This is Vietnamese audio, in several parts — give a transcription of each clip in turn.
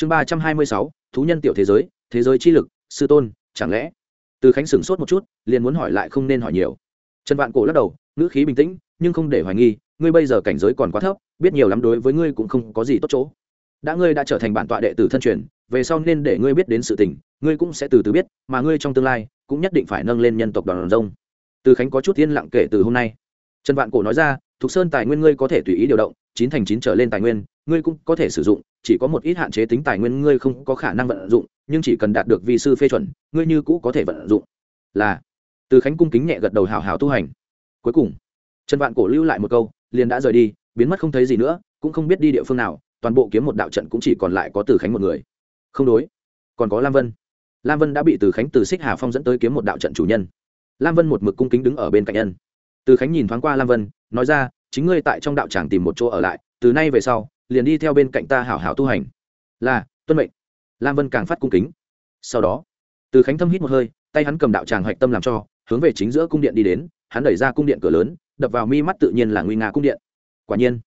chương ba trăm hai mươi sáu, thú nhân tiểu thế giới thế giới chi lực, sư tôn, chẳng lẽ? Từ khánh sửng sốt một chút, liền muốn hỏi lại không nên hỏi nhiều. Trần vạn cổ lắc đầu, ngữ khí bình tĩnh, nhưng không để hoài nghi, ngươi bây giờ cảnh giới còn quá thấp, biết nhiều lắm đối với ngươi cũng không có gì tốt chỗ. Đã ngươi đã trở thành bản tọa đệ tử thân truyền, về sau nên để ngươi biết đến sự tình, ngươi cũng sẽ từ từ biết, mà ngươi trong tương lai, cũng nhất định phải nâng lên nhân tộc đoàn rông. Từ khánh có chút yên lặng kể từ hôm nay. Trần vạn cổ nói ra, thục sơn tài nguyên ngươi có thể tùy ý điều động chín thành chín trở lên tài nguyên, ngươi cũng có thể sử dụng, chỉ có một ít hạn chế tính tài nguyên ngươi không có khả năng vận dụng, nhưng chỉ cần đạt được vi sư phê chuẩn, ngươi như cũ có thể vận dụng. Là. Từ khánh cung kính nhẹ gật đầu hào hào tu hành. Cuối cùng, trần vạn cổ lưu lại một câu, liền đã rời đi, biến mất không thấy gì nữa, cũng không biết đi địa phương nào, toàn bộ kiếm một đạo trận cũng chỉ còn lại có từ khánh một người. Không đối. Còn có lam vân. Lam vân đã bị từ khánh từ xích hà phong dẫn tới kiếm một đạo trận chủ nhân. Lam vân một mực cung kính đứng ở bên cạnh nhân. Từ khánh nhìn thoáng qua lam vân, nói ra chính ngươi tại trong đạo tràng tìm một chỗ ở lại, từ nay về sau, liền đi theo bên cạnh ta hảo hảo tu hành. Là, tuân mệnh. Lam vân càng phát cung kính. Sau đó, từ khánh thâm hít một hơi, tay hắn cầm đạo tràng hoạch tâm làm cho, hướng về chính giữa cung điện đi đến, hắn đẩy ra cung điện cửa lớn, đập vào mi mắt tự nhiên là nguy nga cung điện. Quả nhiên,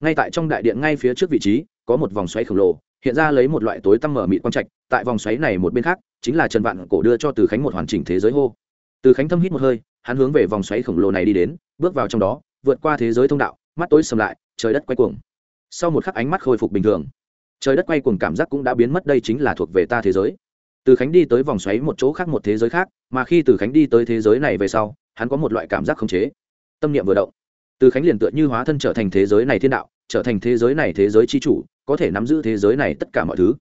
ngay tại trong đại điện ngay phía trước vị trí, có một vòng xoáy khổng lồ, hiện ra lấy một loại tối tăm mở mịt quang trạch, tại vòng xoáy này một bên khác, chính là trần vạn cổ đưa cho từ khánh một hoàn chỉnh thế giới hô. Từ khánh thâm hít một hơi hắn hướng về vòng xoáy khổng lồ này đi đến, bước vào trong đó, vượt qua thế giới thông đạo, mắt tối sầm lại, trời đất quay cuồng. Sau một khắc ánh mắt khôi phục bình thường, trời đất quay cuồng cảm giác cũng đã biến mất, đây chính là thuộc về ta thế giới. Từ khánh đi tới vòng xoáy một chỗ khác một thế giới khác, mà khi từ khánh đi tới thế giới này về sau, hắn có một loại cảm giác khống chế. Tâm niệm vừa động, từ khánh liền tựa như hóa thân trở thành thế giới này thiên đạo, trở thành thế giới này thế giới c h i chủ, có thể nắm giữ thế giới này tất cả mọi thứ.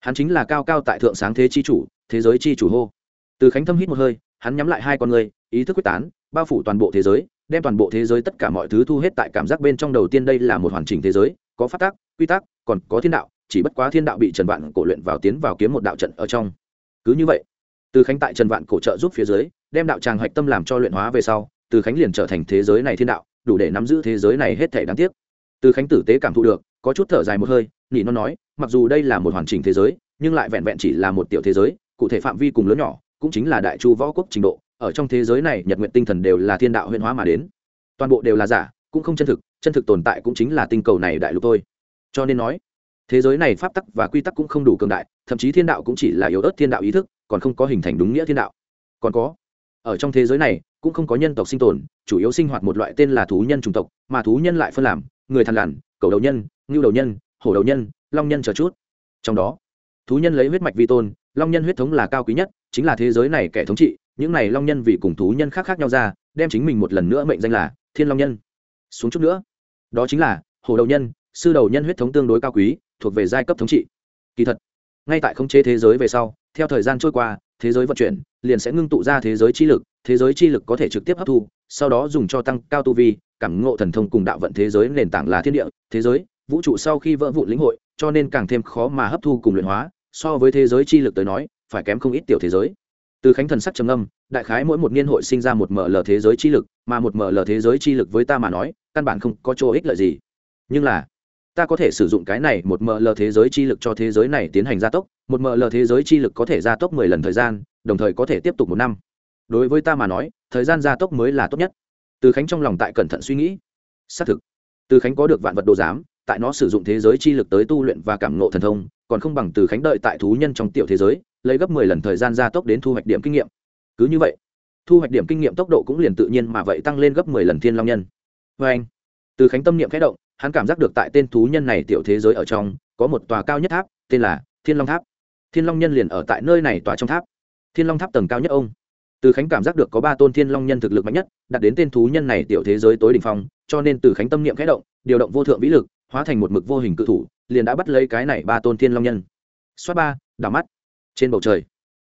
Hắn chính là cao cao tại thượng sáng thế c h i chủ, thế giới c h i chủ hô. Từ khánh thâm hít một hơi hắn nhắm lại hai con người, ý thức quyết tán, bao phủ toàn bộ thế giới, đem toàn bộ thế giới tất cả mọi thứ thu hết tại cảm giác bên trong đầu tiên đây là một hoàn chỉnh thế giới, có phát tác quy tắc, còn có thiên đạo, chỉ bất quá thiên đạo bị trần vạn cổ luyện vào tiến vào kiếm một đạo trận ở trong. Cứ như vậy, từ khánh tại trần vạn cổ trợ giúp phía dưới, đem đạo tràng hạch tâm làm cho luyện hóa về sau, từ khánh liền trở thành thế giới này thiên đạo, đủ để nắm giữ thế giới này hết thể đáng tiếc. Từ khánh tử tế cảm thụ được, có chút thở dài một hơi, nỉ nó nói, mặc dù đây là một hoàn chỉnh thế giới, nhưng lại vẹn vẹn chỉ là một tiểu thế giới, cụ thể phạm vi cùng lớn nhỏ cũng chính là đại chu võ quốc trình độ, ở trong thế giới này, nhật nguyện tinh thần đều là thiên đạo huyên hóa mà đến. Toàn bộ đều là giả, cũng không chân thực chân thực tồn tại cũng chính là tinh cầu này đại lục thôi. Cho nên nói, thế giới này pháp tắc và quy tắc cũng không đủ cường đại, thậm chí thiên đạo cũng chỉ là yếu ớt thiên đạo ý thức, còn không có hình thành đúng nghĩa thiên đạo. Còn có, ở trong thế giới này, cũng không có nhân tộc sinh tồn, chủ yếu sinh hoạt một loại tên là thú nhân chủng tộc, mà thú nhân lại phân làm, người thằn lằn, cầu đầu nhân, ngưu đầu nhân, hổ đầu nhân, long nhân chờ chút. Trong đó thú nhân lấy huyết mạch vi tôn, long nhân huyết thống là cao quý nhất, chính là thế giới này kẻ thống trị, những này long nhân vì cùng thú nhân khác khác nhau ra, đem chính mình một lần nữa mệnh danh là thiên long nhân. Xuống chút nữa. Đó chính là Hồ đầu nhân, sư đầu nhân huyết thống tương đối cao quý, thuộc về giai cấp thống trị. Kỳ thật, ngay tại khống chế thế giới về sau, theo thời gian trôi qua, thế giới vận chuyển, liền sẽ ngưng tụ ra thế giới chi lực, thế giới chi lực có thể trực tiếp hấp thu, sau đó dùng cho tăng cao tu vi, cảm ngộ thần thông cùng đạo vận thế giới nền tảng là thiên địa, thế giới, vũ trụ sau khi vỡ vụn lĩnh hội, cho nên càng thêm khó mà hấp thu cùng luyện hóa so với thế giới chi lực tới nói, phải kém không ít tiểu thế giới. Từ khánh thần sắc trầm âm đại khái mỗi một niên hội sinh ra một mở lờ thế giới chi lực, mà một mở lờ thế giới chi lực với ta mà nói, căn bản không có chỗ ích lợi gì. Nhưng là, ta có thể sử dụng cái này một mở lờ thế giới chi lực cho thế giới này tiến hành gia tốc, một mở lờ thế giới chi lực có thể gia tốc mười lần thời gian, đồng thời có thể tiếp tục một năm. Đối với ta mà nói, thời gian gia tốc mới là tốt nhất. Từ khánh trong lòng tại cẩn thận suy nghĩ. Xác thực, từ khánh có được vạn vật đồ giám, tại nó sử dụng thế giới chi lực tới tu luyện và cảm ngộ thần thông còn không bằng từ khánh đợi tại thú nhân trong tiểu thế giới, lấy gấp mười lần thời gian gia tốc đến thu hoạch điểm kinh nghiệm. Cứ như vậy, thu hoạch điểm kinh nghiệm tốc độ cũng liền tự nhiên mà vậy tăng lên gấp mười lần thiên long nhân. Vê anh, từ khánh tâm niệm khẽ động, hắn cảm giác được tại tên thú nhân này tiểu thế giới ở trong, có một tòa cao nhất tháp, tên là thiên long tháp. Thiên long nhân liền ở tại nơi này tòa trong tháp. Thiên long tháp tầng cao nhất ông. Từ khánh cảm giác được có ba tôn thiên long nhân thực lực mạnh nhất, đặt đến tên thú nhân này tiểu thế giới tối đ ỉ n h phong, cho nên từ khánh tâm niệm khẽ động, điều động vô thượng vĩ lực hóa thành một mực vô hình cự thủ, liền đã bắt lấy cái này ba tôn thiên long nhân. Xoát ba, đảo mắt. Trên bầu trời,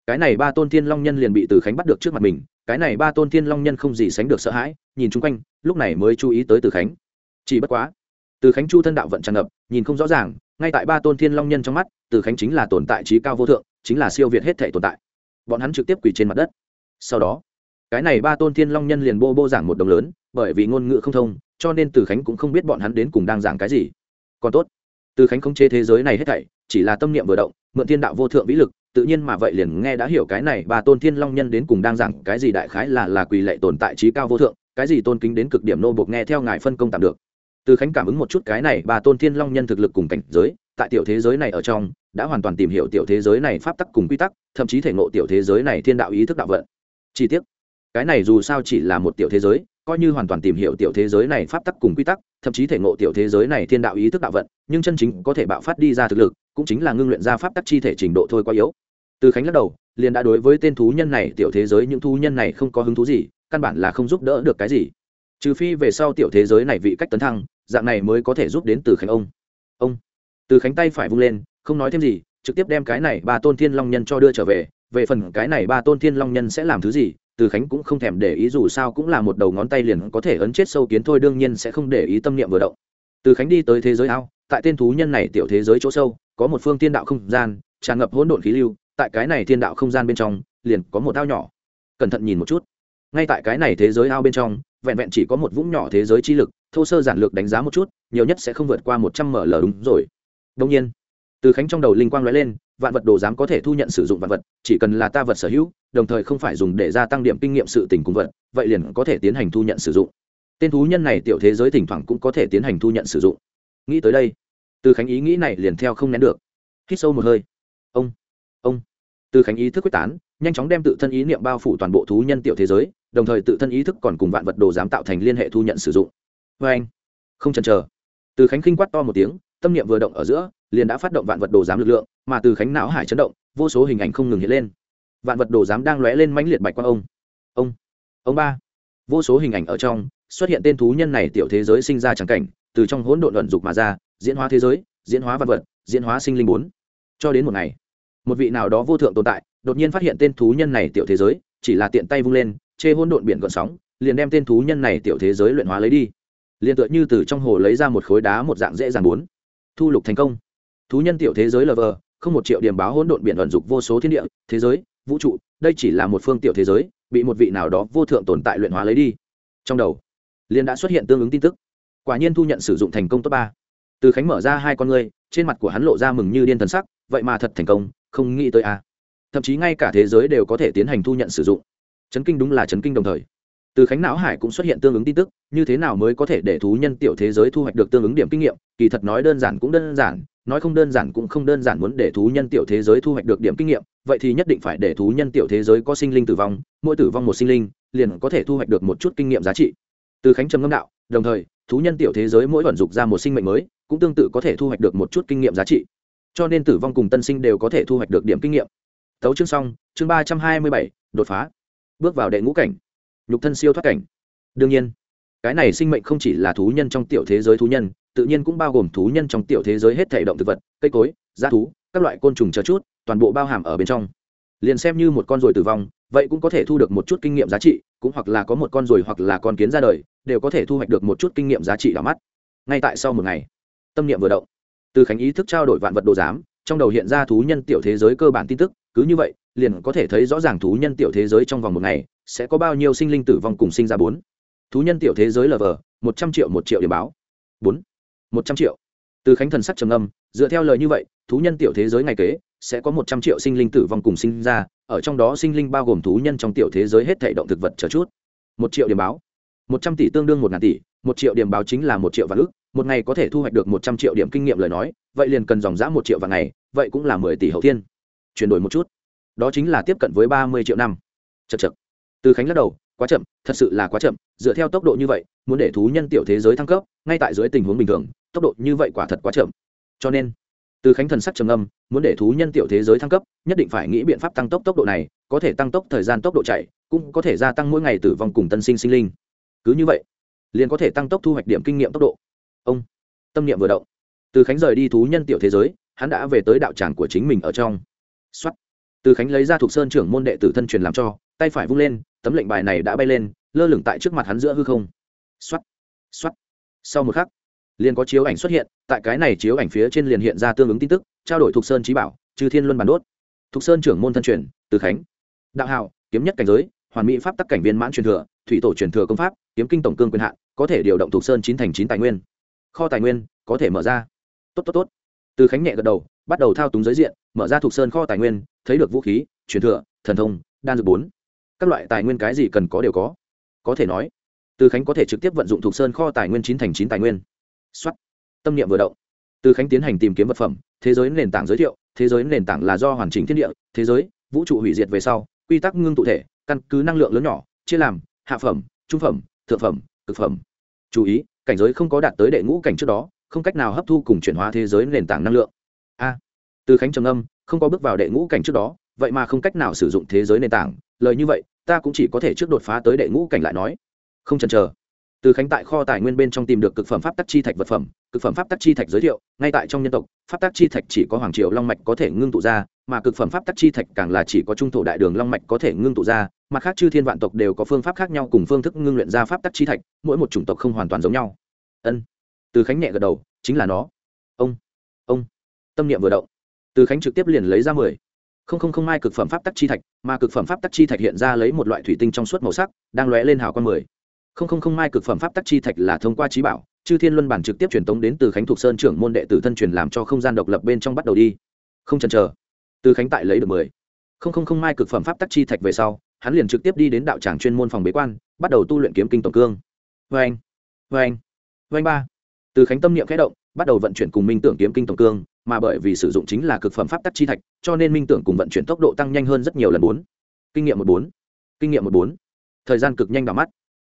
cái này ba tôn thiên long nhân liền bị từ khánh bắt được trước mặt mình, cái này ba tôn thiên long nhân không gì sánh được sợ hãi, nhìn chung quanh, lúc này mới chú ý tới từ khánh. Chỉ bất quá, từ khánh chu thân đạo vận tràn ngập, nhìn không rõ ràng, ngay tại ba tôn thiên long nhân trong mắt, từ khánh chính là tồn tại trí cao vô thượng, chính là siêu việt hết thể tồn tại. Bọn hắn trực tiếp quỳ trên mặt đất. Sau đó cái này ba tôn thiên long nhân liền bô bô giảng một đồng lớn, bởi vì ngôn ngữ không thông, cho nên từ khánh cũng không biết bọn hắn đến cùng đang giảng cái gì. Còn tốt, từ khánh không chế thế giới này hết thảy, chỉ là tâm niệm vừa động, mượn thiên đạo vô thượng vĩ lực, tự nhiên mà vậy liền nghe đã hiểu cái này ba tôn thiên long nhân đến cùng đang giảng cái gì đại khái là là quỳ lệ tồn tại trí cao vô thượng, cái gì tôn kính đến cực điểm nô bộc nghe theo ngài phân công tạm được. Từ khánh cảm ứng một chút cái này ba tôn thiên long nhân thực lực cùng cảnh giới, tại tiểu thế giới này ở trong, đã hoàn toàn tìm hiểu tiểu thế giới này pháp tắc cùng quy tắc, thậm chí thể ngộ tiểu thế giới này thiên đạo ý thức đạo vận. Chi tiết cái này dù sao chỉ là một tiểu thế giới, coi như hoàn toàn tìm hiểu tiểu thế giới này pháp tắc cùng quy tắc, thậm chí thể ngộ tiểu thế giới này thiên đạo ý thức đạo vận, nhưng chân chính có thể bạo phát đi ra thực lực, cũng chính là ngưng luyện ra pháp tắc chi thể trình độ thôi quá yếu. Từ khánh lắc đầu, liền đã đối với tên thú nhân này, tiểu thế giới những thú nhân này không có hứng thú gì, căn bản là không giúp đỡ được cái gì. Trừ phi về sau tiểu thế giới này vị cách tấn thăng, dạng này mới có thể giúp đến từ khánh ông. Ông. Từ khánh tay phải vung lên, không nói thêm gì, trực tiếp đem cái này ba tôn thiên long nhân cho đưa trở về về phần cái này ba tôn thiên long nhân sẽ làm thứ gì từ khánh cũng không thèm để ý dù sao cũng là một đầu ngón tay liền có thể ấn chết sâu kiến thôi đương nhiên sẽ không để ý tâm niệm vừa động. Từ khánh đi tới thế giới ao, tại tên thú nhân này tiểu thế giới chỗ sâu, có một phương thiên đạo không gian, tràn ngập hỗn độn khí lưu, tại cái này thiên đạo không gian bên trong, liền có một ao nhỏ. Cẩn thận nhìn một chút. Ngay tại cái này thế giới ao bên trong, vẹn vẹn chỉ có một vũng nhỏ thế giới chi lực, thô sơ giản lược đánh giá một chút, nhiều nhất sẽ không vượt qua một trăm ml đúng rồi. Đông nhiên từ khánh trong đầu linh quang nói lên, vạn vật đồ giám có thể thu nhận sử dụng vạn vật, chỉ cần là ta vật sở hữu, đồng thời không phải dùng để gia tăng điểm kinh nghiệm sự tình cùng vật, vậy liền có thể tiến hành thu nhận sử dụng. Tên thú nhân này tiểu thế giới thỉnh thoảng cũng có thể tiến hành thu nhận sử dụng. Nghĩ tới đây, từ khánh ý nghĩ này liền theo không nén được. Hít sâu một hơi. Ông ông. Từ khánh ý thức quyết tán, nhanh chóng đem tự thân ý niệm bao phủ toàn bộ thú nhân tiểu thế giới, đồng thời tự thân ý thức còn cùng vạn vật đồ giám tạo thành liên hệ thu nhận sử dụng. Vê anh. Không chần chờ. Từ khánh khinh quát to một tiếng, tâm niệm vừa động ở giữa liền đã phát động vạn vật đồ giám lực lượng, mà từ khánh não hải chấn động, vô số hình ảnh không ngừng hiện lên. Vạn vật đồ giám đang lóe lên mãnh liệt bạch quang ông. Ông ông ba. Vô số hình ảnh ở trong, xuất hiện tên thú nhân này tiểu thế giới sinh ra trắng cảnh, từ trong hỗn độn luận dục mà ra, diễn hóa thế giới, diễn hóa vật vật, diễn hóa sinh linh bốn. Cho đến một ngày, một vị nào đó vô thượng tồn tại, đột nhiên phát hiện tên thú nhân này tiểu thế giới, chỉ là tiện tay vung lên, chê hỗn độn biển gợn sóng, liền đem tên thú nhân này tiểu thế giới luyện hóa lấy đi. Liền tựa như từ trong hồ lấy ra một khối đá một dạng dễ dàng bốn. Thu lục thành công thú nhân tiểu thế giới lờ vờ không một triệu điểm báo hỗn độn biển ẩn dục vô số thiên địa, thế giới, vũ trụ, đây chỉ là một phương tiểu thế giới, bị một vị nào đó vô thượng tồn tại luyện hóa lấy đi. Trong đầu, liền đã xuất hiện tương ứng tin tức. Quả nhiên thu nhận sử dụng thành công top ba. Từ khánh mở ra hai con ngươi, trên mặt của hắn lộ ra mừng như điên thần sắc, vậy mà thật thành công, không nghĩ tới a. Thậm chí ngay cả thế giới đều có thể tiến hành thu nhận sử dụng. Chấn kinh đúng là chấn kinh đồng thời. Từ khánh não hải cũng xuất hiện tương ứng tin tức, như thế nào mới có thể để thú nhân tiểu thế giới thu hoạch được tương ứng điểm kinh nghiệm, kỳ thật nói đơn giản cũng đơn giản nói không đơn giản cũng không đơn giản muốn để thú nhân tiểu thế giới thu hoạch được điểm kinh nghiệm, vậy thì nhất định phải để thú nhân tiểu thế giới có sinh linh tử vong, mỗi tử vong một sinh linh, liền có thể thu hoạch được một chút kinh nghiệm giá trị. Từ khánh trầm ngâm đạo, đồng thời, thú nhân tiểu thế giới mỗi vận dục ra một sinh mệnh mới, cũng tương tự có thể thu hoạch được một chút kinh nghiệm giá trị. Cho nên tử vong cùng tân sinh đều có thể thu hoạch được điểm kinh nghiệm. Tấu chương xong, chương ba trăm hai mươi bảy, đột phá. Bước vào đệ ngũ cảnh. Nhục thân siêu thoát cảnh. Đương nhiên, cái này sinh mệnh không chỉ là thú nhân trong tiểu thế giới thú nhân tự nhiên cũng bao gồm thú nhân trong tiểu thế giới hết thể động thực vật, cây cối g thú, các loại côn trùng chờ chút, toàn bộ bao hàm ở bên trong. Liền xem như một con ruồi tử vong, vậy cũng có thể thu được một chút kinh nghiệm giá trị, cũng hoặc là có một con ruồi hoặc là con kiến ra đời, đều có thể thu hoạch được một chút kinh nghiệm giá trị đỏ mắt. Ngay tại sau một ngày, tâm niệm vừa động, từ khánh ý thức trao đổi vạn vật đồ giám, trong đầu hiện ra thú nhân tiểu thế giới cơ bản tin tức, cứ như vậy, liền có thể thấy rõ ràng thú nhân tiểu thế giới trong vòng một ngày sẽ có bao nhiêu sinh linh tử vong cùng sinh ra bốn. Thú nhân tiểu thế giới lv một trăm triệu, một triệu điểm báo. Bốn một trăm triệu. Từ khánh thần sắc trầm âm dựa theo lời như vậy, thú nhân tiểu thế giới ngày kế sẽ có một trăm triệu sinh linh tử vong cùng sinh ra, ở trong đó sinh linh bao gồm thú nhân trong tiểu thế giới hết thể động thực vật chờ chút. Một triệu điểm báo. Một trăm tỷ tương đương một ngàn tỷ, một triệu điểm báo chính là một triệu vạn ước một ngày có thể thu hoạch được một trăm triệu điểm kinh nghiệm lời nói, vậy liền cần dòng giã một triệu vạn ngày, vậy cũng là mười tỷ hậu thiên. Chuyển đổi một chút. Đó chính là tiếp cận với ba mươi triệu năm. Chật chật từ khánh lắc đầu quá chậm, thật sự là quá chậm, dựa theo tốc độ như vậy, muốn để thú nhân tiểu thế giới thăng cấp, ngay tại dưới tình huống bình thường, tốc độ như vậy quả thật quá chậm. Cho nên, từ khánh thần sắc trầm âm muốn để thú nhân tiểu thế giới thăng cấp, nhất định phải nghĩ biện pháp tăng tốc tốc độ này, có thể tăng tốc thời gian tốc độ chạy, cũng có thể gia tăng mỗi ngày tử vong cùng tân sinh sinh linh. Cứ như vậy, liền có thể tăng tốc thu hoạch điểm kinh nghiệm tốc độ. Ông, tâm niệm vừa động. Từ khánh rời đi thú nhân tiểu thế giới, hắn đã về tới đạo tràng của chính mình ở trong. Xuất từ khánh lấy ra thuộc sơn trưởng môn đệ tử thân truyền làm cho tay phải vung lên, tấm lệnh bài này đã bay lên, lơ lửng tại trước mặt hắn giữa hư không. Xuất xuất sau một khắc, liền có chiếu ảnh xuất hiện, tại cái này chiếu ảnh phía trên liền hiện ra tương ứng tin tức, trao đổi thuộc sơn trí bảo trừ thiên luân bản đốt. Thuộc sơn trưởng môn thân truyền, từ khánh. Đạo hào kiếm nhất cảnh giới, hoàn mỹ pháp tắc cảnh viên mãn truyền thừa, thủy tổ truyền thừa công pháp, kiếm kinh tổng cương quyền hạn, có thể điều động thuộc sơn chín thành chín tài nguyên. Kho tài nguyên, có thể mở ra. Tốt tốt tốt. Từ khánh nhẹ gật đầu, bắt đầu thao túng giới diện, mở ra thuộc sơn kho tài nguyên, thấy được vũ khí, truyền thừa, thần thông, đan dược bốn các loại tài nguyên cái gì cần có đều có. Có thể nói, từ khánh có thể trực tiếp vận dụng thuộc sơn kho tài nguyên chín thành chín tài nguyên. Xuất tâm niệm vừa động. Từ khánh tiến hành tìm kiếm vật phẩm, thế giới nền tảng giới thiệu, thế giới nền tảng là do hoàn chỉnh thiên địa, thế giới, vũ trụ hủy diệt về sau, quy tắc ngưng tụ thể, căn cứ năng lượng lớn nhỏ, chia làm hạ phẩm, trung phẩm, thượng phẩm, cực phẩm. Chú ý, cảnh giới không có đạt tới đệ ngũ cảnh trước đó, không cách nào hấp thu cùng chuyển hóa thế giới nền tảng năng lượng. A. Từ khánh trầm âm không có bước vào đệ ngũ cảnh trước đó, vậy mà không cách nào sử dụng thế giới nền tảng lời như vậy, ta cũng chỉ có thể trước đột phá tới đệ ngũ cảnh lại nói. Không chần chờ. Từ khánh tại kho tài nguyên bên trong tìm được cực phẩm pháp tắc chi thạch vật phẩm, cực phẩm pháp tắc chi thạch giới thiệu, ngay tại trong nhân tộc, pháp tắc chi thạch chỉ có hoàng triều long mạch có thể ngưng tụ ra, mà cực phẩm pháp tắc chi thạch càng là chỉ có trung thổ đại đường long mạch có thể ngưng tụ ra, mặt khác chư thiên vạn tộc đều có phương pháp khác nhau cùng phương thức ngưng luyện ra pháp tắc chi thạch, mỗi một chủng tộc không hoàn toàn giống nhau. Ân. Từ khánh nhẹ gật đầu, chính là nó. Ông. Ông. Tâm niệm vừa động. Từ khánh trực tiếp liền lấy ra mười không không không mai cực phẩm pháp tắc chi thạch, mà cực phẩm pháp tắc chi thạch hiện ra lấy một loại thủy tinh trong suốt màu sắc, đang lóe lên hào quang mười. Không không không mai cực phẩm pháp tắc chi thạch là thông qua trí bảo, chư thiên luân bản trực tiếp truyền tống đến từ khánh thục sơn trưởng môn đệ tử thân truyền làm cho không gian độc lập bên trong bắt đầu đi. Không chần chờ. Từ khánh tại lấy được mười. Không không không mai cực phẩm pháp tắc chi thạch về sau, hắn liền trực tiếp đi đến đạo tràng chuyên môn phòng bế quan, bắt đầu tu luyện kiếm kinh tổng cương. Vê anh vê anh vê anh ba. Từ khánh tâm niệm khẽ động bắt đầu vận chuyển cùng minh tưởng kiếm kinh tổng cương, mà bởi vì sử dụng chính là cực phẩm pháp tắc chi thạch, cho nên minh tưởng cùng vận chuyển tốc độ tăng nhanh hơn rất nhiều lần bốn. Kinh nghiệm một bốn. Kinh nghiệm một bốn. Thời gian cực nhanh đỏ mắt.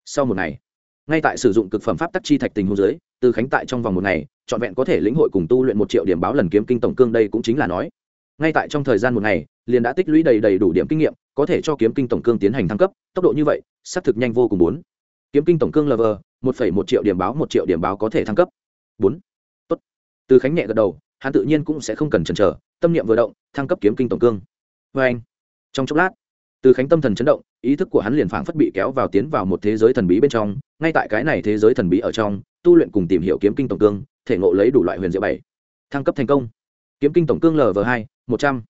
Sau một ngày, ngay tại sử dụng cực phẩm pháp tắc chi thạch tình huống dưới, từ khánh tại trong vòng một ngày, trọn vẹn có thể lĩnh hội cùng tu luyện một triệu điểm báo lần kiếm kinh tổng cương đây cũng chính là nói. Ngay tại trong thời gian một ngày, liền đã tích lũy đầy đầy đủ điểm kinh nghiệm, có thể cho kiếm kinh tổng cương tiến hành thăng cấp, tốc độ như vậy, xác thực nhanh vô cùng bốn. Kiếm kinh tổng cương lv một phẩy một triệu điểm báo, một triệu điểm báo có thể thăng cấp. Bốn từ khánh nhẹ gật đầu, hắn tự nhiên cũng sẽ không cần chần chờ, tâm niệm vừa động, thăng cấp kiếm kinh tổng cương. Vê anh, trong chốc lát, từ khánh tâm thần chấn động, ý thức của hắn liền phảng phất bị kéo vào tiến vào một thế giới thần bí bên trong, ngay tại cái này thế giới thần bí ở trong, tu luyện cùng tìm hiểu kiếm kinh tổng cương, thể ngộ lấy đủ loại huyền diệu bảy. Thăng cấp thành công. Kiếm kinh tổng cương lv hai, một trăm.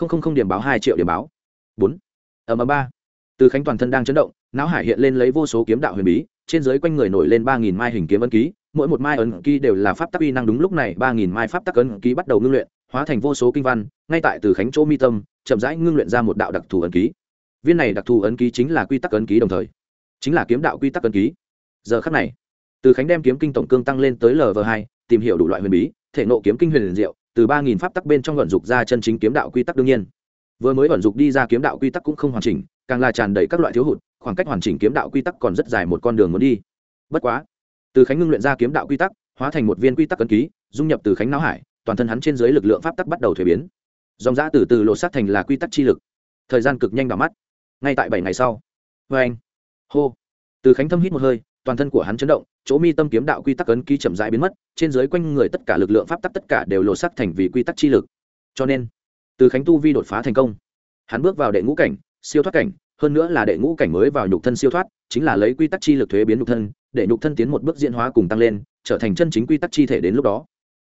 Linh điểm báo hai triệu điểm báo. Bốn. Ở ba. Từ khánh toàn thân đang chấn động, não hải hiện lên lấy vô số kiếm đạo huyền bí, trên dưới quanh người nổi lên ba nghìn mai hình kiếm ân ký mỗi một mai ấn ký đều là pháp tắc uy năng đúng lúc này, ba nghìn mai pháp tắc ấn ký bắt đầu ngưng luyện, hóa thành vô số kinh văn, ngay tại từ khánh chỗ mi tâm, chậm rãi ngưng luyện ra một đạo đặc thù ấn ký. Viên này đặc thù ấn ký chính là quy tắc ấn ký đồng thời, chính là kiếm đạo quy tắc ấn ký. Giờ khắc này, từ khánh đem kiếm kinh tổng cương tăng lên tới lv hai, tìm hiểu đủ loại huyền bí, thể nộ kiếm kinh huyền liền diệu, từ ba nghìn pháp tắc bên trong vận dục ra chân chính kiếm đạo quy tắc đương nhiên. Vừa mới vận dục đi ra kiếm đạo quy tắc cũng không hoàn chỉnh, càng là tràn đầy các loại thiếu hụt, khoảng cách hoàn chỉnh kiếm đạo quy tắc còn rất dài một con đường muốn đi. Bất quá từ khánh ngưng luyện ra kiếm đạo quy tắc, hóa thành một viên quy tắc ấn ký, dung nhập từ khánh não hải, toàn thân hắn trên dưới lực lượng pháp tắc bắt đầu thuế biến. Dòng giã từ từ lột xác thành là quy tắc chi lực. Thời gian cực nhanh vào mắt. Ngay tại bảy ngày sau. Vê anh. Hô. Từ khánh thâm hít một hơi, toàn thân của hắn chấn động, chỗ mi tâm kiếm đạo quy tắc ấn ký chậm rãi biến mất, trên dưới quanh người tất cả lực lượng pháp tắc tất cả đều lột xác thành vì quy tắc chi lực. Cho nên, từ khánh tu vi đột phá thành công. Hắn bước vào đệ ngũ cảnh, siêu thoát cảnh hơn nữa là đệ ngũ cảnh mới vào nhục thân siêu thoát, chính là lấy quy tắc chi lực thuế biến nhục thân, để nhục thân tiến một bước diễn hóa cùng tăng lên, trở thành chân chính quy tắc chi thể đến lúc đó.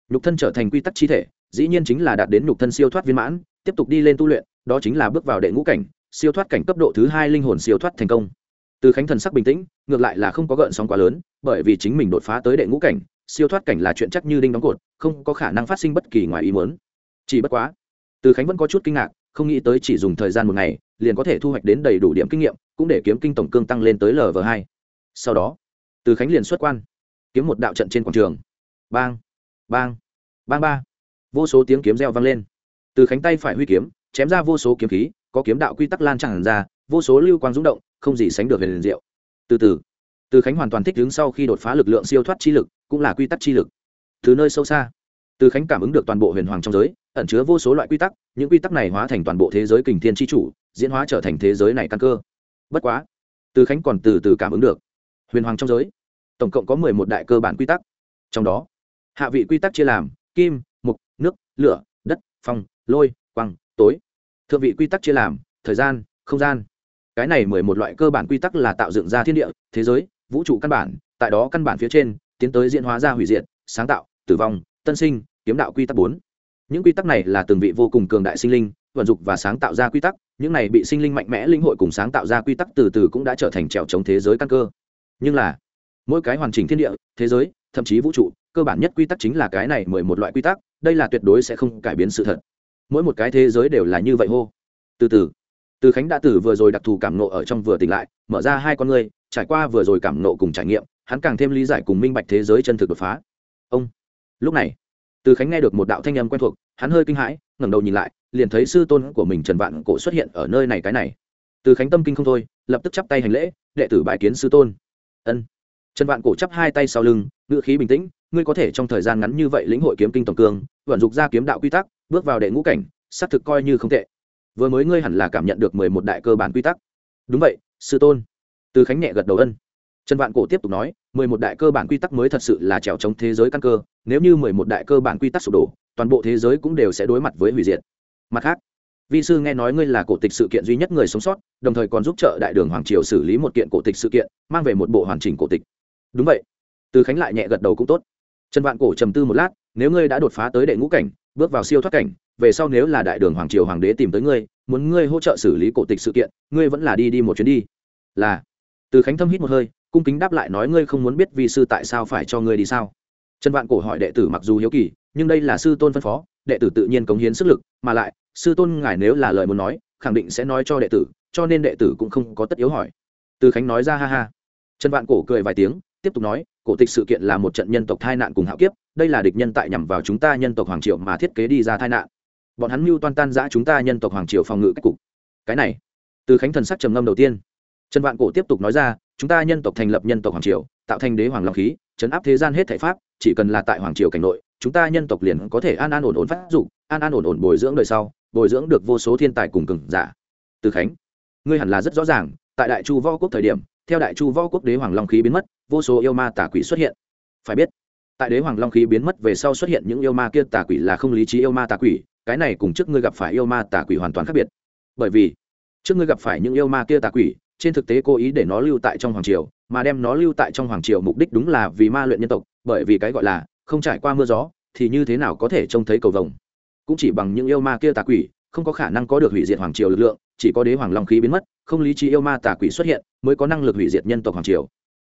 Nhục thân trở thành quy tắc chi thể, dĩ nhiên chính là đạt đến nhục thân siêu thoát viên mãn, tiếp tục đi lên tu luyện, đó chính là bước vào đệ ngũ cảnh, siêu thoát cảnh cấp độ thứ hai linh hồn siêu thoát thành công. Từ khánh thần sắc bình tĩnh, ngược lại là không có gợn sóng quá lớn, bởi vì chính mình đột phá tới đệ ngũ cảnh, siêu thoát cảnh là chuyện chắc như đinh đóng cột, không có khả năng phát sinh bất kỳ ngoài ý muốn. Chỉ bất quá, từ khánh vẫn có chút kinh ngạc, không nghĩ tới chỉ dùng thời gian một ngày liền có thể thu hoạch đến đầy đủ điểm kinh nghiệm, cũng để kiếm kinh tổng cương tăng lên tới lv hai. Sau đó, từ khánh liền xuất quan, kiếm một đạo trận trên quảng trường. Bang bang bang ba. Vô số tiếng kiếm reo vang lên. Từ khánh tay phải huy kiếm, chém ra vô số kiếm khí, có kiếm đạo quy tắc lan tràn ra, vô số lưu quang rúng động, không gì sánh được về liền diệu. Từ từ từ khánh hoàn toàn thích đứng sau khi đột phá lực lượng siêu thoát chi lực, cũng là quy tắc chi lực. Từ nơi sâu xa, từ khánh cảm ứng được toàn bộ huyền hoàng trong giới, ẩn chứa vô số loại quy tắc, những quy tắc này hóa thành toàn bộ thế giới kình thiên tri chủ diễn hóa trở thành thế giới này căn cơ. Bất quá, từ khánh còn từ từ cảm ứng được, huyền hoàng trong giới, tổng cộng có mười một đại cơ bản quy tắc. Trong đó, hạ vị quy tắc chia làm kim, mục, nước, lửa, đất, phong, lôi quăng tối. Thượng vị quy tắc chia làm thời gian, không gian. Cái này mười một loại cơ bản quy tắc là tạo dựng ra thiên địa, thế giới, vũ trụ căn bản, tại đó căn bản phía trên, tiến tới diễn hóa ra hủy diệt, sáng tạo, tử vong, tân sinh, kiếm đạo quy tắc bốn. Những quy tắc này là từng vị vô cùng cường đại sinh linh vận dụng và sáng tạo ra quy tắc những này bị sinh linh mạnh mẽ linh hội cùng sáng tạo ra quy tắc từ từ cũng đã trở thành trèo chống thế giới căn cơ. Nhưng là mỗi cái hoàn chỉnh thiên địa thế giới thậm chí vũ trụ cơ bản nhất quy tắc chính là cái này mười một loại quy tắc đây là tuyệt đối sẽ không cải biến sự thật. Mỗi một cái thế giới đều là như vậy hô. Từ từ từ khánh đã từ vừa rồi đặc thù cảm nộ ở trong vừa tỉnh lại mở ra hai con người, trải qua vừa rồi cảm nộ cùng trải nghiệm hắn càng thêm lý giải cùng minh bạch thế giới chân thực đột phá. Ông lúc này từ khánh nghe được một đạo thanh âm quen thuộc, hắn hơi kinh hãi, ngẩng đầu nhìn lại, liền thấy sư tôn của mình trần vạn cổ xuất hiện ở nơi này cái này. Từ khánh tâm kinh không thôi, lập tức chắp tay hành lễ, đệ tử bại kiến sư tôn. Ân. Trần vạn cổ chắp hai tay sau lưng, ngữ khí bình tĩnh, ngươi có thể trong thời gian ngắn như vậy lĩnh hội kiếm kinh tổng cương, vận dụng ra kiếm đạo quy tắc, bước vào đệ ngũ cảnh, xác thực coi như không tệ. Vừa mới ngươi hẳn là cảm nhận được mười một đại cơ bản quy tắc. Đúng vậy, sư tôn. Từ khánh nhẹ gật đầu ân trần vạn cổ tiếp tục nói, mười một đại cơ bản quy tắc mới thật sự là trèo chống thế giới căn cơ, nếu như mười một đại cơ bản quy tắc sụp đổ, toàn bộ thế giới cũng đều sẽ đối mặt với hủy diệt. Mặt khác, vi sư nghe nói ngươi là cổ tịch sự kiện duy nhất người sống sót, đồng thời còn giúp trợ đại đường hoàng triều xử lý một kiện cổ tịch sự kiện, mang về một bộ hoàn chỉnh cổ tịch. Đúng vậy. Từ khánh lại nhẹ gật đầu cũng tốt. Trần vạn cổ trầm tư một lát, nếu ngươi đã đột phá tới đệ ngũ cảnh, bước vào siêu thoát cảnh, về sau nếu là đại đường hoàng triều hoàng đế tìm tới ngươi, muốn ngươi hỗ trợ xử lý cổ tịch sự kiện, ngươi vẫn là đi đi một chuyến đi. Là. Từ khánh thâm hít một hơi cung kính đáp lại nói ngươi không muốn biết vì sư tại sao phải cho ngươi đi sao. Trần vạn cổ hỏi đệ tử mặc dù hiếu kỳ, nhưng đây là sư tôn phân phó, đệ tử tự nhiên cống hiến sức lực, mà lại, sư tôn ngài nếu là lời muốn nói, khẳng định sẽ nói cho đệ tử, cho nên đệ tử cũng không có tất yếu hỏi. Từ khánh nói ra ha ha. Trần vạn cổ cười vài tiếng, tiếp tục nói, cổ tịch sự kiện là một trận nhân tộc tai nạn cùng hạo kiếp, đây là địch nhân tại nhằm vào chúng ta nhân tộc hoàng triều mà thiết kế đi ra tai nạn. Bọn hắn mưu toan tan giã chúng ta nhân tộc hoàng triều phòng ngự cách cục. Cái này, từ khánh thần sắc trầm ngâm đầu tiên. Trần vạn cổ tiếp tục nói ra chúng ta nhân tộc thành lập nhân tộc hoàng triều, tạo thành đế hoàng long khí, chấn áp thế gian hết thể pháp, chỉ cần là tại hoàng triều cảnh nội, chúng ta nhân tộc liền có thể an an ổn ổn phát dụng an an ổn ổn bồi dưỡng đời sau, bồi dưỡng được vô số thiên tài cùng cường giả. Từ khánh, ngươi hẳn là rất rõ ràng, tại đại chu võ quốc thời điểm, theo đại chu võ quốc đế hoàng long khí biến mất, vô số yêu ma tà quỷ xuất hiện. Phải biết, tại đế hoàng long khí biến mất về sau xuất hiện những yêu ma kia tà quỷ là không lý trí yêu ma tà quỷ, cái này cùng trước ngươi gặp phải yêu ma tà quỷ hoàn toàn khác biệt. Bởi vì, trước ngươi gặp phải những yêu ma kia tà quỷ trên thực tế cố ý để nó lưu tại trong hoàng triều, mà đem nó lưu tại trong hoàng triều mục đích đúng là vì ma luyện nhân tộc, bởi vì cái gọi là, không trải qua mưa gió, thì như thế nào có thể trông thấy cầu vồng. Cũng chỉ bằng những yêu ma kia tà quỷ, không có khả năng có được hủy diệt hoàng triều lực lượng, chỉ có đế hoàng long khí biến mất, không lý trí yêu ma tà quỷ xuất hiện, mới có năng lực hủy diệt nhân tộc hoàng triều.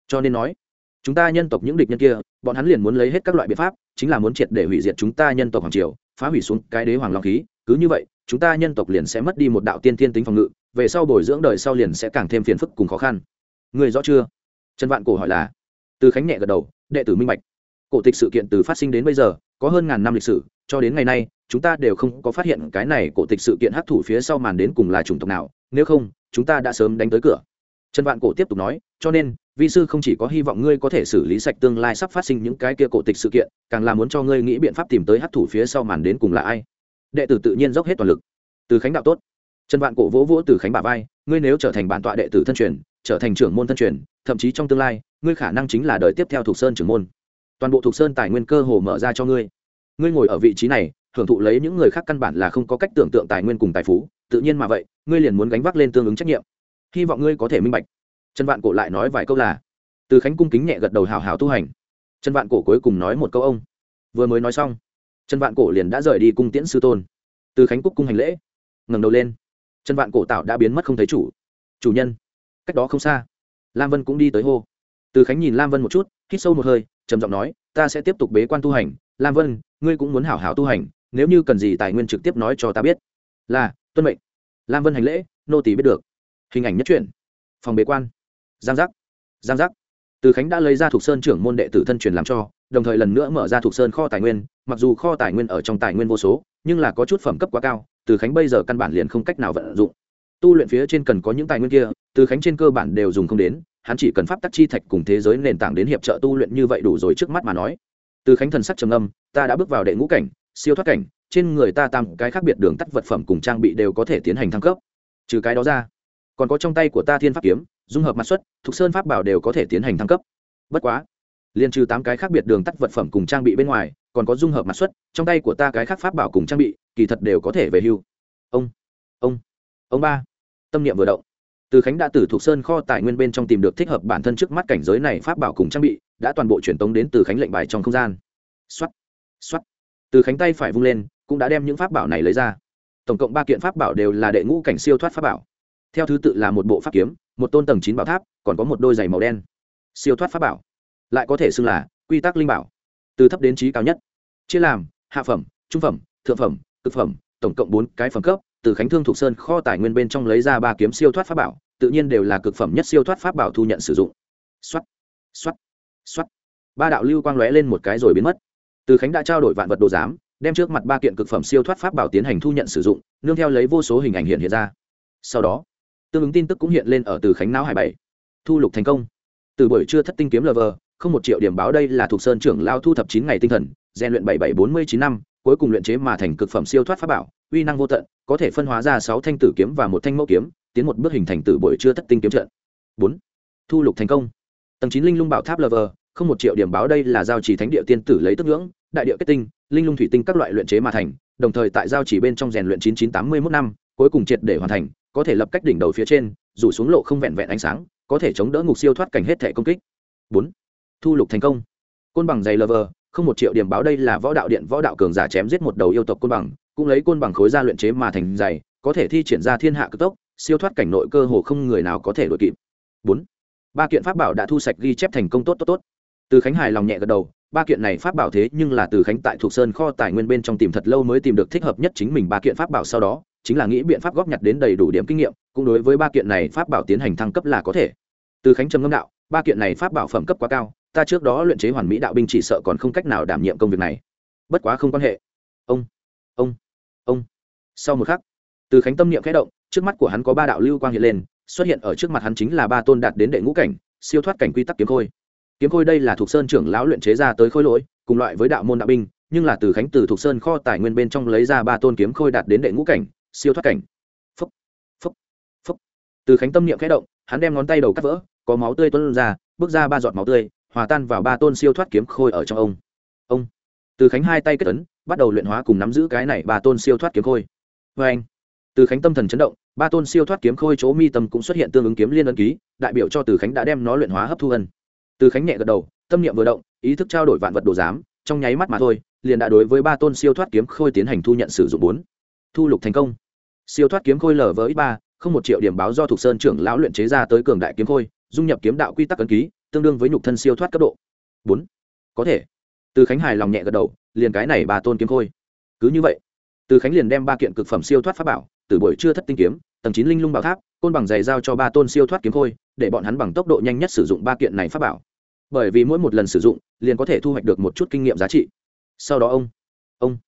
Cho nên nói, chúng ta nhân tộc những địch nhân kia, bọn hắn liền muốn lấy hết các loại biện pháp, chính là muốn triệt để hủy diệt chúng ta nhân tộc hoàng triều, phá hủy xuống cái đế hoàng long khí, cứ như vậy, chúng ta nhân tộc liền sẽ mất đi một đạo tiên thiên tính phòng ngự về sau bồi dưỡng đời sau liền sẽ càng thêm phiền phức cùng khó khăn. Người rõ chưa? Trần vạn cổ hỏi là. Từ khánh nhẹ gật đầu, đệ tử minh bạch. Cổ tịch sự kiện từ phát sinh đến bây giờ, có hơn ngàn năm lịch sử, cho đến ngày nay, chúng ta đều không có phát hiện cái này cổ tịch sự kiện hấp thủ phía sau màn đến cùng là chủng tộc nào, nếu không, chúng ta đã sớm đánh tới cửa. Trần vạn cổ tiếp tục nói, cho nên, vi sư không chỉ có hy vọng ngươi có thể xử lý sạch tương lai sắp phát sinh những cái kia cổ tịch sự kiện, càng là muốn cho ngươi nghĩ biện pháp tìm tới hấp thủ phía sau màn đến cùng là ai. Đệ tử tự nhiên dốc hết toàn lực. Từ khánh đạo tốt trần vạn cổ vỗ vỗ từ khánh bà vai, ngươi nếu trở thành bản tọa đệ tử thân truyền, trở thành trưởng môn thân truyền, thậm chí trong tương lai, ngươi khả năng chính là đời tiếp theo thuộc sơn trưởng môn. Toàn bộ thuộc sơn tài nguyên cơ hồ mở ra cho ngươi. Ngươi ngồi ở vị trí này, hưởng thụ lấy những người khác căn bản là không có cách tưởng tượng tài nguyên cùng tài phú, tự nhiên mà vậy, ngươi liền muốn gánh vác lên tương ứng trách nhiệm. Hy vọng ngươi có thể minh bạch. Trần vạn cổ lại nói vài câu là, từ khánh cung kính nhẹ gật đầu hào hào tu hành. Trần vạn cổ cuối cùng nói một câu ông. Vừa mới nói xong, trần vạn cổ liền đã rời đi cung tiễn sư tôn. Từ khánh cúc cung hành lễ, ngẩng đầu lên trần vạn cổ tạo đã biến mất không thấy chủ. Chủ nhân, cách đó không xa, lam vân cũng đi tới hô. Từ khánh nhìn lam vân một chút, hít sâu một hơi, trầm giọng nói, ta sẽ tiếp tục bế quan tu hành. Lam vân, ngươi cũng muốn hảo hảo tu hành, nếu như cần gì tài nguyên trực tiếp nói cho ta biết. Là, tuân mệnh. Lam vân hành lễ, nô tỷ biết được. Hình ảnh nhất truyện. Phòng bế quan. Giang giác. Giang giác. Từ khánh đã lấy ra thuộc sơn trưởng môn đệ tử thân truyền làm cho, đồng thời lần nữa mở ra thuộc sơn kho tài nguyên, mặc dù kho tài nguyên ở trong tài nguyên vô số, nhưng là có chút phẩm cấp quá cao từ khánh bây giờ căn bản liền không cách nào vận dụng. Tu luyện phía trên cần có những tài nguyên kia, từ khánh trên cơ bản đều dùng không đến, hắn chỉ cần pháp tắc chi thạch cùng thế giới nền tảng đến hiệp trợ tu luyện như vậy đủ rồi trước mắt mà nói. Từ khánh thần sắc trầm âm ta đã bước vào đệ ngũ cảnh, siêu thoát cảnh, trên người ta tam cái khác biệt đường tắt vật phẩm cùng trang bị đều có thể tiến hành thăng cấp. Trừ cái đó ra, còn có trong tay của ta thiên pháp kiếm, dung hợp mặt xuất thục sơn pháp bảo đều có thể tiến hành thăng cấp. Bất quá liên trừ tám cái khác biệt đường tắt vật phẩm cùng trang bị bên ngoài còn có dung hợp mặt xuất, trong tay của ta cái khác pháp bảo cùng trang bị, kỳ thật đều có thể về hưu. Ông ông ông ba. Tâm niệm vừa động. Từ khánh đã từ thuộc sơn kho tài nguyên bên trong tìm được thích hợp bản thân trước mắt cảnh giới này pháp bảo cùng trang bị, đã toàn bộ truyền tống đến từ khánh lệnh bài trong không gian. Xuất xuất từ khánh tay phải vung lên, cũng đã đem những pháp bảo này lấy ra. Tổng cộng ba kiện pháp bảo đều là đệ ngũ cảnh siêu thoát pháp bảo. Theo thứ tự là một bộ pháp kiếm, một tôn tầng chín bảo tháp, còn có một đôi giày màu đen. Siêu thoát pháp bảo. Lại có thể xưng là quy tắc linh bảo từ thấp đến trí cao nhất. Chia làm, hạ phẩm, trung phẩm, thượng phẩm, cực phẩm, tổng cộng bốn cái phẩm cấp, từ khánh thương thục sơn kho tài nguyên bên trong lấy ra ba kiếm siêu thoát pháp bảo, tự nhiên đều là cực phẩm nhất siêu thoát pháp bảo thu nhận sử dụng. X o á t x o á t x o á t ba đạo lưu quang lóe lên một cái rồi biến mất. Từ khánh đã trao đổi vạn vật đồ giám, đem trước mặt ba kiện cực phẩm siêu thoát pháp bảo tiến hành thu nhận sử dụng, nương theo lấy vô số hình ảnh hiện hiện ra. Sau đó, tương ứng tin tức cũng hiện lên ở từ khánh não hải bảy. Thu lục thành công. Từ buổi trưa thất tinh kiếm lờ vờ không một triệu điểm báo đây là thuộc sơn trưởng lao thu thập chín ngày tinh thần, rèn luyện bảy bảy bốn mươi chín năm, cuối cùng luyện chế mà thành cực phẩm siêu thoát pháp bảo, uy năng vô tận, có thể phân hóa ra sáu thanh tử kiếm và một thanh mẫu kiếm, tiến một bước hình thành tử buổi chưa thất tinh kiếm trận. Bốn, thu lục thành công. Tầng chín linh lung bảo tháp lv không một triệu điểm báo đây là giao chỉ thánh địa tiên tử lấy tức ngưỡng, đại địa kết tinh, linh lung thủy tinh các loại luyện chế mà thành, đồng thời tại giao chỉ bên trong rèn luyện chín chín tám mươi mốt năm, cuối cùng triệt để hoàn thành, có thể lập cách đỉnh đầu phía trên, rủ xuống lộ không vẹn vẹn ánh sáng, có thể chống đỡ ngục siêu thoát cảnh hết thể công kích. Bốn thu lục thành công. Côn bằng dày lờ vờ, không một triệu điểm báo đây là võ đạo điện, võ đạo cường giả chém giết một đầu yêu tộc côn bằng, cũng lấy côn bằng khối ra luyện chế mà thành dày, có thể thi triển ra thiên hạ cực tốc, siêu thoát cảnh nội cơ hồ không người nào có thể đuổi kịp. Bốn, ba kiện pháp bảo đã thu sạch ghi chép thành công tốt tốt tốt. Từ khánh hài lòng nhẹ gật đầu, ba kiện này pháp bảo thế nhưng là từ khánh tại thuộc sơn kho tài nguyên bên trong tìm thật lâu mới tìm được thích hợp nhất chính mình ba kiện pháp bảo sau đó, chính là nghĩ biện pháp góp nhặt đến đầy đủ điểm kinh nghiệm, cũng đối với ba kiện này pháp bảo tiến hành thăng cấp là có thể. Từ khánh trầm ngâm đạo, ba kiện này pháp bảo phẩm cấp quá cao ta trước đó luyện chế hoàn mỹ đạo binh chỉ sợ còn không cách nào đảm nhiệm công việc này. Bất quá không quan hệ. Ông ông ông. Sau một khắc, từ khánh tâm niệm khẽ động, trước mắt của hắn có ba đạo lưu quang hiện lên, xuất hiện ở trước mặt hắn chính là ba tôn đạt đến đệ ngũ cảnh, siêu thoát cảnh quy tắc kiếm khôi. Kiếm khôi đây là thuộc sơn trưởng lão luyện chế ra tới khôi lỗi, cùng loại với đạo môn đạo binh, nhưng là từ khánh từ thuộc sơn kho tài nguyên bên trong lấy ra ba tôn kiếm khôi đạt đến đệ ngũ cảnh, siêu thoát cảnh. Phúc phúc phúc. Từ khánh tâm niệm khẽ động, hắn đem ngón tay đầu cắt vỡ, có máu tươi tuôn ra, bước ra ba giọt máu tươi hòa tan vào ba tôn siêu thoát kiếm khôi ở trong ông. Ông. Từ khánh hai tay kết ấn, bắt đầu luyện hóa cùng nắm giữ cái này ba tôn siêu thoát kiếm khôi. Vê anh. Từ khánh tâm thần chấn động, ba tôn siêu thoát kiếm khôi chỗ mi tâm cũng xuất hiện tương ứng kiếm liên ân ký, đại biểu cho từ khánh đã đem nó luyện hóa hấp thu ân. Từ khánh nhẹ gật đầu, tâm niệm vừa động, ý thức trao đổi vạn vật đồ giám, trong nháy mắt mà thôi, liền đã đối với ba tôn siêu thoát kiếm khôi tiến hành thu nhận sử dụng bốn. Thu lục thành công. Siêu thoát kiếm khôi lở với ba, không một triệu điểm báo do thuộc sơn trưởng lão luyện chế ra tới cường đại kiếm khôi, dung nhập kiếm đạo quy tắc ấn ký tương đương với nhục thân siêu thoát cấp độ. Bốn. Có thể. Từ khánh hài lòng nhẹ gật đầu, liền cái này ba tôn kiếm khôi. Cứ như vậy, từ khánh liền đem ba kiện cực phẩm siêu thoát pháp bảo từ buổi trưa thất tinh kiếm, tầng chín linh lung bảo tháp, côn bằng giày giao cho ba tôn siêu thoát kiếm khôi, để bọn hắn bằng tốc độ nhanh nhất sử dụng ba kiện này pháp bảo. Bởi vì mỗi một lần sử dụng, liền có thể thu hoạch được một chút kinh nghiệm giá trị. Sau đó ông ông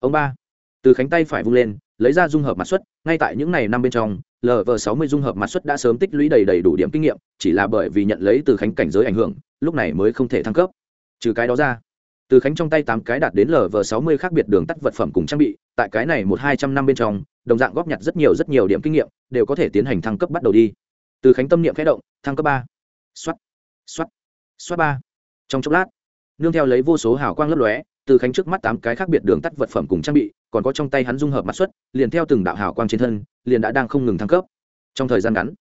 ông ba, từ khánh tay phải vung lên, lấy ra dung hợp mặt xuất, ngay tại những ngày năm bên trong lv sáu mươi dung hợp mặt suất đã sớm tích lũy đầy đầy đủ điểm kinh nghiệm, chỉ là bởi vì nhận lấy từ khánh cảnh giới ảnh hưởng, lúc này mới không thể thăng cấp. Trừ cái đó ra, từ khánh trong tay tám cái đạt đến lv sáu mươi khác biệt đường tắt vật phẩm cùng trang bị, tại cái này một hai trăm năm bên trong, đồng dạng góp nhặt rất nhiều rất nhiều điểm kinh nghiệm, đều có thể tiến hành thăng cấp bắt đầu đi. Từ khánh tâm niệm khẽ động, thăng cấp ba. Xoát xoát xoát ba. Trong chốc lát, nương theo lấy vô số hào quang lấp lóe từ khánh trước mắt tám cái khác biệt đường tắt vật phẩm cùng trang bị, còn có trong tay hắn dung hợp mặt xuất, liền theo từng đạo hào quang trên thân, liền đã đang không ngừng thăng cấp. Trong thời gian ngắn,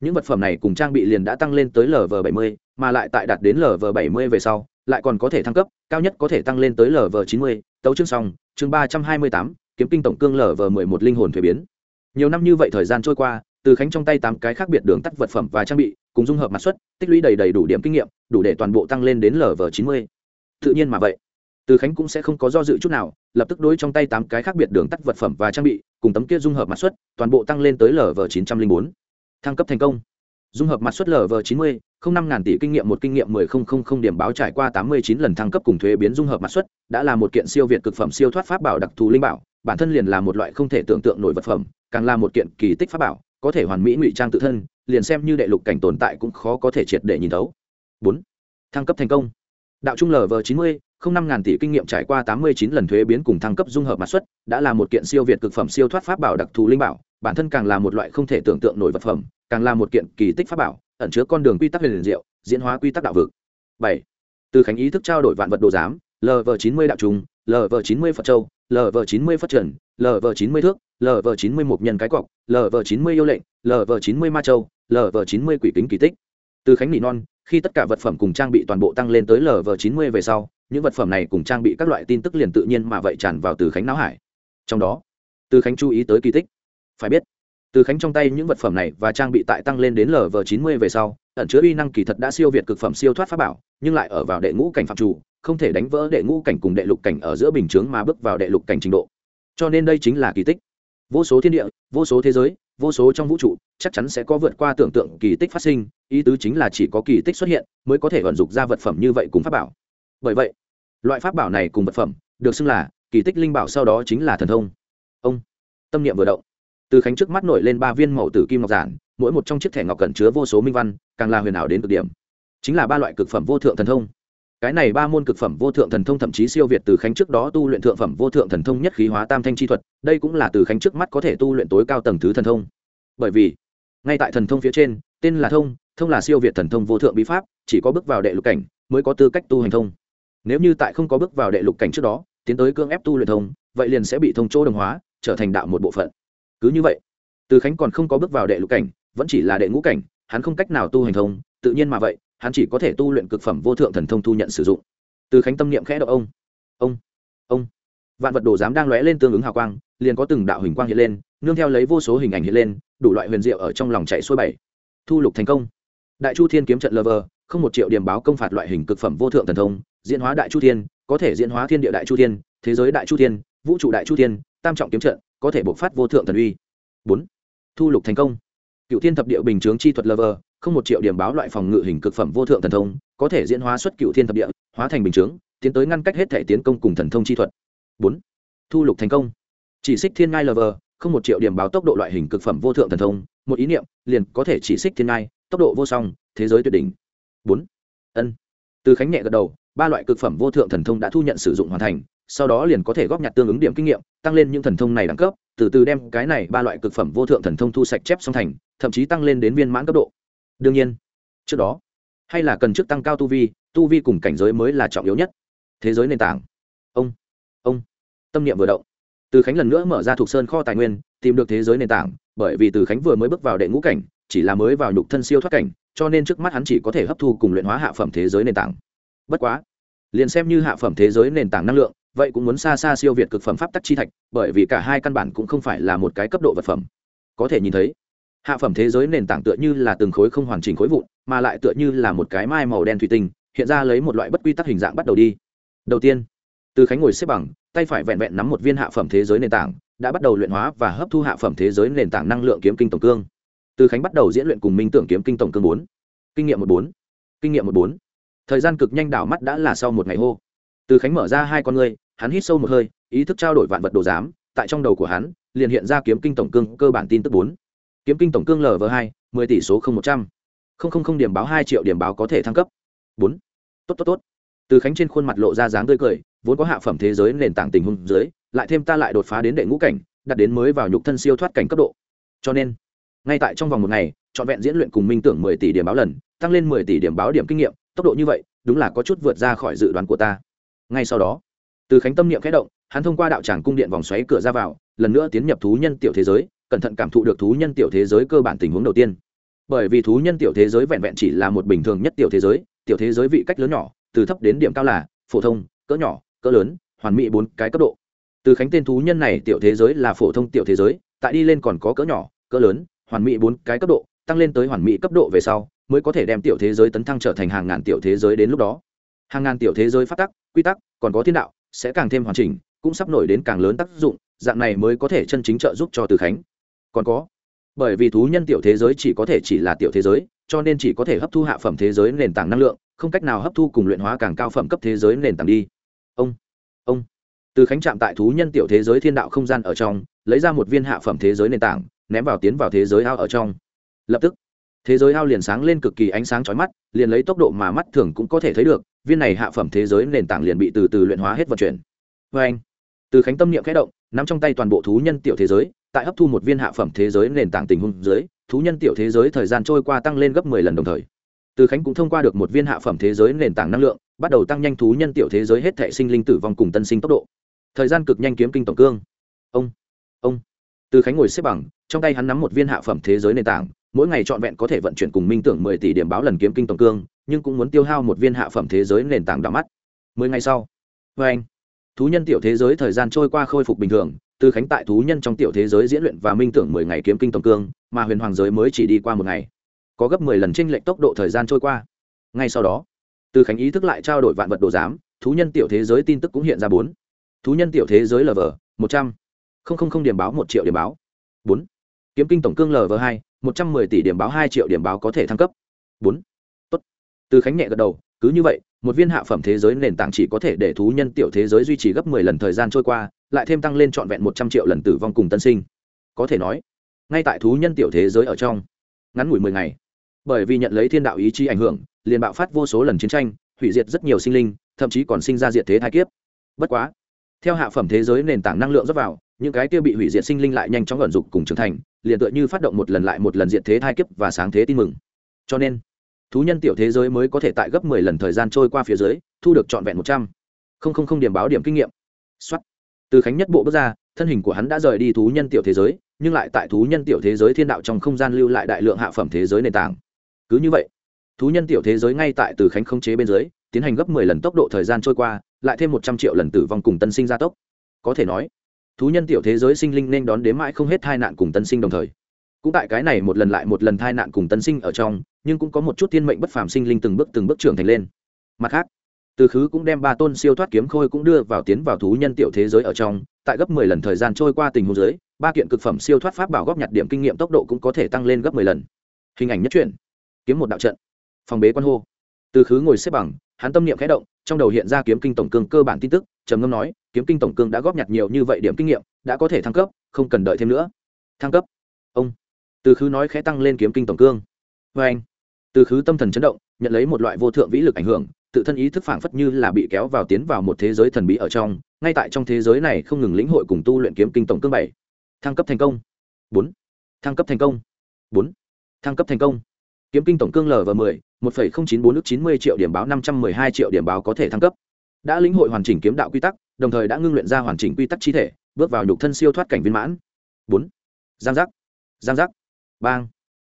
những vật phẩm này cùng trang bị liền đã tăng lên tới lv bảy mươi, mà lại tại đạt đến lv bảy mươi về sau, lại còn có thể thăng cấp, cao nhất có thể tăng lên tới lv chín mươi. Tấu chương xong, chương ba trăm hai mươi tám, kiếm kinh tổng cương lv mười một linh hồn thuế biến. Nhiều năm như vậy thời gian trôi qua, từ khánh trong tay tám cái khác biệt đường tắt vật phẩm và trang bị, cùng dung hợp mặt xuất, tích lũy đầy đầy đủ điểm kinh nghiệm, đủ để toàn bộ tăng lên đến lv chín mươi. Tự nhiên mà vậy từ khánh cũng sẽ không có do dự chút nào, lập tức đối trong tay tám cái khác biệt đường tắt vật phẩm và trang bị, cùng tấm kia dung hợp mặt xuất, toàn bộ tăng lên tới lv chín trăm linh bốn. Thăng cấp thành công. Dung hợp mặt xuất lv chín mươi, không năm ngàn tỷ kinh nghiệm, một kinh nghiệm mười không không không điểm báo trải qua tám mươi chín lần thăng cấp cùng thuế biến dung hợp mặt xuất, đã là một kiện siêu việt cực phẩm siêu thoát pháp bảo đặc thù linh bảo, bản thân liền là một loại không thể tưởng tượng nổi vật phẩm, càng là một kiện kỳ tích pháp bảo, có thể hoàn mỹ ngụy trang tự thân, liền xem như đệ lục cảnh tồn tại cũng khó có thể triệt để nhìn thấu. Bốn, thăng cấp thành công. Đạo trung lv chín mươi không năm ngàn tỷ kinh nghiệm trải qua tám mươi chín lần thuế biến cùng thăng cấp dung hợp mặt xuất, đã là một kiện siêu việt cực phẩm siêu thoát pháp bảo đặc thù linh bảo, bản thân càng là một loại không thể tưởng tượng nổi vật phẩm, càng là một kiện kỳ tích pháp bảo, ẩn chứa con đường quy tắc liền diệu, diễn hóa quy tắc đạo vực. Bảy, từ khánh ý thức trao đổi vạn vật đồ giám lv chín mươi đạo trùng lv chín mươi phật châu lv chín mươi phật trần lv chín mươi thước lv chín mươi một nhân cái cọc lv chín mươi yêu lệnh lv chín mươi ma châu lv chín mươi quỷ kính kỳ tích. Từ khánh nỉ non, khi tất cả vật phẩm cùng trang bị toàn bộ tăng lên tới lv chín mươi về sau những vật phẩm này cùng trang bị các loại tin tức liền tự nhiên mà vậy tràn vào từ khánh não hải. Trong đó, từ khánh chú ý tới kỳ tích. Phải biết, từ khánh trong tay những vật phẩm này và trang bị tại tăng lên đến lv chín mươi về sau, ẩn chứa uy năng kỳ thật đã siêu việt cực phẩm siêu thoát pháp bảo, nhưng lại ở vào đệ ngũ cảnh phạm chủ, không thể đánh vỡ đệ ngũ cảnh cùng đệ lục cảnh ở giữa bình chướng mà bước vào đệ lục cảnh trình độ. Cho nên đây chính là kỳ tích. Vô số thiên địa, vô số thế giới, vô số trong vũ trụ, chắc chắn sẽ có vượt qua tưởng tượng kỳ tích phát sinh, ý tứ chính là chỉ có kỳ tích xuất hiện mới có thể vận dụng ra vật phẩm như vậy cùng pháp bảo. Bởi vậy loại pháp bảo này cùng vật phẩm, được xưng là kỳ tích linh bảo sau đó chính là thần thông. Ông, tâm niệm vừa động. Từ khánh trước mắt nổi lên ba viên màu tử kim ngọc giản, mỗi một trong chiếc thẻ ngọc cẩn chứa vô số minh văn, càng là huyền ảo đến cực điểm. Chính là ba loại cực phẩm vô thượng thần thông. Cái này ba môn cực phẩm vô thượng thần thông thậm chí siêu việt từ khánh trước đó tu luyện thượng phẩm vô thượng thần thông nhất khí hóa tam thanh chi thuật, đây cũng là từ khánh trước mắt có thể tu luyện tối cao tầng thứ thần thông. Bởi vì, ngay tại thần thông phía trên, tên là thông thông là siêu việt thần thông vô thượng bí pháp, chỉ có bước vào đệ lục cảnh mới có tư cách tu hành thông nếu như tại không có bước vào đệ lục cảnh trước đó, tiến tới cưỡng ép tu luyện thông, vậy liền sẽ bị thông chỗ đồng hóa, trở thành đạo một bộ phận. Cứ như vậy, từ khánh còn không có bước vào đệ lục cảnh, vẫn chỉ là đệ ngũ cảnh, hắn không cách nào tu hành thông, tự nhiên mà vậy, hắn chỉ có thể tu luyện cực phẩm vô thượng thần thông thu nhận sử dụng. Từ khánh tâm niệm khẽ động, ông ông ông. Vạn vật đồ giám đang lóe lên tương ứng hào quang, liền có từng đạo hình quang hiện lên, nương theo lấy vô số hình ảnh hiện lên, đủ loại huyền diệu ở trong lòng chạy xuôi bảy. Thu lục thành công. Đại chu thiên kiếm trận lover không một triệu điểm báo công phạt loại hình cực phẩm vô thượng thần thông diễn hóa đại chu thiên, có thể diễn hóa thiên địa đại chu thiên, thế giới đại chu thiên, vũ trụ đại chu thiên, tam trọng kiếm trận, có thể bộc phát vô thượng thần uy. Bốn, thu lục thành công. Cựu thiên thập địa bình chướng chi thuật lover, không một triệu điểm báo loại phòng ngự hình cực phẩm vô thượng thần thông, có thể diễn hóa xuất cựu thiên thập địa, hóa thành bình chướng, tiến tới ngăn cách hết thể tiến công cùng thần thông chi thuật. Bốn, thu lục thành công. Chỉ xích thiên ngai lover, không một triệu điểm báo tốc độ loại hình cực phẩm vô thượng thần thông, một ý niệm, liền có thể chỉ xích thiên ngai, tốc độ vô song, thế giới tuyệt đỉnh. Bốn, ân. Từ khánh nhẹ gật đầu ba loại cực phẩm vô thượng thần thông đã thu nhận sử dụng hoàn thành, sau đó liền có thể góp nhặt tương ứng điểm kinh nghiệm, tăng lên những thần thông này đẳng cấp, từ từ đem cái này ba loại cực phẩm vô thượng thần thông thu sạch chép song thành, thậm chí tăng lên đến viên mãn cấp độ. Đương nhiên, trước đó, hay là cần trước tăng cao tu vi tu vi cùng cảnh giới mới là trọng yếu nhất. Thế giới nền tảng. Ông ông, tâm niệm vừa động. Từ khánh lần nữa mở ra thuộc sơn kho tài nguyên, tìm được thế giới nền tảng, bởi vì từ khánh vừa mới bước vào đệ ngũ cảnh, chỉ là mới vào nhục thân siêu thoát cảnh, cho nên trước mắt hắn chỉ có thể hấp thu cùng luyện hóa hạ phẩm thế giới nền tảng bất quá, liền xem như hạ phẩm thế giới nền tảng năng lượng, vậy cũng muốn xa xa siêu việt cực phẩm pháp tắc chi thạch, bởi vì cả hai căn bản cũng không phải là một cái cấp độ vật phẩm. Có thể nhìn thấy, hạ phẩm thế giới nền tảng tựa như là từng khối không hoàn chỉnh khối vụn, mà lại tựa như là một cái mai màu đen thủy tinh, hiện ra lấy một loại bất quy tắc hình dạng bắt đầu đi. Đầu tiên, từ khánh ngồi xếp bằng, tay phải vẹn vẹn nắm một viên hạ phẩm thế giới nền tảng, đã bắt đầu luyện hóa và hấp thu hạ phẩm thế giới nền tảng năng lượng kiếm kinh tổng cương. Từ khánh bắt đầu diễn luyện cùng minh tưởng kiếm kinh tổng cương bốn. Kinh nghiệm một bốn. Kinh nghiệm một bốn thời gian cực nhanh đảo mắt đã là sau một ngày hô. Từ khánh mở ra hai con ngươi, hắn hít sâu một hơi, ý thức trao đổi vạn vật đồ giám, tại trong đầu của hắn, liền hiện ra kiếm kinh tổng cương cơ bản tin tức bốn. Kiếm kinh tổng cương lv hai, mười tỷ số không một trăm. Không không điểm báo hai triệu điểm báo có thể thăng cấp. Bốn. Tốt tốt tốt. Từ khánh trên khuôn mặt lộ ra dáng tươi cười, vốn có hạ phẩm thế giới nền tảng tình huống dưới, lại thêm ta lại đột phá đến đệ ngũ cảnh đặt đến mới vào nhục thân siêu thoát cảnh cấp độ. Cho nên, ngay tại trong vòng một ngày, trọn vẹn diễn luyện cùng minh tưởng mười tỷ điểm báo lần, tăng lên mười tỷ điểm báo điểm kinh nghiệm tốc độ như vậy, đúng là có chút vượt ra khỏi dự đoán của ta. Ngay sau đó, từ khánh tâm niệm khẽ động, hắn thông qua đạo tràng cung điện vòng xoáy cửa ra vào, lần nữa tiến nhập thú nhân tiểu thế giới, cẩn thận cảm thụ được thú nhân tiểu thế giới cơ bản tình huống đầu tiên. Bởi vì thú nhân tiểu thế giới vẹn vẹn chỉ là một bình thường nhất tiểu thế giới, tiểu thế giới vị cách lớn nhỏ, từ thấp đến điểm cao là phổ thông, cỡ nhỏ, cỡ lớn, hoàn mỹ bốn cái cấp độ. Từ khánh tên thú nhân này tiểu thế giới là phổ thông tiểu thế giới, tại đi lên còn có cỡ nhỏ, cỡ lớn, hoàn mỹ bốn cái cấp độ tăng lên tới hoàn mỹ cấp độ về sau, mới có thể đem tiểu thế giới tấn thăng trở thành hàng ngàn tiểu thế giới đến lúc đó. Hàng ngàn tiểu thế giới phát tắc, quy tắc, còn có thiên đạo, sẽ càng thêm hoàn chỉnh, cũng sắp nổi đến càng lớn tác dụng, dạng này mới có thể chân chính trợ giúp cho từ khánh. Còn có, bởi vì thú nhân tiểu thế giới chỉ có thể chỉ là tiểu thế giới, cho nên chỉ có thể hấp thu hạ phẩm thế giới nền tảng năng lượng, không cách nào hấp thu cùng luyện hóa càng cao phẩm cấp thế giới nền tảng đi. Ông ông. Từ khánh chạm tại thú nhân tiểu thế giới thiên đạo không gian ở trong, lấy ra một viên hạ phẩm thế giới nền tảng, ném vào tiến vào thế giới ao ở trong lập tức, thế giới ao liền sáng lên cực kỳ ánh sáng chói mắt, liền lấy tốc độ mà mắt thường cũng có thể thấy được, viên này hạ phẩm thế giới nền tảng liền bị từ từ luyện hóa hết vận chuyển. Vê anh, từ khánh tâm niệm khẽ động, nắm trong tay toàn bộ thú nhân tiểu thế giới, tại hấp thu một viên hạ phẩm thế giới nền tảng tình huống dưới, thú nhân tiểu thế giới thời gian trôi qua tăng lên gấp mười lần đồng thời. Từ khánh cũng thông qua được một viên hạ phẩm thế giới nền tảng năng lượng, bắt đầu tăng nhanh thú nhân tiểu thế giới hết thệ sinh linh tử vong cùng tân sinh tốc độ. Thời gian cực nhanh kiếm kinh tổng cương. Ông ông. Từ khánh ngồi xếp bằng, trong tay hắn nắm một viên hạ phẩm thế giới nền tảng mỗi ngày trọn vẹn có thể vận chuyển cùng minh tưởng mười tỷ điểm báo lần kiếm kinh tổng cương, nhưng cũng muốn tiêu hao một viên hạ phẩm thế giới nền tảng đỏ mắt. Mười ngày sau vê anh, thú nhân tiểu thế giới thời gian trôi qua khôi phục bình thường từ khánh tại thú nhân trong tiểu thế giới diễn luyện và minh tưởng mười ngày kiếm kinh tổng cương, mà huyền hoàng giới mới chỉ đi qua một ngày. Có gấp mười lần tranh lệch tốc độ thời gian trôi qua. Ngay sau đó từ khánh ý thức lại trao đổi vạn vật đồ giám, thú nhân tiểu thế giới tin tức cũng hiện ra bốn. Thú nhân tiểu thế giới lv một trăm linh điểm báo một triệu điểm báo. Bốn. Kiếm kinh tổng cương lv hai một trăm mười tỷ điểm báo, hai triệu điểm báo có thể thăng cấp. Bốn. Tốt. Từ khánh nhẹ gật đầu, cứ như vậy, một viên hạ phẩm thế giới nền tảng chỉ có thể để thú nhân tiểu thế giới duy trì gấp mười lần thời gian trôi qua, lại thêm tăng lên trọn vẹn một trăm triệu lần tử vong cùng tân sinh. Có thể nói, ngay tại thú nhân tiểu thế giới ở trong, ngắn ngủi mười ngày. Bởi vì nhận lấy thiên đạo ý chí ảnh hưởng, liền bạo phát vô số lần chiến tranh, hủy diệt rất nhiều sinh linh, thậm chí còn sinh ra diệt thế thai kiếp. Bất quá, theo hạ phẩm thế giới nền tảng năng lượng dốc vào, những cái kia bị hủy diệt sinh linh lại nhanh chóng vận dụng cùng trưởng thành liền tựa như phát động một lần lại một lần diện thế thai kiếp và sáng thế tin mừng. Cho nên, thú nhân tiểu thế giới mới có thể tại gấp mười lần thời gian trôi qua phía dưới, thu được trọn vẹn một trăm. Không không không điểm báo điểm kinh nghiệm. Xuất từ khánh nhất bộ bước ra, thân hình của hắn đã rời đi thú nhân tiểu thế giới, nhưng lại tại thú nhân tiểu thế giới thiên đạo trong không gian lưu lại đại lượng hạ phẩm thế giới nền tảng. Cứ như vậy, thú nhân tiểu thế giới ngay tại từ khánh không chế bên dưới, tiến hành gấp mười lần tốc độ thời gian trôi qua, lại thêm một trăm triệu lần tử vong cùng tân sinh gia tốc. Có thể nói thú nhân tiểu thế giới sinh linh nên đón đến mãi không hết tai nạn cùng tân sinh đồng thời. Cũng tại cái này một lần lại một lần tai nạn cùng tân sinh ở trong, nhưng cũng có một chút thiên mệnh bất phàm sinh linh từng bước từng bước trưởng thành lên. Mặt khác, từ khứ cũng đem ba tôn siêu thoát kiếm khôi cũng đưa vào tiến vào thú nhân tiểu thế giới ở trong. Tại gấp mười lần thời gian trôi qua tình huống giới ba kiện cực phẩm siêu thoát pháp bảo góp nhặt điểm kinh nghiệm tốc độ cũng có thể tăng lên gấp mười lần. Hình ảnh nhất truyện. Kiếm một đạo trận. Phòng bế quan hô. Từ khứ ngồi xếp bằng, hắn tâm niệm khẽ động, trong đầu hiện ra kiếm kinh tổng cương cơ bản tin tức trầm ngâm nói, kiếm kinh tổng cương đã góp nhặt nhiều như vậy điểm kinh nghiệm, đã có thể thăng cấp, không cần đợi thêm nữa. Thăng cấp? Ông. Từ khứ nói khẽ tăng lên kiếm kinh tổng cương. Vê anh. Từ khứ tâm thần chấn động, nhận lấy một loại vô thượng vĩ lực ảnh hưởng, tự thân ý thức phảng phất như là bị kéo vào tiến vào một thế giới thần bí ở trong, ngay tại trong thế giới này không ngừng lĩnh hội cùng tu luyện kiếm kinh tổng cương bảy. Thăng cấp thành công. Bốn. Thăng cấp thành công. Bốn. Thăng cấp thành công. Kiếm kinh tổng cương lv mười, một phẩy không chín bốn nước chín mươi triệu điểm báo năm trăm mười hai triệu điểm báo có thể thăng cấp đã lĩnh hội hoàn chỉnh kiếm đạo quy tắc, đồng thời đã ngưng luyện ra hoàn chỉnh quy tắc chi thể, bước vào nhục thân siêu thoát cảnh viên mãn. Bốn. Giang giác. Giang giác. Bang.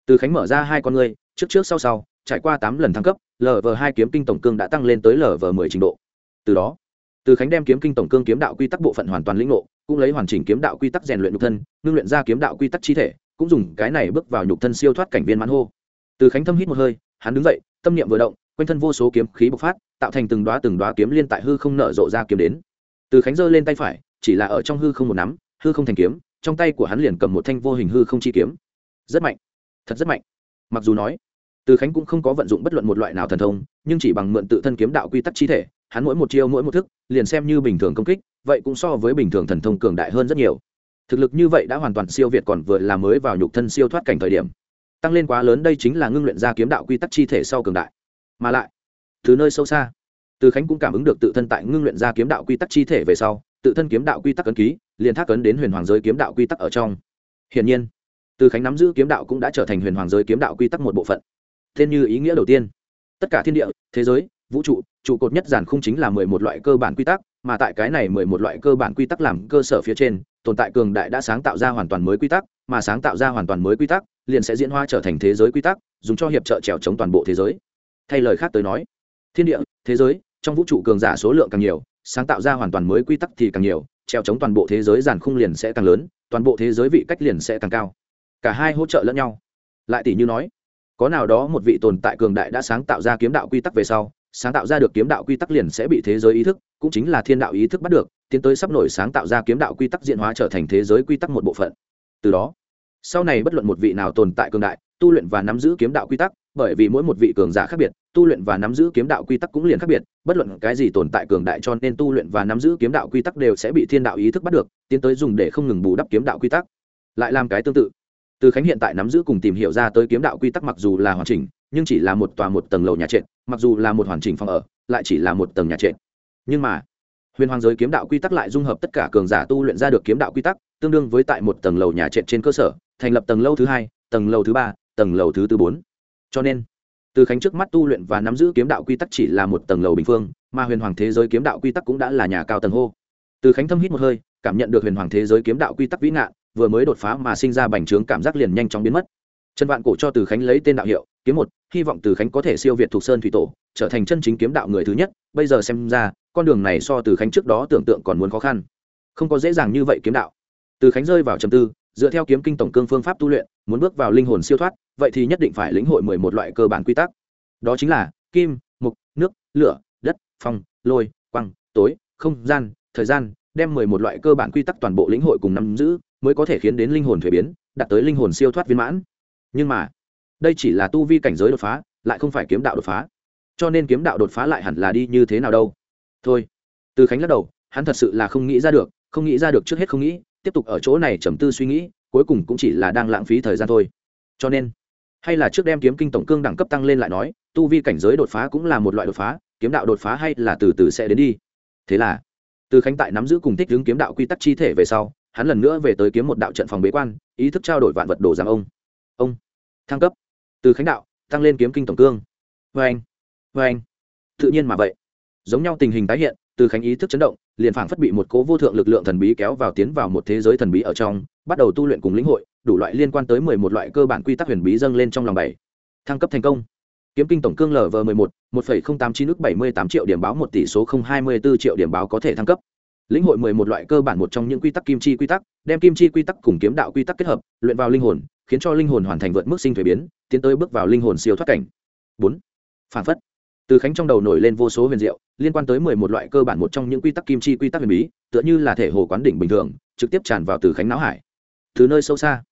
Từ khánh mở ra hai con người trước trước sau sau, trải qua tám lần thăng cấp lv hai kiếm kinh tổng cương đã tăng lên tới lv mười trình độ. Từ đó, từ khánh đem kiếm kinh tổng cương kiếm đạo quy tắc bộ phận hoàn toàn lĩnh ngộ, cũng lấy hoàn chỉnh kiếm đạo quy tắc rèn luyện nhục thân, ngưng luyện ra kiếm đạo quy tắc chi thể, cũng dùng cái này bước vào nhục thân siêu thoát cảnh viên mãn hô. Từ khánh thâm hít một hơi, hắn đứng dậy, tâm niệm vừa động quanh thân vô số kiếm khí bộc phát, tạo thành từng đoá từng đoá kiếm liên tại hư không nở rộ ra kiếm đến. Từ khánh giơ lên tay phải, chỉ là ở trong hư không một nắm, hư không thành kiếm, trong tay của hắn liền cầm một thanh vô hình hư không chi kiếm. Rất mạnh. Thật rất mạnh. Mặc dù nói, từ khánh cũng không có vận dụng bất luận một loại nào thần thông, nhưng chỉ bằng mượn tự thân kiếm đạo quy tắc chi thể, hắn mỗi một chiêu mỗi một thức, liền xem như bình thường công kích, vậy cũng so với bình thường thần thông cường đại hơn rất nhiều. Thực lực như vậy đã hoàn toàn siêu việt còn vừa là mới vào nhục thân siêu thoát cảnh thời điểm. Tăng lên quá lớn đây chính là ngưng luyện ra kiếm đạo quy tắc chi thể sau cường đại mà lại, từ nơi sâu xa, từ khánh cũng cảm ứng được tự thân tại ngưng luyện ra kiếm đạo quy tắc chi thể về sau, tự thân kiếm đạo quy tắc ấn ký, liền thác ấn đến huyền hoàng giới kiếm đạo quy tắc ở trong. Hiển nhiên, từ khánh nắm giữ kiếm đạo cũng đã trở thành huyền hoàng giới kiếm đạo quy tắc một bộ phận. Tên như ý nghĩa đầu tiên, tất cả thiên địa, thế giới, vũ trụ trụ cột nhất giản không chính là mười một loại cơ bản quy tắc, mà tại cái này mười một loại cơ bản quy tắc làm cơ sở phía trên, tồn tại cường đại đã sáng tạo ra hoàn toàn mới quy tắc, mà sáng tạo ra hoàn toàn mới quy tắc, liền sẽ diễn hóa trở thành thế giới quy tắc, dùng cho hiệp trợ trèo chống toàn bộ thế giới thay lời khác tới nói, thiên địa, thế giới, trong vũ trụ cường giả số lượng càng nhiều, sáng tạo ra hoàn toàn mới quy tắc thì càng nhiều, treo chống toàn bộ thế giới giàn khung liền sẽ càng lớn, toàn bộ thế giới vị cách liền sẽ càng cao. Cả hai hỗ trợ lẫn nhau. Lại tỷ như nói, có nào đó một vị tồn tại cường đại đã sáng tạo ra kiếm đạo quy tắc về sau, sáng tạo ra được kiếm đạo quy tắc liền sẽ bị thế giới ý thức, cũng chính là thiên đạo ý thức bắt được, tiến tới sắp nổi sáng tạo ra kiếm đạo quy tắc diện hóa trở thành thế giới quy tắc một bộ phận. Từ đó, sau này bất luận một vị nào tồn tại cường đại, tu luyện và nắm giữ kiếm đạo quy tắc bởi vì mỗi một vị cường giả khác biệt, tu luyện và nắm giữ kiếm đạo quy tắc cũng liền khác biệt, bất luận cái gì tồn tại cường đại cho nên tu luyện và nắm giữ kiếm đạo quy tắc đều sẽ bị thiên đạo ý thức bắt được, tiến tới dùng để không ngừng bù đắp kiếm đạo quy tắc. Lại làm cái tương tự. Từ khánh hiện tại nắm giữ cùng tìm hiểu ra tới kiếm đạo quy tắc mặc dù là hoàn chỉnh, nhưng chỉ là một tòa một tầng lầu nhà trệt, mặc dù là một hoàn chỉnh phòng ở, lại chỉ là một tầng nhà trệt. Nhưng mà, huyền hoàng giới kiếm đạo quy tắc lại dung hợp tất cả cường giả tu luyện ra được kiếm đạo quy tắc, tương đương với tại một tầng lầu nhà trệt trên cơ sở, thành lập tầng lâu thứ hai, tầng lầu thứ ba, tầng lầu thứ tư bốn cho nên, từ khánh trước mắt tu luyện và nắm giữ kiếm đạo quy tắc chỉ là một tầng lầu bình phương, mà huyền hoàng thế giới kiếm đạo quy tắc cũng đã là nhà cao tầng hô. Từ khánh thâm hít một hơi, cảm nhận được huyền hoàng thế giới kiếm đạo quy tắc vĩ ngạn, vừa mới đột phá mà sinh ra bành trướng cảm giác liền nhanh chóng biến mất. Trần vạn cổ cho từ khánh lấy tên đạo hiệu, kiếm một, hy vọng từ khánh có thể siêu việt thục sơn thủy tổ, trở thành chân chính kiếm đạo người thứ nhất. Bây giờ xem ra, con đường này so từ khánh trước đó tưởng tượng còn muốn khó khăn. Không có dễ dàng như vậy kiếm đạo. Từ khánh rơi vào trầm tư, dựa theo kiếm kinh tổng cương phương pháp tu luyện, muốn bước vào linh hồn siêu thoát vậy thì nhất định phải lĩnh hội mười một loại cơ bản quy tắc. Đó chính là kim, mục, nước, lửa, đất, phong, lôi quăng tối, không gian, thời gian, đem mười một loại cơ bản quy tắc toàn bộ lĩnh hội cùng nắm giữ, mới có thể khiến đến linh hồn thuế biến, đạt tới linh hồn siêu thoát viên mãn. Nhưng mà, đây chỉ là tu vi cảnh giới đột phá, lại không phải kiếm đạo đột phá. Cho nên kiếm đạo đột phá lại hẳn là đi như thế nào đâu. Thôi, từ khánh lắc đầu, hắn thật sự là không nghĩ ra được, không nghĩ ra được trước hết không nghĩ, tiếp tục ở chỗ này trầm tư suy nghĩ, cuối cùng cũng chỉ là đang lãng phí thời gian thôi. Cho nên hay là trước đem kiếm kinh tổng cương đẳng cấp tăng lên lại nói, tu vi cảnh giới đột phá cũng là một loại đột phá, kiếm đạo đột phá hay là từ từ sẽ đến đi. Thế là, từ khánh tại nắm giữ cùng thích hướng kiếm đạo quy tắc chi thể về sau, hắn lần nữa về tới kiếm một đạo trận phòng bế quan, ý thức trao đổi vạn vật đồ giam ông. Ông, thăng cấp. Từ khánh đạo, tăng lên kiếm kinh tổng cương. Vê anh vê anh. Tự nhiên mà vậy. Giống nhau tình hình tái hiện, từ khánh ý thức chấn động, liền phảng phất bị một cố vô thượng lực lượng thần bí kéo vào tiến vào một thế giới thần bí ở trong, bắt đầu tu luyện cùng lĩnh hội đủ loại liên quan tới mười một loại cơ bản quy tắc huyền bí dâng lên trong lòng bảy. Thăng cấp thành công. Kiếm kinh tổng cương lv mười một một phẩy không tám chín ước bảy mươi tám triệu điểm báo, một tỷ số không hai mươi bốn triệu điểm báo có thể thăng cấp. Lĩnh hội mười một loại cơ bản một trong những quy tắc kim chi quy tắc, đem kim chi quy tắc cùng kiếm đạo quy tắc kết hợp, luyện vào linh hồn, khiến cho linh hồn hoàn thành vượt mức sinh thuế biến, tiến tới bước vào linh hồn siêu thoát cảnh. Bốn. Phản phất. Từ khánh trong đầu nổi lên vô số huyền diệu, liên quan tới mười một loại cơ bản một trong những quy tắc kim chi quy tắc huyền bí, tựa như là thể hồ quán đỉnh bình thường, trực tiếp tràn vào từ khánh não hải. Từ nơi sâu xa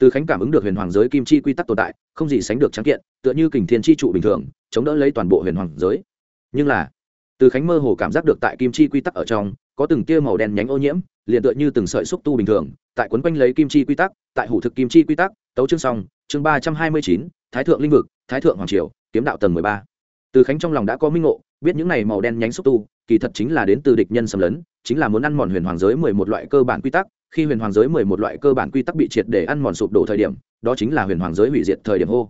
từ khánh cảm ứng được huyền hoàng giới kim chi quy tắc tồn tại, không gì sánh được trắng kiện, tựa như kình thiên chi trụ bình thường, chống đỡ lấy toàn bộ huyền hoàng giới. Nhưng là, từ khánh mơ hồ cảm giác được tại kim chi quy tắc ở trong, có từng tia màu đen nhánh ô nhiễm, liền tựa như từng sợi xúc tu bình thường, tại quấn quanh lấy kim chi quy tắc, tại hủ thực kim chi quy tắc, tấu chương song chương ba trăm hai mươi chín, thái thượng linh vực, thái thượng hoàng triều, kiếm đạo tầng mười ba. Từ khánh trong lòng đã có minh ngộ, biết những này màu đen nhánh xúc tu, kỳ thật chính là đến từ địch nhân xâm lấn, chính là muốn ăn mòn huyền hoàng giới mười một loại cơ bản quy tắc khi huyền hoàng giới mười một loại cơ bản quy tắc bị triệt để ăn mòn sụp đổ thời điểm, đó chính là huyền hoàng giới hủy diệt thời điểm hô.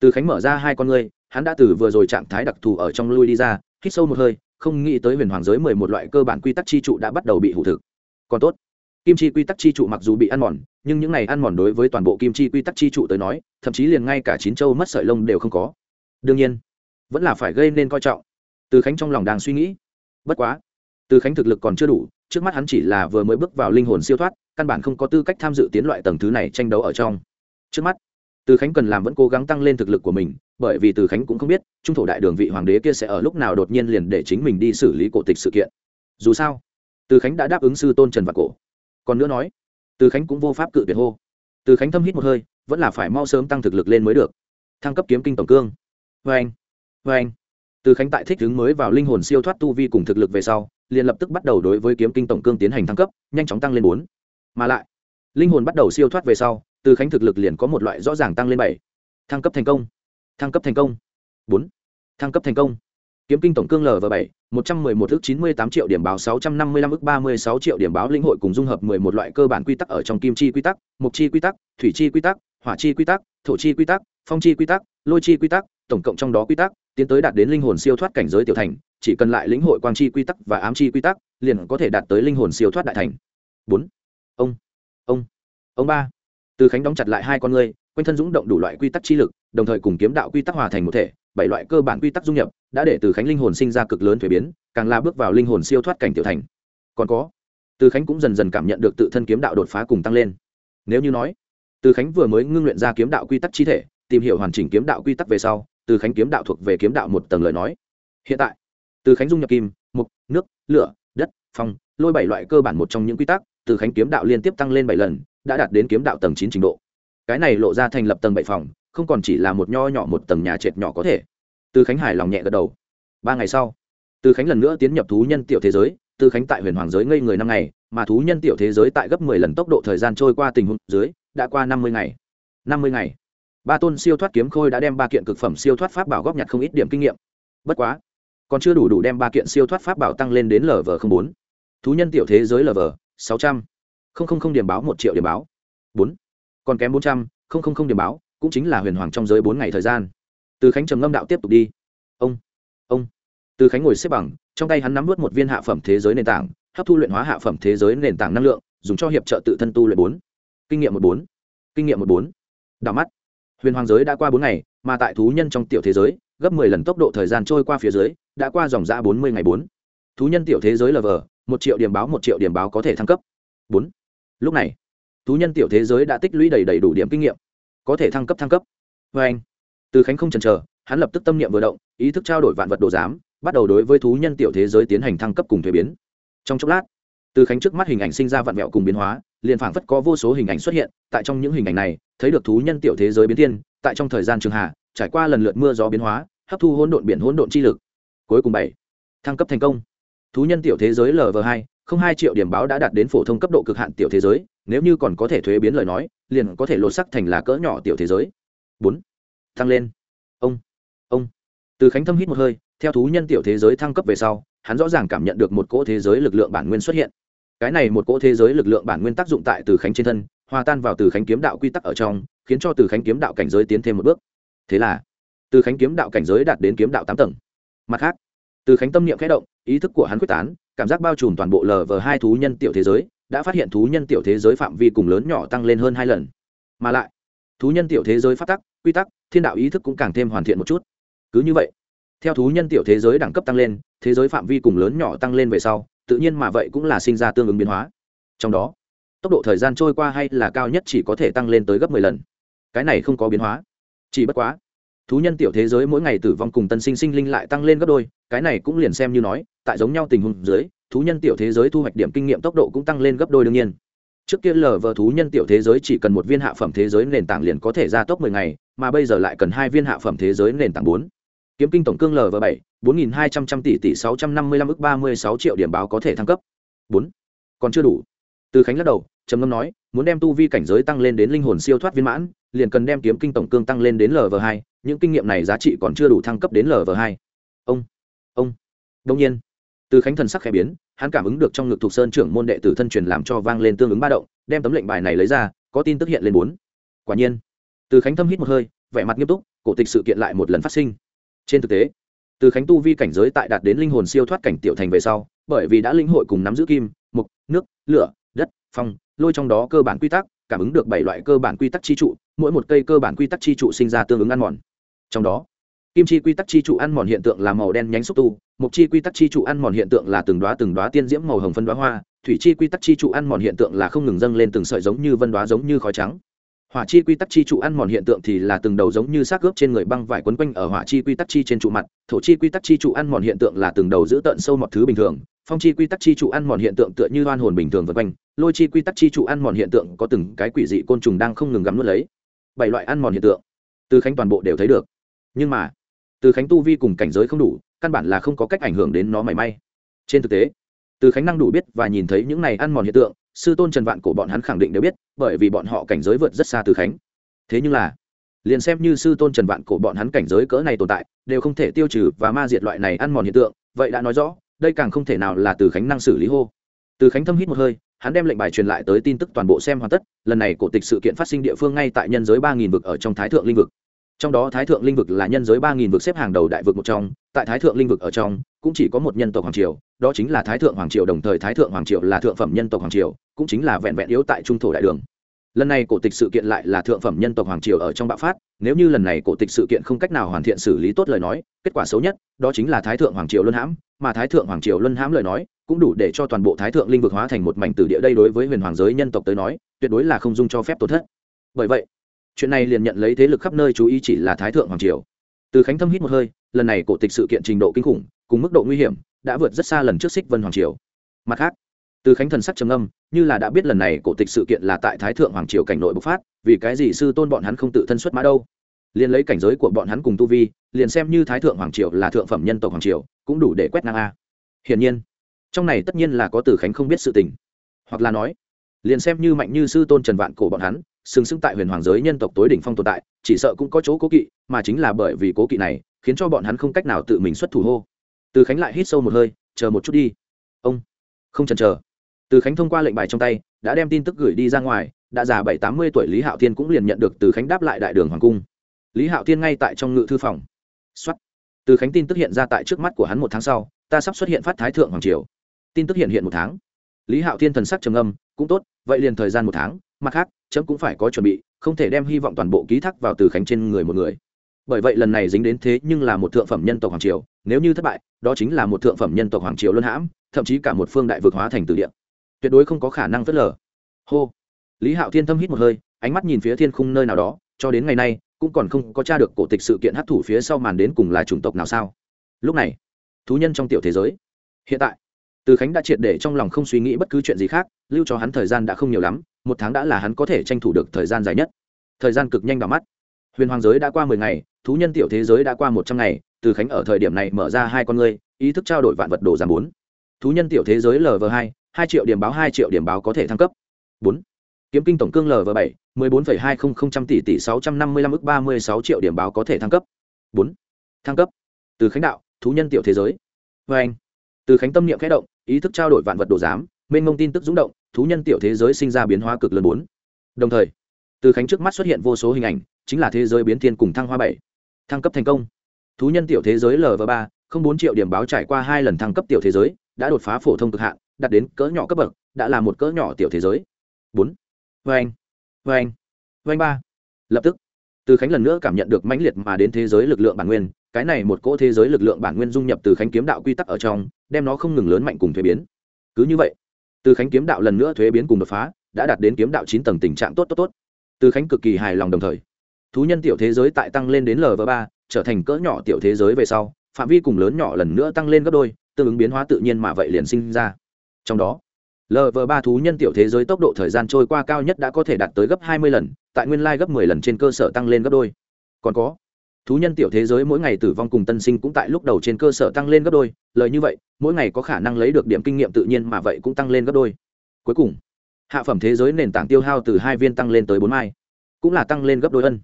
Từ khánh mở ra hai con ngươi, hắn đã từ vừa rồi trạng thái đặc thù ở trong lui đi ra, hít sâu một hơi, không nghĩ tới huyền hoàng giới mười một loại cơ bản quy tắc chi trụ đã bắt đầu bị hủ thực. Còn tốt, kim chi quy tắc chi trụ mặc dù bị ăn mòn, nhưng những này ăn mòn đối với toàn bộ kim chi quy tắc chi trụ tới nói, thậm chí liền ngay cả chín châu mất sợi lông đều không có. Đương nhiên, vẫn là phải gây nên coi trọng. Từ khánh trong lòng đang suy nghĩ. Bất quá, từ khánh thực lực còn chưa đủ, trước mắt hắn chỉ là vừa mới bước vào linh hồn siêu thoát căn bản không có tư cách tham dự tiến loại tầng thứ này tranh đấu ở trong. Trước mắt, từ khánh cần làm vẫn cố gắng tăng lên thực lực của mình, bởi vì từ khánh cũng không biết, trung thổ đại đường vị hoàng đế kia sẽ ở lúc nào đột nhiên liền để chính mình đi xử lý cổ tịch sự kiện. Dù sao, từ khánh đã đáp ứng sư tôn trần và cổ. Còn nữa nói, từ khánh cũng vô pháp cự tuyệt hô. Từ khánh thâm hít một hơi, vẫn là phải mau sớm tăng thực lực lên mới được. Thăng cấp kiếm kinh tổng cương. Vê anh vê anh. Từ khánh tại thích ứng mới vào linh hồn siêu thoát tu vi cùng thực lực về sau, liền lập tức bắt đầu đối với kiếm kinh tổng cương tiến hành thăng cấp, nhanh chóng tăng lên bốn mà lại, linh hồn bắt đầu siêu thoát về sau, từ khánh thực lực liền có một loại rõ ràng tăng lên bảy. Thăng cấp thành công. Thăng cấp thành công. Bốn. Thăng cấp thành công. Kiếm kinh tổng cương lv bảy, một trăm mười một ước chín mươi tám triệu điểm báo sáu trăm năm mươi lăm ước ba mươi sáu triệu điểm báo lĩnh hội cùng dung hợp mười một loại cơ bản quy tắc ở trong kim chi quy tắc mục chi quy tắc, thủy chi quy tắc, hỏa chi quy tắc, thổ chi quy tắc, phong chi quy tắc, lôi chi quy tắc, tổng cộng trong đó quy tắc, tiến tới đạt đến linh hồn siêu thoát cảnh giới tiểu thành, chỉ cần lại lĩnh hội quang chi quy tắc và ám chi quy tắc, liền có thể đạt tới linh hồn siêu thoát đại thành. Bốn ông ông ông ba. Từ khánh đóng chặt lại hai con ngươi, quanh thân dũng động đủ loại quy tắc chi lực, đồng thời cùng kiếm đạo quy tắc hòa thành một thể, bảy loại cơ bản quy tắc dung nhập, đã để từ khánh linh hồn sinh ra cực lớn thuế biến, càng la bước vào linh hồn siêu thoát cảnh tiểu thành. Còn có, từ khánh cũng dần dần cảm nhận được tự thân kiếm đạo đột phá cùng tăng lên. Nếu như nói, từ khánh vừa mới ngưng luyện ra kiếm đạo quy tắc chi thể, tìm hiểu hoàn chỉnh kiếm đạo quy tắc về sau, từ khánh kiếm đạo thuộc về kiếm đạo một tầng lời nói. Hiện tại, từ khánh dung nhập kim, mục, nước, lửa, đất, phong, lôi bảy loại cơ bản một trong những quy tắc từ khánh kiếm đạo liên tiếp tăng lên bảy lần, đã đạt đến kiếm đạo tầng chín trình độ. Cái này lộ ra thành lập tầng bảy phòng, không còn chỉ là một nho nhỏ một tầng nhà trệt nhỏ có thể. Từ khánh hải lòng nhẹ gật đầu. Ba ngày sau, từ khánh lần nữa tiến nhập thú nhân tiểu thế giới, từ khánh tại huyền hoàng giới ngây người năm ngày, mà thú nhân tiểu thế giới tại gấp mười lần tốc độ thời gian trôi qua tình huống dưới, đã qua năm mươi ngày. Năm mươi ngày. Ba tôn siêu thoát kiếm khôi đã đem ba kiện cực phẩm siêu thoát pháp bảo góp nhặt không ít điểm kinh nghiệm. Bất quá, còn chưa đủ đủ đem ba kiện siêu thoát pháp bảo tăng lên đến lv bốn. Thú nhân tiểu thế giới lv sáu trăm. Linh điểm báo, một triệu điểm báo. Bốn. Còn kém bốn trăm linh điểm báo, cũng chính là huyền hoàng trong giới bốn ngày thời gian. Từ khánh trầm ngâm đạo tiếp tục đi. Ông ông. Từ khánh ngồi xếp bằng, trong tay hắn nắm vớt một viên hạ phẩm thế giới nền tảng, hấp thu luyện hóa hạ phẩm thế giới nền tảng năng lượng, dùng cho hiệp trợ tự thân tu luyện bốn. Kinh nghiệm một bốn. Kinh nghiệm một bốn. Đảo mắt. Huyền hoàng giới đã qua bốn ngày, mà tại thú nhân trong tiểu thế giới, gấp mười lần tốc độ thời gian trôi qua phía dưới, đã qua dòng giã bốn mươi ngày bốn. Thú nhân tiểu thế giới lv một triệu điểm báo một triệu điểm báo có thể thăng cấp. Bốn. Lúc này, thú nhân tiểu thế giới đã tích lũy đầy đầy đủ điểm kinh nghiệm, có thể thăng cấp thăng cấp. Vê anh, từ khánh không chần chờ, hắn lập tức tâm niệm vừa động, ý thức trao đổi vạn vật đồ giám, bắt đầu đối với thú nhân tiểu thế giới tiến hành thăng cấp cùng thuế biến. Trong chốc lát, từ khánh trước mắt hình ảnh sinh ra vạn mẹo cùng biến hóa, liền phảng phất có vô số hình ảnh xuất hiện, tại trong những hình ảnh này, thấy được thú nhân tiểu thế giới biến thiên, tại trong thời gian trường hạ, trải qua lần lượt mưa gió biến hóa, hấp thu hỗn độn biển hỗn độn chi lực. Cuối cùng bảy, thăng cấp thành công thú nhân tiểu thế giới lv hai, không hai triệu điểm báo đã đạt đến phổ thông cấp độ cực hạn tiểu thế giới, nếu như còn có thể thuế biến lời nói, liền có thể lột sắc thành là cỡ nhỏ tiểu thế giới. Bốn. Thăng lên. Ông. Ông. Từ khánh thâm hít một hơi, theo thú nhân tiểu thế giới thăng cấp về sau, hắn rõ ràng cảm nhận được một cỗ thế giới lực lượng bản nguyên xuất hiện. Cái này một cỗ thế giới lực lượng bản nguyên tác dụng tại từ khánh trên thân, hòa tan vào từ khánh kiếm đạo quy tắc ở trong, khiến cho từ khánh kiếm đạo cảnh giới tiến thêm một bước. Thế là, từ khánh kiếm đạo cảnh giới đạt đến kiếm đạo tám tầng. Mặt khác, từ khánh tâm niệm khẽ động ý thức của hắn quyết tán, cảm giác bao trùm toàn bộ lờ vờ hai thú nhân tiểu thế giới, đã phát hiện thú nhân tiểu thế giới phạm vi cùng lớn nhỏ tăng lên hơn hai lần. Mà lại, thú nhân tiểu thế giới phát tắc, quy tắc, thiên đạo ý thức cũng càng thêm hoàn thiện một chút. Cứ như vậy, theo thú nhân tiểu thế giới đẳng cấp tăng lên, thế giới phạm vi cùng lớn nhỏ tăng lên về sau, tự nhiên mà vậy cũng là sinh ra tương ứng biến hóa. Trong đó, tốc độ thời gian trôi qua hay là cao nhất chỉ có thể tăng lên tới gấp mười lần. Cái này không có biến hóa. Chỉ bất quá, thú nhân tiểu thế giới mỗi ngày tử vong cùng tân sinh sinh linh lại tăng lên gấp đôi, cái này cũng liền xem như nói tại giống nhau tình huống dưới, thú nhân tiểu thế giới thu hoạch điểm kinh nghiệm tốc độ cũng tăng lên gấp đôi đương nhiên. Trước kia lờ vờ thú nhân tiểu thế giới chỉ cần một viên hạ phẩm thế giới nền tảng liền có thể ra tốc mười ngày, mà bây giờ lại cần hai viên hạ phẩm thế giới nền tảng bốn. Kiếm kinh tổng cương lờ vờ bảy, bốn nghìn hai trăm trăm tỷ tỷ sáu trăm năm mươi lăm ước ba mươi sáu triệu điểm báo có thể thăng cấp. Bốn. Còn chưa đủ. Từ khánh lắc đầu, trầm ngâm nói, muốn đem tu vi cảnh giới tăng lên đến linh hồn siêu thoát viên mãn, liền cần đem kiếm kinh tổng cương tăng lên đến lv hai, những kinh nghiệm này giá trị còn chưa đủ thăng cấp đến lv hai. Ông. Ông. Đông nhiên từ khánh thần sắc khẽ biến, hắn cảm ứng được trong ngực thuộc sơn trưởng môn đệ tử thân truyền làm cho vang lên tương ứng ba động, đem tấm lệnh bài này lấy ra, có tin tức hiện lên bốn. Quả nhiên, từ khánh thâm hít một hơi, vẻ mặt nghiêm túc, cổ tịch sự kiện lại một lần phát sinh. Trên thực tế, từ khánh tu vi cảnh giới tại đạt đến linh hồn siêu thoát cảnh tiểu thành về sau, bởi vì đã linh hội cùng nắm giữ kim, mục, nước, lửa, đất, phong, lôi trong đó cơ bản quy tắc, cảm ứng được bảy loại cơ bản quy tắc chi trụ, mỗi một cây cơ bản quy tắc chi trụ sinh ra tương ứng ăn mòn. Trong đó kim chi quy tắc chi trụ ăn mòn hiện tượng là màu đen nhánh xúc tu, mục chi quy tắc chi trụ ăn mòn hiện tượng là từng đoá từng đoá tiên diễm màu hồng phân đoá hoa, thủy chi quy tắc chi trụ ăn mòn hiện tượng là không ngừng dâng lên từng sợi giống như vân đoá giống như khói trắng. Hỏa chi quy tắc chi trụ ăn mòn hiện tượng thì là từng đầu giống như xác gớp trên người băng vải quấn quanh ở hỏa chi quy tắc chi trên trụ mặt, thổ chi quy tắc chi trụ ăn mòn hiện tượng là từng đầu giữ tận sâu mọt thứ bình thường, phong chi quy tắc chi trụ ăn mòn hiện tượng tựa như oan hồn bình thường vượt quanh, lôi chi quy tắc chi trụ ăn mòn hiện tượng có từng cái quỷ dị côn trùng đang không ngừng gắm nuốt lấy. Bảy loại ăn mòn hiện tượng, từ khánh toàn bộ đều thấy được. Nhưng mà từ khánh tu vi cùng cảnh giới không đủ, căn bản là không có cách ảnh hưởng đến nó mảy may. Trên thực tế, từ khánh năng đủ biết và nhìn thấy những này ăn mòn hiện tượng, sư tôn trần vạn của bọn hắn khẳng định đều biết, bởi vì bọn họ cảnh giới vượt rất xa từ khánh. Thế nhưng là, liền xem như sư tôn trần vạn của bọn hắn cảnh giới cỡ này tồn tại, đều không thể tiêu trừ và ma diệt loại này ăn mòn hiện tượng, vậy đã nói rõ, đây càng không thể nào là từ khánh năng xử lý hô. Từ khánh thâm hít một hơi, hắn đem lệnh bài truyền lại tới tin tức toàn bộ xem hoàn tất, lần này cổ tịch sự kiện phát sinh địa phương ngay tại nhân giới ba nghìn vực ở trong thái thượng linh vực trong đó thái thượng linh vực là nhân giới ba nghìn vực xếp hàng đầu đại vực một trong, tại thái thượng linh vực ở trong, cũng chỉ có một nhân tộc hoàng triều, đó chính là thái thượng hoàng triều, đồng thời thái thượng hoàng triều là thượng phẩm nhân tộc hoàng triều, cũng chính là vẹn vẹn yếu tại trung thổ đại đường. Lần này cổ tịch sự kiện lại là thượng phẩm nhân tộc hoàng triều ở trong bạo phát, nếu như lần này cổ tịch sự kiện không cách nào hoàn thiện xử lý tốt lời nói, kết quả xấu nhất, đó chính là thái thượng hoàng triều luân hãm, mà thái thượng hoàng triều luân hãm lời nói, cũng đủ để cho toàn bộ thái thượng linh vực hóa thành một mảnh từ địa đây đối với huyền hoàng giới nhân tộc tới nói, tuyệt đối là không dung cho phép tổn thất. Bởi vậy chuyện này liền nhận lấy thế lực khắp nơi chú ý chỉ là thái thượng hoàng triều. Từ khánh thâm hít một hơi, lần này cổ tịch sự kiện trình độ kinh khủng, cùng mức độ nguy hiểm, đã vượt rất xa lần trước xích vân hoàng triều. Mặt khác, từ khánh thần sắc trầm âm như là đã biết lần này cổ tịch sự kiện là tại thái thượng hoàng triều cảnh nội bộc phát, vì cái gì sư tôn bọn hắn không tự thân xuất mã đâu? Liền lấy cảnh giới của bọn hắn cùng tu vi, liền xem như thái thượng hoàng triều là thượng phẩm nhân tộc hoàng triều, cũng đủ để quét ngang a. Hiển nhiên, trong này tất nhiên là có từ khánh không biết sự tình. Hoặc là nói, liền xem như mạnh như sư tôn trần vạn cổ bọn hắn sừng sững tại huyền hoàng giới nhân tộc tối đỉnh phong tồn tại, chỉ sợ cũng có chỗ cố kỵ, mà chính là bởi vì cố kỵ này, khiến cho bọn hắn không cách nào tự mình xuất thủ hô. Từ khánh lại hít sâu một hơi, chờ một chút đi. Ông. Không chần chờ. Từ khánh thông qua lệnh bài trong tay, đã đem tin tức gửi đi ra ngoài, đã già bảy, tám mươi tuổi lý hạo thiên cũng liền nhận được từ khánh đáp lại đại đường hoàng cung. Lý hạo thiên ngay tại trong ngự thư phòng. Xuất từ khánh tin tức hiện ra tại trước mắt của hắn một tháng sau, ta sắp xuất hiện phát thái thượng hoàng triều. Tin tức hiện hiện một tháng. Lý hạo thiên thần sắc trầm âm cũng tốt, vậy liền thời gian một tháng mặt khác chấm cũng phải có chuẩn bị, không thể đem hy vọng toàn bộ ký thác vào từ khánh trên người một người. Bởi vậy lần này dính đến thế nhưng là một thượng phẩm nhân tộc hoàng triều, nếu như thất bại, đó chính là một thượng phẩm nhân tộc hoàng triều luân hãm, thậm chí cả một phương đại vực hóa thành từ địa. Tuyệt đối không có khả năng phớt lờ. Hô. Lý hạo thiên thâm hít một hơi, ánh mắt nhìn phía thiên khung nơi nào đó, cho đến ngày nay, cũng còn không có t r a được cổ tịch sự kiện hấp thủ phía sau màn đến cùng là chủng tộc nào sao. Lúc này, thú nhân trong tiểu thế giới, hiện tại từ khánh đã triệt để trong lòng không suy nghĩ bất cứ chuyện gì khác lưu cho hắn thời gian đã không nhiều lắm một tháng đã là hắn có thể tranh thủ được thời gian dài nhất. Thời gian cực nhanh vào mắt. Huyền hoàng giới đã qua mười ngày thú nhân tiểu thế giới đã qua một trăm ngày từ khánh ở thời điểm này mở ra hai con người, ý thức trao đổi vạn vật đồ giảm bốn. Thú nhân tiểu thế giới lv hai hai triệu điểm báo hai triệu điểm báo có thể thăng cấp. Bốn. Kiếm kinh tổng cương lv bảy mười bốn phẩy hai không không trăm tỷ tỷ sáu trăm năm mươi lăm ước ba mươi sáu triệu điểm báo có thể thăng cấp. Bốn. Thăng cấp. Từ khánh đạo thú nhân tiểu thế giới. Vê anh từ khánh tâm niệm khẽ động, ý thức trao đổi vạn vật đồ giám, mênh mông tin tức rúng động, thú nhân tiểu thế giới sinh ra biến hóa cực lớn bốn. Đồng thời, từ khánh trước mắt xuất hiện vô số hình ảnh, chính là thế giới biến thiên cùng thăng hoa bảy. Thăng cấp thành công. Thú nhân tiểu thế giới lv ba, không bốn triệu điểm báo trải qua hai lần thăng cấp tiểu thế giới, đã đột phá phổ thông cực hạn, đạt đến cỡ nhỏ cấp bậc, đã là một cỡ nhỏ tiểu thế giới. Bốn. Vê anh vê anh vê anh ba. Lập tức, từ khánh lần nữa cảm nhận được mãnh liệt mà đến thế giới lực lượng bản nguyên, cái này một cỗ thế giới lực lượng bản nguyên dung nhập từ khánh kiếm đạo quy tắc ở trong đem nó không ngừng lớn mạnh cùng thuế biến. Cứ như vậy, từ khánh kiếm đạo lần nữa thuế biến cùng đột phá, đã đạt đến kiếm đạo chín tầng tình trạng tốt tốt tốt. Từ khánh cực kỳ hài lòng đồng thời, thú nhân tiểu thế giới tại tăng lên đến lv ba, trở thành cỡ nhỏ tiểu thế giới về sau, phạm vi cùng lớn nhỏ lần nữa tăng lên gấp đôi, tương ứng biến hóa tự nhiên mà vậy liền sinh ra. Trong đó lv ba thú nhân tiểu thế giới tốc độ thời gian trôi qua cao nhất đã có thể đạt tới gấp hai mươi lần, tại nguyên lai gấp 10 lần trên cơ sở tăng lên gấp đôi. Còn có thú nhân tiểu thế giới mỗi ngày tử vong cùng tân sinh cũng tại lúc đầu trên cơ sở tăng lên gấp đôi, lời như vậy, mỗi ngày có khả năng lấy được điểm kinh nghiệm tự nhiên mà vậy cũng tăng lên gấp đôi. Cuối cùng, hạ phẩm thế giới nền tảng tiêu hao từ hai viên tăng lên tới bốn mai, cũng là tăng lên gấp đôi ân.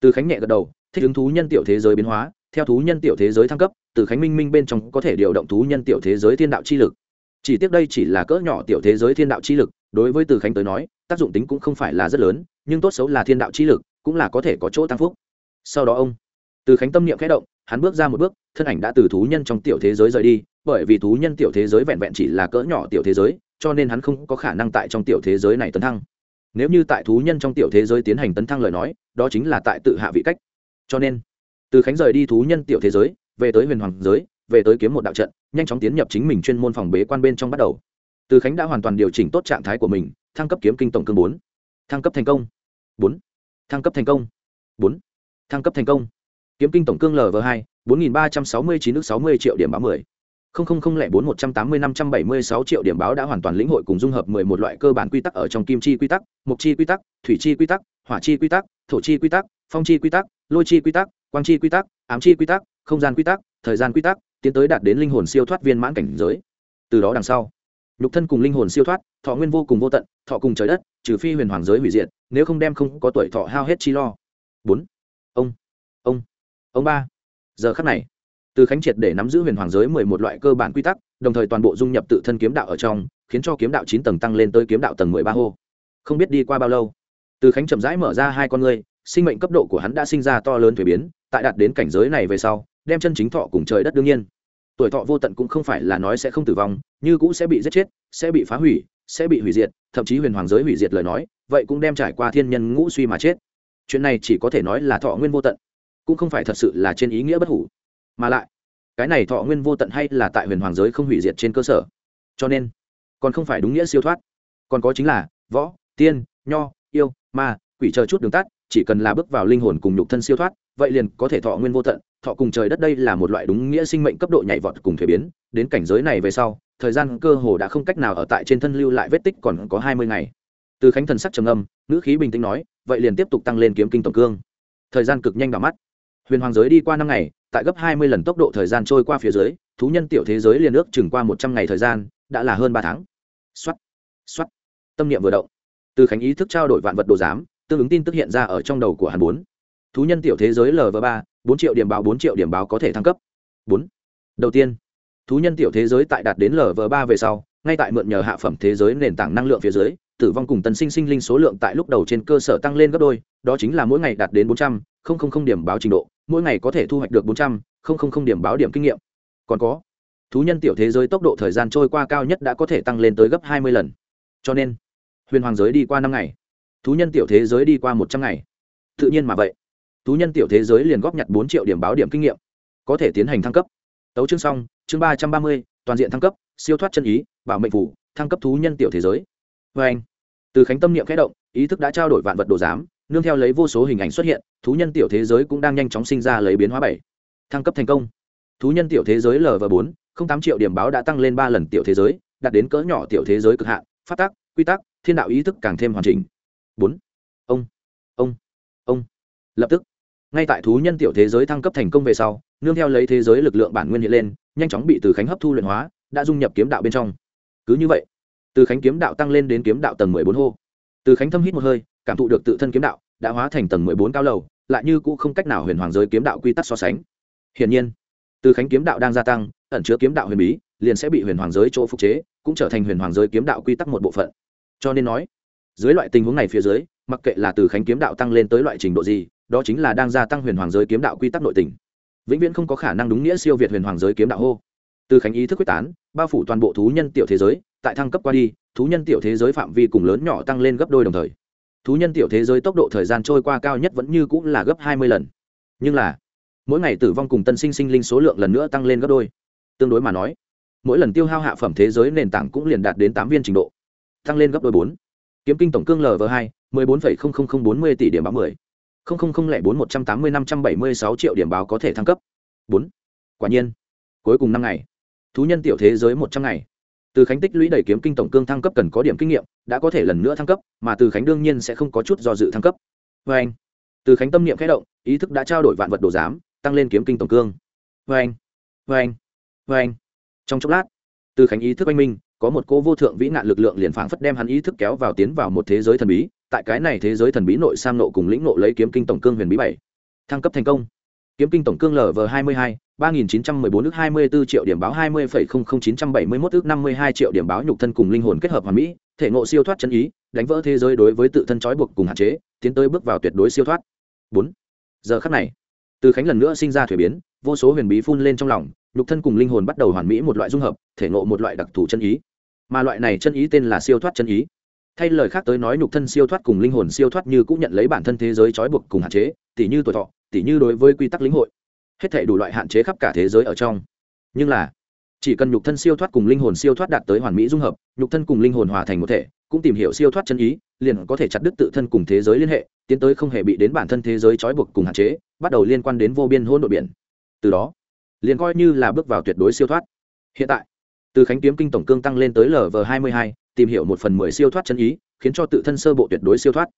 Từ khánh nhẹ gật đầu, thích ứng thú nhân tiểu thế giới biến hóa, theo thú nhân tiểu thế giới thăng cấp, từ khánh minh minh bên trong có thể điều động thú nhân tiểu thế giới thiên đạo chi lực. Chỉ tiếc đây chỉ là cỡ nhỏ tiểu thế giới thiên đạo chi lực, đối với từ khánh tới nói, tác dụng tính cũng không phải là rất lớn, nhưng tốt xấu là thiên đạo chi lực, cũng là có thể có chỗ tăng phúc. Sau đó ông từ khánh tâm niệm khẽ động, hắn bước ra một bước, thân ảnh đã từ thú nhân trong tiểu thế giới rời đi, bởi vì thú nhân tiểu thế giới vẹn vẹn chỉ là cỡ nhỏ tiểu thế giới, cho nên hắn không có khả năng tại trong tiểu thế giới này tấn thăng. Nếu như tại thú nhân trong tiểu thế giới tiến hành tấn thăng lời nói, đó chính là tại tự hạ vị cách. Cho nên, từ khánh rời đi thú nhân tiểu thế giới, về tới huyền hoàng giới, về tới kiếm một đạo trận, nhanh chóng tiến nhập chính mình chuyên môn phòng bế quan bên trong bắt đầu. Từ khánh đã hoàn toàn điều chỉnh tốt trạng thái của mình, thăng cấp kiếm kinh tổng cương bốn. Thăng cấp thành công. Bốn. Thăng cấp thành công. Bốn. Thăng cấp thành công kiếm kinh tổng cương lv hai bốn nghìn ba trăm sáu mươi chín nước sáu mươi triệu điểm báo mười không không không lẻ bốn một trăm tám mươi năm trăm bảy mươi sáu triệu điểm báo đã hoàn toàn lĩnh hội cùng dung hợp mười một loại cơ bản quy tắc ở trong kim chi quy tắc mục chi quy tắc thủy chi quy tắc hỏa chi quy tắc thổ chi quy tắc phong chi quy tắc lôi chi quy tắc quang chi quy tắc ám chi quy tắc không gian quy tắc thời gian quy tắc tiến tới đạt đến linh hồn siêu thoát viên mãn cảnh giới từ đó đằng sau nhục thân cùng linh hồn siêu thoát thọ nguyên vô cùng vô tận thọ cùng trời đất trừ phi huyền hoàng giới hủy diệt nếu không đem không có tuổi thọ hao hết chi lo bốn ông ông ông ba, giờ khắc này, từ khánh triệt để nắm giữ huyền hoàng giới mười một loại cơ bản quy tắc, đồng thời toàn bộ dung nhập tự thân kiếm đạo ở trong, khiến cho kiếm đạo chín tầng tăng lên tới kiếm đạo tầng mười ba hô. Không biết đi qua bao lâu, từ khánh chậm rãi mở ra hai con ngươi, sinh mệnh cấp độ của hắn đã sinh ra to lớn thuế biến, tại đạt đến cảnh giới này về sau, đem chân chính thọ cùng trời đất đương nhiên. Tuổi thọ vô tận cũng không phải là nói sẽ không tử vong, như cũng sẽ bị giết chết, sẽ bị phá hủy, sẽ bị hủy diệt, thậm chí huyền hoàng giới hủy diệt lời nói, vậy cũng đem trải qua thiên nhân ngũ suy mà chết. Chuyện này chỉ có thể nói là thọ nguyên vô tận cũng không phải thật sự là trên ý nghĩa bất hủ. Mà lại, cái này thọ nguyên vô tận hay là tại huyền hoàng giới không hủy diệt trên cơ sở? Cho nên, còn không phải đúng nghĩa siêu thoát. Còn có chính là, võ, tiên, nho, yêu, ma, quỷ chờ chút đường tắt, chỉ cần là bước vào linh hồn cùng nhục thân siêu thoát, vậy liền có thể thọ nguyên vô tận. Thọ cùng trời đất đây là một loại đúng nghĩa sinh mệnh cấp độ nhảy vọt cùng thuế biến. Đến cảnh giới này về sau, thời gian cơ hồ đã không cách nào ở tại trên thân lưu lại vết tích còn có hai mươi ngày. Từ khánh thần sắc trầm âm ngữ khí bình tĩnh nói, vậy liền tiếp tục tăng lên kiếm kinh tổng cương. Thời gian cực nhanh vào mắt huyền hoàng giới đi qua năm ngày, tại gấp hai mươi lần tốc độ thời gian trôi qua phía dưới, thú nhân tiểu thế giới liền ước chừng qua một trăm ngày thời gian, đã là hơn ba tháng. Xuất xuất tâm niệm vừa động. Từ khánh ý thức trao đổi vạn vật đồ giám, tương ứng tin tức hiện ra ở trong đầu của hàn bốn. Thú nhân tiểu thế giới lv ba, bốn triệu điểm báo, bốn triệu điểm báo có thể thăng cấp. Bốn. Đầu tiên, thú nhân tiểu thế giới tại đạt đến lv ba về sau, ngay tại mượn nhờ hạ phẩm thế giới nền tảng năng lượng phía dưới tử vong cùng tân sinh sinh linh số lượng tại lúc đầu trên cơ sở tăng lên gấp đôi, đó chính là mỗi ngày đạt đến bốn trăm linh điểm báo trình độ, mỗi ngày có thể thu hoạch được bốn trăm linh điểm báo điểm kinh nghiệm. Còn có, thú nhân tiểu thế giới tốc độ thời gian trôi qua cao nhất đã có thể tăng lên tới gấp hai mươi lần. Cho nên, huyền hoàng giới đi qua năm ngày, thú nhân tiểu thế giới đi qua một trăm ngày. Tự nhiên mà vậy, thú nhân tiểu thế giới liền góp nhặt bốn triệu điểm báo điểm kinh nghiệm, có thể tiến hành thăng cấp. Tấu chương xong, chương ba trăm ba mươi, toàn diện thăng cấp, siêu thoát chân ý, bảo mệnh phủ, thăng cấp thú nhân tiểu thế giới. Vê anh từ khánh tâm niệm khẽ động, ý thức đã trao đổi vạn vật đồ giám, nương theo lấy vô số hình ảnh xuất hiện, thú nhân tiểu thế giới cũng đang nhanh chóng sinh ra lấy biến hóa bảy. Thăng cấp thành công. Thú nhân tiểu thế giới lv bốn, không tám triệu điểm báo đã tăng lên ba lần tiểu thế giới, đạt đến cỡ nhỏ tiểu thế giới cực hạn, phát tác, quy tắc, thiên đạo ý thức càng thêm hoàn chỉnh. Bốn. Ông. Ông. Ông. Lập tức. Ngay tại thú nhân tiểu thế giới thăng cấp thành công về sau, nương theo lấy thế giới lực lượng bản nguyên hiện lên, nhanh chóng bị từ khánh hấp thu luyện hóa, đã dung nhập kiếm đạo bên trong. Cứ như vậy từ khánh kiếm đạo tăng lên đến kiếm đạo tầng mười bốn hô từ khánh thâm hít một hơi cảm thụ được tự thân kiếm đạo đã hóa thành tầng mười bốn cao lầu lại như cũ không cách nào huyền hoàng giới kiếm đạo quy tắc so sánh hiển nhiên từ khánh kiếm đạo đang gia tăng ẩn chứa kiếm đạo huyền bí liền sẽ bị huyền hoàng giới chỗ phục chế cũng trở thành huyền hoàng giới kiếm đạo quy tắc một bộ phận cho nên nói dưới loại tình huống này phía dưới mặc kệ là từ khánh kiếm đạo tăng lên tới loại trình độ gì đó chính là đang gia tăng huyền hoàng giới kiếm đạo quy tắc nội tình vĩnh viễn không có khả năng đúng nghĩa siêu việt huyền hoàng giới kiếm đạo hô từ khánh ý thức quyết tán bao phủ toàn bộ thú nhân tiểu thế giới tại thăng cấp qua đi, thú nhân tiểu thế giới phạm vi cùng lớn nhỏ tăng lên gấp đôi đồng thời. Thú nhân tiểu thế giới tốc độ thời gian trôi qua cao nhất vẫn như cũng là gấp hai mươi lần. Nhưng là, mỗi ngày tử vong cùng tân sinh sinh linh số lượng lần nữa tăng lên gấp đôi. Tương đối mà nói, mỗi lần tiêu hao hạ phẩm thế giới nền tảng cũng liền đạt đến tám viên trình độ. Tăng lên gấp đôi bốn. Kiếm kinh tổng cương lv hai, mười bốn phẩy không không không bốn mươi tỷ điểm báo mười. không không không lẻ bốn một trăm tám mươi năm trăm bảy mươi sáu triệu điểm báo có thể thăng cấp. Bốn. Quả nhiên, cuối cùng năm ngày, thú nhân tiểu thế giới một trăm ngày từ khánh tích lũy đầy kiếm kinh tổng cương thăng cấp cần có điểm kinh nghiệm, đã có thể lần nữa thăng cấp, mà từ khánh đương nhiên sẽ không có chút do dự thăng cấp. Vê anh, từ khánh tâm niệm khẽ động, ý thức đã trao đổi vạn vật đồ giám, tăng lên kiếm kinh tổng cương. Vê anh vê anh vê anh. Trong chốc lát, từ khánh ý thức oanh minh có một cô vô thượng vĩ nạn lực lượng liền phảng phất đem hắn ý thức kéo vào tiến vào một thế giới thần bí, tại cái này thế giới thần bí nội sam nộ cùng lĩnh nộ lấy kiếm kinh tổng cương huyền bí bảy. Thăng cấp thành công kiếm kinh tổng cương lv hai mươi hai, ba nghìn chín trăm mười bốn ước hai mươi bốn triệu điểm báo hai mươi phẩy không không chín trăm bảy mươi mốt ước năm mươi hai triệu điểm báo nhục thân cùng linh hồn kết hợp hoàn mỹ, thể ngộ siêu thoát chân ý, đánh vỡ thế giới đối với tự thân trói buộc cùng hạn chế, tiến tới bước vào tuyệt đối siêu thoát. Bốn. Giờ khắc này, từ khánh lần nữa sinh ra thuế biến, vô số huyền bí phun lên trong lòng, nhục thân cùng linh hồn bắt đầu hoàn mỹ một loại dung hợp, thể ngộ một loại đặc thù chân ý. Mà loại này chân ý tên là siêu thoát chân ý. Thay lời khác tới nói nhục thân siêu thoát cùng linh hồn siêu thoát như cũng nhận lấy bản thân thế giới trói buộc cùng hạn chế, tỉ như tuổi thọ tỉ như đối với quy tắc lĩnh hội, hết thể đủ loại hạn chế khắp cả thế giới ở trong. Nhưng là, chỉ cần nhục thân siêu thoát cùng linh hồn siêu thoát đạt tới hoàn mỹ dung hợp, nhục thân cùng linh hồn hòa thành một thể, cũng tìm hiểu siêu thoát chân ý, liền có thể chặt đứt tự thân cùng thế giới liên hệ, tiến tới không hề bị đến bản thân thế giới trói buộc cùng hạn chế, bắt đầu liên quan đến vô biên hôn đội biển. Từ đó, liền coi như là bước vào tuyệt đối siêu thoát. Hiện tại, từ khánh kiếm kinh tổng cương tăng lên tới lv hai mươi hai, tìm hiểu một phần mười siêu thoát chân ý, khiến cho tự thân sơ bộ tuyệt đối siêu thoát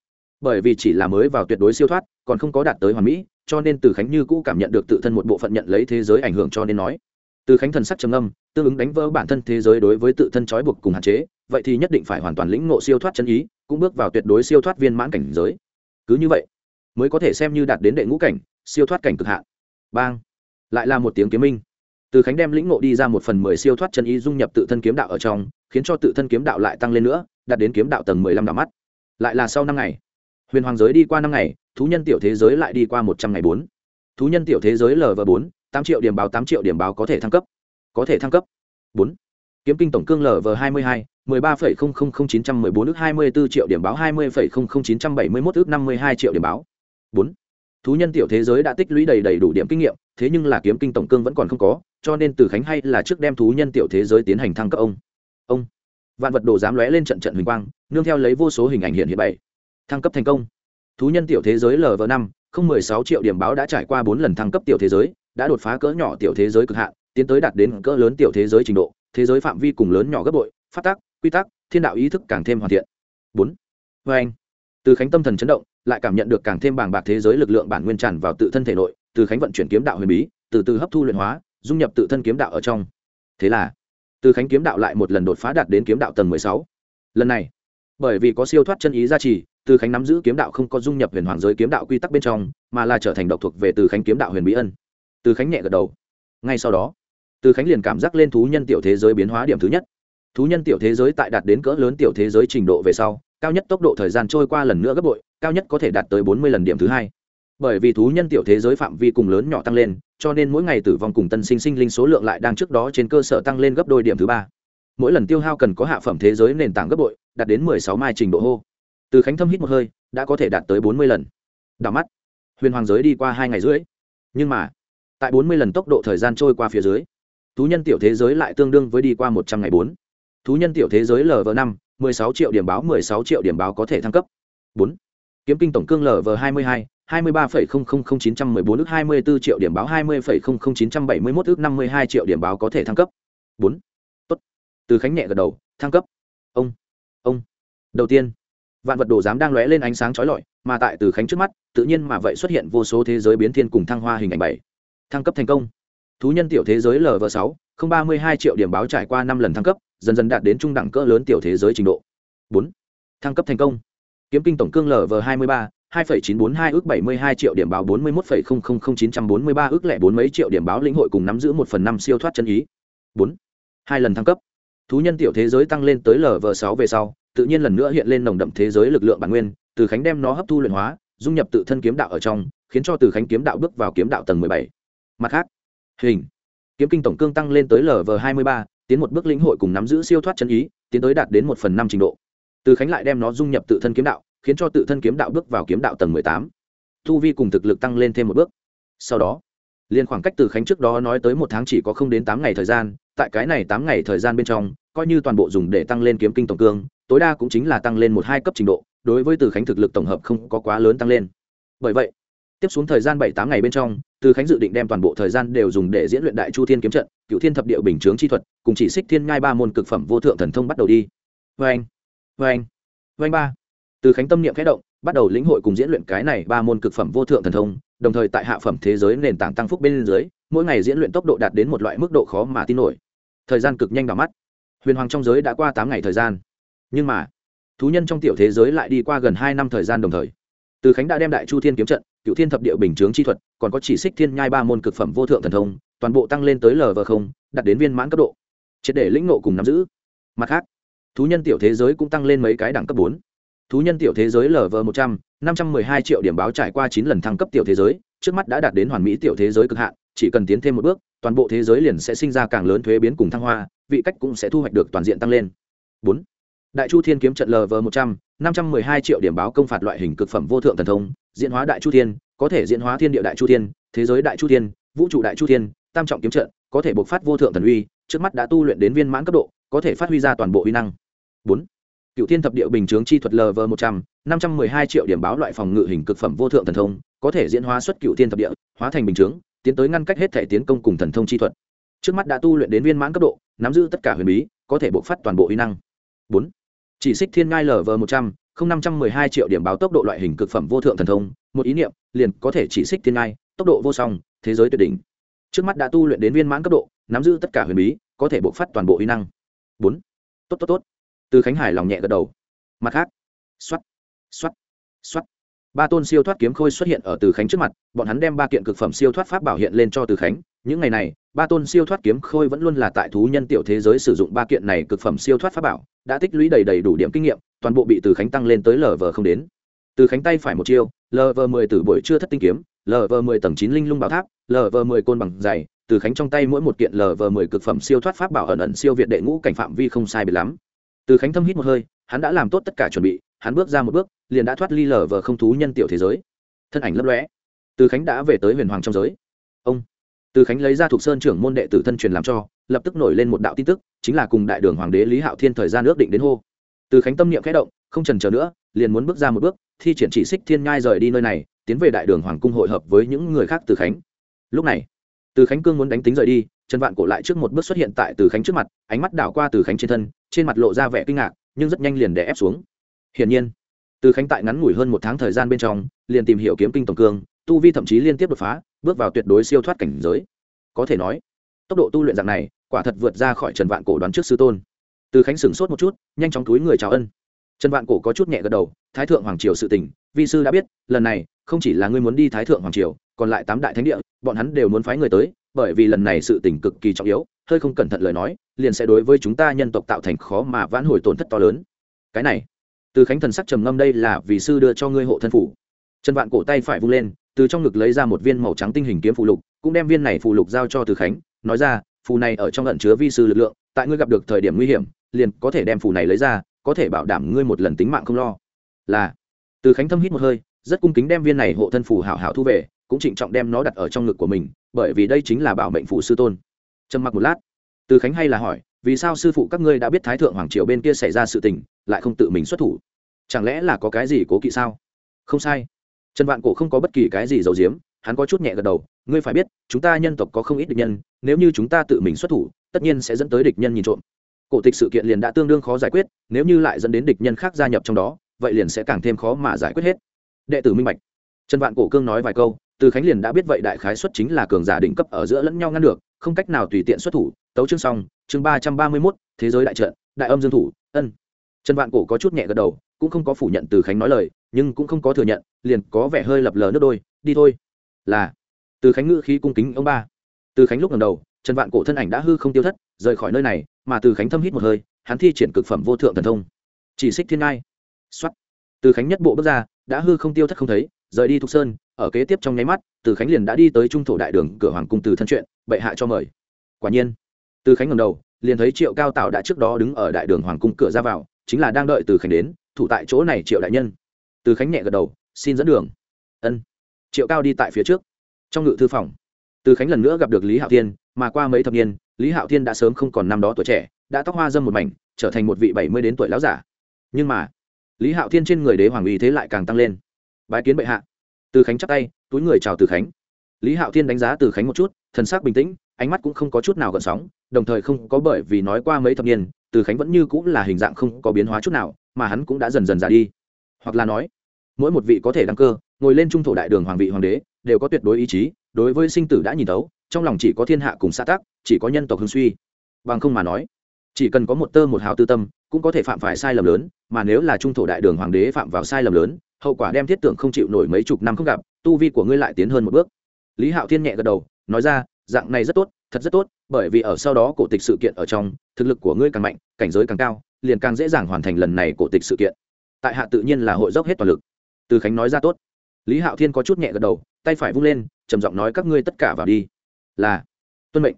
bởi vì chỉ là mới vào tuyệt đối siêu thoát, còn không có đạt tới hoàn mỹ, cho nên từ khánh như cũ cảm nhận được tự thân một bộ phận nhận lấy thế giới ảnh hưởng cho nên nói. Từ khánh thần sắc trầm âm tương ứng đánh vỡ bản thân thế giới đối với tự thân trói buộc cùng hạn chế, vậy thì nhất định phải hoàn toàn lĩnh ngộ siêu thoát chân ý, cũng bước vào tuyệt đối siêu thoát viên mãn cảnh giới. Cứ như vậy, mới có thể xem như đạt đến đệ ngũ cảnh, siêu thoát cảnh cực hạn. Bang! Lại là một tiếng kiếm minh. Từ khánh đem lĩnh ngộ đi ra một phần mười siêu thoát chân ý dung nhập tự thân kiếm đạo ở trong, khiến cho tự thân kiếm đạo lại tăng lên nữa, đạt đến kiếm đạo tầng mười lăm đạo mắt. Lại là sau năm ngày huyền hoàng giới đi qua năm ngày, thú nhân tiểu thế giới lại đi qua một trăm ngày bốn. Thú nhân tiểu thế giới lv bốn, tám triệu điểm báo, tám triệu điểm báo có thể thăng cấp. Có thể thăng cấp. Bốn. Kiếm kinh tổng cương lv hai mươi hai, mười ba phẩy không không không chín trăm mười bốn ước hai mươi bốn triệu điểm báo, hai mươi phẩy không không chín trăm bảy mươi mốt ước năm mươi hai triệu điểm báo. Bốn. Thú nhân tiểu thế giới đã tích lũy đầy đầy đủ điểm kinh nghiệm, thế nhưng là kiếm kinh tổng cương vẫn còn không có, cho nên từ khánh hay là trước đem thú nhân tiểu thế giới tiến hành thăng cấp ông. Ông. Vạn vật đồ dám lóe lên trận trận huỳnh quang, nương theo lấy vô số hình ảnh hiện hiện bảy thăng cấp thành công. Thú nhân tiểu thế giới lv năm, không mười sáu triệu điểm báo đã trải qua bốn lần thăng cấp tiểu thế giới, đã đột phá cỡ nhỏ tiểu thế giới cực hạn, tiến tới đạt đến cỡ lớn tiểu thế giới trình độ, thế giới phạm vi cùng lớn nhỏ gấp bội, phát tác, quy tắc, thiên đạo ý thức càng thêm hoàn thiện. Bốn. Vê anh, từ khánh tâm thần chấn động, lại cảm nhận được càng thêm bàng bạc thế giới lực lượng bản nguyên tràn vào tự thân thể nội, từ khánh vận chuyển kiếm đạo huyền bí, từ từ hấp thu luyện hóa, dung nhập tự thân kiếm đạo ở trong. Thế là, từ khánh kiếm đạo lại một lần đột phá đạt đến kiếm đạo tầng mười sáu. Lần này bởi vì có siêu thoát chân ý gia trì, từ khánh nắm giữ kiếm đạo không có dung nhập huyền hoàng giới kiếm đạo quy tắc bên trong, mà là trở thành độc thuộc về từ khánh kiếm đạo huyền bí ân. Từ khánh nhẹ gật đầu. Ngay sau đó, từ khánh liền cảm giác lên thú nhân tiểu thế giới biến hóa điểm thứ nhất. Thú nhân tiểu thế giới tại đạt đến cỡ lớn tiểu thế giới trình độ về sau, cao nhất tốc độ thời gian trôi qua lần nữa gấp bội, cao nhất có thể đạt tới bốn mươi lần điểm thứ hai. Bởi vì thú nhân tiểu thế giới phạm vi cùng lớn nhỏ tăng lên, cho nên mỗi ngày tử vong cùng tân sinh sinh linh số lượng lại đang trước đó trên cơ sở tăng lên gấp đôi điểm thứ ba. Mỗi lần tiêu hao cần có hạ phẩm thế giới nền tảng gấp bội đạt đến mười sáu mai trình độ hô. Từ khánh thâm hít một hơi, đã có thể đạt tới bốn mươi lần. Đảo mắt, huyền hoàng giới đi qua hai ngày rưỡi. Nhưng mà, tại bốn mươi lần tốc độ thời gian trôi qua phía dưới, thú nhân tiểu thế giới lại tương đương với đi qua một trăm ngày bốn. Thú nhân tiểu thế giới lv năm, mười sáu triệu điểm báo, mười sáu triệu điểm báo có thể thăng cấp. Bốn. Kiếm kinh tổng cương lv hai mươi hai hai mươi ba phẩy không không không chín trăm mười bốn ước, hai mươi bốn triệu điểm báo, hai mươi phẩy không không chín trăm bảy mươi mốt ước, năm mươi hai triệu điểm báo có thể thăng cấp. Bốn. Tốt. Từ khánh nhẹ gật đầu, thăng cấp. Ông ông. Đầu tiên, vạn vật đồ giám đang lóe lên ánh sáng trói lọi, mà tại từ khánh trước mắt, tự nhiên mà vậy xuất hiện vô số thế giới biến thiên cùng thăng hoa hình ảnh bảy. Thăng cấp thành công. Thú nhân tiểu thế giới lv sáu, không ba mươi hai triệu điểm báo trải qua năm lần thăng cấp, dần dần đạt đến trung đẳng cỡ lớn tiểu thế giới trình độ. Bốn. Thăng cấp thành công. Kiếm kinh tổng cương lv hai mươi ba, hai phẩy chín bốn hai ước bảy mươi hai triệu điểm báo, bốn mươi một phẩy không không không chín trăm bốn mươi ba ước lẻ bốn mấy triệu điểm báo lĩnh hội cùng nắm giữ một phần năm siêu thoát chân ý. Bốn. Hai lần thăng cấp thú nhân tiểu thế giới tăng lên tới lv sáu về sau, tự nhiên lần nữa hiện lên nồng đậm thế giới lực lượng bản nguyên, từ khánh đem nó hấp thu luyện hóa, dung nhập tự thân kiếm đạo ở trong, khiến cho từ khánh kiếm đạo bước vào kiếm đạo tầng mười bảy. Mặt khác, hình, kiếm kinh tổng cương tăng lên tới lv hai mươi ba, tiến một bước lĩnh hội cùng nắm giữ siêu thoát chân ý, tiến tới đạt đến một phần năm trình độ. Từ khánh lại đem nó dung nhập tự thân kiếm đạo, khiến cho tự thân kiếm đạo bước vào kiếm đạo tầng mười tám. Thu vi cùng thực lực tăng lên thêm một bước. Sau đó, liên khoảng cách từ khánh trước đó nói tới một tháng chỉ có không đến tám ngày thời gian tại cái này tám ngày thời gian bên trong, coi như toàn bộ dùng để tăng lên kiếm kinh tổng cương, tối đa cũng chính là tăng lên một hai cấp trình độ, đối với từ khánh thực lực tổng hợp không có quá lớn tăng lên. Bởi vậy, tiếp xuống thời gian bảy tám ngày bên trong, từ khánh dự định đem toàn bộ thời gian đều dùng để diễn luyện đại chu thiên kiếm trận cựu thiên thập địa bình chướng chi thuật, cùng chỉ xích thiên ngai ba môn cực phẩm vô thượng thần thông bắt đầu đi. Vê anh vê anh vê anh ba. Từ khánh tâm niệm khẽ động, bắt đầu lĩnh hội cùng diễn luyện cái này ba môn cực phẩm vô thượng thần thông, đồng thời tại hạ phẩm thế giới nền tảng tăng phúc bên dưới mỗi ngày diễn luyện tốc độ đạt đến một loại mức độ khó mà tin nổi. Thời gian cực nhanh vào mắt. Huyền hoàng trong giới đã qua tám ngày thời gian. Nhưng mà, thú nhân trong tiểu thế giới lại đi qua gần hai năm thời gian đồng thời. Từ khánh đã đem đại chu thiên kiếm trận cựu thiên thập địa bình chướng chi thuật, còn có chỉ xích thiên nhai ba môn cực phẩm vô thượng thần thông, toàn bộ tăng lên tới lv không đặt đến viên mãn cấp độ. Triệt để lĩnh nộ cùng nắm giữ. Mặt khác, thú nhân tiểu thế giới cũng tăng lên mấy cái đẳng cấp bốn. Thú nhân tiểu thế giới lv một trăm, năm trăm mười hai triệu điểm báo trải qua chín lần thăng cấp tiểu thế giới trước mắt đã đạt đến hoàn mỹ tiểu thế giới cực hạn, chỉ cần tiến thêm một bước, toàn bộ thế giới liền sẽ sinh ra càng lớn thuế biến cùng thăng hoa, vị cách cũng sẽ thu hoạch được toàn diện tăng lên. Bốn, đại chu thiên kiếm trận lv một trăm, năm trăm mười hai triệu điểm báo công phạt loại hình cực phẩm vô thượng thần thông, diễn hóa đại chu thiên, có thể diễn hóa thiên địa đại chu thiên, thế giới đại chu thiên, vũ trụ đại chu thiên, tam trọng kiếm trận, có thể bộc phát vô thượng thần uy, trước mắt đã tu luyện đến viên mãn cấp độ, có thể phát huy ra toàn bộ uy năng. Bốn cựu thiên thập địa bình chướng chi thuật lv một trăm, năm trăm mười hai triệu điểm báo loại phòng ngự hình cực phẩm vô thượng thần thông, có thể diễn hóa xuất cựu thiên thập địa, hóa thành bình chướng, tiến tới ngăn cách hết thể tiến công cùng thần thông chi thuật. Trước mắt đã tu luyện đến viên mãn cấp độ, nắm giữ tất cả huyền bí, có thể bộc phát toàn bộ uy năng. Bốn, chỉ xích thiên ngai lv một trăm, không năm trăm mười hai triệu điểm báo tốc độ loại hình cực phẩm vô thượng thần thông, một ý niệm, liền có thể chỉ xích thiên ngai, tốc độ vô song, thế giới tuyệt đỉnh. Trước mắt đã tu luyện đến viên mãn cấp độ, nắm giữ tất cả huyền bí, có thể bộc phát toàn bộ uy năng. Bốn, tốt tốt tốt từ khánh hải lòng nhẹ gật đầu. Mặt khác x o á t x o á t x o á t ba tôn siêu thoát kiếm khôi xuất hiện ở từ khánh trước mặt, bọn hắn đem ba kiện cực phẩm siêu thoát pháp bảo hiện lên cho từ khánh. Những ngày này, ba tôn siêu thoát kiếm khôi vẫn luôn là tại thú nhân tiểu thế giới sử dụng ba kiện này cực phẩm siêu thoát pháp bảo, đã tích lũy đầy đầy đủ điểm kinh nghiệm, toàn bộ bị từ khánh tăng lên tới lv không đến. Từ khánh tay phải một chiêu lv mười từ buổi chưa thất tinh kiếm lv mười tầng chín linh lung bảo tháp lv mười côn bằng dày từ khánh trong tay mỗi một kiện lv mười cực phẩm siêu thoát pháp bảo ẩn ẩn siêu việt đệ ngũ cảnh phạm vi không sai biệt lắm từ khánh thâm hít một hơi, hắn đã làm tốt tất cả chuẩn bị, hắn bước ra một bước, liền đã thoát ly lv không thú nhân tiểu thế giới. Thân ảnh lấp lóe. Từ khánh đã về tới huyền hoàng trong giới. Ông. Từ khánh lấy ra thuộc sơn trưởng môn đệ tử thân truyền làm cho, lập tức nổi lên một đạo tin tức, chính là cùng đại đường hoàng đế lý hạo thiên thời gian ước định đến hô. Từ khánh tâm niệm khẽ động, không trần chờ nữa, liền muốn bước ra một bước, thi triển chỉ xích thiên nhai rời đi nơi này, tiến về đại đường hoàng cung hội hợp với những người khác từ khánh. Lúc này, từ khánh cương muốn đánh tính rời đi trần vạn cổ lại trước một bước xuất hiện tại từ khánh trước mặt, ánh mắt đảo qua từ khánh trên thân, trên mặt lộ ra vẻ kinh ngạc, nhưng rất nhanh liền đè ép xuống. Hiển nhiên, từ khánh tại ngắn ngủi hơn một tháng thời gian bên trong, liền tìm hiểu kiếm kinh tổng cương, tu vi thậm chí liên tiếp đột phá, bước vào tuyệt đối siêu thoát cảnh giới. Có thể nói, tốc độ tu luyện dạng này, quả thật vượt ra khỏi trần vạn cổ đoán trước sư tôn. Từ khánh sửng sốt một chút, nhanh chóng túi người chào ân. Trần vạn cổ có chút nhẹ gật đầu, thái thượng hoàng triều sự tình, vi sư đã biết, lần này, không chỉ là ngươi muốn đi thái thượng hoàng triều còn lại tám đại thánh địa, bọn hắn đều muốn phái người tới, bởi vì lần này sự tình cực kỳ trọng yếu, hơi không cẩn thận lời nói, liền sẽ đối với chúng ta nhân tộc tạo thành khó mà vãn hồi tổn thất to lớn. Cái này, từ khánh thần sắc trầm ngâm đây là vì sư đưa cho ngươi hộ thân phủ. Trần vạn cổ tay phải vung lên, từ trong ngực lấy ra một viên màu trắng tinh hình kiếm phù lục, cũng đem viên này phù lục giao cho từ khánh, nói ra, phù này ở trong lận chứa vi sư lực lượng, tại ngươi gặp được thời điểm nguy hiểm, liền có thể đem phù này lấy ra, có thể bảo đảm ngươi một lần tính mạng không lo. Là, từ khánh thâm hít một hơi, rất cung kính đem viên này hộ thân phù hảo hảo thu về cũng trịnh trọng đem nó đặt ở trong ngực của mình, bởi vì đây chính là bảo mệnh phù sư tôn. Trầm mặc một lát, từ khánh hay là hỏi, vì sao sư phụ các ngươi đã biết thái thượng hoàng triều bên kia xảy ra sự tình, lại không tự mình xuất thủ? Chẳng lẽ là có cái gì cố kỵ sao? Không sai. Trần vạn cổ không có bất kỳ cái gì giấu giếm, hắn có chút nhẹ gật đầu, ngươi phải biết, chúng ta nhân tộc có không ít địch nhân, nếu như chúng ta tự mình xuất thủ, tất nhiên sẽ dẫn tới địch nhân nhìn trộm. Cổ tịch sự kiện liền đã tương đương khó giải quyết, nếu như lại dẫn đến địch nhân khác gia nhập trong đó, vậy liền sẽ càng thêm khó mà giải quyết hết. Đệ tử minh bạch. Trần vạn cổ cương nói vài câu từ khánh liền đã biết vậy đại khái xuất chính là cường giả đỉnh cấp ở giữa lẫn nhau ngăn được, không cách nào tùy tiện xuất thủ. Tấu chương xong, chương ba trăm ba mươi mốt, thế giới đại trận, đại âm dương thủ, ân. Trần vạn cổ có chút nhẹ gật đầu, cũng không có phủ nhận từ khánh nói lời, nhưng cũng không có thừa nhận, liền có vẻ hơi lập lờ nước đôi, đi thôi. Là, từ khánh ngữ khí cung kính ông ba. Từ khánh lúc lần đầu, trần vạn cổ thân ảnh đã hư không tiêu thất, rời khỏi nơi này, mà từ khánh thâm hít một hơi, hắn thi triển cực phẩm vô thượng thần thông. Chỉ xích thiên ngai. Xuất từ khánh nhất bộ bước ra đã hư không tiêu thất không thấy, rời đi thục sơn, ở kế tiếp trong nháy mắt, từ khánh liền đã đi tới trung thổ đại đường cửa hoàng cung từ thân chuyện, bệ hạ cho mời. Quả nhiên, từ khánh ngầm đầu, liền thấy triệu cao tạo đã trước đó đứng ở đại đường hoàng cung cửa ra vào, chính là đang đợi từ khánh đến, thủ tại chỗ này triệu đại nhân. Từ khánh nhẹ gật đầu, xin dẫn đường. Ân. Triệu cao đi tại phía trước, trong ngự thư phòng. Từ khánh lần nữa gặp được lý hạo thiên, mà qua mấy thập niên, lý hạo thiên đã sớm không còn năm đó tuổi trẻ, đã tóc hoa dâm một mảnh, trở thành một vị bảy mươi đến tuổi láo giả. Nhưng mà lý hạo thiên trên người đế hoàng uy thế lại càng tăng lên. Bái kiến bệ hạ. Từ khánh chắp tay túi người chào từ khánh. Lý hạo thiên đánh giá từ khánh một chút thần sắc bình tĩnh ánh mắt cũng không có chút nào gợn sóng đồng thời không có bởi vì nói qua mấy thập niên từ khánh vẫn như cũng là hình dạng không có biến hóa chút nào mà hắn cũng đã dần dần già đi. Hoặc là nói mỗi một vị có thể đăng cơ ngồi lên trung thổ đại đường hoàng vị hoàng đế đều có tuyệt đối ý chí đối với sinh tử đã nhìn tấu trong lòng chỉ có thiên hạ cùng xã tắc, chỉ có nhân tộc hương suy. Bằng không mà nói chỉ cần có một tơ một hào tư tâm cũng có thể phạm phải sai lầm lớn, mà nếu là trung thổ đại đường hoàng đế phạm vào sai lầm lớn, hậu quả đem thiết tưởng không chịu nổi mấy chục năm không gặp, tu vi của ngươi lại tiến hơn một bước. Lý hạo thiên nhẹ gật đầu, nói ra, dạng này rất tốt, thật rất tốt, bởi vì ở sau đó cổ tịch sự kiện ở trong, thực lực của ngươi càng mạnh, cảnh giới càng cao, liền càng dễ dàng hoàn thành lần này cổ tịch sự kiện. Tại hạ tự nhiên là hội dốc hết toàn lực. Từ khánh nói ra tốt. Lý hạo thiên có chút nhẹ gật đầu, tay phải vung lên, trầm giọng nói các ngươi tất cả vào đi. Là, tuân mệnh.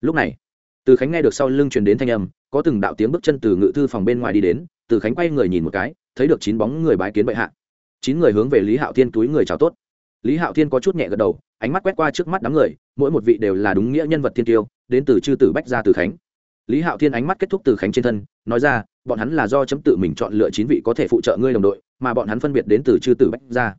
Lúc này, từ khánh nghe được sau lưng truyền đến thanh âm có từng đạo tiếng bước chân từ ngự thư phòng bên ngoài đi đến, từ khánh quay người nhìn một cái, thấy được chín bóng người bái kiến bệ hạ. Chín người hướng về lý hạo thiên túi người chào tốt. Lý hạo thiên có chút nhẹ gật đầu, ánh mắt quét qua trước mắt đám người, mỗi một vị đều là đúng nghĩa nhân vật thiên tiêu, đến từ chư tử bách gia từ khánh. Lý hạo thiên ánh mắt kết thúc từ khánh trên thân, nói ra, bọn hắn là do chấm tự mình chọn lựa chín vị có thể phụ trợ ngươi đồng đội, mà bọn hắn phân biệt đến từ chư tử bách gia.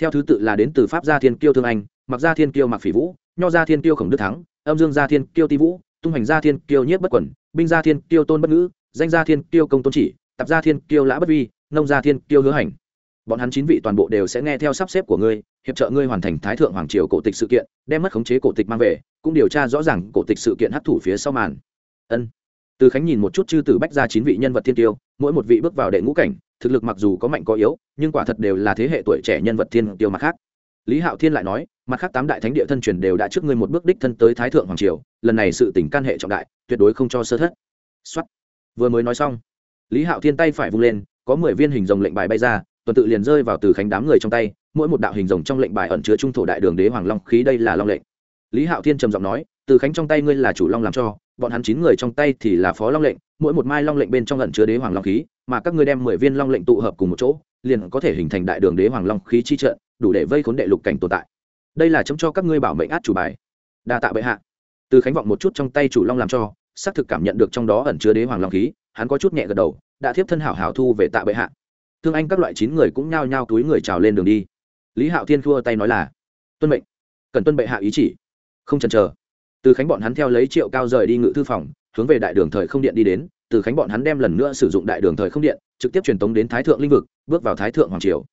Theo thứ tự là đến từ pháp gia thiên kiêu thương anh mặc gia thiên kiêu mặc phỉ vũ, nho gia thiên kiêu khổng đức thắng, âm dương gia thiên kiêu ti vũ tung hành gia thiên kiêu nhiếp bất quẩn binh gia thiên kiêu tôn bất ngữ, danh gia thiên kiêu công tôn chỉ tập gia thiên kiêu lã bất vi, nông gia thiên kiêu hứa hành. Bọn hắn chín vị toàn bộ đều sẽ nghe theo sắp xếp của ngươi, hiệp trợ ngươi hoàn thành thái thượng hoàng triều cổ tịch sự kiện, đem mất khống chế cổ tịch mang về, cũng điều tra rõ ràng cổ tịch sự kiện hấp thủ phía sau màn. Ân. Từ khánh nhìn một chút chư tử bách ra chín vị nhân vật thiên tiêu mỗi một vị bước vào đệ ngũ cảnh, thực lực mặc dù có mạnh có yếu, nhưng quả thật đều là thế hệ tuổi trẻ nhân vật thiên tiêu mặt khác. Lý hạo thiên lại nói mặt khác tám đại thánh địa thân truyền đều đã trước ngươi một bước đích thân tới thái thượng hoàng triều, lần này sự tỉnh can hệ trọng đại, tuyệt đối không cho sơ thất. Xuất vừa mới nói xong, lý hạo thiên tay phải vung lên, có mười viên hình rồng lệnh bài bay ra, tuần tự liền rơi vào từ khánh đám người trong tay, mỗi một đạo hình rồng trong lệnh bài ẩn chứa trung thổ đại đường đế hoàng long khí, đây là long lệnh. Lý hạo thiên trầm giọng nói, từ khánh trong tay ngươi là chủ long làm cho, bọn hắn chín người trong tay thì là phó long lệnh, mỗi một mai long lệnh bên trong ẩn chứa đế hoàng long khí, mà các ngươi đem mười viên long lệnh tụ hợp cùng một chỗ, liền có thể hình thành đại đường đế hoàng long khí chi trận, đủ để vây khốn đệ lục cảnh tồn tại đây là chấm cho các ngươi bảo mệnh át chủ bài. Đa tạ bệ hạ. Từ khánh vọng một chút trong tay chủ long làm cho, xác thực cảm nhận được trong đó ẩn chứa đế hoàng long khí, hắn có chút nhẹ gật đầu, đã thiếp thân hảo hảo thu về tạ bệ hạ. Thương anh các loại chín người cũng nhao nhao túi người trào lên đường đi. Lý hạo thiên khua tay nói là, tuân mệnh. Cần tuân bệ hạ ý chỉ. Không chần chờ. Từ khánh bọn hắn theo lấy triệu cao rời đi ngự thư phòng, hướng về đại đường thời không điện đi đến. Từ khánh bọn hắn đem lần nữa sử dụng đại đường thời không điện, trực tiếp truyền tống đến thái thượng linh vực, bước vào thái thượng hoàng triều.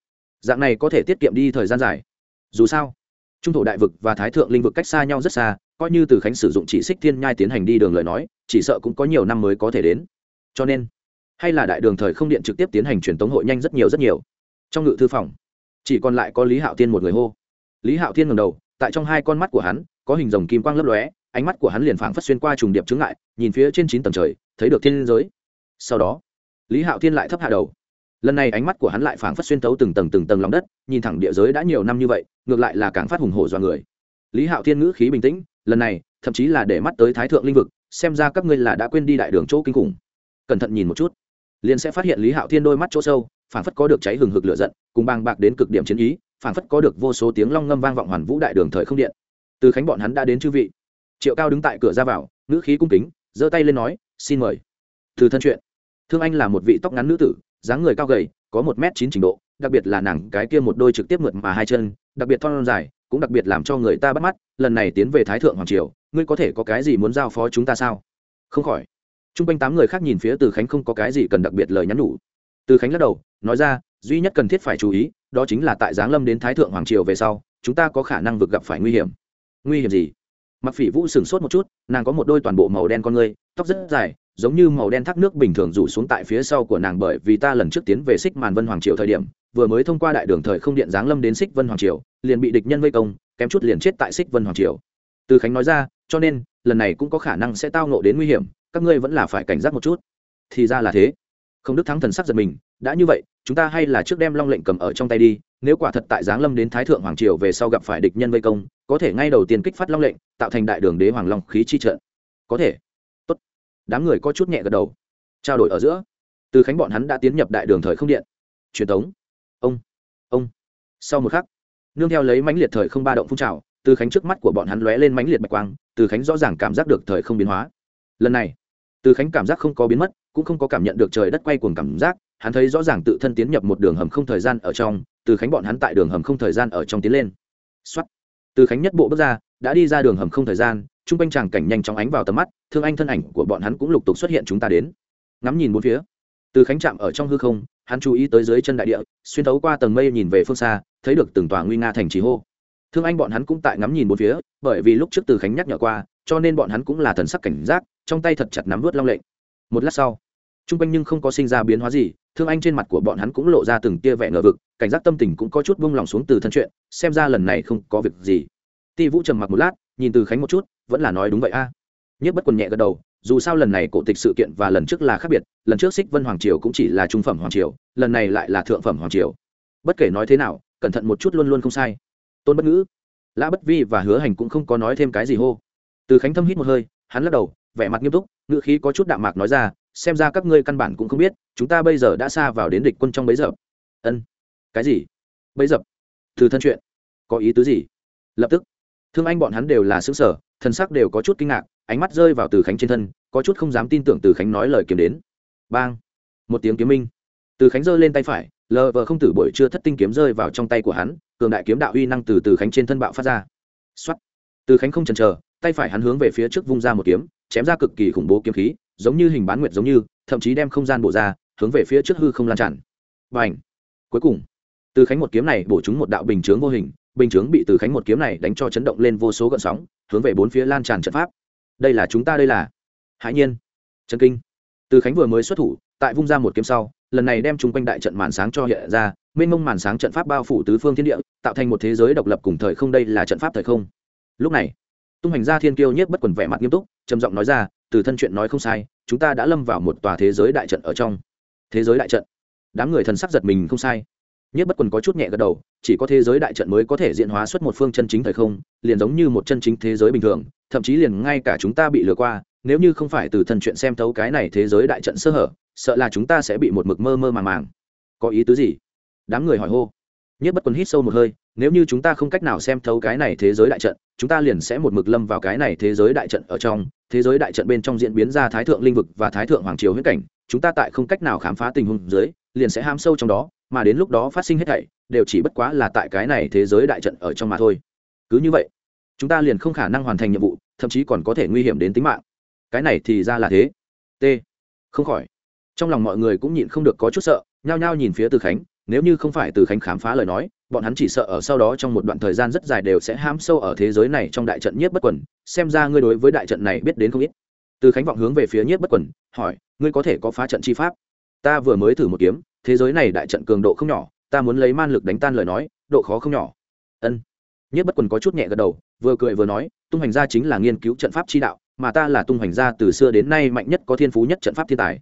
Dạng này có thể tiết kiệm đi thời gian dài. Dù sao trung thổ đại vực và thái thượng linh vực cách xa nhau rất xa, coi như từ khánh sử dụng chỉ xích thiên nhai tiến hành đi đường lời nói, chỉ sợ cũng có nhiều năm mới có thể đến. Cho nên, hay là đại đường thời không điện trực tiếp tiến hành truyền tống hội nhanh rất nhiều rất nhiều. Trong ngự thư phòng, chỉ còn lại có lý hạo tiên một người hô. Lý hạo tiên ngầm đầu, tại trong hai con mắt của hắn, có hình rồng kim quang lấp lóe, ánh mắt của hắn liền phảng phất xuyên qua trùng điệp trứng ngại, nhìn phía trên chín tầng trời, thấy được thiên giới. Sau đó, lý hạo thiên lại thấp hạ đầu lần này ánh mắt của hắn lại phảng phất xuyên tấu từng tầng từng tầng lòng đất, nhìn thẳng địa giới đã nhiều năm như vậy, ngược lại là càng phát hùng hổ do người. Lý hạo thiên ngữ khí bình tĩnh, lần này, thậm chí là để mắt tới thái thượng linh vực, xem ra các ngươi là đã quên đi đại đường chỗ kinh khủng. Cẩn thận nhìn một chút, liền sẽ phát hiện lý hạo thiên đôi mắt chỗ sâu, phảng phất có được cháy hừng hực lửa giận, cùng bàng bạc đến cực điểm chiến ý, phảng phất có được vô số tiếng long ngâm vang vọng hoàn vũ đại đường thời không điện. Từ khánh bọn hắn đã đến chư vị. Triệu cao đứng tại cửa ra vào, ngữ khí cung kính, giơ tay lên nói, xin mời. Từ thân chuyện. Thương anh là một vị tóc ngắn nữ tử dáng người cao gầy, có một m chín trình độ, đặc biệt là nàng cái kia một đôi trực tiếp mượt mà hai chân, đặc biệt thon dài, cũng đặc biệt làm cho người ta bắt mắt, lần này tiến về thái thượng hoàng triều, ngươi có thể có cái gì muốn giao phó chúng ta sao? Không khỏi. T r u n g quanh tám người khác nhìn phía từ khánh không có cái gì cần đặc biệt lời nhắn nhủ. Từ khánh lắc đầu, nói ra, duy nhất cần thiết phải chú ý, đó chính là tại giáng lâm đến thái thượng hoàng triều về sau, chúng ta có khả năng vực gặp phải nguy hiểm. Nguy hiểm gì? Mặc phỉ vũ sửng sốt một chút, nàng có một đôi toàn bộ màu đen con ngươi, tóc rất dài giống như màu đen thác nước bình thường rủ xuống tại phía sau của nàng bởi vì ta lần trước tiến về xích màn vân hoàng triều thời điểm, vừa mới thông qua đại đường thời không điện giáng lâm đến xích vân hoàng triều, liền bị địch nhân vây công, kém chút liền chết tại xích vân hoàng triều. Từ khánh nói ra, cho nên, lần này cũng có khả năng sẽ tao nộ đến nguy hiểm, các ngươi vẫn là phải cảnh giác một chút. Thì ra là thế. Không đức thắng thần sắc giật mình, đã như vậy, chúng ta hay là trước đem long lệnh cầm ở trong tay đi, nếu quả thật tại giáng lâm đến thái thượng hoàng triều về sau gặp phải địch nhân vây công, có thể ngay đầu tiên kích phát long lệnh, tạo thành đại đường đế hoàng long khí chi trận. Có thể đám người có chút nhẹ gật đầu. Trao đổi ở giữa, từ khánh bọn hắn đã tiến nhập đại đường thời không điện. Truyền thống. Ông ông. Sau một khắc, nương theo lấy mãnh liệt thời không ba động phun trào, từ khánh trước mắt của bọn hắn lóe lên mãnh liệt bạch quang, từ khánh rõ ràng cảm giác được thời không biến hóa. Lần này, từ khánh cảm giác không có biến mất, cũng không có cảm nhận được trời đất quay cuồng cảm giác, hắn thấy rõ ràng tự thân tiến nhập một đường hầm không thời gian ở trong, từ khánh bọn hắn tại đường hầm không thời gian ở trong tiến lên. Xuất từ khánh nhất bộ bước ra, đã đi ra đường hầm không thời gian chung quanh tràng cảnh nhanh chóng ánh vào tầm mắt, thương anh thân ảnh của bọn hắn cũng lục tục xuất hiện chúng ta đến. Ngắm nhìn bốn phía. Từ khánh chạm ở trong hư không, hắn chú ý tới dưới chân đại địa, xuyên thấu qua tầng mây nhìn về phương xa, thấy được từng tòa nguy nga thành trì hô. Thương anh bọn hắn cũng tại ngắm nhìn bốn phía, bởi vì lúc trước từ khánh nhắc nhở qua, cho nên bọn hắn cũng là thần sắc cảnh giác, trong tay thật chặt nắm vớt long lệnh. Một lát sau, chung quanh nhưng không có sinh ra biến hóa gì, thương anh trên mặt của bọn hắn cũng lộ ra từng tia vẻ ngờ vực, cảnh giác tâm tình cũng có chút vung lòng xuống từ thân chuyện, xem ra lần này không có việc gì. Ti vũ trầm mặc một lát, nhìn từ khánh một chút vẫn là nói đúng vậy a. À. nhất bất quần nhẹ gật đầu, dù sao lần này cổ tịch sự kiện và lần trước là khác biệt, lần trước xích vân hoàng triều cũng chỉ là trung phẩm hoàng triều, lần này lại là thượng phẩm hoàng triều. Bất kể nói thế nào, cẩn thận một chút luôn luôn không sai. Tôn bất ngữ, lã bất vi và hứa hành cũng không có nói thêm cái gì hô. Từ khánh thâm hít một hơi, hắn lắc đầu, vẻ mặt nghiêm túc, ngữ khí có chút đạm mạc nói ra, xem ra các ngươi căn bản cũng không biết, chúng ta bây giờ đã xa vào đến địch quân trong bấy giờ. Ân. Cái gì? Bấy dập từ thân chuyện. Có ý tứ gì? Lập tức. Thương anh bọn hắn đều là xứ sở thần sắc đều có chút kinh ngạc, ánh mắt rơi vào từ khánh trên thân, có chút không dám tin tưởng từ khánh nói lời kiếm đến. Bang! Một tiếng kiếm minh. Từ khánh giơ lên tay phải, lờ vờ không tử bội chưa thất tinh kiếm rơi vào trong tay của hắn, cường đại kiếm đạo uy năng từ từ khánh trên thân bạo phát ra. Xuất từ khánh không chần chờ, tay phải hắn hướng về phía trước vung ra một kiếm, chém ra cực kỳ khủng bố kiếm khí, giống như hình bán nguyệt giống như, thậm chí đem không gian bổ ra, hướng về phía trước hư không lan tràn. Và cuối cùng, từ khánh một kiếm này bổ trúng một đạo bình chướng vô hình, bình chướng bị từ khánh một kiếm này đánh cho chấn động lên vô số gợn sóng hướng về bốn phía lan tràn trận pháp. Đây là chúng ta, đây là. Hãi nhiên. Trần kinh. Từ khánh vừa mới xuất thủ, tại vung ra một kiếm sau, lần này đem chung quanh đại trận màn sáng cho hiện ra, mênh mông màn sáng trận pháp bao phủ tứ phương thiên địa, tạo thành một thế giới độc lập cùng thời không, đây là trận pháp thời không. Lúc này, tung hành gia thiên kiêu nhất bất quần vẻ mặt nghiêm túc, trầm giọng nói ra, từ thân chuyện nói không sai, chúng ta đã lâm vào một tòa thế giới đại trận ở trong. Thế giới đại trận. Đám người thần sắc giật mình, không sai nhất bất quần có chút nhẹ gật đầu, chỉ có thế giới đại trận mới có thể diễn hóa xuất một phương chân chính thời không, liền giống như một chân chính thế giới bình thường, thậm chí liền ngay cả chúng ta bị lừa qua, nếu như không phải từ thần chuyện xem thấu cái này thế giới đại trận sơ hở, sợ là chúng ta sẽ bị một mực mơ mơ màng màng. Có ý tứ gì? Đám người hỏi hô. Nhất bất quần hít sâu một hơi, nếu như chúng ta không cách nào xem thấu cái này thế giới đại trận, chúng ta liền sẽ một mực lâm vào cái này thế giới đại trận ở trong, thế giới đại trận bên trong diễn biến ra thái thượng linh vực và thái thượng hoàng triều huyết cảnh, chúng ta tại không cách nào khám phá tình huống dưới, liền sẽ ham sâu trong đó mà đến lúc đó phát sinh hết thảy, đều chỉ bất quá là tại cái này thế giới đại trận ở trong mà thôi. Cứ như vậy, chúng ta liền không khả năng hoàn thành nhiệm vụ, thậm chí còn có thể nguy hiểm đến tính mạng. Cái này thì ra là thế. T. Không khỏi. Trong lòng mọi người cũng nhịn không được có chút sợ, nhao nhao nhìn phía từ khánh, nếu như không phải từ khánh khám phá lời nói, bọn hắn chỉ sợ ở sau đó trong một đoạn thời gian rất dài đều sẽ ham sâu ở thế giới này trong đại trận nhiếp bất quần, xem ra ngươi đối với đại trận này biết đến không ít. Từ khánh vọng hướng về phía nhiếp bất quần, hỏi, ngươi có thể có phá trận chi pháp? Ta vừa mới thử một kiếm thế giới này đại trận cường độ không nhỏ, ta muốn lấy man lực đánh tan lời nói, độ khó không nhỏ. Ân. Nhiếp bất quần có chút nhẹ gật đầu, vừa cười vừa nói, tung hành gia chính là nghiên cứu trận pháp chi đạo, mà ta là tung hành gia từ xưa đến nay mạnh nhất có thiên phú nhất trận pháp thiên tài.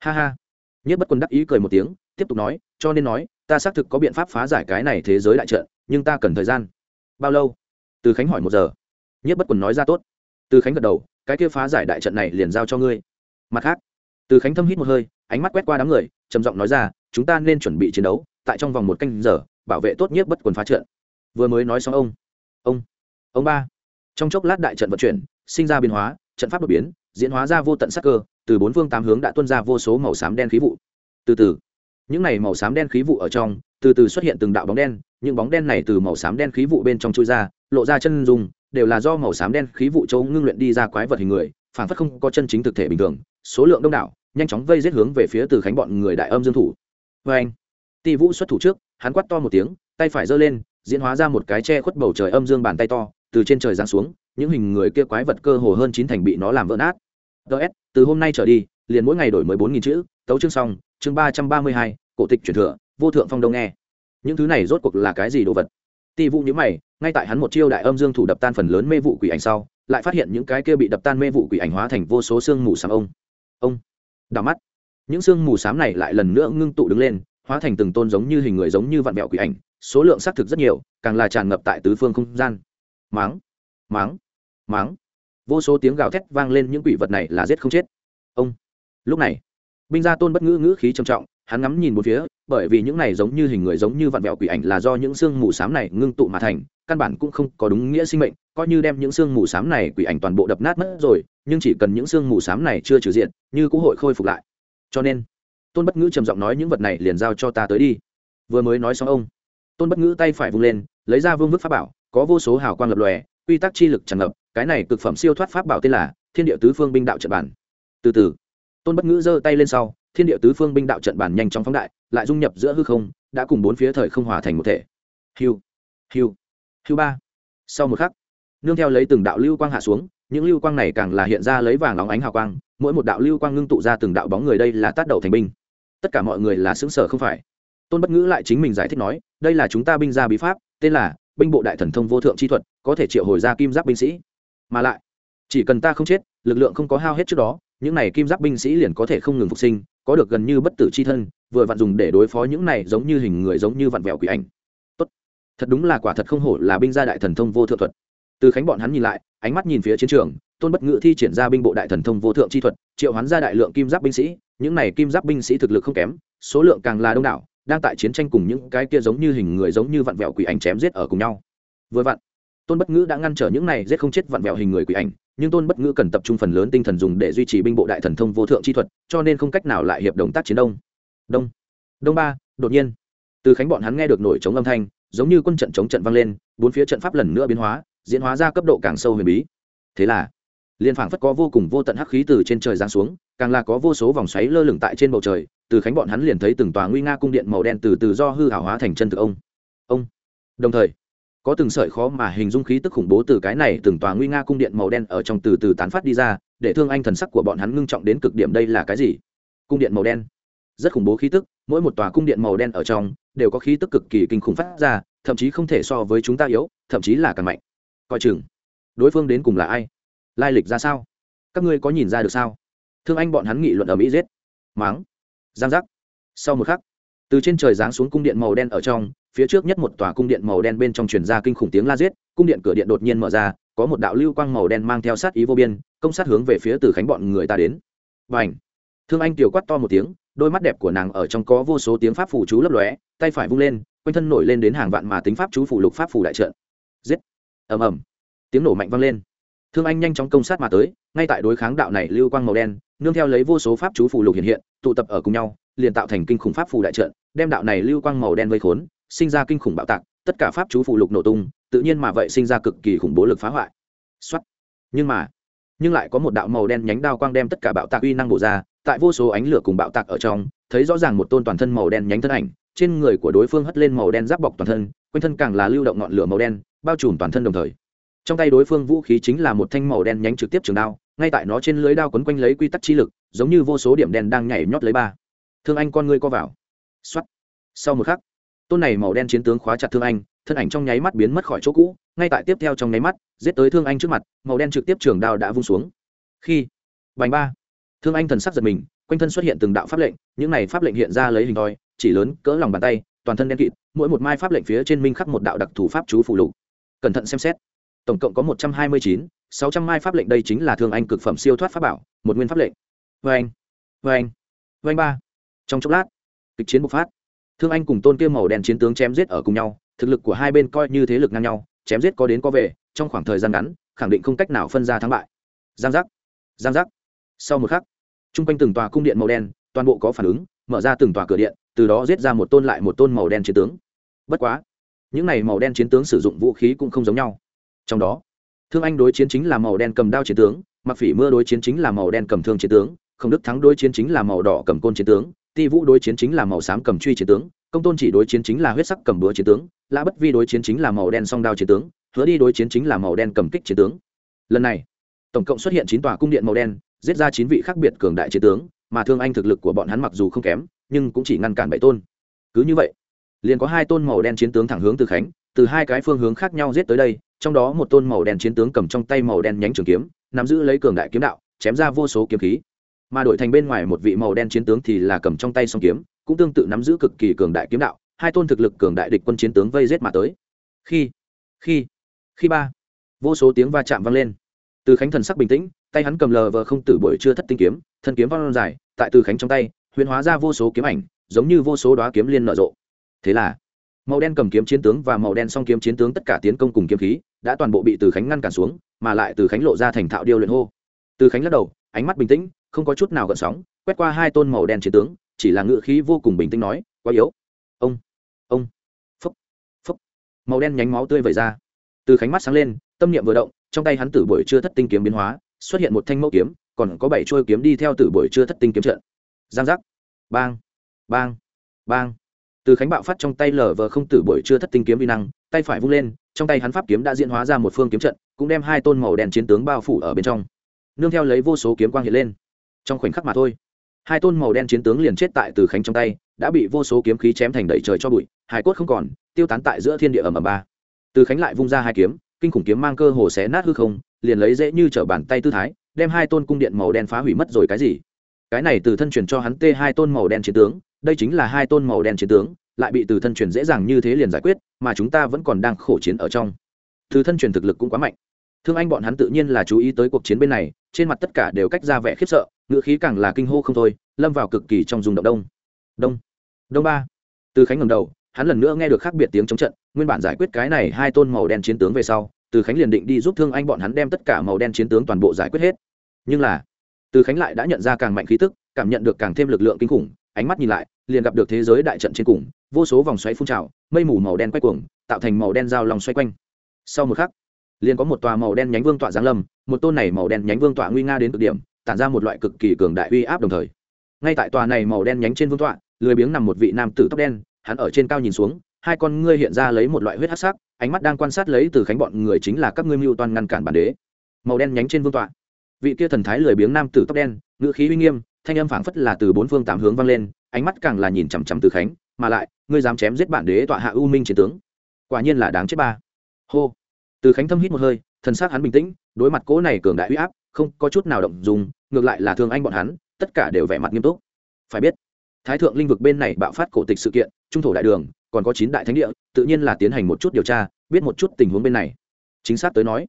Ha ha. Nhất bất quần đắc ý cười một tiếng, tiếp tục nói, cho nên nói, ta xác thực có biện pháp phá giải cái này thế giới đại trận, nhưng ta cần thời gian. Bao lâu? Từ khánh hỏi một giờ. Nhất bất quần nói ra tốt. Từ khánh gật đầu, cái kia phá giải đại trận này liền giao cho ngươi. Mặt khác, từ khánh thâm hít một hơi, ánh mắt quét qua đám người, trầm giọng nói ra chúng ta nên chuẩn bị chiến đấu, tại trong vòng một canh giờ, bảo vệ tốt nhất bất quần phá trận. Vừa mới nói xong ông. Ông ông ba. Trong chốc lát đại trận vận chuyển, sinh ra biến hóa, trận pháp đột biến, diễn hóa ra vô tận sắc cơ, từ bốn phương tám hướng đã tuôn ra vô số màu xám đen khí vụ. Từ từ, những này màu xám đen khí vụ ở trong, từ từ xuất hiện từng đạo bóng đen, những bóng đen này từ màu xám đen khí vụ bên trong chui ra, lộ ra chân dung, đều là do màu xám đen khí vụ châu ngưng luyện đi ra quái vật hình người, phản phất không có chân chính thực thể bình thường, số lượng đông đảo, nhanh chóng vây giết hướng về phía từ khánh bọn người đại âm dương thủ vê anh. Tỷ vũ xuất thủ trước, hắn quắt to một tiếng, tay phải giơ lên, diễn hóa ra một cái che khuất bầu trời âm dương bàn tay to, từ trên trời giáng xuống, những hình người kia quái vật cơ hồ hơn chín thành bị nó làm vỡ nát. Ts từ hôm nay trở đi, liền mỗi ngày đổi mới bốn nghìn chữ, tấu chương xong, chương ba trăm ba mươi hai, cổ tịch truyền thừa, vô thượng phong đông nghe. Những thứ này rốt cuộc là cái gì đồ vật? Tỷ vũ nhữ mày, ngay tại hắn một chiêu đại âm dương thủ đập tan phần lớn mê vụ quỷ ảnh sau, lại phát hiện những cái kia bị đập tan mê vụ quỷ ảnh hóa thành vô số xương mù sám ông. Ông. Đào mắt những xương mù xám này lại lần nữa ngưng tụ đứng lên, hóa thành từng tôn giống như hình người giống như vạn vẹo quỷ ảnh, số lượng xác thực rất nhiều, càng là tràn ngập tại tứ phương không gian. Máng máng máng. Vô số tiếng gào thét vang lên những quỷ vật này là giết không chết. Ông. Lúc này, binh gia tôn bất ngữ ngữ khí trầm trọng, hắn ngắm nhìn một phía, bởi vì những này giống như hình người giống như vạn vẹo quỷ ảnh là do những xương mù xám này ngưng tụ mà thành, căn bản cũng không có đúng nghĩa sinh mệnh, coi như đem những xương mù xám này quỷ ảnh toàn bộ đập nát mất rồi, nhưng chỉ cần những xương mù xám này chưa trừ diện, như cũng hội khôi phục lại cho nên, tôn bất ngữ trầm giọng nói những vật này liền giao cho ta tới đi. Vừa mới nói xong ông, tôn bất ngữ tay phải vung lên, lấy ra vương vức pháp bảo, có vô số hào quang lập lòe, quy tắc chi lực tràn ngập, cái này cực phẩm siêu thoát pháp bảo tên là thiên địa tứ phương binh đạo trận bản. Từ từ, tôn bất ngữ giơ tay lên sau, thiên địa tứ phương binh đạo trận bản nhanh chóng phóng đại, lại dung nhập giữa hư không, đã cùng bốn phía thời không hòa thành một thể. Hiu hiu hiu ba. Sau một khắc, nương theo lấy từng đạo lưu quang hạ xuống những lưu quang này càng là hiện ra lấy vàng óng ánh hào quang, mỗi một đạo lưu quang ngưng tụ ra từng đạo bóng người đây là tát đầu thành binh. Tất cả mọi người là xứng sở không phải. Tôn bất ngữ lại chính mình giải thích nói, đây là chúng ta binh gia bí pháp, tên là binh bộ đại thần thông vô thượng chi thuật, có thể triệu hồi ra kim giáp binh sĩ. Mà lại, chỉ cần ta không chết, lực lượng không có hao hết trước đó, những này kim giáp binh sĩ liền có thể không ngừng phục sinh, có được gần như bất tử chi thân, vừa vặn dùng để đối phó những này giống như hình người giống như vặn vẹo quỷ ảnh. Tốt. thật đúng là quả thật không hổ là binh gia đại thần thông vô thượng thuật từ khánh bọn hắn nhìn lại, ánh mắt nhìn phía chiến trường, tôn bất ngự thi triển ra binh bộ đại thần thông vô thượng chi thuật, triệu hoán ra đại lượng kim giáp binh sĩ, những này kim giáp binh sĩ thực lực không kém, số lượng càng là đông đảo, đang tại chiến tranh cùng những cái kia giống như hình người giống như vặn vẹo quỷ ảnh chém giết ở cùng nhau. Vừa vặn, tôn bất ngữ đã ngăn trở những này giết không chết vặn vẹo hình người quỷ ảnh, nhưng tôn bất ngữ cần tập trung phần lớn tinh thần dùng để duy trì binh bộ đại thần thông vô thượng chi thuật, cho nên không cách nào lại hiệp đồng tác chiến đông. Đông đông ba, đột nhiên, từ khánh bọn hắn nghe được nổi chống âm thanh, giống như quân trận chống trận vang lên, bốn phía trận pháp lần nữa biến hóa diễn hóa ra cấp độ càng sâu huyền bí. Thế là liên phảng phất có vô cùng vô tận hắc khí từ trên trời giáng xuống, càng là có vô số vòng xoáy lơ lửng tại trên bầu trời, từ khánh bọn hắn liền thấy từng tòa nguy nga cung điện màu đen từ từ do hư hảo hóa thành chân thực ông. Ông. Đồng thời, có từng sợi khó mà hình dung khí tức khủng bố từ cái này từng tòa nguy nga cung điện màu đen ở trong từ từ tán phát đi ra, để thương anh thần sắc của bọn hắn ngưng trọng đến cực điểm đây là cái gì? Cung điện màu đen. Rất khủng bố khí tức, mỗi một tòa cung điện màu đen ở trong, đều có khí tức cực kỳ kinh khủng phát ra, thậm chí không thể so với chúng ta yếu, thậm chí là càng mạnh coi chừng. Đối phương đến cùng là ai? Lai lịch ra sao? Các ngươi có nhìn ra được sao? Thương anh bọn hắn nghị luận ở mỹ giết. Máng. Giang giác. Sau một khắc, từ trên trời giáng xuống cung điện màu đen ở trong, phía trước nhất một tòa cung điện màu đen bên trong truyền ra kinh khủng tiếng la giết, cung điện cửa điện đột nhiên mở ra, có một đạo lưu quang màu đen mang theo sát ý vô biên, công sát hướng về phía từ khánh bọn người ta đến. Và ảnh thương anh tiểu quát to một tiếng, đôi mắt đẹp của nàng ở trong có vô số tiếng pháp phủ chú lấp lóe, tay phải vung lên, quanh thân nổi lên đến hàng vạn mà tính pháp chú phủ lục pháp phủ đại trận ầm ầm. Tiếng nổ mạnh vang lên. Thương anh nhanh chóng công sát mà tới, ngay tại đối kháng đạo này lưu quang màu đen, nương theo lấy vô số pháp chú phù lục hiện hiện, tụ tập ở cùng nhau, liền tạo thành kinh khủng pháp phù đại trận, đem đạo này lưu quang màu đen vây khốn, sinh ra kinh khủng bạo tạc, tất cả pháp chú phù lục nổ tung, tự nhiên mà vậy sinh ra cực kỳ khủng bố lực phá hoại. Xuất nhưng mà, nhưng lại có một đạo màu đen nhánh đao quang đem tất cả bạo tạc uy năng bổ ra, tại vô số ánh lửa cùng bạo tạc ở trong, thấy rõ ràng một tôn toàn thân màu đen nhánh thân ảnh trên người của đối phương hất lên màu đen giáp bọc toàn thân, quanh thân càng là lưu động ngọn lửa màu đen, bao trùm toàn thân đồng thời. Trong tay đối phương vũ khí chính là một thanh màu đen nhánh trực tiếp trường đao, ngay tại nó trên lưới đao quấn quanh lấy quy tắc chi lực, giống như vô số điểm đen đang nhảy nhót lấy ba. Thương anh con ngươi co vào. X sau một khắc, tôn này màu đen chiến tướng khóa chặt thương anh, thân ảnh trong nháy mắt biến mất khỏi chỗ cũ, ngay tại tiếp theo trong nháy mắt, giết tới thương anh trước mặt, màu đen trực tiếp trường đao đã vung xuống. Khi, bành ba. Thương anh thần sắc giật mình, quanh thân xuất hiện từng đạo pháp lệnh, những này pháp lệnh hiện ra lấy hình thoi chỉ lớn cỡ lòng bàn tay, toàn thân đen kịt, mỗi một mai pháp lệnh phía trên minh khắc một đạo đặc thủ pháp chú phụ lục. Cẩn thận xem xét. Tổng cộng có một trăm hai mươi chín, sáu trăm mai pháp lệnh đây chính là thương anh cực phẩm siêu thoát pháp bảo, một nguyên pháp lệnh. Vê anh vê anh vê anh ba. Trong chốc lát, kịch chiến bộc phát. Thương anh cùng tôn kia màu đen chiến tướng chém giết ở cùng nhau, thực lực của hai bên coi như thế lực ngang nhau, chém giết có đến có về, trong khoảng thời gian ngắn, khẳng định không cách nào phân ra thắng bại. Giang giác giang giác. Sau một khắc t r u n g quanh từng tòa cung điện màu đen, toàn bộ có phản ứng, mở ra từng tòa cửa điện từ đó giết ra một tôn lại một tôn màu đen chiến tướng. Bất quá, những này màu đen chiến tướng sử dụng vũ khí cũng không giống nhau. Trong đó, thương anh đối chiến chính là màu đen cầm đao chiến tướng mặc phỉ mưa đối chiến chính là màu đen cầm thương chiến tướng không đức thắng đối chiến chính là màu đỏ cầm côn chiến tướng, ti vũ đối chiến chính là màu xám cầm truy chiến tướng, công tôn chỉ đối chiến chính là huyết sắc cầm búa chiến tướng, lã bất vi đối chiến chính là màu đen song đao chiến tướng, hứa đi đối chiến chính là màu đen cầm kích chiến tướng. Lần này, tổng cộng xuất hiện chín tòa cung điện màu đen, giết ra chín vị khác biệt cường đại chiến tướng, mà thương anh thực lực của bọn hắn mặc dù không kém nhưng cũng chỉ ngăn cản bảy tôn. Cứ như vậy, liền có hai tôn màu đen chiến tướng thẳng hướng từ khánh, từ hai cái phương hướng khác nhau giết tới đây, trong đó một tôn màu đen chiến tướng cầm trong tay màu đen nhánh trường kiếm, nắm giữ lấy cường đại kiếm đạo, chém ra vô số kiếm khí. Mà đổi thành bên ngoài một vị màu đen chiến tướng thì là cầm trong tay song kiếm, cũng tương tự nắm giữ cực kỳ cường đại kiếm đạo, hai tôn thực lực cường đại địch quân chiến tướng vây giết mà tới. Khi khi khi ba, vô số tiếng va chạm vang lên. Từ khánh thần sắc bình tĩnh, tay hắn cầm lờ vờ không tử buổi chưa thất tinh kiếm, thân kiếm văng dài, tại từ khánh trong tay Huyễn hóa ra vô số kiếm ảnh, giống như vô số đoá kiếm liên nở rộ. Thế là, màu đen cầm kiếm chiến tướng và màu đen song kiếm chiến tướng tất cả tiến công cùng kiếm khí đã toàn bộ bị từ khánh ngăn cản xuống, mà lại từ khánh lộ ra thành thạo điêu luyện hô. Từ khánh lắc đầu, ánh mắt bình tĩnh, không có chút nào gợn sóng, quét qua hai tôn màu đen chiến tướng, chỉ là ngự khí vô cùng bình tĩnh nói, quá yếu. Ông ông. Phúc phúc màu đen nhánh máu tươi vẩy ra. Từ khánh mắt sáng lên, tâm niệm vừa động, trong tay hắn tử buổi chưa thất tinh kiếm biến hóa, xuất hiện một thanh mẫu kiếm, còn có bảy trôi kiếm đi theo tử buổi chưa thất tinh kiếm trận giang giác. Bang. Bang. Bang. Từ khánh bạo phát trong tay lở vờ không tử buổi chưa thất tinh kiếm vi năng, tay phải vung lên, trong tay hắn pháp kiếm đã diễn hóa ra một phương kiếm trận, cũng đem hai tôn màu đen chiến tướng bao phủ ở bên trong. Nương theo lấy vô số kiếm quang hiện lên. Trong khoảnh khắc mà thôi, hai tôn màu đen chiến tướng liền chết tại từ khánh trong tay, đã bị vô số kiếm khí chém thành đầy trời cho bụi, hải cốt không còn, tiêu tán tại giữa thiên địa ẩm ẩm ba. Từ khánh lại vung ra hai kiếm, kinh khủng kiếm mang cơ hồ xé nát hư không, liền lấy dễ như t bàn tay tư thái, đem hai tôn cung điện màu đen phá hủy mất rồi cái gì? Cái này từ thân truyền cho hắn t hai tôn màu đen chiến tướng, đây chính là hai tôn màu đen chiến tướng, lại bị từ thân truyền dễ dàng như thế liền giải quyết, mà chúng ta vẫn còn đang khổ chiến ở trong. Từ thân truyền thực lực cũng quá mạnh. Thương anh bọn hắn tự nhiên là chú ý tới cuộc chiến bên này, trên mặt tất cả đều cách ra vẻ khiếp sợ ngựa khí càng là kinh hô không thôi, lâm vào cực kỳ trong dùng động đông. Đông. Đông ba. Từ khánh ngầm đầu, hắn lần nữa nghe được khác biệt tiếng chống trận, nguyên bản giải quyết cái này hai tôn màu đen chiến tướng về sau, từ khánh liền định đi giúp thương anh bọn hắn đem tất cả màu đen chiến tướng toàn bộ giải quyết hết. Nhưng là từ khánh lại đã nhận ra càng mạnh khí tức, cảm nhận được càng thêm lực lượng kinh khủng, ánh mắt nhìn lại, liền gặp được thế giới đại trận trên cùng, vô số vòng xoáy phun trào, mây mù màu đen quay cuồng, tạo thành màu đen dao lòng xoay quanh. Sau một khắc, liền có một tòa màu đen nhánh vương tọa giáng lâm, một tôn này màu đen nhánh vương tọa nguy nga đến cực điểm, tản ra một loại cực kỳ cường đại uy áp đồng thời. Ngay tại tòa này màu đen nhánh trên vương tọa, lười biếng nằm một vị nam tử tóc đen, hắn ở trên cao nhìn xuống, hai con ngươi hiện ra lấy một loại huyết hắc sắc, ánh mắt đang quan sát lấy từ khánh bọn người chính là các ngươi mưu toan ngăn cản bản đế. Màu đen nhánh trên vương tọa vị kia thần thái lười biếng nam tử tóc đen, ngữ khí uy nghiêm, thanh âm phảng phất là từ bốn phương tám hướng vang lên, ánh mắt càng là nhìn chằm chằm từ khánh, mà lại, ngươi dám chém giết bản đế tọa hạ u minh chiến tướng. Quả nhiên là đáng chết ba. Hô. Từ khánh thâm hít một hơi, thần sắc hắn bình tĩnh, đối mặt cỗ này cường đại uy áp, không có chút nào động dùng ngược lại là thương anh bọn hắn, tất cả đều vẻ mặt nghiêm túc. Phải biết, thái thượng linh vực bên này bạo phát cổ tịch sự kiện, trung thổ đại đường, còn có chín đại thánh địa, tự nhiên là tiến hành một chút điều tra, biết một chút tình huống bên này. Chính xác tới nói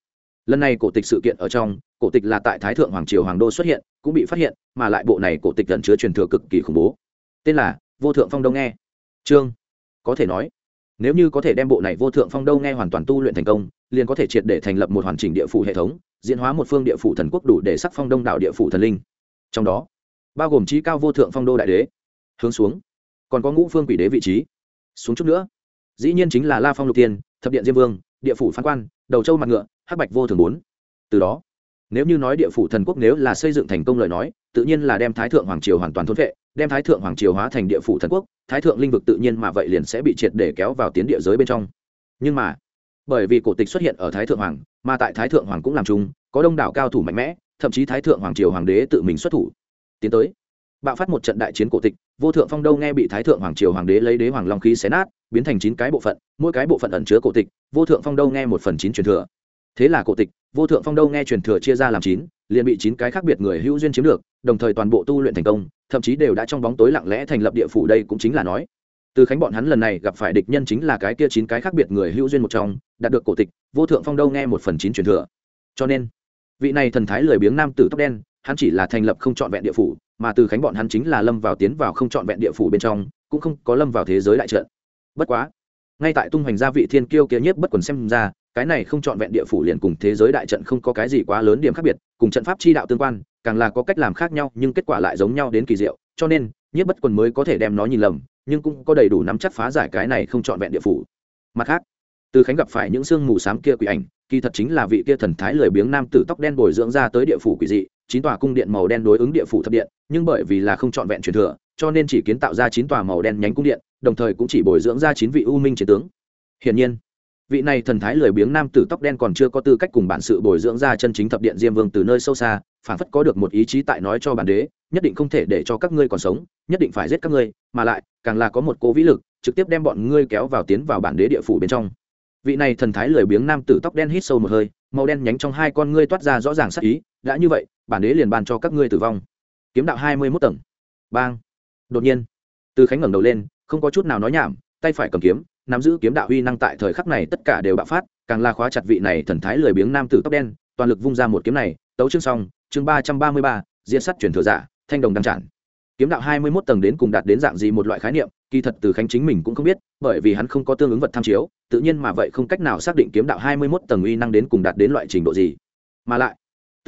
lần này cổ tịch sự kiện ở trong, cổ tịch là tại thái thượng hoàng triều hoàng đô xuất hiện, cũng bị phát hiện, mà lại bộ này cổ tịch gần chứa truyền thừa cực kỳ khủng bố. Tên là vô thượng phong đông nghe. Trương có thể nói, nếu như có thể đem bộ này vô thượng phong đâu nghe hoàn toàn tu luyện thành công, liền có thể triệt để thành lập một hoàn chỉnh địa phủ hệ thống, diễn hóa một phương địa phủ thần quốc đủ để sắc phong đông đảo địa phủ thần linh. Trong đó, bao gồm trí cao vô thượng phong đô đại đế. Hướng xuống, còn có ngũ phương quỷ đế vị trí. Xuống chút nữa, dĩ nhiên chính là la phong lục tiên thập điện diêm vương, địa phủ phán quan đầu châu mặt ngựa, hắc bạch vô thường bốn. Từ đó, nếu như nói địa phủ thần quốc nếu là xây dựng thành công lời nói, tự nhiên là đem thái thượng hoàng triều hoàn toàn thôn vệ, đem thái thượng hoàng triều hóa thành địa phủ thần quốc, thái thượng linh vực tự nhiên mà vậy liền sẽ bị triệt để kéo vào tiến địa giới bên trong. Nhưng mà, bởi vì cổ tịch xuất hiện ở thái thượng hoàng, mà tại thái thượng hoàng cũng làm chung, có đông đảo cao thủ mạnh mẽ, thậm chí thái thượng hoàng triều hoàng đế tự mình xuất thủ. Tiến tới bạo phát một trận đại chiến cổ tịch, vô thượng phong đâu nghe bị thái thượng hoàng triều hoàng đế lấy đế hoàng long khí xé nát, biến thành chín cái bộ phận, mỗi cái bộ phận ẩn chứa cổ tịch, vô thượng phong đâu nghe một phần chín truyền thừa. Thế là cổ tịch, vô thượng phong đâu nghe truyền thừa chia ra làm chín, liền bị chín cái khác biệt người hữu duyên chiếm được, đồng thời toàn bộ tu luyện thành công, thậm chí đều đã trong bóng tối lặng lẽ thành lập địa phủ đây cũng chính là nói. Từ khánh bọn hắn lần này gặp phải địch nhân chính là cái kia chín cái khác biệt người hữu duyên một trong, đạt được cổ tịch, vô thượng phong đâu nghe một phần chín truyền thừa. Cho nên, vị này thần thái lười biếng nam tử tóc đen hắn chỉ là thành lập không trọn vẹn địa phủ, mà từ khánh bọn hắn chính là lâm vào tiến vào không trọn vẹn địa phủ bên trong, cũng không có lâm vào thế giới đại trận. Bất quá, ngay tại tung hoành gia vị thiên kiêu kia nhiếp bất quần xem ra, cái này không trọn vẹn địa phủ liền cùng thế giới đại trận không có cái gì quá lớn điểm khác biệt, cùng trận pháp chi đạo tương quan, càng là có cách làm khác nhau, nhưng kết quả lại giống nhau đến kỳ diệu, cho nên, nhiếp bất quần mới có thể đem nó nhìn lầm, nhưng cũng có đầy đủ nắm chắc phá giải cái này không trọn vẹn địa phủ. Mặt khác, từ khánh gặp phải những sương mù s á m kia quỷ ảnh, kỳ thật chính là vị kia thần thái lười biếng nam tử tóc đen bồi dưỡng ra tới địa phủ quỷ dị chín tòa cung điện màu đen đối ứng địa phủ thập điện, nhưng bởi vì là không trọn vẹn truyền thừa, cho nên chỉ kiến tạo ra chín tòa màu đen nhánh cung điện, đồng thời cũng chỉ bồi dưỡng ra chín vị u minh chiến tướng. Hiển nhiên, vị này thần thái lười biếng nam tử tóc đen còn chưa có tư cách cùng bản sự bồi dưỡng ra chân chính thập điện diêm vương từ nơi sâu xa, phản phất có được một ý chí tại nói cho bản đế, nhất định không thể để cho các ngươi còn sống, nhất định phải giết các ngươi, mà lại, càng là có một cố vĩ lực, trực tiếp đem bọn ngươi kéo vào tiến vào bản đế địa phủ bên trong. Vị này thần thái lười biếng nam tử tóc đen hít sâu một hơi, màu đen nhánh trong hai con ngươi toát ra rõ ràng sắc ý, đã như vậy bản đế liền ban cho các ngươi tử vong. Kiếm đạo hai mươi mốt tầng. Bang. Đột nhiên, từ khánh ngẩng đầu lên, không có chút nào nói nhảm, tay phải cầm kiếm, nắm giữ kiếm đạo uy năng tại thời khắc này tất cả đều bạo phát, càng la khóa chặt vị này thần thái lười biếng nam tử tóc đen, toàn lực vung ra một kiếm này, tấu chương xong, chương ba trăm ba mươi ba, diễn sắt chuyển thừa giả, thanh đồng đăng trản kiếm đạo hai mươi mốt tầng đến cùng đạt đến dạng gì một loại khái niệm, kỳ thật từ khánh chính mình cũng không biết, bởi vì hắn không có tương ứng vật tham chiếu, tự nhiên mà vậy không cách nào xác định kiếm đạo hai mươi mốt tầng uy năng đến cùng đạt đến loại trình độ gì. Mà lại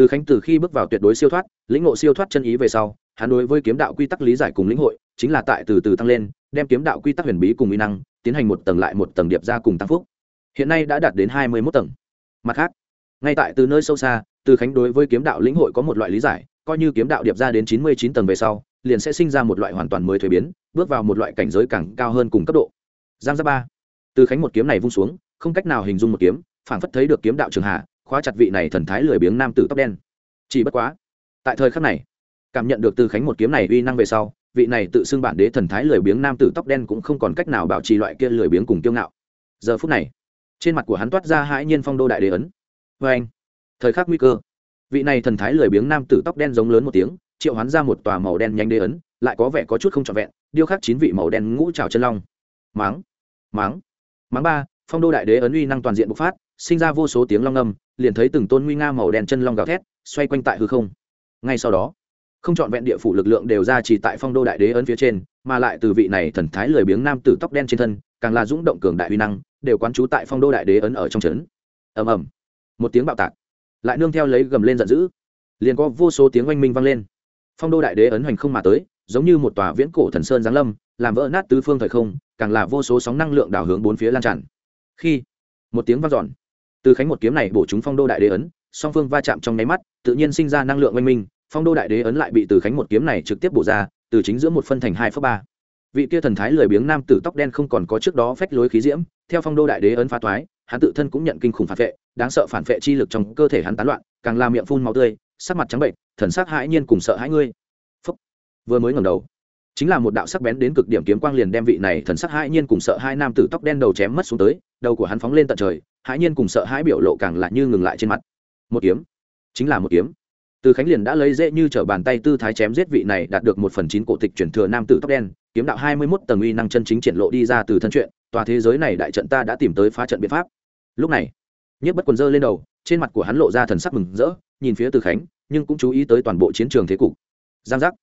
từ khánh từ khi bước vào tuyệt đối siêu thoát, lĩnh ngộ siêu thoát chân ý về sau, hắn đối với kiếm đạo quy tắc lý giải cùng lĩnh hội, chính là tại từ từ tăng lên, đem kiếm đạo quy tắc huyền bí cùng uy năng, tiến hành một tầng lại một tầng điệp ra cùng tăng phúc. Hiện nay đã đạt đến hai mươi mốt tầng. Mặt khác, ngay tại từ nơi sâu xa, từ khánh đối với kiếm đạo lĩnh hội có một loại lý giải, coi như kiếm đạo điệp ra đến chín mươi chín tầng về sau, liền sẽ sinh ra một loại hoàn toàn mới thuế biến, bước vào một loại cảnh giới càng cao hơn cùng cấp độ. Giang gia ba. Từ khánh một kiếm này vung xuống, không cách nào hình dung một kiếm, phảng phất thấy được kiếm đạo trường hạ khóa chặt vị này thần thái lười biếng nam tử tóc đen. Chỉ bất quá, tại thời khắc này, cảm nhận được từ khánh một kiếm này uy năng về sau, vị này tự xưng bản đế thần thái lười biếng nam tử tóc đen cũng không còn cách nào bảo trì loại kia lười biếng cùng kiêu ngạo. Giờ phút này, trên mặt của hắn toát ra hãi nhiên phong đô đại đế ấn. Vê anh, thời khắc nguy cơ, vị này thần thái lười biếng nam tử tóc đen giống lớn một tiếng, triệu hắn ra một tòa màu đen nhanh đế ấn, lại có vẻ có chút không trọn vẹn, điêu khắc chín vị màu đen ngũ trào chân long. Máng máng máng ba, phong đô đại đế ấn uy năng toàn diện bộc phát sinh ra vô số tiếng long âm, liền thấy từng tôn nguy nga màu đen chân long gào thét, xoay quanh tại hư không. Ngay sau đó, không chọn vẹn địa phủ lực lượng đều ra chỉ tại phong đô đại đế ấn phía trên, mà lại từ vị này thần thái lười biếng nam tử tóc đen trên thân, càng là dũng động cường đại uy năng, đều quán trú tại phong đô đại đế ấn ở trong trấn. Ầm ầm. Một tiếng bạo tạc. Lại nương theo lấy gầm lên giận dữ. Liền có vô số tiếng oanh minh vang lên. Phong đô đại đế ấn hoành không mà tới, giống như một tòa viễn cổ thần sơn giáng lâm, làm vỡ nát tứ phương thời không, càng là vô số sóng năng lượng đảo hướng bốn phía lan tràn. Khi, một tiếng vang dọn từ khánh một kiếm này bổ trúng phong đô đại đế ấn song phương va chạm trong nháy mắt tự nhiên sinh ra năng lượng oanh minh phong đô đại đế ấn lại bị từ khánh một kiếm này trực tiếp bổ ra từ chính giữa một phân thành hai phước ba vị kia thần thái lười biếng nam tử tóc đen không còn có trước đó phách lối khí diễm theo phong đô đại đế ấn phá toái, hắn tự thân cũng nhận kinh khủng phản vệ đáng sợ phản vệ chi lực trong cơ thể hắn tán loạn càng làm miệng phun máu tươi sắc mặt trắng bệnh thần sắc hãi nhiên cùng sợ hãi ngươi Phúc. vừa mới ngẩng đầu chính là một đạo sắc bén đến cực điểm kiếm quang liền đem vị này thần sắc hãi nhiên cùng sợ hai nam tử tóc đen đầu chém mất xuống tới đầu của hắn phóng lên tận trời hãi nhiên cùng sợ hãi biểu lộ càng lại như ngừng lại trên mặt. Một kiếm. Chính là một kiếm. Từ khánh liền đã lấy dễ như t r ở bàn tay tư thái chém giết vị này đạt được một phần chín cổ tịch chuyển thừa nam tử tóc đen, kiếm đạo hai mươi mốt tầng uy năng chân chính triển lộ đi ra từ thân chuyện, tòa thế giới này đại trận ta đã tìm tới phá trận biện pháp. Lúc này nhất bất quần dơ lên đầu, trên mặt của hắn lộ ra thần sắc mừng rỡ, nhìn phía từ khánh, nhưng cũng chú ý tới toàn bộ chiến trường thế cục. Giang giác.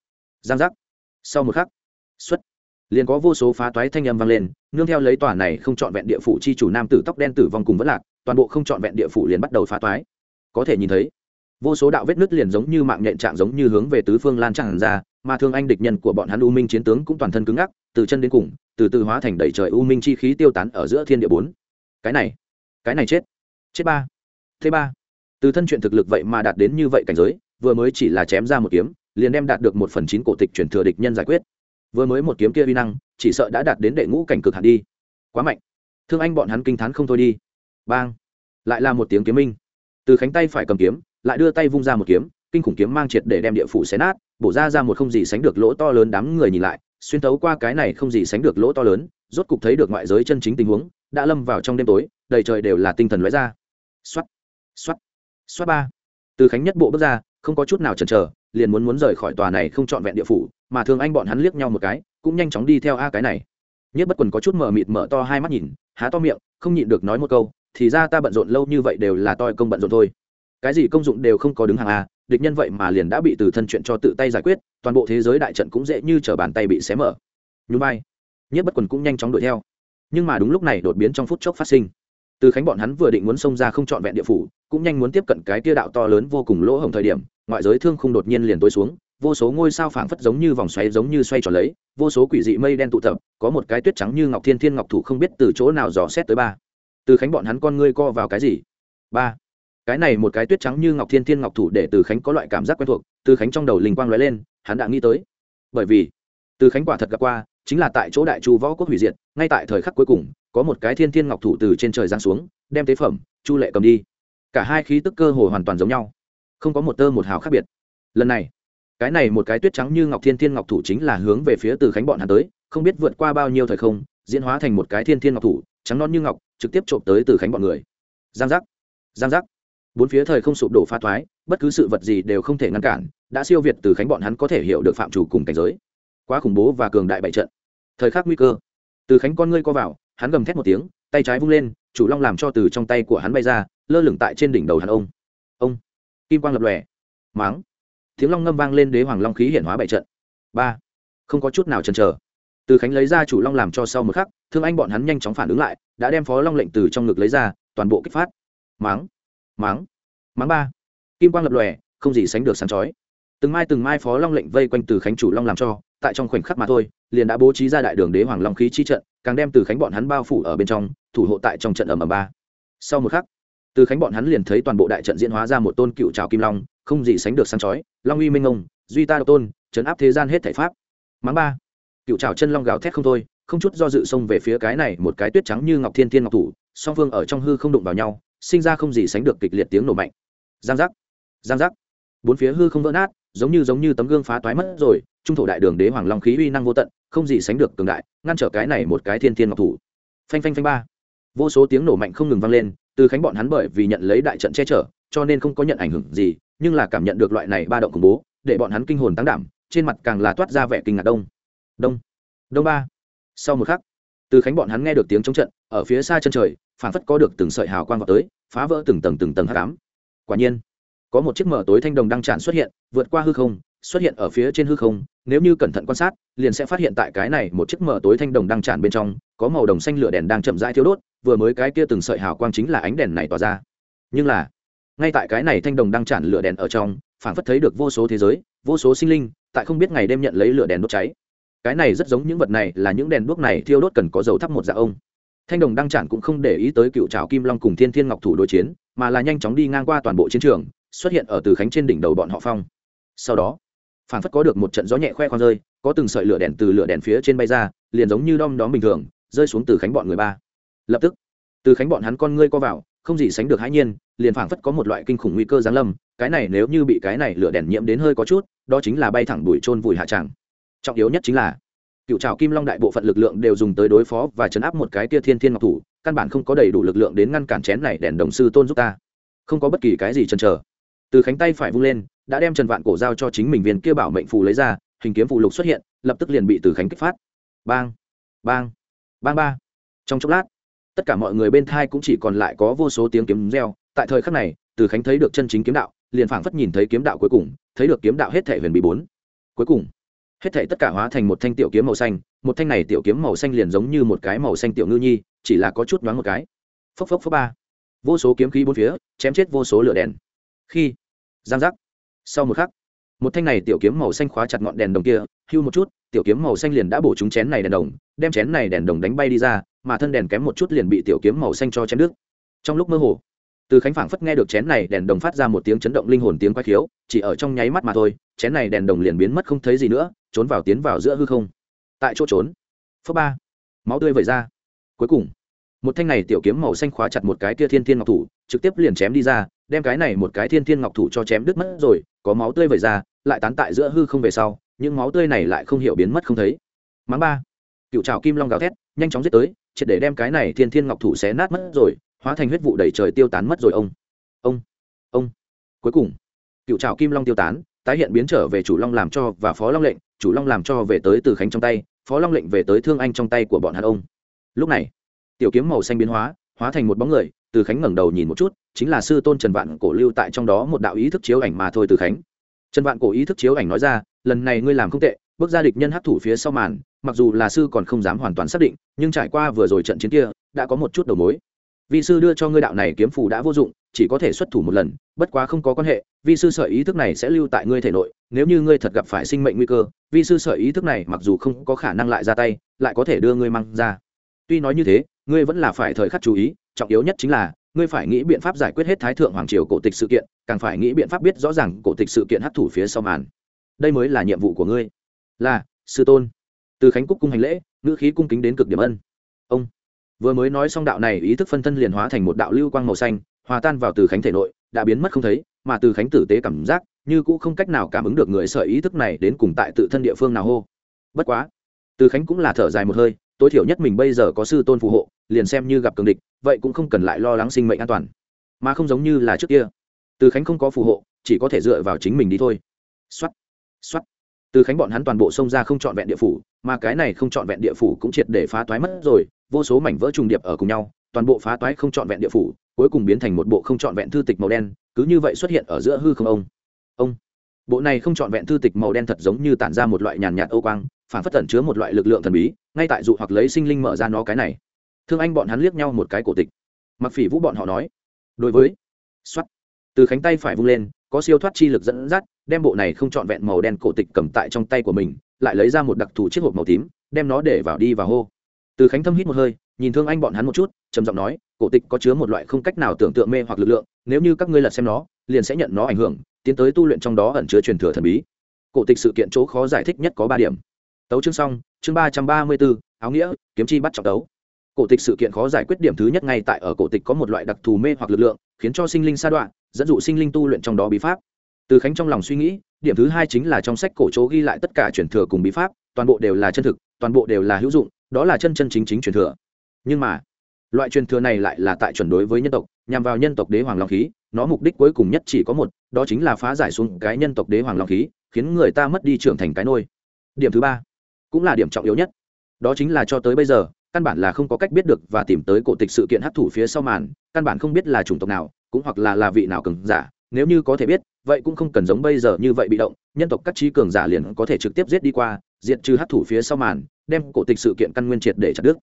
Giang giác. Sau một khắc, xuất liền có vô số phá toái thanh âm vang lên, nương theo lấy tòa này không trọn vẹn địa phủ chi chủ nam tử tóc đen tử vong cùng vẫn lạc, toàn bộ không trọn vẹn địa phủ liền bắt đầu phá toái. Có thể nhìn thấy, vô số đạo vết nứt liền giống như mạng nhện trạng giống như hướng về tứ phương lan tràn ra, mà thương anh địch nhân của bọn hắn u minh chiến tướng cũng toàn thân cứng ngắc, từ chân đến cùng, từ từ hóa thành đầy trời u minh chi khí tiêu tán ở giữa thiên địa bốn. Cái này cái này chết chết ba, thế ba. Từ thân chuyện thực lực vậy mà đạt đến như vậy cảnh giới, vừa mới chỉ là chém ra một kiếm, liền đem đạt được một phần chín cổ tịch chuyển thừa địch nhân giải quyết vừa mới một kiếm kia vi năng, chỉ sợ đã đạt đến đệ ngũ cảnh cực hạn đi. Quá mạnh. Thương anh bọn hắn kinh t h á n không thôi đi. Bang. Lại là một tiếng kiếm minh. Từ khánh tay phải cầm kiếm, lại đưa tay vung ra một kiếm, kinh khủng kiếm mang triệt để đem địa phủ xé nát, bổ ra ra một không gì sánh được lỗ to lớn đám người nhìn lại, xuyên tấu qua cái này không gì sánh được lỗ to lớn, rốt cục thấy được ngoại giới chân chính tình huống, đã lâm vào trong đêm tối, đầy trời đều là tinh thần lóe ra. Xoắt xoắt xoát ba. Từ khánh nhất bộ bước ra, không có chút nào chần chờ, liền muốn muốn rời khỏi tòa này không trọn vẹn địa phủ mà thường anh bọn hắn liếc nhau một cái, cũng nhanh chóng đi theo a cái này. Nhất bất quần có chút mờ mịt mở to hai mắt nhìn, há to miệng, không nhịn được nói một câu, thì ra ta bận rộn lâu như vậy đều là toi công bận rộn thôi. Cái gì công dụng đều không có đứng hàng a, địch nhân vậy mà liền đã bị từ thân chuyện cho tự tay giải quyết, toàn bộ thế giới đại trận cũng dễ như chở bàn tay bị xé mở. Nhún bay. nhất bất quần cũng nhanh chóng đuổi theo. Nhưng mà đúng lúc này đột biến trong phút chốc phát sinh. Từ khánh bọn hắn vừa định muốn xông ra không trọn vẹn địa phủ, cũng nhanh muốn tiếp cận cái tia đạo to lớn vô cùng lỗ hổng thời điểm, ngoại giới thương không đột nhiên liền tối xuống vô số ngôi sao phảng phất giống như vòng xoáy giống như xoay tròn lấy, vô số quỷ dị mây đen tụ tập, có một cái tuyết trắng như ngọc thiên thiên ngọc thủ không biết từ chỗ nào dò xét tới ba. Từ khánh bọn hắn con ngươi co vào cái gì? Ba. Cái này một cái tuyết trắng như ngọc thiên thiên ngọc thủ để từ khánh có loại cảm giác quen thuộc, từ khánh trong đầu linh quang lóe lên, hắn đã nghĩ tới. Bởi vì, từ khánh quả thật gặp qua, chính là tại chỗ đại chu võ quốc hủy diệt, ngay tại thời khắc cuối cùng, có một cái thiên thiên ngọc thủ từ trên trời giáng xuống, đem tế phẩm, chu lệ cầm đi. Cả hai khí tức cơ hồ hoàn toàn giống nhau, không có một tơ một hào khác biệt. Lần này cái này một cái tuyết trắng như ngọc thiên thiên ngọc thủ chính là hướng về phía từ khánh bọn hắn tới, không biết vượt qua bao nhiêu thời không, diễn hóa thành một cái thiên thiên ngọc thủ, trắng non như ngọc, trực tiếp trộm tới từ khánh bọn người. Giang giác giang giác. Bốn phía thời không sụp đổ pha thoái, bất cứ sự vật gì đều không thể ngăn cản, đã siêu việt từ khánh bọn hắn có thể hiểu được phạm chủ cùng cảnh giới. Quá khủng bố và cường đại bại trận. Thời khắc nguy cơ, từ khánh con ngươi co vào, hắn gầm thét một tiếng, tay trái vung lên, chủ long làm cho từ trong tay của hắn bay ra, lơ lửng tại trên đỉnh đầu hắn ông. Ông, kim quang lập lòe. Máng tiếng long ngâm vang lên đế hoàng long khí hiện hóa bảy trận. Ba. Không có chút nào chần chờ. Từ khánh lấy ra chủ long làm cho sau một khắc, thương anh bọn hắn nhanh chóng phản ứng lại, đã đem phó long lệnh từ trong ngực lấy ra, toàn bộ kích phát. Máng. Máng. Máng ba. Kim quang lập lòe, không gì sánh được sáng chói. Từng mai từng mai phó long lệnh vây quanh từ khánh chủ long làm cho, tại trong khoảnh khắc mà thôi, liền đã bố trí ra đại đường đế hoàng long khí chi trận, càng đem từ khánh bọn hắn bao phủ ở bên trong, thủ hộ tại trong trận ầm ầm ba. Sau một khắc, từ khánh bọn hắn liền thấy toàn bộ đại trận diễn hóa ra một tôn cựu trào kim long không gì sánh được sáng chói, long uy minh ngông, duy ta độc tôn, chấn áp thế gian hết thể pháp. Mắng ba. Cựu trào chân long gào thét không thôi, không chút do dự xông về phía cái này một cái tuyết trắng như ngọc thiên thiên ngọc thủ, song phương ở trong hư không đụng vào nhau, sinh ra không gì sánh được kịch liệt tiếng nổ mạnh. Giang giác. Giang giác. Bốn phía hư không vỡ nát, giống như giống như tấm gương phá toái mất rồi, trung thổ đại đường đế hoàng long khí uy năng vô tận, không gì sánh được cường đại, ngăn trở cái này một cái thiên thiên ngọc thủ. Phanh phanh phanh ba. Vô số tiếng nổ mạnh không ngừng vang lên, từ khánh bọn hắn bởi vì nhận lấy đại trận che chở, cho nên không có nhận ảnh hưởng gì nhưng là cảm nhận được loại này ba động khủng bố, để bọn hắn kinh hồn tăng đảm, trên mặt càng là toát ra vẻ kinh ngạc đông. Đông. Đông ba. Sau một khắc, từ khánh bọn hắn nghe được tiếng chống trận, ở phía xa chân trời, phảng phất có được từng sợi hào quang vào tới, phá vỡ từng tầng từng tầng hát cám quả nhiên, có một chiếc mở tối thanh đồng đăng tràn xuất hiện, vượt qua hư không, xuất hiện ở phía trên hư không, nếu như cẩn thận quan sát, liền sẽ phát hiện tại cái này một chiếc mở tối thanh đồng đang tràn bên trong, có màu đồng xanh lửa đèn đang chậm rãi thiêu đốt, vừa mới cái kia từng sợi hào quang chính là ánh đèn này tỏa ra. Nhưng là ngay tại cái này thanh đồng đang tràn lửa đèn ở trong, phảng phất thấy được vô số thế giới, vô số sinh linh, tại không biết ngày đêm nhận lấy lửa đèn đốt cháy. Cái này rất giống những vật này, là những đèn đuốc này thiêu đốt cần có dầu thắp một dạ ông. Thanh đồng đăng chản cũng không để ý tới cựu trào kim long cùng thiên thiên ngọc thủ đối chiến, mà là nhanh chóng đi ngang qua toàn bộ chiến trường, xuất hiện ở từ khánh trên đỉnh đầu bọn họ phong. Sau đó phản phất có được một trận gió nhẹ khoe khoang rơi, có từng sợi lửa đèn từ lửa đèn phía trên bay ra, liền giống như đom đóm bình thường, rơi xuống từ khánh bọn người ba. Lập tức, từ khánh bọn hắn con ngươi co vào không gì sánh được hãi nhiên, liền phảng phất có một loại kinh khủng nguy cơ giáng lâm, cái này nếu như bị cái này lửa đèn nhiễm đến hơi có chút, đó chính là bay thẳng đuổi trôn vùi hạ tràng. Trọng yếu nhất chính là, cựu trào kim long đại bộ phận lực lượng đều dùng tới đối phó và chấn áp một cái tia thiên thiên ngọc thủ, căn bản không có đầy đủ lực lượng đến ngăn cản chén này đèn đồng sư tôn giúp ta. Không có bất kỳ cái gì chần chờ. Từ khánh tay phải vung lên, đã đem trần vạn cổ giao cho chính mình viên kia bảo mệnh phù lấy ra, hình kiếm phù lục xuất hiện, lập tức liền bị từ khánh kích phát. Bang bang bang ba. Trong chốc lát tất cả mọi người bên thai cũng chỉ còn lại có vô số tiếng kiếm reo. Tại thời khắc này, từ khánh thấy được chân chính kiếm đạo, liền phảng phất nhìn thấy kiếm đạo cuối cùng, thấy được kiếm đạo hết thể huyền bị bốn. Cuối cùng, hết thể tất cả hóa thành một thanh tiểu kiếm màu xanh. Một thanh này tiểu kiếm màu xanh liền giống như một cái màu xanh tiểu ngư nhi, chỉ là có chút nhoáng một cái. Phốc phốc phốc ba. Vô số kiếm khí bốn phía, chém chết vô số lửa đèn. Khi, giang giác. Sau một khắc, một thanh này tiểu kiếm màu xanh khóa chặt ngọn đèn đồng kia, hưu một chút, tiểu kiếm màu xanh liền đã bổ trúng chén này đèn đồng, đem chén này đèn đồng đánh bay đi ra mà thân đèn kém một chút liền bị tiểu kiếm màu xanh cho chém đứt. Trong lúc mơ hồ, từ khánh phảng phất nghe được chén này đèn đồng phát ra một tiếng chấn động linh hồn tiếng quay khiếu, chỉ ở trong nháy mắt mà thôi, chén này đèn đồng liền biến mất không thấy gì nữa, trốn vào tiến vào giữa hư không. Tại chỗ trốn. Phước ba. Máu tươi vẩy ra. Cuối cùng, một thanh này tiểu kiếm màu xanh khóa chặt một cái kia thiên thiên ngọc thủ, trực tiếp liền chém đi ra, đem cái này một cái thiên thiên ngọc thủ cho chém đứt mất rồi, có máu tươi vẩy ra, lại tán tại giữa hư không về sau nhưng máu tươi này lại không hiểu biến mất không thấy. Mắng ba. Cựu trào kim long gào thét, nhanh chóng giết tới triệt để đem cái này thiên thiên ngọc thủ xé nát mất rồi, hóa thành huyết vụ đầy trời tiêu tán mất rồi, ông. Ông. Ông. Cuối cùng, cựu trào kim long tiêu tán, tái hiện biến trở về chủ long làm cho và phó long lệnh, chủ long làm cho về tới từ khánh trong tay, phó long lệnh về tới thương anh trong tay của bọn hắn, ông. Lúc này, tiểu kiếm màu xanh biến hóa hóa thành một bóng người, từ khánh ngẩng đầu nhìn một chút, chính là sư tôn trần vạn cổ lưu tại trong đó một đạo ý thức chiếu ảnh mà thôi, từ khánh. Trần vạn cổ ý thức chiếu ảnh nói ra, lần này ngươi làm không tệ bước ra địch nhân hấp thủ phía sau màn, mặc dù là sư còn không dám hoàn toàn xác định, nhưng trải qua vừa rồi trận chiến kia, đã có một chút đầu mối. Vi sư đưa cho ngươi đạo này kiếm phù đã vô dụng, chỉ có thể xuất thủ một lần, bất quá không có quan hệ, vi sư sợi ý thức này sẽ lưu tại ngươi thể nội, nếu như ngươi thật gặp phải sinh mệnh nguy cơ, vi sư sợi ý thức này mặc dù không có khả năng lại ra tay, lại có thể đưa ngươi mang ra. Tuy nói như thế, ngươi vẫn là phải thời khắc chú ý, trọng yếu nhất chính là, ngươi phải nghĩ biện pháp giải quyết hết thái thượng hoàng triều cổ tịch sự kiện, càng phải nghĩ biện pháp biết rõ ràng cổ tịch sự kiện hấp thủ phía sau màn. Đây mới là nhiệm vụ của ngươi là, sư tôn. Từ khánh cúc cung hành lễ, ngữ khí cung kính đến cực điểm ân. Ông. Vừa mới nói xong đạo này, ý thức phân thân liền hóa thành một đạo lưu quang màu xanh, hòa tan vào từ khánh thể nội, đã biến mất không thấy, mà từ khánh tử tế cảm giác, như cũ không cách nào cảm ứng được người sợi ý thức này đến cùng tại tự thân địa phương nào hô. Bất quá. Từ khánh cũng là thở dài một hơi, tối thiểu nhất mình bây giờ có sư tôn phù hộ, liền xem như gặp cường địch, vậy cũng không cần lại lo lắng sinh mệnh an toàn. Mà không giống như là trước kia. Từ khánh không có phù hộ, chỉ có thể dựa vào chính mình đi thôi. Xuất xuất từ khánh bọn hắn toàn bộ xông ra không trọn vẹn địa phủ, mà cái này không trọn vẹn địa phủ cũng triệt để phá toái mất rồi, vô số mảnh vỡ trùng điệp ở cùng nhau, toàn bộ phá toái không trọn vẹn địa phủ, cuối cùng biến thành một bộ không trọn vẹn thư tịch màu đen, cứ như vậy xuất hiện ở giữa hư không ông. Ông. Bộ này không trọn vẹn thư tịch màu đen thật giống như tản ra một loại nhàn nhạt ô quang, phản phất tẩn chứa một loại lực lượng thần bí, ngay tại dụ hoặc lấy sinh linh mở ra nó cái này. Thương anh bọn hắn liếc nhau một cái cổ tịch. Mặc phỉ vũ bọn họ nói, đối với. Xuất từ khánh tay phải vung lên có siêu thoát chi lực dẫn dắt, đem bộ này không trọn vẹn màu đen cổ tịch cầm tại trong tay của mình, lại lấy ra một đặc thù chiếc hộp màu tím, đem nó để vào đi và hô. Từ khánh thâm hít một hơi, nhìn thương anh bọn hắn một chút, trầm giọng nói, cổ tịch có chứa một loại không cách nào tưởng tượng mê hoặc lực lượng, nếu như các ngươi lật xem nó, liền sẽ nhận nó ảnh hưởng, tiến tới tu luyện trong đó ẩn chứa truyền thừa thần bí. Cổ tịch sự kiện chỗ khó giải thích nhất có ba điểm. Tấu chương xong, chương ba trăm ba mươi bốn, áo nghĩa, kiếm chi bắt trọng tấu. Cổ tịch sự kiện khó giải quyết điểm thứ nhất ngay tại ở cổ tịch có một loại đặc thù mê hoặc lực lượng, khiến cho sinh linh sa đoạn dẫn dụ sinh linh tu luyện trong đó bí pháp. Từ khánh trong lòng suy nghĩ, điểm thứ hai chính là trong sách cổ chỗ ghi lại tất cả truyền thừa cùng bí pháp, toàn bộ đều là chân thực, toàn bộ đều là hữu dụng, đó là chân chân chính chính truyền thừa. Nhưng mà, loại truyền thừa này lại là tại chuẩn đối với nhân tộc, nhằm vào nhân tộc đế hoàng long khí, nó mục đích cuối cùng nhất chỉ có một, đó chính là phá giải xuống cái nhân tộc đế hoàng long khí, khiến người ta mất đi trưởng thành cái nôi. Điểm thứ ba, cũng là điểm trọng yếu nhất, đó chính là cho tới bây giờ, căn bản là không có cách biết được và tìm tới cổ tịch sự kiện hấp thụ phía sau màn, căn bản không biết là chủng tộc nào cũng hoặc là là vị nào cường giả, nếu như có thể biết, vậy cũng không cần giống bây giờ như vậy bị động, nhân tộc các trí cường giả liền có thể trực tiếp giết đi qua, diệt trừ hấp thủ phía sau màn, đem cổ tịch sự kiện căn nguyên triệt để chặt đứt.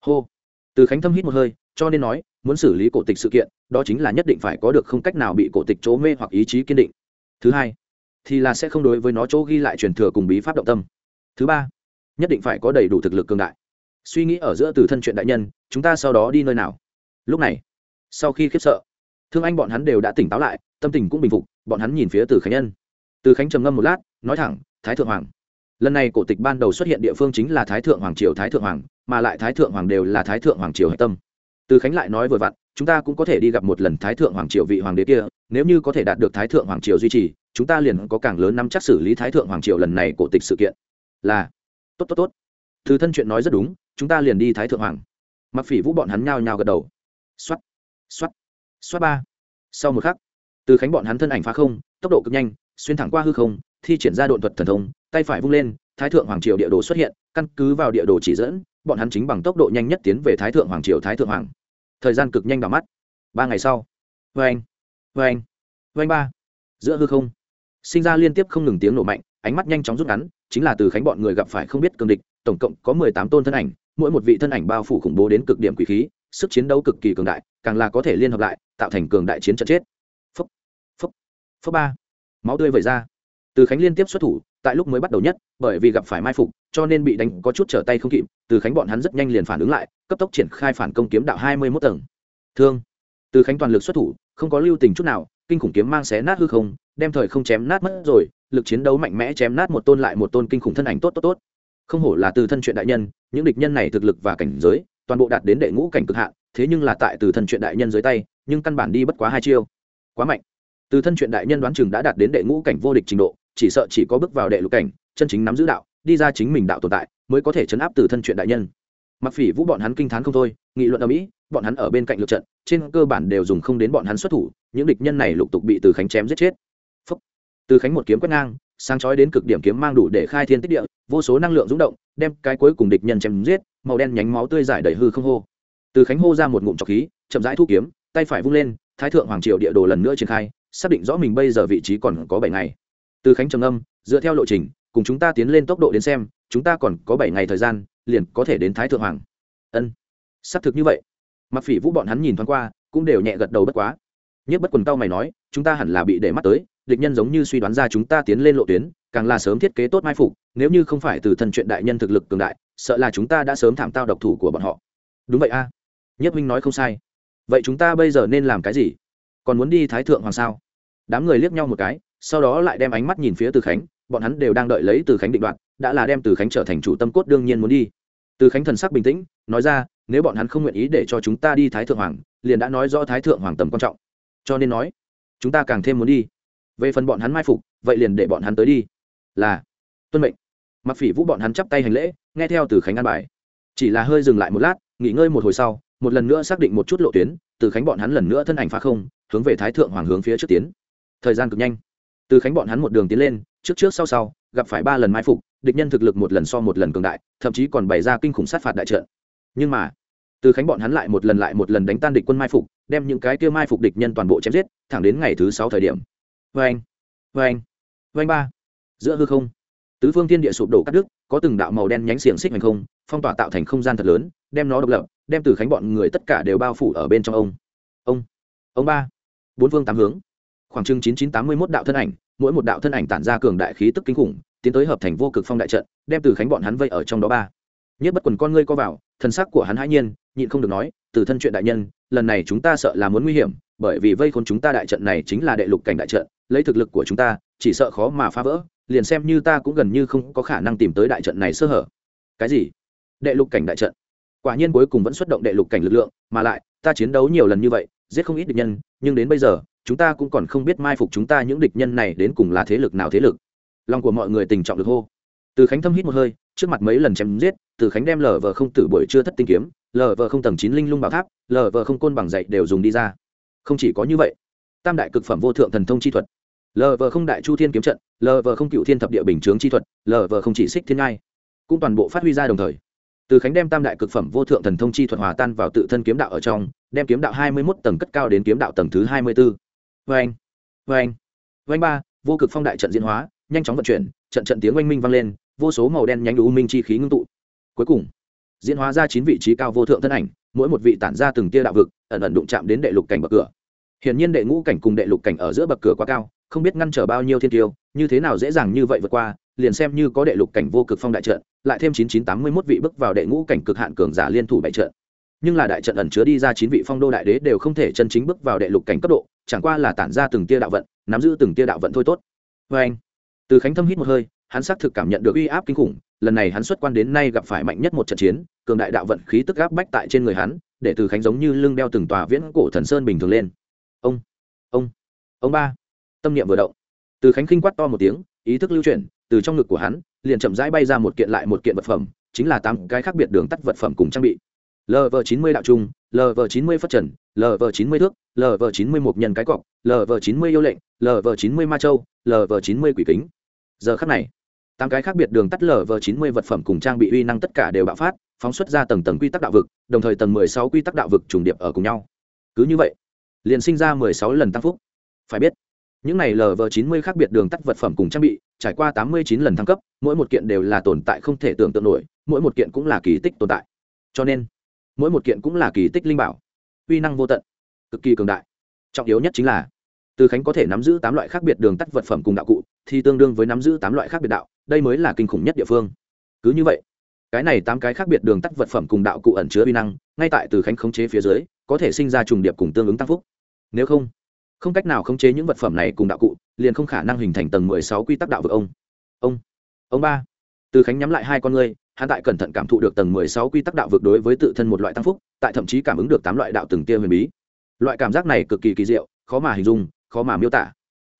Hô. Từ khánh thâm hít một hơi, cho nên nói, muốn xử lý cổ tịch sự kiện, đó chính là nhất định phải có được không cách nào bị cổ tịch chỗ mê hoặc ý chí kiên định. Thứ hai, thì là sẽ không đối với nó chỗ ghi lại truyền thừa cùng bí pháp động tâm. Thứ ba, nhất định phải có đầy đủ thực lực cường đại. Suy nghĩ ở giữa từ thân chuyện đại nhân, chúng ta sau đó đi nơi nào? Lúc này, sau khi khiếp sợ thương anh bọn hắn đều đã tỉnh táo lại, tâm tình cũng bình phục, bọn hắn nhìn phía từ khánh nhân. Từ khánh trầm ngâm một lát, nói thẳng, thái thượng hoàng, lần này cổ tịch ban đầu xuất hiện địa phương chính là thái thượng hoàng triều thái thượng hoàng, mà lại thái thượng hoàng đều là thái thượng hoàng triều hạch tâm. Từ khánh lại nói vừa vặn, chúng ta cũng có thể đi gặp một lần thái thượng hoàng triều vị hoàng đế kia, nếu như có thể đạt được thái thượng hoàng triều duy trì, chúng ta liền có càng lớn nắm chắc xử lý thái thượng hoàng triều lần này cổ tịch sự kiện. Là, tốt tốt tốt. Thứ thân chuyện nói rất đúng, chúng ta liền đi thái thượng hoàng. Mặc phỉ vũ bọn hắn nhao nhao gật đầu. X o á t x o á t x ba. Sau một khắc, từ khánh bọn hắn thân ảnh phá không, tốc độ cực nhanh, xuyên thẳng qua hư không, thi triển ra độn thuật thần thông, tay phải vung lên, thái thượng hoàng triều địa đồ xuất hiện, căn cứ vào địa đồ chỉ dẫn, bọn hắn chính bằng tốc độ nhanh nhất tiến về thái thượng hoàng triều thái thượng hoàng. Thời gian cực nhanh vào mắt. Ba ngày sau. Vê anh vê anh anh ba. Giữa hư không, sinh ra liên tiếp không ngừng tiếng nổ mạnh, ánh mắt nhanh chóng rút ngắn, chính là từ khánh bọn người gặp phải không biết cường địch, tổng cộng có mười tám tôn thân ảnh, mỗi một vị thân ảnh bao phủ khủng bố đến cực điểm quỷ khí sức chiến đấu cực kỳ cường đại, càng là có thể liên hợp lại, tạo thành cường đại chiến trận chết. Phúc phúc phúc ba. Máu tươi vẩy ra. Từ khánh liên tiếp xuất thủ, tại lúc mới bắt đầu nhất, bởi vì gặp phải mai phục, cho nên bị đánh có chút trở tay không kịp, từ khánh bọn hắn rất nhanh liền phản ứng lại, cấp tốc triển khai phản công kiếm đạo hai mươi mốt tầng. Thương. Từ khánh toàn lực xuất thủ, không có lưu tình chút nào, kinh khủng kiếm mang xé nát hư không, đem thời không chém nát mất rồi, lực chiến đấu mạnh mẽ chém nát một tôn lại một tôn kinh khủng thân ảnh tốt tốt tốt. Không hổ là từ thân chuyện đại nhân, những địch nhân này thực lực và cảnh giới toàn bộ đạt đến đệ ngũ cảnh cực hạn, thế nhưng là tại từ thân chuyện đại nhân dưới tay, nhưng căn bản đi bất quá hai chiêu. Quá mạnh. Từ thân chuyện đại nhân đoán chừng đã đạt đến đệ ngũ cảnh vô địch trình độ, chỉ sợ chỉ có bước vào đệ lục cảnh, chân chính nắm giữ đạo, đi ra chính mình đạo tồn tại, mới có thể chấn áp từ thân chuyện đại nhân. Mặc phỉ vũ bọn hắn kinh t h á n không thôi, nghị luận ở mỹ bọn hắn ở bên cạnh lượt trận, trên cơ bản đều dùng không đến bọn hắn xuất thủ, những địch nhân này lục tục bị từ khánh chém giết chết. Phúc. từ khánh một kiếm quét ngang sang chói đến cực điểm kiếm mang đủ để khai thiên tích địa, vô số năng lượng rúng động, đem cái cuối cùng địch nhân chém giết màu đen nhánh máu tươi giải đầy hư không hô. Từ khánh hô ra một ngụm trọc khí, chậm rãi thu kiếm, tay phải vung lên, thái thượng hoàng triều địa đồ lần nữa triển khai, xác định rõ mình bây giờ vị trí còn có bảy ngày. Từ khánh trầm âm dựa theo lộ trình, cùng chúng ta tiến lên tốc độ đến xem, chúng ta còn có bảy ngày thời gian, liền có thể đến thái thượng hoàng. Ân. Xác thực như vậy. Mặc phỉ vũ bọn hắn nhìn thoáng qua, cũng đều nhẹ gật đầu bất quá. Nhất bất quần tao mày nói, chúng ta hẳn là bị để mắt tới, địch nhân giống như suy đoán ra chúng ta tiến lên lộ tuyến, càng là sớm thiết kế tốt mai phục, nếu như không phải từ thần chuyện đại nhân thực lực cường đại sợ là chúng ta đã sớm thảm tao độc thủ của bọn họ. Đúng vậy a. À. nhất minh nói không sai. Vậy chúng ta bây giờ nên làm cái gì? Còn muốn đi thái thượng hoàng sao? Đám người liếc nhau một cái, sau đó lại đem ánh mắt nhìn phía từ khánh, bọn hắn đều đang đợi lấy từ khánh định đoạt, đã là đem từ khánh trở thành chủ tâm cốt đương nhiên muốn đi. Từ khánh thần sắc bình tĩnh, nói ra, nếu bọn hắn không nguyện ý để cho chúng ta đi thái thượng hoàng, liền đã nói rõ thái thượng hoàng tầm quan trọng. Cho nên nói, chúng ta càng thêm muốn đi. Về phần bọn hắn mai phục, vậy liền để bọn hắn tới đi. Là, tuân mệnh. Mặc phỉ vũ bọn hắn chắp tay hành lễ nghe theo từ khánh an bài. Chỉ là hơi dừng lại một lát, nghỉ ngơi một hồi sau, một lần nữa xác định một chút lộ tuyến, từ khánh bọn hắn lần nữa thân ảnh phá không, hướng về thái thượng hoàng hướng phía trước tiến. Thời gian cực nhanh. Từ khánh bọn hắn một đường tiến lên, trước trước sau sau, gặp phải ba lần mai phục, địch nhân thực lực một lần so một lần cường đại, thậm chí còn bày ra kinh khủng sát phạt đại trận. Nhưng mà, từ khánh bọn hắn lại một lần lại một lần đánh tan địch quân mai phục, đem những cái kia mai phục địch nhân toàn bộ chém giết, thẳng đến ngày thứ sáu thời điểm. Vê anh vê anh vê anh ba. Giữa hư không tứ phương thiên địa sụp đổ cắt đứt, có từng đạo màu đen nhánh xiềng xích hành không, phong tỏa tạo thành không gian thật lớn, đem nó độc lập, đem từ khánh bọn người tất cả đều bao phủ ở bên trong ông. Ông ông ba. Bốn phương tám hướng. Khoảng chừng chín chín tám mươi mốt đạo thân ảnh, mỗi một đạo thân ảnh tản ra cường đại khí tức kinh khủng, tiến tới hợp thành vô cực phong đại trận, đem từ khánh bọn hắn vây ở trong đó ba. Nhất bất quần con ngươi co vào thân sắc của hắn hãi nhiên, nhịn không được nói, từ thân chuyện đại nhân, lần này chúng ta sợ là muốn nguy hiểm, bởi vì vây khốn chúng ta đại trận này chính là đệ lục cảnh đại trận, lấy thực lực của chúng ta, chỉ sợ khó mà phá vỡ liền xem như ta cũng gần như không có khả năng tìm tới đại trận này sơ hở. Cái gì? Đệ lục cảnh đại trận. Quả nhiên cuối cùng vẫn xuất động đệ lục cảnh lực lượng, mà lại, ta chiến đấu nhiều lần như vậy, giết không ít địch nhân, nhưng đến bây giờ, chúng ta cũng còn không biết mai phục chúng ta những địch nhân này đến cùng là thế lực nào thế lực. Lòng của mọi người tình trọng được hô. Từ khánh thâm hít một hơi, trước mặt mấy lần chém giết, từ khánh đem lờ vờ không tử buổi chưa thất tinh kiếm lờ vờ không tầng chín linh lung bảo tháp lờ vờ không côn bằng dạy đều dùng đi ra. Không chỉ có như vậy, tam đại cực phẩm vô thượng thần thông chi thuật lờ vờ không đại chu thiên kiếm trận lờ vờ không cựu thiên thập địa bình chướng chi thuật lờ vờ không chỉ xích thiên ngai, cũng toàn bộ phát huy ra đồng thời. Từ khánh đem tam đại cực phẩm vô thượng thần thông chi thuật hòa tan vào tự thân kiếm đạo ở trong, đem kiếm đạo hai mươi mốt tầng cất cao đến kiếm đạo tầng thứ hai mươi b ố vê anh vê anh vê anh ba, vô cực phong đại trận diễn hóa, nhanh chóng vận chuyển, trận trận tiếng oanh minh vang lên, vô số màu đen nhánh đủ minh chi khí ngưng tụ. Cuối cùng, diễn hóa ra chín vị trí cao vô thượng thân ảnh, mỗi một vị tản ra từng tia đạo vực, ẩn ẩn đụng chạm đến đệ lục cảnh bậc cửa. Hiển nhiên đệ ngũ cảnh cùng đệ lục cảnh ở giữa bậc cửa quá cao không biết ngăn trở bao nhiêu thiên tiêu như thế nào dễ dàng như vậy vượt qua, liền xem như có đệ lục cảnh vô cực phong đại trận, lại thêm chín chín tám mươi mốt vị bước vào đệ ngũ cảnh cực hạn cường giả liên thủ bảy trận. Nhưng là đại trận ẩn chứa đi ra chín vị phong đô đại đế đều không thể chân chính bước vào đệ lục cảnh cấp độ, chẳng qua là tản ra từng tia đạo vận, nắm giữ từng tia đạo vận thôi tốt. Vê anh, từ khánh thâm hít một hơi, hắn xác thực cảm nhận được uy áp kinh khủng, lần này hắn xuất quan đến nay gặp phải mạnh nhất một trận chiến, cường đại đạo vận khí tức áp bách tại trên người hắn, để từ khánh giống như lưng đeo từng tòa viễn cổ thần sơn bình thường lên. Ông ông ông ba tâm niệm vừa động. Từ khánh khinh quát to một tiếng, ý thức lưu chuyển, từ trong ngực của hắn, liền chậm rãi bay ra một kiện lại một kiện vật phẩm, chính là tám cái khác biệt đường tắt vật phẩm cùng trang bị. Lv chín mươi đạo trung lv chín mươi phát trần lv chín mươi thước lv chín mươi một nhân cái cọc lv chín mươi yêu lệnh lv chín mươi ma châu lv chín mươi quỷ kính. Giờ khắc này, tám cái khác biệt đường tắt lv chín mươi vật phẩm cùng trang bị uy năng tất cả đều bạo phát, phóng xuất ra tầng tầng quy tắc đạo vực, đồng thời tầng mười sáu quy tắc đạo vực trùng điệp ở cùng nhau. Cứ như vậy, liền sinh ra mười sáu lần tăng phúc. Phải biết những này lv chín mươi khác biệt đường tắt vật phẩm cùng trang bị, trải qua tám mươi chín lần thăng cấp, mỗi một kiện đều là tồn tại không thể tưởng tượng nổi, mỗi một kiện cũng là kỳ tích tồn tại. Cho nên, mỗi một kiện cũng là kỳ tích linh bảo, uy năng vô tận, cực kỳ cường đại. Trọng yếu nhất chính là, từ khánh có thể nắm giữ tám loại khác biệt đường tắt vật phẩm cùng đạo cụ, thì tương đương với nắm giữ tám loại khác biệt đạo, đây mới là kinh khủng nhất địa phương. Cứ như vậy, cái này tám cái khác biệt đường tắt vật phẩm cùng đạo cụ ẩn chứa uy năng, ngay tại từ khánh khống chế phía dưới, có thể sinh ra trùng điệp cùng tương ứng tăng phúc. Nếu không không cách nào khống chế những vật phẩm này cùng đạo cụ, liền không khả năng hình thành tầng mười sáu quy tắc đạo vực ông. Ông ông ba. Từ khánh nhắm lại hai con ngươi, hắn tại cẩn thận cảm thụ được tầng mười sáu quy tắc đạo vực đối với tự thân một loại tăng phúc, tại thậm chí cảm ứng được tám loại đạo từng tia huyền bí. Loại cảm giác này cực kỳ kỳ diệu, khó mà hình dung, khó mà miêu tả.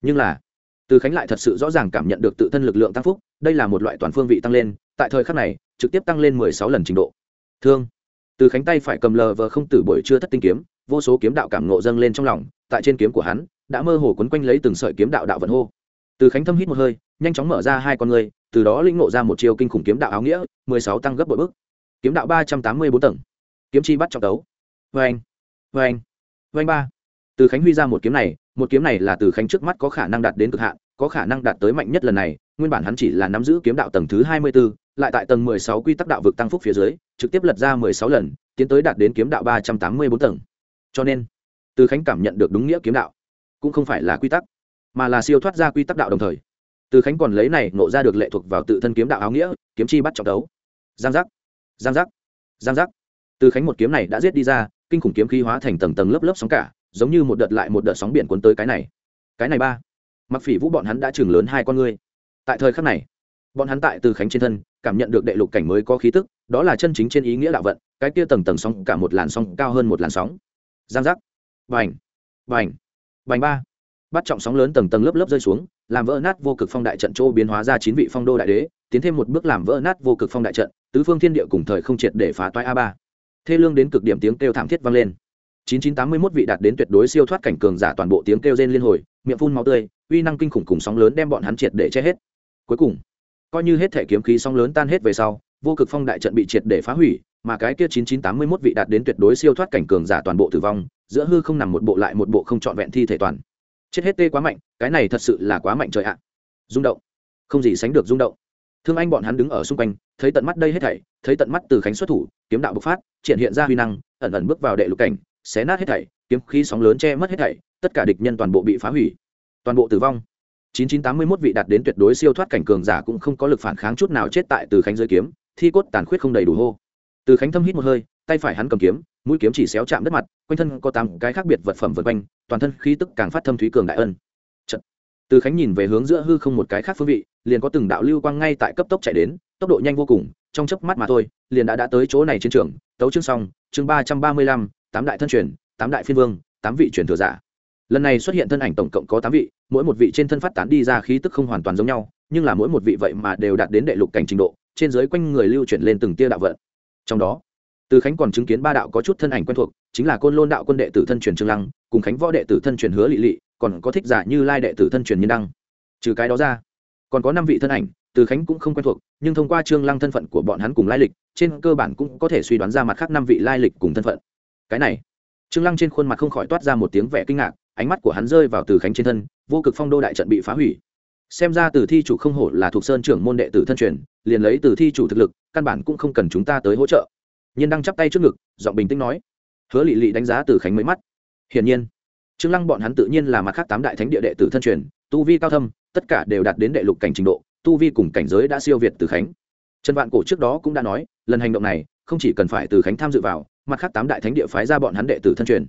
Nhưng là, từ khánh lại thật sự rõ ràng cảm nhận được tự thân lực lượng tăng phúc, đây là một loại toàn phương vị tăng lên, tại thời khắc này, trực tiếp tăng lên mười sáu lần trình độ. Thương. Từ khánh tay phải cầm lờ vờ không tử buổi chưa thất tinh kiếm, vô số kiếm đạo cảm nộ dâng lên trong lòng tại trên kiếm của hắn, đã mơ hồ quấn quanh lấy từng sợi kiếm đạo đạo vận hô. Từ khánh thâm hít một hơi, nhanh chóng mở ra hai con người, từ đó lĩnh ngộ ra một chiều kinh khủng kiếm đạo áo nghĩa, mười sáu tăng gấp bội bức kiếm đạo ba trăm tám mươi bốn tầng. Kiếm chi bắt trọng đấu vê anh vê anh vê anh ba. Từ khánh huy ra một kiếm này, một kiếm này là từ khánh trước mắt có khả năng đạt đến cực hạn, có khả năng đạt tới mạnh nhất lần này, nguyên bản hắn chỉ là nắm giữ kiếm đạo tầng thứ hai mươi b ố lại tại tầng mười sáu quy tắc đạo vực tăng phúc phía dưới, trực tiếp lật ra mười sáu lần, tiến tới đạt đến kiếm đạo ba trăm tám mươi bốn tầng. Cho nên từ khánh cảm nhận được đúng nghĩa kiếm đạo, cũng không phải là quy tắc, mà là siêu thoát ra quy tắc đạo đồng thời. Từ khánh còn lấy này nộ ra được lệ thuộc vào tự thân kiếm đạo áo nghĩa, kiếm chi bắt trọng đấu. Giang giác giang giác giang giác. Từ khánh một kiếm này đã giết đi ra, kinh khủng kiếm khí hóa thành tầng tầng lớp lớp sóng cả, giống như một đợt lại một đợt sóng biển cuốn tới cái này. Cái này ba. Mặc phỉ vũ bọn hắn đã chừng lớn hai con ngươi. Tại thời khắc này, bọn hắn tại từ khánh trên thân, cảm nhận được đệ lục cảnh mới có khí tức, đó là chân chính trên ý nghĩa đạo vận, cái kia tầng tầng sóng cả một làn sóng, cao hơn một làn sóng. Giang giác vành vành vành ba. Bắt trọng sóng lớn tầng tầng lớp lớp rơi xuống, làm vỡ nát vô cực phong đại trận châu biến hóa ra chín vị phong đô đại đế, tiến thêm một bước làm vỡ nát vô cực phong đại trận, tứ phương thiên địa cùng thời không triệt để phá toái a ba. Thê lương đến cực điểm tiếng kêu thảm thiết vang lên. 9981 vị đạt đến tuyệt đối siêu thoát cảnh cường giả toàn bộ tiếng kêu rên liên hồi, miệng phun máu tươi, uy năng kinh khủng cùng sóng lớn đem bọn hắn triệt để che hết. Cuối cùng, coi như hết thể kiếm khí sóng lớn tan hết về sau, vô cực phong đại trận bị triệt để phá hủy, mà cái kia 9981 vị đạt đến tuyệt đối siêu thoát cảnh cường giả toàn bộ tử vong giữa hư không nằm một bộ lại một bộ không trọn vẹn thi thể toàn. Chết hết tê quá mạnh, cái này thật sự là quá mạnh trời ạ. Rung động. Không gì sánh được rung động. Thương anh bọn hắn đứng ở xung quanh, thấy tận mắt đây hết thảy, thấy tận mắt từ khánh xuất thủ, kiếm đạo bộc phát, triển hiện ra huy năng, ẩn ẩn bước vào đệ lục cảnh, xé nát hết thảy, kiếm khí sóng lớn che mất hết thảy, tất cả địch nhân toàn bộ bị phá hủy. Toàn bộ tử vong. 9981 vị đạt đến tuyệt đối siêu thoát cảnh cường giả cũng không có lực phản kháng chút nào chết tại từ khánh dưới kiếm, thi cốt tàn khuyết không đầy đủ hô. Từ khánh thâm hít một hơi, tay phải hắn cầm kiếm mũi kiếm chỉ xéo chạm đất mặt, quanh thân có tám cái khác biệt vật phẩm vượt quanh, toàn thân khí tức càng phát thâm thúy cường đại ân Trận. từ khánh nhìn về hướng giữa hư không một cái khác phương vị, liền có từng đạo lưu quang ngay tại cấp tốc chạy đến, tốc độ nhanh vô cùng, trong chớp mắt mà thôi, liền đã đã tới chỗ này chiến trường, tấu chương xong, chương ba trăm ba mươi lăm, tám đại thân truyền, tám đại phiên vương, tám vị truyền thừa giả lần này xuất hiện thân ảnh tổng cộng có tám vị, mỗi một vị trên thân phát tán đi ra khí tức không hoàn toàn giống nhau, nhưng là mỗi một vị vậy mà đều đạt đến đệ lục cảnh trình độ, trên dưới quanh người lưu chuyển lên từng tia đạo vận trong đó từ khánh còn chứng kiến ba đạo có chút thân ảnh quen thuộc, chính là côn lôn đạo quân đệ tử thân truyền trương lăng, cùng khánh võ đệ tử thân truyền hứa lị lị, còn có thích giả như lai đệ tử thân truyền nhân đăng. Trừ cái đó ra, còn có năm vị thân ảnh, từ khánh cũng không quen thuộc, nhưng thông qua trương lăng thân phận của bọn hắn cùng lai lịch, trên cơ bản cũng có thể suy đoán ra mặt khác năm vị lai lịch cùng thân phận. Cái này, trương lăng trên khuôn mặt không khỏi toát ra một tiếng vẻ kinh ngạc, ánh mắt của hắn rơi vào từ khánh trên thân, vô cực phong đô đại trận bị phá hủy. Xem ra từ thi chủ không hổ là thuộc sơn trưởng môn đệ tử thân truyền, liền lấy từ thi chủ thực lực, căn bản cũng không cần chúng ta tới hỗ trợ nhiên đang chắp tay trước ngực, giọng bình tĩnh nói. Hứa lị lị đánh giá từ khánh mấy mắt. Hiển nhiên, trương lăng bọn hắn tự nhiên là mặt khác tám đại thánh địa đệ tử thân truyền, tu vi cao thâm, tất cả đều đạt đến đệ lục cảnh trình độ, tu vi cùng cảnh giới đã siêu việt từ khánh. Trần vạn cổ trước đó cũng đã nói, lần hành động này, không chỉ cần phải từ khánh tham dự vào, mặt khác tám đại thánh địa phái ra bọn hắn đệ tử thân truyền.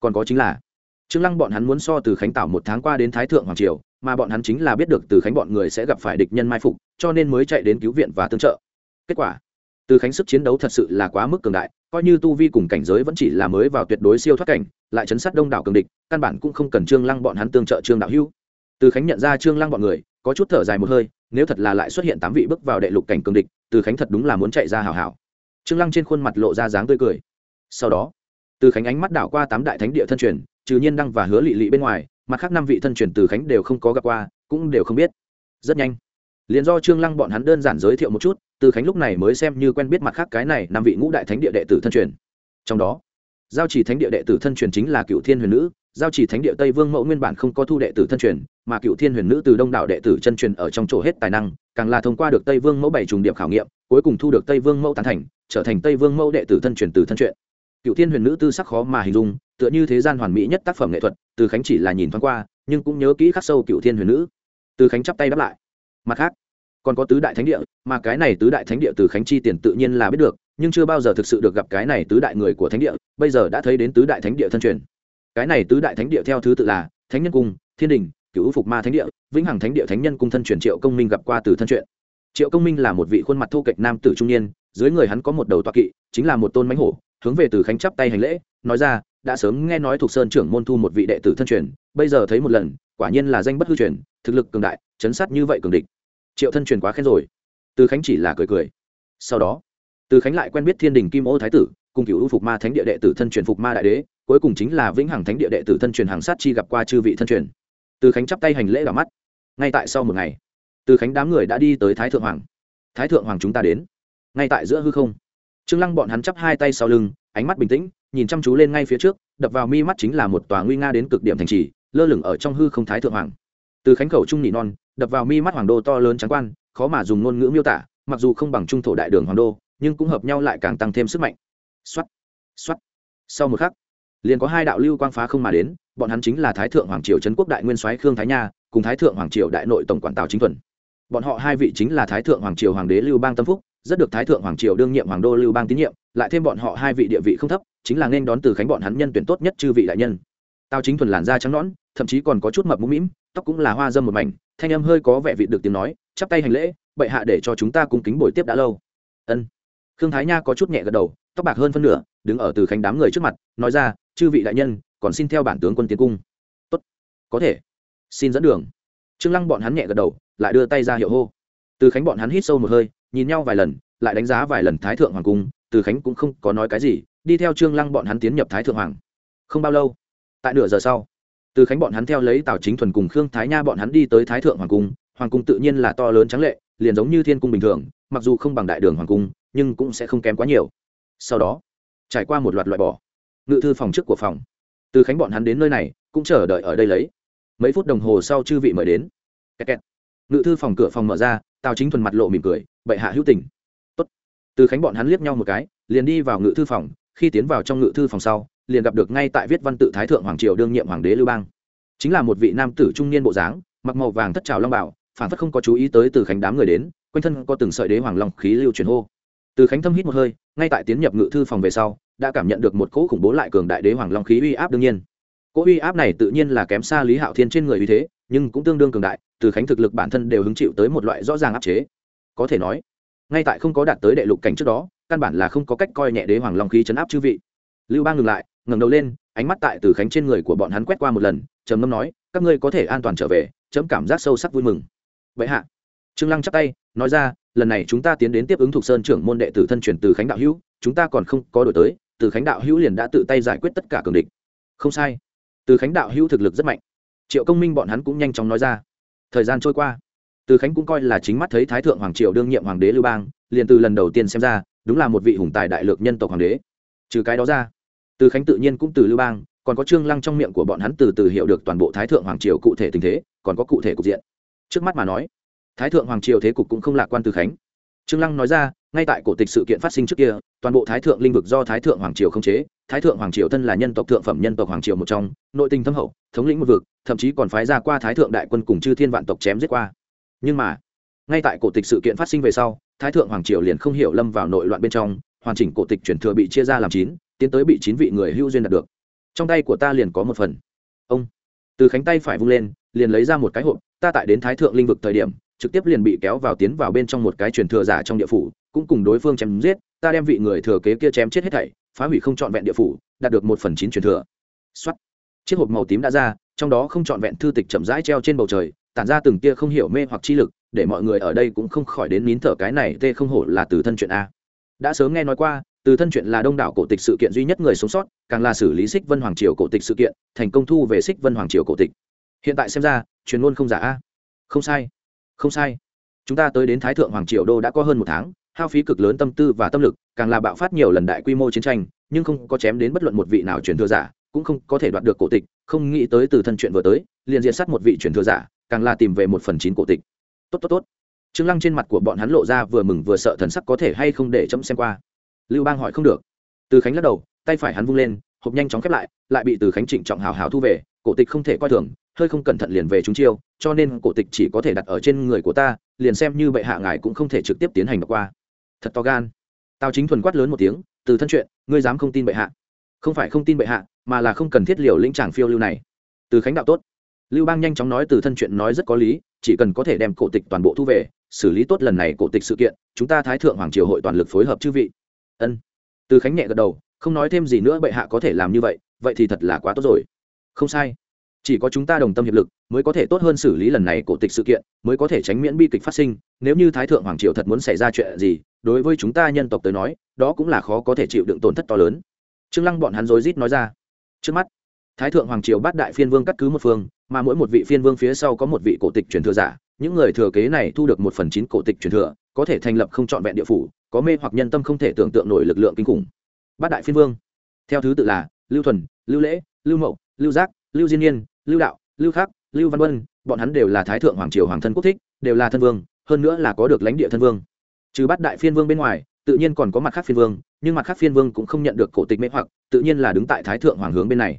Còn có chính là, trương lăng bọn hắn muốn so từ khánh tạo một tháng qua đến thái thượng hoàng triều, mà bọn hắn chính là biết được từ khánh bọn người sẽ gặp phải địch nhân mai phục, cho nên mới chạy đến cứu viện và tương trợ. Kết quả từ khánh sức chiến đấu thật sự là quá mức cường đại, coi như tu vi cùng cảnh giới vẫn chỉ là mới vào tuyệt đối siêu thoát cảnh, lại chấn sát đông đảo cường địch, căn bản cũng không cần trương lăng bọn hắn tương trợ trương đạo hữu. Từ khánh nhận ra trương lăng bọn người, có chút thở dài một hơi, nếu thật là lại xuất hiện tám vị bước vào đệ lục cảnh cường địch, từ khánh thật đúng là muốn chạy ra hảo hảo trương lăng trên khuôn mặt lộ ra dáng tươi cười. Sau đó, từ khánh ánh mắt đảo qua tám đại thánh địa thân truyền, trừ nhiên đăng và hứa lị lị bên ngoài, mặt khác năm vị thân truyền từ khánh đều không có gặp qua, cũng đều không biết. Rất nhanh liền do trương lăng bọn hắn đơn giản giới thiệu một chút, từ khánh lúc này mới xem như quen biết mặt khác cái này năm vị ngũ đại thánh địa đệ tử thân truyền. Trong đó, giao chỉ thánh địa đệ tử thân truyền chính là cựu thiên huyền nữ, giao chỉ thánh địa tây vương mẫu nguyên bản không có thu đệ tử thân truyền, mà cựu thiên huyền nữ từ đông đảo đệ tử chân truyền ở trong chỗ hết tài năng, càng là thông qua được tây vương mẫu bảy trùng điểm khảo nghiệm, cuối cùng thu được tây vương mẫu tán thành, trở thành tây vương mẫu đệ tử thân truyền từ thân truyền cựu thiên huyền nữ tư sắc khó mà hình dung, tựa như thế gian hoàn mỹ nhất tác phẩm nghệ thuật, từ khánh chỉ là nhìn thoáng qua, nhưng cũng nhớ kỹ khắc sâu cựu thiên huyền nữ. Từ khánh chắp tay đáp lại mặt khác, còn có tứ đại thánh địa, mà cái này tứ đại thánh địa từ khánh chi tiền tự nhiên là biết được, nhưng chưa bao giờ thực sự được gặp cái này tứ đại người của thánh địa, bây giờ đã thấy đến tứ đại thánh địa thân truyền. Cái này tứ đại thánh địa theo thứ tự là thánh nhân cung, thiên đình cựu phục ma thánh địa, vĩnh hằng thánh địa thánh nhân cung thân truyền triệu công minh gặp qua từ thân truyền. Triệu công minh là một vị khuôn mặt thô kệch nam tử trung niên, dưới người hắn có một đầu toa kỵ, chính là một tôn mánh hổ, hướng về từ khánh chắp tay hành lễ, nói ra, đã sớm nghe nói thuộc sơn trưởng môn thu một vị đệ tử thân truyền, bây giờ thấy một lần, quả nhiên là danh bất hư truyền, thực lực cường đại chấn sát như vậy cường địch. Triệu thân truyền quá khen rồi. Từ khánh chỉ là cười cười. Sau đó, từ khánh lại quen biết thiên đình kim ô thái tử, cùng cựu phục ma thánh địa đệ tử thân truyền phục ma đại đế, cuối cùng chính là vĩnh hằng thánh địa đệ tử thân truyền hàng sát chi gặp qua chư vị thân truyền. Từ khánh chắp tay hành lễ đỏ mắt. Ngay tại sau một ngày, từ khánh đám người đã đi tới thái thượng hoàng. Thái thượng hoàng chúng ta đến. Ngay tại giữa hư không, trương lăng bọn hắn chắp hai tay sau lưng, ánh mắt bình tĩnh, nhìn chăm chú lên ngay phía trước, đập vào mi mắt chính là một tòa nguy nga đến cực điểm thành trì, lơ lửng ở trong hư không thái thượng hoàng. Từ khánh khẩu trung nhị non đập vào mi mắt hoàng đô to lớn trắng quan, khó mà dùng ngôn ngữ miêu tả, mặc dù không bằng trung thổ đại đường hoàng đô, nhưng cũng hợp nhau lại càng tăng thêm sức mạnh. Xuất xuất sau một khắc, liền có hai đạo lưu quang phá không mà đến, bọn hắn chính là thái thượng hoàng triều trấn quốc đại nguyên soái khương thái nha, cùng thái thượng hoàng triều đại nội tổng quản tào chính thuần. Bọn họ hai vị chính là thái thượng hoàng triều hoàng đế lưu bang tâm phúc, rất được thái thượng hoàng triều đương nhiệm hoàng đô lưu bang tín nhiệm, lại thêm bọn họ hai vị địa vị không thấp, chính là nên đón từ khánh bọn hắn nhân tuyển tốt nhất chư vị đại nhân. Tào chính thuần làn da trắng nõn, thậm chí còn có chút mập mũm mĩm tóc cũng là hoa dâm một mảnh, thanh âm hơi có vẻ vị được tiếng nói, chắp tay hành lễ, bệ hạ để cho chúng ta cùng kính buổi tiếp đã lâu. Ân. Khương thái nha có chút nhẹ gật đầu, tóc bạc hơn phân nửa, đứng ở từ khánh đám người trước mặt, nói ra, chư vị đại nhân, còn xin theo bản tướng quân tiến cung. Tốt. Có thể. Xin dẫn đường. Trương lăng bọn hắn nhẹ gật đầu, lại đưa tay ra hiệu hô. Từ khánh bọn hắn hít sâu một hơi, nhìn nhau vài lần, lại đánh giá vài lần thái thượng hoàng cung, từ khánh cũng không có nói cái gì, đi theo trương lăng bọn hắn tiến nhập thái thượng hoàng. Không bao lâu, tại nửa giờ sau từ khánh bọn hắn theo lấy tào chính thuần cùng khương thái nha bọn hắn đi tới thái thượng hoàng cung hoàng cung tự nhiên là to lớn trắng lệ, liền giống như thiên cung bình thường, mặc dù không bằng đại đường hoàng cung, nhưng cũng sẽ không kém quá nhiều sau đó, trải qua một loạt loại bỏ, ngự thư phòng trước của phòng, từ khánh bọn hắn đến nơi này, cũng chờ đợi ở đây lấy mấy phút đồng hồ sau chư vị mời đến kẹt kẹt. ngự thư phòng cửa phòng mở ra, tào chính thuần mặt lộ mỉm cười, bệ hạ hữu tình Tốt. từ khánh bọn hắn liếc nhau một cái, liền đi vào ngự thư phòng, khi tiến vào trong ngự thư phòng sau liền gặp được ngay tại viết văn tự thái thượng hoàng triều đương nhiệm hoàng đế lưu bang. Chính là một vị nam tử trung niên bộ dáng, mặc màu vàng thất trào long bảo phản phất không có chú ý tới từ khánh đám người đến, quanh thân có từng sợi đế hoàng long khí lưu truyền hô. Từ khánh thâm hít một hơi, ngay tại tiến nhập ngự thư phòng về sau, đã cảm nhận được một cỗ khủng bố lại cường đại đế hoàng long khí uy áp đương nhiên. Cỗ uy áp này tự nhiên là kém xa lý hạo thiên trên người uy thế, nhưng cũng tương đương cường đại, từ khánh thực lực bản thân đều hứng chịu tới một loại rõ ràng áp chế. Có thể nói, ngay tại không có đạt tới đệ lục cảnh trước đó, căn bản là không có cách coi nhẹ đế hoàng long khí chấn áp chư vị. Lưu bang ngừng lại ngẩng đầu lên, ánh mắt tại từ khánh trên người của bọn hắn quét qua một lần, trầm ngâm nói, các ngươi có thể an toàn trở về, chấm cảm giác sâu sắc vui mừng. Vậy hạ. Trương lăng chắp tay, nói ra, lần này chúng ta tiến đến tiếp ứng thuộc sơn trưởng môn đệ tử thân truyền từ khánh đạo hữu, chúng ta còn không có đổi tới, từ khánh đạo hữu liền đã tự tay giải quyết tất cả cường địch. Không sai. Từ khánh đạo hữu thực lực rất mạnh. Triệu công minh bọn hắn cũng nhanh chóng nói ra. Thời gian trôi qua, từ khánh cũng coi là chính mắt thấy thái thượng hoàng triều đương nhiệm hoàng đế lưu bang, liền từ lần đầu tiên xem ra, đúng là một vị hùng tài đại lược nhân tộc hoàng đế. Trừ cái đó ra từ khánh tự nhiên cũng từ lưu bang, còn có trương lăng trong miệng của bọn hắn từ từ hiểu được toàn bộ thái thượng hoàng triều cụ thể tình thế, còn có cụ thể cục diện. Trước mắt mà nói, thái thượng hoàng triều thế cục cũng không lạc quan từ khánh. Trương lăng nói ra, ngay tại cổ tịch sự kiện phát sinh trước kia, toàn bộ thái thượng linh vực do thái thượng hoàng triều không chế, thái thượng hoàng triều thân là nhân tộc thượng phẩm, nhân tộc hoàng triều một trong, nội tình thâm hậu, thống lĩnh một vực, thậm chí còn phái ra qua thái thượng đại quân cùng chư thiên vạn tộc chém giết qua. Nhưng mà, ngay tại cổ tịch sự kiện phát sinh về sau, thái thượng hoàng triều liền không hiểu lâm vào nội loạn bên trong, hoàn chỉnh cổ tịch chuyển thừa bị chia ra làm chín tiến tới bị chín vị người hưu duyên đạt được. Trong tay của ta liền có một phần. Ông, từ khánh tay phải vung lên, liền lấy ra một cái hộp, ta tại đến thái thượng linh vực thời điểm, trực tiếp liền bị kéo vào tiến vào bên trong một cái truyền thừa giả trong địa phủ, cũng cùng đối phương chém giết, ta đem vị người thừa kế kia chém chết hết thảy, phá hủy không trọn vẹn địa phủ, đạt được một phần chín truyền thừa. Xuất chiếc hộp màu tím đã ra, trong đó không trọn vẹn thư tịch chậm rãi treo trên bầu trời, tản ra từng tia không hiểu mê hoặc chi lực, để mọi người ở đây cũng không khỏi đến nín thở cái này tê không hổ là từ thân chuyện a. Đã sớm nghe nói qua từ thân chuyện là đông đảo cổ tịch sự kiện duy nhất người sống sót, càng là xử lý xích vân hoàng triều cổ tịch sự kiện, thành công thu về xích vân hoàng triều cổ tịch. Hiện tại xem ra, truyền ngôn không giả a. Không sai không sai. Chúng ta tới đến thái thượng hoàng triều đô đã có hơn một tháng, hao phí cực lớn tâm tư và tâm lực, càng là bạo phát nhiều lần đại quy mô chiến tranh, nhưng không có chém đến bất luận một vị nào truyền thừa giả, cũng không có thể đoạt được cổ tịch, không nghĩ tới từ thân chuyện vừa tới, liền diện sát một vị truyền thừa giả, càng là tìm về một phần chín cổ tịch. Tốt tốt tốt. Trương lăng trên mặt của bọn hắn lộ ra vừa mừng vừa sợ thần sắc có thể hay không để chấm xem qua lưu bang hỏi không được. Từ khánh lắc đầu, tay phải hắn vung lên, hộp nhanh chóng khép lại lại bị từ khánh trịnh trọng hào hào thu về, cổ tịch không thể coi thường, hơi không cẩn thận liền về chúng chiêu, cho nên cổ tịch chỉ có thể đặt ở trên người của ta, liền xem như bệ hạ ngài cũng không thể trực tiếp tiến hành qua. Thật to gan. Tào chính thuần quát lớn một tiếng, từ thân chuyện, ngươi dám không tin bệ hạ? Không phải không tin bệ hạ, mà là không cần thiết liều lĩnh tràng phiêu lưu này. Từ khánh đạo tốt. Lưu bang nhanh chóng nói từ thân chuyện nói rất có lý, chỉ cần có thể đem cổ tịch toàn bộ thu về, xử lý tốt lần này cổ tịch sự kiện, chúng ta thái thượng hoàng triều hội toàn lực phối hợp chư vị ân. Từ khánh nhẹ gật đầu, không nói thêm gì nữa bệ hạ có thể làm như vậy vậy thì thật là quá tốt rồi. Không sai. Chỉ có chúng ta đồng tâm hiệp lực, mới có thể tốt hơn xử lý lần này cổ tịch sự kiện, mới có thể tránh miễn bi kịch phát sinh, nếu như thái thượng hoàng triều thật muốn xảy ra chuyện gì, đối với chúng ta nhân tộc tới nói, đó cũng là khó có thể chịu đựng tổn thất to lớn. Trương lăng bọn hắn rối rít nói ra. Trước mắt, thái thượng hoàng triều bát đại phiên vương cắt cứ một phương, mà mỗi một vị phiên vương phía sau có một vị cổ tịch truyền thừa giả, những người thừa kế này thu được một phần chín cổ tịch truyền thừa, có thể thành lập không trọn vẹn địa phủ có mê hoặc nhân tâm không thể tưởng tượng nổi lực lượng kinh khủng. Bát đại phiên vương. Theo thứ tự là lưu thuần, lưu lễ, lưu mậu, lưu giác, lưu diên nhiên lưu đạo, lưu khắc, lưu văn vân, bọn hắn đều là thái thượng hoàng triều hoàng thân quốc thích, đều là thân vương, hơn nữa là có được lãnh địa thân vương. Trừ bát đại phiên vương bên ngoài, tự nhiên còn có mặt khác phiên vương, nhưng mặt khác phiên vương cũng không nhận được cổ tịch mê hoặc, tự nhiên là đứng tại thái thượng hoàng hướng bên này.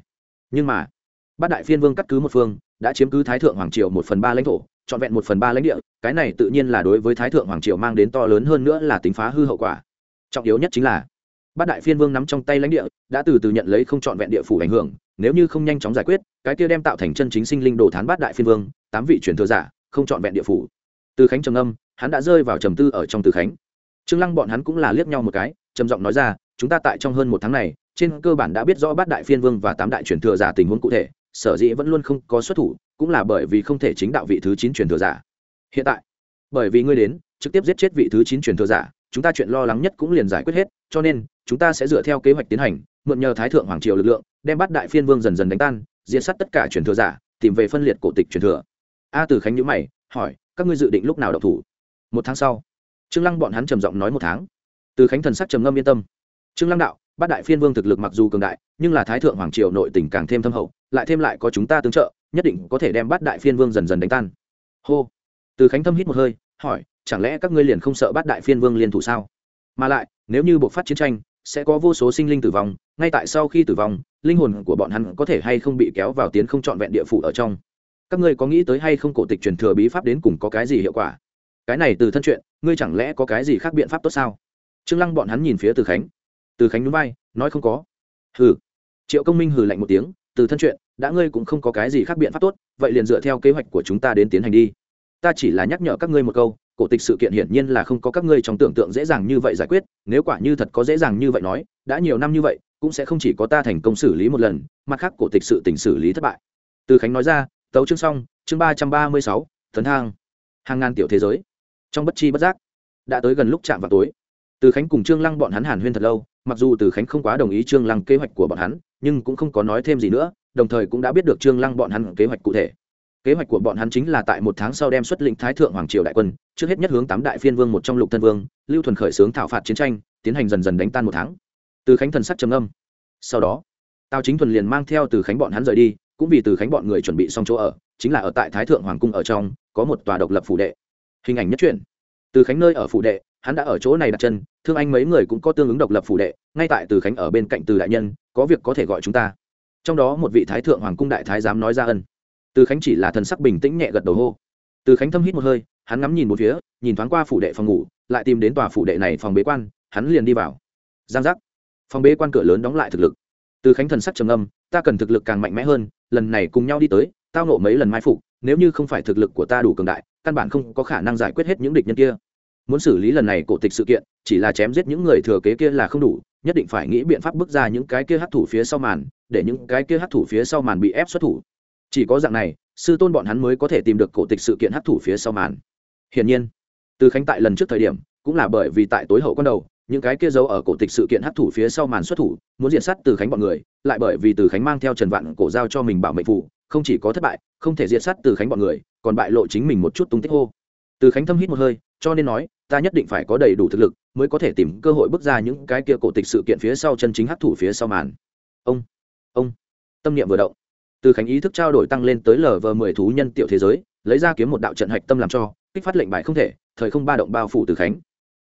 Nhưng mà, bát đại phiên vương cắt cứ một phương, đã chiếm cứ thái thượng hoàng triều một phần ba lãnh thổ trọn vẹn một phần ba lãnh địa, cái này tự nhiên là đối với thái thượng hoàng triều mang đến to lớn hơn nữa là tính phá hư hậu quả. Trọng yếu nhất chính là, bát đại phiên vương nắm trong tay lãnh địa, đã từ từ nhận lấy không trọn vẹn địa phủ ảnh hưởng, nếu như không nhanh chóng giải quyết, cái kia đem tạo thành chân chính sinh linh đồ thán bát đại phiên vương, tám vị truyền thừa giả, không trọn vẹn địa phủ. Từ khánh trầm âm, hắn đã rơi vào trầm tư ở trong từ khánh. Trương lăng bọn hắn cũng là liếc nhau một cái, trầm giọng nói ra, chúng ta tại trong hơn một tháng này, trên cơ bản đã biết rõ bát đại phiên vương và tám đại truyền thừa giả tình huống cụ thể, sở dĩ vẫn luôn không có xuất thủ cũng là bởi vì không thể chính đạo vị thứ chín truyền thừa giả. Hiện tại, bởi vì ngươi đến, trực tiếp giết chết vị thứ chín truyền thừa giả, chúng ta chuyện lo lắng nhất cũng liền giải quyết hết, cho nên, chúng ta sẽ dựa theo kế hoạch tiến hành, mượn nhờ thái thượng hoàng triều lực lượng, đem bắt đại phiên vương dần dần đánh tan diễn sát tất cả truyền thừa giả, tìm về phân liệt cổ tịch truyền thừa. A từ khánh nhữ mày, hỏi, các ngươi dự định lúc nào đậu thủ? Một tháng sau, trương lăng bọn hắn trầm giọng nói một tháng. Từ khánh thần sắc trầm ngâm yên tâm. Trương lăng đạo, bát đại phiên vương thực lực mặc dù cường đại, nhưng là thái thượng hoàng triều nội tình càng thêm thâm hậu, lại thêm lại có chúng ta tương trợ nhất định có thể đem bát đại phiên vương dần dần đánh tan. Hô. Từ khánh thâm hít một hơi, hỏi, chẳng lẽ các ngươi liền không sợ bát đại phiên vương liên thủ sao? Mà lại, nếu như buộc phát chiến tranh, sẽ có vô số sinh linh tử vong, ngay tại sau khi tử vong, linh hồn của bọn hắn có thể hay không bị kéo vào tiến không trọn vẹn địa phủ ở trong? Các ngươi có nghĩ tới hay không cổ tịch truyền thừa bí pháp đến cùng có cái gì hiệu quả? Cái này từ thân chuyện, ngươi chẳng lẽ có cái gì khác biện pháp tốt sao? Trương lăng bọn hắn nhìn phía từ khánh. Từ khánh núi bay nói không có. Hừ. Triệu công minh hừ lạnh một tiếng từ thân chuyện, đã ngươi cũng không có cái gì khác biện pháp tốt, vậy liền dựa theo kế hoạch của chúng ta đến tiến hành đi. Ta chỉ là nhắc nhở các ngươi một câu, cổ tịch sự kiện hiển nhiên là không có các ngươi trong tưởng tượng dễ dàng như vậy giải quyết, nếu quả như thật có dễ dàng như vậy nói, đã nhiều năm như vậy, cũng sẽ không chỉ có ta thành công xử lý một lần, mặt khác cổ tịch sự tình xử lý thất bại. Từ khánh nói ra, tấu chương xong, chương ba trăm ba mươi sáu, tấn thang. Hàng ngàn tiểu thế giới, trong bất chi bất giác, đã tới gần lúc chạm vào tối từ khánh cùng trương lăng bọn hắn hàn huyên thật lâu, mặc dù từ khánh không quá đồng ý trương lăng kế hoạch của bọn hắn, nhưng cũng không có nói thêm gì nữa, đồng thời cũng đã biết được trương lăng bọn hắn kế hoạch cụ thể. Kế hoạch của bọn hắn chính là tại một tháng sau đem xuất lĩnh thái thượng hoàng triều đại quân, trước hết nhất hướng tám đại phiên vương một trong lục thân vương, lưu thuần khởi xướng thảo phạt chiến tranh, tiến hành dần dần đánh tan một tháng. Từ khánh thần sắc trầm âm sau đó, tào chính thuần liền mang theo từ khánh bọn hắn rời đi, cũng vì từ khánh bọn người chuẩn bị xong chỗ ở, chính là ở tại thái thượng hoàng cung ở trong, có một tòa độc lập phủ đệ. Hình ảnh nhất truyện. Từ khánh nơi ở phủ đệ hắn đã ở chỗ này đặt chân, thương anh mấy người cũng có tương ứng độc lập phủ đệ, ngay tại từ khánh ở bên cạnh từ đại nhân, có việc có thể gọi chúng ta. Trong đó một vị thái thượng hoàng cung đại thái dám nói ra ân. Từ khánh chỉ là thần sắc bình tĩnh nhẹ gật đầu hô. Từ khánh thâm hít một hơi, hắn ngắm nhìn một phía, nhìn thoáng qua phủ đệ phòng ngủ, lại tìm đến tòa phủ đệ này phòng bế quan, hắn liền đi vào. Giang giác. Phòng bế quan cửa lớn đóng lại thực lực. Từ khánh thần sắc trầm âm ta cần thực lực càng mạnh mẽ hơn, lần này cùng nhau đi tới, tao nộ mấy lần mai phục, nếu như không phải thực lực của ta đủ cường đại, căn bản không có khả năng giải quyết hết những địch nhân kia muốn xử lý lần này cổ tịch sự kiện, chỉ là chém giết những người thừa kế kia là không đủ, nhất định phải nghĩ biện pháp bước ra những cái kia hấp thủ phía sau màn, để những cái kia hấp thủ phía sau màn bị ép xuất thủ. Chỉ có dạng này, sư tôn bọn hắn mới có thể tìm được cổ tịch sự kiện hấp thủ phía sau màn. Hiển nhiên, từ khánh tại lần trước thời điểm, cũng là bởi vì tại tối hậu con đầu, những cái kia giấu ở cổ tịch sự kiện hấp thủ phía sau màn xuất thủ, muốn diện sát từ khánh bọn người, lại bởi vì từ khánh mang theo trần vạn cổ giao cho mình bảo mệnh phụ không chỉ có thất bại, không thể diện sát từ khánh bọn người, còn bại lộ chính mình một chút tung tích hô. Từ khánh thâm hít một hơi cho nên nói, ta nhất định phải có đầy đủ thực lực mới có thể tìm cơ hội bước ra những cái kia cổ tịch sự kiện phía sau chân chính hấp thủ phía sau màn. Ông ông, tâm niệm vừa động. Từ khánh ý thức trao đổi tăng lên tới lv mười thú nhân tiểu thế giới, lấy ra kiếm một đạo trận hạch tâm làm cho, kích phát lệnh bại không thể, thời không ba động bao phủ từ khánh.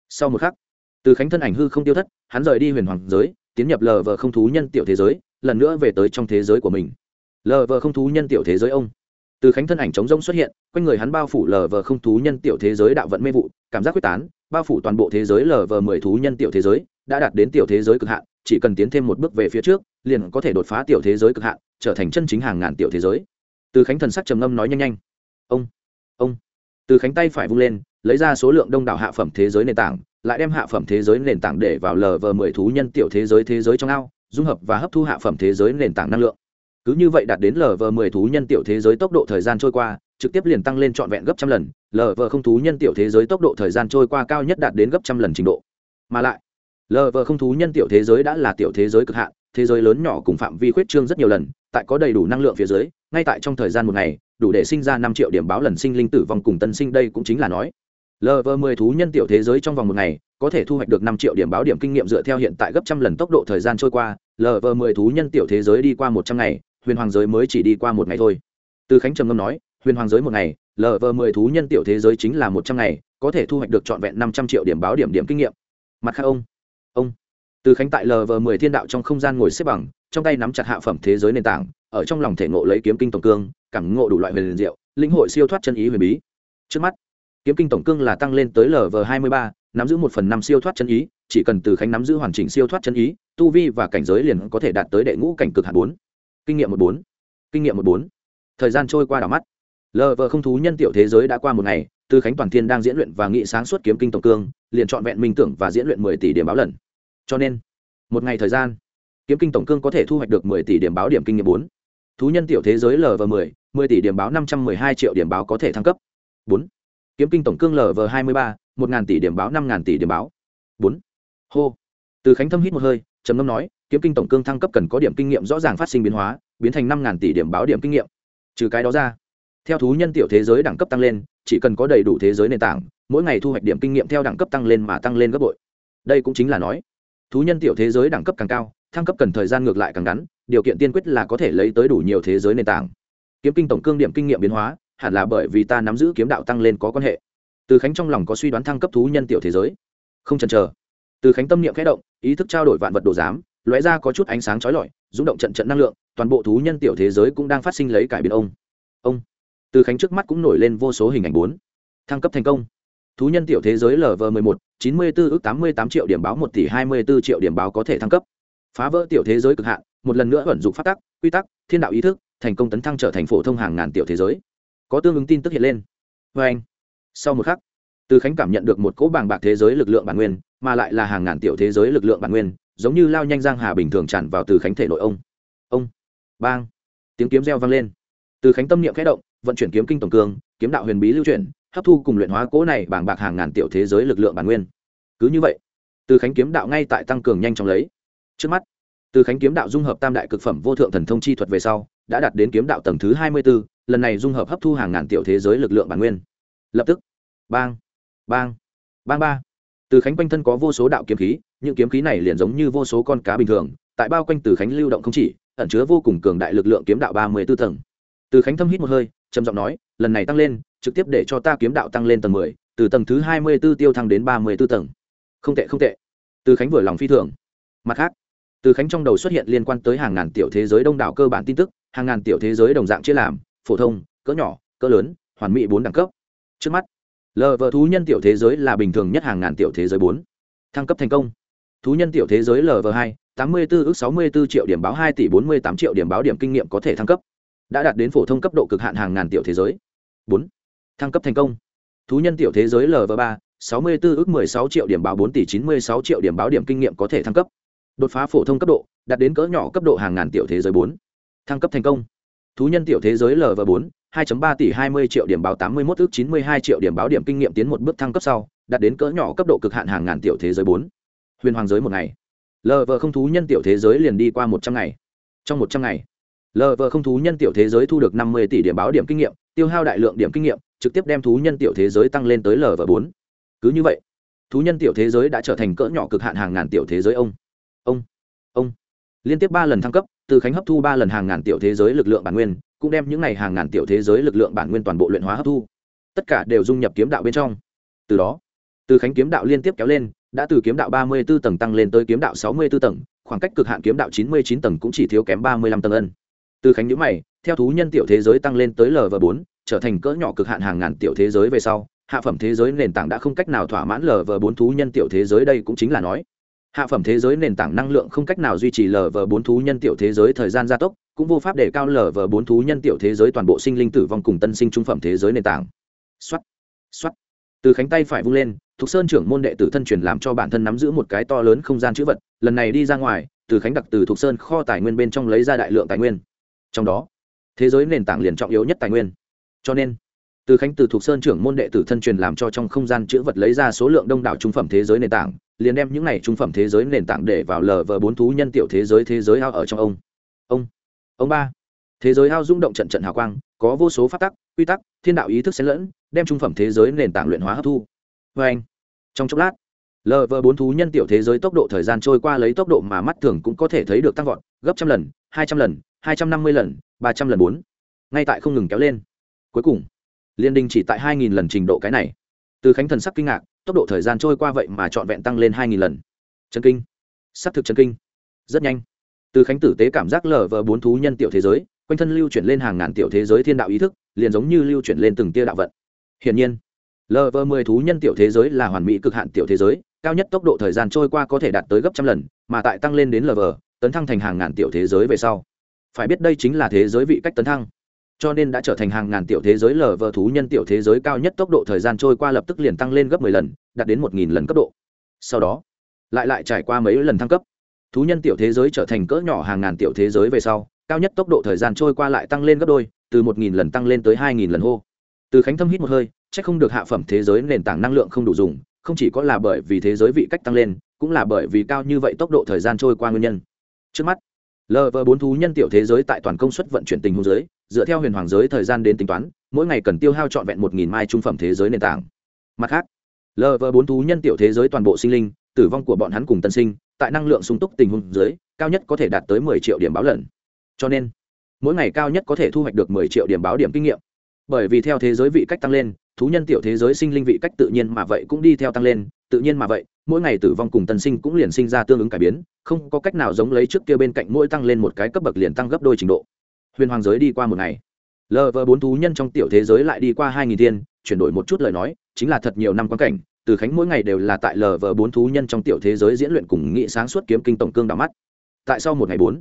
Sau một khắc, từ khánh thân ảnh hư không tiêu thất, hắn rời đi huyền hoàng giới, tiến nhập lv không thú nhân tiểu thế giới, lần nữa về tới trong thế giới của mình. Lv không thú nhân tiểu thế giới ông từ khánh thân ảnh trống rông xuất hiện, quanh người hắn bao phủ lv không thú nhân tiểu thế giới đạo vận mê vụ, cảm giác quyết tán, bao phủ toàn bộ thế giới lv mười thú nhân tiểu thế giới, đã đạt đến tiểu thế giới cực hạn, chỉ cần tiến thêm một bước về phía trước, liền có thể đột phá tiểu thế giới cực hạn, trở thành chân chính hàng ngàn tiểu thế giới. Từ khánh thần sắc trầm ngâm nói nhanh nhanh. Ông ông. Từ khánh tay phải vung lên, lấy ra số lượng đông đảo hạ phẩm thế giới nền tảng, lại đem hạ phẩm thế giới nền tảng để vào lv mười thú nhân tiểu thế giới thế giới trong ao, dung hợp và hấp thu hạ phẩm thế giới nền tảng năng lượng cứ như vậy đạt đến lv mười thú nhân tiểu thế giới tốc độ thời gian trôi qua, trực tiếp liền tăng lên trọn vẹn gấp trăm lần. Lv không thú nhân tiểu thế giới tốc độ thời gian trôi qua cao nhất đạt đến gấp trăm lần trình độ. Mà lại lv không thú nhân tiểu thế giới đã là tiểu thế giới cực hạn, thế giới lớn nhỏ cùng phạm vi khuyết trương rất nhiều lần, tại có đầy đủ năng lượng phía dưới, ngay tại trong thời gian một ngày, đủ để sinh ra năm triệu điểm báo lần sinh linh tử vong cùng tân sinh đây cũng chính là nói. Lv mười thú nhân tiểu thế giới trong vòng một ngày, có thể thu hoạch được năm triệu điểm báo điểm kinh nghiệm dựa theo hiện tại gấp trăm lần tốc độ thời gian trôi qua. Lv mười thú nhân tiểu thế giới đi qua một trăm ngày huyền hoàng giới mới chỉ đi qua một ngày thôi. Từ khánh trầm ngâm nói, huyền hoàng giới một ngày lv mười thú nhân tiểu thế giới chính là một trăm ngày, có thể thu hoạch được trọn vẹn năm trăm triệu điểm báo điểm điểm kinh nghiệm. Mặt khác ông ông. Từ khánh tại lv mười thiên đạo trong không gian ngồi xếp bằng, trong tay nắm chặt hạ phẩm thế giới nền tảng, ở trong lòng thể ngộ lấy kiếm kinh tổng cương, cảm ngộ đủ loại huyền diệu lĩnh hội siêu thoát chân ý huyền bí. Trước mắt, kiếm kinh tổng cương là tăng lên tới lv hai mươi ba, nắm giữ một phần năm siêu thoát chân ý, chỉ cần từ khánh nắm giữ hoàn chỉnh siêu thoát chân ý, tu vi và cảnh giới liền có thể đạt tới đệ ngũ cảnh cực hạt bốn kinh nghiệm một bốn. Kinh nghiệm một bốn. Thời gian trôi qua đảo mắt. Lờ vờ không thú nhân tiểu thế giới đã qua một ngày từ khánh toàn thiên đang diễn luyện và nghị sáng suốt kiếm kinh tổng cương, liền chọn vẹn minh tưởng và diễn luyện mười tỷ điểm báo lần. Cho nên, một ngày thời gian, kiếm kinh tổng cương có thể thu hoạch được mười tỷ điểm báo điểm kinh nghiệm bốn. Thú nhân tiểu thế giới lv mười mười tỷ điểm báo năm trăm mười hai triệu điểm báo có thể thăng cấp. Bốn. Kiếm kinh tổng cương lv hai mươi ba, một ngàn tỷ điểm báo năm ngàn tỷ điểm báo. Bốn. Hô. Từ khánh thâm hít một hơi, trầm ngâm nói kiếm kinh tổng cương thăng cấp cần có điểm kinh nghiệm rõ ràng phát sinh biến hóa, biến thành năm ngàn tỷ điểm báo điểm kinh nghiệm. Trừ cái đó ra, theo thú nhân tiểu thế giới đẳng cấp tăng lên, chỉ cần có đầy đủ thế giới nền tảng, mỗi ngày thu hoạch điểm kinh nghiệm theo đẳng cấp tăng lên mà tăng lên gấp bội. Đây cũng chính là nói, thú nhân tiểu thế giới đẳng cấp càng cao, thăng cấp cần thời gian ngược lại càng ngắn, điều kiện tiên quyết là có thể lấy tới đủ nhiều thế giới nền tảng. Kiếm kinh tổng cương điểm kinh nghiệm biến hóa, hẳn là bởi vì ta nắm giữ kiếm đạo tăng lên có quan hệ. Từ khánh trong lòng có suy đoán thăng cấp thú nhân tiểu thế giới. Không chần chờ. Từ khánh tâm niệm khẽ động, ý thức trao đổi vạn vật đồ giám lóe ra có chút ánh sáng chói lọi, rung động trận trận năng lượng, toàn bộ thú nhân tiểu thế giới cũng đang phát sinh lấy cải biến ông. Ông. Từ khánh trước mắt cũng nổi lên vô số hình ảnh bốn. Thăng cấp thành công. Thú nhân tiểu thế giới lv m ộ một, chín mươi bốn ước tám mươi tám triệu điểm báo một tỷ hai mươi bốn triệu điểm báo có thể thăng cấp. Phá vỡ tiểu thế giới cực hạn, một lần nữa vận dụng phát tắc, quy tắc, thiên đạo ý thức, thành công tấn thăng trở thành phổ thông hàng ngàn tiểu thế giới. Có tương ứng tin tức hiện lên. Vê anh, sau một khắc, từ khánh cảm nhận được một cỗ bàng bạc thế giới lực lượng bản nguyên, mà lại là hàng ngàn tiểu thế giới lực lượng bản nguyên giống như lao nhanh giang hà bình thường tràn vào từ khánh thể nội ông. Ông. Bang. Tiếng kiếm reo vang lên. Từ khánh tâm niệm khẽ động, vận chuyển kiếm kinh tổng cương, kiếm đạo huyền bí lưu chuyển, hấp thu cùng luyện hóa cỗ này bảng bạc hàng ngàn tiểu thế giới lực lượng bản nguyên. Cứ như vậy, từ khánh kiếm đạo ngay tại tăng cường nhanh chóng lấy. Trước mắt, từ khánh kiếm đạo dung hợp tam đại cực phẩm vô thượng thần thông chi thuật về sau, đã đạt đến kiếm đạo tầng thứ hai mươi b ố lần này dung hợp hấp thu hàng ngàn tiểu thế giới lực lượng bản nguyên. Lập tức, bang bang bang ba. Từ khánh quanh thân có vô số đạo kiếm khí những kiếm khí này liền giống như vô số con cá bình thường, tại bao quanh từ khánh lưu động không chỉ, ẩn chứa vô cùng cường đại lực lượng kiếm đạo ba mươi b ố tầng. Từ khánh thâm hít một hơi, trầm giọng nói, lần này tăng lên, trực tiếp để cho ta kiếm đạo tăng lên tầng mười, từ tầng thứ hai mươi b ố tiêu thăng đến ba mươi b ố tầng. Không tệ không tệ. Từ khánh vừa lòng phi thường. Mặt khác, từ khánh trong đầu xuất hiện liên quan tới hàng ngàn tiểu thế giới đông đảo cơ bản tin tức, hàng ngàn tiểu thế giới đồng dạng chia làm, phổ thông, cỡ nhỏ, cỡ lớn, hoàn mỹ bốn đẳng cấp. Trước mắt, lờ vợ thú nhân tiểu thế giới là bình thường nhất hàng ngàn tiểu thế giới bốn. Thăng cấp thành công thú nhân tiểu thế giới lv hai tám mươi bốn ước sáu mươi bốn triệu điểm báo hai tỷ bốn mươi tám triệu điểm báo điểm kinh nghiệm có thể thăng cấp. Đã đạt đến phổ thông cấp độ cực hạn hàng ngàn tiểu thế giới. Bốn. Thăng cấp thành công. Thú nhân tiểu thế giới lv ba sáu mươi bốn ước mười sáu triệu điểm báo bốn tỷ chín mươi sáu triệu điểm báo điểm kinh nghiệm có thể thăng cấp. Đột phá phổ thông cấp độ đạt đến cỡ nhỏ cấp độ hàng ngàn tiểu thế giới bốn. Thăng cấp thành công. Thú nhân tiểu thế giới lv bốn 2.3 tỷ 20 triệu điểm báo 81 ước 92 triệu điểm báo điểm kinh nghiệm tiến một bước thăng cấp sau, đạt đến cỡ nhỏ cấp độ cực hạn hàng ngàn tiểu thế giới 4. Huyền hoàng giới một ngày. lờ vờ không thú nhân tiểu thế giới liền đi qua 100 ngày. Trong 100 ngày, lờ vờ không thú nhân tiểu thế giới thu được 50 tỷ điểm báo điểm kinh nghiệm, tiêu hao đại lượng điểm kinh nghiệm, trực tiếp đem thú nhân tiểu thế giới tăng lên tới lờ vờ bốn. Cứ như vậy, thú nhân tiểu thế giới đã trở thành cỡ nhỏ cực hạn hàng ngàn tiểu thế giới ông. Ông, ông. Liên tiếp ba lần thăng cấp, từ khánh hấp thu ba lần hàng ngàn tiểu thế giới lực lượng bản nguyên, cũng đem những này hàng ngàn tiểu thế giới lực lượng bản nguyên toàn bộ luyện hóa hấp thu tất cả đều dung nhập kiếm đạo bên trong từ đó từ khánh kiếm đạo liên tiếp kéo lên đã từ kiếm đạo ba mươi b ố tầng tăng lên tới kiếm đạo sáu mươi b ố tầng khoảng cách cực hạn kiếm đạo chín mươi chín tầng cũng chỉ thiếu kém ba mươi lăm tầng ân. Từ khánh nhíu mày theo thú nhân tiểu thế giới tăng lên tới lv bốn trở thành cỡ nhỏ cực hạn hàng ngàn tiểu thế giới về sau hạ phẩm thế giới nền tảng đã không cách nào thỏa mãn lv bốn thú nhân tiểu thế giới đây cũng chính là nói. Hạ phẩm thế giới nền tảng năng lượng không cách nào duy trì lv bốn thú nhân tiểu thế giới thời gian gia tốc cũng vô pháp để cao lv bốn thú nhân tiểu thế giới toàn bộ sinh linh tử vong cùng tân sinh trung phẩm thế giới nền tảng. Soát, soát, từ khánh tay phải vung lên, thục sơn trưởng môn đệ tử thân truyền làm cho bản thân nắm giữ một cái to lớn không gian chữ vật, lần này đi ra ngoài, từ khánh đặc từ thục sơn kho tài nguyên bên trong lấy ra đại lượng tài nguyên. Trong đó, thế giới nền tảng liền trọng yếu nhất tài nguyên. Cho nên, từ khánh từ thục sơn trưởng môn đệ tử thân truyền làm cho trong không gian chữ vật lấy ra số lượng đông đảo trung phẩm thế giới nền tảng, liền đem những này trung phẩm thế giới nền tảng để vào lờ vờ bốn thú nhân tiểu thế giới thế giới ao ở trong ông. Ông ông ba. Thế giới ao rung động trận trận hào quang, có vô số phát tắc quy tắc, thiên đạo ý thức xen lẫn, đem trung phẩm thế giới nền tảng luyện hóa hấp thu. Vê anh, trong chốc lát lờ vờ bốn thú nhân tiểu thế giới tốc độ thời gian trôi qua lấy tốc độ mà mắt thường cũng có thể thấy được tăng vọt, gấp trăm lần, hai trăm lần, hai trăm năm mươi lần, ba trăm lần bốn. Ngay tại không ngừng kéo lên. Cuối cùng, liên đình chỉ tại hai nghìn lần trình độ cái này. Từ khánh thần sắc kinh ngạc, tốc độ thời gian trôi qua vậy mà trọn vẹn tăng lên hai nghìn lần. Chân kinh. S ắ c thực chân kinh. Rất nhanh. Từ khánh tử tế cảm giác lờ vờ bốn thú nhân tiểu thế giới, quanh thân lưu chuyển lên hàng ngàn tiểu thế giới thiên đạo ý thức liền giống như lưu chuyển lên từng tia đạo vận. Hiển nhiên lờ vờ mười thú nhân tiểu thế giới là hoàn mỹ cực hạn tiểu thế giới, cao nhất tốc độ thời gian trôi qua có thể đạt tới gấp trăm lần, mà tại tăng lên đến lv tấn thăng thành hàng ngàn tiểu thế giới về sau. Phải biết đây chính là thế giới vị cách tấn thăng. Cho nên đã trở thành hàng ngàn tiểu thế giới lờ vờ thú nhân tiểu thế giới cao nhất tốc độ thời gian trôi qua lập tức liền tăng lên gấp mười lần, đạt đến một nghìn lần cấp độ. Sau đó, lại lại trải qua mấy lần thăng cấp. Thú nhân tiểu thế giới trở thành cỡ nhỏ hàng ngàn tiểu thế giới về sau cao nhất tốc độ thời gian trôi qua lại tăng lên gấp đôi, từ một nghìn lần tăng lên tới hai nghìn lần hô. Từ khánh thâm hít một hơi c h ắ c không được hạ phẩm thế giới nền tảng năng lượng không đủ dùng, không chỉ có là bởi vì thế giới vị cách tăng lên, cũng là bởi vì cao như vậy tốc độ thời gian trôi qua nguyên nhân. Trước mắt lv bốn thú nhân tiểu thế giới tại toàn công suất vận chuyển tình hôn giới, dựa theo huyền hoàng giới thời gian đến tính toán, mỗi ngày cần tiêu hao trọn vẹn một nghìn mai trung phẩm thế giới nền tảng. Mặt khác lv bốn thú nhân tiểu thế giới toàn bộ sinh linh, tử vong của bọn hắn cùng tân sinh, tại năng lượng sung túc tình huống dưới cao nhất có thể đạt tới mười triệu điểm báo lần cho nên mỗi ngày cao nhất có thể thu hoạch được mười triệu điểm báo điểm kinh nghiệm. Bởi vì theo thế giới vị cách tăng lên thú nhân tiểu thế giới sinh linh vị cách tự nhiên mà vậy cũng đi theo tăng lên tự nhiên mà vậy mỗi ngày tử vong cùng tân sinh cũng liền sinh ra tương ứng cải biến không có cách nào giống lấy trước kia bên cạnh mỗi tăng lên một cái cấp bậc liền tăng gấp đôi trình độ. Huyền hoàng giới đi qua một ngày lv bốn thú nhân trong tiểu thế giới lại đi qua hai nghìn thiên, chuyển đổi một chút lời nói chính là thật nhiều năm quan cảnh từ khánh mỗi ngày đều là tại lv bốn thú nhân trong tiểu thế giới diễn luyện cùng nghị sáng suốt kiếm kinh tổng cương đỏ mắt. Tại sau một ngày bốn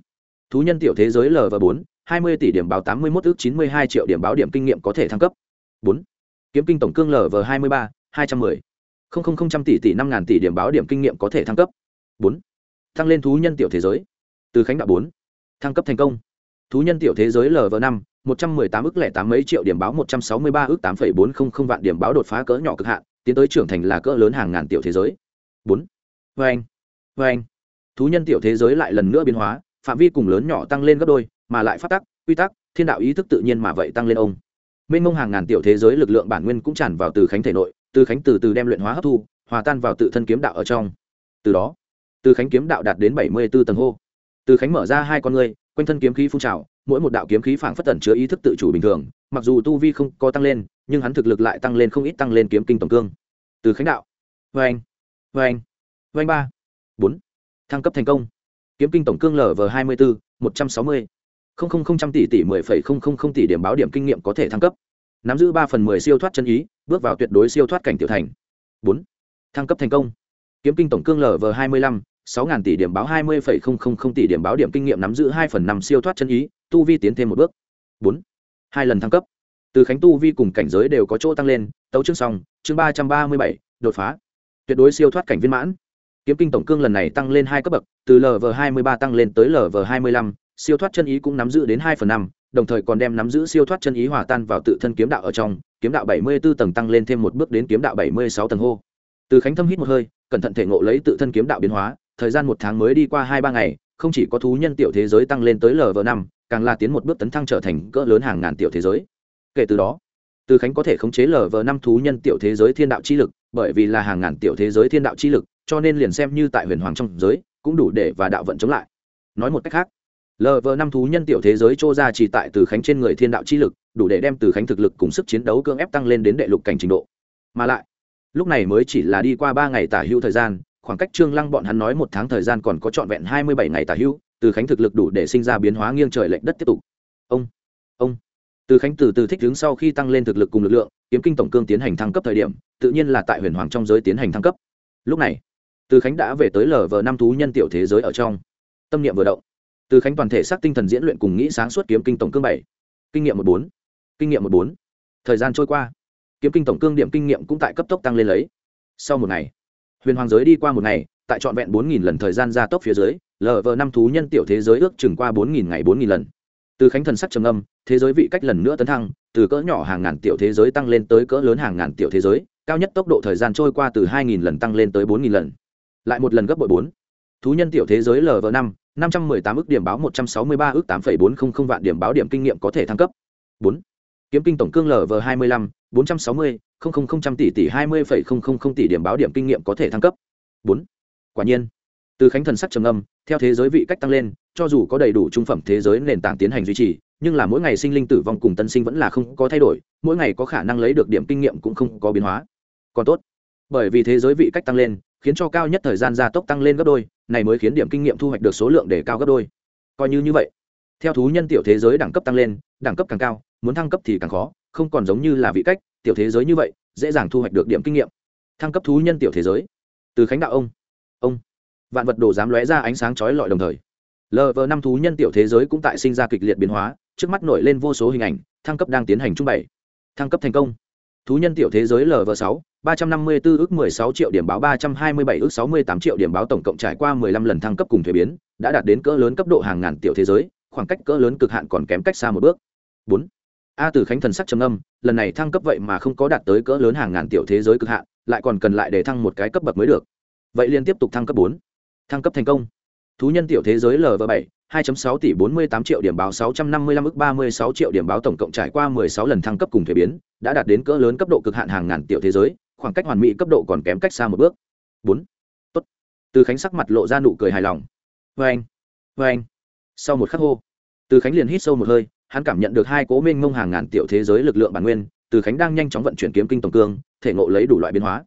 thú nhân tiểu thế giới lv bốn, hai mươi tỷ điểm báo tám mươi một ước chín mươi hai triệu điểm báo điểm kinh nghiệm có thể thăng cấp. Bốn. Kiếm kinh tổng cương lv hai mươi ba, hai trăm mười. Không không không trăm tỷ tỷ năm ngàn tỷ điểm báo điểm kinh nghiệm có thể thăng cấp. Bốn. Thăng lên thú nhân tiểu thế giới. Từ khánh đạo bốn. Thăng cấp thành công. Thú nhân tiểu thế giới lv năm, một trăm mười tám ước lẻ tám mấy triệu điểm báo một trăm sáu mươi ba ước tám phẩy bốn không không vạn điểm báo đột phá cỡ nhỏ cực hạn, tiến tới trưởng thành là cỡ lớn hàng ngàn tiểu thế giới. Bốn. Vê anh vê anh thú nhân tiểu thế giới lại lần nữa biến hóa phạm vi cùng lớn nhỏ tăng lên gấp đôi, mà lại phát tắc, quy tắc, thiên đạo ý thức tự nhiên mà vậy tăng lên ông. Mênh mông hàng ngàn tiểu thế giới lực lượng bản nguyên cũng tràn vào từ khánh thể nội, từ khánh từ từ đem luyện hóa hấp thu, hòa tan vào tự thân kiếm đạo ở trong. Từ đó, từ khánh kiếm đạo đạt đến bảy mươi b ố tầng hô. Từ khánh mở ra hai con ngươi, quanh thân kiếm khí phun trào, mỗi một đạo kiếm khí phảng phất tẩn chứa ý thức tự chủ bình thường, mặc dù tu vi không có tăng lên, nhưng hắn thực lực lại tăng lên không ít tăng lên kiếm kinh tổng cương. Từ khánh đạo. Vê anh vê anh vê anh ba. Bốn. Thăng cấp thành công kiếm kinh tổng cương lv hai mươi bốn, một trăm sáu mươi. Không không không trăm tỷ tỷ mười phẩy không không không tỷ điểm báo điểm kinh nghiệm có thể thăng cấp. Nắm giữ ba phần mười siêu thoát chân ý, bước vào tuyệt đối siêu thoát cảnh tiểu thành. Bốn. Thăng cấp thành công. Kiếm kinh tổng cương lv hai mươi lăm, sáu ngàn tỷ điểm báo hai mươi phẩy không không không tỷ điểm báo điểm kinh nghiệm nắm giữ hai phần năm siêu thoát chân ý, tu vi tiến thêm một bước. Bốn. Hai lần thăng cấp. Từ khánh tu vi cùng cảnh giới đều có chỗ tăng lên, tấu chương xong, chương ba trăm ba mươi bảy, đột phá. Tuyệt đối siêu thoát cảnh viên mãn kiếm kinh tổng cương lần này tăng lên hai cấp bậc, từ lv hai mươi ba tăng lên tới lv hai mươi lăm, siêu thoát chân ý cũng nắm giữ đến hai phần năm, đồng thời còn đem nắm giữ siêu thoát chân ý hòa tan vào tự thân kiếm đạo ở trong, kiếm đạo bảy mươi b ố tầng tăng lên thêm một bước đến kiếm đạo bảy mươi sáu tầng hô. Từ khánh thâm hít một hơi, cẩn thận thể ngộ lấy tự thân kiếm đạo biến hóa, thời gian một tháng mới đi qua hai ba ngày, không chỉ có thú nhân tiểu thế giới tăng lên tới lv năm, càng là tiến một bước tấn thăng trở thành cỡ lớn hàng ngàn tiểu thế giới. Kể từ đó, từ khánh có thể khống chế lv năm thú nhân tiểu thế giới thiên đạo chi lực, bởi vì là hàng ngàn tiểu thế giới thiên đạo chi lực cho nên liền xem như tại huyền hoàng trong giới, cũng đủ để và đạo vận chống lại. Nói một cách khác lv năm thú nhân tiểu thế giới trô ra chỉ tại từ khánh trên người thiên đạo chi lực, đủ để đem từ khánh thực lực cùng sức chiến đấu cưỡng ép tăng lên đến đệ lục cảnh trình độ. Mà lại, lúc này mới chỉ là đi qua ba ngày tả hữu thời gian, khoảng cách trương lăng bọn hắn nói một tháng thời gian còn có trọn vẹn hai mươi bảy ngày tả hữu, từ khánh thực lực đủ để sinh ra biến hóa nghiêng trời lệch đất tiếp tục. Ông ông. Từ khánh từ từ thích ứng sau khi tăng lên thực lực cùng lực lượng, kiếm kinh tổng cương tiến hành thăng cấp thời điểm, tự nhiên là tại huyền hoàng trong giới tiến hành thăng cấp. Lúc này từ khánh đã về tới lờ vờ năm thú nhân tiểu thế giới ở trong. Tâm niệm vừa động, từ khánh toàn thể xác tinh thần diễn luyện cùng nghĩ sáng suốt kiếm kinh tổng cương bảy. Kinh nghiệm một bốn, kinh nghiệm một bốn. Thời gian trôi qua, kiếm kinh tổng cương điểm kinh nghiệm cũng tại cấp tốc tăng lên lấy. Sau một ngày, huyền hoàng giới đi qua một ngày, tại trọn vẹn bốn nghìn lần thời gian gia tốc phía dưới lờ vờ năm thú nhân tiểu thế giới ước chừng qua bốn nghìn ngày bốn nghìn lần. Từ khánh thần sắc trầm âm thế giới vị cách lần nữa tấn thăng, từ cỡ nhỏ hàng ngàn tiểu thế giới tăng lên tới cỡ lớn hàng ngàn tiểu thế giới, cao nhất tốc độ thời gian trôi qua từ hai nghìn lần tăng lên tới bốn nghìn lần lại một lần gấp bội bốn. Thú nhân tiểu thế giới lv năm năm trăm mười tám ước điểm báo một trăm sáu mươi ba ước tám phẩy bốn không không vạn điểm báo điểm kinh nghiệm có thể thăng cấp. Bốn. Kiếm kinh tổng cương lv hai mươi lăm, bốn trăm sáu mươi, không không không trăm tỷ tỷ hai mươi phẩy không không không tỷ điểm báo điểm kinh nghiệm có thể thăng cấp. Bốn. Quả nhiên, từ khánh thần sắc trầm âm theo thế giới vị cách tăng lên, cho dù có đầy đủ trung phẩm thế giới nền tảng tiến hành duy trì, nhưng là mỗi ngày sinh linh tử vong cùng tân sinh vẫn là không có thay đổi, mỗi ngày có khả năng lấy được điểm kinh nghiệm cũng không có biến hóa. Còn tốt, bởi vì thế giới vị cách tăng lên khiến cho cao nhất thời gian gia tốc tăng lên gấp đôi, này mới khiến điểm kinh nghiệm thu hoạch được số lượng để cao gấp đôi. Coi như như vậy, theo thú nhân tiểu thế giới đẳng cấp tăng lên, đẳng cấp càng cao, muốn thăng cấp thì càng khó, không còn giống như là vị cách, tiểu thế giới như vậy, dễ dàng thu hoạch được điểm kinh nghiệm. Thăng cấp thú nhân tiểu thế giới. Từ khánh đạo ông. Ông. Vạn vật đồ dám lóe ra ánh sáng chói lọi đồng thời. Lv năm thú nhân tiểu thế giới cũng tại sinh ra kịch liệt biến hóa, trước mắt nổi lên vô số hình ảnh, thăng cấp đang tiến hành trung bày. thăng cấp thành công. Thú nhân tiểu thế giới lv sáu ba trăm năm mươi bốn ước mười sáu triệu điểm báo ba trăm hai mươi bảy ước sáu mươi tám triệu điểm báo tổng cộng trải qua mười lăm lần thăng cấp cùng thuế biến đã đạt đến cỡ lớn cấp độ hàng ngàn tiểu thế giới khoảng cách cỡ lớn cực hạn còn kém cách xa một bước. Bốn. A tử khánh thần sắc trầm âm lần này thăng cấp vậy mà không có đạt tới cỡ lớn hàng ngàn tiểu thế giới cực hạn lại còn cần lại để thăng một cái cấp bậc mới được. Vậy liên tiếp tục thăng cấp bốn. Thăng cấp thành công. Thú nhân tiểu thế giới lv bảy 2.6 tỷ 48 triệu điểm báo 655 ức 36 triệu điểm báo tổng cộng trải qua 16 lần thăng cấp cùng thuế biến, đã đạt đến cỡ lớn cấp độ cực hạn hàng ngàn tiểu thế giới, khoảng cách hoàn mỹ cấp độ còn kém cách xa một bước. 4. Tốt. Từ Khánh sắc mặt lộ ra nụ cười hài lòng. Vâng Oeng, vâng anh. Sau một khắc hô, Từ Khánh liền hít sâu một hơi, hắn cảm nhận được hai cố mênh mông hàng ngàn tiểu thế giới lực lượng bản nguyên, Từ Khánh đang nhanh chóng vận chuyển kiếm kinh tổng cương, thể ngộ lấy đủ loại biến hóa.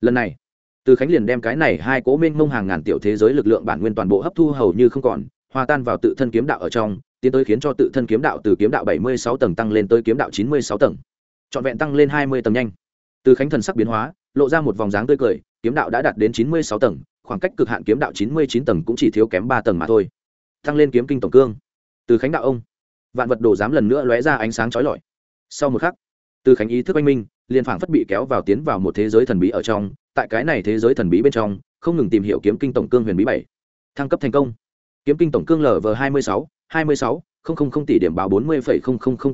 Lần này, Từ Khánh liền đem cái này hai cố mênh mông hàng ngàn tiểu thế giới lực lượng bản nguyên toàn bộ hấp thu hầu như không còn, hòa tan vào tự thân kiếm đạo ở trong tiến tới khiến cho tự thân kiếm đạo từ kiếm đạo bảy mươi sáu tầng tăng lên tới kiếm đạo chín mươi sáu tầng trọn vẹn tăng lên hai mươi tầng nhanh từ khánh thần sắc biến hóa, lộ ra một vòng dáng tươi cười, kiếm đạo đã đạt đến chín mươi sáu tầng, khoảng cách cực hạn kiếm đạo chín mươi chín tầng cũng chỉ thiếu kém ba tầng mà thôi. Thăng lên kiếm kinh tổng cương. Từ khánh đạo ông, vạn vật đồ dám lần nữa lóe ra ánh sáng chói lọi. Sau một khắc, từ khánh ý thức anh minh, liền phảng phất bị kéo vào tiến vào một thế giới thần bí ở trong, tại cái này thế giới thần bí bên trong, không ngừng tìm hiểu kiếm kinh tổng cương huyền bí bảy. Thăng cấp thành công. Kiếm kinh tổng cương lv hai mươi sáu, hai mươi sáu, không tỷ điểm báo bốn mươi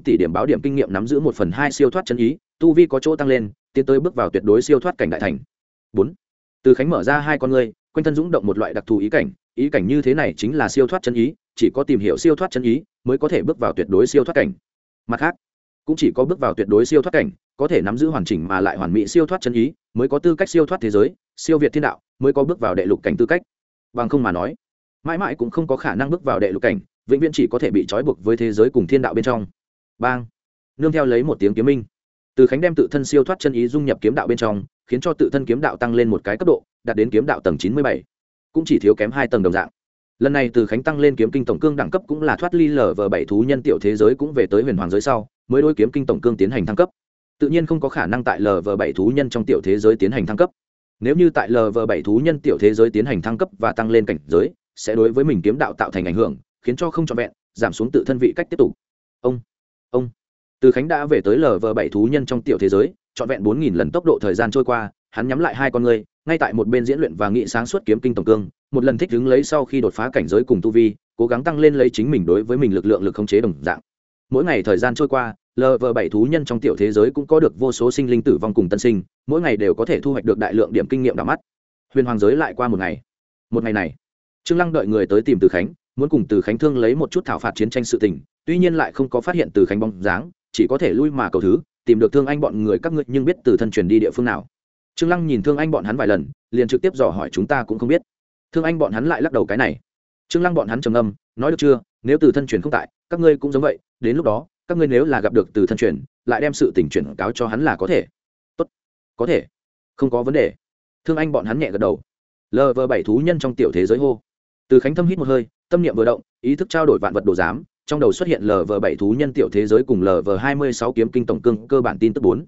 tỷ điểm báo điểm kinh nghiệm nắm giữ một phần hai siêu thoát chân ý tu vi có chỗ tăng lên, tiến tới bước vào tuyệt đối siêu thoát cảnh đại thành. Bốn, từ khánh mở ra hai con ngươi, quanh thân dũng động một loại đặc thù ý cảnh ý cảnh như thế này chính là siêu thoát chân ý, chỉ có tìm hiểu siêu thoát chân ý mới có thể bước vào tuyệt đối siêu thoát cảnh. Mặt khác, cũng chỉ có bước vào tuyệt đối siêu thoát cảnh, có thể nắm giữ hoàn chỉnh mà lại hoàn mỹ siêu thoát chân ý, mới có tư cách siêu thoát thế giới, siêu việt thiên đạo, mới có bước vào đệ lục cảnh tư cách. Bằng không mà nói, mãi mãi cũng không có khả năng bước vào đệ lục cảnh, vĩnh viễn chỉ có thể bị trói buộc với thế giới cùng thiên đạo bên trong. Bang. Nương theo lấy một tiếng kiếm minh từ khánh đem tự thân siêu thoát chân ý dung nhập kiếm đạo bên trong, khiến cho tự thân kiếm đạo tăng lên một cái cấp độ, đạt đến kiếm đạo tầng chín mươi bảy. Cũng chỉ thiếu kém hai tầng đồng dạng. Lần này từ khánh tăng lên kiếm kinh tổng cương đẳng cấp cũng là thoát ly lở vờ bảy thú nhân tiểu thế giới cũng về tới huyền hoàng giới sau, mới đôi kiếm kinh tổng cương tiến hành thăng cấp. Tự nhiên không có khả năng tại lv bảy thú nhân trong tiểu thế giới tiến hành thăng cấp. Nếu như tại lv bảy thú nhân tiểu thế giới tiến hành thăng cấp và tăng lên cảnh giới, sẽ đối với mình kiếm đạo tạo thành ảnh hưởng, khiến cho không trọn vẹn, giảm xuống tự thân vị cách tiếp tục. Ông ông từ khánh đã về tới Lờ Vờ bảy thú nhân trong tiểu thế giới, trọn vẹn bốn nghìn lần tốc độ thời gian trôi qua, hắn nhắm lại hai con người, ngay tại một bên diễn luyện và nghị sáng suốt kiếm kinh tổng cương, một lần thích đứng lấy sau khi đột phá cảnh giới cùng tu vi, cố gắng tăng lên lấy chính mình đối với mình lực lượng lực khống chế đồng dạng. Mỗi ngày thời gian trôi qua Lờ Vờ bảy thú nhân trong tiểu thế giới cũng có được vô số sinh linh tử vong cùng tân sinh, mỗi ngày đều có thể thu hoạch được đại lượng điểm kinh nghiệm đ mắt. Huyền hoàng giới lại qua một ngày. Một ngày này, trương lăng đợi người tới tìm từ khánh, muốn cùng từ khánh thương lấy một chút thảo phạt chiến tranh sự tình, tuy nhiên lại không có phát hiện từ khánh bóng dáng chỉ có thể lui mà cầu thứ, tìm được thương anh bọn người các ngươi nhưng biết từ thân truyền đi địa phương nào. Trương lăng nhìn thương anh bọn hắn vài lần, liền trực tiếp dò hỏi chúng ta cũng không biết. Thương anh bọn hắn lại lắc đầu cái này. Trương lăng bọn hắn trầm âm nói được chưa, nếu từ thân truyền không tại, các ngươi cũng giống vậy, đến lúc đó, các ngươi nếu là gặp được từ thân truyền, lại đem sự tình chuyển cáo cho hắn là có thể. Tốt. Có thể. Không có vấn đề. Thương anh bọn hắn nhẹ gật đầu. Lv bảy thú nhân trong tiểu thế giới hô. Từ khánh thâm hít một hơi, tâm niệm vừa động, ý thức trao đổi vạn vật đồ giám trong đầu xuất hiện lv bảy thú nhân tiểu thế giới cùng lv hai mươi sáu kiếm kinh tổng cương cơ bản tin tức bốn.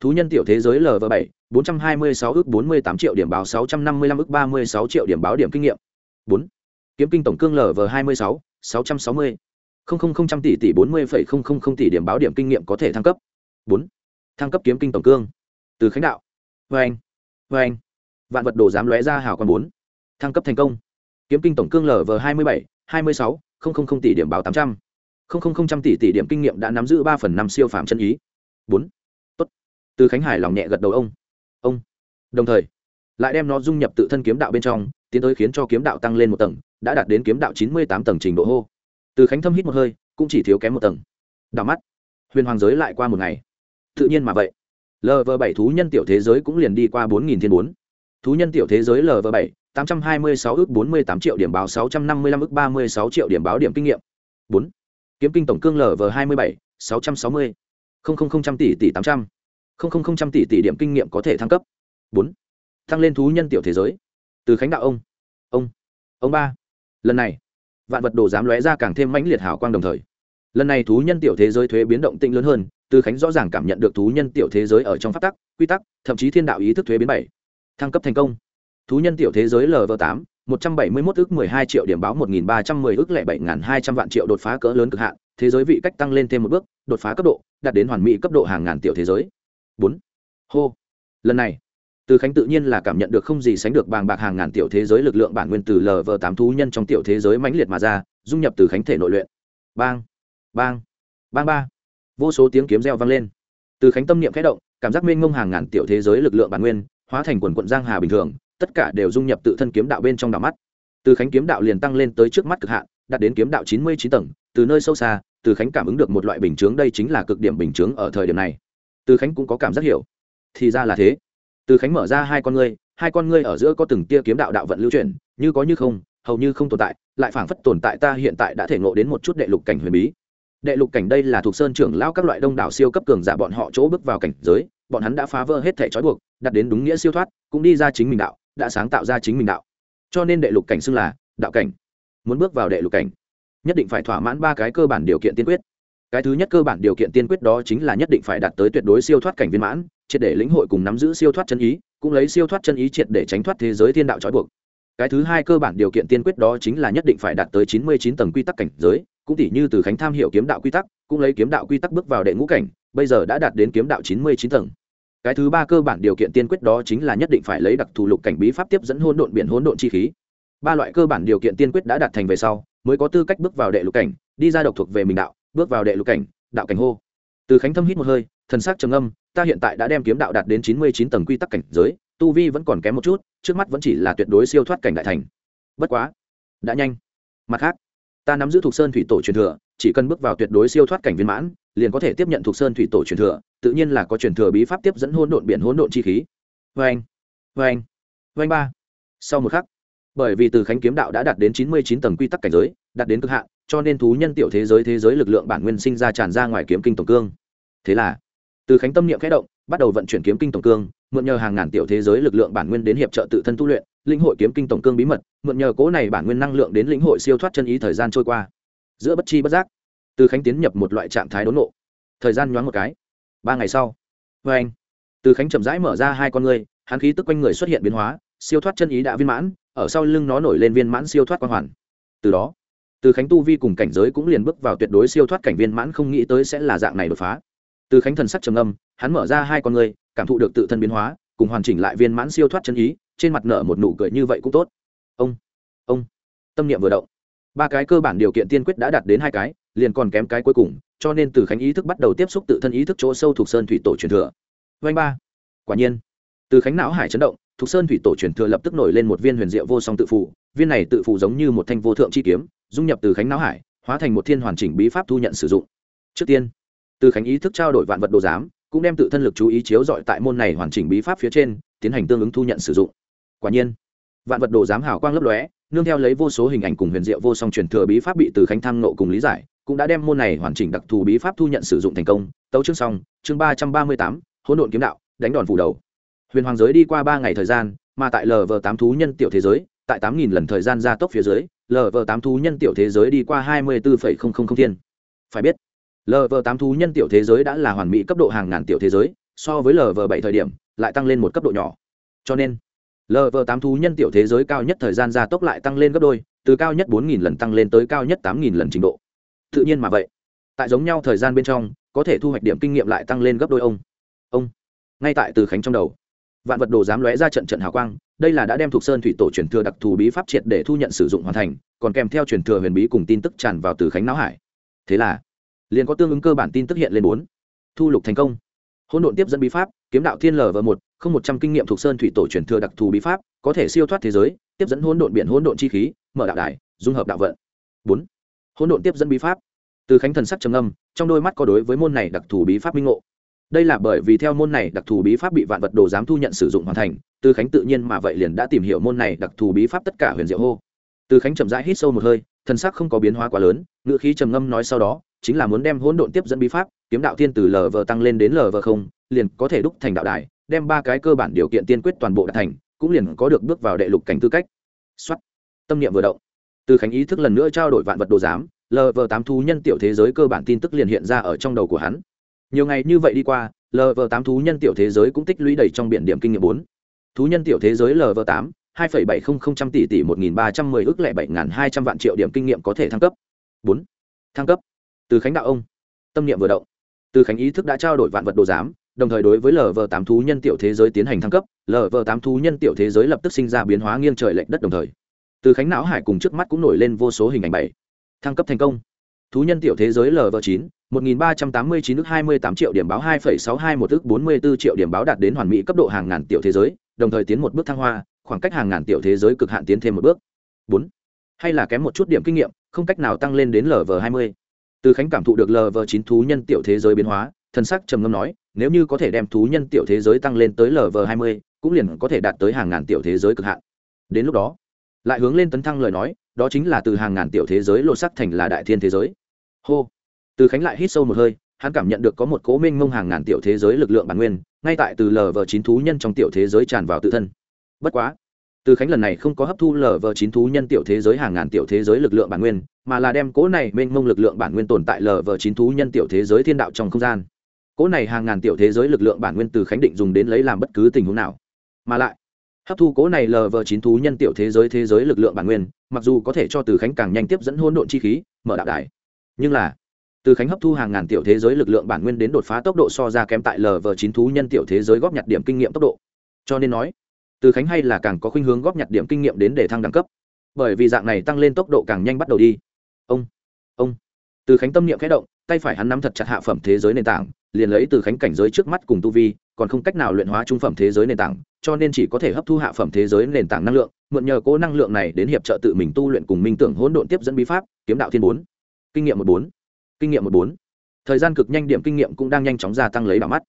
Thú nhân tiểu thế giới lv bảy, bốn trăm hai mươi sáu ước bốn mươi tám triệu điểm báo, sáu trăm năm mươi lăm ước ba mươi sáu triệu điểm báo điểm kinh nghiệm. Bốn. Kiếm kinh tổng cương lv hai mươi sáu sáu trăm sáu mươi. Không không không trăm tỷ tỷ bốn mươi phẩy không không không tỷ điểm báo điểm kinh nghiệm có thể thăng cấp. Bốn. Thăng cấp kiếm kinh tổng cương. Từ khánh đạo. Vê anh. Vê anh. Vạn vật đồ dám lóe ra hào quan bốn. Thăng cấp thành công. Kiếm kinh tổng cương lv hai mươi bảy, hai mươi sáu không không không tỷ điểm báo tám trăm. không không không trăm tỷ tỷ điểm kinh nghiệm đã nắm giữ ba phần năm siêu phàm chân ý. Bốn. Tốt. Từ khánh hải lòng nhẹ gật đầu ông. Ông. Đồng thời, lại đem nó dung nhập tự thân kiếm đạo bên trong, tiến tới khiến cho kiếm đạo tăng lên một tầng, đã đạt đến kiếm đạo chín mươi tám tầng trình độ hô. Từ khánh thâm hít một hơi, cũng chỉ thiếu kém một tầng. Đảo mắt, huyền hoàng giới lại qua một ngày. Tự nhiên mà vậy. Lv bảy thú nhân tiểu thế giới cũng liền đi qua bốn nghìn thiên bốn. Thú nhân tiểu thế giới lv bảy tám trăm hai mươi sáu ước bốn mươi tám triệu điểm báo, sáu trăm năm mươi lăm ước ba mươi sáu triệu điểm báo điểm kinh nghiệm. 4 kiếm kinh tổng cương lv hai mươi bảy, sáu trăm sáu mươi. không không không trăm tỷ tỷ tám trăm. không không không trăm tỷ tỷ điểm kinh nghiệm có thể thăng cấp. 4 tăng lên thú nhân tiểu thế giới. Từ khánh đạo ông. Ông. Ông ba. Lần này, vạn vật đồ dám lóe ra càng thêm mãnh liệt hào quang đồng thời. Lần này thú nhân tiểu thế giới thuế biến động tĩnh lớn hơn, từ khánh rõ ràng cảm nhận được thú nhân tiểu thế giới ở trong pháp tắc, quy tắc, thậm chí thiên đạo ý thức thuế biến bảy. Thăng cấp thành công thú nhân tiểu thế giới lv tám, một trăm bảy mươi mốt ước mười hai triệu điểm báo một nghìn ba trăm mười ước lẻ bảy n hai trăm vạn triệu đột phá cỡ lớn cực hạn, thế giới vị cách tăng lên thêm một bước, đột phá cấp độ, đạt đến hoàn mỹ cấp độ hàng ngàn tiểu thế giới. Bốn. Hô. Lần này, từ khánh tự nhiên là cảm nhận được không gì sánh được bàng bạc hàng ngàn tiểu thế giới lực lượng bản nguyên từ lv tám thú nhân trong tiểu thế giới mãnh liệt mà ra, dung nhập từ khánh thể nội luyện. Bang. Bang. Bang ba. Vô số tiếng kiếm reo vang lên. Từ khánh tâm niệm khẽ động, cảm giác mênh mông hàng ngàn tiểu thế giới lực lượng bản nguyên, hóa thành quần quận giang hà bình thường tất cả đều dung nhập tự thân kiếm đạo bên trong đạo mắt. Từ khánh kiếm đạo liền tăng lên tới trước mắt cực hạn, đạt đến kiếm đạo chín mươi chín tầng, từ nơi sâu xa, từ khánh cảm ứng được một loại bình chướng, đây chính là cực điểm bình chướng ở thời điểm này. Từ khánh cũng có cảm giác hiểu. Thì ra là thế. Từ khánh mở ra hai con ngươi, hai con ngươi ở giữa có từng tia kiếm đạo đạo vận lưu chuyển, như có như không, hầu như không tồn tại, lại phảng phất tồn tại ta hiện tại đã thể ngộ đến một chút đệ lục cảnh huyền bí. Đệ lục cảnh đây là thuộc sơn trưởng lão các loại đông đảo siêu cấp cường giả bọn họ chỗ bước vào cảnh giới, bọn hắn đã phá vỡ hết thể trói buộc đặt đến đúng nghĩa siêu thoát, cũng đi ra chính mình đạo đã sáng tạo ra chính mình đạo. Cho nên đệ lục cảnh xưng là đạo cảnh. Muốn bước vào đệ lục cảnh, nhất định phải thỏa mãn ba cái cơ bản điều kiện tiên quyết. Cái thứ nhất cơ bản điều kiện tiên quyết đó chính là nhất định phải đạt tới tuyệt đối siêu thoát cảnh viên mãn, triệt để lĩnh hội cùng nắm giữ siêu thoát chân ý, cũng lấy siêu thoát chân ý triệt để tránh thoát thế giới thiên đạo trói buộc. Cái thứ hai cơ bản điều kiện tiên quyết đó chính là nhất định phải đạt tới chín mươi chín tầng quy tắc cảnh giới, cũng tỷ như từ khánh tham hiệu kiếm đạo quy tắc, cũng lấy kiếm đạo quy tắc bước vào đệ ngũ cảnh, bây giờ đã đạt đến kiếm đạo chín mươi chín tầng cái thứ ba cơ bản điều kiện tiên quyết đó chính là nhất định phải lấy đặc thù lục cảnh bí pháp tiếp dẫn hỗn độn biển hỗn độn chi khí. Ba loại cơ bản điều kiện tiên quyết đã đạt thành về sau, mới có tư cách bước vào đệ lục cảnh, đi ra độc thuộc về mình đạo, bước vào đệ lục cảnh, đạo cảnh hô. Từ khánh thâm hít một hơi, thần sắc trầm âm ta hiện tại đã đem kiếm đạo đạt đến chín mươi chín tầng quy tắc cảnh giới, tu vi vẫn còn kém một chút, trước mắt vẫn chỉ là tuyệt đối siêu thoát cảnh đại thành. Bất quá, đã nhanh. Mặt khác, ta nắm giữ thuộc sơn thủy tổ truyền thừa chỉ cần bước vào tuyệt đối siêu thoát cảnh viên mãn, liền có thể tiếp nhận thuộc sơn thủy tổ truyền thừa, tự nhiên là có truyền thừa bí pháp tiếp dẫn hỗn độn biển hỗn độn chi khí. Vê anh vê anh vê anh ba. Sau một khắc, bởi vì từ khánh kiếm đạo đã đạt đến chín mươi chín tầng quy tắc cảnh giới, đạt đến cực hạn, cho nên thú nhân tiểu thế giới thế giới lực lượng bản nguyên sinh ra tràn ra ngoài kiếm kinh tổng cương. Thế là, từ khánh tâm niệm khẽ động, bắt đầu vận chuyển kiếm kinh tổng cương, mượn nhờ hàng ngàn tiểu thế giới lực lượng bản nguyên đến hiệp trợ tự thân tu luyện lĩnh hội kiếm kinh tổng cương bí mật, mượn nhờ cố này bản nguyên năng lượng đến lĩnh hội siêu thoát chân ý thời gian trôi qua giữa bất chi bất giác, từ khánh tiến nhập một loại trạng thái đốn nộ thời gian nhoáng một cái. Ba ngày sau vê anh, từ khánh chậm rãi mở ra hai con ngươi, hắn khí tức quanh người xuất hiện biến hóa, siêu thoát chân ý đã viên mãn, ở sau lưng nó nổi lên viên mãn siêu thoát quang hoàn. Từ đó, từ khánh tu vi cùng cảnh giới cũng liền bước vào tuyệt đối siêu thoát cảnh viên mãn không nghĩ tới sẽ là dạng này đột phá. Từ khánh thần sắc trầm âm hắn mở ra hai con ngươi, cảm thụ được tự thân biến hóa, cùng hoàn chỉnh lại viên mãn siêu thoát chân ý, trên mặt nở một nụ cười như vậy cũng tốt. Ông ông, tâm niệm vừa động ba cái cơ bản điều kiện tiên quyết đã đạt đến hai cái, liền còn kém cái cuối cùng, cho nên từ khánh ý thức bắt đầu tiếp xúc tự thân ý thức chỗ sâu thuộc sơn thủy tổ truyền thừa. Vanh ba. Quả nhiên, từ khánh não hải chấn động, thuộc sơn thủy tổ truyền thừa lập tức nổi lên một viên huyền diệu vô song tự phụ viên này tự phụ giống như một thanh vô thượng chi kiếm, dung nhập từ khánh não hải, hóa thành một thiên hoàn chỉnh bí pháp thu nhận sử dụng. Trước tiên, từ khánh ý thức trao đổi vạn vật đồ giám, cũng đem tự thân lực chú ý chiếu dọi tại môn này hoàn chỉnh bí pháp phía trên, tiến hành tương ứng thu nhận sử dụng. Quả nhiên, vạn vật đồ giám hào quang lấp lóe nương theo lấy vô số hình ảnh cùng huyền diệu vô song truyền thừa bí pháp bị từ khánh thăng nộ cùng lý giải, cũng đã đem môn này hoàn chỉnh đặc thù bí pháp thu nhận sử dụng thành công. Tấu chương xong, chương ba trăm ba mươi tám, hỗn độn kiếm đạo, đánh đòn phủ đầu. Huyền hoàng giới đi qua ba ngày thời gian, mà tại lv tám thú nhân tiểu thế giới, tại tám nghìn lần thời gian gia tốc phía dưới lv tám thú nhân tiểu thế giới đi qua hai mươi bốn thiên. Phải biết lv tám thú nhân tiểu thế giới đã là hoàn mỹ cấp độ hàng ngàn tiểu thế giới, so với lv bảy thời điểm, lại tăng lên một cấp độ nhỏ. Cho nên lv tám thú nhân tiểu thế giới cao nhất thời gian gia tốc lại tăng lên gấp đôi, từ cao nhất bốn nghìn lần tăng lên tới cao nhất tám nghìn lần trình độ. Tự nhiên mà vậy. Tại giống nhau thời gian bên trong, có thể thu hoạch điểm kinh nghiệm lại tăng lên gấp đôi ông. Ông. Ngay tại từ khánh trong đầu, vạn vật đồ dám lóe ra trận trận hào quang, đây là đã đem thuộc sơn thủy tổ truyền thừa đặc thù bí pháp triệt để thu nhận sử dụng hoàn thành, còn kèm theo truyền thừa huyền bí cùng tin tức tràn vào từ khánh não hải. Thế là, liền có tương ứng cơ bản tin tức hiện lên bốn. Thu lục thành công. Hỗn độn tiếp dẫn bí pháp, kiếm đạo thiên lv một không một trăm kinh nghiệm thuộc sơn thủy tổ truyền thừa đặc thù bí pháp, có thể siêu thoát thế giới, tiếp dẫn hỗn độn biển, hỗn độn chi khí, mở đạo đài, dung hợp đạo vận. Bốn, hỗn độn tiếp dẫn bí pháp. Từ khánh thần sắc trầm âm trong đôi mắt có đối với môn này đặc thù bí pháp minh ngộ. Đây là bởi vì theo môn này đặc thù bí pháp bị vạn vật đồ giám thu nhận sử dụng hoàn thành, từ khánh tự nhiên mà vậy liền đã tìm hiểu môn này đặc thù bí pháp tất cả huyền diệu hô. Từ khánh chậm rãi hít sâu một hơi, thần sắc không có biến hóa quá lớn, ngữ khí trầm ngâm nói sau đó, chính là muốn đem hỗn độn tiếp dẫn bí pháp, kiếm đạo thiên từ lv tăng lên đến lv không, liền có thể đúc thành đạo đài đem ba cái cơ bản điều kiện tiên quyết toàn bộ đạt thành, cũng liền có được bước vào đệ lục cảnh tư cách. Xuất tâm niệm vừa động. Từ khánh ý thức lần nữa trao đổi vạn vật đồ giám lv tám thú nhân tiểu thế giới cơ bản tin tức liền hiện ra ở trong đầu của hắn. Nhiều ngày như vậy đi qua lv tám thú nhân tiểu thế giới cũng tích lũy đầy trong biển điểm kinh nghiệm bốn. Thú nhân tiểu thế giới lv tám, hai bảy không không trăm tỷ tỷ một nghìn ba trăm mười ước lẻ bảy nghìn hai trăm vạn triệu điểm kinh nghiệm có thể thăng cấp. Bốn. Thăng cấp. Từ khánh đạo ông. Tâm niệm vừa động. Từ khánh ý thức đã trao đổi vạn vật đồ giám đồng thời đối với lv tám thú nhân tiểu thế giới tiến hành thăng cấp lv tám thú nhân tiểu thế giới lập tức sinh ra biến hóa nghiêng trời lệch đất đồng thời. Từ khánh não hải cùng trước mắt cũng nổi lên vô số hình ảnh bảy. Thăng cấp thành công. Thú nhân tiểu thế giới lv chín, một nghìn ba trăm tám mươi chín hai mươi tám triệu điểm báo hai phẩy sáu hai một bốn mươi bốn triệu điểm báo đạt đến hoàn mỹ cấp độ hàng ngàn tiểu thế giới, đồng thời tiến một bước thăng hoa, khoảng cách hàng ngàn tiểu thế giới cực hạn tiến thêm một bước. Bốn. Hay là kém một chút điểm kinh nghiệm, không cách nào tăng lên đến lv hai mươi. Từ khánh cảm thụ được lv chín thú nhân tiểu thế giới biến hóa, thần sắc trầm ngâm nói nếu như có thể đem thú nhân tiểu thế giới tăng lên tới lv hai mươi, cũng liền có thể đạt tới hàng ngàn tiểu thế giới cực hạn. Đến lúc đó, lại hướng lên tấn thăng lời nói, đó chính là từ hàng ngàn tiểu thế giới lột sắc thành là đại thiên thế giới. Hô. Từ khánh lại hít sâu một hơi, hắn cảm nhận được có một cố minh mông hàng ngàn tiểu thế giới lực lượng bản nguyên, ngay tại từ lv chín thú nhân trong tiểu thế giới tràn vào tự thân. Bất quá, từ khánh lần này không có hấp thu lv chín thú nhân tiểu thế giới hàng ngàn tiểu thế giới lực lượng bản nguyên, mà là đem cố này mênh mông lực lượng bản nguyên tồn tại lv chín thú nhân tiểu thế giới thiên đạo trong không gian. Cỗ này hàng ngàn tiểu thế giới lực lượng bản nguyên từ khánh định dùng đến lấy làm bất cứ tình huống nào. Mà lại, hấp thu cố này lv chín thú nhân tiểu thế giới thế giới lực lượng bản nguyên, mặc dù có thể cho từ khánh càng nhanh tiếp dẫn hôn độn chi khí, mở đạo đài. Nhưng là, từ khánh hấp thu hàng ngàn tiểu thế giới lực lượng bản nguyên đến đột phá tốc độ so ra kém tại lv chín thú nhân tiểu thế giới góp nhặt điểm kinh nghiệm tốc độ. Cho nên nói, từ khánh hay là càng có khuynh hướng góp nhặt điểm kinh nghiệm đến để thăng đẳng cấp. Bởi vì dạng này tăng lên tốc độ càng nhanh bắt đầu đi. Ông ông. Từ khánh tâm niệm khẽ động, tay phải hắn nắm thật chặt hạ phẩm thế giới nền tảng liền lấy từ khánh cảnh giới trước mắt cùng tu vi, còn không cách nào luyện hóa trung phẩm thế giới nền tảng, cho nên chỉ có thể hấp thu hạ phẩm thế giới nền tảng năng lượng, mượn nhờ cố năng lượng này đến hiệp trợ tự mình tu luyện cùng minh tưởng hỗn độn tiếp dẫn bí pháp, kiếm đạo thiên bốn. Kinh nghiệm một bốn. Kinh nghiệm một bốn. Thời gian cực nhanh điểm kinh nghiệm cũng đang nhanh chóng gia tăng lấy bảo mắt.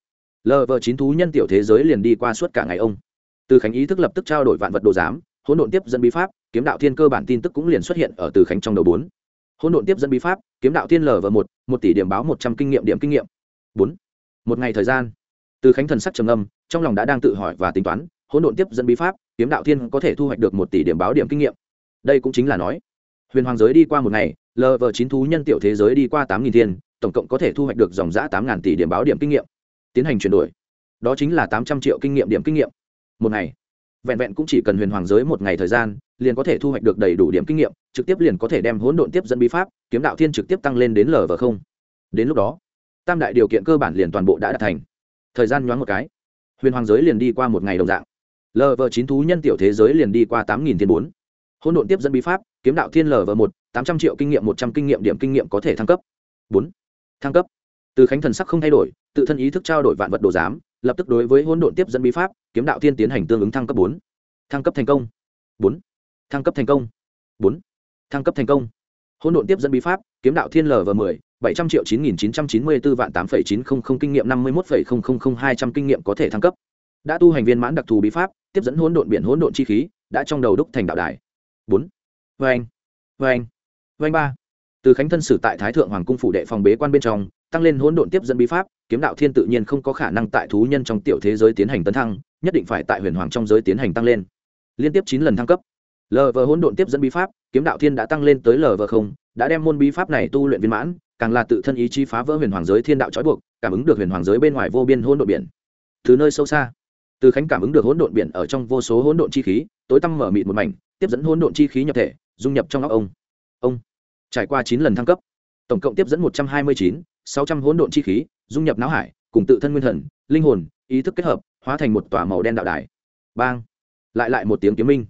Lv chín thú nhân tiểu thế giới liền đi qua suốt cả ngày ông. Từ khánh ý thức lập tức trao đổi vạn vật đồ giám, hỗn độn tiếp dẫn bí pháp, kiếm đạo thiên cơ bản tin tức cũng liền xuất hiện ở từ khánh trong đầu bốn. Hỗn độn tiếp dẫn bí pháp, kiếm đạo thiên lv một một tỷ điểm báo một trăm kinh nghiệm điểm kinh nghiệm bốn. Một ngày thời gian. Từ khánh thần sắc trầm âm trong lòng đã đang tự hỏi và tính toán, hỗn độn tiếp dẫn bí pháp, kiếm đạo thiên có thể thu hoạch được một tỷ điểm báo điểm kinh nghiệm. Đây cũng chính là nói, huyền hoàng giới đi qua một ngày lv chín thú nhân tiểu thế giới đi qua tám nghìn thiên, tổng cộng có thể thu hoạch được dòng giã tám ngàn tỷ điểm báo điểm kinh nghiệm. Tiến hành chuyển đổi. Đó chính là tám trăm triệu kinh nghiệm điểm kinh nghiệm. Một ngày. Vẹn vẹn cũng chỉ cần huyền hoàng giới một ngày thời gian, liền có thể thu hoạch được đầy đủ điểm kinh nghiệm, trực tiếp liền có thể đem hỗn độn tiếp dẫn bí pháp, kiếm đạo thiên trực tiếp tăng lên đến lv không. Đến lúc đó tam đại điều kiện cơ bản liền toàn bộ đã đạt thành. Thời gian nhoáng một cái, huyền hoàng giới liền đi qua một ngày đồng dạng. Lv chín thú nhân tiểu thế giới liền đi qua tám nghìn thiên bốn. Hỗn độn tiếp dẫn bí pháp, kiếm đạo thiên lv một, tám trăm triệu kinh nghiệm, một trăm kinh nghiệm, điểm kinh nghiệm có thể thăng cấp. bốn. Thăng cấp. Từ khánh thần sắc không thay đổi, tự thân ý thức trao đổi vạn vật đồ giám, lập tức đối với hỗn độn tiếp dẫn bí pháp, kiếm đạo thiên tiến hành tương ứng thăng cấp bốn. Thăng cấp thành công. bốn. Thăng cấp thành công. bốn. Thăng cấp thành công. Hỗn độn tiếp dẫn bí pháp, kiếm đạo thiên lv mười bảy trăm triệu chín nghìn chín trăm chín mươi bốn vạn tám phẩy chín không không kinh nghiệm năm mươi một phẩy không không không hai trăm kinh nghiệm có thể thăng cấp. Đã tu hành viên mãn đặc thù bí pháp tiếp dẫn hỗn độn biển hỗn độn chi khí đã trong đầu đúc thành đạo đài. Bốn. Vê anh vê anh vê anh ba. Từ khánh thân sử tại thái thượng hoàng cung phủ đệ phòng bế quan bên trong tăng lên hỗn độn tiếp dẫn bí pháp kiếm đạo thiên tự nhiên không có khả năng tại thú nhân trong tiểu thế giới tiến hành tấn thăng nhất định phải tại huyền hoàng trong giới tiến hành tăng lên. Liên tiếp chín lần thăng cấp. Lv hỗn độn tiếp dẫn bí pháp kiếm đạo thiên đã tăng lên tới Lv0, đã đem môn bí pháp này tu luyện viên mãn càng là tự thân ý chí phá vỡ huyền hoàng giới thiên đạo trói buộc, cảm ứng được huyền hoàng giới bên ngoài vô biên hỗn độn biển. Từ nơi sâu xa, từ khánh cảm ứng được hỗn độn biển ở trong vô số hỗn độn chi khí, tối tăm mở mịt một mảnh, tiếp dẫn hỗn độn chi khí nhập thể, dung nhập trong óc ông. Ông, trải qua chín lần thăng cấp, tổng cộng tiếp dẫn một trăm hai mươi chín, sáu trăm hỗn độn chi khí, dung nhập não hải, cùng tự thân nguyên thần, linh hồn, ý thức kết hợp, hóa thành một tòa màu đen đạo đài. Bang! Lại lại một tiếng kiếm minh.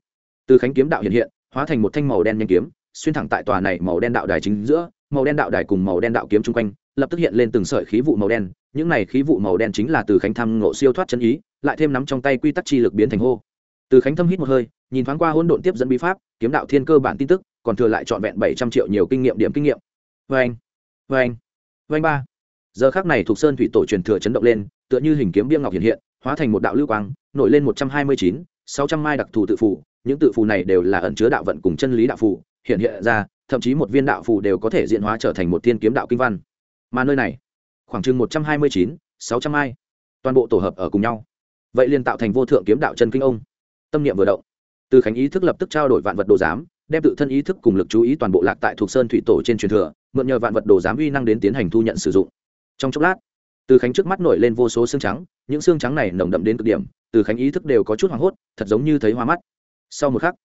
Từ khánh kiếm đạo hiện hiện, hóa thành một thanh màu đen nhanh kiếm, xuyên thẳng tại tòa này màu đen đạo đài chính giữa màu đen đạo đài cùng màu đen đạo kiếm chung quanh, lập tức hiện lên từng sợi khí vụ màu đen, những này khí vụ màu đen chính là từ khánh tham ngộ siêu thoát chân ý, lại thêm nắm trong tay quy tắc chi lực biến thành hô. Từ khánh thâm hít một hơi, nhìn thoáng qua hỗn độn tiếp dẫn bí pháp, kiếm đạo thiên cơ bản tin tức, còn thừa lại trọn vẹn bảy trăm triệu nhiều kinh nghiệm điểm kinh nghiệm. Vê anh vê anh vê anh ba. Giờ khác này thuộc sơn thủy tổ truyền thừa chấn động lên, tựa như hình kiếm biêm ngọc hiện hiện, hóa thành một đạo lưu quang, nổi lên một trăm hai mươi chín, sáu trăm mai đặc thù tự phụ, những tự phù này đều là ẩn chứa đạo vận cùng chân lý đạo phù hiện hiện ra thậm chí một viên đạo phù đều có thể diễn hóa trở thành một thiên kiếm đạo kinh văn. Mà nơi này, khoảng chừng một trăm hai mươi chín, sáu trăm mai toàn bộ tổ hợp ở cùng nhau. Vậy liền tạo thành vô thượng kiếm đạo chân kinh ông. Tâm niệm vừa động, từ khánh ý thức lập tức trao đổi vạn vật đồ giám, đem tự thân ý thức cùng lực chú ý toàn bộ lạc tại thuộc sơn thủy tổ trên truyền thừa, mượn nhờ vạn vật đồ giám uy năng đến tiến hành thu nhận sử dụng. Trong chốc lát, từ khánh trước mắt nổi lên vô số xương trắng, những xương trắng này nồng đậm đến cực điểm, từ khánh ý thức đều có chút hoảng hốt, thật giống như thấy hoa mắt. Sau một khắc,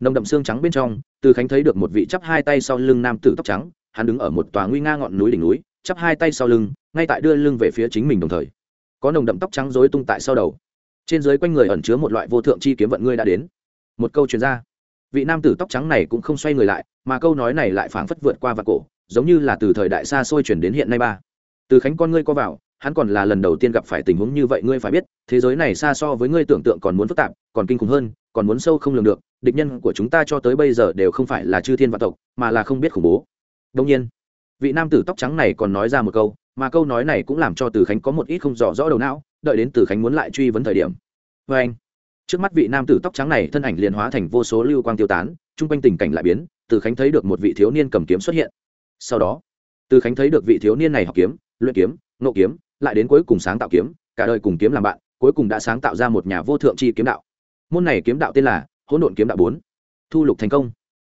nồng đậm xương trắng bên trong từ khánh thấy được một vị chắp hai tay sau lưng nam tử tóc trắng hắn đứng ở một tòa nguy nga ngọn núi đỉnh núi chắp hai tay sau lưng ngay tại đưa lưng về phía chính mình đồng thời. Có nồng đậm tóc trắng rối tung tại sau đầu. Trên dưới quanh người ẩn chứa một loại vô thượng chi kiếm vận ngươi đã đến. Một câu truyền ra, vị nam tử tóc trắng này cũng không xoay người lại mà câu nói này lại phảng phất vượt qua vạt cổ giống như là từ thời đại xa xôi chuyển đến hiện nay ba. Từ khánh con ngươi co vào hắn còn là lần đầu tiên gặp phải tình huống như vậy, ngươi phải biết, thế giới này xa so với ngươi tưởng tượng còn muốn phức tạp, còn kinh khủng hơn, còn muốn sâu không lường được, địch nhân của chúng ta cho tới bây giờ đều không phải là chư thiên vạn tộc, mà là không biết khủng bố. Đông nhiên, vị nam tử tóc trắng này còn nói ra một câu, mà câu nói này cũng làm cho từ khánh có một ít không rõ rõ đầu não, đợi đến từ khánh muốn lại truy vấn thời điểm. Vê anh, trước mắt vị nam tử tóc trắng này thân ảnh liền hóa thành vô số lưu quang tiêu tán, chung quanh tình cảnh lại biến, từ khánh thấy được một vị thiếu niên cầm kiếm xuất hiện. Sau đó, từ khánh thấy được vị thiếu niên này học kiếm, luyện kiếm nộ kiếm lại đến cuối cùng sáng tạo kiếm, cả đời cùng kiếm làm bạn, cuối cùng đã sáng tạo ra một nhà vô thượng chi kiếm đạo. Môn này kiếm đạo tên là hỗn độn kiếm đạo bốn. Thu lục thành công.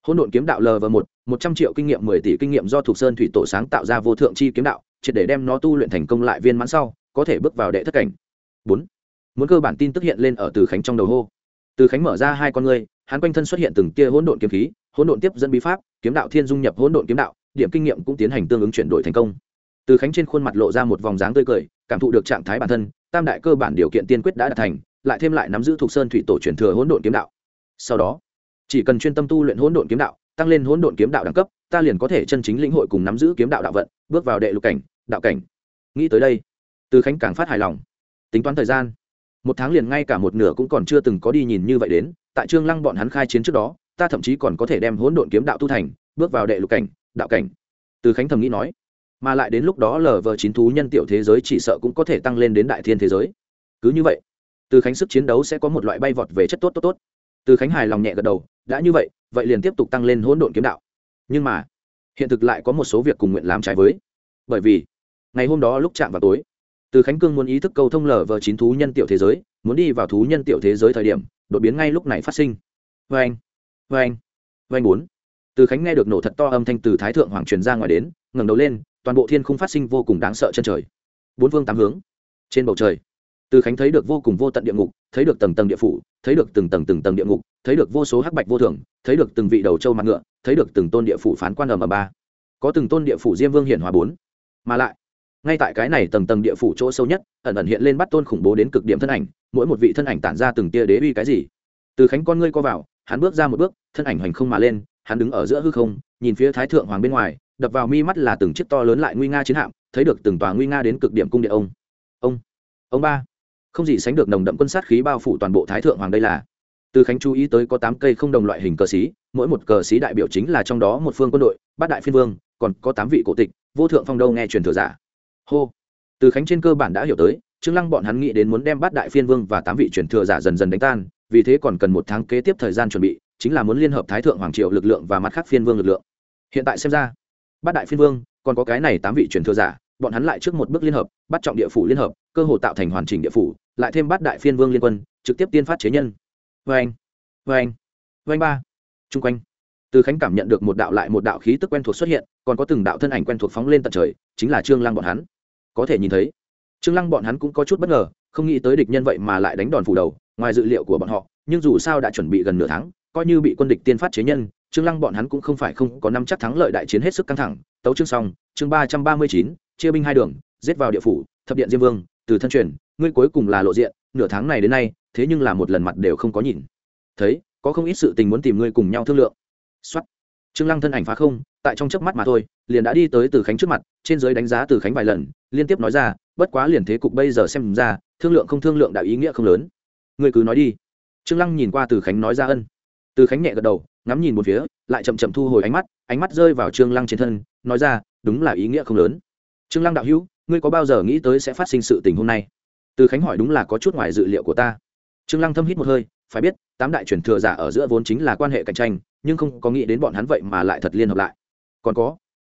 Hỗn độn kiếm đạo lv một một trăm triệu kinh nghiệm, mười tỷ kinh nghiệm do thuộc sơn thủy tổ sáng tạo ra vô thượng chi kiếm đạo, triệt để đem nó tu luyện thành công lại viên mãn sau, có thể bước vào đệ thất cảnh. Bốn. Muốn cơ bản tin tức hiện lên ở từ khánh trong đầu hô. Từ khánh mở ra hai con ngươi, hắn quanh thân xuất hiện từng tia hỗn độn kiếm khí, hỗn độn tiếp dẫn bí pháp, kiếm đạo thiên dung nhập hỗn độn kiếm đạo, điểm kinh nghiệm cũng tiến hành tương ứng chuyển đổi thành công từ khánh trên khuôn mặt lộ ra một vòng dáng tươi cười, cảm thụ được trạng thái bản thân, tam đại cơ bản điều kiện tiên quyết đã đạt thành, lại thêm lại nắm giữ thuộc sơn thủy tổ truyền thừa hỗn độn kiếm đạo. Sau đó, chỉ cần chuyên tâm tu luyện hỗn độn kiếm đạo, tăng lên hỗn độn kiếm đạo đẳng cấp, ta liền có thể chân chính lĩnh hội cùng nắm giữ kiếm đạo đạo vận, bước vào đệ lục cảnh, đạo cảnh. Nghĩ tới đây, từ khánh càng phát hài lòng. Tính toán thời gian, một tháng liền ngay cả một nửa cũng còn chưa từng có đi nhìn như vậy đến, tại trương lăng bọn hắn khai chiến trước đó, ta thậm chí còn có thể đem hỗn độn kiếm đạo tu thành, bước vào đệ lục cảnh, đạo cảnh. Từ khánh thầm nghĩ nói mà lại đến lúc đó lờ vờ chín thú nhân tiểu thế giới chỉ sợ cũng có thể tăng lên đến đại thiên thế giới. Cứ như vậy, từ khánh sức chiến đấu sẽ có một loại bay vọt về chất tốt tốt tốt. Từ khánh hài lòng nhẹ gật đầu, đã như vậy vậy liền tiếp tục tăng lên hỗn độn kiếm đạo. Nhưng mà, hiện thực lại có một số việc cùng nguyện làm trái với. Bởi vì, ngày hôm đó lúc chạm vào tối, từ khánh cương muốn ý thức câu thông lờ vờ chín thú nhân tiểu thế giới, muốn đi vào thú nhân tiểu thế giới thời điểm, đột biến ngay lúc này phát sinh. Vê anh vê anh vê anh bốn. Từ khánh nghe được nổ thật to âm thanh từ thái thượng hoàng truyền ra ngoài đến, ngẩng đầu lên toàn bộ thiên không phát sinh vô cùng đáng sợ chân trời. Bốn phương tám hướng. Trên bầu trời, từ khánh thấy được vô cùng vô tận địa ngục, thấy được tầng tầng địa phủ, thấy được từng tầng từng tầng địa ngục, thấy được vô số hắc bạch vô thường, thấy được từng vị đầu châu mặt ngựa, thấy được từng tôn địa phủ phán quan ở m ba. Có từng tôn địa phủ diêm vương hiển hòa bốn. Mà lại, ngay tại cái này tầng tầng địa phủ chỗ sâu nhất, ẩn ẩn hiện lên bắt tôn khủng bố đến cực điểm thân ảnh, mỗi một vị thân ảnh tản ra từng tia đế uy cái gì. Từ khánh con ngươi co vào, hắn bước ra một bước, thân ảnh hoành không mà lên, hắn đứng ở giữa hư không, nhìn phía thái thượng hoàng bên ngoài đập vào mi mắt là từng chiếc to lớn lại nguy nga chiến hạm, thấy được từng tòa nguy nga đến cực điểm cung điện ông. Ông ông ba. Không gì sánh được nồng đậm quân sát khí bao phủ toàn bộ thái thượng hoàng đây là. Từ khánh chú ý tới có tám cây không đồng loại hình cờ xí mỗi một cờ xí đại biểu chính là trong đó một phương quân đội, bát đại phiên vương, còn có tám vị cổ tịch, vô thượng phong đâu nghe truyền thừa giả. Hô. Từ khánh trên cơ bản đã hiểu tới, trương lăng bọn hắn nghĩ đến muốn đem bát đại phiên vương và tám vị truyền thừa giả dần dần đánh tan, vì thế còn cần một tháng kế tiếp thời gian chuẩn bị, chính là muốn liên hợp thái thượng hoàng triệu lực lượng và mặt khác phiên vương lực lượng. Hiện tại xem ra bát đại phiên vương, còn có cái này tám vị truyền thừa giả, bọn hắn lại trước một bước liên hợp, bắt trọng địa phủ liên hợp, cơ hồ tạo thành hoàn chỉnh địa phủ, lại thêm bát đại phiên vương liên quân, trực tiếp tiên phát chế nhân. Vê anh vê anh vê anh ba. Chung quanh, từ khánh cảm nhận được một đạo lại một đạo khí tức quen thuộc xuất hiện, còn có từng đạo thân ảnh quen thuộc phóng lên tận trời, chính là trương lăng bọn hắn. Có thể nhìn thấy, trương lăng bọn hắn cũng có chút bất ngờ, không nghĩ tới địch nhân vậy mà lại đánh đòn phủ đầu, ngoài dự liệu của bọn họ, nhưng dù sao đã chuẩn bị gần nửa tháng, coi như bị quân địch tiên phát chế nhân trương lăng bọn hắn cũng không phải không có năm chắc thắng lợi đại chiến hết sức căng thẳng. Tấu chương xong, chương ba trăm ba mươi chín, chia binh hai đường, giết vào địa phủ, thập điện diêm vương, từ thân truyền, ngươi cuối cùng là lộ diện, nửa tháng này đến nay, thế nhưng là một lần mặt đều không có nhìn. Thấy, có không ít sự tình muốn tìm ngươi cùng nhau thương lượng. Soát. trương lăng thân ảnh phá không, tại trong chớp mắt mà thôi, liền đã đi tới từ khánh trước mặt, trên dưới đánh giá từ khánh vài lần, liên tiếp nói ra, bất quá liền thế cục bây giờ xem ra, thương lượng không thương lượng đạo ý nghĩa không lớn. Ngươi cứ nói đi. Trương lăng nhìn qua từ khánh nói ra ân. Từ khánh nhẹ gật đầu ngắm nhìn một phía, lại chậm chậm thu hồi ánh mắt ánh mắt rơi vào trương lăng trên thân, nói ra, đúng là ý nghĩa không lớn. Trương lăng đạo hữu, ngươi có bao giờ nghĩ tới sẽ phát sinh sự tình hôm nay? Từ khánh hỏi đúng là có chút ngoài dự liệu của ta. Trương lăng thâm hít một hơi, phải biết, tám đại truyền thừa giả ở giữa vốn chính là quan hệ cạnh tranh, nhưng không có nghĩ đến bọn hắn vậy mà lại thật liên hợp lại. Còn có,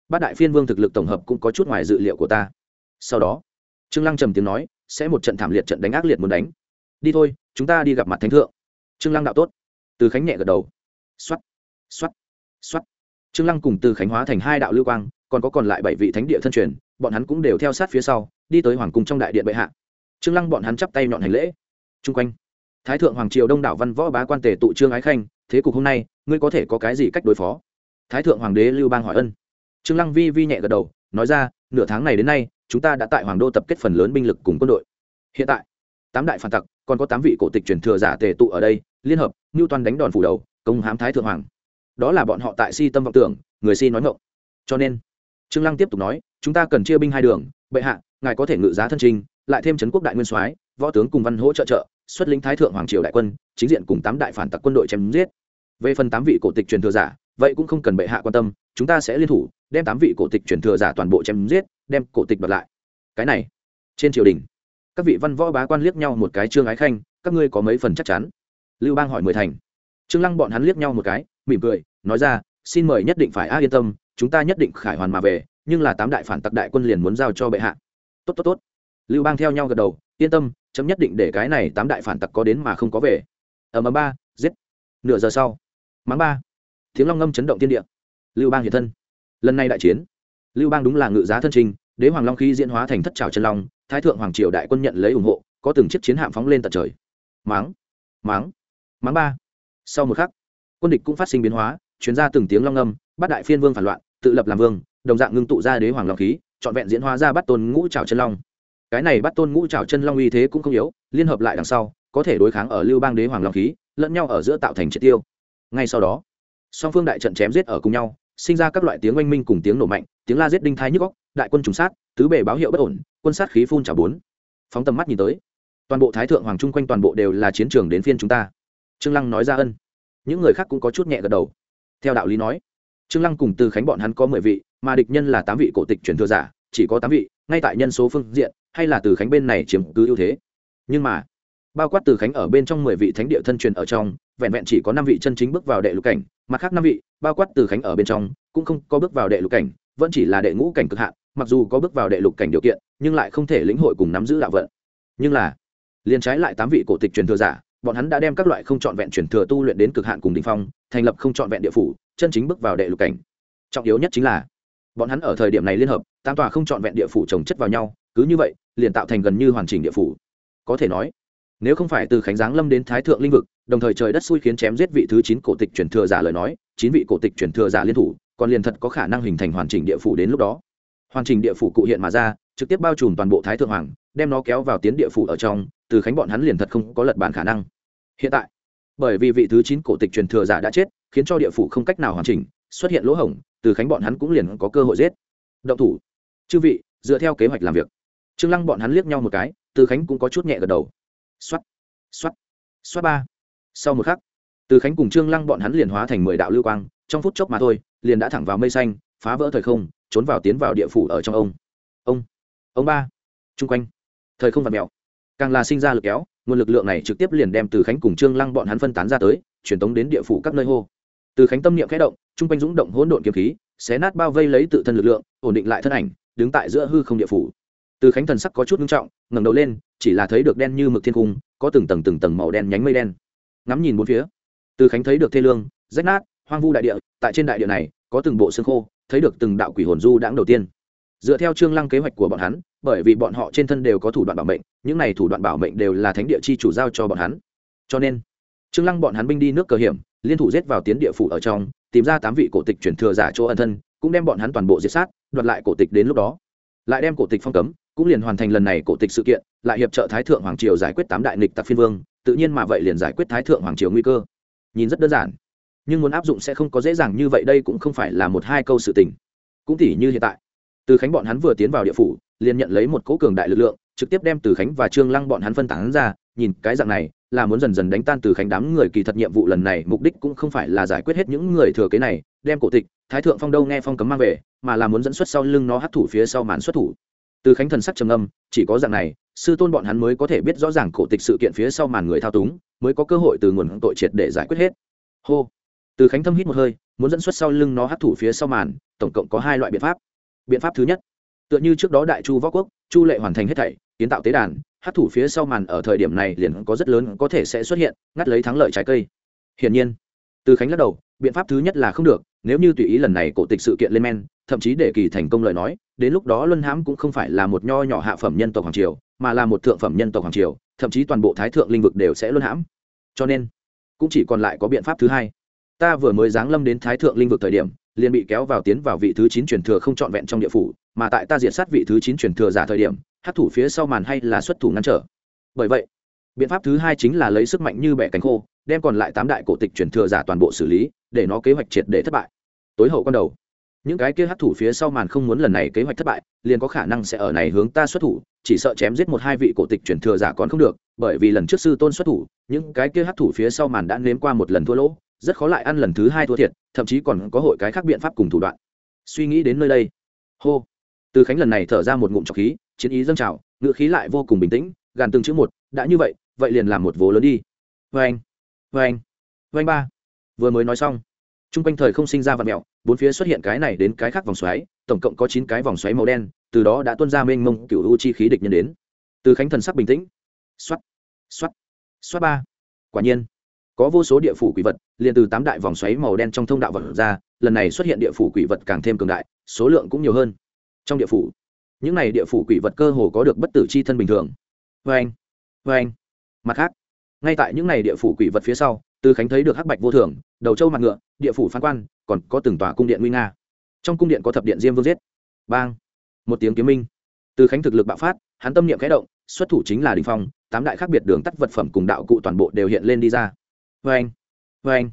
bát đại phiên vương thực lực tổng hợp cũng có chút ngoài dự liệu của ta. Sau đó, trương lăng trầm tiếng nói, sẽ một trận thảm liệt trận đánh ác liệt muốn đánh. Đi thôi, chúng ta đi gặp mặt thánh thượng. Trương lăng đạo tốt. Từ khánh nhẹ gật đầu. Soát, soát, soát. trương lăng cùng từ khánh hóa thành hai đạo lưu quang còn có còn lại bảy vị thánh địa thân truyền bọn hắn cũng đều theo sát phía sau đi tới hoàng cung trong đại điện bệ hạ. Trương lăng bọn hắn chắp tay nhọn hành lễ. Trung quanh thái thượng hoàng triều đông đảo văn võ bá quan tề tụ trương ái khanh thế cục hôm nay ngươi có thể có cái gì cách đối phó? Thái thượng hoàng đế lưu bang hỏi ân. Trương lăng vi vi nhẹ gật đầu nói ra nửa tháng này đến nay chúng ta đã tại hoàng đô tập kết phần lớn binh lực cùng quân đội. Hiện tại tám đại phản tặc còn có tám vị cổ tịch truyền thừa giả tề tụ ở đây liên hợp ngưu toàn đánh đòn phủ đầu công hám thái thượng hoàng. Đó là bọn họ tại si tâm vọng tưởng, người si nói ngộng cho nên, trương lăng tiếp tục nói, chúng ta cần chia binh hai đường, bệ hạ, ngài có thể ngự giá thân trình, lại thêm trấn quốc đại nguyên soái, võ tướng cùng văn hỗ trợ trợ, xuất lĩnh thái thượng hoàng triều đại quân, chính diện cùng tám đại phản tặc quân đội chém giết. Về phần tám vị cổ tịch truyền thừa giả, vậy cũng không cần bệ hạ quan tâm, chúng ta sẽ liên thủ, đem tám vị cổ tịch truyền thừa giả toàn bộ chém giết, đem cổ tịch bật lại. Cái này, trên triều đình, các vị văn võ bá quan liếc nhau một cái trương ái khanh, các ngươi có mấy phần chắc chắn? Lưu bang hỏi mười thành trương lăng bọn hắn liếc nhau một cái, mỉm cười, nói ra, xin mời nhất định phải a, yên tâm, chúng ta nhất định khải hoàn mà về, nhưng là tám đại phản tặc đại quân liền muốn giao cho bệ hạ. Tốt tốt tốt. Lưu bang theo nhau gật đầu, yên tâm, chấm nhất định để cái này tám đại phản tặc có đến mà không có về. Ở mờ ba, giết. Nửa giờ sau mắng ba. Tiếng long ngâm chấn động thiên địa. Lưu bang hiện thân. Lần này đại chiến, lưu bang đúng là ngự giá thân trình, đế hoàng long khí diễn hóa thành thất trào chân long, thái thượng hoàng triều đại quân nhận lấy ủng hộ, có từng chiếc chiến hạm phóng lên tận trời. Máng máng máng ba sau một khắc, quân địch cũng phát sinh biến hóa chuyến ra từng tiếng long âm, bắt đại phiên vương phản loạn, tự lập làm vương, đồng dạng ngưng tụ ra đế hoàng long khí, trọn vẹn diễn hóa ra bắt tôn ngũ trào chân long. Cái này bắt tôn ngũ trào chân long uy thế cũng không yếu, liên hợp lại đằng sau, có thể đối kháng ở lưu bang đế hoàng long khí, lẫn nhau ở giữa tạo thành triệt tiêu. Ngay sau đó, song phương đại trận chém giết ở cùng nhau, sinh ra các loại tiếng oanh minh cùng tiếng nổ mạnh, tiếng la giết đinh thái nhức góc đại quân trùng sát, tứ bề báo hiệu bất ổn, quân sát khí phun trào bốn. Phóng tầm mắt nhìn tới, toàn bộ thái thượng hoàng trung quanh toàn bộ đều là chiến trường đến phiên chúng ta trương lăng nói ra ân. Những người khác cũng có chút nhẹ gật đầu. Theo đạo lý nói, trương lăng cùng từ khánh bọn hắn có mười vị, mà địch nhân là tám vị cổ tịch truyền thừa giả, chỉ có tám vị, ngay tại nhân số phương diện, hay là từ khánh bên này chiếm cứ ưu thế. Nhưng mà, bao quát từ khánh ở bên trong mười vị thánh địa thân truyền ở trong, vẹn vẹn chỉ có năm vị chân chính bước vào đệ lục cảnh, mặt khác năm vị, bao quát từ khánh ở bên trong, cũng không có bước vào đệ lục cảnh, vẫn chỉ là đệ ngũ cảnh cực hạn, mặc dù có bước vào đệ lục cảnh điều kiện, nhưng lại không thể lĩnh hội cùng nắm giữ đạo vận. Nhưng là, liền trái lại tám vị cổ tịch truyền thừa giả bọn hắn đã đem các loại không trọn vẹn truyền thừa tu luyện đến cực hạn cùng đỉnh phong, thành lập không trọn vẹn địa phủ, chân chính bước vào đệ lục cảnh. Trọng yếu nhất chính là, bọn hắn ở thời điểm này liên hợp tam tòa không trọn vẹn địa phủ trồng chất vào nhau, cứ như vậy, liền tạo thành gần như hoàn chỉnh địa phủ. Có thể nói, nếu không phải từ khánh giáng lâm đến thái thượng linh vực, đồng thời trời đất xui khiến chém giết vị thứ chín cổ tịch truyền thừa giả lời nói, chín vị cổ tịch truyền thừa giả liên thủ, còn liền thật có khả năng hình thành hoàn chỉnh địa phủ đến lúc đó. Hoàn chỉnh địa phủ cụ hiện mà ra, trực tiếp bao trùm toàn bộ thái thượng hoàng, đem nó kéo vào tiến địa phủ ở trong, từ khánh bọn hắn liền thật không có lật bản khả năng hiện tại bởi vì vị thứ chín cổ tịch truyền thừa giả đã chết khiến cho địa phủ không cách nào hoàn chỉnh xuất hiện lỗ hổng từ khánh bọn hắn cũng liền có cơ hội giết. Động thủ. Chư vị dựa theo kế hoạch làm việc. Trương lăng bọn hắn liếc nhau một cái từ khánh cũng có chút nhẹ gật đầu. Xoát, xoát, xoát ba. Sau một khắc từ khánh cùng trương lăng bọn hắn liền hóa thành mười đạo lưu quang trong phút chốc mà thôi liền đã thẳng vào mây xanh phá vỡ thời không trốn vào tiến vào địa phủ ở trong ông. Ông ông ba. Chung quanh thời không vặt mèo càng là sinh ra lực kéo, nguồn lực lượng này trực tiếp liền đem từ khánh cùng trương lăng bọn hắn phân tán ra tới, truyền tống đến địa phủ các nơi hô. Từ khánh tâm niệm khẽ động trung quanh dũng động hỗn độn kiếm khí, xé nát bao vây lấy tự thân lực lượng, ổn định lại thân ảnh, đứng tại giữa hư không địa phủ. Từ khánh thần sắc có chút nghiêm trọng, ngẩng đầu lên, chỉ là thấy được đen như mực thiên cung, có từng tầng từng tầng màu đen nhánh mây đen. Ngắm nhìn bốn phía, từ khánh thấy được thê lương, rách nát, hoang vu đại địa, tại trên đại địa này, có từng bộ xương khô, thấy được từng đạo quỷ hồn du đãng đầu tiên dựa theo trương lăng kế hoạch của bọn hắn, bởi vì bọn họ trên thân đều có thủ đoạn bảo mệnh, những này thủ đoạn bảo mệnh đều là thánh địa chi chủ giao cho bọn hắn. Cho nên, trương lăng bọn hắn binh đi nước cờ hiểm, liên thủ giết vào tiến địa phủ ở trong, tìm ra tám vị cổ tịch chuyển thừa giả chỗ ân thân, cũng đem bọn hắn toàn bộ diệt sát, đoạt lại cổ tịch đến lúc đó. Lại đem cổ tịch phong cấm, cũng liền hoàn thành lần này cổ tịch sự kiện, lại hiệp trợ thái thượng hoàng triều giải quyết tám đại nghịch tặc phiên vương, tự nhiên mà vậy liền giải quyết thái thượng hoàng triều nguy cơ. Nhìn rất đơn giản, nhưng muốn áp dụng sẽ không có dễ dàng như vậy, đây cũng không phải là một hai câu sự tình. Cũng tỉ như hiện tại từ khánh bọn hắn vừa tiến vào địa phủ, liền nhận lấy một cỗ cường đại lực lượng, trực tiếp đem từ khánh và trương lăng bọn hắn phân tán ra, nhìn cái dạng này, là muốn dần dần đánh tan từ khánh đám người kỳ thật nhiệm vụ lần này mục đích cũng không phải là giải quyết hết những người thừa kế này, đem cổ tịch, thái thượng phong đâu nghe phong cấm mang về, mà là muốn dẫn xuất sau lưng nó hấp thủ phía sau màn xuất thủ. Từ khánh thần sắc trầm âm chỉ có dạng này, sư tôn bọn hắn mới có thể biết rõ ràng cổ tịch sự kiện phía sau màn người thao túng, mới có cơ hội từ nguồn tội triệt để giải quyết hết. Hô. Từ khánh thâm hít một hơi, muốn dẫn xuất sau lưng nó hấp thủ phía sau màn, tổng cộng có hai loại biện pháp biện pháp thứ nhất. Tựa như trước đó đại chu võ quốc, chu lệ hoàn thành hết thảy, kiến tạo tế đàn, hát thủ phía sau màn ở thời điểm này liền có rất lớn có thể sẽ xuất hiện, ngắt lấy thắng lợi trái cây. Hiển nhiên, từ khánh lắc đầu, biện pháp thứ nhất là không được, nếu như tùy ý lần này cổ tịch sự kiện lên men, thậm chí để kỳ thành công lời nói, đến lúc đó luân hãm cũng không phải là một nho nhỏ hạ phẩm nhân tộc hoàng triều, mà là một thượng phẩm nhân tộc hoàng triều, thậm chí toàn bộ thái thượng linh vực đều sẽ luân hãm. Cho nên, cũng chỉ còn lại có biện pháp thứ hai. Ta vừa mới giáng lâm đến thái thượng linh vực thời điểm liền bị kéo vào tiến vào vị thứ chín truyền thừa không trọn vẹn trong địa phủ, mà tại ta diệt sát vị thứ chín truyền thừa giả thời điểm, hắc thủ phía sau màn hay là xuất thủ ngăn trở. Bởi vậy, biện pháp thứ hai chính là lấy sức mạnh như bẻ cánh khô, đem còn lại tám đại cổ tịch truyền thừa giả toàn bộ xử lý, để nó kế hoạch triệt để thất bại. Tối hậu con đầu, những cái kia hắc thủ phía sau màn không muốn lần này kế hoạch thất bại, liền có khả năng sẽ ở này hướng ta xuất thủ, chỉ sợ chém giết một hai vị cổ tịch truyền thừa giả còn không được, bởi vì lần trước sư tôn xuất thủ, những cái kia hắc thủ phía sau màn đã nếm qua một lần thua lỗ rất khó lại ăn lần thứ hai thua thiệt, thậm chí còn có hội cái khác biện pháp cùng thủ đoạn. Suy nghĩ đến nơi đây, hô, từ khánh lần này thở ra một ngụm trọc khí, chiến ý dâng trào ngựa khí lại vô cùng bình tĩnh, gàn từng chữ một, đã như vậy vậy liền làm một vố lớn đi. Vê anh vê anh vê anh ba. Vừa mới nói xong t r u n g quanh thời không sinh ra vật mẹo, bốn phía xuất hiện cái này đến cái khác vòng xoáy, tổng cộng có chín cái vòng xoáy màu đen, từ đó đã tuân ra mênh mông cựu u chi khí địch nhân đến. Từ khánh thần sắc bình tĩnh. X o á t x o á t x o á t ba. Quả nhiên, có vô số địa phủ quỷ vật liền từ tám đại vòng xoáy màu đen trong thông đạo vật ra, lần này xuất hiện địa phủ quỷ vật càng thêm cường đại, số lượng cũng nhiều hơn. Trong địa phủ, những này địa phủ quỷ vật cơ hồ có được bất tử c h i thân bình thường. Vê anh vê anh. Mặt khác, ngay tại những này địa phủ quỷ vật phía sau từ khánh thấy được hắc bạch vô thường, đầu trâu mặt ngựa, địa phủ phán quan, còn có từng tòa cung điện nguy nga. Trong cung điện có thập điện diêm vương giết. Bang! Một tiếng kiếm minh. Từ khánh thực lực bạo phát, hắn tâm niệm khẽ động, xuất thủ chính là đình phong, tám đại khác biệt đường tắt vật phẩm cùng đạo cụ toàn bộ đều hiện lên đi ra. Vê anh vê anh.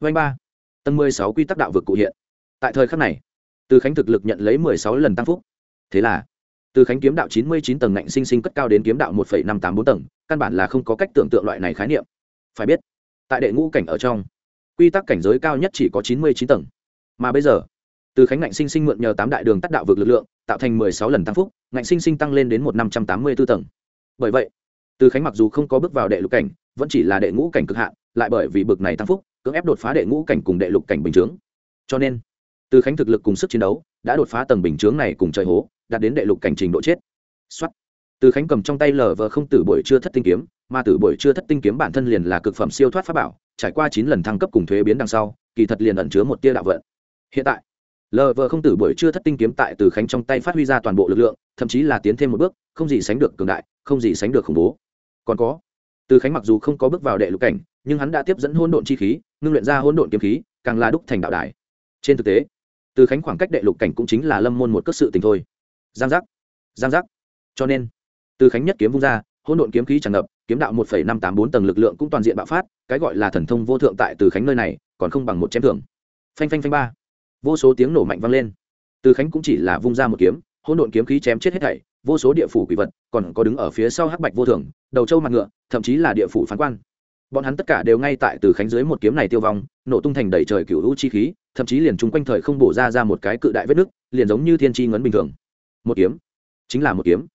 Vê anh ba. Tầng mười sáu quy tắc đạo vực cụ hiện. Tại thời khắc này, từ khánh thực lực nhận lấy mười sáu lần tăng phúc. Thế là, từ khánh kiếm đạo chín mươi chín tầng ngạnh sinh sinh cất cao đến kiếm đạo một năm tám bốn tầng, căn bản là không có cách tưởng tượng loại này khái niệm. Phải biết, tại đệ ngũ cảnh ở trong, quy tắc cảnh giới cao nhất chỉ có chín mươi chín tầng. Mà bây giờ, từ khánh ngạnh sinh sinh mượn nhờ tám đại đường tắt đạo vực lực lượng, tạo thành mười sáu lần tăng phúc, ngạnh sinh sinh tăng lên đến một năm trăm tám mươi b ố tầng. Bởi vậy, từ khánh mặc dù không có bước vào đệ lục cảnh, vẫn chỉ là đệ ngũ cảnh cực hạn lại bởi vì bực này tăng phúc, cưỡng ép đột phá đệ ngũ cảnh cùng đệ lục cảnh bình chướng. Cho nên, từ khánh thực lực cùng sức chiến đấu, đã đột phá tầng bình chướng này cùng trời hố, đạt đến đệ lục cảnh trình độ chết. Xuất từ khánh cầm trong tay lờ vờ không tử buổi chưa thất tinh kiếm, mà tử buổi chưa thất tinh kiếm bản thân liền là cực phẩm siêu thoát pháp bảo, trải qua chín lần thăng cấp cùng thuế biến đằng sau, kỳ thật liền ẩn chứa một tia đạo vận. Hiện tại, lờ vờ không tử buổi chưa thất tinh kiếm tại từ khánh trong tay phát huy ra toàn bộ lực lượng, thậm chí là tiến thêm một bước, không gì sánh được cường đại, không gì sánh được khủng bố. Còn có, từ khánh mặc dù không có bước vào đệ lục cảnh nhưng hắn đã tiếp dẫn hỗn độn chi khí, ngưng luyện ra hỗn độn kiếm khí, càng là đúc thành đạo đài. Trên thực tế, từ khánh khoảng cách đệ lục cảnh cũng chính là lâm môn một cất sự tình thôi. Giang giác giang giác. Cho nên, từ khánh nhất kiếm vung ra, hỗn độn kiếm khí tràn ngập, kiếm đạo một năm tám bốn tầng lực lượng cũng toàn diện bạo phát, cái gọi là thần thông vô thượng tại từ khánh nơi này, còn không bằng một chém thưởng. Phanh phanh phanh ba. Vô số tiếng nổ mạnh vang lên. Từ khánh cũng chỉ là vung ra một kiếm, hỗn độn kiếm khí chém chết hết thảy, vô số địa phủ quỷ vật còn có đứng ở phía sau hắc bạch vô thường đầu trâu mặt ngựa, thậm chí là địa phủ phán quan bọn hắn tất cả đều ngay tại từ khánh dưới một kiếm này tiêu vong nổ tung thành đầy trời cựu hữu chi khí thậm chí liền chúng quanh thời không bổ ra ra một cái cự đại vết nứt liền giống như thiên tri ngấn bình thường. Một kiếm. Chính là một kiếm.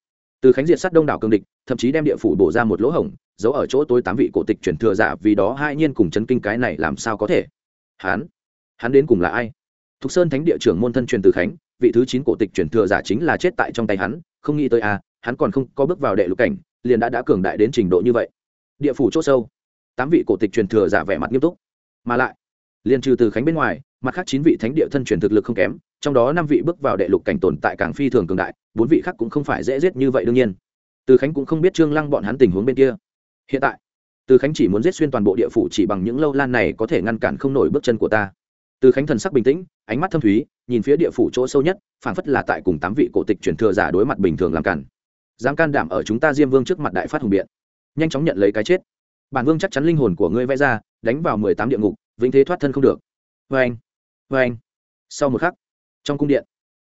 Từ khánh diệt sát đông đảo cương địch thậm chí đem địa phủ bổ ra một lỗ hổng giấu ở chỗ tối tám vị cổ tịch chuyển thừa giả vì đó hai nhiên cùng chấn kinh cái này làm sao có thể? Hắn? Hắn đến cùng là ai? Thục sơn thánh địa trưởng môn thân truyền từ khánh vị thứ chín cổ tịch chuyển thừa giả chính là chết tại trong tay hắn không nghĩ tới a à, hắn còn không có bước vào đệ lục cảnh liền đã đã cường đại đến trình độ như vậy. Địa phủ c h ỗ sâu tám vị cổ tịch truyền thừa giả vẻ mặt nghiêm túc. Mà lại liên trừ từ khánh bên ngoài, mặt khác chín vị thánh địa thân truyền thực lực không kém, trong đó năm vị bước vào đệ lục cảnh tồn tại càng phi thường cường đại, bốn vị khác cũng không phải dễ giết như vậy đương nhiên. Từ khánh cũng không biết trương lăng bọn hắn tình huống bên kia. Hiện tại, từ khánh chỉ muốn giết xuyên toàn bộ địa phủ chỉ bằng những lâu lan này có thể ngăn cản không nổi bước chân của ta. Từ khánh thần sắc bình tĩnh, ánh mắt thâm thúy, nhìn phía địa phủ chỗ sâu nhất, phảng phất là tại cùng tám vị cổ tịch truyền thừa giả đối mặt bình thường làm cản. Dám can đảm ở chúng ta diêm vương trước mặt đại phát hùng biện. Nhanh chóng nhận lấy cái chết bản vương chắc chắn linh hồn của ngươi vẽ ra, đánh vào mười tám địa ngục, vĩnh thế thoát thân không được. Vê anh vê anh. Sau một khắc, trong cung điện,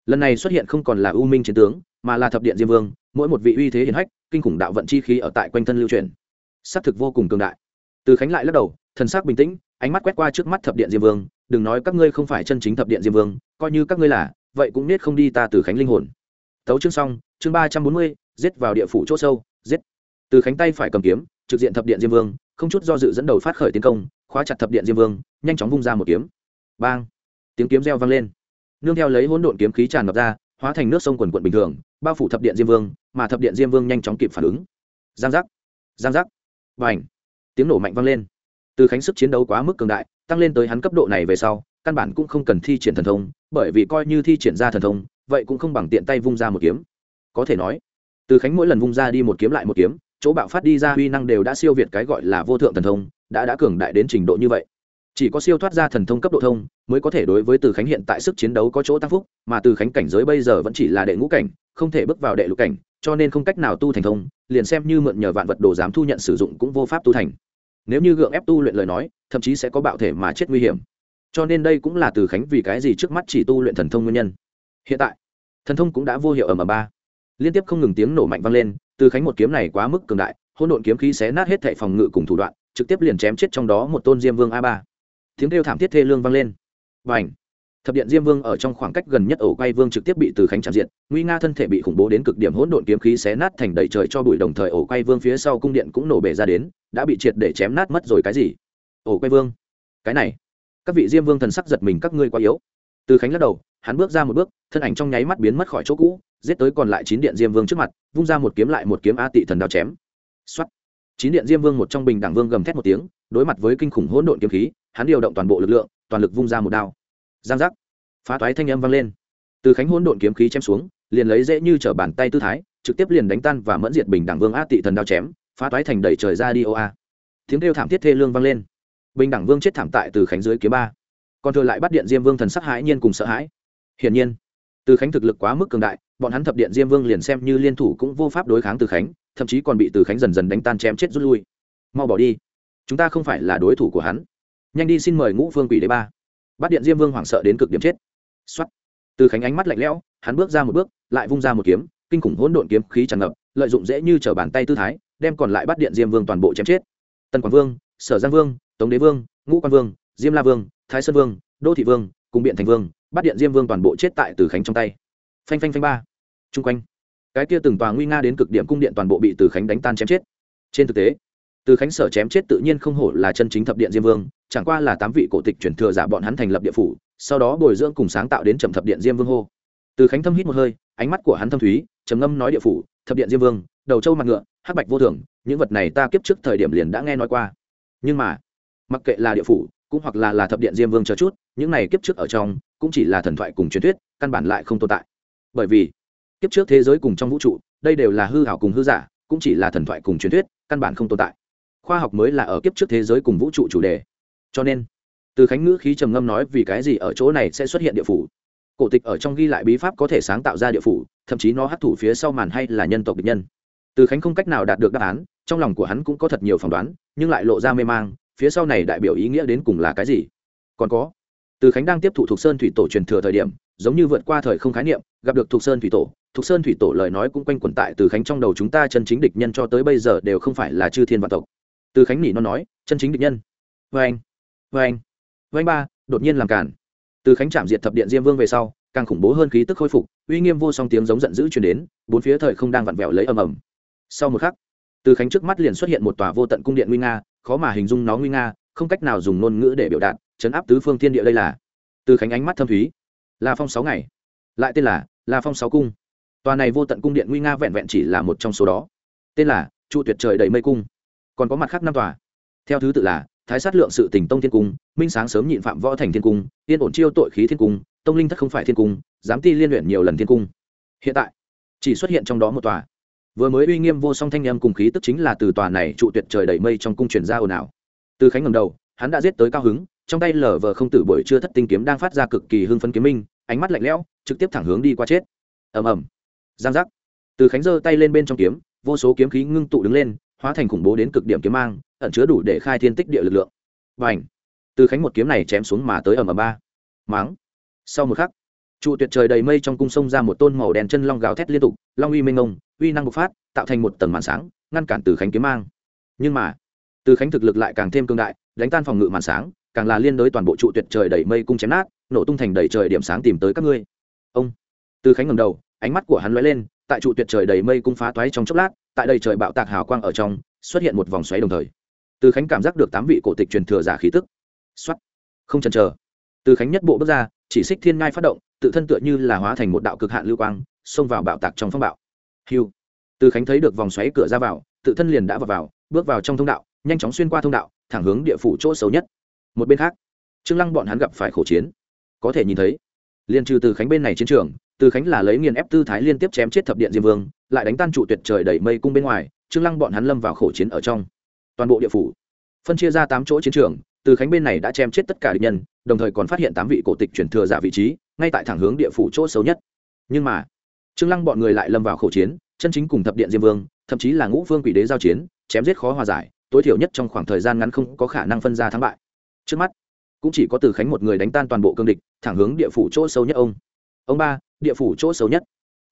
lần này xuất hiện không còn là u minh chiến tướng, mà là thập điện diêm vương, mỗi một vị uy thế hiển hách, kinh khủng đạo vận chi khí ở tại quanh thân lưu truyền. Xác thực vô cùng cường đại. Từ khánh lại lắc đầu, thần sắc bình tĩnh, ánh mắt quét qua trước mắt thập điện diêm vương, đừng nói các ngươi không phải chân chính thập điện diêm vương, coi như các ngươi là, vậy cũng nết không đi ta từ khánh linh hồn. Tấu chương xong, chương ba trăm bốn mươi, giết vào địa phủ chỗ sâu, giết. Từ khánh tay phải cầm kiếm trực diện thập điện diêm vương, không chút do dự dẫn đầu phát khởi tiến công, khóa chặt thập điện diêm vương, nhanh chóng vung ra một kiếm. Bang! Tiếng kiếm reo vang lên. Nương theo lấy hỗn độn kiếm khí tràn ngập ra, hóa thành nước sông quần quận bình thường, bao phủ thập điện diêm vương, mà thập điện diêm vương nhanh chóng kịp phản ứng. Giang giác! Giang giác! Và ảnh tiếng nổ mạnh vang lên. Từ khánh sức chiến đấu quá mức cường đại, tăng lên tới hắn cấp độ này về sau, căn bản cũng không cần thi triển thần thông, bởi vì coi như thi triển ra thần thông, vậy cũng không bằng tiện tay vung ra một kiếm. Có thể nói, từ khánh mỗi lần vung ra đi một kiếm lại một kiếm chỗ bạo phát đi ra huy năng đều đã siêu việt cái gọi là vô thượng thần thông, đã đã cường đại đến trình độ như vậy. Chỉ có siêu thoát ra thần thông cấp độ thông mới có thể đối với từ khánh hiện tại sức chiến đấu có chỗ tăng phúc, mà từ khánh cảnh giới bây giờ vẫn chỉ là đệ ngũ cảnh, không thể bước vào đệ lục cảnh, cho nên không cách nào tu thành thông, liền xem như mượn nhờ vạn vật đồ dám thu nhận sử dụng cũng vô pháp tu thành. Nếu như gượng ép tu luyện lời nói, thậm chí sẽ có bạo thể mà chết nguy hiểm. Cho nên đây cũng là từ khánh vì cái gì trước mắt chỉ tu luyện thần thông nguyên nhân. Hiện tại, thần thông cũng đã vô hiệu ở m ba. Liên tiếp không ngừng tiếng nổ mạnh vang lên từ khánh một kiếm này quá mức cường đại, hỗn độn kiếm khí xé nát hết thệ phòng ngự cùng thủ đoạn, trực tiếp liền chém chết trong đó một tôn diêm vương a ba. Tiếng kêu thảm thiết thê lương vang lên. Và ảnh thập điện diêm vương ở trong khoảng cách gần nhất ổ quay vương trực tiếp bị từ khánh chạm diện, nguy nga thân thể bị khủng bố đến cực điểm hỗn độn kiếm khí xé nát thành đầy trời cho bụi đồng thời ổ quay vương phía sau cung điện cũng nổ bể ra đến, đã bị triệt để chém nát mất rồi cái gì? Ổ quay vương! Cái này! Các vị diêm vương thần sắc giật mình các ngươi quá yếu. Từ khánh lắc đầu, hắn bước ra một bước, thân ảnh trong nháy mắt biến mất khỏi chỗ cũ giết tới còn lại chín điện diêm vương trước mặt, vung ra một kiếm lại một kiếm a tị thần đao chém. Xuất chín điện diêm vương một trong bình đẳng vương gầm thét một tiếng, đối mặt với kinh khủng hỗn độn kiếm khí, hắn điều động toàn bộ lực lượng, toàn lực vung ra một đao. Giang giác. Phá toái thanh âm vang lên. Từ khánh hỗn độn kiếm khí chém xuống, liền lấy dễ như trở bàn tay tư thái, trực tiếp liền đánh tan và mẫn diệt bình đẳng vương a tị thần đao chém, phá toái thành đẩy trời ra đi ô a. Tiếng kêu thảm thiết thê lương vang lên. Bình đẳng vương chết thảm tại từ khánh dưới kiếm ba. Còn thừa lại bắt điện diêm vương thần sắc hãi nhiên cùng sợ hãi. Hiển nhiên, từ khánh thực lực quá mức cường đại bọn hắn thập điện diêm vương liền xem như liên thủ cũng vô pháp đối kháng từ khánh, thậm chí còn bị từ khánh dần dần đánh tan chém chết rút lui. Mau bỏ đi. Chúng ta không phải là đối thủ của hắn. Nhanh đi xin mời ngũ phương quỷ đế ba. Bắt điện diêm vương hoảng sợ đến cực điểm chết. Xuất từ khánh ánh mắt lạnh lẽo, hắn bước ra một bước, lại vung ra một kiếm, kinh khủng hỗn độn kiếm khí tràn ngập, lợi dụng dễ như trở bàn tay tư thái, đem còn lại bắt điện diêm vương toàn bộ chém chết. Tần quảng vương, sở giang vương, tống đế vương, ngũ quan vương, diêm la vương, thái sơn vương, đô thị vương, cùng biện thành vương bắt điện diêm vương toàn bộ chết tại từ khánh trong tay. Phanh phanh phanh ba chung quanh, cái kia từng tòa nguy nga đến cực điểm cung điện toàn bộ bị từ khánh đánh tan chém chết. Trên thực tế, từ khánh sở chém chết tự nhiên không hổ là chân chính thập điện diêm vương, chẳng qua là tám vị cổ tịch chuyển thừa giả bọn hắn thành lập địa phủ, sau đó bồi dưỡng cùng sáng tạo đến trầm thập điện diêm vương hô. Từ khánh thâm hít một hơi, ánh mắt của hắn thâm thúy, trầm ngâm nói địa phủ, thập điện diêm vương, đầu trâu mặt ngựa, hắc bạch vô thường, những vật này ta kiếp trước thời điểm liền đã nghe nói qua. Nhưng mà, mặc kệ là địa phủ, cũng hoặc là là thập điện diêm vương chờ chút, những này kiếp trước ở trong, cũng chỉ là thần thoại cùng truyền thuyết, căn bản lại không tồn tại. Bởi vì kiếp trước thế giới cùng trong vũ trụ, đây đều là hư hảo cùng hư giả, cũng chỉ là thần thoại cùng truyền thuyết, căn bản không tồn tại. Khoa học mới là ở kiếp trước thế giới cùng vũ trụ chủ đề. Cho nên, từ khánh ngữ khí trầm ngâm nói vì cái gì ở chỗ này sẽ xuất hiện địa phủ. Cổ tịch ở trong ghi lại bí pháp có thể sáng tạo ra địa phủ, thậm chí nó hấp thủ phía sau màn hay là nhân tộc địch nhân. Từ khánh không cách nào đạt được đáp án, trong lòng của hắn cũng có thật nhiều phỏng đoán, nhưng lại lộ ra mê mang, phía sau này đại biểu ý nghĩa đến cùng là cái gì? Còn có, từ khánh đang tiếp thụ thuộc sơn thủy tổ truyền thừa thời điểm giống như vượt qua thời không khái niệm, gặp được thục sơn thủy tổ. Thục sơn thủy tổ lời nói cũng quanh quẩn tại từ khánh trong đầu chúng ta chân chính địch nhân cho tới bây giờ đều không phải là chư thiên vạn tộc. Từ khánh nỉ nó nói, chân chính địch nhân. Vê anh vê anh vê anh ba, đột nhiên làm cản. Từ khánh chạm diệt thập điện diêm vương về sau, càng khủng bố hơn khí tức khôi phục, uy nghiêm vô song tiếng giống giận dữ chuyển đến, bốn phía thời không đang vặn vẹo lấy ầm ầm. Sau một khắc, từ khánh trước mắt liền xuất hiện một tòa vô tận cung điện nguy nga, khó mà hình dung nó nguy nga, không cách nào dùng ngôn ngữ để biểu đạt, chấn áp tứ phương thiên địa đây là. Từ khánh ánh mắt thâm thúy la phong sáu ngày. Lại tên là la phong sáu cung. Tòa này vô tận cung điện nguy nga vẹn vẹn chỉ là một trong số đó. Tên là trụ tuyệt trời đầy mây cung. Còn có mặt khác năm tòa. Theo thứ tự là thái sát lượng sự tỉnh tông thiên cung, minh sáng sớm nhịn phạm võ thành thiên cung, yên ổn chiêu tội khí thiên cung, tông linh thất không phải thiên cung, giám ti liên luyện nhiều lần thiên cung. Hiện tại, chỉ xuất hiện trong đó một tòa. Vừa mới uy nghiêm vô song thanh âm cùng khí tức chính là từ tòa này trụ tuyệt trời đầy mây trong cung truyền ra ồn ào. Từ khánh ngầm đầu, hắn đã giết tới cao hứng trong tay lở vờ không tử buổi chưa thất tinh kiếm đang phát ra cực kỳ hưng phấn kiếm minh, ánh mắt lạnh lẽo, trực tiếp thẳng hướng đi qua chết. Ầm ầm. Giang giác. Từ khánh giơ tay lên bên trong kiếm, vô số kiếm khí ngưng tụ đứng lên, hóa thành khủng bố đến cực điểm kiếm mang, ẩn chứa đủ để khai thiên tích địa lực lượng. Và ảnh từ khánh một kiếm này chém xuống mà tới ầm ầm ba. Máng. Sau một khắc, trụ tuyệt trời đầy mây trong cung sông ra một tôn màu đen chân long gào thét liên tục, long uy mênh mông, uy năng bộc phát, tạo thành một tầng màn sáng, ngăn cản từ khánh kiếm mang. Nhưng mà, từ khánh thực lực lại càng thêm cương đại, đánh tan phòng ngự màn sáng càng là liên đối toàn bộ trụ tuyệt trời đầy mây cung chém nát nổ tung thành đầy trời điểm sáng tìm tới các ngươi. Ông. Từ khánh ngầm đầu ánh mắt của hắn lóe lên tại trụ tuyệt trời đầy mây cung phá toái trong chốc lát tại đầy trời bạo tạc hào quang ở trong xuất hiện một vòng xoáy đồng thời. Từ khánh cảm giác được tám vị cổ tịch truyền thừa giả khí tức. Xuất không chần chờ. Từ khánh nhất bộ bước ra chỉ xích thiên ngai phát động tự thân tựa như là hóa thành một đạo cực hạn lưu quang xông vào bạo tạc trong phong bạo. Hiu từ khánh thấy được vòng xoáy cửa ra vào tự thân liền đã vào, vào bước vào trong thông đạo nhanh chóng xuyên qua thông đạo thẳng hướng địa phủ chỗ xấu nhất một bên khác, trương lăng bọn hắn gặp phải khổ chiến. Có thể nhìn thấy liên trừ từ khánh bên này chiến trường, từ khánh là lấy nghiền ép tư thái liên tiếp chém chết thập điện diêm vương, lại đánh tan trụ tuyệt trời đẩy mây cung bên ngoài, trương lăng bọn hắn lâm vào khổ chiến ở trong. Toàn bộ địa phủ phân chia ra tám chỗ chiến trường, từ khánh bên này đã chém chết tất cả địch nhân, đồng thời còn phát hiện tám vị cổ tịch chuyển thừa giả vị trí, ngay tại thẳng hướng địa phủ chỗ xấu nhất. Nhưng mà, trương lăng bọn người lại lâm vào khổ chiến, chân chính cùng thập điện diêm vương, thậm chí là ngũ vương quỷ đế giao chiến, chém giết khó hòa giải, tối thiểu nhất trong khoảng thời gian ngắn không có khả năng phân ra thắng bại trước mắt, cũng chỉ có từ khánh một người đánh tan toàn bộ cương địch, thẳng hướng địa phủ chỗ sâu nhất ông. Ông ba, địa phủ chỗ sâu nhất.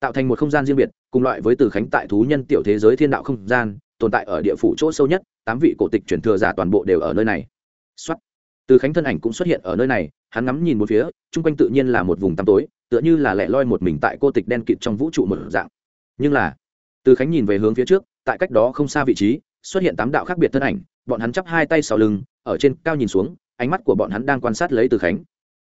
Tạo thành một không gian riêng biệt, cùng loại với từ khánh tại thú nhân tiểu thế giới thiên đạo không gian, tồn tại ở địa phủ chỗ sâu nhất, tám vị cổ tịch truyền thừa giả toàn bộ đều ở nơi này. Xuất từ khánh thân ảnh cũng xuất hiện ở nơi này, hắn ngắm nhìn một phía, chung quanh tự nhiên là một vùng tăm tối, tựa như là lẻ loi một mình tại cô tịch đen kịt trong vũ trụ một dạng. Nhưng là, từ khánh nhìn về hướng phía trước, tại cách đó không xa vị trí, xuất hiện tám đạo khác biệt thân ảnh, bọn hắn chắp hai tay sau lưng ở trên cao nhìn xuống, ánh mắt của bọn hắn đang quan sát lấy từ khánh.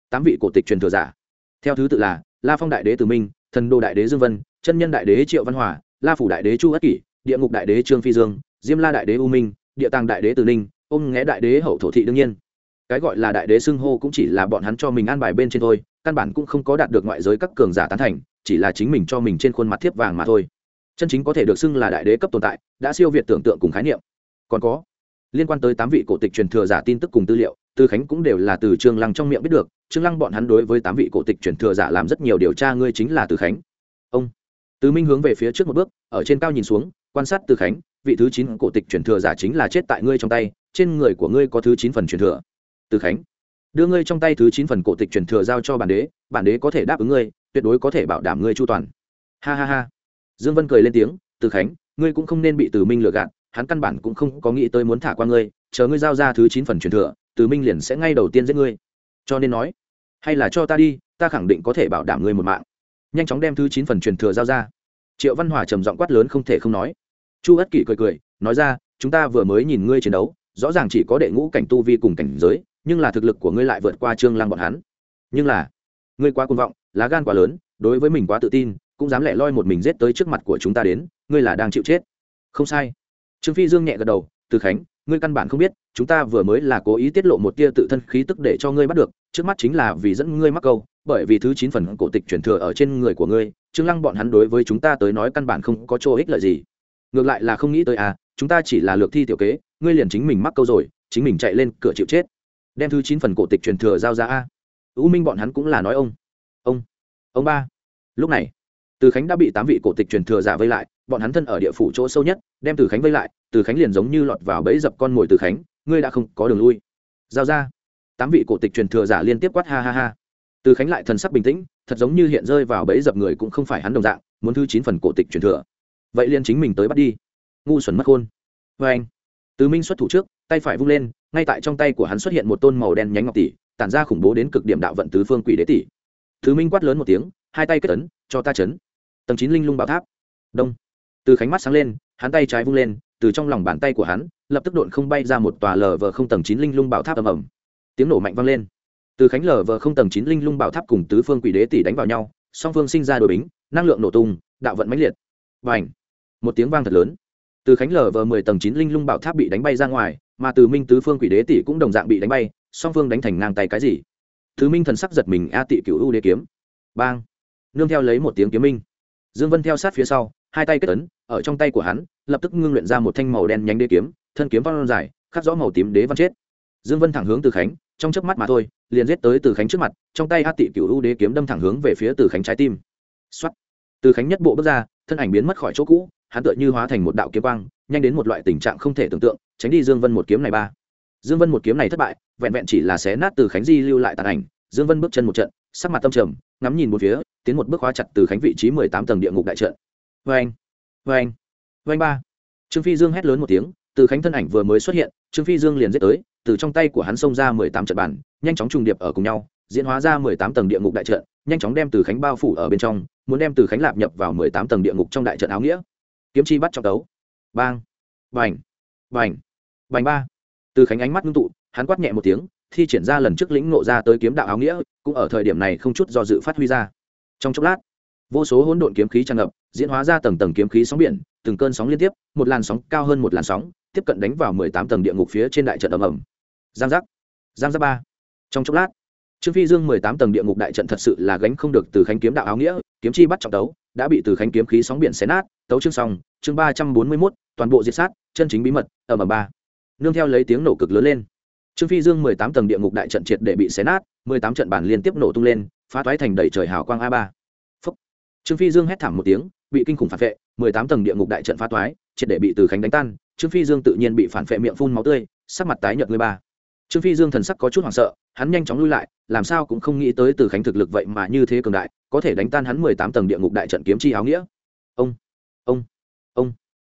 Tám vị cổ tịch truyền thừa giả. Theo thứ tự là la phong đại đế từ minh, thần đô đại đế dương vân, chân nhân đại đế triệu văn hòa, la phủ đại đế chu ất kỷ, địa ngục đại đế trương phi dương, diêm la đại đế u minh, địa tàng đại đế từ ninh ôm nghé đại đế hậu thổ thị đương nhiên. Cái gọi là đại đế xưng hô cũng chỉ là bọn hắn cho mình an bài bên trên thôi, căn bản cũng không có đạt được ngoại giới các cường giả tán thành, chỉ là chính mình cho mình trên khuôn mặt thiếp vàng mà thôi. Chân chính có thể được xưng là đại đế cấp tồn tại, đã siêu việt tưởng tượng cùng khái niệm. Còn có liên quan tới tám vị cổ tịch truyền thừa giả tin tức cùng tư liệu, tư khánh cũng đều là từ trương lăng trong miệng biết được. Trương lăng bọn hắn đối với tám vị cổ tịch truyền thừa giả làm rất nhiều điều tra, ngươi chính là từ khánh. Ông. Tứ minh hướng về phía trước một bước, ở trên cao nhìn xuống, quan sát từ khánh, vị thứ chín cổ tịch truyền thừa giả chính là chết tại ngươi trong tay, trên người của ngươi có thứ chín phần truyền thừa. Từ khánh. Đưa ngươi trong tay thứ chín phần cổ tịch truyền thừa giao cho bản đế bản đế có thể đáp ứng ngươi, tuyệt đối có thể bảo đảm ngươi chu toàn. Ha ha ha. Dương vân cười lên tiếng từ khánh, ngươi cũng không nên bị từ minh lừa gạt hắn căn bản cũng không có nghĩ tới muốn thả qua ngươi, chờ ngươi giao ra thứ chín phần truyền thừa, từ minh liền sẽ ngay đầu tiên giết ngươi. Cho nên nói, hay là cho ta đi, ta khẳng định có thể bảo đảm ngươi một mạng. Nhanh chóng đem thứ chín phần truyền thừa giao ra. Triệu văn hòa trầm giọng quát lớn không thể không nói. Chu ất kỷ cười cười, nói ra, chúng ta vừa mới nhìn ngươi chiến đấu, rõ ràng chỉ có đệ ngũ cảnh tu vi cùng cảnh giới, nhưng là thực lực của ngươi lại vượt qua trương lăng bọn hắn. Nhưng là, ngươi quá côn vọng, lá gan quá lớn, đối với mình quá tự tin, cũng dám lẻ loi một mình giết tới trước mặt của chúng ta đến, ngươi là đang chịu chết. Không sai trương phi dương nhẹ gật đầu, từ khánh, ngươi căn bản không biết, chúng ta vừa mới là cố ý tiết lộ một tia tự thân khí tức để cho ngươi bắt được, trước mắt chính là vì dẫn ngươi mắc câu, bởi vì thứ chín phần cổ tịch truyền thừa ở trên người của ngươi, trương lăng bọn hắn đối với chúng ta tới nói căn bản không có chỗ ích lợi gì. Ngược lại là không nghĩ tới à chúng ta chỉ là lược thi tiểu kế, ngươi liền chính mình mắc câu rồi, chính mình chạy lên cửa chịu chết. Đem thứ chín phần cổ tịch truyền thừa giao ra a. U minh bọn hắn cũng là nói ông. Ông ông ba. Lúc này, từ khánh đã bị tám vị cổ tịch truyền thừa giả vây lại bọn hắn thân ở địa phủ chỗ sâu nhất đem từ khánh vây lại từ khánh liền giống như lọt vào bẫy dập con mồi từ khánh ngươi đã không có đường lui. Giao ra. Tám vị cổ tịch truyền thừa giả liên tiếp quát ha ha ha. Từ khánh lại thần sắc bình tĩnh thật giống như hiện rơi vào bẫy dập người cũng không phải hắn đồng dạng muốn thứ chín phần cổ tịch truyền thừa. Vậy liền chính mình tới bắt đi. Ngu xuẩn mất khôn. Vê anh từ minh xuất thủ trước tay phải vung lên ngay tại trong tay của hắn xuất hiện một tôn màu đen nhánh ngọc tỷ tản ra khủng bố đến cực điểm đạo vận tứ phương quỷ đế tỷ. Thứ minh quát lớn một tiếng hai tay kết tấn, cho ta chấn. Tầng chín linh lung bảo tháp. Đông từ khánh mắt sáng lên, hắn tay trái vung lên, từ trong lòng bàn tay của hắn, lập tức độn không bay ra một tòa lờ vờ không tầng chín linh lung bảo tháp ầm ầm. Tiếng nổ mạnh vang lên. Từ khánh lờ vờ không tầng chín linh lung bảo tháp cùng tứ phương quỷ đế tỷ đánh vào nhau, song phương sinh ra đội bính, năng lượng nổ tung, đạo vận mãnh liệt. Và ảnh một tiếng vang thật lớn. Từ khánh lờ vờ mười tầng chín linh lung bảo tháp bị đánh bay ra ngoài, mà từ minh tứ phương quỷ đế tỷ cũng đồng dạng bị đánh bay, song phương đánh thành ngang tay cái gì? Thứ minh thần sắc giật mình, a tị cựu u đế kiếm. Bang! Nương theo lấy một tiếng kiếm minh. Dương vân theo sát phía sau, hai tay kết ấn ở trong tay của hắn, lập tức ngưng luyện ra một thanh màu đen nhánh đế kiếm, thân kiếm văn dài, khắc rõ màu tím đế văn chết. Dương vân thẳng hướng từ khánh, trong chớp mắt mà thôi, liền giết tới từ khánh trước mặt, trong tay Hát tị cựu u đế kiếm đâm thẳng hướng về phía từ khánh trái tim. Xuất từ khánh nhất bộ bước ra, thân ảnh biến mất khỏi chỗ cũ, hắn tựa như hóa thành một đạo kiếm quang, nhanh đến một loại tình trạng không thể tưởng tượng, tránh đi dương vân một kiếm này ba. Dương vân một kiếm này thất bại, vẹn vẹn chỉ là xé nát từ khánh di lưu lại tàn ảnh. Dương vân bước chân một trận, sắc mặt tâm trầm, ngắm nhìn một phía, tiến một bước khóa chặt từ khánh vị trí mười tám tầng địa ngục đại trận. Vê anh vê anh. Vê anh ba. Trương phi dương hét lớn một tiếng, từ khánh thân ảnh vừa mới xuất hiện, trương phi dương liền giết tới, từ trong tay của hắn xông ra mười tám trận bản nhanh chóng trùng điệp ở cùng nhau, diễn hóa ra mười tám tầng địa ngục đại trận, nhanh chóng đem từ khánh bao phủ ở bên trong, muốn đem từ khánh lạp nhập vào mười tám tầng địa ngục trong đại trận áo nghĩa. Kiếm chi bắt trong tấu. Bang. Bành. Bành. Bành ba. Từ khánh ánh mắt ngưng tụ, hắn quát nhẹ một tiếng, thi triển ra lần trước lĩnh nộ ra tới kiếm đạo áo nghĩa, cũng ở thời điểm này không chút do dự phát huy ra. Trong chốc lát, vô số hỗn độn kiếm khí tràn ngập diễn hóa ra tầng tầng kiếm khí sóng biển, từng cơn sóng liên tiếp, một làn sóng cao hơn một làn sóng, tiếp cận đánh vào mười tám tầng địa ngục phía trên đại trận ầm ầm. Giang giác. Giang giác ba. Trong chốc lát, trương phi dương mười tám tầng địa ngục đại trận thật sự là gánh không được từ khánh kiếm đạo áo nghĩa, kiếm chi bắt trọng tấu, đã bị từ khánh kiếm khí sóng biển xé nát, tấu chương xong, chương ba trăm bốn mươi mốt, toàn bộ diệt sát, chân chính bí mật ở ầm ba. Nương theo lấy tiếng nổ cực lớn lên. Trương phi dương mười tám tầng địa ngục đại trận triệt để bị xé nát, mười tám trận bản liên tiếp nổ tung lên, phá toái thành đầy trời hào quang a ba. Trương phi dương hét thảm một tiếng bị kinh khủng phản vệ, mười tám tầng địa ngục đại trận phá toái, triệt để bị từ khánh đánh tan, trương phi dương tự nhiên bị phản vệ miệng phun máu tươi, sắc mặt tái nhợt người ba. Trương phi dương thần sắc có chút hoảng sợ, hắn nhanh chóng lui lại, làm sao cũng không nghĩ tới từ khánh thực lực vậy mà như thế cường đại, có thể đánh tan hắn mười tám tầng địa ngục đại trận kiếm chi áo nghĩa. Ông ông ông.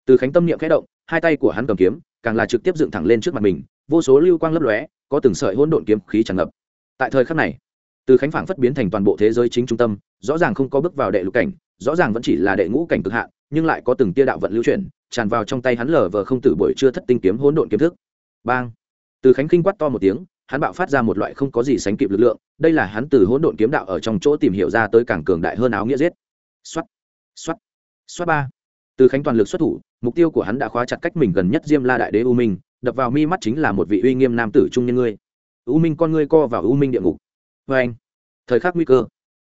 Từ khánh tâm niệm khẽ động, hai tay của hắn cầm kiếm, càng là trực tiếp dựng thẳng lên trước mặt mình, vô số lưu quang lấp lóe, có từng sợi hỗn độn kiếm khí tràn ngập. Tại thời khắc này, từ khánh phảng phất biến thành toàn bộ thế giới chính trung tâm, rõ ràng không có bước vào đệ lục cảnh rõ ràng vẫn chỉ là đệ ngũ cảnh cực hạn, nhưng lại có từng tia đạo vận lưu chuyển, tràn vào trong tay hắn lở vờ không tử buổi chưa thất tinh kiếm hỗn độn kiếm thức. Bang! Từ khánh kinh quát to một tiếng, hắn bạo phát ra một loại không có gì sánh kịp lực lượng, đây là hắn từ hỗn độn kiếm đạo ở trong chỗ tìm hiểu ra tới càng cường đại hơn áo nghĩa giết. Xoát! Xoát! Xoát ba! Từ khánh toàn lực xuất thủ, mục tiêu của hắn đã khóa chặt cách mình gần nhất diêm la đại đế u minh, đập vào mi mắt chính là một vị uy nghiêm nam tử trung nhân ngươi. U minh con ngươi co vào u minh địa ngục. Vê anh thời khắc nguy cơ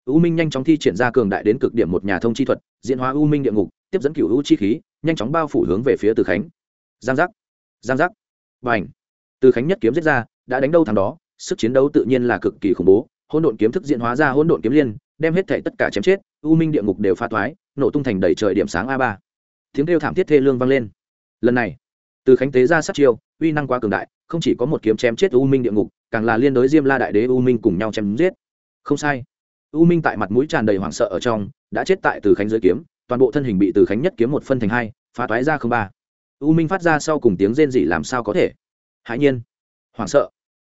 u minh nhanh chóng thi triển ra cường đại đến cực điểm một nhà thông chi thuật, diễn hóa u minh địa ngục, tiếp dẫn cựu u chi khí, nhanh chóng bao phủ hướng về phía từ khánh. Giang giác giang giác. Và ảnh từ khánh nhất kiếm giết ra, đã đánh đâu thằng đó, sức chiến đấu tự nhiên là cực kỳ khủng bố. Hỗn độn kiếm thức diễn hóa ra hỗn độn kiếm liên, đem hết thảy tất cả chém chết, u minh địa ngục đều pha thoái nổ tung thành đầy trời điểm sáng a ba. Tiếng kêu thảm thiết thê lương vang lên. Lần này, từ khánh tế ra sát chiêu, uy năng quá cường đại, không chỉ có một kiếm chém chết u minh địa ngục, càng là liên đối diêm la đại đế u minh cùng nhau chém giết. Không sai u minh tại mặt mũi tràn đầy hoảng sợ ở trong, đã chết tại từ khánh dưới kiếm, toàn bộ thân hình bị từ khánh nhất kiếm một phân thành hai, phá toái ra không ba. U minh phát ra sau cùng tiếng rên rỉ làm sao có thể? Hãi nhiên. Hoảng sợ.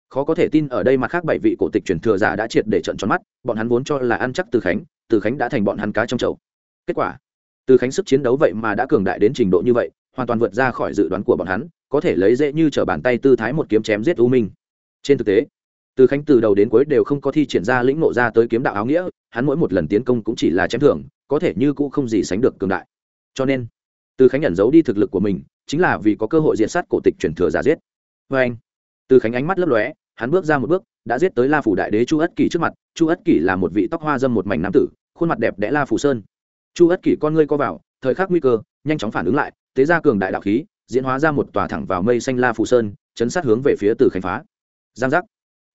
Khó có thể tin ở đây mặt khác bảy vị cổ tịch truyền thừa giả đã triệt để trận tròn mắt, bọn hắn vốn cho là ăn chắc từ khánh từ khánh đã thành bọn hắn cá trong chậu. Kết quả, từ khánh sức chiến đấu vậy mà đã cường đại đến trình độ như vậy, hoàn toàn vượt ra khỏi dự đoán của bọn hắn, có thể lấy dễ như t r ở bàn tay tư thái một kiếm chém giết u minh. Trên thực tế từ khánh từ đầu đến cuối đều không có thi triển ra lĩnh nộ ra tới kiếm đạo áo nghĩa, hắn mỗi một lần tiến công cũng chỉ là chém thưởng, có thể như cũ không gì sánh được cường đại. Cho nên, từ khánh nhận giấu đi thực lực của mình, chính là vì có cơ hội diện sát cổ tịch truyền thừa giả giết. Vê anh, từ khánh ánh mắt lấp lóe, hắn bước ra một bước, đã giết tới la phủ đại đế chu ất kỷ trước mặt. Chu ất kỷ là một vị tóc hoa dâm một mảnh nam tử, khuôn mặt đẹp đẽ la phủ sơn. Chu ất kỷ con ngươi co vào, thời khắc nguy cơ, nhanh chóng phản ứng lại, tế ra cường đại đạo khí, diễn hóa ra một tòa thẳng vào mây xanh la phủ sơn, chấn sát hướng về phía từ khánh phá. Giang giác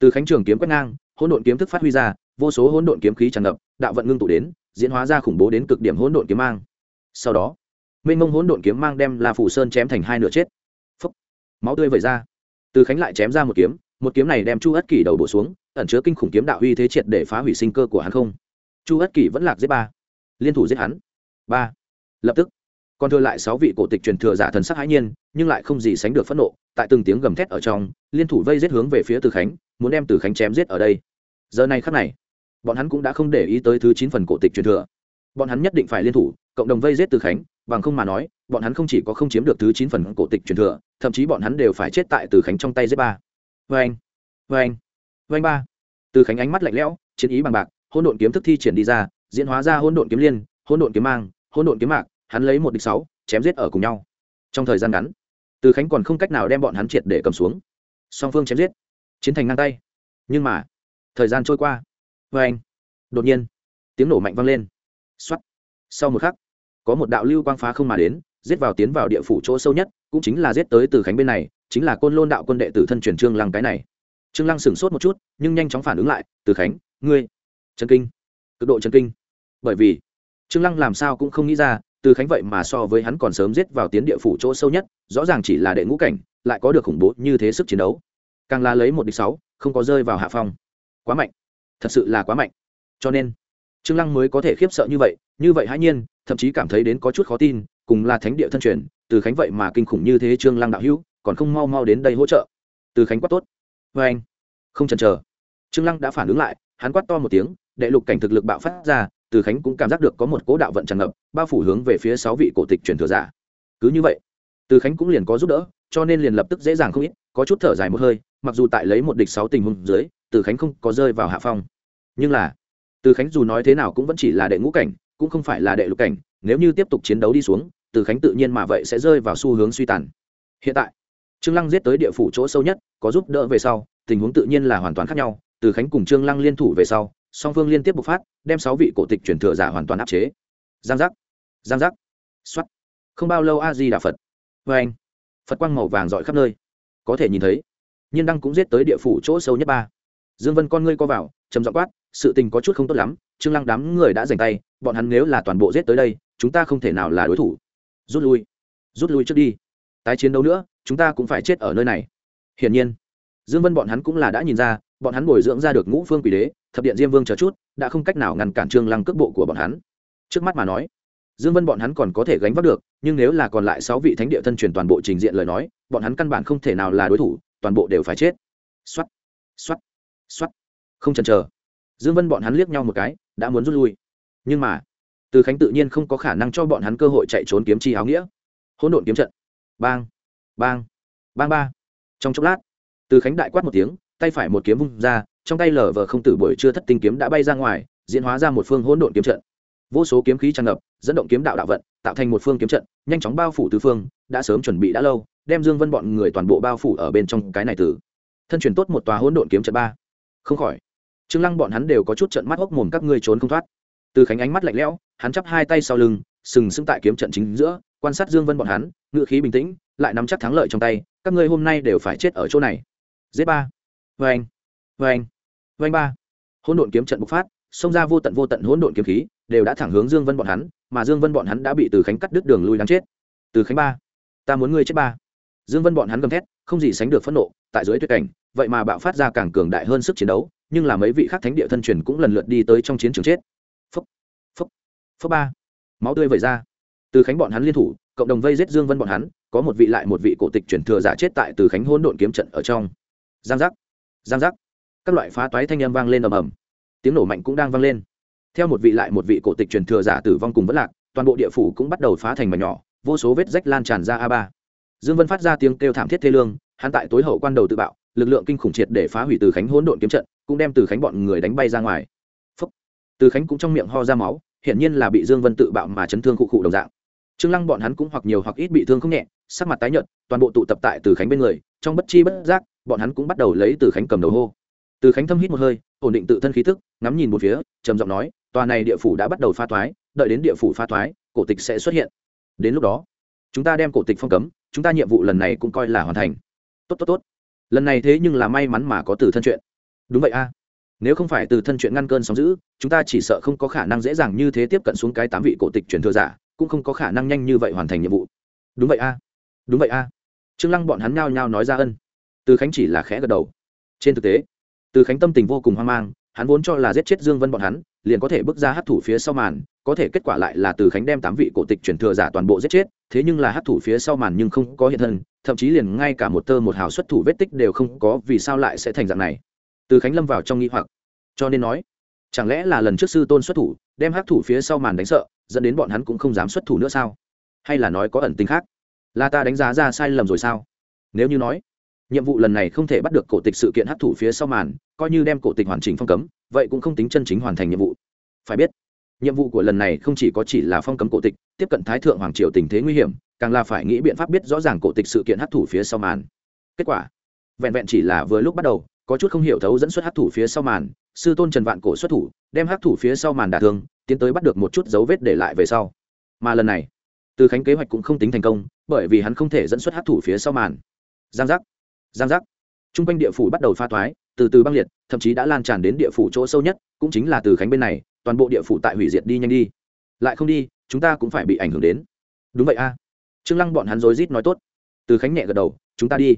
từ khánh trường kiếm quét ngang, hỗn độn kiếm thức phát huy ra, vô số hỗn độn kiếm khí tràn ngập, đạo vận ngưng tụ đến, diễn hóa ra khủng bố đến cực điểm hỗn độn kiếm mang. Sau đó, mênh mông hỗn độn kiếm mang đem la phủ sơn chém thành hai nửa chết. Phúc. máu tươi vẩy ra. Từ khánh lại chém ra một kiếm một kiếm này đem chu ất kỷ đầu bổ xuống, ẩn chứa kinh khủng kiếm đạo uy thế triệt để phá hủy sinh cơ của hắn không. Chu ất kỷ vẫn lạc giết ba, liên thủ giết hắn. Ba. Lập tức còn thừa lại sáu vị cổ tịch truyền thừa giả thần sắc hãi nhiên, nhưng lại không gì sánh được phẫn nộ, tại từng tiếng gầm thét ở trong, liên thủ vây giết hướng về phía từ khánh, muốn đem từ khánh chém giết ở đây. Giờ này khắc này, bọn hắn cũng đã không để ý tới thứ chín phần cổ tịch truyền thừa. Bọn hắn nhất định phải liên thủ, cộng đồng vây giết từ khánh, bằng không mà nói, bọn hắn không chỉ có không chiếm được thứ chín phần cổ tịch truyền thừa, thậm chí bọn hắn đều phải chết tại từ khánh trong tay giết ba. Vê anh vê anh vê anh ba. Từ khánh ánh mắt lạnh lẽo, chiến ý bằng bạc hôn độn kiếm thức thi triển đi ra, diễn hóa ra hôn độn kiếm liên hôn độn kiếm mang hôn độn kiếm mạc hắn lấy một địch sáu, chém giết ở cùng nhau. Trong thời gian ngắn, từ khánh còn không cách nào đem bọn hắn triệt để cầm xuống. Song phương chém giết, chiến thành ngang tay. Nhưng mà, thời gian trôi qua. Vê anh, đột nhiên, tiếng nổ mạnh vang lên. X o á t sau một khắc, có một đạo lưu quang phá không mà đến, giết vào tiến vào địa phủ chỗ sâu nhất, cũng chính là giết tới từ khánh bên này, chính là côn lôn đạo quân đệ tử thân truyền trương lăng cái này. Trương lăng sửng sốt một chút, nhưng nhanh chóng phản ứng lại, từ khánh, ngươi. Trần kinh. Cực độ trần kinh. Bởi vì, trương lăng làm sao cũng không nghĩ ra từ khánh vậy mà so với hắn còn sớm giết vào tiến địa phủ chỗ sâu nhất, rõ ràng chỉ là đệ ngũ cảnh, lại có được khủng bố như thế sức chiến đấu. Càng là lấy một địch sáu, không có rơi vào hạ phong. Quá mạnh. Thật sự là quá mạnh. Cho nên, trương lăng mới có thể khiếp sợ như vậy như vậy hãy nhiên, thậm chí cảm thấy đến có chút khó tin, cùng là thánh địa thân truyền, từ khánh vậy mà kinh khủng như thế trương lăng đạo hữu, còn không mau mau đến đây hỗ trợ. Từ khánh quát tốt. Với anh, không chần chờ. Trương lăng đã phản ứng lại, hắn quát to một tiếng, đệ lục cảnh thực lực bạo phát ra từ khánh cũng cảm giác được có một cố đạo vận tràn ngập, bao phủ hướng về phía sáu vị cổ tịch truyền thừa giả. Cứ như vậy, từ khánh cũng liền có giúp đỡ, cho nên liền lập tức dễ dàng không ít, có chút thở dài một hơi, mặc dù tại lấy một địch sáu tình huống dưới, từ khánh không có rơi vào hạ phong. Nhưng là, từ khánh dù nói thế nào cũng vẫn chỉ là đệ ngũ cảnh, cũng không phải là đệ lục cảnh, nếu như tiếp tục chiến đấu đi xuống, từ khánh tự nhiên mà vậy sẽ rơi vào xu hướng suy tàn. Hiện tại, trương lăng giết tới địa phủ chỗ sâu nhất, có giúp đỡ về sau, tình huống tự nhiên là hoàn toàn khác nhau, từ khánh cùng trương lăng liên thủ về sau song phương liên tiếp bộc phát, đem sáu vị cổ tịch truyền thừa giả hoàn toàn áp chế. Giang giác giang giác. Xuất không bao lâu a di đà phật. Vê anh, phật quang màu vàng dọi khắp nơi. Có thể nhìn thấy, nhiên đăng cũng giết tới địa phủ chỗ sâu nhất ba. Dương vân con ngươi co vào, trầm giọng quát, sự tình có chút không tốt lắm, trương lăng đám người đã giành tay, bọn hắn nếu là toàn bộ giết tới đây, chúng ta không thể nào là đối thủ. Rút lui rút lui trước đi. Tái chiến đấu nữa, chúng ta cũng phải chết ở nơi này. Hiển nhiên, dương vân bọn hắn cũng là đã nhìn ra, bọn hắn bồi dưỡng ra được ngũ phương quỷ đế thập điện diêm vương chờ chút, đã không cách nào ngăn cản trương lăng cước bộ của bọn hắn. Trước mắt mà nói, dương vân bọn hắn còn có thể gánh vác được, nhưng nếu là còn lại sáu vị thánh địa thân truyền toàn bộ trình diện lời nói, bọn hắn căn bản không thể nào là đối thủ, toàn bộ đều phải chết. Xoắt xoắt xoắt không chần chờ. Dương vân bọn hắn liếc nhau một cái, đã muốn rút lui. Nhưng mà, từ khánh tự nhiên không có khả năng cho bọn hắn cơ hội chạy trốn kiếm chi áo nghĩa. Hỗn độn kiếm trận. Bang bang bang ba. Trong chốc lát, từ khánh đại quát một tiếng tay phải một kiếm vung ra, trong tay lở vờ không tử buổi chưa thất tinh kiếm đã bay ra ngoài, diễn hóa ra một phương hỗn độn kiếm trận. Vô số kiếm khí tràn ngập, dẫn động kiếm đạo đạo vận, tạo thành một phương kiếm trận, nhanh chóng bao phủ tứ phương, đã sớm chuẩn bị đã lâu, đem dương vân bọn người toàn bộ bao phủ ở bên trong cái này tử. Thân truyền tốt một tòa hỗn độn kiếm trận ba. Không khỏi. Trương lăng bọn hắn đều có chút trận mắt hốc mồm các ngươi trốn không thoát. Từ khánh ánh mắt lạnh lẽo, hắn chắp hai tay sau lưng, sừng sững tại kiếm trận chính giữa, quan sát dương vân bọn hắn ngựa khí bình tĩnh, lại nắm chắc thắng lợi trong tay, các ngươi hôm nay đều phải chết ở chỗ này. Giết ba vâng vâng vâng ba. Hỗn độn kiếm trận bộc phát, xông ra vô tận vô tận hỗn độn kiếm khí, đều đã thẳng hướng dương vân bọn hắn, mà dương vân bọn hắn đã bị từ khánh cắt đứt đường lui đáng chết. Từ khánh ba, ta muốn ngươi chết ba. Dương vân bọn hắn gầm thét, không gì sánh được phẫn nộ, tại dưới tuyệt cảnh, vậy mà bạo phát ra càng cường đại hơn sức chiến đấu, nhưng là mấy vị khác thánh địa thân truyền cũng lần lượt đi tới trong chiến trường chết. Phúc phúc phúc ba. Máu tươi vẩy ra. Từ khánh bọn hắn liên thủ, cộng đồng vây giết dương vân bọn hắn, có một vị lại một vị cổ tịch truyền thừa giả chết tại từ khánh hỗn độn kiếm trận ở trong. Giang giác giang giác. Các loại phá toái thanh âm vang lên ầm ầm. Tiếng nổ mạnh cũng đang vang lên. Theo một vị lại một vị cổ tịch truyền thừa giả tử vong cùng vẫn lạc, toàn bộ địa phủ cũng bắt đầu phá thành mảnh nhỏ, vô số vết rách lan tràn ra a ba. Dương vân phát ra tiếng kêu thảm thiết thê lương, hắn tại tối hậu quan đầu tự bạo, lực lượng kinh khủng triệt để phá hủy từ khánh hỗn độn kiếm trận, cũng đem từ khánh bọn người đánh bay ra ngoài. Phúc. từ khánh cũng trong miệng ho ra máu, hiển nhiên là bị dương vân tự bạo mà chấn thương cụ cụ đồng dạng. Trương lăng bọn hắn cũng hoặc nhiều hoặc ít bị thương không nhẹ, sắc mặt tái nhợt, toàn bộ tụ tập tại từ khánh bên người, trong bất chi bất giác bọn hắn cũng bắt đầu lấy từ khánh cầm đầu hô. Từ khánh thâm hít một hơi, ổn định tự thân khí thức, ngắm nhìn một phía, trầm giọng nói, tòa này địa phủ đã bắt đầu pha thoái, đợi đến địa phủ pha thoái, cổ tịch sẽ xuất hiện. Đến lúc đó, chúng ta đem cổ tịch phong cấm, chúng ta nhiệm vụ lần này cũng coi là hoàn thành. Tốt tốt tốt. Lần này thế nhưng là may mắn mà có từ thân chuyện. Đúng vậy a. Nếu không phải từ thân chuyện ngăn cơn sóng giữ chúng ta chỉ sợ không có khả năng dễ dàng như thế tiếp cận xuống cái tám vị cổ tịch truyền thừa giả, cũng không có khả năng nhanh như vậy hoàn thành nhiệm vụ. Đúng vậy a. Đúng vậy a. Trương lăng bọn hắn nhao nhao nói ra ân từ khánh chỉ là khẽ gật đầu. Trên thực tế, từ khánh tâm tình vô cùng hoang mang, hắn vốn cho là giết chết dương vân bọn hắn, liền có thể bước ra hát thủ phía sau màn, có thể kết quả lại là từ khánh đem tám vị cổ tịch truyền thừa giả toàn bộ giết chết, thế nhưng là hát thủ phía sau màn nhưng không có hiện thân, thậm chí liền ngay cả một tơ một hào xuất thủ vết tích đều không có, vì sao lại sẽ thành dạng này? Từ khánh lâm vào trong nghi hoặc. Cho nên nói, chẳng lẽ là lần trước sư tôn xuất thủ, đem hát thủ phía sau màn đánh sợ, dẫn đến bọn hắn cũng không dám xuất thủ nữa sao? Hay là nói có ẩn tính khác? Là ta đánh giá ra sai lầm rồi sao? Nếu như nói nhiệm vụ lần này không thể bắt được cổ tịch sự kiện hấp thủ phía sau màn, coi như đem cổ tịch hoàn chỉnh phong cấm, vậy cũng không tính chân chính hoàn thành nhiệm vụ. Phải biết, nhiệm vụ của lần này không chỉ có chỉ là phong cấm cổ tịch, tiếp cận thái thượng hoàng triều tình thế nguy hiểm, càng là phải nghĩ biện pháp biết rõ ràng cổ tịch sự kiện hấp thủ phía sau màn. Kết quả, vẹn vẹn chỉ là vừa lúc bắt đầu, có chút không hiểu thấu dẫn xuất hấp thủ phía sau màn, sư tôn trần vạn cổ xuất thủ, đem hấp thủ phía sau màn đả thương, tiến tới bắt được một chút dấu vết để lại về sau. Mà lần này, từ khánh kế hoạch cũng không tính thành công, bởi vì hắn không thể dẫn xuất hấp thủ phía sau màn. Giang giác giang giác. T r u n g quanh địa phủ bắt đầu pha thoái, từ từ băng liệt, thậm chí đã lan tràn đến địa phủ chỗ sâu nhất, cũng chính là từ khánh bên này, toàn bộ địa phủ tại hủy diệt đi nhanh đi. Lại không đi, chúng ta cũng phải bị ảnh hưởng đến. Đúng vậy a. Trương lăng bọn hắn rối rít nói tốt. Từ khánh nhẹ gật đầu, chúng ta đi.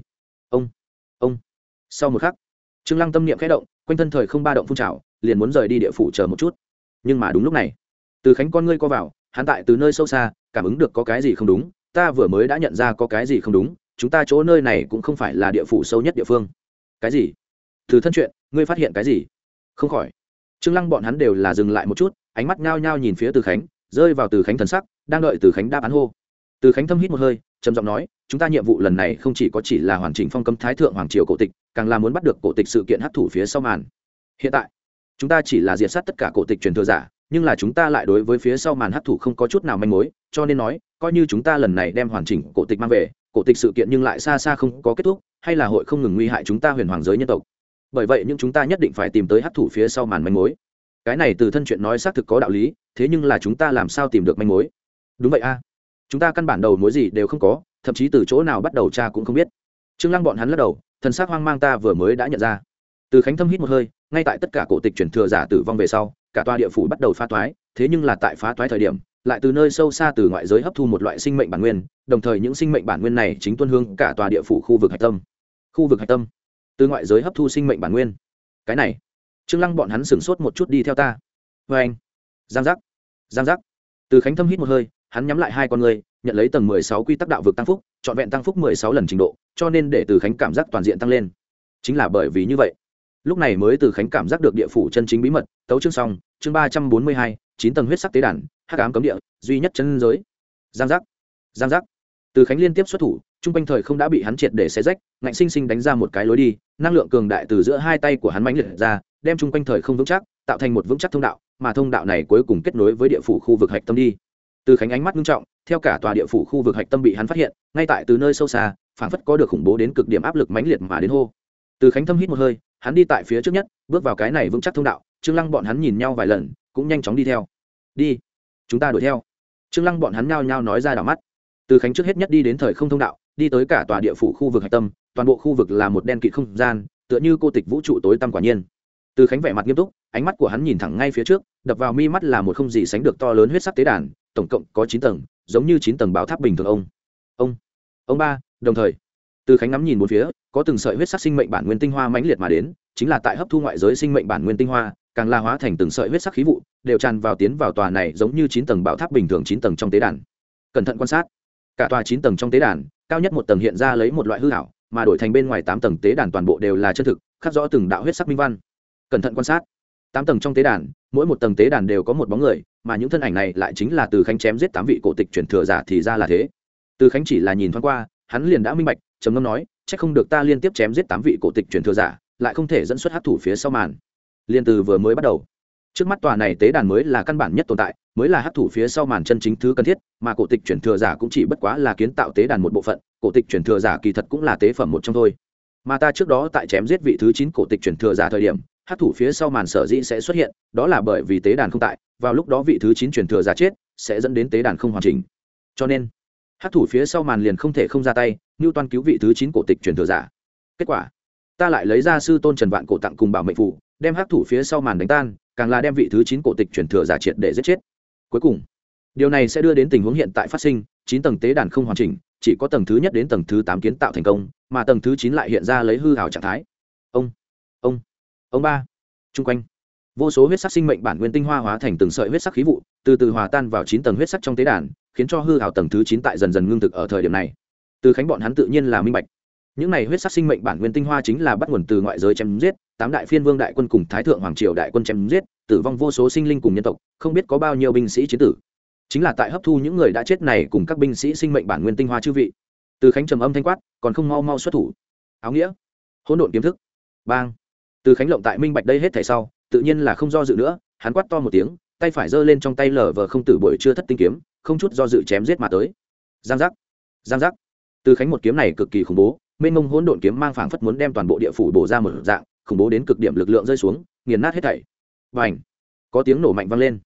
Ông ông. Sau một khắc, trương lăng tâm niệm khẽ động, quanh thân thời không ba động phun trào, liền muốn rời đi địa phủ chờ một chút. Nhưng mà đúng lúc này, từ khánh con ngươi co vào, hắn tại từ nơi sâu xa, cảm ứng được có cái gì không đúng, ta vừa mới đã nhận ra có cái gì không đúng chúng ta chỗ nơi này cũng không phải là địa phủ sâu nhất địa phương. Cái gì? Từ thân chuyện, ngươi phát hiện cái gì? Không khỏi. Trương lăng bọn hắn đều là dừng lại một chút, ánh mắt nhao nhao nhìn phía từ khánh, rơi vào từ khánh thần sắc, đang đợi từ khánh đáp án hô. Từ khánh thâm hít một hơi, trầm giọng nói, chúng ta nhiệm vụ lần này không chỉ có chỉ là hoàn chỉnh phong cấm thái thượng hoàng triều cổ tịch, càng là muốn bắt được cổ tịch sự kiện hấp thủ phía sau màn. Hiện tại, chúng ta chỉ là diệt sát tất cả cổ tịch truyền thừa giả, nhưng là chúng ta lại đối với phía sau màn hấp thủ không có chút nào manh mối, cho nên nói, coi như chúng ta lần này đem hoàn chỉnh cổ tịch mang về cổ tịch sự kiện nhưng lại xa xa không có kết thúc, hay là hội không ngừng nguy hại chúng ta huyền hoàng giới nhân tộc. Bởi vậy những chúng ta nhất định phải tìm tới hấp thủ phía sau màn manh mối. Cái này từ thân chuyện nói xác thực có đạo lý, thế nhưng là chúng ta làm sao tìm được manh mối? Đúng vậy a. Chúng ta căn bản đầu mối gì đều không có, thậm chí từ chỗ nào bắt đầu cha cũng không biết. Trương lăng bọn hắn lắc đầu, thần sắc hoang mang ta vừa mới đã nhận ra. Từ khánh thâm hít một hơi, ngay tại tất cả cổ tịch chuyển thừa giả tử vong về sau, cả tòa địa phủ bắt đầu phá toái, thế nhưng là tại phá toái thời điểm lại từ nơi sâu xa từ ngoại giới hấp thu một loại sinh mệnh bản nguyên đồng thời những sinh mệnh bản nguyên này chính tuân hương cả tòa địa phủ khu vực hạch tâm. Khu vực hạch tâm. Từ ngoại giới hấp thu sinh mệnh bản nguyên. Cái này. Trương lăng bọn hắn sửng sốt một chút đi theo ta. Với anh. Giang giác. Giang giác. Từ khánh thâm hít một hơi hắn nhắm lại hai con người nhận lấy tầng 16 quy tắc đạo vực tăng phúc chọn vẹn tăng phúc 16 lần trình độ cho nên để từ khánh cảm giác toàn diện tăng lên. Chính là bởi vì như vậy. Lúc này mới từ khánh cảm giác được địa phủ chân chính bí mật. Tấu chương xong chương 342, chín tầng huyết sắc tế đàn, hắc ám cấm địa, duy nhất chân giới. Giang giác. Giang giác. Từ khánh liên tiếp xuất thủ t r u n g quanh thời không đã bị hắn triệt để xé rách, ngạnh sinh sinh đánh ra một cái lối đi, năng lượng cường đại từ giữa hai tay của hắn mãnh liệt ra, đem chung quanh thời không vững chắc, tạo thành một vững chắc thông đạo, mà thông đạo này cuối cùng kết nối với địa phủ khu vực hạch tâm đi. Từ khánh ánh mắt nghiêm trọng, theo cả tòa địa phủ khu vực hạch tâm bị hắn phát hiện, ngay tại từ nơi sâu xa, phảng phất có được khủng bố đến cực điểm áp lực mãnh liệt mà đến hô. Từ khánh thâm hít một hơi hắn đi tại phía trước nhất, bước vào cái này vững chắc thông đạo, trương lăng bọn hắn nhìn nhau vài lần, cũng nhanh chóng đi theo. Đi, chúng ta đuổi theo. Trương lăng bọn hắn nhao nhao nói ra đảo mắt. Từ khánh trước hết nhất đi đến thời không thông đạo, đi tới cả tòa địa phủ khu vực hạch tâm, toàn bộ khu vực là một đen kịt không gian, tựa như cô tịch vũ trụ tối tăm quả nhiên. Từ khánh vẻ mặt nghiêm túc, ánh mắt của hắn nhìn thẳng ngay phía trước, đập vào mi mắt là một không gì sánh được to lớn huyết sắc tế đàn, tổng cộng có chín tầng, giống như chín tầng báo tháp bình thường ông. Ông ông ba, đồng thời từ khánh ngắm nhìn một phía, có từng sợi huyết sắc sinh mệnh bản nguyên tinh hoa mãnh liệt mà đến, chính là tại hấp thu ngoại giới sinh mệnh bản nguyên tinh hoa, càng la hóa thành từng sợi huyết sắc khí vụ, đều tràn vào tiến vào tòa này giống như chín tầng bảo tháp bình thường chín tầng trong tế đàn. Cẩn thận quan sát. Cả tòa chín tầng trong tế đàn, cao nhất một tầng hiện ra lấy một loại hư hảo mà đổi thành bên ngoài tám tầng tế đàn toàn bộ đều là chân thực, khắc rõ từng đạo huyết sắc minh văn. Cẩn thận quan sát. Tám tầng trong tế đàn, mỗi một tầng tế đàn đều có một bóng người, mà những thân ảnh này lại chính là từ khánh chém giết tám vị cổ tịch truyền thừa giả thì ra là thế. Từ khánh chỉ là nhìn thoáng qua, hắn liền đã minh bạch trầm ngâm nói, chắc không được ta liên tiếp chém giết tám vị cổ tịch truyền thừa giả, lại không thể dẫn xuất hát thủ phía sau màn. Liên từ vừa mới bắt đầu. Trước mắt tòa này tế đàn mới là căn bản nhất tồn tại, mới là hát thủ phía sau màn chân chính thứ cần thiết, mà cổ tịch truyền thừa giả cũng chỉ bất quá là kiến tạo tế đàn một bộ phận, cổ tịch truyền thừa giả kỳ thật cũng là tế phẩm một trong thôi. Mà ta trước đó tại chém giết vị thứ chín cổ tịch truyền thừa giả thời điểm hát thủ phía sau màn sở dĩ sẽ xuất hiện, đó là bởi vì tế đàn không tại, vào lúc đó vị thứ chín truyền thừa giả chết, sẽ dẫn đến tế đàn không hoàn chỉnh. Cho nên hát thủ phía sau màn liền không thể không ra tay như Toàn cứu vị thứ chín cổ tịch truyền thừa giả. Kết quả, ta lại lấy ra sư tôn trần vạn cổ tặng cùng bảo mệnh phủ đem hắc thủ phía sau màn đánh tan, càng là đem vị thứ chín cổ tịch truyền thừa giả triệt để giết chết. Cuối cùng, điều này sẽ đưa đến tình huống hiện tại phát sinh, chín tầng tế đàn không hoàn chỉnh, chỉ có tầng thứ nhất đến tầng thứ tám kiến tạo thành công, mà tầng thứ chín lại hiện ra lấy hư hào trạng thái. Ông ông ông ba. Chung quanh, vô số huyết sắc sinh mệnh bản nguyên tinh hoa hóa thành từng sợi huyết sắc khí vụ, từ từ hòa tan vào chín tầng huyết sắc trong tế đàn, khiến cho hư hào tầng thứ chín tại dần dần ngưng thực ở thời điểm này từ khánh bọn hắn tự nhiên là minh bạch. Những này huyết sắc sinh mệnh bản nguyên tinh hoa chính là bắt nguồn từ ngoại giới chém giết, tám đại phiên vương đại quân cùng thái thượng hoàng triều đại quân chém giết, tử vong vô số sinh linh cùng nhân tộc, không biết có bao nhiêu binh sĩ chiến tử. Chính là tại hấp thu những người đã chết này cùng các binh sĩ sinh mệnh bản nguyên tinh hoa chư vị, từ khánh trầm âm thanh quát, còn không mau mau xuất thủ. Áo nghĩa. Hỗn độn kiếm thức. Bang. Từ khánh lộng tại minh bạch đây hết thảy sau, tự nhiên là không do dự nữa, hắn quát to một tiếng, tay phải giơ lên trong tay lở vờ không tử buổi chưa thất tinh kiếm, không chút do dự chém giết mà tới. Giang giác. Giang giác từ khánh một kiếm này cực kỳ khủng bố, mênh mông hỗn độn kiếm mang phảng phất muốn đem toàn bộ địa phủ bổ ra một dạng, khủng bố đến cực điểm lực lượng rơi xuống, nghiền nát hết thảy. Và ảnh có tiếng nổ mạnh vang lên.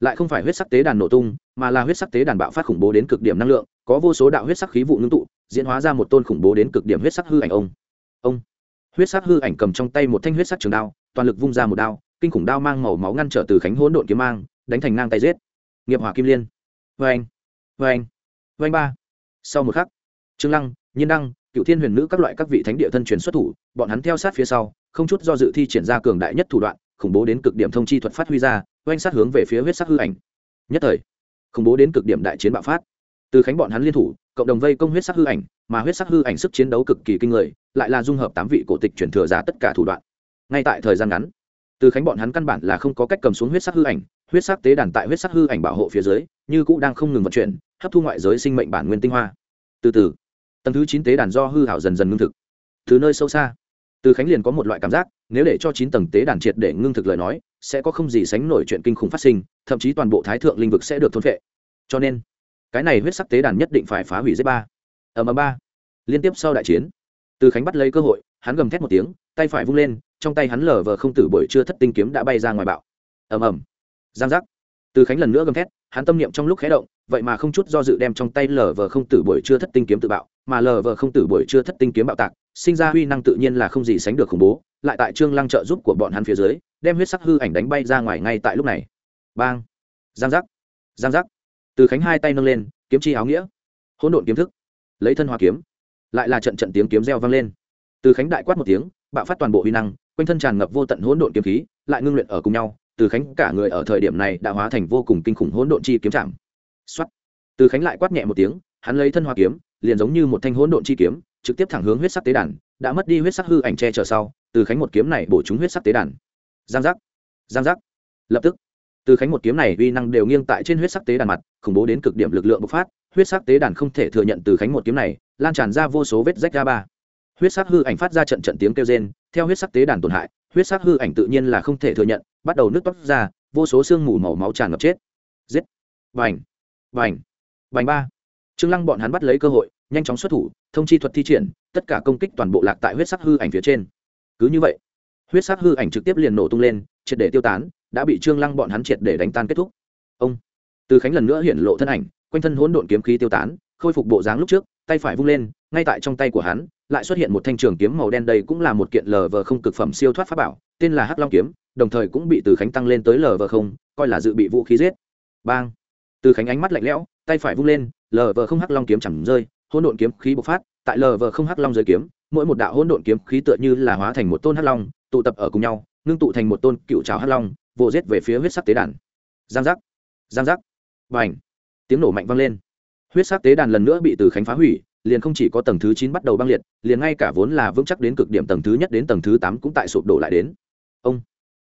Lại không phải huyết sắc tế đàn nổ tung, mà là huyết sắc tế đàn bạo phát khủng bố đến cực điểm năng lượng, có vô số đạo huyết sắc khí vụ ngưng tụ, diễn hóa ra một tôn khủng bố đến cực điểm huyết sắc hư ảnh ông. Ông! Huyết sắc hư ảnh cầm trong tay một thanh huyết sắc trường đao, toàn lực vung ra một đao, kinh khủng đao mang màu máu ngăn trở từ khánh hỗn độn kiếm mang, đánh thành ngang tay giết. Nghiệp hỏa kim liên. Vê anh vê anh vê anh ba! Sau một khắc trương lăng, nhiên đăng, cựu thiên huyền nữ các loại các vị thánh địa thân truyền xuất thủ, bọn hắn theo sát phía sau, không chút do dự thi triển ra cường đại nhất thủ đoạn, khủng bố đến cực điểm thông chi thuật phát huy ra, oanh sát hướng về phía huyết sắc hư ảnh. Nhất thời, khủng bố đến cực điểm đại chiến bạo phát. Từ khánh bọn hắn liên thủ, cộng đồng vây công huyết sắc hư ảnh, mà huyết sắc hư ảnh sức chiến đấu cực kỳ kinh người, lại là dung hợp tám vị cổ tịch truyền thừa giả tất cả thủ đoạn. Ngay tại thời gian ngắn, từ khánh bọn hắn căn bản là không có cách cầm xuống huyết sắc hư ảnh, huyết sắc tế đàn tại huyết sắc hư ảnh bảo hộ phía dưới, như cũng đang không ngừng vận chuyển, hấp thu ngoại giới sinh mệnh bản nguyên tinh hoa. Từ từ tầng thứ chín tế đàn do hư hảo dần dần ngưng thực. Từ nơi sâu xa, từ khánh liền có một loại cảm giác, nếu để cho chín tầng tế đàn triệt để ngưng thực lời nói, sẽ có không gì sánh nổi chuyện kinh khủng phát sinh, thậm chí toàn bộ thái thượng linh vực sẽ được thôn vệ cho nên, cái này huyết sắc tế đàn nhất định phải phá hủy z ba. Ầm ầm ba. Liên tiếp sau đại chiến, từ khánh bắt lấy cơ hội, hắn gầm thét một tiếng, tay phải vung lên, trong tay hắn lờ vờ không tử bội chưa thất tinh kiếm đã bay ra ngoài bạo. Ầm ầm. Giang giác. Từ khánh lần nữa gầm thét, hắn tâm niệm trong lúc khé động, vậy mà không chút do dự đem trong tay lờ vờ không tử bội chưa thất tinh kiếm tự bạo mà lờ vợ không tử buổi chưa thất tinh kiếm bạo tạc, sinh ra huy năng tự nhiên là không gì sánh được khủng bố, lại tại trương lăng trợ giúp của bọn hắn phía dưới, đem huyết sắc hư ảnh đánh bay ra ngoài ngay tại lúc này. Bang! Giang giác! Giang giác! Từ khánh hai tay nâng lên, kiếm chi áo nghĩa. Hỗn độn kiếm thức. Lấy thân hoa kiếm. Lại là trận trận tiếng kiếm reo vang lên. Từ khánh đại quát một tiếng, bạo phát toàn bộ huy năng, quanh thân tràn ngập vô tận hỗn độn kiếm khí, lại ngưng luyện ở cùng nhau. Từ khánh cả người ở thời điểm này đã hóa thành vô cùng kinh khủng hỗn độn chi kiếm chạm. Xuất từ khánh lại quát nhẹ một tiếng, hắn lấy thân hoa kiếm liền giống như một thanh hỗn độn chi kiếm, trực tiếp thẳng hướng huyết sắc tế đàn, đã mất đi huyết sắc hư ảnh che chở sau, từ khánh một kiếm này bổ trúng huyết sắc tế đàn. Giang giác giang giác. Lập tức, từ khánh một kiếm này uy năng đều nghiêng tại trên huyết sắc tế đàn mặt, khủng bố đến cực điểm lực lượng bộc phát, huyết sắc tế đàn không thể thừa nhận từ khánh một kiếm này, lan tràn ra vô số vết rách ra ba. Huyết sắc hư ảnh phát ra trận trận tiếng kêu rên, theo huyết sắc tế đàn tổn hại, huyết sắc hư ảnh tự nhiên là không thể thừa nhận, bắt đầu nước toát ra, vô số xương mù màu máu tràn ngập chết. Giết. Vành. Vành. Vành ba trương lăng bọn hắn bắt lấy cơ hội, nhanh chóng xuất thủ, thông chi thuật thi triển, tất cả công kích toàn bộ lạc tại huyết sắc hư ảnh phía trên. Cứ như vậy, huyết sắc hư ảnh trực tiếp liền nổ tung lên, triệt để tiêu tán, đã bị trương lăng bọn hắn triệt để đánh tan kết thúc. Ông, từ khánh lần nữa hiện lộ thân ảnh, quanh thân hỗn độn kiếm khí tiêu tán, khôi phục bộ dáng lúc trước, tay phải vung lên, ngay tại trong tay của hắn, lại xuất hiện một thanh trường kiếm màu đen đây cũng là một kiện lờ vờ không cực phẩm siêu thoát pháp bảo, tên là hắc long kiếm, đồng thời cũng bị từ khánh tăng lên tới lờ vờ không, coi là dự bị vũ khí giết. Bang! Từ khánh ánh mắt lạnh lẽo tay phải vung lên lờ vờ không hắc long kiếm chẳng rơi, hỗn độn kiếm khí bộc phát, tại lờ vờ không hắc long rơi kiếm, mỗi một đạo hỗn độn kiếm khí tựa như là hóa thành một tôn hắc long, tụ tập ở cùng nhau, ngưng tụ thành một tôn cựu trào hắc long, vồ giết về phía huyết sắc tế đàn. Giang giác giang giác. Và ảnh tiếng nổ mạnh vang lên. Huyết sắc tế đàn lần nữa bị từ khánh phá hủy, liền không chỉ có tầng thứ chín bắt đầu băng liệt, liền ngay cả vốn là vững chắc đến cực điểm tầng thứ nhất đến tầng thứ tám cũng tại sụp đổ lại đến. Ông!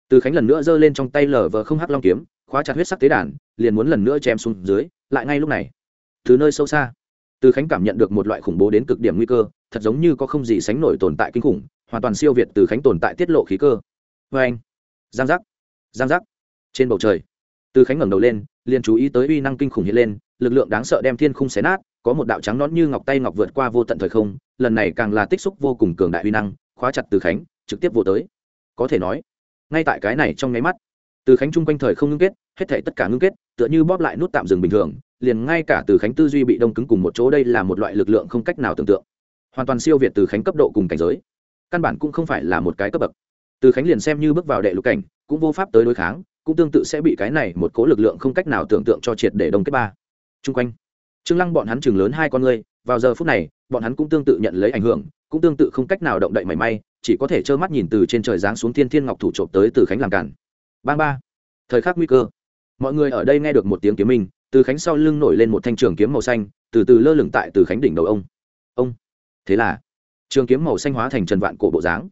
Từ khánh lần nữa giơ lên trong tay lờ vờ không hắc long kiếm khóa chặt huyết sắc tế đàn, liền muốn lần nữa chém xuống dưới, lại ngay lúc này. Từ nơi sâu xa, từ khánh cảm nhận được một loại khủng bố đến cực điểm nguy cơ, thật giống như có không gì sánh nổi tồn tại kinh khủng, hoàn toàn siêu việt từ khánh tồn tại tiết lộ khí cơ. Vê anh, giang giác giang giác. Trên bầu trời, từ khánh ngẩng đầu lên, liền chú ý tới uy năng kinh khủng hiện lên, lực lượng đáng sợ đem thiên khung xé nát, có một đạo trắng nón như ngọc tay ngọc vượt qua vô tận thời không, lần này càng là tích xúc vô cùng cường đại uy năng, khóa chặt từ khánh, trực tiếp vô tới. Có thể nói, ngay tại cái này trong nháy mắt, từ khánh chung quanh thời không ngưng kết hết thể tất cả ngưng kết, tựa như bóp lại nút tạm dừng bình thường, liền ngay cả từ khánh tư duy bị đông cứng cùng một chỗ đây là một loại lực lượng không cách nào tưởng tượng. Hoàn toàn siêu việt từ khánh cấp độ cùng cảnh giới. Căn bản cũng không phải là một cái cấp bậc. Từ khánh liền xem như bước vào đệ lục cảnh, cũng vô pháp tới đối kháng, cũng tương tự sẽ bị cái này một cố lực lượng không cách nào tưởng tượng cho triệt để đông kết ba. Chung quanh, trương lăng bọn hắn chừng lớn hai con ngươi vào giờ phút này, bọn hắn cũng tương tự nhận lấy ảnh hưởng, cũng tương tự không cách nào động đậy mảy may, chỉ có thể trơ mắt nhìn từ trên trời giáng xuống thiên thiên ngọc thủ trộm tới từ khánh làm cản. Bang ba, thời khắc nguy cơ mọi người ở đây nghe được một tiếng kiếm minh từ khánh sau lưng nổi lên một thanh trường kiếm màu xanh từ từ lơ lửng tại từ khánh đỉnh đầu ông ông thế là trường kiếm màu xanh hóa thành trần vạn cổ bộ dáng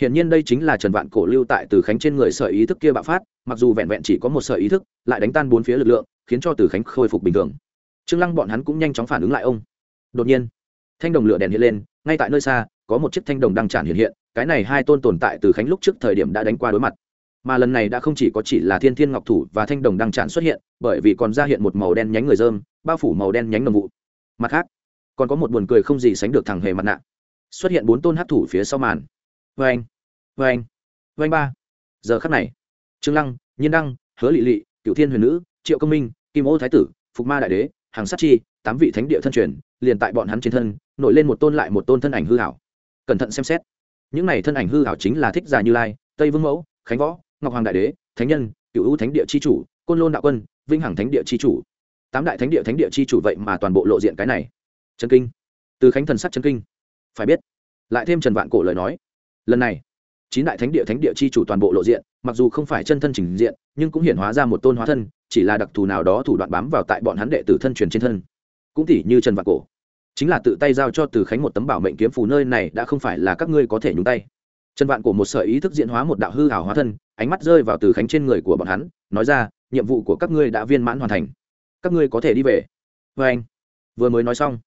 Hiện nhiên đây chính là Trần Vạn Cổ lưu tại Từ Khánh trên người sợi ý thức kia bạo phát, mặc dù vẹn vẹn chỉ có một sợi ý thức, lại đánh tan bốn phía lực lượng, khiến cho Từ Khánh khôi phục bình thường. Trương Lăng bọn hắn cũng nhanh chóng phản ứng lại ông. Đột nhiên, thanh đồng lửa đèn hiện lên, ngay tại nơi xa, có một chiếc thanh đồng đang tràn hiện hiện, cái này hai tôn tồn tại Từ Khánh lúc trước thời điểm đã đánh qua đối mặt. Mà lần này đã không chỉ có chỉ là Thiên Thiên Ngọc thủ và thanh đồng Đăng tràn xuất hiện, bởi vì còn ra hiện một màu đen nhánh người dơm, bao phủ màu đen nhánh đồng vụ. Mặt khác, còn có một buồn cười không gì sánh được thằng hề mặt nạ. Xuất hiện bốn tôn hát thủ phía sau màn. vê Anh vê anh vê anh ba giờ khắc này trương lăng nhiên đăng hứa lị lị cựu thiên huyền nữ triệu công minh kim ô thái tử phục ma đại đế hàng sát chi tám vị thánh địa thân truyền liền tại bọn hắn trên thân nổi lên một tôn lại một tôn thân ảnh hư hảo cẩn thận xem xét những này thân ảnh hư hảo chính là thích già như lai tây vương mẫu khánh võ ngọc hoàng đại đế, thánh nhân cựu ưu thánh địa c h i chủ, côn lôn đạo quân, vinh hằng thánh địa c h i chủ. Tám đại thánh địa thánh địa c h i chủ vậy mà toàn bộ lộ diện cái này. Chân kinh. Từ khánh thần sắc chân kinh. Phải biết, lại thêm trần vạn cổ lời nói, lần này, chín đại thánh địa thánh địa chi chủ toàn bộ lộ diện, mặc dù không phải chân thân trình diện, nhưng cũng hiển hóa ra một tôn hóa thân, chỉ là đặc thù nào đó thủ đoạn bám vào tại bọn hắn đệ tử thân truyền trên thân. Cũng tỉ như trần vạn cổ, chính là tự tay giao cho từ khánh một tấm bảo mệnh kiếm phù nơi này đã không phải là các ngươi có thể nhúng tay trần vạn cổ một sợi ý thức diễn hóa một đạo hư hảo hóa thân, ánh mắt rơi vào từ khánh trên người của bọn hắn, nói ra, nhiệm vụ của các ngươi đã viên mãn hoàn thành. Các ngươi có thể đi về. Vê anh, vừa mới nói xong,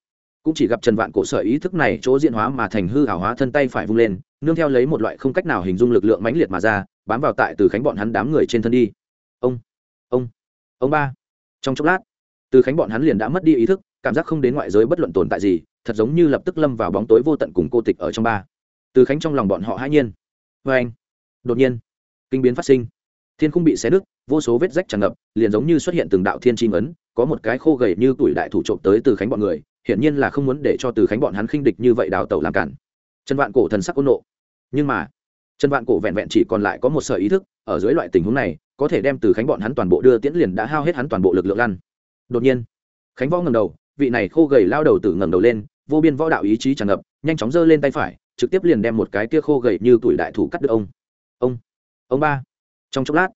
cũng chỉ gặp trần vạn cổ sợi ý thức này chỗ diễn hóa mà thành hư hảo hóa thân tay phải vung lên, nương theo lấy một loại không cách nào hình dung lực lượng mãnh liệt mà ra, bám vào tại từ khánh bọn hắn đám người trên thân đi. Ông ông ông ba. Trong chốc lát, từ khánh bọn hắn liền đã mất đi ý thức, cảm giác không đến ngoại giới bất luận tồn tại gì, thật giống như lập tức lâm vào bóng tối vô tận cùng cô tịch ở trong ba từ khánh trong lòng bọn họ hãi nhiên. Vê anh, đột nhiên, kinh biến phát sinh. Thiên không bị xé nứt, vô số vết rách tràn ngập, liền giống như xuất hiện từng đạo thiên chim ấn, có một cái khô gầy như tuổi đại thủ trộm tới từ khánh bọn người, hiển nhiên là không muốn để cho từ khánh bọn hắn khinh địch như vậy đào tẩu làm cản. Trần vạn cổ thần sắc ôn nộ. Nhưng mà trần vạn cổ vẹn vẹn chỉ còn lại có một sở ý thức, ở dưới loại tình huống này, có thể đem từ khánh bọn hắn toàn bộ đưa tiễn liền đã hao hết hắn toàn bộ lực lượng lăn. Đột nhiên, khánh võ ngầm đầu, vị này khô gầy lao đầu từ ngầm đầu lên, vô biên võ đạo ý chí tràn ngập, nhanh chóng giơ lên tay phải trực tiếp liền đem một cái kia khô gậy như tuổi đại thủ cắt được ông. Ông ông ba. Trong chốc lát,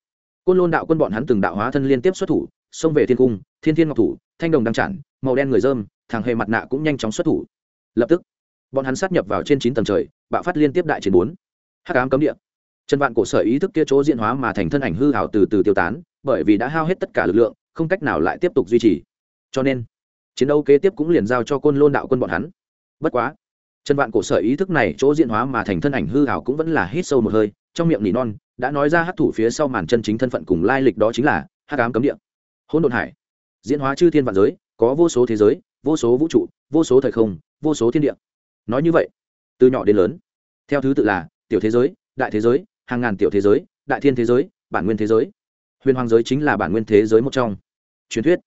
côn lôn đạo quân bọn hắn từng đạo hóa thân liên tiếp xuất thủ, xông về thiên cung, thiên thiên ngọc thủ, thanh đồng đăng chản màu đen người dơm, thằng hề mặt nạ cũng nhanh chóng xuất thủ. Lập tức, bọn hắn sát nhập vào trên chín tầng trời, bạo phát liên tiếp đại chiến bốn. Hắc ám cấm địa. Trần vạn cổ sở ý thức kia chỗ diễn hóa mà thành thân ảnh hư hảo từ từ tiêu tán, bởi vì đã hao hết tất cả lực lượng, không cách nào lại tiếp tục duy trì. Cho nên, chiến đấu kế tiếp cũng liền giao cho côn lôn đạo quân bọn hắn. Bất quá trần vạn cổ sở ý thức này chỗ diễn hóa mà thành thân ảnh hư hảo cũng vẫn là hít sâu một hơi, trong miệng nỉ non, đã nói ra hát thủ phía sau màn chân chính thân phận cùng lai lịch đó chính là hát cám cấm địa. Hỗn độn hải. Diễn hóa chư thiên vạn giới, có vô số thế giới, vô số vũ trụ, vô số thời không, vô số thiên địa. Nói như vậy, từ nhỏ đến lớn, theo thứ tự là tiểu thế giới, đại thế giới, hàng ngàn tiểu thế giới, đại thiên thế giới, bản nguyên thế giới. Huyền hoàng giới chính là bản nguyên thế giới một trong. Truyền thuyết,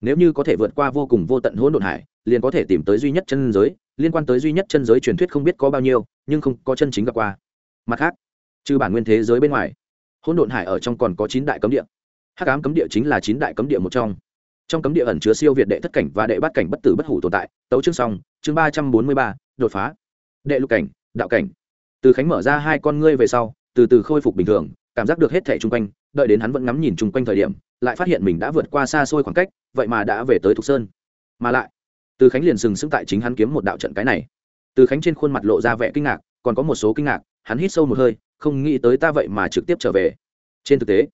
nếu như có thể vượt qua vô cùng vô tận hỗn độn hải, liền có thể tìm tới duy nhất chân giới liên quan tới duy nhất chân giới truyền thuyết không biết có bao nhiêu, nhưng không có chân chính gặp qua. Mặt khác, trừ bản nguyên thế giới bên ngoài, hỗn độn hải ở trong còn có chín đại cấm địa. Hắc ám cấm địa chính là chín đại cấm địa một trong. Trong cấm địa ẩn chứa siêu việt đệ thất cảnh và đệ bát cảnh bất tử bất hủ tồn tại. Tấu chương song chương ba trăm bốn mươi ba, đột phá. Đệ lục cảnh, đạo cảnh. Từ khánh mở ra hai con ngươi về sau, từ từ khôi phục bình thường, cảm giác được hết thẻ chung quanh, đợi đến hắn vẫn ngắm nhìn chung quanh thời điểm, lại phát hiện mình đã vượt qua xa xôi khoảng cách, vậy mà đã về tới thục sơn. Mà lại từ khánh liền sừng sững tại chính hắn kiếm một đạo trận cái này. Từ khánh trên khuôn mặt lộ ra vẻ kinh ngạc, còn có một số kinh ngạc, hắn hít sâu một hơi, không nghĩ tới ta vậy mà trực tiếp trở về. Trên thực tế,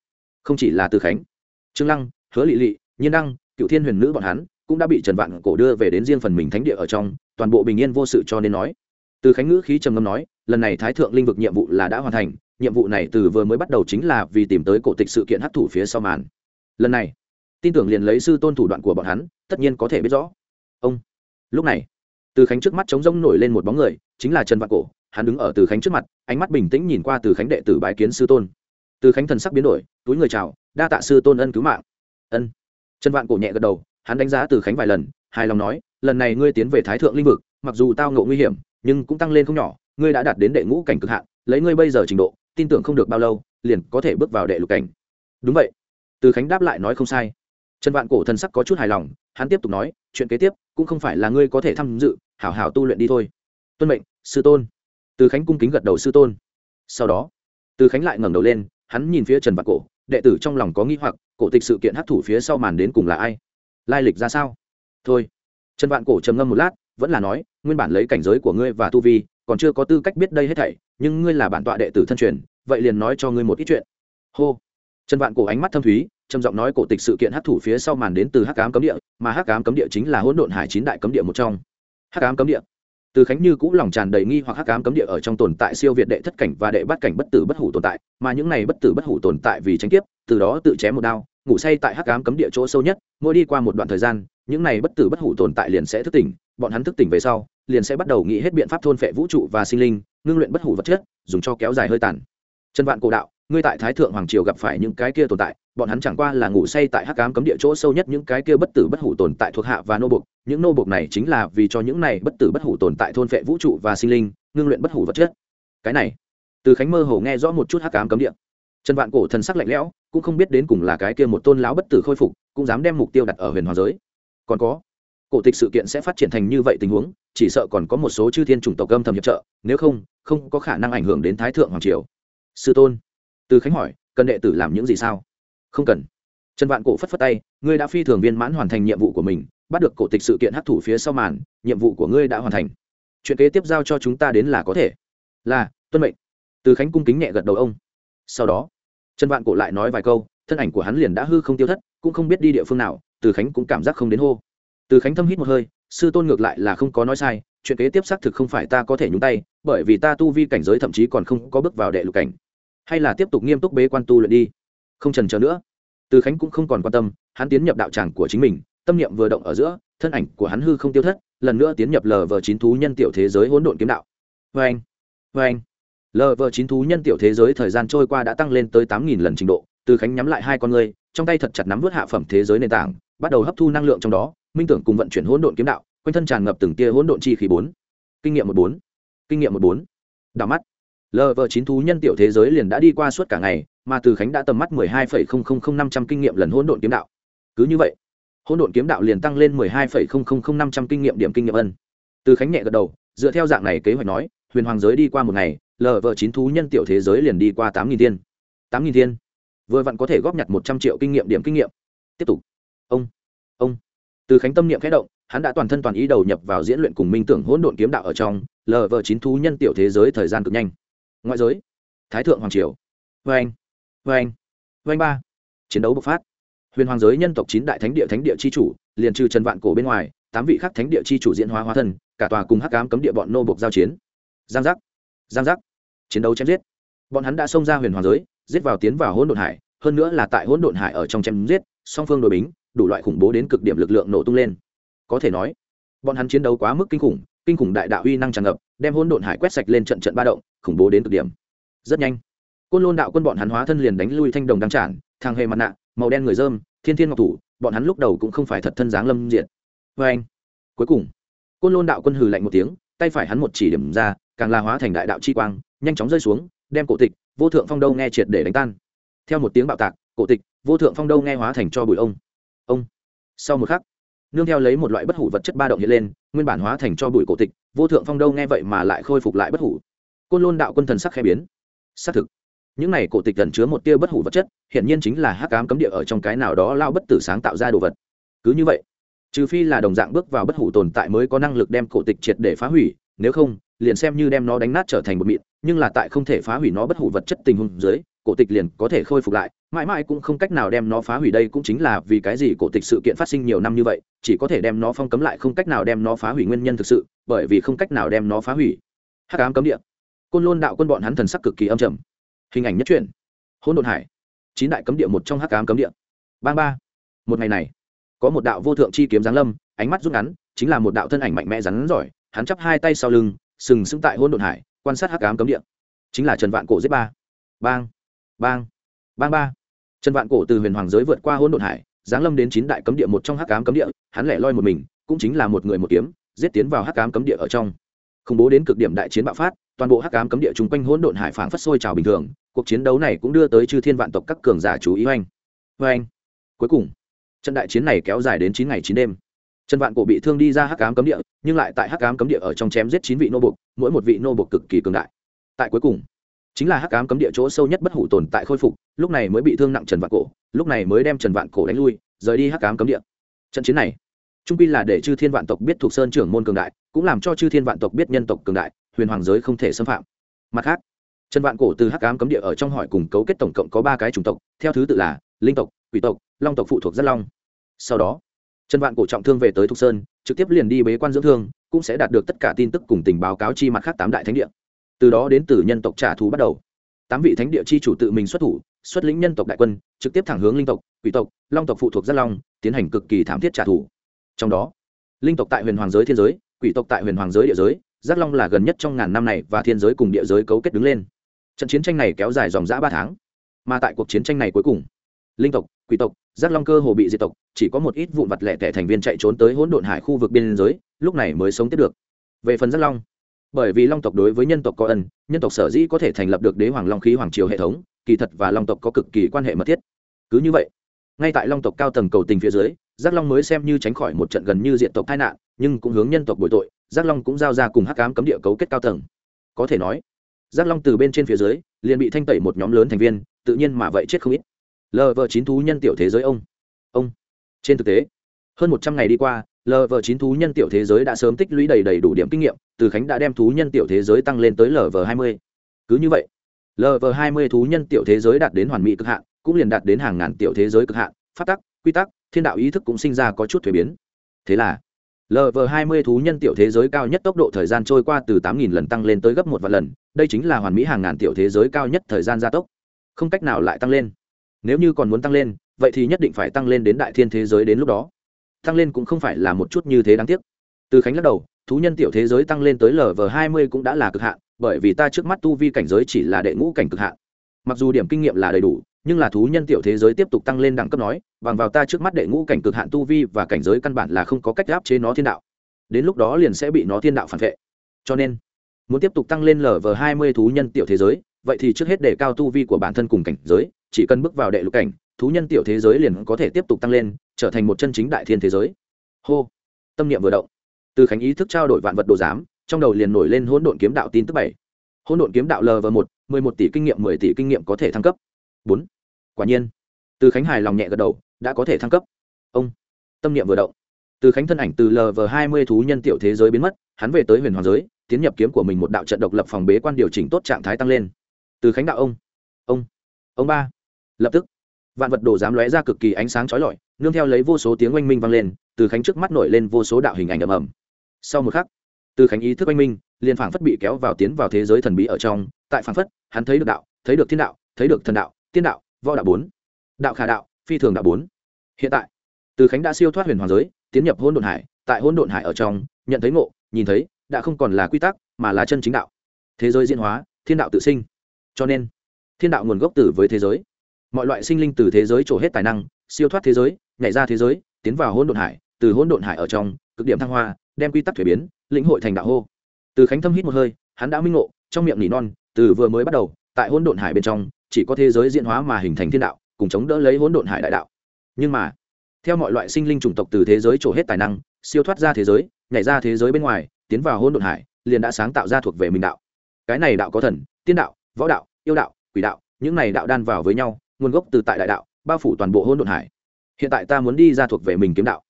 không chỉ là từ khánh, trương lăng, hứa lị lị, nhiên đăng, cựu thiên huyền nữ bọn hắn cũng đã bị trần vạn cổ đưa về đến riêng phần mình thánh địa ở trong, toàn bộ bình yên vô sự cho nên nói. Từ khánh ngữ khí trầm ngâm nói, lần này thái thượng linh vực nhiệm vụ là đã hoàn thành, nhiệm vụ này từ vừa mới bắt đầu chính là vì tìm tới cổ tịch sự kiện hấp thụ phía sau màn. Lần này, tin tưởng liền lấy sư tôn thủ đoạn của bọn hắn, tất nhiên có thể biết rõ ông. Lúc này, từ khánh trước mắt trống rông nổi lên một bóng người, chính là trần vạn cổ. Hắn đứng ở từ khánh trước mặt, ánh mắt bình tĩnh nhìn qua từ khánh đệ tử bái kiến sư tôn. Từ khánh thần sắc biến đổi, túi người chào, đa tạ sư tôn ân cứu mạng. Ân. Trần vạn cổ nhẹ gật đầu, hắn đánh giá từ khánh vài lần, hài lòng nói, lần này ngươi tiến về thái thượng linh vực, mặc dù tao ngộ nguy hiểm, nhưng cũng tăng lên không nhỏ, ngươi đã đạt đến đệ ngũ cảnh cực hạn, lấy ngươi bây giờ trình độ, tin tưởng không được bao lâu, liền có thể bước vào đệ lục cảnh. Đúng vậy. Từ khánh đáp lại nói không sai trần vạn cổ thần sắc có chút hài lòng, hắn tiếp tục nói, chuyện kế tiếp, cũng không phải là ngươi có thể tham dự, hảo hảo tu luyện đi thôi. Tuân mệnh, sư tôn. Từ khánh cung kính gật đầu sư tôn. Sau đó, từ khánh lại ngẩng đầu lên, hắn nhìn phía trần vạn cổ, đệ tử trong lòng có nghi hoặc, cổ tịch sự kiện hấp thủ phía sau màn đến cùng là ai? Lai lịch ra sao? Thôi. Trần vạn cổ trầm ngâm một lát, vẫn là nói, nguyên bản lấy cảnh giới của ngươi và tu vi, còn chưa có tư cách biết đây hết thảy, nhưng ngươi là bản tọa đệ tử thân truyền, vậy liền nói cho ngươi một ít chuyện. Hô. Trần vạn cổ ánh mắt thâm thúy trầm giọng nói cổ tịch sự kiện hắc thủ phía sau màn đến từ hắc ám cấm địa, mà hắc ám cấm địa chính là hỗn độn hải chín đại cấm địa một trong. Hắc ám cấm địa. Từ khánh như cũ lòng tràn đầy nghi hoặc hắc ám cấm địa ở trong tồn tại siêu việt đệ thất cảnh và đệ bát cảnh bất tử bất hủ tồn tại, mà những này bất tử bất hủ tồn tại vì tranh kiếp, từ đó tự chém một đao, ngủ say tại hắc ám cấm địa chỗ sâu nhất, mỗi đi qua một đoạn thời gian, những này bất tử bất hủ tồn tại liền sẽ thức tỉnh, bọn hắn thức tỉnh về sau, liền sẽ bắt đầu nghĩ hết biện pháp thôn phệ vũ trụ và sinh linh, ngưng luyện bất hủ vật chất, dùng cho kéo dài hơi tàn. Chân vạn cổ đạo, ngươi tại thái thượng hoàng triều gặp phải những cái kia tồn tại bọn hắn chẳng qua là ngủ say tại hắc ám cấm địa chỗ sâu nhất những cái kia bất tử bất hủ tồn tại thuộc hạ và nô bục những nô bục này chính là vì cho những này bất tử bất hủ tồn tại thôn phệ vũ trụ và sinh linh, ngưng luyện bất hủ vật chất. Cái này, từ khánh mơ hồ nghe rõ một chút hắc ám cấm địa. Trần vạn cổ thần sắc lạnh lẽo, cũng không biết đến cùng là cái kia một tôn lão bất tử khôi phục, cũng dám đem mục tiêu đặt ở huyền hoàng giới. Còn có, cổ tịch sự kiện sẽ phát triển thành như vậy tình huống, chỉ sợ còn có một số chư thiên chủng tộc âm thầm hiệp trợ, nếu không không có khả năng ảnh hưởng đến thái thượng hoàng triều. Sư tôn, từ khánh hỏi, cần đệ tử làm những gì sao? Không cần. Trần vạn cổ phất phất tay, ngươi đã phi thường viên mãn hoàn thành nhiệm vụ của mình, bắt được cổ tịch sự kiện hấp thủ phía sau màn, nhiệm vụ của ngươi đã hoàn thành. Chuyện kế tiếp giao cho chúng ta đến là có thể. Là, tuân mệnh. Từ khánh cung kính nhẹ gật đầu ông. Sau đó, trần vạn cổ lại nói vài câu, thân ảnh của hắn liền đã hư không tiêu thất, cũng không biết đi địa phương nào, từ khánh cũng cảm giác không đến hô. Từ khánh thâm hít một hơi, sư tôn ngược lại là không có nói sai, chuyện kế tiếp xác thực không phải ta có thể nhúng tay, bởi vì ta tu vi cảnh giới thậm chí còn không có bước vào đệ lục cảnh. Hay là tiếp tục nghiêm túc bế quan tu luyện đi không trần chờ nữa. Từ khánh cũng không còn quan tâm, hắn tiến nhập đạo tràng của chính mình, tâm niệm vừa động ở giữa, thân ảnh của hắn hư không tiêu thất, lần nữa tiến nhập lờ vờ chín thú nhân tiểu thế giới hỗn độn kiếm đạo. Vê anh vê anh lờ vờ chín thú nhân tiểu thế giới thời gian trôi qua đã tăng lên tới tám nghìn lần trình độ, từ khánh nhắm lại hai con ngươi trong tay thật chặt nắm vớt hạ phẩm thế giới nền tảng, bắt đầu hấp thu năng lượng trong đó, minh tưởng cùng vận chuyển hỗn độn kiếm đạo, quanh thân tràn ngập từng tia hỗn độn chi khí bốn. Kinh nghiệm một bốn. Kinh nghiệm một bốn. Đảo mắt. Lv chín thú nhân tiểu thế giới liền đã đi qua suốt cả ngày mà từ khánh đã tầm mắt mười hai phẩy không không không năm trăm kinh nghiệm lần hỗn độn kiếm đạo. Cứ như vậy, hỗn độn kiếm đạo liền tăng lên mười hai phẩy không không không năm trăm kinh nghiệm điểm kinh nghiệm ân. Từ khánh nhẹ gật đầu, dựa theo dạng này kế hoạch nói, huyền hoàng giới đi qua một ngày lv chín thú nhân tiểu thế giới liền đi qua tám nghìn thiên. Tám nghìn thiên. Vừa vặn có thể góp nhặt một trăm triệu kinh nghiệm điểm kinh nghiệm. Tiếp tục. Ông ông. Từ khánh tâm niệm khẽ động, hắn đã toàn thân toàn ý đầu nhập vào diễn luyện cùng minh tưởng hỗn độn kiếm đạo ở trong lv chín thú nhân tiểu thế giới thời gian cực nhanh. Ngoại giới, thái thượng hoàng triều. Vê anh vê anh. Vê anh ba. Chiến đấu bộc phát. Huyền hoàng giới nhân tộc chín đại thánh địa thánh địa c h i chủ, liền trừ trần vạn cổ bên ngoài, tám vị khác thánh địa c h i chủ diễn hóa hóa thân, cả tòa cùng hắc cám cấm địa bọn nô bộc giao chiến. Giang giác. Giang giác. Chiến đấu chém giết. Bọn hắn đã xông ra huyền hoàng giới, giết vào tiến vào hỗn độn hải, hơn nữa là tại hỗn độn hải ở trong chém giết, song phương đội bính, đủ loại khủng bố đến cực điểm lực lượng nổ tung lên. Có thể nói, bọn hắn chiến đấu quá mức kinh khủng kinh khủng đại đạo uy năng tràn ngập, đem hỗn độn hải quét sạch lên trận trận ba động, khủng bố đến cực điểm. Rất nhanh côn lôn đạo quân bọn hắn hóa thân liền đánh lui thanh đồng đăng tràn, thang hề mặt nạ, màu đen người dơm, thiên thiên ngọc thủ, bọn hắn lúc đầu cũng không phải thật thân dáng lâm diện vê anh, cuối cùng, côn lôn đạo quân hừ lạnh một tiếng, tay phải hắn một chỉ điểm ra, càng la hóa thành đại đạo chi quang, nhanh chóng rơi xuống, đem cổ tịch, vô thượng phong đâu nghe triệt để đánh tan. Theo một tiếng bạo tạc, cổ tịch, vô thượng phong đâu nghe hóa thành cho bụi ông. Ông. Sau một khắc, nương theo lấy một loại bất hủ vật chất ba động hiện lên, nguyên bản hóa thành cho bụi cổ tịch, vô thượng phong đâu nghe vậy mà lại khôi phục lại bất hủ. Côn lôn đạo quân thần sắc khẽ biến. Xác thực những này cổ tịch gần chứa một tia bất hủ vật chất hiện nhiên chính là hắc ám cấm địa ở trong cái nào đó lao bất tử sáng tạo ra đồ vật. Cứ như vậy, trừ phi là đồng dạng bước vào bất hủ tồn tại mới có năng lực đem cổ tịch triệt để phá hủy, nếu không, liền xem như đem nó đánh nát trở thành một mịn, nhưng là tại không thể phá hủy nó bất hủ vật chất tình huống dưới, cổ tịch liền có thể khôi phục lại, mãi mãi cũng không cách nào đem nó phá hủy đây cũng chính là vì cái gì cổ tịch sự kiện phát sinh nhiều năm như vậy, chỉ có thể đem nó phong cấm lại không cách nào đem nó phá hủy nguyên nhân thực sự, bởi vì không cách nào đem nó phá hủy. Hắc ám cấm địa. Côn lôn đạo quân bọn hắn thần sắc cực kỳ âm trầm hình ảnh nhất truyện. Hỗn độn hải. Chín đại cấm địa một trong hắc ám cấm địa. Bang ba. Một ngày này, có một đạo vô thượng chi kiếm giáng lâm, ánh mắt rút ngắn, chính là một đạo thân ảnh mạnh mẽ rắn giỏi, hắn chắp hai tay sau lưng, sừng sững tại hỗn độn hải, quan sát hắc ám cấm địa. Chính là trần vạn cổ giết ba. Bang bang bang ba. Trần vạn cổ từ huyền hoàng giới vượt qua hỗn độn hải, giáng lâm đến chín đại cấm địa một trong hắc ám cấm địa, hắn lẻ loi một mình, cũng chính là một người một kiếm, giết tiến vào hắc ám cấm địa ở trong. Khủng bố đến cực điểm đại chiến bạo phát toàn bộ hắc ám cấm địa chung quanh hỗn độn hải phảng phất sôi trào bình thường, cuộc chiến đấu này cũng đưa tới chư thiên vạn tộc các cường giả chú ý. Oanh oanh. Cuối cùng, trận đại chiến này kéo dài đến chín ngày chín đêm. Trần vạn cổ bị thương đi ra hắc ám cấm địa, nhưng lại tại hắc ám cấm địa ở trong chém giết chín vị nô bục mỗi một vị nô bục cực kỳ cường đại. Tại cuối cùng, chính là hắc ám cấm địa chỗ sâu nhất bất hủ tồn tại khôi phục, lúc này mới bị thương nặng trần vạn cổ, lúc này mới đem trần vạn cổ đánh lui, rời đi hắc ám cấm địa. Trận chiến này, trung pi là để chư thiên vạn tộc biết thuộc sơn trưởng môn cường đại, cũng làm cho chư thiên vạn tộc biết nhân tộc cường đại huyền hoàng giới không thể xâm phạm. Mặt khác, trần vạn cổ từ hắc ám cấm địa ở trong hỏi cùng cấu kết tổng cộng có ba cái chủng tộc, theo thứ tự là linh tộc, quỷ tộc, long tộc phụ thuộc rất long. Sau đó, trần vạn cổ trọng thương về tới thục sơn, trực tiếp liền đi bế quan dưỡng thương, cũng sẽ đạt được tất cả tin tức cùng tình báo cáo chi mặt khác tám đại thánh địa. Từ đó đến từ nhân tộc trả thù bắt đầu. Tám vị thánh địa chi chủ tự mình xuất thủ, xuất lĩnh nhân tộc đại quân, trực tiếp thẳng hướng linh tộc, quỷ tộc, long tộc phụ thuộc rất long, tiến hành cực kỳ thảm thiết trả thù. Trong đó, linh tộc tại huyền hoàng giới thiên giới, quỷ tộc tại huyền hoàng giới địa giới giác long là gần nhất trong ngàn năm này và thiên giới cùng địa giới cấu kết đứng lên. Trận chiến tranh này kéo dài dòng dã ba tháng, mà tại cuộc chiến tranh này cuối cùng, linh tộc, quỷ tộc, giác long cơ hồ bị diệt tộc, chỉ có một ít vụn vặt lẻ tẻ thành viên chạy trốn tới hỗn độn hải khu vực biên giới, lúc này mới sống tiếp được. Về phần giác long, bởi vì long tộc đối với nhân tộc có ân, nhân tộc sở dĩ có thể thành lập được đế hoàng long khí hoàng triều hệ thống, kỳ thật và long tộc có cực kỳ quan hệ mật thiết. Cứ như vậy, ngay tại long tộc cao tầng cầu tình phía dưới, giác long mới xem như tránh khỏi một trận gần như diện tộc tai nạn, nhưng cũng hướng nhân tộc bồi tội giác long cũng giao ra cùng hắc cám cấm địa cấu kết cao tầng. Có thể nói, giác long từ bên trên phía dưới, liền bị thanh tẩy một nhóm lớn thành viên, tự nhiên mà vậy chết không ít. Lv chín thú nhân tiểu thế giới ông. Ông. Trên thực tế, hơn một trăm ngày đi qua lv chín thú nhân tiểu thế giới đã sớm tích lũy đầy đầy đủ điểm kinh nghiệm, từ khánh đã đem thú nhân tiểu thế giới tăng lên tới lv hai mươi. Cứ như vậy lv hai mươi thú nhân tiểu thế giới đạt đến hoàn mỹ cực hạn, cũng liền đạt đến hàng ngàn tiểu thế giới cực hạn phát tắc, quy tắc, thiên đạo ý thức cũng sinh ra có chút thuế biến. Thế là lv hai mươi thú nhân tiểu thế giới cao nhất tốc độ thời gian trôi qua từ tám nghìn lần tăng lên tới gấp một vạn lần, đây chính là hoàn mỹ hàng ngàn tiểu thế giới cao nhất thời gian gia tốc. Không cách nào lại tăng lên. Nếu như còn muốn tăng lên, vậy thì nhất định phải tăng lên đến đại thiên thế giới đến lúc đó. Tăng lên cũng không phải là một chút như thế đáng tiếc. Từ khánh lắc đầu, thú nhân tiểu thế giới tăng lên tới lv hai mươi cũng đã là cực hạn, bởi vì ta trước mắt tu vi cảnh giới chỉ là đệ ngũ cảnh cực hạn. Mặc dù điểm kinh nghiệm là đầy đủ nhưng là thú nhân tiểu thế giới tiếp tục tăng lên đẳng cấp nói, bằng vào ta trước mắt đệ ngũ cảnh cực hạn tu vi và cảnh giới căn bản là không có cách áp chế nó thiên đạo. Đến lúc đó liền sẽ bị nó thiên đạo phản vệ. Cho nên, muốn tiếp tục tăng lên lv hai mươi thú nhân tiểu thế giới, vậy thì trước hết để cao tu vi của bản thân cùng cảnh giới, chỉ cần bước vào đệ lục cảnh, thú nhân tiểu thế giới liền có thể tiếp tục tăng lên, trở thành một chân chính đại thiên thế giới. Hô! Tâm niệm vừa động. Từ khánh ý thức trao đổi vạn vật đồ giám, trong đầu liền nổi lên hỗn độn kiếm đạo tin tức bảy. Hỗn độn kiếm đạo lv một, mười một tỷ kinh nghiệm, mười tỷ kinh nghiệm có thể thăng cấp bốn. Quả nhiên, từ khánh hài lòng nhẹ gật đầu, đã có thể thăng cấp. Ông, tâm niệm vừa động. Từ khánh thân ảnh từ lv hai mươi thú nhân tiểu thế giới biến mất, hắn về tới huyền hoàng giới, tiến nhập kiếm của mình một đạo trận độc lập phòng bế quan điều chỉnh tốt trạng thái tăng lên. Từ khánh đạo ông. Ông ông ba. Lập tức, vạn vật đồ dám lóe ra cực kỳ ánh sáng chói lọi, nương theo lấy vô số tiếng oanh minh vang lên, từ khánh trước mắt nổi lên vô số đạo hình ảnh ầm ầm. Sau một khắc, từ khánh ý thức oanh minh, liền phảng phất bị kéo vào tiến vào thế giới thần bí ở trong, tại phảng phất, hắn thấy được đạo, thấy được thiên đạo, thấy được thần đạo tiên đạo, võ đạo bốn, đạo khả đạo, phi thường đạo bốn. Hiện tại, từ khánh đã siêu thoát huyền hoàng giới, tiến nhập hôn đồn hải, tại hôn đồn hải ở trong, nhận thấy ngộ, nhìn thấy, đã không còn là quy tắc, mà là chân chính đạo. Thế giới diễn hóa, thiên đạo tự sinh. Cho nên, thiên đạo nguồn gốc từ với thế giới. Mọi loại sinh linh từ thế giới trổ hết tài năng, siêu thoát thế giới, nhảy ra thế giới, tiến vào hôn đồn hải, từ hôn đồn hải ở trong, cực điểm thăng hoa, đem quy tắc thuế biến, lĩnh hội thành đạo hô. Từ khánh thâm hít một hơi, hắn đã minh ngộ, trong miệng nỉ non, từ vừa mới bắt đầu, tại hôn đồn hải bên trong chỉ có thế giới diễn hóa mà hình thành thiên đạo, cùng chống đỡ lấy hỗn độn hải đại đạo. Nhưng mà, theo mọi loại sinh linh chủng tộc từ thế giới trổ hết tài năng, siêu thoát ra thế giới, nhảy ra thế giới bên ngoài, tiến vào hỗn độn hải, liền đã sáng tạo ra thuộc về mình đạo. Cái này đạo có thần, tiên đạo, võ đạo, yêu đạo, quỷ đạo, những này đạo đan vào với nhau, nguồn gốc từ tại đại đạo, bao phủ toàn bộ hỗn độn hải. Hiện tại ta muốn đi ra thuộc về mình kiếm đạo.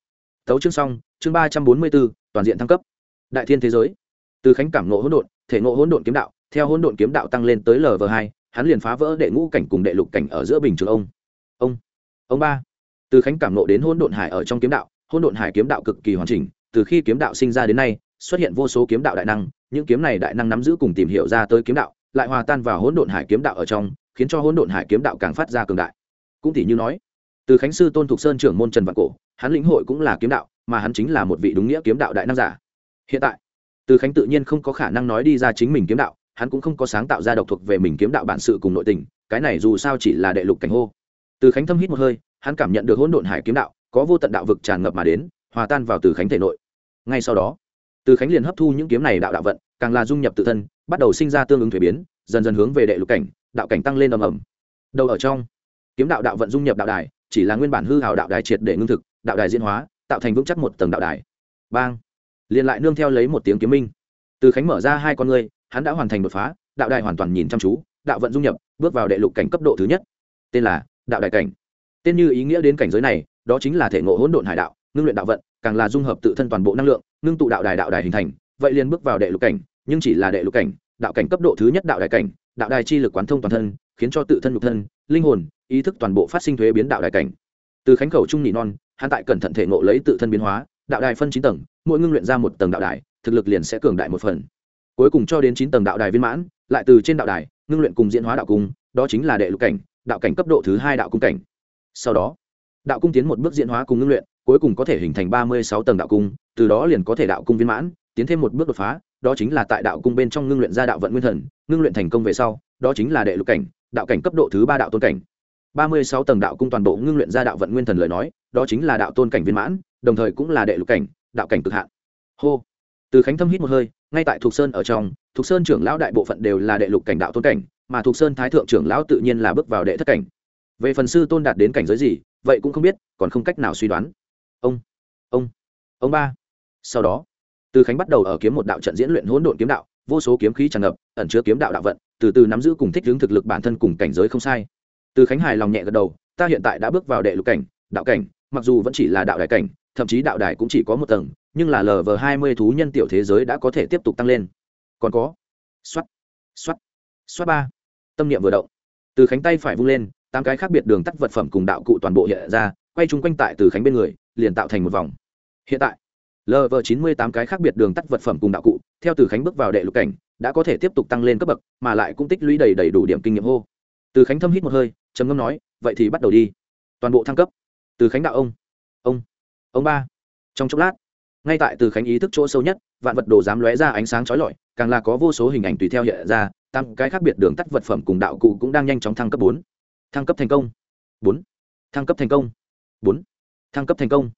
Tấu chương xong, chương ba trăm bốn mươi bốn, toàn diện thăng cấp. Đại thiên thế giới. Từ khánh cảm nộ hỗn độn, thể nộ hỗn độn kiếm đạo, theo hỗn độn kiếm đạo tăng lên tới lv hai hắn liền phá vỡ đệ ngũ cảnh cùng đệ lục cảnh ở giữa bình trường ông. Ông ông ba. Từ khánh cảm nộ đến hôn độn hải ở trong kiếm đạo hôn độn hải kiếm đạo cực kỳ hoàn chỉnh, từ khi kiếm đạo sinh ra đến nay, xuất hiện vô số kiếm đạo đại năng, những kiếm này đại năng nắm giữ cùng tìm hiểu ra tới kiếm đạo, lại hòa tan vào hỗn độn hải kiếm đạo ở trong, khiến cho hỗn độn hải kiếm đạo càng phát ra cường đại. Cũng tỷ như nói, từ khánh sư tôn thục sơn trưởng môn trần vạn cổ, hắn lĩnh hội cũng là kiếm đạo, mà hắn chính là một vị đúng nghĩa kiếm đạo đại năng giả. Hiện tại, từ khánh tự nhiên không có khả năng nói đi ra chính mình kiếm đạo hắn cũng không có sáng tạo ra độc thuộc về mình kiếm đạo bản sự cùng nội tình, cái này dù sao chỉ là đệ lục cảnh hô. Từ khánh thâm hít một hơi, hắn cảm nhận được hỗn độn hải kiếm đạo, có vô tận đạo vực tràn ngập mà đến, hòa tan vào từ khánh thể nội. Ngay sau đó, từ khánh liền hấp thu những kiếm này đạo đạo vận, càng là dung nhập tự thân, bắt đầu sinh ra tương ứng thuế biến, dần dần hướng về đệ lục cảnh, đạo cảnh tăng lên ầm ầm. Đầu ở trong, kiếm đạo đạo vận dung nhập đạo đài, chỉ là nguyên bản hư hào đạo đài triệt để ngưng thực, đạo đài diễn hóa, tạo thành vững chắc một tầng đạo đài. Bang! Liền lại nương theo lấy một tiếng kiếm minh. Từ khánh mở ra hai con ngươi hắn đã hoàn thành đột phá, đạo đài hoàn toàn nhìn chăm chú, đạo vận dung nhập, bước vào đệ lục cảnh cấp độ thứ nhất. Tên là đạo đài cảnh. Tên như ý nghĩa đến cảnh giới này, đó chính là thể ngộ hỗn độn hải đạo, ngưng luyện đạo vận, càng là dung hợp tự thân toàn bộ năng lượng, ngưng tụ đạo đài đạo đài hình thành, vậy liền bước vào đệ lục cảnh, nhưng chỉ là đệ lục cảnh, đạo cảnh cấp độ thứ nhất đạo đài cảnh, đạo đài chi lực quán thông toàn thân, khiến cho tự thân nhục thân, linh hồn, ý thức toàn bộ phát sinh thuế biến đạo đài cảnh. Từ khánh khẩu trung nhị non, hắn tại cẩn thận thể ngộ lấy tự thân biến hóa, đạo đài phân chín tầng, mỗi ngưng luyện ra một tầng đạo đài, thực lực liền sẽ cường đại một phần cuối cùng cho đến chín tầng đạo đài viên mãn, lại từ trên đạo đài, ngưng luyện cùng diễn hóa đạo cung, đó chính là đệ lục cảnh, đạo cảnh cấp độ thứ hai đạo cung cảnh. Sau đó, đạo cung tiến một bước diễn hóa cùng ngưng luyện, cuối cùng có thể hình thành ba mươi sáu tầng đạo cung, từ đó liền có thể đạo cung viên mãn, tiến thêm một bước đột phá, đó chính là tại đạo cung bên trong ngưng luyện ra đạo vận nguyên thần, ngưng luyện thành công về sau, đó chính là đệ lục cảnh, đạo cảnh cấp độ thứ ba đạo tôn cảnh. ba mươi sáu tầng đạo cung toàn bộ ngưng luyện ra đạo vận nguyên thần lời nói, đó chính là đạo tôn cảnh viên mãn, đồng thời cũng là đệ lục cảnh, đạo cảnh cực hạn. Hô từ khánh thâm hít một hơi, ngay tại thục sơn ở trong, thục sơn trưởng lão đại bộ phận đều là đệ lục cảnh đạo tôn cảnh, mà thục sơn thái thượng trưởng lão tự nhiên là bước vào đệ thất cảnh. Về phần sư tôn đạt đến cảnh giới gì, vậy cũng không biết, còn không cách nào suy đoán. Ông ông ông ba. Sau đó, từ khánh bắt đầu ở kiếm một đạo trận diễn luyện hỗn độn kiếm đạo, vô số kiếm khí tràn ngập, ẩn chứa kiếm đạo đạo vận, từ từ nắm giữ cùng thích hướng thực lực bản thân cùng cảnh giới không sai. Từ khánh hài lòng nhẹ gật đầu, ta hiện tại đã bước vào đệ lục cảnh, đạo cảnh, mặc dù vẫn chỉ là đạo đại cảnh thậm chí đạo đài cũng chỉ có một tầng, nhưng là lv hai mươi thú nhân tiểu thế giới đã có thể tiếp tục tăng lên. Còn có xoát xoát xoát ba. Tâm niệm vừa động. Từ khánh tay phải vung lên, tám cái khác biệt đường tắt vật phẩm cùng đạo cụ toàn bộ hiện ra, quay chung quanh tại từ khánh bên người, liền tạo thành một vòng. Hiện tại lv chín mươi tám cái khác biệt đường tắt vật phẩm cùng đạo cụ, theo từ khánh bước vào đệ lục cảnh, đã có thể tiếp tục tăng lên cấp bậc, mà lại cũng tích lũy đầy đầy đủ điểm kinh nghiệm hô. Từ khánh thâm hít một hơi, trầm ngâm nói, vậy thì bắt đầu đi. Toàn bộ thăng cấp. Từ khánh đạo ông. Ông ông ba. Trong chốc lát, ngay tại từ khánh ý thức chỗ sâu nhất, vạn vật đồ dám lóe ra ánh sáng trói lọi, càng là có vô số hình ảnh tùy theo hiện ra tăng cái khác biệt đường tắt vật phẩm cùng đạo cụ cũng đang nhanh chóng thăng cấp bốn. Thăng cấp thành công. Bốn. Thăng cấp thành công. Bốn. Thăng cấp thành công.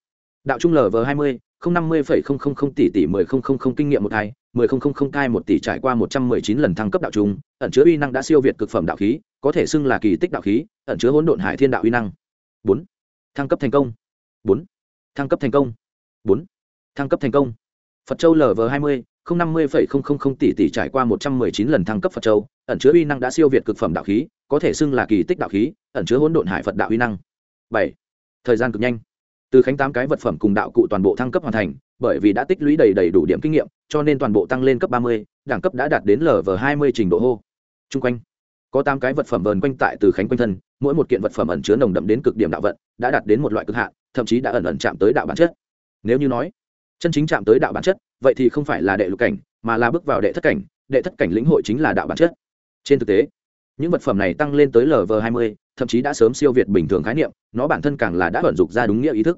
Đạo trung lv hai mươi năm mươi phẩy không không không tỷ tỷ mười không không không kinh nghiệm một hai, mười không không không cai một tỷ trải qua một trăm mười chín lần thăng cấp đạo trung, ẩn chứa uy năng đã siêu việt cực phẩm đạo khí, có thể xưng là kỳ tích đạo khí, ẩn chứa hỗn độn hải thiên đạo uy năng. Bốn. Thăng cấp thành công. Bốn thăng cấp thành công. Bốn. Thăng cấp thành công. Phật châu lv hai mươi, không năm mươi phẩy không không không tỷ tỷ trải qua một trăm mười chín lần thăng cấp phật châu, ẩn chứa uy năng đã siêu việt cực phẩm đạo khí, có thể xưng là kỳ tích đạo khí, ẩn chứa hỗn độn hải phật đạo uy năng. Bảy. Thời gian cực nhanh. Từ khánh tám cái vật phẩm cùng đạo cụ toàn bộ thăng cấp hoàn thành, bởi vì đã tích lũy đầy đầy đủ điểm kinh nghiệm, cho nên toàn bộ tăng lên cấp ba mươi, đẳng cấp đã đạt đến lv hai mươi trình độ hô. Chung quanh có tám cái vật phẩm vờn quanh tại từ khánh quanh thân, mỗi một kiện vật phẩm ẩn chứa nồng đậm đến cực điểm đạo vận, đã đạt đến một loại cực hạn, thậm chí đã ẩn ẩn chạm tới đạo bản chất. Nếu như nói, chân chính chạm tới đạo bản chất, vậy thì không phải là đệ lục cảnh, mà là bước vào đệ thất cảnh, đệ thất cảnh lĩnh hội chính là đạo bản chất. Trên thực tế, những vật phẩm này tăng lên tới lv hai mươi, thậm chí đã sớm siêu việt bình thường khái niệm, nó bản thân càng là đã vận dụng ra đúng nghĩa ý thức.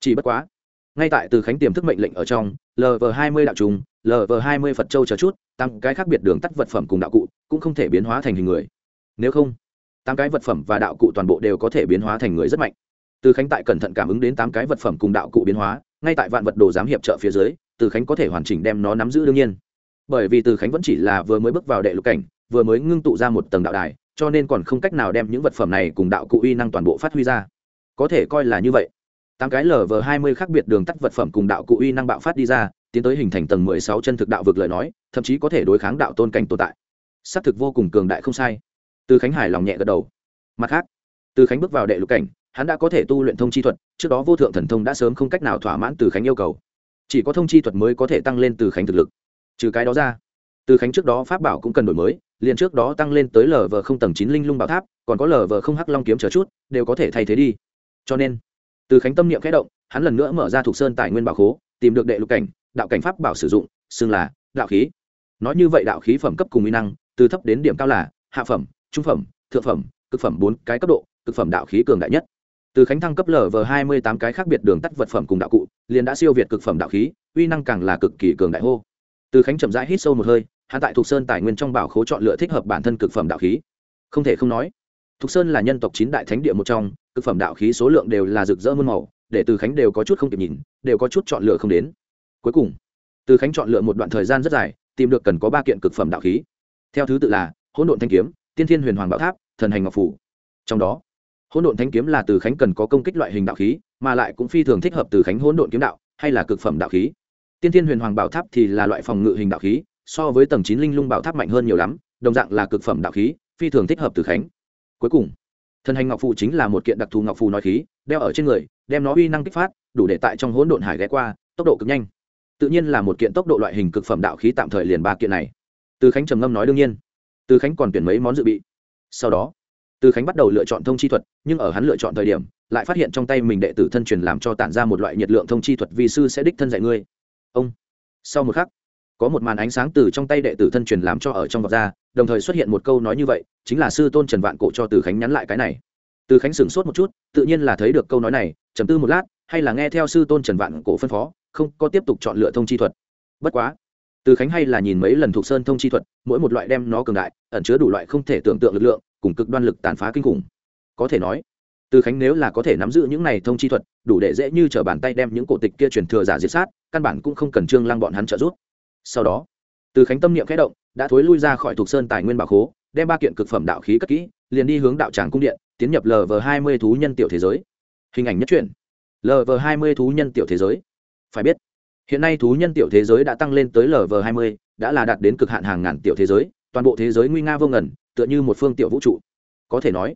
Chỉ bất quá, ngay tại từ khánh tiềm thức mệnh lệnh ở trong lv hai mươi đạo trùng lv hai mươi phật châu chờ chút, tăng cái khác biệt đường tắt vật phẩm cùng đạo cụ cũng không thể biến hóa thành hình người. Nếu không, tám cái vật phẩm và đạo cụ toàn bộ đều có thể biến hóa thành người rất mạnh. Từ khánh tại cẩn thận cảm ứng đến tám cái vật phẩm cùng đạo cụ biến hóa, ngay tại vạn vật đồ giám hiệp trợ phía dưới, từ khánh có thể hoàn chỉnh đem nó nắm giữ đương nhiên. Bởi vì từ khánh vẫn chỉ là vừa mới bước vào đệ lục cảnh, vừa mới ngưng tụ ra một tầng đạo đài, cho nên còn không cách nào đem những vật phẩm này cùng đạo cụ uy năng toàn bộ phát huy ra. Có thể coi là như vậy. Tám cái lv hai mươi khác biệt đường tắt vật phẩm cùng đạo cụ uy năng bạo phát đi ra, tiến tới hình thành tầng mười sáu chân thực đạo vực lời nói, thậm chí có thể đối kháng đạo tôn cảnh tồn tại xác thực vô cùng cường đại không sai. Từ khánh hải lòng nhẹ gật đầu. Mặt khác, từ khánh bước vào đệ lục cảnh, hắn đã có thể tu luyện thông chi thuật, trước đó vô thượng thần thông đã sớm không cách nào thỏa mãn từ khánh yêu cầu. Chỉ có thông chi thuật mới có thể tăng lên từ khánh thực lực. Trừ cái đó ra, từ khánh trước đó pháp bảo cũng cần đổi mới, liền trước đó tăng lên tới lv không tầng chín linh lung bảo tháp, còn có lv không hắc long kiếm chờ chút, đều có thể thay thế đi. Cho nên, từ khánh tâm niệm khẽ động, hắn lần nữa mở ra thuộc sơn tài nguyên bảo khố, tìm được đệ lục cảnh, đạo cảnh pháp bảo sử dụng, xưng là đạo khí. Nói như vậy đạo khí phẩm cấp cùng mỹ năng từ thấp đến điểm cao là hạ phẩm, trung phẩm, thượng phẩm, cực phẩm bốn cái cấp độ, cực phẩm đạo khí cường đại nhất. Từ khánh thăng cấp lv hai mươi tám cái khác biệt đường tắt vật phẩm cùng đạo cụ, liền đã siêu việt cực phẩm đạo khí, uy năng càng là cực kỳ cường đại hô. Từ khánh chậm rãi hít sâu một hơi hạ tại thục sơn tài nguyên trong bảo khố chọn lựa thích hợp bản thân cực phẩm đạo khí. Không thể không nói, thục sơn là nhân tộc chín đại thánh địa một trong, cực phẩm đạo khí số lượng đều là rực rỡ muôn màu, để từ khánh đều có chút không kịp nhìn, đều có chút chọn lựa không đến. Cuối cùng, từ khánh chọn lựa một đoạn thời gian rất dài, tìm được cần có ba kiện cực phẩm đạo khí theo thứ tự là hỗn độn thanh kiếm, tiên thiên huyền hoàng bảo tháp, thần hành ngọc phủ. Trong đó, hỗn độn thanh kiếm là từ khánh cần có công kích loại hình đạo khí, mà lại cũng phi thường thích hợp từ khánh hỗn độn kiếm đạo hay là cực phẩm đạo khí. Tiên thiên huyền hoàng bảo tháp thì là loại phòng ngự hình đạo khí, so với tầng chín linh lung bảo tháp mạnh hơn nhiều lắm, đồng dạng là cực phẩm đạo khí, phi thường thích hợp từ khánh. Cuối cùng, thần hành ngọc phù chính là một kiện đặc thù ngọc phù nói khí, đeo ở trên người, đem nó uy năng kích phát, đủ để tại trong hỗn độn hải ghé qua, tốc độ cực nhanh. Tự nhiên là một kiện tốc độ loại hình cực phẩm đạo khí tạm thời liền ba kiện này từ khánh trầm ngâm nói đương nhiên. Từ khánh còn tuyển mấy món dự bị. Sau đó, từ khánh bắt đầu lựa chọn thông chi thuật, nhưng ở hắn lựa chọn thời điểm, lại phát hiện trong tay mình đệ tử thân truyền làm cho tản ra một loại nhiệt lượng thông chi thuật Vì sư sẽ đích thân dạy ngươi. Ông. Sau một khắc, có một màn ánh sáng từ trong tay đệ tử thân truyền làm cho ở trong vọt ra, đồng thời xuất hiện một câu nói như vậy, chính là sư tôn trần vạn cổ cho từ khánh nhắn lại cái này. Từ khánh sửng sốt một chút, tự nhiên là thấy được câu nói này, trầm tư một lát, hay là nghe theo sư tôn trần vạn cổ phân phó, không có tiếp tục chọn lựa thông chi thuật. Bất quá từ khánh hay là nhìn mấy lần thuộc sơn thông chi thuật, mỗi một loại đem nó cường đại, ẩn chứa đủ loại không thể tưởng tượng lực lượng, cùng cực đoan lực tàn phá kinh khủng. Có thể nói, từ khánh nếu là có thể nắm giữ những này thông chi thuật, đủ để dễ như t r ở bàn tay đem những cổ tịch kia truyền thừa giả diệt sát, căn bản cũng không cần trương lăng bọn hắn trợ giúp. Sau đó, từ khánh tâm niệm khẽ động, đã thối lui ra khỏi thuộc sơn tài nguyên bảo khố, đem ba kiện cực phẩm đạo khí cất kỹ, liền đi hướng đạo tràng cung điện, tiến nhập lv hai mươi thú nhân tiểu thế giới. Hình ảnh nhất truyện. Lv hai mươi thú nhân tiểu thế giới. Phải biết hiện nay thú nhân tiểu thế giới đã tăng lên tới lv hai mươi, đã là đạt đến cực hạn hàng ngàn tiểu thế giới, toàn bộ thế giới nguy nga vô ngẩn tựa như một phương tiểu vũ trụ. Có thể nói,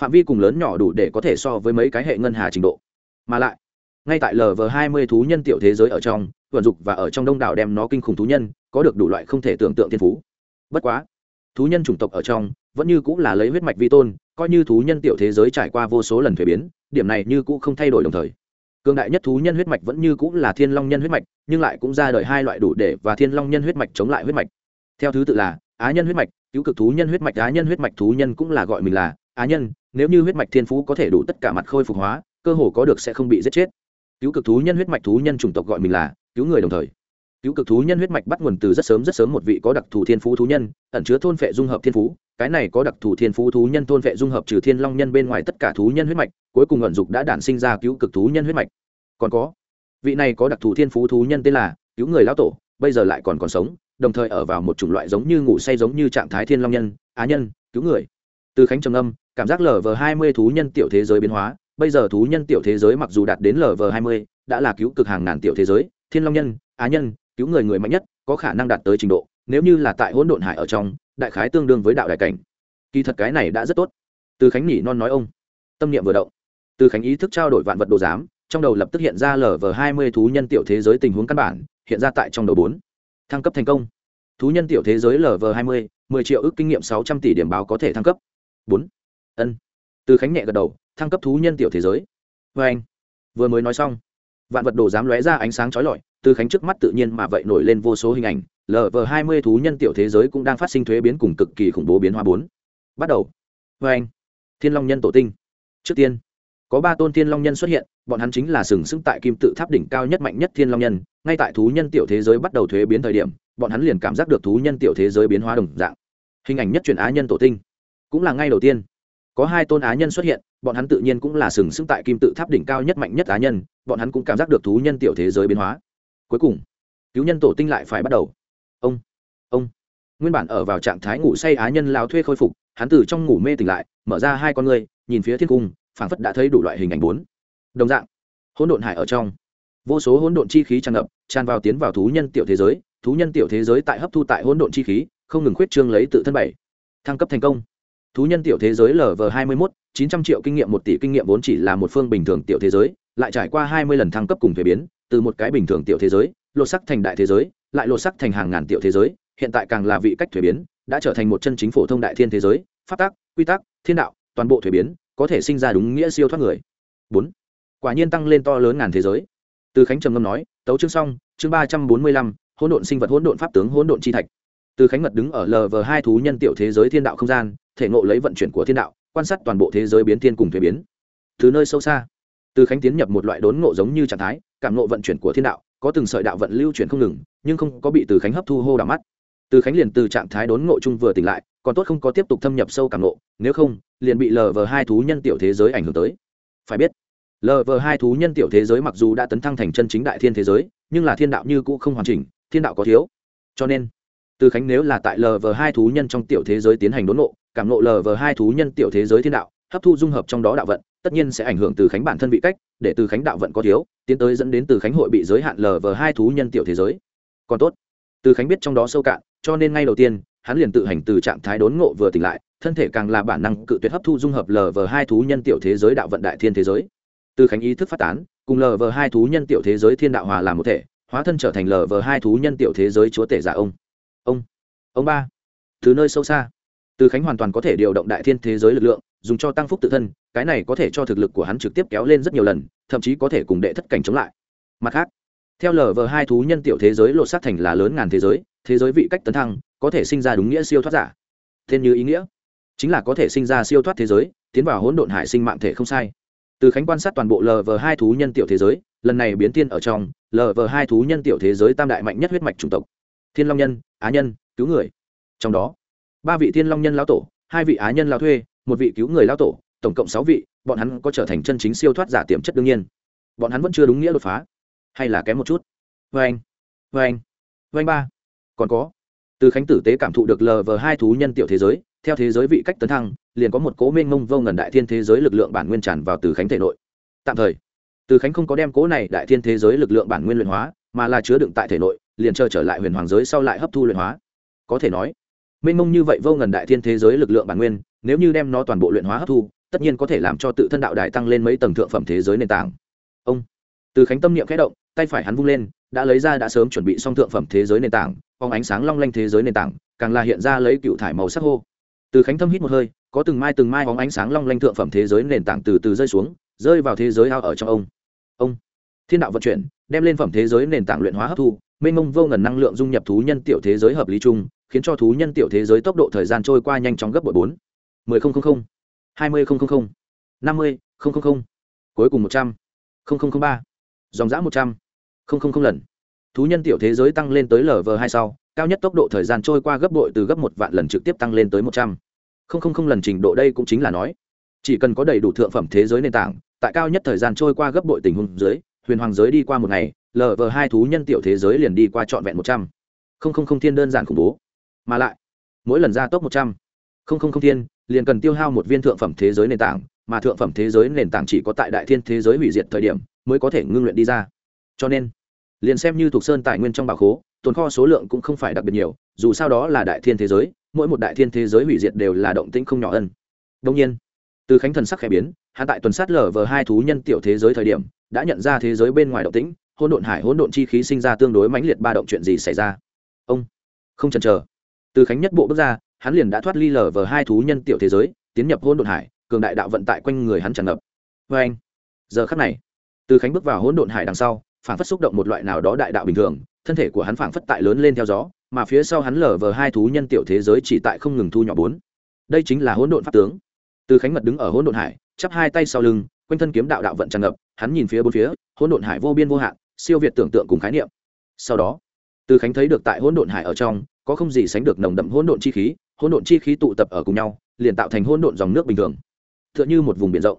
phạm vi cùng lớn nhỏ đủ để có thể so với mấy cái hệ ngân hà trình độ. Mà lại, ngay tại lv hai mươi thú nhân tiểu thế giới ở trong, vận dục và ở trong đông đảo đem nó kinh khủng thú nhân, có được đủ loại không thể tưởng tượng thiên phú. Bất quá, thú nhân chủng tộc ở trong, vẫn như cũng là lấy huyết mạch vi tôn, coi như thú nhân tiểu thế giới trải qua vô số lần thuế biến, điểm này như cũng không thay đổi đồng thời cường đại nhất thú nhân huyết mạch vẫn như cũng là thiên long nhân huyết mạch, nhưng lại cũng ra đời hai loại đủ để và thiên long nhân huyết mạch chống lại huyết mạch. Theo thứ tự là, á nhân huyết mạch, cứu cực thú nhân huyết mạch, á nhân huyết mạch thú nhân cũng là gọi mình là, á nhân, nếu như huyết mạch thiên phú có thể đủ tất cả mặt khôi phục hóa, cơ hồ có được sẽ không bị giết chết. Cứu cực thú nhân huyết mạch thú nhân chủng tộc gọi mình là, cứu người đồng thời cứu cực thú nhân huyết mạch bắt nguồn từ rất sớm rất sớm một vị có đặc thù thiên phú thú nhân, ẩn chứa thôn phệ dung hợp thiên phú. Cái này có đặc thù thiên phú thú nhân, thôn phệ dung hợp trừ thiên long nhân bên ngoài tất cả thú nhân huyết mạch, cuối cùng ẩn dục đã đản sinh ra cứu cực thú nhân huyết mạch. Còn có, vị này có đặc thù thiên phú thú nhân tên là cứu người lão tổ, bây giờ lại còn còn sống, đồng thời ở vào một chủng loại giống như ngủ say giống như trạng thái thiên long nhân, á nhân, cứu người. Từ khánh trầm âm, cảm giác lv hai mươi thú nhân tiểu thế giới biến hóa. Bây giờ thú nhân tiểu thế giới mặc dù đạt đến lv hai mươi, đã là cứu cực hàng ngàn tiểu thế giới, thiên long nhân, á nhân cứu người người mạnh nhất, có khả năng đạt tới trình độ, nếu như là tại hỗn độn hải ở trong, đại khái tương đương với đạo đại cảnh. Kỳ thật cái này đã rất tốt. Từ khánh nhỉ non nói ông, tâm niệm vừa động. Từ khánh ý thức trao đổi vạn vật đồ giám, trong đầu lập tức hiện ra lv hai mươi thú nhân tiểu thế giới tình huống căn bản, hiện ra tại trong đầu bốn. Thăng cấp thành công. Thú nhân tiểu thế giới lv hai mươi, mười triệu ước kinh nghiệm sáu trăm tỷ điểm báo có thể thăng cấp. Bốn. Ân. Từ khánh nhẹ gật đầu, thăng cấp thú nhân tiểu thế giới. Vê anh. Vừa mới nói xong, vạn vật đồ dám lóe ra ánh sáng trói lọi từ khánh trước mắt tự nhiên mà vậy nổi lên vô số hình ảnh lv hai mươi thú nhân tiểu thế giới cũng đang phát sinh thuế biến cùng cực kỳ khủng bố biến hóa bốn. Bắt đầu. Vê anh, thiên long nhân tổ tinh. Trước tiên, có ba tôn thiên long nhân xuất hiện, bọn hắn chính là sừng sững tại kim tự tháp đỉnh cao nhất mạnh nhất thiên long nhân. Ngay tại thú nhân tiểu thế giới bắt đầu thuế biến thời điểm, bọn hắn liền cảm giác được thú nhân tiểu thế giới biến hóa đồng dạng. Hình ảnh nhất truyền á nhân tổ tinh. Cũng là ngay đầu tiên, có hai tôn á nhân xuất hiện, bọn hắn tự nhiên cũng là sừng sững tại kim tự tháp đỉnh cao nhất mạnh nhất á nhân, bọn hắn cũng cảm giác được thú nhân tiểu thế giới biến hóa cuối cùng cứu nhân tổ tinh lại phải bắt đầu. Ông ông. Nguyên bản ở vào trạng thái ngủ say á nhân lao thuê khôi phục hắn từ trong ngủ mê tỉnh lại mở ra hai con người, nhìn phía thiên cung phảng phất đã thấy đủ loại hình ảnh bốn. Đồng dạng hỗn độn hải ở trong. Vô số hỗn độn chi khí tràn ngập tràn vào tiến vào thú nhân tiểu thế giới thú nhân tiểu thế giới tại hấp thu tại hỗn độn chi khí không ngừng khuyết trương lấy tự thân bảy. Thăng cấp thành công. Thú nhân tiểu thế giới lv hai mươi một chín trăm triệu kinh nghiệm một tỷ kinh nghiệm vốn chỉ là một phương bình thường tiểu thế giới lại trải qua hai mươi lần thăng cấp cùng thuế biến từ một cái bình thường tiểu thế giới, lột sắc thành đại thế giới, lại lột sắc thành hàng ngàn tiểu thế giới, hiện tại càng là vị cách thuế biến, đã trở thành một chân chính phổ thông đại thiên thế giới phát tác quy tắc, thiên đạo, toàn bộ thuế biến, có thể sinh ra đúng nghĩa siêu thoát người. Bốn, quả nhiên tăng lên to lớn ngàn thế giới. Từ khánh trầm ngâm nói, tấu chương xong, chương ba trăm bốn mươi lăm, hỗn độn sinh vật, hỗn độn pháp tướng, hỗn độn chi thạch. Từ khánh mật đứng ở lv hai thú nhân tiểu thế giới thiên đạo không gian, thể ngộ lấy vận chuyển của thiên đạo, quan sát toàn bộ thế giới biến thiên cùng thuế biến. Từ nơi sâu xa, từ khánh tiến nhập một loại đốn ngộ giống như trạng thái cảm nộ vận chuyển của thiên đạo, có từng sợi đạo vận lưu chuyển không ngừng, nhưng không có bị từ khánh hấp thu hô đ mắt. Từ khánh liền từ trạng thái đốn ngộ chung vừa tỉnh lại, còn tốt không có tiếp tục thâm nhập sâu cảm nộ nếu không, liền bị lờ vờ hai thú nhân tiểu thế giới ảnh hưởng tới. Phải biết lờ vờ hai thú nhân tiểu thế giới mặc dù đã tấn thăng thành chân chính đại thiên thế giới, nhưng là thiên đạo như cũ không hoàn chỉnh, thiên đạo có thiếu. Cho nên, từ khánh nếu là tại lv hai thú nhân trong tiểu thế giới tiến hành đốn ngộ, cảm ngộ lv hai thú nhân tiểu thế giới thiên đạo, hấp thu dung hợp trong đó đạo vận, tất nhiên sẽ ảnh hưởng từ khánh bản thân vị cách để từ khánh đạo vận có thiếu, tiến tới dẫn đến từ khánh hội bị giới hạn lờ vờ hai thú nhân tiểu thế giới. Còn tốt, từ khánh biết trong đó sâu cạn, cho nên ngay đầu tiên, hắn liền tự hành từ trạng thái đốn ngộ vừa tỉnh lại, thân thể càng là bản năng cự tuyệt hấp thu dung hợp lờ vờ hai thú nhân tiểu thế giới đạo vận đại thiên thế giới. Từ khánh ý thức phát tán, cùng lờ vờ hai thú nhân tiểu thế giới thiên đạo hòa làm một thể, hóa thân trở thành lờ vờ hai thú nhân tiểu thế giới chúa tể giả ông. Ông ông ba, từ nơi sâu xa, từ khánh hoàn toàn có thể điều động đại thiên thế giới lực lượng dùng cho tăng phúc tự thân, cái này có thể cho thực lực của hắn trực tiếp kéo lên rất nhiều lần, thậm chí có thể cùng đệ thất cảnh chống lại. Mặt khác, theo lờ vờ hai thú nhân tiểu thế giới lột xác thành là lớn ngàn thế giới thế giới vị cách tấn thăng, có thể sinh ra đúng nghĩa siêu thoát giả. Tên như ý nghĩa, chính là có thể sinh ra siêu thoát thế giới, tiến vào hỗn độn hải sinh mạng thể không sai. Từ khánh quan sát toàn bộ lv hai thú nhân tiểu thế giới, lần này biến tiên ở trong lv hai thú nhân tiểu thế giới tam đại mạnh nhất huyết mạch chủng tộc. Thiên long nhân, á nhân, cứu người. Trong đó, ba vị thiên long nhân lao tổ, hai vị á nhân lao thuê một vị cứu người lao tổ, tổng cộng sáu vị, bọn hắn có trở thành chân chính siêu thoát giả tiềm chất đương nhiên. Bọn hắn vẫn chưa đúng nghĩa đột phá. Hay là kém một chút. Vê anh vê anh vê anh ba. Còn có, từ khánh tử tế cảm thụ được lv hai thú nhân tiểu thế giới, theo thế giới vị cách tấn thăng, liền có một cố mênh mông vô ngần đại thiên thế giới lực lượng bản nguyên tràn vào từ khánh thể nội. Tạm thời, từ khánh không có đem cố này đại thiên thế giới lực lượng bản nguyên luyện hóa, mà là chứa đựng tại thể nội, liền chờ trở lại huyền hoàng giới sau lại hấp thu luyện hóa. Có thể nói mênh mông như vậy vô ngần đại thiên thế giới lực lượng bản nguyên, nếu như đem nó toàn bộ luyện hóa hấp thu, tất nhiên có thể làm cho tự thân đạo đại tăng lên mấy tầng thượng phẩm thế giới nền tảng. Ông, từ khánh tâm niệm khẽ động, tay phải hắn vung lên, đã lấy ra đã sớm chuẩn bị xong thượng phẩm thế giới nền tảng phong ánh sáng long lanh thế giới nền tảng, càng là hiện ra lấy cựu thải màu sắc hô. Từ khánh thâm hít một hơi, có từng mai từng mai phóng ánh sáng long lanh thượng phẩm thế giới nền tảng từ từ rơi xuống, rơi vào thế giới ao ở trong ông. Ông, thiên đạo vận chuyển, đem lên phẩm thế giới nền tảng luyện hóa hấp thu, mênh mông vô ngần năng lượng dung nhập thú nhân tiểu thế giới hợp lý chung khiến cho thú nhân tiểu thế giới tốc độ thời gian trôi qua nhanh chóng gấp bội bốn. mười không không không, hai mươi không không không, năm mươi không không không, cuối cùng một trăm, không không không ba, dòng giã một trăm, không không không lần. Thú nhân tiểu thế giới tăng lên tới lv hai sau, cao nhất tốc độ thời gian trôi qua gấp bội từ gấp một vạn lần trực tiếp tăng lên tới một trăm. Không không không lần trình độ đây cũng chính là nói, chỉ cần có đầy đủ thượng phẩm thế giới nền tảng, tại cao nhất thời gian trôi qua gấp bội tình huống dưới, huyền hoàng giới đi qua một ngày, lờ vờ hai thú nhân tiểu thế giới liền đi qua trọn vẹn một trăm. Không không không thiên đơn giản khủng bố mà lại, mỗi lần ra top một trăm, không không không thiên, liền cần tiêu hao một viên thượng phẩm thế giới nền tảng, mà thượng phẩm thế giới nền tảng chỉ có tại đại thiên thế giới hủy diệt thời điểm mới có thể ngưng luyện đi ra. Cho nên, liền xem như thuộc sơn tài nguyên trong bảo khố, tồn kho số lượng cũng không phải đặc biệt nhiều, dù sao đó là đại thiên thế giới, mỗi một đại thiên thế giới hủy diệt đều là động tĩnh không nhỏ ân đông nhiên, từ khánh thần sắc khẽ biến hạ tại tuần sát lở vờ hai thú nhân tiểu thế giới thời điểm, đã nhận ra thế giới bên ngoài động tĩnh, hỗn độn hải hỗn độn chi khí sinh ra tương đối mãnh liệt ba động chuyện gì xảy ra. Ông, không chần chờ từ khánh nhất bộ bước ra, hắn liền đã thoát ly lở vờ hai thú nhân tiểu thế giới, tiến nhập hỗn đột hải, cường đại đạo vận tại quanh người hắn tràn ngập. Vê anh, giờ khắc này, từ khánh bước vào hỗn độn hải đằng sau, phản phất xúc động một loại nào đó đại đạo bình thường, thân thể của hắn phản phất tại lớn lên theo gió, mà phía sau hắn lở vờ hai thú nhân tiểu thế giới chỉ tại không ngừng thu nhỏ bốn. Đây chính là hỗn độn pháp tướng. Từ khánh mật đứng ở hỗn độn hải, chắp hai tay sau lưng, quanh thân kiếm đạo đạo vận tràn ngập, hắn nhìn phía bốn phía, hỗn độn hải vô biên vô hạn, siêu việt tưởng tượng cùng khái niệm. Sau đó, từ khánh thấy được tại hỗn độn hải ở trong có không gì sánh được nồng đậm hỗn độn chi khí, hỗn độn chi khí tụ tập ở cùng nhau, liền tạo thành hỗn độn dòng nước bình thường. Tựa như một vùng biển rộng.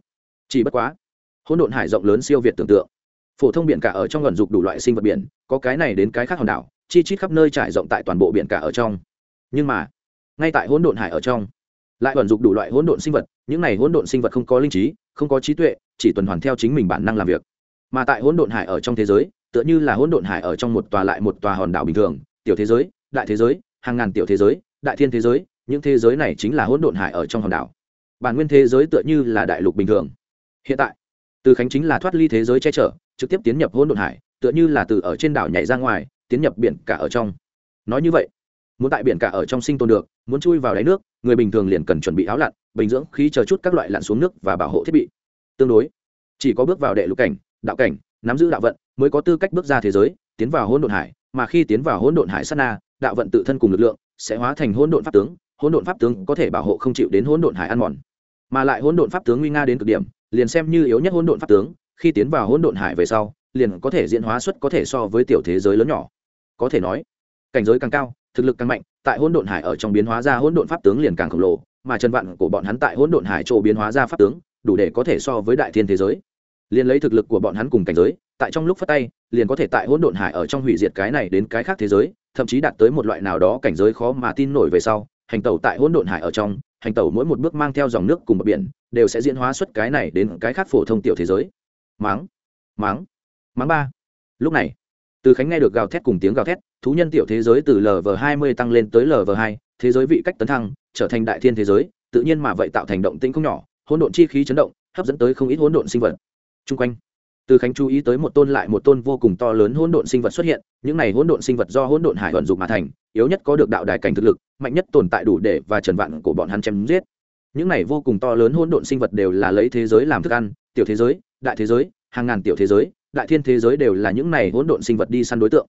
Chỉ bất quá, hỗn độn hải rộng lớn siêu việt tưởng tượng. Phổ thông biển cả ở trong gần dục đủ loại sinh vật biển, có cái này đến cái khác hòn đảo, chi chít khắp nơi trải rộng tại toàn bộ biển cả ở trong. Nhưng mà, ngay tại hỗn độn hải ở trong, lại vận dụng đủ loại hỗn độn sinh vật, những này hỗn độn sinh vật không có linh trí, không có trí tuệ, chỉ tuần hoàn theo chính mình bản năng làm việc. Mà tại hỗn độn hải ở trong thế giới, tựa như là hỗn độn hải ở trong một tòa lại một tòa hòn đảo bình thường, tiểu thế giới đại thế giới, hàng ngàn tiểu thế giới, đại thiên thế giới, những thế giới này chính là hỗn độn hải ở trong hòn đảo. Bản nguyên thế giới tựa như là đại lục bình thường. Hiện tại, từ khánh chính là thoát ly thế giới che chở, trực tiếp tiến nhập hỗn độn hải, tựa như là từ ở trên đảo nhảy ra ngoài, tiến nhập biển cả ở trong. Nói như vậy, muốn tại biển cả ở trong sinh tồn được, muốn chui vào đáy nước, người bình thường liền cần chuẩn bị áo lặn, bình dưỡng khí chờ chút các loại lặn xuống nước và bảo hộ thiết bị. Tương đối, chỉ có bước vào đệ lục cảnh, đạo cảnh, nắm giữ đạo vận, mới có tư cách bước ra thế giới, tiến vào hỗn độn hải, mà khi tiến vào hỗn độn hải sát na đạo vận tự thân cùng lực lượng, sẽ hóa thành hỗn độn pháp tướng, hỗn độn pháp tướng có thể bảo hộ không chịu đến hỗn độn hải ăn mòn. Mà lại hỗn độn pháp tướng nguy nga đến cực điểm, liền xem như yếu nhất hỗn độn pháp tướng, khi tiến vào hỗn độn hải về sau, liền có thể diễn hóa xuất có thể so với tiểu thế giới lớn nhỏ. Có thể nói, cảnh giới càng cao, thực lực càng mạnh, tại hỗn độn hải ở trong biến hóa ra hỗn độn pháp tướng liền càng khổng lồ, mà chân vạn của bọn hắn tại hỗn độn hải chỗ biến hóa ra pháp tướng, đủ để có thể so với đại thiên thế giới liền lấy thực lực của bọn hắn cùng cảnh giới, tại trong lúc phát tay, liền có thể tại hỗn độn hải ở trong hủy diệt cái này đến cái khác thế giới, thậm chí đạt tới một loại nào đó cảnh giới khó mà tin nổi về sau, hành tẩu tại hỗn độn hải ở trong, hành tẩu mỗi một bước mang theo dòng nước cùng bờ biển, đều sẽ diễn hóa xuất cái này đến cái khác phổ thông tiểu thế giới. Máng máng máng ba. Lúc này, từ khánh nghe được gào thét cùng tiếng gào thét, thú nhân tiểu thế giới từ lv hai mươi tăng lên tới lv hai, thế giới vị cách tấn thăng, trở thành đại thiên thế giới, tự nhiên mà vậy tạo thành động tĩnh không nhỏ, hỗn độn chi khí chấn động, hấp dẫn tới không ít hỗn độn sinh vật. Trung quanh, từ khánh chú ý tới một tôn lại một tôn vô cùng to lớn hỗn độn sinh vật xuất hiện, những này hỗn độn sinh vật do hỗn độn hải vận dụng mà thành, yếu nhất có được đạo đài cảnh thực lực, mạnh nhất tồn tại đủ để và trần vạn của bọn hắn chém giết. Những này vô cùng to lớn hỗn độn sinh vật đều là lấy thế giới làm thức ăn, tiểu thế giới, đại thế giới, hàng ngàn tiểu thế giới, đại thiên thế giới đều là những này hỗn độn sinh vật đi săn đối tượng.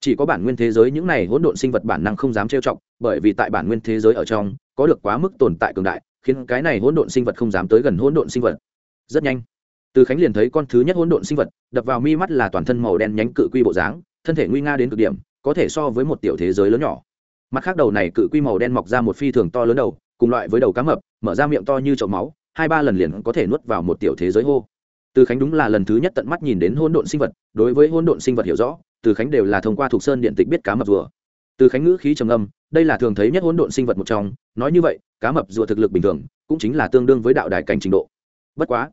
Chỉ có bản nguyên thế giới những này hỗn độn sinh vật bản năng không dám trêu chọc, bởi vì tại bản nguyên thế giới ở trong, có được quá mức tồn tại cường đại, khiến cái này hỗn độn sinh vật không dám tới gần hỗn độn sinh vật. Rất nhanh từ khánh liền thấy con thứ nhất hỗn độn sinh vật, đập vào mi mắt là toàn thân màu đen nhánh cự quy bộ dáng, thân thể nguy nga đến cực điểm, có thể so với một tiểu thế giới lớn nhỏ. Mặt khác đầu này cự quy màu đen mọc ra một phi thường to lớn đầu, cùng loại với đầu cá mập, mở ra miệng to như chậu máu, hai ba lần liền có thể nuốt vào một tiểu thế giới hô. Từ khánh đúng là lần thứ nhất tận mắt nhìn đến hỗn độn sinh vật, đối với hỗn độn sinh vật hiểu rõ, từ khánh đều là thông qua thuộc sơn điện tịch biết cá mập rùa. Từ khánh ngữ khí trầm âm đây là thường thấy nhất hỗn độn sinh vật một trong, nói như vậy, cá mập rùa thực lực bình thường, cũng chính là tương đương với đạo đài cảnh trình độ. Bất quá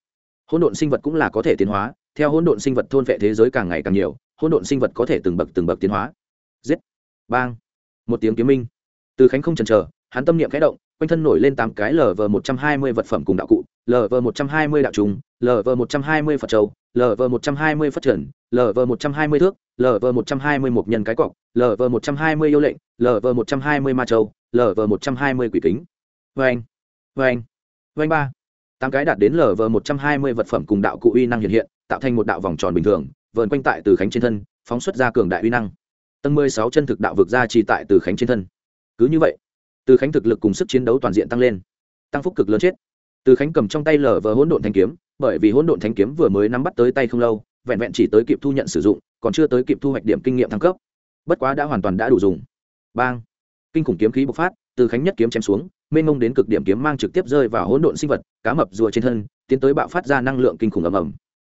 hỗn độn sinh vật cũng là có thể tiến hóa, theo hỗn độn sinh vật thôn vệ thế giới càng ngày càng nhiều, hỗn độn sinh vật có thể từng bậc từng bậc tiến hóa. Giết. Bang. Một tiếng kiếm minh. Từ khánh không chần chờ, hắn tâm niệm khẽ động, quanh thân nổi lên tám cái lv một trăm hai mươi vật phẩm cùng đạo cụ lv một trăm hai mươi đạo trùng lv một trăm hai mươi phật châu lv một trăm hai mươi phất trần lv một trăm hai mươi thước lv một trăm hai mươi một nhân cái cọc lv một trăm hai mươi yêu lệnh lv một trăm hai mươi ma châu lv một trăm hai mươi quỷ kính. Vê anh vê anh vê anh ba tám cái đạt đến lv một trăm hai mươi vật phẩm cùng đạo cụ uy năng hiện hiện, tạo thành một đạo vòng tròn bình thường, vờn quanh tại từ khánh trên thân, phóng xuất ra cường đại uy năng. Tầng mười sáu chân thực đạo vực ra trì tại từ khánh trên thân. Cứ như vậy, từ khánh thực lực cùng sức chiến đấu toàn diện tăng lên, tăng phúc cực lớn chết. Từ khánh cầm trong tay lở vờ hỗn độn thanh kiếm, bởi vì hỗn độn thanh kiếm vừa mới nắm bắt tới tay không lâu, vẹn vẹn chỉ tới kịp thu nhận sử dụng, còn chưa tới kịp thu hoạch điểm kinh nghiệm thăng cấp. Bất quá đã hoàn toàn đã đủ dùng. Bang! Kinh khủng kiếm khí bộc phát, từ khánh nhất kiếm chém xuống mênh mông đến cực điểm kiếm mang trực tiếp rơi vào hỗn độn sinh vật, cá mập rùa trên thân, tiến tới bạo phát ra năng lượng kinh khủng ầm ầm.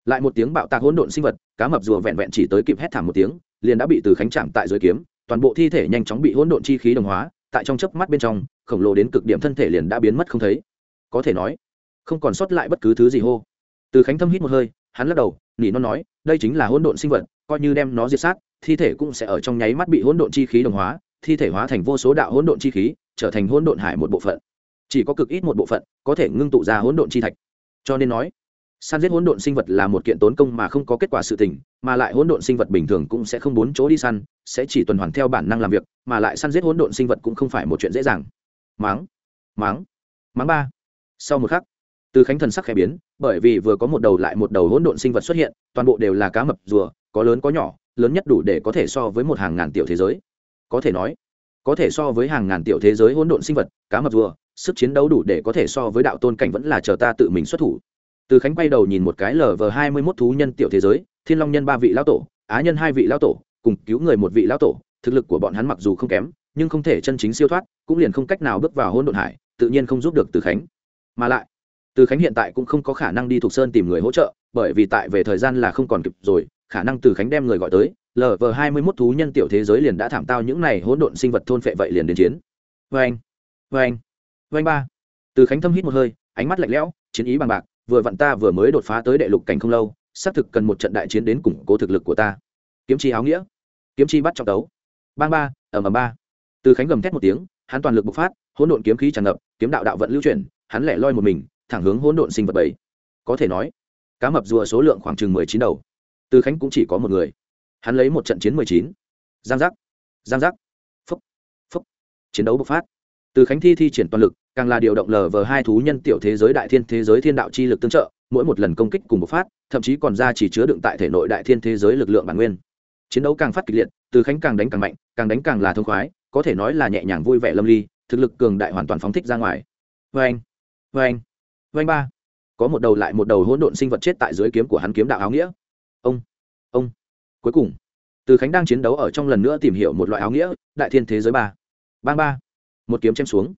Lại một tiếng bạo tạc hỗn độn sinh vật, cá mập rùa vẹn vẹn chỉ tới kịp hét thảm một tiếng, liền đã bị từ khánh chạm tại dưới kiếm, toàn bộ thi thể nhanh chóng bị hỗn độn chi khí đồng hóa, tại trong chớp mắt bên trong, khổng lồ đến cực điểm thân thể liền đã biến mất không thấy. Có thể nói, không còn sót lại bất cứ thứ gì hô. Từ khánh thâm hít một hơi, hắn lắc đầu, nỉ nó nói, đây chính là hỗn độn sinh vật, coi như đem nó diệt sát, thi thể cũng sẽ ở trong nháy mắt bị hỗn độn chi khí đồng hóa, thi thể hóa thành vô số đạo hỗn độn chi khí trở thành hỗn độn hải một bộ phận. Chỉ có cực ít một bộ phận có thể ngưng tụ ra hỗn độn chi thạch. Cho nên nói săn giết hỗn độn sinh vật là một kiện tốn công mà không có kết quả sự tình, mà lại hỗn độn sinh vật bình thường cũng sẽ không bốn chỗ đi săn, sẽ chỉ tuần hoàn theo bản năng làm việc, mà lại săn giết hỗn độn sinh vật cũng không phải một chuyện dễ dàng. Máng máng máng ba. Sau một khắc, từ khánh thần sắc khẽ biến, bởi vì vừa có một đầu lại một đầu hỗn độn sinh vật xuất hiện, toàn bộ đều là cá mập rùa, có lớn có nhỏ, lớn nhất đủ để có thể so với một hàng ngàn tiểu thế giới. Có thể nói có thể so với hàng ngàn tiểu thế giới hỗn độn sinh vật, cá mập rùa, sức chiến đấu đủ để có thể so với đạo tôn cảnh vẫn là chờ ta tự mình xuất thủ. Từ khánh quay đầu nhìn một cái lờ vờ hai mươi mốt thú nhân tiểu thế giới, thiên long nhân ba vị lão tổ, á nhân hai vị lão tổ, cùng cứu người một vị lão tổ, thực lực của bọn hắn mặc dù không kém, nhưng không thể chân chính siêu thoát, cũng liền không cách nào bước vào hỗn độn hải, tự nhiên không giúp được từ khánh. Mà lại, từ khánh hiện tại cũng không có khả năng đi thuộc sơn tìm người hỗ trợ, bởi vì tại về thời gian là không còn kịp rồi, khả năng từ khánh đem người gọi tới lv hai mươi mốt thú nhân tiểu thế giới liền đã thảm tao những này hỗn độn sinh vật thôn phệ vậy liền đến chiến. Vê anh vê anh vê anh ba. Từ khánh thâm hít một hơi, ánh mắt lạnh lẽo, chiến ý bằng bạc, vừa vặn ta vừa mới đột phá tới đệ lục cảnh không lâu, xác thực cần một trận đại chiến đến củng cố thực lực của ta. Kiếm chi áo nghĩa, kiếm chi bắt trọng đấu bang ba ẩm ẩm ba. Từ khánh gầm thét một tiếng, hắn toàn lực bộc phát, hỗn độn kiếm khí tràn ngập, kiếm đạo đạo vận lưu chuyển, hắn lẻ loi một mình, thẳng hướng hỗn độn sinh vật bảy. Có thể nói, cá mập rùa số lượng khoảng chừng mười chín đầu. Từ khánh cũng chỉ có một người hắn lấy một trận chiến mười chín. Giang giác. Giang giác. Phúc. Phúc. Chiến đấu bộc phát. Từ khánh thi thi triển toàn lực, càng là điều động lờ vờ hai thú nhân tiểu thế giới đại thiên thế giới thiên đạo chi lực tương trợ, mỗi một lần công kích cùng bộc phát, thậm chí còn ra chỉ chứa đựng tại thể nội đại thiên thế giới lực lượng bản nguyên. Chiến đấu càng phát kịch liệt, từ khánh càng đánh càng mạnh, càng đánh càng là thông khoái, có thể nói là nhẹ nhàng vui vẻ lâm ly, thực lực cường đại hoàn toàn phóng thích ra ngoài. Vê anh vê anh vê anh ba. Có một đầu lại một đầu hỗn độn sinh vật chết tại dưới kiếm của hắn kiếm đạo áo nghĩa. Ông cuối cùng, từ khánh đang chiến đấu ở trong lần nữa tìm hiểu một loại áo nghĩa, đại thiên thế giới ba. Bang ba. Một kiếm chém xuống.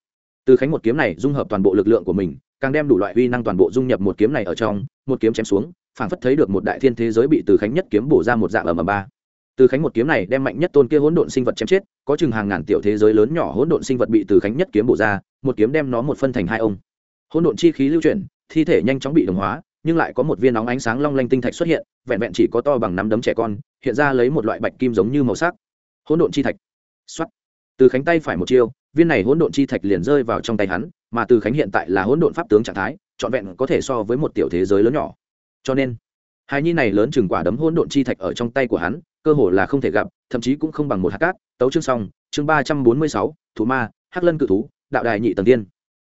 Từ khánh một kiếm này dung hợp toàn bộ lực lượng của mình, càng đem đủ loại uy năng toàn bộ dung nhập một kiếm này ở trong, một kiếm chém xuống, phảng phất thấy được một đại thiên thế giới bị từ khánh nhất kiếm bổ ra một dạng ở mờ ba. Từ khánh một kiếm này đem mạnh nhất tôn kia hỗn độn sinh vật chém chết, có chừng hàng ngàn tiểu thế giới lớn nhỏ hỗn độn sinh vật bị từ khánh nhất kiếm bổ ra, một kiếm đem nó một phân thành hai ông. Hỗn độn chi khí lưu chuyển, thi thể nhanh chóng bị đồng hóa nhưng lại có một viên nóng ánh sáng long lanh tinh thạch xuất hiện, vẹn vẹn chỉ có to bằng nắm đấm trẻ con, hiện ra lấy một loại bạch kim giống như màu sắc. Hỗn độn chi thạch. Xuất từ khánh tay phải một chiêu, viên này hỗn độn chi thạch liền rơi vào trong tay hắn, mà từ khánh hiện tại là hỗn độn pháp tướng trạng thái, trọn vẹn có thể so với một tiểu thế giới lớn nhỏ. Cho nên, hài nhi này lớn chừng quả đấm hỗn độn chi thạch ở trong tay của hắn, cơ hồ là không thể gặp, thậm chí cũng không bằng một hạt cát. Tấu chương xong, chương ba trăm bốn mươi sáu thú ma, hắc lân cự thú, đạo đài nhị tầng tiên.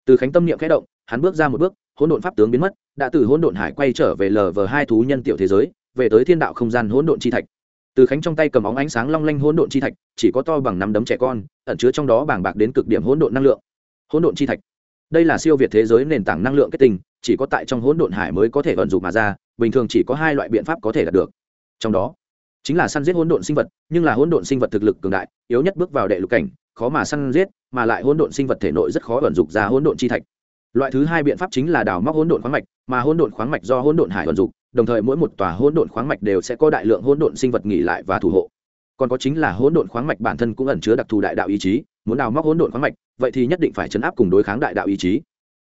Từ khánh tâm niệm khẽ động, hắn bước ra một bước hỗn độn pháp tướng biến mất đã từ hỗn độn hải quay trở về lờ vờ hai thú nhân tiểu thế giới về tới thiên đạo không gian hỗn độn chi thạch từ khánh trong tay cầm óng ánh sáng long lanh hỗn độn chi thạch chỉ có to bằng nắm đấm trẻ con ẩn chứa trong đó bảng bạc đến cực điểm hỗn độn năng lượng hỗn độn chi thạch đây là siêu việt thế giới nền tảng năng lượng kết tinh chỉ có tại trong hỗn độn hải mới có thể vận dụng mà ra bình thường chỉ có hai loại biện pháp có thể đạt được trong đó chính là săn giết hỗn độn sinh vật nhưng là hỗn độn sinh vật thực lực cường đại yếu nhất bước vào đệ lục cảnh khó mà săn giết mà lại hỗn độn sinh vật thể nội rất khó vận dụng ra hỗn độn chi thạch loại thứ hai biện pháp chính là đào móc hỗn độn khoáng mạch, mà hỗn độn khoáng mạch do hỗn độn hải vận dụng, đồng thời mỗi một tòa hỗn độn khoáng mạch đều sẽ có đại lượng hỗn độn sinh vật nghỉ lại và thủ hộ. Còn có chính là hỗn độn khoáng mạch bản thân cũng ẩn chứa đặc thù đại đạo ý chí, muốn đào móc hỗn độn khoáng mạch, vậy thì nhất định phải chấn áp cùng đối kháng đại đạo ý chí.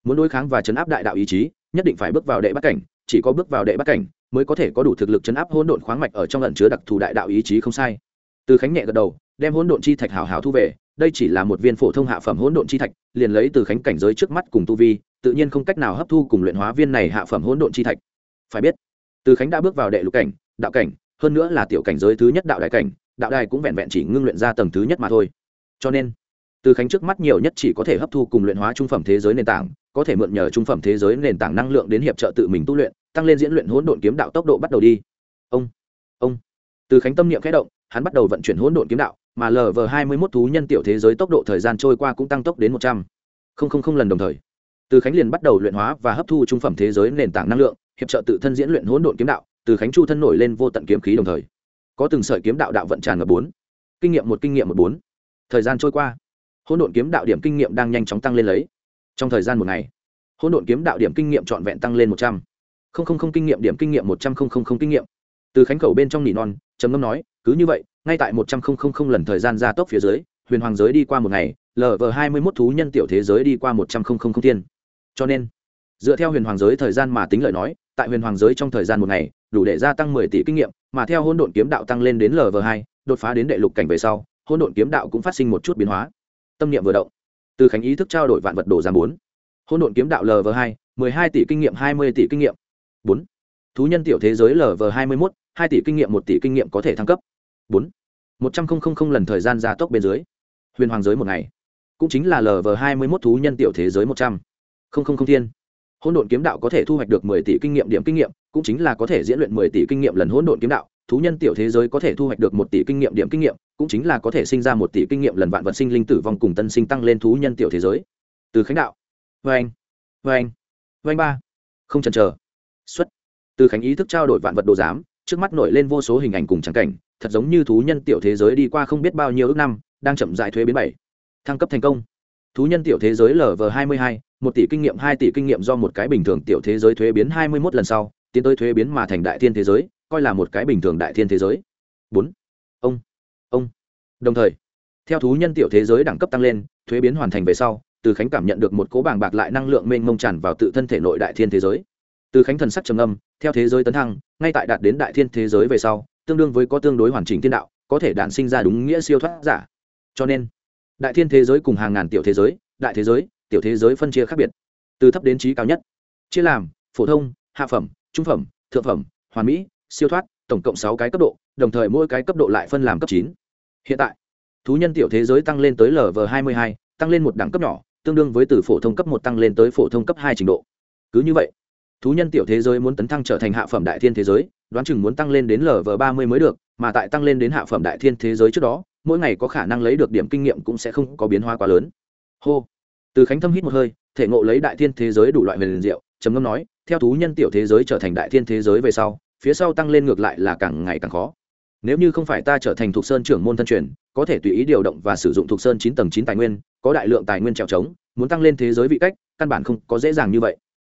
Muốn đối kháng và chấn áp đại đạo ý chí, nhất định phải bước vào đệ bắt cảnh, chỉ có bước vào đệ bắt cảnh mới có thể có đủ thực lực chấn áp hỗn độn khoáng mạch ở trong ẩn chứa đặc thù đại đạo ý chí không sai. Từ khánh nhẹ gật đầu, đem hỗn độn chi thạch hào hào thu về đây chỉ là một viên phổ thông hạ phẩm hỗn độn chi thạch, liền lấy từ khánh cảnh giới trước mắt cùng tu vi, tự nhiên không cách nào hấp thu cùng luyện hóa viên này hạ phẩm hỗn độn chi thạch. Phải biết, từ khánh đã bước vào đệ lục cảnh, đạo cảnh, hơn nữa là tiểu cảnh giới thứ nhất đạo đại cảnh, đạo đài cũng vẹn vẹn chỉ ngưng luyện ra tầng thứ nhất mà thôi. Cho nên, từ khánh trước mắt nhiều nhất chỉ có thể hấp thu cùng luyện hóa trung phẩm thế giới nền tảng, có thể mượn nhờ trung phẩm thế giới nền tảng năng lượng đến hiệp trợ tự mình tu luyện, tăng lên diễn luyện hỗn độn kiếm đạo tốc độ bắt đầu đi. Ông ông. Từ khánh tâm niệm khẽ động, hắn bắt đầu vận chuyển hỗn độn kiếm đạo mà lv hai mươi mốt thú nhân tiểu thế giới tốc độ thời gian trôi qua cũng tăng tốc đến một trăm. Linh lần đồng thời. Từ khánh liền bắt đầu luyện hóa và hấp thu trung phẩm thế giới nền tảng năng lượng, hiệp trợ tự thân diễn luyện hỗn độn kiếm đạo, từ khánh chu thân nổi lên vô tận kiếm khí đồng thời. Có từng sợi kiếm đạo đạo vận tràn ngập bốn. Kinh nghiệm một, kinh nghiệm một, bốn. Thời gian trôi qua, hỗn độn kiếm đạo điểm kinh nghiệm đang nhanh chóng tăng lên lấy. Trong thời gian một ngày, hỗn độn kiếm đạo điểm kinh nghiệm trọn vẹn tăng lên một trăm. Không không không, kinh nghiệm điểm kinh nghiệm một trăm không không không, kinh nghiệm. Từ khánh khẩu bên trong nỉ non, trầm ngâm nói, cứ như vậy ngay tại một trăm không không không lần thời gian gia tốc phía dưới, huyền hoàng giới đi qua một ngày lv hai mươi mốt thú nhân tiểu thế giới đi qua một trăm không không không tiên cho nên, dựa theo huyền hoàng giới thời gian mà tính lợi nói, tại huyền hoàng giới trong thời gian một ngày, đủ để gia tăng mười tỷ kinh nghiệm, mà theo hôn độn kiếm đạo tăng lên đến lv hai, đột phá đến đệ lục cảnh về sau hôn độn kiếm đạo cũng phát sinh một chút biến hóa. Tâm niệm vừa động, từ khánh ý thức trao đổi vạn vật đồ giảm bốn. Hôn độn kiếm đạo lv hai, mười hai tỷ kinh nghiệm, hai mươi tỷ kinh nghiệm. Bốn. Thú nhân tiểu thế giới lv hai mươi mốt, hai tỷ kinh nghiệm, một tỷ kinh nghiệm có thể thăng cấp bốn. Một trăm linh lần thời gian gia tốc bên dưới. Huyền hoàng giới một ngày. Cũng chính là lv hai mươi mốt thú nhân tiểu thế giới một trăm. Linh thiên. Hỗn độn kiếm đạo có thể thu hoạch được mười tỷ kinh nghiệm điểm kinh nghiệm, cũng chính là có thể diễn luyện mười tỷ kinh nghiệm lần hỗn độn kiếm đạo. Thú nhân tiểu thế giới có thể thu hoạch được một tỷ kinh nghiệm điểm kinh nghiệm, cũng chính là có thể sinh ra một tỷ kinh nghiệm lần vạn vật sinh linh tử vong cùng tân sinh tăng lên thú nhân tiểu thế giới. Từ khánh đạo. Vê anh. Vê anh. Vê anh ba. Không chần chờ. Xuất. Từ khánh ý thức trao đổi vạn vật đồ giám trước mắt nổi lên vô số hình ảnh cùng trắng cảnh, thật giống như thú nhân tiểu thế giới đi qua không biết bao nhiêu ước năm, đang chậm dại thuế biến bảy. Thăng cấp thành công. Thú nhân tiểu thế giới lv hai mươi hai, một tỷ kinh nghiệm, hai tỷ kinh nghiệm do một cái bình thường tiểu thế giới thuế biến hai mươi mốt lần sau, tiến tới thuế biến mà thành đại thiên thế giới, coi là một cái bình thường đại thiên thế giới. Bốn. Ông. Ông. Đồng thời, theo thú nhân tiểu thế giới đẳng cấp tăng lên, thuế biến hoàn thành về sau, từ khánh cảm nhận được một cố bàng bạc lại năng lượng mênh mông tràn vào tự thân thể nội đại thiên thế giới từ khánh thần sắc trầm âm theo thế giới tấn thăng, ngay tại đạt đến đại thiên thế giới về sau, tương đương với có tương đối hoàn chỉnh thiên đạo, có thể đản sinh ra đúng nghĩa siêu thoát giả. Cho nên, đại thiên thế giới cùng hàng ngàn tiểu thế giới, đại thế giới, tiểu thế giới phân chia khác biệt. Từ thấp đến trí cao nhất. Chia làm, phổ thông, hạ phẩm, trung phẩm, thượng phẩm, hoàn mỹ, siêu thoát, tổng cộng sáu cái cấp độ, đồng thời mỗi cái cấp độ lại phân làm cấp chín. Hiện tại, thú nhân tiểu thế giới tăng lên tới lv hai mươi hai, tăng lên một đẳng cấp nhỏ, tương đương với từ phổ thông cấp một tăng lên tới phổ thông cấp hai trình độ. Cứ như vậy thú nhân tiểu thế giới muốn tấn thăng trở thành hạ phẩm đại thiên thế giới, đoán chừng muốn tăng lên đến lv ba mươi mới được, mà tại tăng lên đến hạ phẩm đại thiên thế giới trước đó, mỗi ngày có khả năng lấy được điểm kinh nghiệm cũng sẽ không có biến hóa quá lớn. Hô. Từ khánh thâm hít một hơi, thể ngộ lấy đại thiên thế giới đủ loại huyền diệu, trầm ngâm nói, theo thú nhân tiểu thế giới trở thành đại thiên thế giới về sau, phía sau tăng lên ngược lại là càng ngày càng khó. Nếu như không phải ta trở thành thuộc sơn trưởng môn thân truyền, có thể tùy ý điều động và sử dụng thuộc sơn chín tầng chín tài nguyên, có đại lượng tài nguyên trèo trống, muốn tăng lên thế giới vị cách, căn bản không có dễ dàng như vậy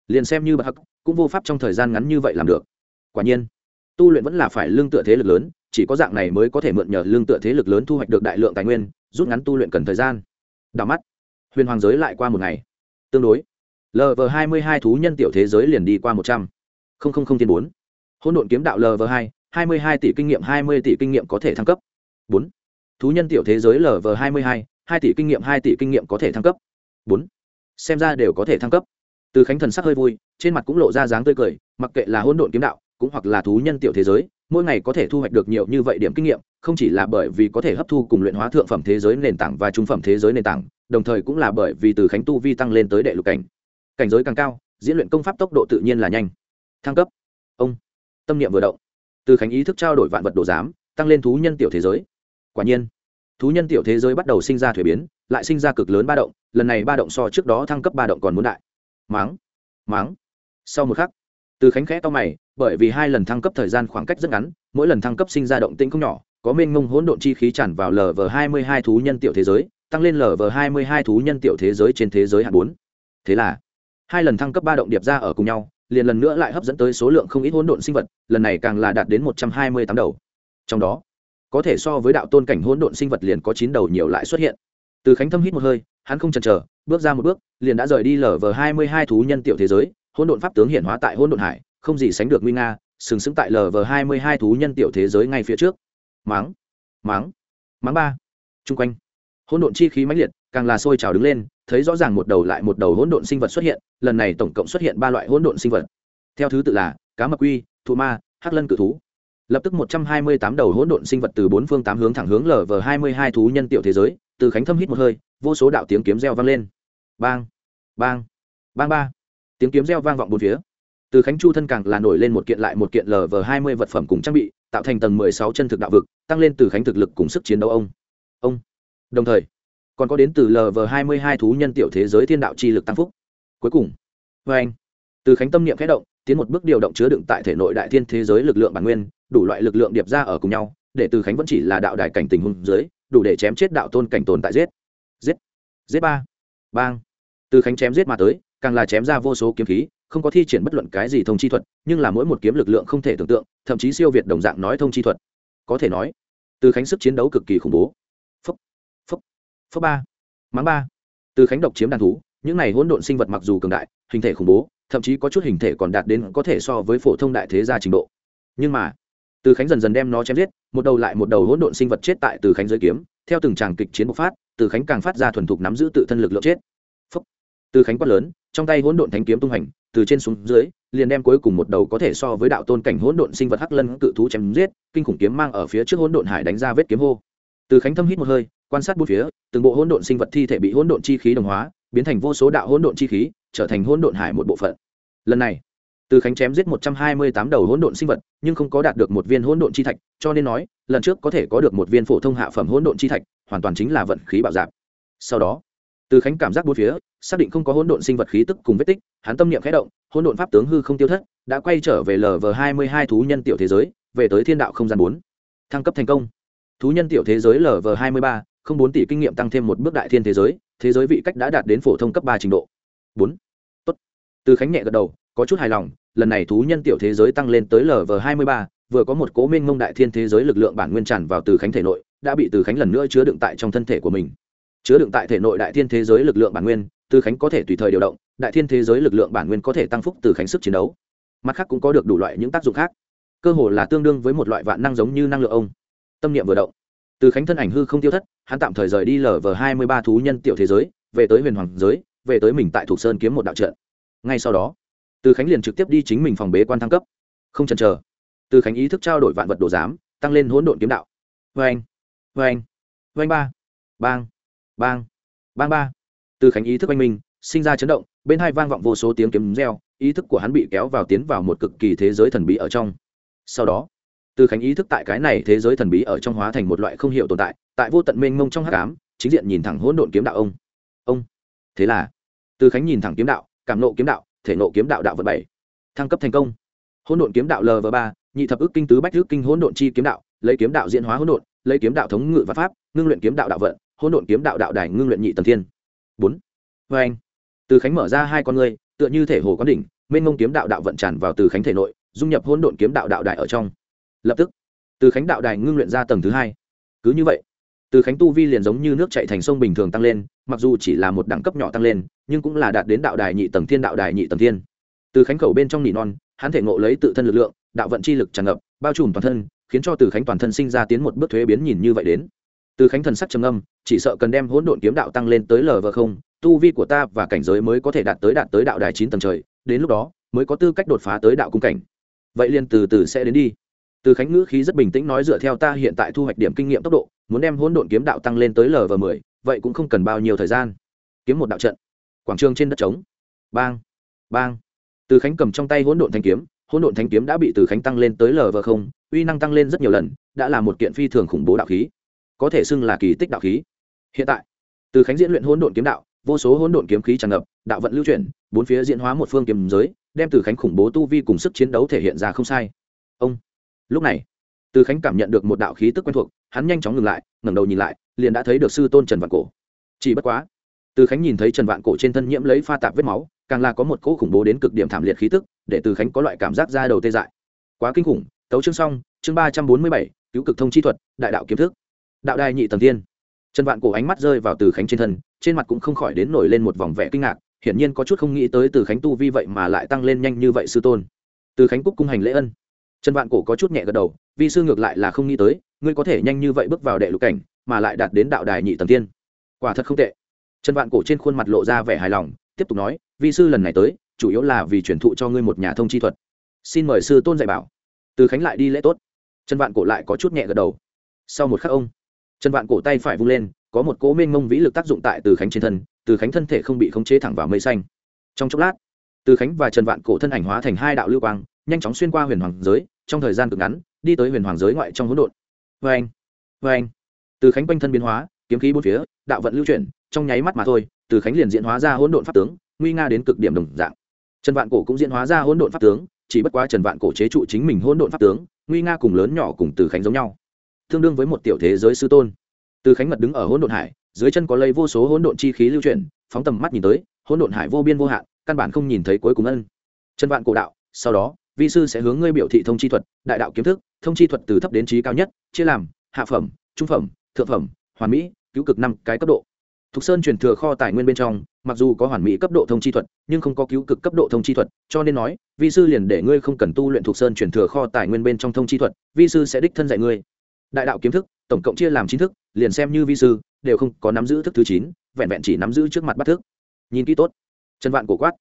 liền xem như bậc hắc, cũng vô pháp trong thời gian ngắn như vậy làm được. Quả nhiên, tu luyện vẫn là phải lương tựa thế lực lớn, chỉ có dạng này mới có thể mượn nhờ lương tựa thế lực lớn thu hoạch được đại lượng tài nguyên, rút ngắn tu luyện cần thời gian. Đào mắt, huyền hoàng giới lại qua một ngày. Tương đối lv hai mươi hai thú nhân tiểu thế giới liền đi qua một trăm. Linh thiên bốn. Hỗn độn kiếm đạo lv hai hai mươi hai tỷ kinh nghiệm, hai mươi tỷ kinh nghiệm có thể thăng cấp. Bốn. Thú nhân tiểu thế giới lv hai mươi hai hai tỷ kinh nghiệm, hai tỷ kinh nghiệm có thể thăng cấp. Bốn. Xem ra đều có thể thăng cấp từ khánh thần sắc hơi vui, trên mặt cũng lộ ra dáng tươi cười, mặc kệ là hỗn độn kiếm đạo, cũng hoặc là thú nhân tiểu thế giới, mỗi ngày có thể thu hoạch được nhiều như vậy điểm kinh nghiệm, không chỉ là bởi vì có thể hấp thu cùng luyện hóa thượng phẩm thế giới nền tảng và trung phẩm thế giới nền tảng, đồng thời cũng là bởi vì từ khánh tu vi tăng lên tới đệ lục cảnh. Cảnh giới càng cao, diễn luyện công pháp tốc độ tự nhiên là nhanh. Thăng cấp. Ông. Tâm niệm vừa động. Từ khánh ý thức trao đổi vạn vật đồ giám, tăng lên thú nhân tiểu thế giới. Quả nhiên, thú nhân tiểu thế giới bắt đầu sinh ra thuế biến, lại sinh ra cực lớn ba động, lần này ba động so trước đó thăng cấp ba động còn muốn đại máng máng. Sau một khắc, từ khánh khẽ to mày, bởi vì hai lần thăng cấp thời gian khoảng cách rất ngắn, mỗi lần thăng cấp sinh ra động tĩnh không nhỏ, có mênh mông hỗn độn chi khí tràn vào lv hai mươi hai thú nhân tiểu thế giới, tăng lên lv hai mươi hai thú nhân tiểu thế giới trên thế giới hạng bốn. Thế là, hai lần thăng cấp ba động điệp ra ở cùng nhau, liền lần nữa lại hấp dẫn tới số lượng không ít hỗn độn sinh vật, lần này càng là đạt đến một trăm hai mươi tám đầu. Trong đó, có thể so với đạo tôn cảnh hỗn độn sinh vật liền có chín đầu nhiều lại xuất hiện. Từ khánh thâm hít một hơi hắn không chần chờ, bước ra một bước, liền đã rời đi lở vờ hai mươi hai thú nhân tiểu thế giới, hỗn độn pháp tướng hiện hóa tại hỗn độn hải, không gì sánh được nguy nga, sừng sững tại lở vờ hai mươi hai thú nhân tiểu thế giới ngay phía trước. Máng máng máng ba. Chung quanh, hỗn độn chi khí mãnh liệt, càng là sôi trào đứng lên, thấy rõ ràng một đầu lại một đầu hỗn độn sinh vật xuất hiện, lần này tổng cộng xuất hiện ba loại hỗn độn sinh vật. Theo thứ tự là cá mập quy, thụ ma, hắc lân cự thú. Lập tức một trăm hai mươi tám đầu hỗn độn sinh vật từ bốn phương tám hướng thẳng hướng lở vờ hai mươi hai thú nhân tiểu thế giới từ khánh thâm hít một hơi, vô số đạo tiếng kiếm reo vang lên. Bang bang bang ba. Tiếng kiếm reo vang vọng bốn phía. Từ khánh chu thân càng là nổi lên một kiện lại một kiện lv hai mươi vật phẩm cùng trang bị, tạo thành tầng mười sáu chân thực đạo vực, tăng lên từ khánh thực lực cùng sức chiến đấu ông. Ông. Đồng thời, còn có đến từ lv hai mươi hai thú nhân tiểu thế giới thiên đạo chi lực tăng phúc. Cuối cùng vê anh. Từ khánh tâm niệm khẽ động, tiến một bước điều động chứa đựng tại thể nội đại thiên thế giới lực lượng bản nguyên, đủ loại lực lượng điệp ra ở cùng nhau, để từ khánh vẫn chỉ là đạo đại cảnh tình hùng dưới đủ để chém chết đạo tôn cảnh tồn tại giết. Giết. Giết ba. Bang. Từ khánh chém giết mà tới, càng là chém ra vô số kiếm khí, không có thi triển bất luận cái gì thông chi thuật, nhưng là mỗi một kiếm lực lượng không thể tưởng tượng, thậm chí siêu việt đồng dạng nói thông chi thuật. Có thể nói, từ khánh sức chiến đấu cực kỳ khủng bố. Phấp phấp phấp ba. Mắng ba. Từ khánh độc chiếm đàn thú, những này hỗn độn sinh vật mặc dù cường đại, hình thể khủng bố, thậm chí có chút hình thể còn đạt đến có thể so với phổ thông đại thế gia trình độ. Nhưng mà từ khánh dần dần đem nó chém giết, một đầu lại một đầu hỗn độn sinh vật chết tại từ khánh dưới kiếm. Theo từng tràng kịch chiến bộc phát, từ khánh càng phát ra thuần thục nắm giữ tự thân lực lượng chết. Phúc. từ khánh quát lớn, trong tay hỗn độn thánh kiếm tung hành, từ trên xuống dưới, liền đem cuối cùng một đầu có thể so với đạo tôn cảnh hỗn độn sinh vật hắc lân cự thú chém giết, kinh khủng kiếm mang ở phía trước hỗn độn hải đánh ra vết kiếm hô. Từ khánh thâm hít một hơi, quan sát bốn phía, từng bộ hỗn độn sinh vật thi thể bị hỗn độn chi khí đồng hóa, biến thành vô số đạo hỗn độn chi khí, trở thành hỗn độn hải một bộ phận. Lần này từ khánh chém giết một trăm hai mươi tám đầu hỗn độn sinh vật, nhưng không có đạt được một viên hỗn độn chi thạch, cho nên nói, lần trước có thể có được một viên phổ thông hạ phẩm hỗn độn chi thạch, hoàn toàn chính là vận khí bạo dạp sau đó, từ khánh cảm giác bốn phía, xác định không có hỗn độn sinh vật khí tức cùng vết tích, hắn tâm niệm khẽ động, hỗn độn pháp tướng hư không tiêu thất, đã quay trở về lv hai mươi hai thú nhân tiểu thế giới, về tới thiên đạo không gian bốn. Thăng cấp thành công. Thú nhân tiểu thế giới lv hai mươi ba, không bốn tỷ kinh nghiệm tăng thêm một bước đại thiên thế giới thế giới vị cách đã đạt đến phổ thông cấp ba trình độ. Bốn. Tốt. Từ khánh nhẹ gật đầu có chút hài lòng, lần này thú nhân tiểu thế giới tăng lên tới lv hai mươi ba, vừa có một cố minh mông đại thiên thế giới lực lượng bản nguyên tràn vào từ khánh thể nội, đã bị từ khánh lần nữa chứa đựng tại trong thân thể của mình. Chứa đựng tại thể nội đại thiên thế giới lực lượng bản nguyên, từ khánh có thể tùy thời điều động, đại thiên thế giới lực lượng bản nguyên có thể tăng phúc từ khánh sức chiến đấu. Mặt khác cũng có được đủ loại những tác dụng khác. Cơ hồ là tương đương với một loại vạn năng giống như năng lượng ông. Tâm niệm vừa động. Từ khánh thân ảnh hư không tiêu thất, hắn tạm thời rời đi lở vờ hai mươi ba thú nhân tiểu thế giới, về tới huyền hoàng giới, về tới mình tại thục sơn kiếm một đạo trận. Ngay sau đó từ khánh liền trực tiếp đi chính mình phòng bế quan thăng cấp. Không chần chờ, từ khánh ý thức trao đổi vạn vật đồ giám, tăng lên hỗn độn kiếm đạo. Vê anh vê anh vê anh ba, bang bang bang ba. Từ khánh ý thức anh minh, sinh ra chấn động, bên hai vang vọng vô số tiếng kiếm reo, ý thức của hắn bị kéo vào tiến vào một cực kỳ thế giới thần bí ở trong. Sau đó, từ khánh ý thức tại cái này thế giới thần bí ở trong hóa thành một loại không h i ể u tồn tại tại vô tận mênh mông trong h tám chính diện nhìn thẳng hỗn độn kiếm đạo ông. Ông, thế là, từ khánh nhìn thẳng kiếm đạo, cảm nộ kiếm đạo thể nộ kiếm đạo đạo vật bảy. Thăng cấp thành công. Hỗn độn kiếm đạo lv ba, nhị thập ước kinh tứ bách ước kinh hỗn độn chi kiếm đạo, lấy kiếm đạo diễn hóa hỗn độn, lấy kiếm đạo thống ngự và pháp, ngưng luyện kiếm đạo đạo vận, hỗn độn kiếm đạo đạo đài ngưng luyện nhị tầng thiên. Bốn. Vê anh, từ khánh mở ra hai con ngươi, tựa như thể hồ quán đỉnh, mênh mông kiếm đạo đạo vận tràn vào từ khánh thể nội, dung nhập hỗn độn kiếm đạo đạo đài ở trong. Lập tức, từ khánh đạo đài ngưng luyện ra tầng thứ hai. Cứ như vậy, từ khánh tu vi liền giống như nước chạy thành sông bình thường tăng lên mặc dù chỉ là một đẳng cấp nhỏ tăng lên, nhưng cũng là đạt đến đạo đài nhị tầng thiên, đạo đài nhị tầng thiên. Từ khánh khẩu bên trong nỉ non, hắn thể ngộ lấy tự thân lực lượng, đạo vận chi lực tràn ngập, bao trùm toàn thân, khiến cho từ khánh toàn thân sinh ra tiến một bước thuế biến nhìn như vậy đến. Từ khánh thần sắc trầm âm chỉ sợ cần đem hỗn độn kiếm đạo tăng lên tới lv không, tu vi của ta và cảnh giới mới có thể đạt tới đạt tới đạo đài chín tầng trời, đến lúc đó, mới có tư cách đột phá tới đạo cung cảnh. Vậy liền từ từ sẽ đến đi. Từ khánh ngữ khí rất bình tĩnh nói dựa theo ta hiện tại thu hoạch điểm kinh nghiệm tốc độ, muốn đem hỗn độn kiếm đạo tăng lên tới lv mười vậy cũng không cần bao nhiêu thời gian. Kiếm một đạo trận. Quảng trường trên đất trống. Bang bang. Từ khánh cầm trong tay hỗn độn thanh kiếm, hỗn độn thanh kiếm đã bị từ khánh tăng lên tới lv không, uy năng tăng lên rất nhiều lần, đã là một kiện phi thường khủng bố đạo khí. Có thể xưng là kỳ tích đạo khí. Hiện tại, từ khánh diễn luyện hỗn độn kiếm đạo, vô số hỗn độn kiếm khí tràn ngập, đạo vận lưu chuyển, bốn phía diễn hóa một phương kiếm giới, đem từ khánh khủng bố tu vi cùng sức chiến đấu thể hiện ra không sai. Ông, lúc này từ khánh cảm nhận được một đạo khí tức quen thuộc, hắn nhanh chóng ngừng lại, ngẩng đầu nhìn lại, liền đã thấy được sư tôn trần vạn cổ. Chỉ bất quá, từ khánh nhìn thấy trần vạn cổ trên thân nhiễm lấy pha tạp vết máu, càng là có một cỗ khủng bố đến cực điểm thảm liệt khí tức, để từ khánh có loại cảm giác ra đầu tê dại. Quá kinh khủng, tấu chương xong, chương ba trăm bốn mươi bảy, cứu cực thông chi thuật, đại đạo kiếm thức. Đạo đài nhị tầng tiên trần vạn cổ ánh mắt rơi vào từ khánh trên thân, trên mặt cũng không khỏi đến nổi lên một vòng vẻ kinh ngạc, hiển nhiên có chút không nghĩ tới từ khánh tu vi vậy mà lại tăng lên nhanh như vậy sư tôn. Từ khánh cúc cung hành lễ ân. Trần vạn cổ có chút nhẹ gật đầu vi sư ngược lại là không nghĩ tới, ngươi có thể nhanh như vậy bước vào đệ lục cảnh, mà lại đạt đến đạo đài nhị tầng tiên. Quả thật không tệ. Trần vạn cổ trên khuôn mặt lộ ra vẻ hài lòng, tiếp tục nói, vi sư lần này tới, chủ yếu là vì truyền thụ cho ngươi một nhà thông chi thuật. Xin mời sư tôn dạy bảo. Từ khánh lại đi lễ tốt. Trần vạn cổ lại có chút nhẹ gật đầu. Sau một khắc ông, trần vạn cổ tay phải vung lên, có một cỗ mênh mông vĩ lực tác dụng tại từ khánh trên thân, từ khánh thân thể không bị khống chế thẳng vào mây xanh. Trong chốc lát, từ khánh và trần vạn cổ thân ảnh hóa thành hai đạo lưu quang, nhanh chóng xuyên qua huyền hoàng giới, trong thời gian cực ngắn đi tới huyền hoàng giới ngoại trong hỗn độn. Vê anh vê anh. Từ khánh quanh thân biến hóa, kiếm khí bốn phía, đạo vận lưu chuyển, trong nháy mắt mà thôi, từ khánh liền diễn hóa ra hỗn độn pháp tướng, nguy nga đến cực điểm đồng dạng. Trần vạn cổ cũng diễn hóa ra hỗn độn pháp tướng, chỉ bất quá trần vạn cổ chế trụ chính mình hỗn độn pháp tướng, nguy nga cùng lớn nhỏ cùng từ khánh giống nhau. Tương đương với một tiểu thế giới sư tôn. Từ khánh mật đứng ở hỗn độn hải, dưới chân có lấy vô số hỗn độn chi khí lưu chuyển, phóng tầm mắt nhìn tới, hỗn độn hải vô biên vô hạn, căn bản không nhìn thấy cuối cùng ân. Trần vạn cổ đạo, sau đó, vi sư sẽ hướng ngươi biểu thị thông chi thuật, đại đạo kiếm thức thông chi thuật từ thấp đến trí cao nhất, chia làm, hạ phẩm, trung phẩm, thượng phẩm, hoàn mỹ, cứu cực năm cái cấp độ. Thục sơn truyền thừa kho tài nguyên bên trong, mặc dù có hoàn mỹ cấp độ thông chi thuật, nhưng không có cứu cực cấp độ thông chi thuật, cho nên nói, vi sư liền để ngươi không cần tu luyện thục sơn truyền thừa kho tài nguyên bên trong thông chi thuật, vi sư sẽ đích thân dạy ngươi. Đại đạo kiếm thức, tổng cộng chia làm chín thức, liền xem như vi sư, đều không có nắm giữ thức thứ chín, vẹn vẹn chỉ nắm giữ trước mặt bắt thức. Nhìn kỹ tốt. Chân vạn cổ quát.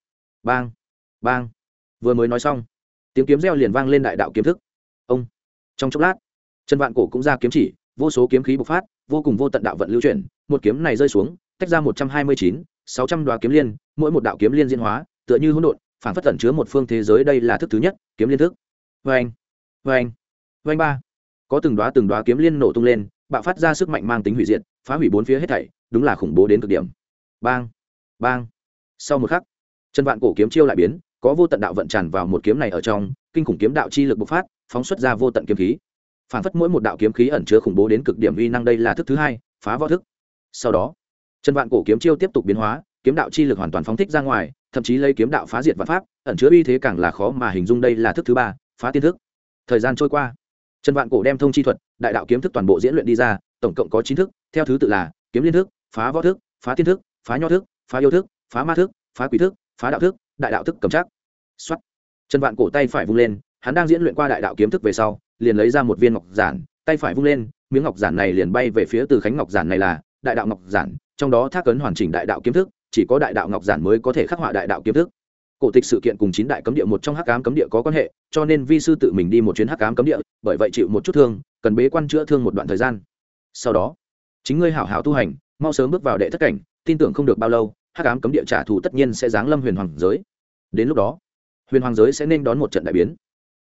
Bang bang. Vừa mới nói xong, tiếng kiếm reo liền vang lên đại đạo kiếm thức. Ông trong chốc lát chân vạn cổ cũng ra kiếm chỉ, vô số kiếm khí bộc phát, vô cùng vô tận đạo vận lưu chuyển, một kiếm này rơi xuống, tách ra một trăm hai mươi chín, sáu trăm đoá kiếm liên, mỗi một đạo kiếm liên diễn hóa, tựa như hỗn độn, phản phất tẩn chứa một phương thế giới đây là thức thứ nhất, kiếm liên thức. Vê anh vê anh vê anh ba. Có từng đoá từng đoá kiếm liên nổ tung lên, bạo phát ra sức mạnh mang tính hủy diệt, phá hủy bốn phía hết thảy, đúng là khủng bố đến cực điểm. Bang bang. Sau một khắc chân vạn cổ kiếm chiêu lại biến, có vô tận đạo vận tràn vào một kiếm này ở trong, kinh khủng kiếm đạo chi lực bộc phát phóng xuất ra vô tận kiếm khí. Phản phất mỗi một đạo kiếm khí ẩn chứa khủng bố đến cực điểm uy năng đây là thức thứ hai, phá võ thức. Sau đó, chân vạn cổ kiếm chiêu tiếp tục biến hóa, kiếm đạo chi lực hoàn toàn phóng thích ra ngoài, thậm chí lấy kiếm đạo phá diệt vạn pháp, ẩn chứa uy thế càng là khó mà hình dung đây là thức thứ ba, phá tiên thức. Thời gian trôi qua, chân vạn cổ đem thông chi thuật, đại đạo kiếm thức toàn bộ diễn luyện đi ra, tổng cộng có chín thức, theo thứ tự là kiếm liên thức, phá võ thức, phá tiên thức, phá nho thức, phá yêu thức, phá ma thức, phá quỷ thức, phá đạo thức, đại đạo thức cầm chắc. Xuất chân vạn cổ tay phải vung lên hắn đang diễn luyện qua đại đạo kiếm thức về sau, liền lấy ra một viên ngọc giản, tay phải vung lên, miếng ngọc giản này liền bay về phía từ khánh ngọc giản này là đại đạo ngọc giản, trong đó thác ấn hoàn chỉnh đại đạo kiếm thức, chỉ có đại đạo ngọc giản mới có thể khắc họa đại đạo kiếm thức. Cổ tịch sự kiện cùng chín đại cấm địa một trong hắc ám cấm địa có quan hệ, cho nên vi sư tự mình đi một chuyến hắc ám cấm địa, bởi vậy chịu một chút thương, cần bế quan chữa thương một đoạn thời gian. Sau đó, chính ngươi hảo hảo tu hành, mau sớm bước vào đệ thất cảnh, tin tưởng không được bao lâu, hắc ám cấm địa trả thù tất nhiên sẽ giáng lâm huyền hoàng giới. Đến lúc đó, huyền hoàng giới sẽ nên đón một trận đại biến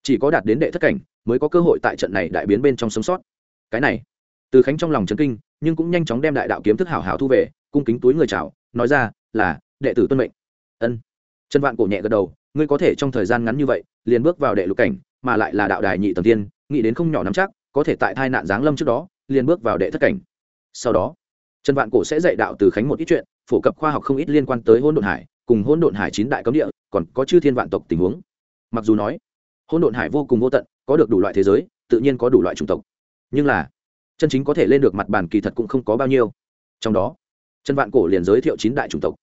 chỉ có đạt đến đệ thất cảnh mới có cơ hội tại trận này đại biến bên trong sống sót. Cái này, từ khánh trong lòng chấn kinh, nhưng cũng nhanh chóng đem đại đạo kiếm thức hảo hảo thu về, cung kính túi người chào, nói ra, là, đệ tử tuân mệnh. Ân. Trần vạn cổ nhẹ gật đầu, ngươi có thể trong thời gian ngắn như vậy, liền bước vào đệ lục cảnh, mà lại là đạo đài nhị tầng tiên, nghĩ đến không nhỏ nắm chắc, có thể tại tai nạn giáng lâm trước đó, liền bước vào đệ thất cảnh. Sau đó, trần vạn cổ sẽ dạy đạo từ khánh một ít chuyện, phổ cập khoa học không ít liên quan tới hôn độn hải, cùng hôn độn hải chín đại cấm địa, còn có chư thiên vạn tộc tình huống. Mặc dù nói hôn độn hải vô cùng vô tận, có được đủ loại thế giới, tự nhiên có đủ loại chủng tộc. Nhưng là, chân chính có thể lên được mặt bàn kỳ thật cũng không có bao nhiêu. Trong đó, trần vạn cổ liền giới thiệu chín đại chủng tộc.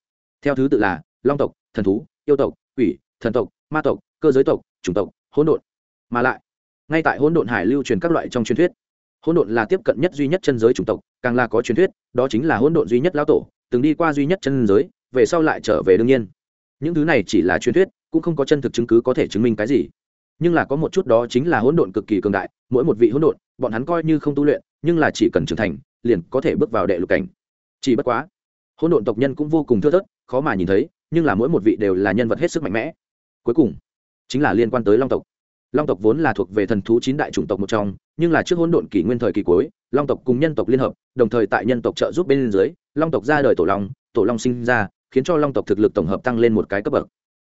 Theo thứ tự là long tộc, thần thú, yêu tộc, quỷ, thần tộc, ma tộc, cơ giới tộc, chủng tộc, hỗn độn. Mà lại, ngay tại hỗn độn hải lưu truyền các loại trong truyền thuyết, hỗn độn là tiếp cận nhất duy nhất chân giới chủng tộc, càng là có truyền thuyết, đó chính là hỗn độn duy nhất lão tổ, từng đi qua duy nhất chân giới, về sau lại trở về đương nhiên. Những thứ này chỉ là truyền thuyết, cũng không có chân thực chứng cứ có thể chứng minh cái gì nhưng là có một chút đó chính là hỗn độn cực kỳ cường đại, mỗi một vị hỗn độn, bọn hắn coi như không tu luyện, nhưng là chỉ cần trưởng thành, liền có thể bước vào đệ lục cảnh. Chỉ bất quá, hỗn độn tộc nhân cũng vô cùng thưa thớt, khó mà nhìn thấy, nhưng là mỗi một vị đều là nhân vật hết sức mạnh mẽ. Cuối cùng, chính là liên quan tới long tộc. Long tộc vốn là thuộc về thần thú chín đại chủng tộc một trong, nhưng là trước hỗn độn kỷ nguyên thời kỳ cuối, long tộc cùng nhân tộc liên hợp, đồng thời tại nhân tộc trợ giúp bên dưới, long tộc ra đời tổ long tổ long sinh ra, khiến cho long tộc thực lực tổng hợp tăng lên một cái cấp bậc.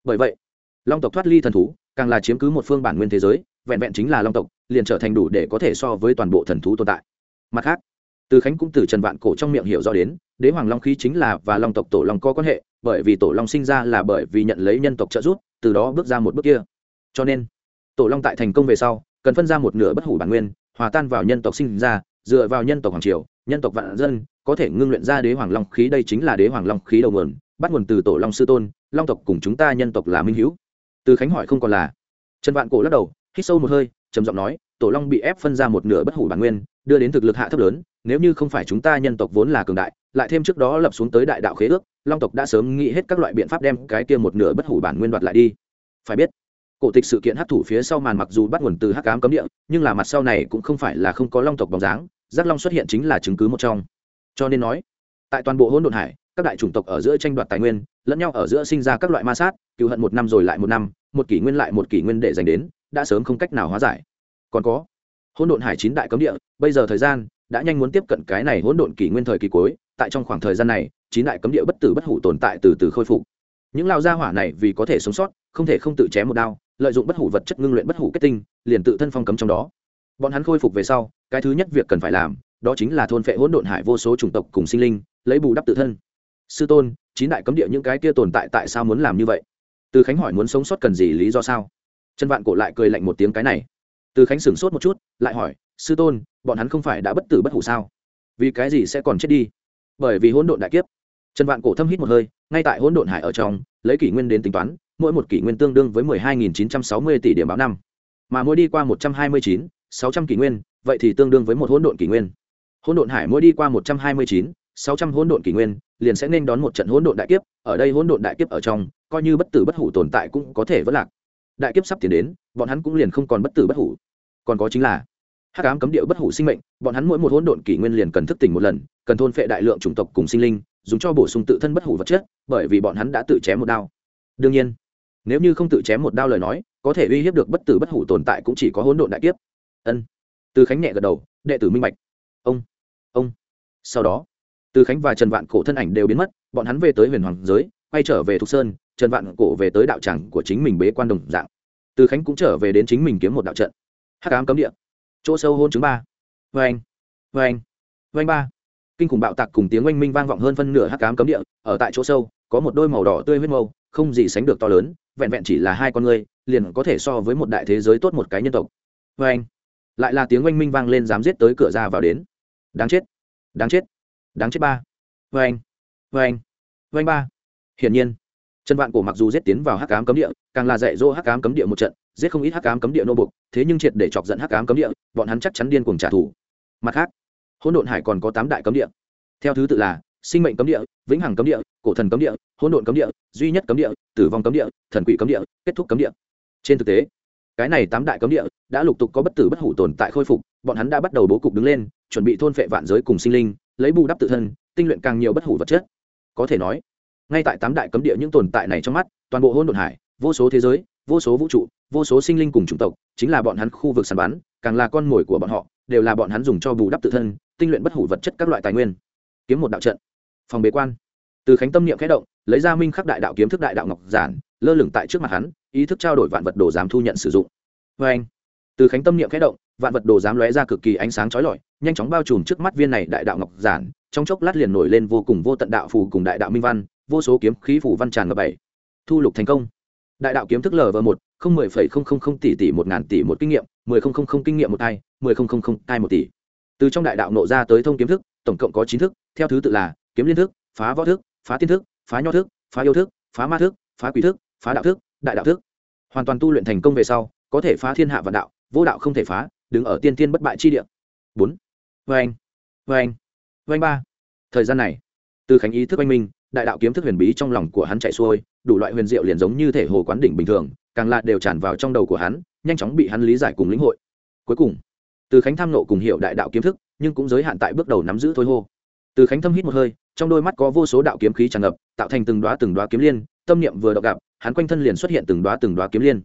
Bởi vậy, long tộc thoát ly thần thú càng là chiếm cứ một phương bản nguyên thế giới, vẹn vẹn chính là long tộc, liền trở thành đủ để có thể so với toàn bộ thần thú tồn tại. Mặt khác, từ khánh cũng từ trần vạn cổ trong miệng hiểu rõ đến, đế hoàng long khí chính là và long tộc tổ long có quan hệ, bởi vì tổ long sinh ra là bởi vì nhận lấy nhân tộc trợ giúp, từ đó bước ra một bước kia. Cho nên, tổ long tại thành công về sau, cần phân ra một nửa bất hủ bản nguyên, hòa tan vào nhân tộc sinh ra, dựa vào nhân tộc hoàng triều, nhân tộc vạn dân, có thể ngưng luyện ra đế hoàng long khí, đây chính là đế hoàng long khí đầu nguồn, bắt nguồn từ tổ long sư tôn, long tộc cùng chúng ta nhân tộc là minh hữu từ khánh hỏi không còn là. Trần vạn cổ lắc đầu, hít sâu một hơi, trầm giọng nói, tổ long bị ép phân ra một nửa bất hủ bản nguyên, đưa đến thực lực hạ thấp lớn, nếu như không phải chúng ta nhân tộc vốn là cường đại, lại thêm trước đó lập xuống tới đại đạo khế ước, long tộc đã sớm nghĩ hết các loại biện pháp đem cái kia một nửa bất hủ bản nguyên đoạt lại đi. Phải biết, cổ tịch sự kiện hát thủ phía sau màn mặc dù bắt nguồn từ hắc ám cấm địa, nhưng là mặt sau này cũng không phải là không có long tộc bóng dáng, giác long xuất hiện chính là chứng cứ một trong. Cho nên nói, tại toàn bộ hỗn độn hải, các đại chủng tộc ở giữa tranh đoạt tài nguyên, lẫn nhau ở giữa sinh ra các loại ma sát cựu hận một năm rồi lại một năm một kỷ nguyên lại một kỷ nguyên để dành đến, đã sớm không cách nào hóa giải. Còn có, hỗn độn hải chín đại cấm địa, bây giờ thời gian, đã nhanh muốn tiếp cận cái này hỗn độn kỷ nguyên thời kỳ cuối, tại trong khoảng thời gian này, chín đại cấm địa bất tử bất hủ tồn tại từ từ khôi phục. Những lao gia hỏa này vì có thể sống sót, không thể không tự chém một đao, lợi dụng bất hủ vật chất ngưng luyện bất hủ kết tinh, liền tự thân phong cấm trong đó. Bọn hắn khôi phục về sau, cái thứ nhất việc cần phải làm, đó chính là thôn phệ hỗn độn hải vô số chủng tộc cùng sinh linh, lấy bù đắp tự thân. Sư tôn, chín đại cấm địa những cái kia tồn tại tại sao muốn làm như vậy? Từ khánh hỏi muốn sống sót cần gì, lý do sao? Trần vạn cổ lại cười lạnh một tiếng cái này. Từ khánh sửng sốt một chút, lại hỏi, sư tôn, bọn hắn không phải đã bất tử bất hủ sao? Vì cái gì sẽ còn chết đi? Bởi vì hỗn độn đại kiếp. Trần vạn cổ thâm hít một hơi, ngay tại hỗn độn hải ở trong, lấy kỷ nguyên đến tính toán, mỗi một kỷ nguyên tương đương với mười hai nghìn chín trăm sáu mươi tỷ điểm báo năm. Mà mỗi đi qua một trăm hai mươi chín, sáu trăm kỷ nguyên, vậy thì tương đương với một hỗn độn kỷ nguyên. Hỗn độn hải mỗi đi qua một trăm hai mươi chín, sáu trăm hỗn độn kỷ nguyên, liền sẽ nên đón một trận hỗn độn đại kiếp, ở đây hỗn độn đại kiếp ở trong coi như bất tử bất hủ tồn tại cũng có thể vất lạc. Đại kiếp sắp tiến đến, bọn hắn cũng liền không còn bất tử bất hủ. Còn có chính là, hắc ám cấm địa bất hủ sinh mệnh, bọn hắn mỗi một hỗn độn kỷ nguyên liền cần thức tỉnh một lần, cần thôn phệ đại lượng chủng tộc cùng sinh linh, dùng cho bổ sung tự thân bất hủ vật chất, bởi vì bọn hắn đã tự chém một đao. Đương nhiên, nếu như không tự chém một đao lời nói, có thể uy hiếp được bất tử bất hủ tồn tại cũng chỉ có hỗn độn đại kiếp. Ân. Từ khánh nhẹ gật đầu, đệ tử minh bạch. Ông ông. Sau đó, từ khánh và trần vạn cổ thân ảnh đều biến mất, bọn hắn về tới huyền hoàng giới, quay trở về thục sơn trần vạn cổ về tới đạo tràng của chính mình bế quan đồng dạng. Từ khánh cũng trở về đến chính mình kiếm một đạo trận. Hắc ám cấm địa. Chỗ sâu hôn chứng ba. Vê anh vê anh vê anh ba. Kinh khủng bạo tạc cùng tiếng oanh minh vang vọng hơn phân nửa hắc ám cấm địa. Ở tại chỗ sâu, có một đôi màu đỏ tươi huyết mâu, không gì sánh được to lớn, vẹn vẹn chỉ là hai con người, liền có thể so với một đại thế giới tốt một cái nhân tộc. Vê anh lại là tiếng oanh minh vang lên dám giết tới cửa ra vào đến. Đáng chết. Đáng chết. Đáng chết ba. Vê anh vê anh vê anh ba. Hiển nhiên trần vạn cổ mặc dù giết tiến vào hắc ám cấm địa, càng là dạy dỗ hắc ám cấm địa một trận, giết không ít hắc ám cấm địa nô bục thế nhưng triệt để chọc giận hắc ám cấm địa, bọn hắn chắc chắn điên cuồng trả thù. Mặt khác, hỗn độn hải còn có tám đại cấm địa. Theo thứ tự là sinh mệnh cấm địa, vĩnh hằng cấm địa, cổ thần cấm địa, hỗn độn cấm địa, duy nhất cấm địa, tử vong cấm địa, thần quỷ cấm địa, kết thúc cấm địa. Trên thực tế, cái này tám đại cấm địa đã lục tục có bất tử bất hủ tồn tại khôi phục, bọn hắn đã bắt đầu bố cục đứng lên, chuẩn bị thôn phệ vạn giới cùng sinh linh, lấy bù đắp tự thân, tinh luyện càng nhiều bất hủ vật chất. Có thể nói ngay tại tám đại cấm địa những tồn tại này trong mắt, toàn bộ hôn đồn hải, vô số thế giới, vô số vũ trụ, vô số sinh linh cùng chủng tộc, chính là bọn hắn khu vực sàn bắn, càng là con mồi của bọn họ, đều là bọn hắn dùng cho bù đắp tự thân, tinh luyện bất hủ vật chất các loại tài nguyên. Kiếm một đạo trận. Phòng bế quan. Từ khánh tâm niệm khẽ động, lấy ra minh khắc đại đạo kiếm thức đại đạo ngọc giản, lơ lửng tại trước mặt hắn, ý thức trao đổi vạn vật đồ dám thu nhận sử dụng. Vê anh, từ khánh tâm niệm khẽ động, vạn vật đồ dám lóe ra cực kỳ ánh sáng chói lọi, nhanh chóng bao trùm trước mắt viên này đại đạo ngọc giản, trong chốc lát liền nổi lên vô cùng vô tận đạo phù cùng đại đạo minh văn vô số kiếm khí phủ văn tràn ngập bảy. Thu lục thành công. Đại đạo kiếm thức lv một, không mười phẩy không không không tỷ tỷ một ngàn tỷ một kinh nghiệm, mười không không không kinh nghiệm một hai, mười không không không hai một tỷ. Từ trong đại đạo nộ ra tới thông kiếm thức, tổng cộng có chín thức, theo thứ tự là kiếm liên thức, phá võ thức, phá tiên thức, phá nho thức, phá yêu thức, phá ma thức, phá quỷ thức, phá đạo thức, đại đạo thức. Hoàn toàn tu luyện thành công về sau, có thể phá thiên hạ vạn đạo, vô đạo không thể phá, đứng ở tiên tiên bất bại chi địa. Bốn. Vê anh vê anh vê anh ba. Thời gian này, từ khánh ý thức oanh minh đại đạo kiếm thức huyền bí trong lòng của hắn chạy xuôi, đủ loại huyền diệu liền giống như thể hồ quán đỉnh bình thường, càng lạ đều tràn vào trong đầu của hắn, nhanh chóng bị hắn lý giải cùng lĩnh hội. Cuối cùng, từ khánh tham nộ cùng hiểu đại đạo kiếm thức, nhưng cũng giới hạn tại bước đầu nắm giữ thôi hô. Từ khánh thâm hít một hơi, trong đôi mắt có vô số đạo kiếm khí tràn ngập, tạo thành từng đoá từng đoá kiếm liên, tâm niệm vừa đọc gặp, hắn quanh thân liền xuất hiện từng đoá từng đoá kiếm liên.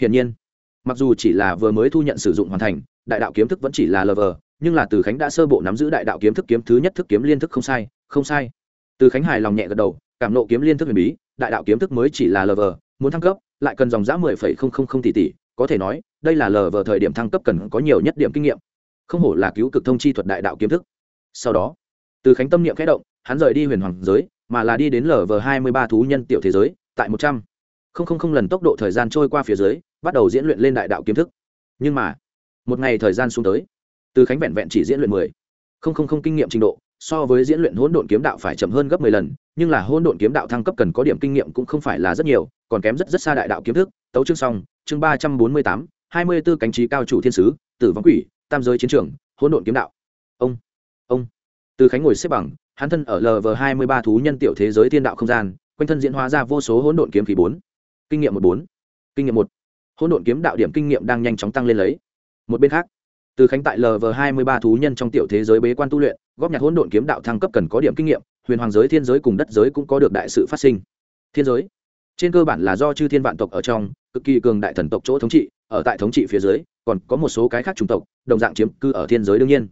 Hiển nhiên, mặc dù chỉ là vừa mới thu nhận sử dụng hoàn thành, đại đạo kiếm thức vẫn chỉ là lờ vờ, nhưng là từ khánh đã sơ bộ nắm giữ đại đạo kiếm thức kiếm thứ nhất thức kiếm liên thức không sai không sai từ khánh hài lòng nhẹ gật đầu, cảm nộ kiếm liên thức huyền bí, đại đạo kiếm thức mới chỉ là lờ vờ muốn thăng cấp, lại cần dòng giã mười phẩy không không không tỷ tỷ, có thể nói, đây là lờ vờ thời điểm thăng cấp cần có nhiều nhất điểm kinh nghiệm. Không hổ là cứu cực thông chi thuật đại đạo kiếm thức. Sau đó, từ khánh tâm niệm khẽ động, hắn rời đi huyền hoàng giới, mà là đi đến lờ vờ hai mươi ba thú nhân tiểu thế giới, tại một trăm. Không không không lần tốc độ thời gian trôi qua phía dưới, bắt đầu diễn luyện lên đại đạo kiếm thức. Nhưng mà, một ngày thời gian xuống tới, từ khánh vẹn vẹn chỉ diễn luyện mười. Không không không kinh nghiệm trình độ so với diễn luyện hỗn độn kiếm đạo phải chậm hơn gấp mười lần, nhưng là hỗn độn kiếm đạo thăng cấp cần có điểm kinh nghiệm cũng không phải là rất nhiều, còn kém rất rất xa đại đạo kiếm thức. Tấu chương xong, chương ba trăm bốn mươi tám, hai mươi b ố cánh trí cao chủ thiên sứ, tử vong quỷ, tam giới chiến trường, hỗn độn kiếm đạo. Ông ông. Từ khánh ngồi xếp bằng, hắn thân ở lv hai mươi ba thú nhân tiểu thế giới thiên đạo không gian, quanh thân diễn hóa ra vô số hỗn độn kiếm khí bốn. Kinh nghiệm một bốn. Kinh nghiệm một. Hỗn độn kiếm đạo điểm kinh nghiệm đang nhanh chóng tăng lên lấy. Một bên khác từ khánh tại lv hai mươi ba thú nhân trong tiểu thế giới bế quan tu luyện, góp nhặt hỗn độn kiếm đạo thăng cấp cần có điểm kinh nghiệm, huyền hoàng giới, thiên giới cùng đất giới cũng có được đại sự phát sinh. Thiên giới? Trên cơ bản là do chư thiên vạn tộc ở trong, cực kỳ cường đại thần tộc chỗ thống trị, ở tại thống trị phía dưới, còn có một số cái khác chủng tộc, đồng dạng chiếm cư ở thiên giới đương nhiên.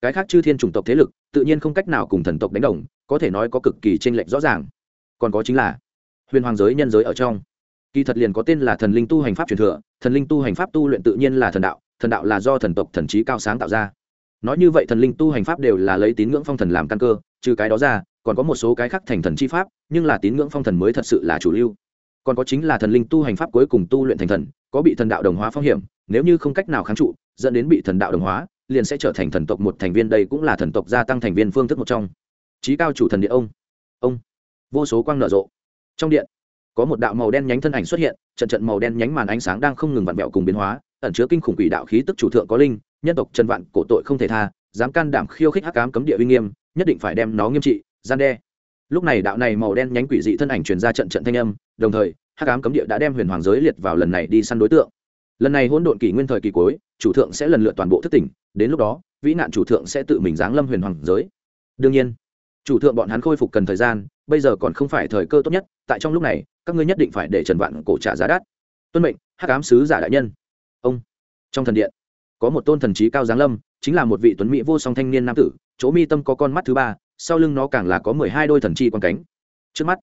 Cái khác chư thiên chủng tộc thế lực, tự nhiên không cách nào cùng thần tộc đánh đồng, có thể nói có cực kỳ tranh lệch rõ ràng. Còn có chính là, huyền hoàng giới, nhân giới ở trong. Kỳ thật liền có tên là thần linh tu hành pháp truyền thừa, thần linh tu hành pháp tu luyện tự nhiên là thần đạo thần đạo là do thần tộc thần trí cao sáng tạo ra. Nói như vậy thần linh tu hành pháp đều là lấy tín ngưỡng phong thần làm căn cơ, trừ cái đó ra, còn có một số cái khác thành thần chi pháp, nhưng là tín ngưỡng phong thần mới thật sự là chủ lưu. Còn có chính là thần linh tu hành pháp cuối cùng tu luyện thành thần, có bị thần đạo đồng hóa phong hiểm, nếu như không cách nào kháng trụ, dẫn đến bị thần đạo đồng hóa, liền sẽ trở thành thần tộc một thành viên, đây cũng là thần tộc gia tăng thành viên phương thức một trong. Trí cao chủ thần địa ông. Ông. Vô số quang nở rộ. Trong điện, có một đạo màu đen nhánh thân ảnh xuất hiện, trận trận màu đen nhánh màn ánh sáng đang không ngừng vặn vẹo cùng biến hóa ẩn chứa kinh khủng quỷ đạo khí tức chủ thượng có linh, nhân tộc trần vạn cổ tội không thể tha, dám can đảm khiêu khích hắc cám cấm địa uy nghiêm, nhất định phải đem nó nghiêm trị, gian đe. Lúc này đạo này màu đen nhánh quỷ dị thân ảnh truyền ra trận trận thanh âm, đồng thời, hắc cám cấm địa đã đem huyền hoàng giới liệt vào lần này đi săn đối tượng. Lần này hỗn độn kỷ nguyên thời kỳ cuối, chủ thượng sẽ lần lượt toàn bộ thất tỉnh, đến lúc đó, vĩ nạn chủ thượng sẽ tự mình giáng lâm huyền hoàng giới. Đương nhiên, chủ thượng bọn hắn khôi phục cần thời gian, bây giờ còn không phải thời cơ tốt nhất, tại trong lúc này, các ngươi nhất định phải để trần vạn cổ trả giá đắt. Tuân mệnh, hắc ám sứ giả đại nhân ông. Trong thần điện, có một tôn thần trí cao giáng lâm, chính là một vị tuấn mỹ vô song thanh niên nam tử, chỗ mi tâm có con mắt thứ ba, sau lưng nó càng là có mười hai đôi thần chi quan cánh. Trước mắt,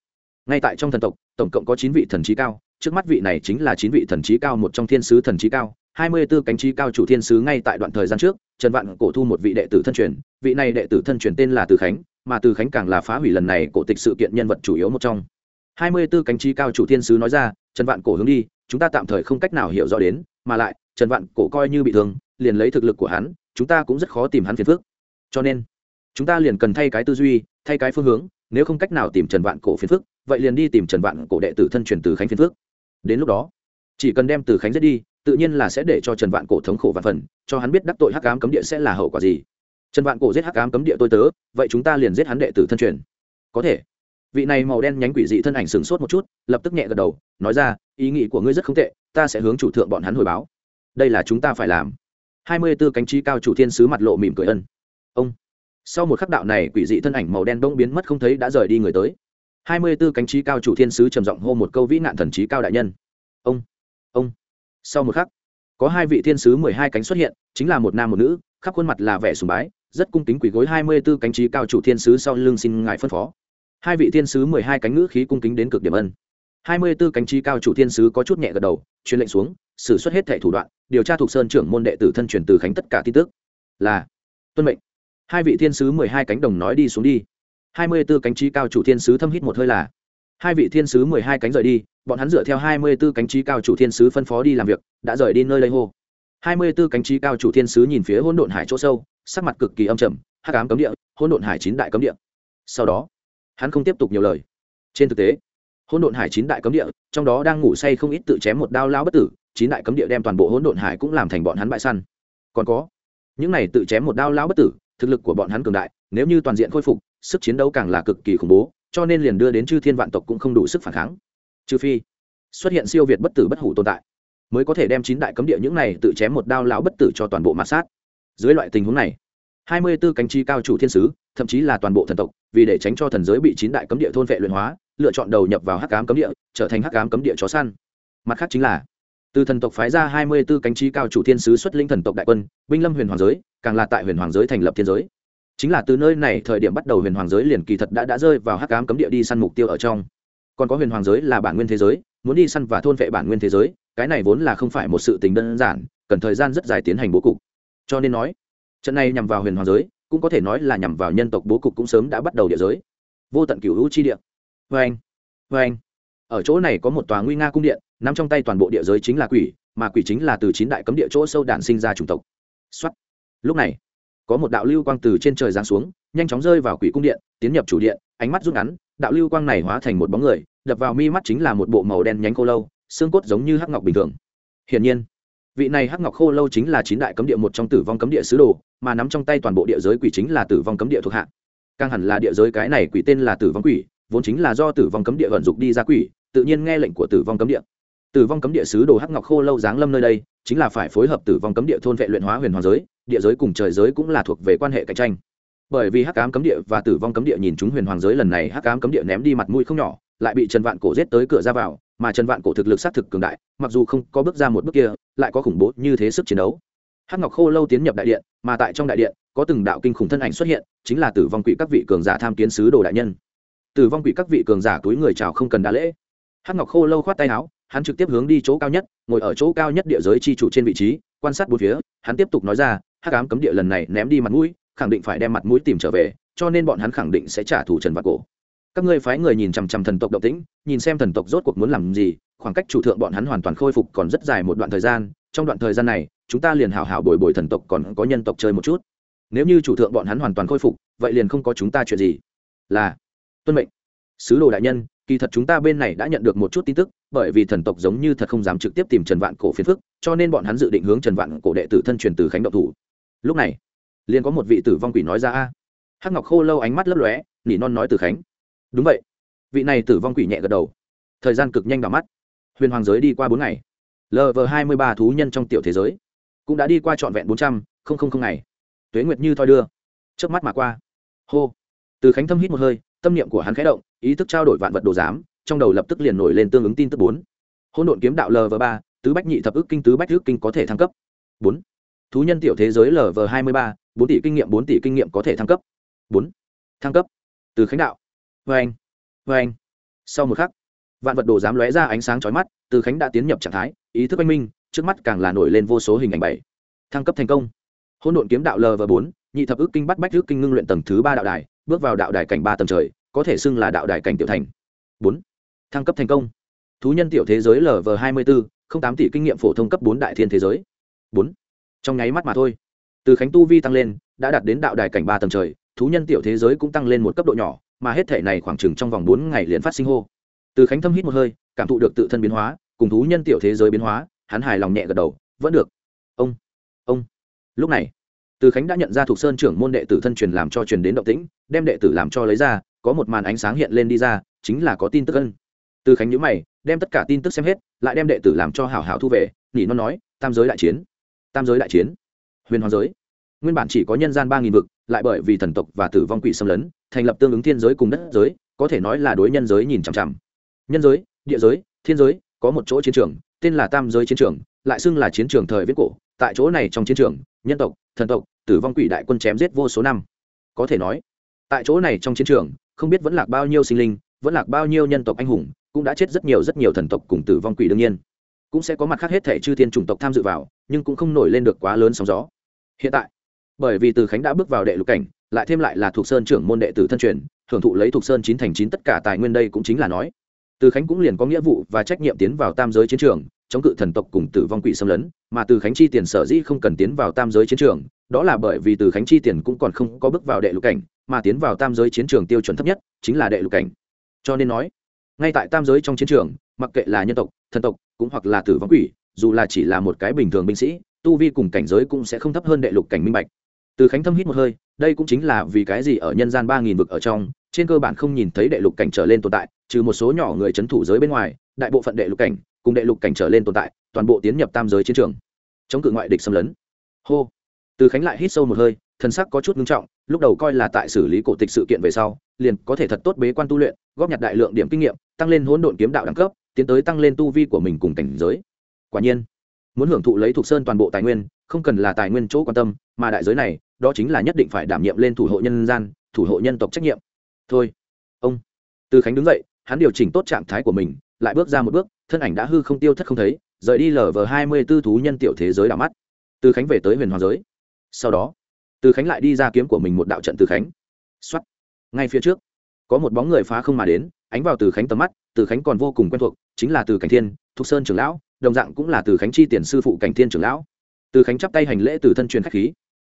ngay tại trong thần tộc, tổng cộng có chín vị thần trí cao, trước mắt vị này chính là chín vị thần trí cao một trong thiên sứ thần trí cao, hai mươi 24 cánh trí cao chủ thiên sứ ngay tại đoạn thời gian trước, trần vạn cổ thu một vị đệ tử thân truyền, vị này đệ tử thân truyền tên là từ khánh, mà từ khánh càng là phá hủy lần này cổ tịch sự kiện nhân vật chủ yếu một trong. hai mươi 24 cánh trí cao chủ thiên sứ nói ra, trần vạn cổ hướng đi, chúng ta tạm thời không cách nào hiểu rõ đến mà lại, trần vạn cổ coi như bị thương, liền lấy thực lực của hắn, chúng ta cũng rất khó tìm hắn phiền phức. Cho nên, chúng ta liền cần thay cái tư duy, thay cái phương hướng, nếu không cách nào tìm trần vạn cổ phiền phức, vậy liền đi tìm trần vạn cổ đệ tử thân truyền từ khánh phiền phức. Đến lúc đó, chỉ cần đem từ khánh giết đi, tự nhiên là sẽ để cho trần vạn cổ thống khổ và phần, cho hắn biết đắc tội hắc ám cấm địa sẽ là hậu quả gì. Trần vạn cổ giết hắc ám cấm địa tôi tớ, vậy chúng ta liền giết hắn đệ tử thân truyền. Có thể. Vị này màu đen nhánh quỷ dị thân ảnh sừng sốt một chút, lập tức nhẹ gật đầu, nói ra, ý nghĩ của ngươi rất không tệ ta sẽ hướng chủ thượng bọn hắn hồi báo. Đây là chúng ta phải làm. Hai mươi b ố cánh trí cao chủ thiên sứ mặt lộ mỉm cười ân. Ông. Sau một khắc đạo này, quỷ dị thân ảnh màu đen bỗng biến mất không thấy đã rời đi người tới. Hai mươi b ố cánh trí cao chủ thiên sứ trầm giọng hô một câu vĩ nạn thần trí cao đại nhân. Ông. Ông. Sau một khắc, có hai vị thiên sứ mười hai cánh xuất hiện, chính là một nam một nữ, khắp khuôn mặt là vẻ sùng bái, rất cung kính quỷ gối hai mươi b ố cánh trí cao chủ thiên sứ sau lưng xin ngài phân phó. Hai vị thiên sứ mười hai cánh ngữ khí cung kính đến cực điểm ân hai mươi b ố cánh trí cao chủ thiên sứ có chút nhẹ gật đầu, truyền lệnh xuống, sử xuất hết thảy thủ đoạn, điều tra thuộc sơn trưởng môn đệ tử thân truyền từ khánh tất cả tin tức. Là, tuân mệnh. Hai vị thiên sứ mười hai cánh đồng nói đi xuống đi. hai mươi b ố cánh trí cao chủ thiên sứ thâm hít một hơi là, hai vị thiên sứ mười hai cánh rời đi, bọn hắn dựa theo hai mươi b ố cánh trí cao chủ thiên sứ phân phó đi làm việc, đã rời đi nơi lây hô. hai mươi b cánh trí cao chủ thiên sứ nhìn phía hỗn độn hải chỗ sâu, sắc mặt cực kỳ âm trầm, hắc ám cấm địa, hỗn độn hải chín đại cấm địa. Sau đó, hắn không tiếp tục nhiều lời. Trên thực tế hỗn độn hải chín đại cấm địa, trong đó đang ngủ say không ít tự chém một đao lao bất tử, chín đại cấm địa đem toàn bộ hỗn độn hải cũng làm thành bọn hắn bại săn. Còn có, những này tự chém một đao lao bất tử, thực lực của bọn hắn cường đại, nếu như toàn diện khôi phục, sức chiến đấu càng là cực kỳ khủng bố, cho nên liền đưa đến chư thiên vạn tộc cũng không đủ sức phản kháng. Trừ phi, xuất hiện siêu việt bất tử bất hủ tồn tại, mới có thể đem chín đại cấm địa những này tự chém một đao lão bất tử cho toàn bộ mạt sát. Dưới loại tình huống này, hai mươi 24 cánh chi cao chủ thiên sứ, thậm chí là toàn bộ thần tộc, vì để tránh cho thần giới bị chín đại cấm địa thôn vệ luyện hóa lựa chọn đầu nhập vào hắc ám cấm địa, trở thành hắc ám cấm địa chó săn. Mặt khác chính là, từ thần tộc phái ra hai mươi 24 cánh trí cao chủ thiên sứ xuất linh thần tộc đại quân, binh lâm huyền hoàng giới, càng là tại huyền hoàng giới thành lập thiên giới. Chính là từ nơi này thời điểm bắt đầu huyền hoàng giới liền kỳ thật đã đã rơi vào hắc ám cấm địa đi săn mục tiêu ở trong. Còn có huyền hoàng giới là bản nguyên thế giới, muốn đi săn và thôn vệ bản nguyên thế giới, cái này vốn là không phải một sự tình đơn giản, cần thời gian rất dài tiến hành bố cục. Cho nên nói, trận này nhằm vào huyền hoàng giới, cũng có thể nói là nhằm vào nhân tộc bố cục cũng sớm đã bắt đầu địa giới. Vô tận cửu hữu chi địa vê anh vê anh. Ở chỗ này có một tòa nguy nga cung điện nắm trong tay toàn bộ địa giới chính là quỷ, mà quỷ chính là từ chín đại cấm địa chỗ sâu đạn sinh ra chủng tộc. Xuất lúc này, có một đạo lưu quang từ trên trời giáng xuống, nhanh chóng rơi vào quỷ cung điện, tiến nhập chủ điện, ánh mắt rút ngắn, đạo lưu quang này hóa thành một bóng người, đập vào mi mắt chính là một bộ màu đen nhánh khô lâu, xương cốt giống như hắc ngọc bình thường. Hiển nhiên, vị này hắc ngọc khô lâu chính là chín đại cấm địa một trong tử vong cấm địa sứ đồ, mà nắm trong tay toàn bộ địa giới quỷ chính là tử vong cấm địa thuộc hạ. Càng hẳn là địa giới cái này quỷ tên là tử vong quỷ vốn chính là do tử vong cấm địa vận dụng đi ra quỷ, tự nhiên nghe lệnh của tử vong cấm địa. Tử vong cấm địa sứ đồ hắc ngọc khô lâu giáng lâm nơi đây, chính là phải phối hợp tử vong cấm địa thôn vệ luyện hóa huyền hoàng giới, địa giới cùng trời giới cũng là thuộc về quan hệ cạnh tranh. Bởi vì hắc ám cấm địa và tử vong cấm địa nhìn chúng huyền hoàng giới lần này, hắc ám cấm địa ném đi mặt mũi không nhỏ, lại bị trần vạn cổ giết tới cửa ra vào, mà trần vạn cổ thực lực xác thực cường đại, mặc dù không có bước ra một bước kia, lại có khủng bố như thế sức chiến đấu. Hắc ngọc khô lâu tiến nhập đại điện, mà tại trong đại điện, có từng đạo kinh khủng thân ảnh xuất hiện, chính là tử vong quỷ các vị cường giả tham kiến sứ đồ đại nhân tử vong quỷ các vị cường giả túi người chào không cần đa lễ. Hắc ngọc khô lâu khoát tay áo, hắn trực tiếp hướng đi chỗ cao nhất, ngồi ở chỗ cao nhất địa giới chi chủ trên vị trí, quan sát bốn phía, hắn tiếp tục nói ra, hắc ám cấm địa lần này ném đi mặt mũi, khẳng định phải đem mặt mũi tìm trở về, cho nên bọn hắn khẳng định sẽ trả thù trần vạn cổ. Các ngươi phái người nhìn chằm chằm thần tộc động tĩnh, nhìn xem thần tộc rốt cuộc muốn làm gì, khoảng cách chủ thượng bọn hắn hoàn toàn khôi phục còn rất dài một đoạn thời gian, trong đoạn thời gian này, chúng ta liền hảo hảo bồi bồi thần tộc còn có nhân tộc chơi một chút. Nếu như chủ thượng bọn hắn hoàn toàn khôi phục, vậy liền không có chúng ta chuyện gì. Là tuân mệnh. Sứ đồ đại nhân, kỳ thật chúng ta bên này đã nhận được một chút tin tức, bởi vì thần tộc giống như thật không dám trực tiếp tìm trần vạn cổ phiền phức, cho nên bọn hắn dự định hướng trần vạn cổ đệ tử thân truyền từ khánh động thủ. Lúc này, liền có một vị tử vong quỷ nói ra a. Hắc ngọc khô lâu ánh mắt lấp lóe, nỉ non nói từ khánh. Đúng vậy. Vị này tử vong quỷ nhẹ gật đầu. Thời gian cực nhanh đỏ mắt. Huyền hoàng giới đi qua bốn ngày. Lv hai mươi ba thú nhân trong tiểu thế giới. Cũng đã đi qua trọn vẹn bốn trăm linh ngày. Tuế nguyệt như thoi đưa. Trước mắt mà qua. Hô. Từ khánh thâm hít một hơi tâm niệm của hắn khẽ động, ý thức trao đổi vạn vật đồ giám, trong đầu lập tức liền nổi lên tương ứng tin tức bốn. Hỗn độn kiếm đạo lv ba, tứ bách nhị thập ước kinh tứ bách ước kinh có thể thăng cấp. Bốn. Thú nhân tiểu thế giới lv hai mươi ba, bốn tỷ kinh nghiệm, bốn tỷ kinh nghiệm có thể thăng cấp. Bốn. Thăng cấp. Từ khánh đạo. Vê anh vê anh sau một khắc, vạn vật đồ dám lóe ra ánh sáng chói mắt, từ khánh đã tiến nhập trạng thái, ý thức anh minh, trước mắt càng là nổi lên vô số hình ảnh bảy. Thăng cấp thành công. Hỗn n kiếm đạo lv bốn, nhị thập ước kinh bắt bách ước kinh ngưng luyện tầng thứ ba đạo đài, bước vào đạo đài cảnh ba tầng trời có thể xưng là đạo đài cảnh tiểu thành. Bốn, thăng cấp thành công. Thú nhân tiểu thế giới lv hai mươi bốn không tám tỷ kinh nghiệm phổ thông cấp bốn đại thiên thế giới. Bốn, trong nháy mắt mà thôi. Từ khánh tu vi tăng lên, đã đạt đến đạo đài cảnh ba tầng trời, thú nhân tiểu thế giới cũng tăng lên một cấp độ nhỏ, mà hết thể này khoảng chừng trong vòng bốn ngày liền phát sinh hô. Từ khánh thâm hít một hơi, cảm thụ được tự thân biến hóa, cùng thú nhân tiểu thế giới biến hóa, hắn hài lòng nhẹ gật đầu, vẫn được. Ông ông. Lúc này, từ khánh đã nhận ra thuộc sơn trưởng môn đệ tử thân truyền làm cho truyền đến động tĩnh, đem đệ tử làm cho lấy ra có một màn ánh sáng hiện lên đi ra, chính là có tin tức ân. Từ khánh nhữ mày, đem tất cả tin tức xem hết, lại đem đệ tử làm cho hảo hảo thu về nhỉ nó nói, tam giới đại chiến, tam giới đại chiến, huyền hoàng giới. Nguyên bản chỉ có nhân gian ba nghìn vực, lại bởi vì thần tộc và tử vong quỷ xâm lấn, thành lập tương ứng thiên giới cùng đất giới, có thể nói là đối nhân giới nhìn chằm chằm. Nhân giới, địa giới, thiên giới, có một chỗ chiến trường, tên là tam giới chiến trường, lại xưng là chiến trường thời viết cổ. Tại chỗ này trong chiến trường, nhân tộc, thần tộc, tử vong quỷ đại quân chém giết vô số năm. Có thể nói tại chỗ này trong chiến trường, không biết vẫn lạc bao nhiêu sinh linh, vẫn lạc bao nhiêu nhân tộc anh hùng, cũng đã chết rất nhiều rất nhiều thần tộc cùng tử vong quỷ đương nhiên. Cũng sẽ có mặt khác hết thể chư thiên chủng tộc tham dự vào, nhưng cũng không nổi lên được quá lớn sóng gió. Hiện tại, bởi vì từ khánh đã bước vào đệ lục cảnh, lại thêm lại là thuộc sơn trưởng môn đệ tử thân truyền hưởng thụ lấy thuộc sơn chín thành chín tất cả tài nguyên đây cũng chính là nói. Từ khánh cũng liền có nghĩa vụ và trách nhiệm tiến vào tam giới chiến trường, chống cự thần tộc cùng tử vong quỷ xâm lấn, mà từ khánh chi tiền sở dĩ không cần tiến vào tam giới chiến trường, đó là bởi vì từ khánh chi tiền cũng còn không có bước vào đệ lục cảnh mà tiến vào tam giới chiến trường tiêu chuẩn thấp nhất chính là đệ lục cảnh. Cho nên nói, ngay tại tam giới trong chiến trường, mặc kệ là nhân tộc, thần tộc, cũng hoặc là tử vong quỷ, dù là chỉ là một cái bình thường binh sĩ, tu vi cùng cảnh giới cũng sẽ không thấp hơn đệ lục cảnh minh bạch. Từ khánh thâm hít một hơi, đây cũng chính là vì cái gì ở nhân gian ba nghìn vực ở trong, trên cơ bản không nhìn thấy đệ lục cảnh trở lên tồn tại, trừ một số nhỏ người c h ấ n thủ giới bên ngoài, đại bộ phận đệ lục cảnh cùng đệ lục cảnh trở lên tồn tại, toàn bộ tiến nhập tam giới chiến trường. Chống cự ngoại địch xâm lấn. Hô. Từ khánh lại hít sâu một hơi thân sắc có chút ngưng trọng lúc đầu coi là tại xử lý cổ tịch sự kiện về sau, liền có thể thật tốt bế quan tu luyện, góp nhặt đại lượng điểm kinh nghiệm, tăng lên hỗn độn kiếm đạo đẳng cấp, tiến tới tăng lên tu vi của mình cùng cảnh giới. Quả nhiên, muốn hưởng thụ lấy thuộc sơn toàn bộ tài nguyên, không cần là tài nguyên chỗ quan tâm, mà đại giới này, đó chính là nhất định phải đảm nhiệm lên thủ hộ nhân gian, thủ hộ nhân tộc trách nhiệm. Thôi, ông. Từ khánh đứng dậy, hắn điều chỉnh tốt trạng thái của mình, lại bước ra một bước, thân ảnh đã hư không tiêu thất không thấy, rời đi lờ vờ hai mươi tư thú nhân tiểu thế giới đảo mắt. Từ khánh về tới huyền hoàng giới. Sau đó từ khánh lại đi ra kiếm của mình một đạo trận từ khánh. X o á t ngay phía trước, có một bóng người phá không mà đến, ánh vào từ khánh tầm mắt, từ khánh còn vô cùng quen thuộc, chính là từ cảnh thiên, thục sơn trưởng lão, đồng dạng cũng là từ khánh chi tiền sư phụ cảnh thiên trưởng lão. Từ khánh chắp tay hành lễ từ thân truyền khách khí.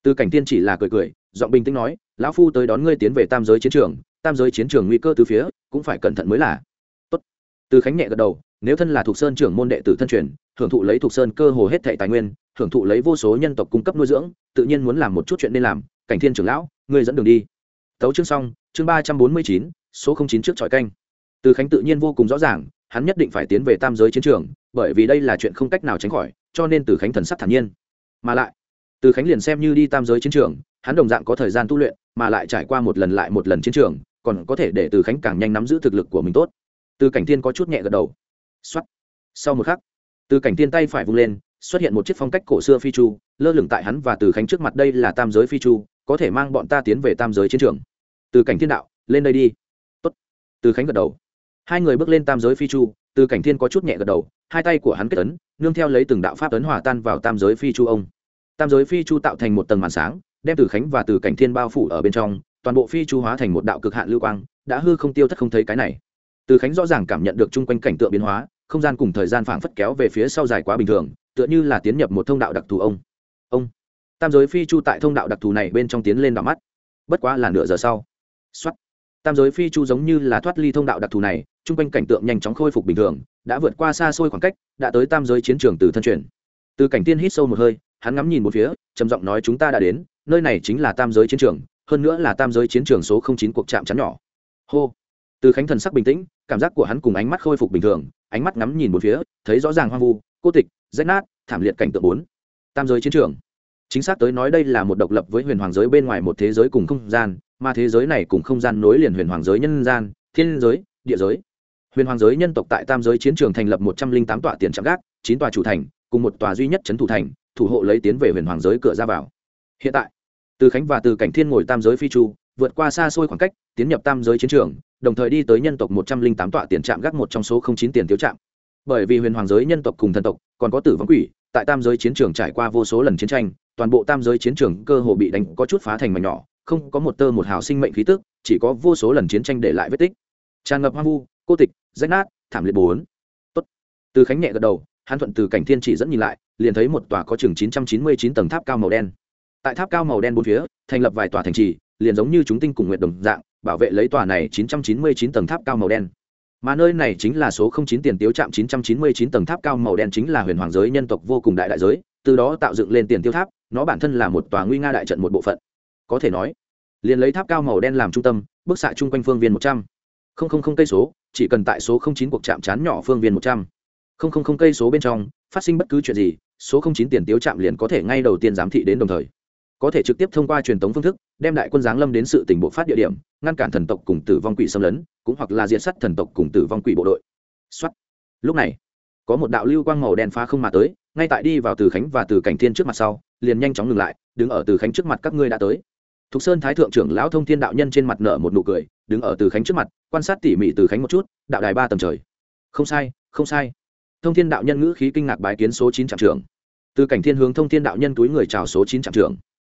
Từ cảnh Thiên chỉ là cười cười, giọng bình tĩnh nói, lão phu tới đón ngươi tiến về tam giới chiến trường, tam giới chiến trường nguy cơ từ phía, cũng phải cẩn thận mới là. Tốt. từ khánh nhẹ gật đầu, nếu thân là thuộc sơn trưởng môn đệ tử thân truyền, hưởng thụ lấy thuộc sơn cơ hồ hết thệ tài nguyên hưởng thụ lấy vô số nhân tộc cung cấp nuôi dưỡng, tự nhiên muốn làm một chút chuyện nên làm. Cảnh thiên trưởng lão, ngươi dẫn đường đi. Tấu chương xong, chương ba trăm bốn mươi chín, số không chín trước tròi canh. Từ khánh tự nhiên vô cùng rõ ràng, hắn nhất định phải tiến về tam giới chiến trường, bởi vì đây là chuyện không cách nào tránh khỏi, cho nên từ khánh thần sắc thản nhiên. Mà lại, từ khánh liền xem như đi tam giới chiến trường, hắn đồng dạng có thời gian tu luyện, mà lại trải qua một lần lại một lần chiến trường, còn có thể để từ khánh càng nhanh nắm giữ thực lực của mình tốt. Từ cảnh thiên có chút nhẹ gật đầu. Xuất sau một khắc, từ cảnh thiên tay phải vung lên xuất hiện một chiếc phong cách cổ xưa phi chu, lơ lửng tại hắn và từ khánh trước mặt, đây là tam giới phi chu, có thể mang bọn ta tiến về tam giới chiến trường. Từ cảnh thiên đạo, lên đây đi. Tốt. từ khánh gật đầu. Hai người bước lên tam giới phi chu, từ cảnh thiên có chút nhẹ gật đầu, hai tay của hắn kết ấn, nương theo lấy từng đạo pháp ấn hòa tan vào tam giới phi chu ông. Tam giới phi chu tạo thành một tầng màn sáng, đem từ khánh và từ cảnh thiên bao phủ ở bên trong, toàn bộ phi chu hóa thành một đạo cực hạn lưu quang, đã hư không tiêu thất không thấy cái này. Từ khánh rõ ràng cảm nhận được chung quanh cảnh tượng biến hóa không gian cùng thời gian phảng phất kéo về phía sau dài quá bình thường, tựa như là tiến nhập một thông đạo đặc thù ông. Ông. Tam giới phi chu tại thông đạo đặc thù này bên trong tiến lên đỏ mắt. Bất quá là nửa giờ sau. Xuất tam giới phi chu giống như là thoát ly thông đạo đặc thù này, chung quanh cảnh tượng nhanh chóng khôi phục bình thường, đã vượt qua xa xôi khoảng cách, đã tới tam giới chiến trường từ thân truyền. Từ cảnh tiên hít sâu một hơi, hắn ngắm nhìn một phía, trầm giọng nói chúng ta đã đến, nơi này chính là tam giới chiến trường, hơn nữa là tam giới chiến trường số chín cuộc chạm chắn nhỏ. Hô từ khánh thần sắc bình tĩnh, cảm giác của hắn cùng ánh mắt khôi phục bình thường, ánh mắt ngắm nhìn một phía, thấy rõ ràng hoang vu, cô tịch, rách nát, thảm liệt cảnh tượng bốn. Tam giới chiến trường. Chính xác tới nói đây là một độc lập với huyền hoàng giới bên ngoài một thế giới cùng không gian, mà thế giới này cùng không gian nối liền huyền hoàng giới nhân gian, thiên giới, địa giới. Huyền hoàng giới nhân tộc tại tam giới chiến trường thành lập một trăm linh tám tọa tiền trạm gác, chín tòa chủ thành, cùng một tòa duy nhất trấn thủ thành, thủ hộ lấy tiến về huyền hoàng giới cửa ra vào. Hiện tại, từ khánh và từ cảnh thiên ngồi tam giới phi chu, vượt qua xa xôi khoảng cách, tiến nhập tam giới chiến trường đồng thời đi tới nhân tộc một trăm linh tám tọa tiền trạm gác một trong số không chín tiền thiếu trạm. Bởi vì huyền hoàng giới nhân tộc cùng thần tộc, còn có tử vong quỷ, tại tam giới chiến trường trải qua vô số lần chiến tranh, toàn bộ tam giới chiến trường cơ hồ bị đánh có chút phá thành mảnh nhỏ, không có một tơ một hào sinh mệnh khí tức, chỉ có vô số lần chiến tranh để lại vết tích. Tràn ngập hoang vu, cô tịch, rách nát, thảm liệt bốn. Tốt. Từ khánh nhẹ gật đầu, hắn thuận từ cảnh thiên chỉ dẫn nhìn lại, liền thấy một tòa có chừng chín trăm chín mươi chín tầng tháp cao màu đen. Tại tháp cao màu đen bốn phía, thành lập vài tòa thành trì, liền giống như chúng tinh cùng nguyện đồng dạng bảo vệ lấy tòa này chín trăm chín mươi chín tầng tháp cao màu đen. Mà nơi này chính là số không chín tiền tiêu trạm chín trăm chín mươi chín tầng tháp cao màu đen chính là huyền hoàng giới nhân tộc vô cùng đại đại giới, từ đó tạo dựng lên tiền tiêu tháp, nó bản thân là một tòa nguy nga đại trận một bộ phận. Có thể nói, liền lấy tháp cao màu đen làm trung tâm bức xạ chung quanh phương viên một trăm. Không cây số, chỉ cần tại số chín cuộc chạm chán nhỏ phương viên một trăm. Không cây số bên trong, phát sinh bất cứ chuyện gì, số chín tiền tiêu chạm liền có thể ngay đầu tiên giám thị đến đồng thời có thể trực tiếp thông qua truyền thống phương thức, đem đại quân giáng lâm đến sự tỉnh bộ phát địa điểm, ngăn cản thần tộc cùng tử vong quỷ xâm lấn, cũng hoặc là diện sắt thần tộc cùng tử vong quỷ bộ đội. Xuất lúc này, có một đạo lưu quang màu đen phá không mà tới, ngay tại đi vào từ khánh và từ cảnh thiên trước mặt sau, liền nhanh chóng ngừng lại, đứng ở từ khánh trước mặt các ngươi đã tới. Thục sơn thái thượng trưởng lão thông thiên đạo nhân trên mặt nở một nụ cười, đứng ở từ khánh trước mặt, quan sát tỉ mỉ từ khánh một chút, đạo đài ba tầng trời. Không sai không sai. Thông thiên đạo nhân ngữ khí kinh ngạc bái kiến số chín trạm trưởng. Từ cảnh thiên hướng thông thiên đạo nhân túi người chào số chín trạm trưởng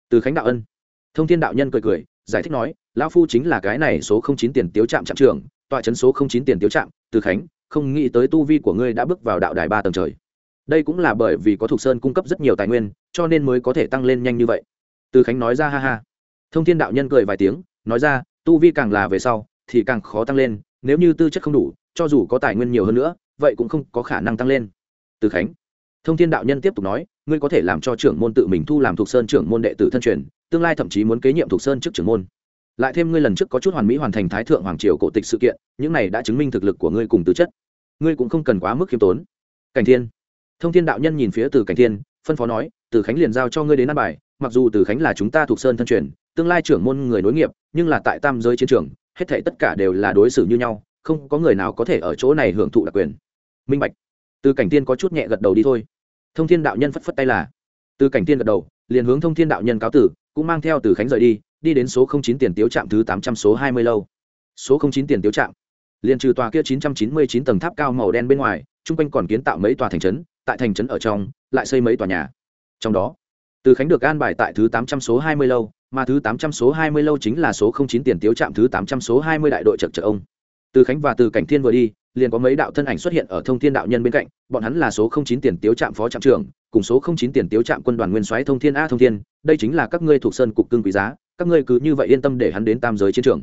từ khánh đạo ân. Thông thiên đạo nhân cười cười, giải thích nói, lão phu chính là cái này số không chín tiền tiếu trạm trạm trưởng, tọa chấn số không chín tiền tiếu trạm, từ khánh, không nghĩ tới tu vi của ngươi đã bước vào đạo đài ba tầng trời. Đây cũng là bởi vì có thục sơn cung cấp rất nhiều tài nguyên, cho nên mới có thể tăng lên nhanh như vậy. Từ khánh nói ra, ha ha. Thông thiên đạo nhân cười vài tiếng, nói ra, tu vi càng là về sau, thì càng khó tăng lên, nếu như tư chất không đủ, cho dù có tài nguyên nhiều hơn nữa, vậy cũng không có khả năng tăng lên. Từ khánh thông thiên đạo nhân tiếp tục nói, ngươi có thể làm cho trưởng môn tự mình thu làm thuộc sơn trưởng môn đệ tử thân truyền, tương lai thậm chí muốn kế nhiệm thuộc sơn trước trưởng môn. Lại thêm ngươi lần trước có chút hoàn mỹ hoàn thành thái thượng hoàng triều cổ tịch sự kiện, những này đã chứng minh thực lực của ngươi cùng tư chất. Ngươi cũng không cần quá mức khiêm tốn. Cảnh thiên. Thông thiên đạo nhân nhìn phía từ cảnh thiên, phân phó nói, từ khánh liền giao cho ngươi đến ăn bài, mặc dù từ khánh là chúng ta thuộc sơn thân truyền, tương lai trưởng môn người nối nghiệp, nhưng là tại tam giới chiến trường, hết thể tất cả đều là đối xử như nhau, không có người nào có thể ở chỗ này hưởng thụ đặc quyền. Minh bạch từ cảnh tiên có chút nhẹ gật đầu đi thôi. Thông thiên đạo nhân phất phất tay là. Từ cảnh tiên gật đầu, liền hướng thông thiên đạo nhân cáo tử, cũng mang theo từ khánh rời đi đi đến số chín tiền tiếu trạm thứ tám trăm số hai mươi lâu. Số chín tiền tiếu trạm. Liền trừ tòa kia chín trăm chín mươi chín tầng tháp cao màu đen bên ngoài, chung quanh còn kiến tạo mấy tòa thành trấn, tại thành trấn ở trong, lại xây mấy tòa nhà. Trong đó, từ khánh được an bài tại thứ tám trăm số hai mươi lâu, mà thứ tám trăm số hai mươi lâu chính là số chín tiền tiếu trạm thứ tám trăm số hai mươi đại đội trợ trợ ông. Từ khánh và từ cảnh thiên vừa đi liền có mấy đạo thân ảnh xuất hiện ở thông thiên đạo nhân bên cạnh, bọn hắn là số không chín tiền tiếu trạm phó trạm trưởng, cùng số không chín tiền tiếu trạm quân đoàn nguyên soái thông thiên a thông thiên, đây chính là các ngươi thuộc sơn cục cưng quý giá, các ngươi cứ như vậy yên tâm để hắn đến tam giới chiến trường.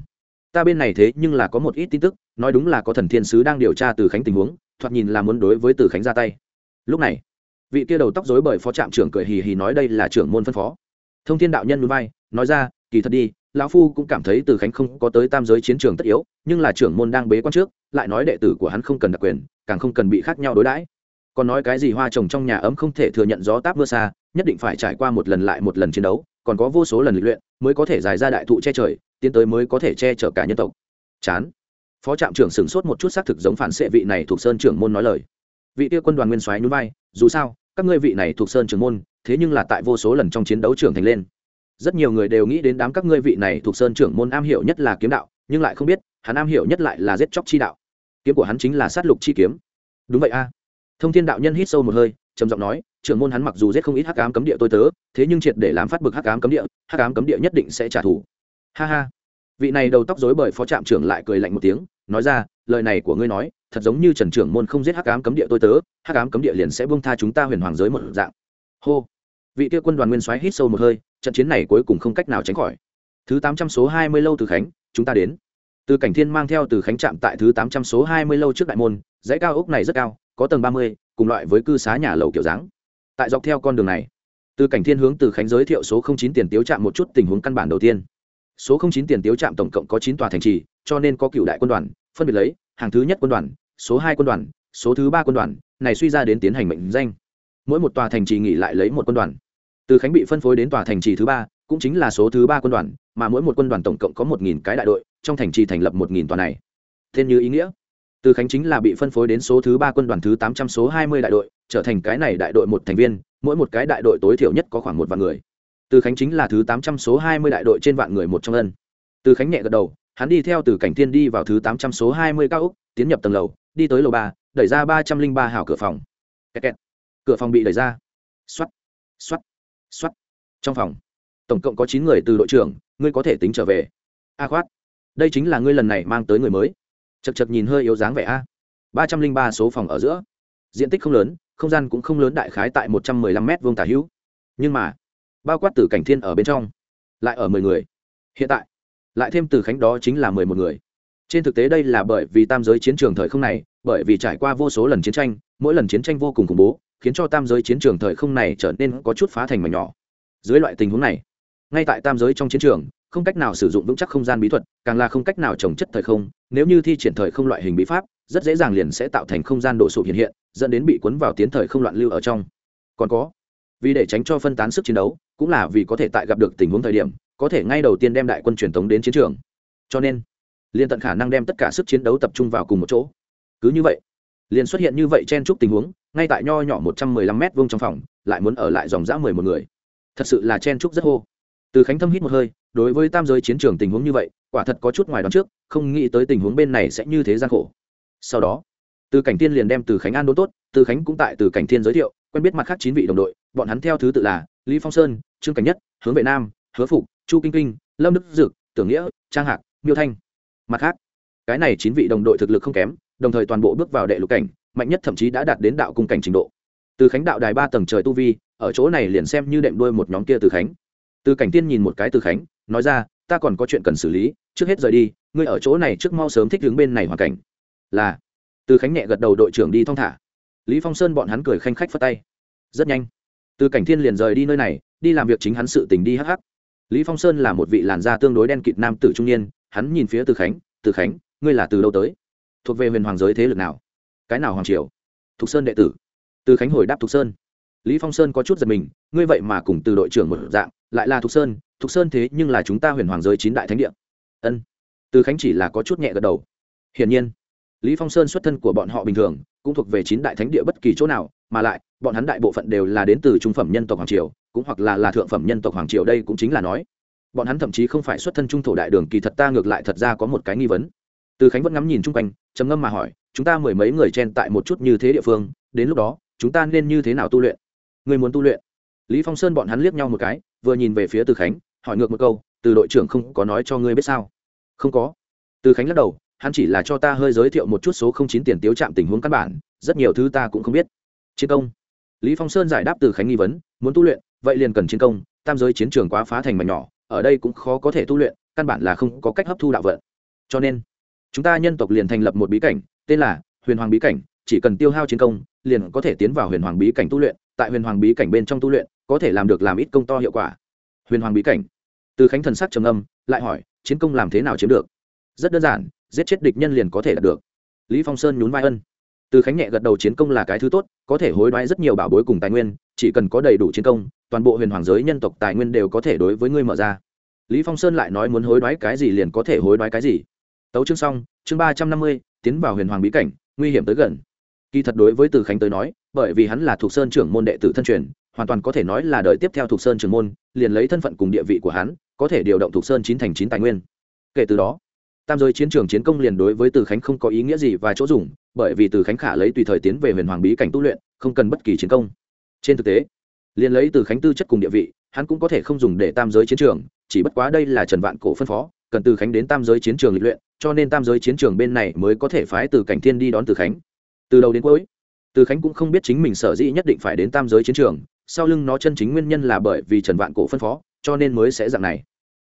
Ta bên này thế nhưng là có một ít tin tức, nói đúng là có thần thiên sứ đang điều tra từ khánh tình huống, thoạt nhìn là muốn đối với từ khánh ra tay. Lúc này, vị kia đầu tóc rối bởi phó trạm trưởng cười hì hì nói đây là trưởng môn phân phó. Thông thiên đạo nhân núi vai, nói ra, kỳ thật đi lão phu cũng cảm thấy từ khánh không có tới tam giới chiến trường tất yếu, nhưng là trưởng môn đang bế quan trước, lại nói đệ tử của hắn không cần đặc quyền, càng không cần bị khác nhau đối đãi. Còn nói cái gì hoa trồng trong nhà ấm không thể thừa nhận gió táp mưa xa, nhất định phải trải qua một lần lại một lần chiến đấu, còn có vô số lần luyện, mới có thể giải ra đại thụ che trời, tiến tới mới có thể che chở cả nhân tộc. Chán. Phó trạm trưởng sửng sốt một chút xác thực giống phản xệ vị này thuộc sơn trưởng môn nói lời. Vị tiêu quân đoàn nguyên soái núi bay dù sao, các ngươi vị này thuộc sơn trưởng môn, thế nhưng là tại vô số lần trong chiến đấu trưởng thành lên rất nhiều người đều nghĩ đến đám các ngươi vị này thuộc sơn trưởng môn am hiểu nhất là kiếm đạo, nhưng lại không biết, hắn am hiểu nhất lại là giết chóc chi đạo. Kiếm của hắn chính là sát lục chi kiếm. Đúng vậy a. Thông thiên đạo nhân hít sâu một hơi, trầm giọng nói, trưởng môn hắn mặc dù giết không ít hắc ám cấm địa tôi tớ, thế nhưng triệt để làm phát bực hắc ám cấm địa, hắc ám cấm địa nhất định sẽ trả thù. Ha ha. Vị này đầu tóc rối bởi phó trạm trưởng lại cười lạnh một tiếng, nói ra, lời này của ngươi nói, thật giống như trần trưởng môn không giết hắc ám cấm địa tôi tớ, hắc ám cấm địa liền sẽ buông tha chúng ta huyền hoàng giới một dạng. Hô. Vị kia quân đoàn nguyên soái hít sâu một hơi trận chiến này cuối cùng không cách nào tránh khỏi. Thứ tám trăm số hai mươi lâu từ khánh, chúng ta đến. Từ cảnh thiên mang theo từ khánh trạm tại thứ tám trăm số hai mươi lâu trước đại môn, dãy cao ốc này rất cao, có tầng ba mươi, cùng loại với cư xá nhà lầu kiểu dáng. Tại dọc theo con đường này, từ cảnh thiên hướng từ khánh giới thiệu số chín tiền tiếu trạm một chút tình huống căn bản đầu tiên. Số chín tiền tiếu trạm tổng cộng có chín tòa thành trì, cho nên có cựu đại quân đoàn, phân biệt lấy hàng thứ nhất quân đoàn, số hai quân đoàn, số thứ ba quân đoàn, này suy ra đến tiến hành mệnh danh. Mỗi một tòa thành trì nghỉ lại lấy một quân đoàn từ khánh bị phân phối đến tòa thành trì thứ ba, cũng chính là số thứ ba quân đoàn, mà mỗi một quân đoàn tổng cộng có một nghìn cái đại đội, trong thành trì thành lập một nghìn tòa này. Thêm như ý nghĩa. Từ khánh chính là bị phân phối đến số thứ ba quân đoàn thứ tám trăm số hai mươi đại đội, trở thành cái này đại đội một thành viên, mỗi một cái đại đội tối thiểu nhất có khoảng một vạn người. Từ khánh chính là thứ tám trăm số hai mươi đại đội trên vạn người một trong ân. Từ khánh nhẹ gật đầu, hắn đi theo từ cảnh Thiên đi vào thứ tám trăm số hai mươi cao úc tiến nhập tầng lầu, đi tới lầu ba, đẩy ra ba trăm linh ba hào cửa phòng. Kẹt kẹt. cửa phòng bị đẩy ra. X o á t x o á t x trong phòng, tổng cộng có chín người từ đội trưởng, ngươi có thể tính trở về. A khoát, đây chính là ngươi lần này mang tới người mới. Chật chật nhìn hơi yếu dáng vẻ a. Ba trăm linh ba số phòng ở giữa. Diện tích không lớn, không gian cũng không lớn đại khái tại một trăm mười lăm m vuông tả hữu. Nhưng mà, bao quát từ cảnh thiên ở bên trong, lại ở mười người. Hiện tại, lại thêm từ khánh đó chính là mười một người. Trên thực tế đây là bởi vì tam giới chiến trường thời không này, bởi vì trải qua vô số lần chiến tranh, mỗi lần chiến tranh vô cùng khủng bố khiến cho tam giới chiến trường thời không này trở nên có chút phá thành mảnh nhỏ. Dưới loại tình huống này, ngay tại tam giới trong chiến trường, không cách nào sử dụng vững chắc không gian bí thuật, càng là không cách nào trồng chất thời không. Nếu như thi triển thời không loại hình bí pháp, rất dễ dàng liền sẽ tạo thành không gian đổ sụp hiện hiện, dẫn đến bị cuốn vào tiến thời không loạn lưu ở trong. Còn có, vì để tránh cho phân tán sức chiến đấu, cũng là vì có thể tại gặp được tình huống thời điểm, có thể ngay đầu tiên đem đại quân truyền thống đến chiến trường. Cho nên liên tận khả năng đem tất cả sức chiến đấu tập trung vào cùng một chỗ. Cứ như vậy liền xuất hiện như vậy chen chúc tình huống, ngay tại nho nhỏ một trăm mười lăm m vông trong phòng, lại muốn ở lại dòng dã mười một người. Thật sự là chen chúc rất hô. Từ khánh thâm hít một hơi, đối với tam giới chiến trường tình huống như vậy, quả thật có chút ngoài đón trước, không nghĩ tới tình huống bên này sẽ như thế gian khổ. Sau đó, từ cảnh tiên liền đem từ khánh an đốn tốt, từ khánh cũng tại từ cảnh thiên giới thiệu, quen biết mặt khác chín vị đồng đội, bọn hắn theo thứ tự là lý phong sơn, trương cảnh nhất, hướng vệ nam, hứa phục, chu kinh kinh, lâm đức dực, tưởng nghĩa, trang hạc, miêu thanh. Mặt khác, cái này chín vị đồng đội thực lực không kém đồng thời toàn bộ bước vào đệ lục cảnh, mạnh nhất thậm chí đã đạt đến đạo cung cảnh trình độ. Từ khánh đạo đài ba tầng trời tu vi, ở chỗ này liền xem như đệm đuôi một nhóm kia từ khánh. Từ cảnh tiên nhìn một cái từ khánh, nói ra, ta còn có chuyện cần xử lý, trước hết rời đi, ngươi ở chỗ này trước mau sớm thích hướng bên này hoàn cảnh. Là. Từ khánh nhẹ gật đầu đội trưởng đi thong thả. Lý phong sơn bọn hắn cười khanh khách phất tay. Rất nhanh. Từ cảnh thiên liền rời đi nơi này, đi làm việc chính hắn sự tình đi hắc hắc. Lý phong sơn là một vị làn da tương đối đen kịt nam tử trung niên, hắn nhìn phía từ khánh từ khánh, ngươi là từ đâu tới? Thuộc về huyền hoàng giới thế lực nào? Cái nào hoàng triều? Thục sơn đệ tử. Từ khánh hồi đáp thục sơn. Lý phong sơn có chút giật mình, ngươi vậy mà cùng từ đội trưởng một dạng, lại là thục sơn thục sơn thế nhưng là chúng ta huyền hoàng giới chín đại thánh địa. Ân. Từ khánh chỉ là có chút nhẹ gật đầu. Hiển nhiên, lý phong sơn xuất thân của bọn họ bình thường, cũng thuộc về chín đại thánh địa bất kỳ chỗ nào, mà lại, bọn hắn đại bộ phận đều là đến từ trung phẩm nhân tộc hoàng triều, cũng hoặc là là thượng phẩm nhân tộc hoàng triều đây cũng chính là nói. Bọn hắn thậm chí không phải xuất thân trung thổ đại đường kỳ thật ta ngược lại thật ra có một cái nghi vấn từ khánh vẫn ngắm nhìn chung quanh, trầm ngâm mà hỏi, chúng ta mười mấy người chen tại một chút như thế địa phương, đến lúc đó, chúng ta nên như thế nào tu luyện? Người muốn tu luyện? Lý phong sơn bọn hắn liếc nhau một cái, vừa nhìn về phía từ khánh, hỏi ngược một câu, từ đội trưởng không có nói cho ngươi biết sao? Không có. Từ khánh lắc đầu, hắn chỉ là cho ta hơi giới thiệu một chút số không chín tiền tiếu chạm tình huống căn bản, rất nhiều thứ ta cũng không biết. Chiến công. Lý phong sơn giải đáp từ khánh nghi vấn, muốn tu luyện, vậy liền cần chiến công, tam giới chiến trường quá phá thành mảnh nhỏ, ở đây cũng khó có thể tu luyện, căn bản là không có cách hấp thu đạo vận. Cho nên chúng ta nhân tộc liền thành lập một bí cảnh, tên là huyền hoàng bí cảnh, chỉ cần tiêu hao chiến công, liền có thể tiến vào huyền hoàng bí cảnh tu luyện. Tại huyền hoàng bí cảnh bên trong tu luyện, có thể làm được làm ít công to hiệu quả. Huyền hoàng bí cảnh. Từ khánh thần sắc trầm âm lại hỏi, chiến công làm thế nào chiếm được? Rất đơn giản, giết chết địch nhân liền có thể đạt được. Lý phong sơn nhún vai ân. Từ khánh nhẹ gật đầu chiến công là cái thứ tốt, có thể hối đoái rất nhiều bảo bối cùng tài nguyên, chỉ cần có đầy đủ chiến công, toàn bộ huyền hoàng giới nhân tộc tài nguyên đều có thể đối với ngươi mở ra. Lý phong sơn lại nói muốn hối đoái cái gì liền có thể hối đoái cái gì tấu chương xong, chương ba trăm năm mươi, tiến vào huyền hoàng bí cảnh, nguy hiểm tới gần. Kỳ thật đối với từ khánh tới nói, bởi vì hắn là thuộc sơn trưởng môn đệ tử thân truyền, hoàn toàn có thể nói là đời tiếp theo thuộc sơn trưởng môn, liền lấy thân phận cùng địa vị của hắn, có thể điều động thuộc sơn chín thành chín tài nguyên. Kể từ đó, tam giới chiến trường chiến công liền đối với từ khánh không có ý nghĩa gì và chỗ dùng, bởi vì từ khánh khả lấy tùy thời tiến về huyền hoàng bí cảnh tu luyện, không cần bất kỳ chiến công. Trên thực tế, liền lấy từ khánh tư chất cùng địa vị, hắn cũng có thể không dùng để tam giới chiến trường, chỉ bất quá đây là trần vạn cổ phân phó cần từ khánh đến tam giới chiến trường lịch luyện, cho nên tam giới chiến trường bên này mới có thể phái từ cảnh thiên đi đón từ khánh. Từ đầu đến cuối, từ khánh cũng không biết chính mình sở dĩ nhất định phải đến tam giới chiến trường, sau lưng nó chân chính nguyên nhân là bởi vì trần vạn cổ phân phó, cho nên mới sẽ dạng này.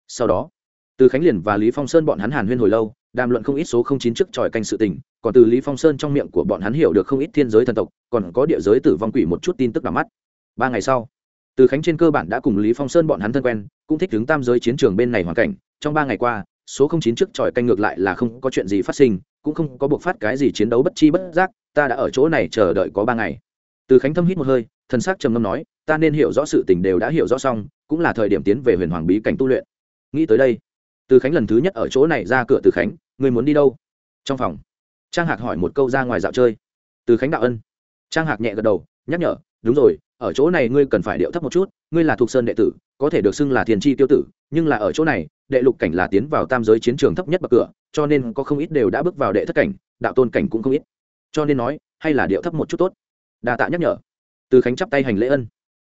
Sau đó, từ khánh liền và lý phong sơn bọn hắn hàn huyên hồi lâu, đàm luận không ít số không chín trước tròi canh sự tình, còn từ lý phong sơn trong miệng của bọn hắn hiểu được không ít thiên giới thần tộc, còn có địa giới tử vong quỷ một chút tin tức đ mắt. Ba ngày sau, từ khánh trên cơ bản đã cùng lý phong sơn bọn hắn thân quen, cũng thích đứng tam giới chiến trường bên này hoàn cảnh trong ba ngày qua, số không chín trước tròi canh ngược lại là không có chuyện gì phát sinh, cũng không có buộc phát cái gì chiến đấu bất chi bất giác, ta đã ở chỗ này chờ đợi có ba ngày. Từ khánh thâm hít một hơi, thần sắc trầm ngâm nói, ta nên hiểu rõ sự tình đều đã hiểu rõ xong, cũng là thời điểm tiến về huyền hoàng bí cảnh tu luyện. Nghĩ tới đây, từ khánh lần thứ nhất ở chỗ này ra cửa từ khánh người muốn đi đâu? Trong phòng. Trang hạc hỏi một câu ra ngoài dạo chơi. Từ khánh đạo ân. Trang hạc nhẹ gật đầu, nhắc nhở, đúng rồi, ở chỗ này ngươi cần phải điệu thấp một chút, ngươi là thuộc sơn đệ tử, có thể được xưng là thiền tri tiêu tử, nhưng là ở chỗ này đệ lục cảnh là tiến vào tam giới chiến trường thấp nhất bậc cửa, cho nên có không ít đều đã bước vào đệ thất cảnh, đạo tôn cảnh cũng không ít. Cho nên nói, hay là điệu thấp một chút tốt. Đa tạ nhắc nhở. Từ khánh chắp tay hành lễ ân.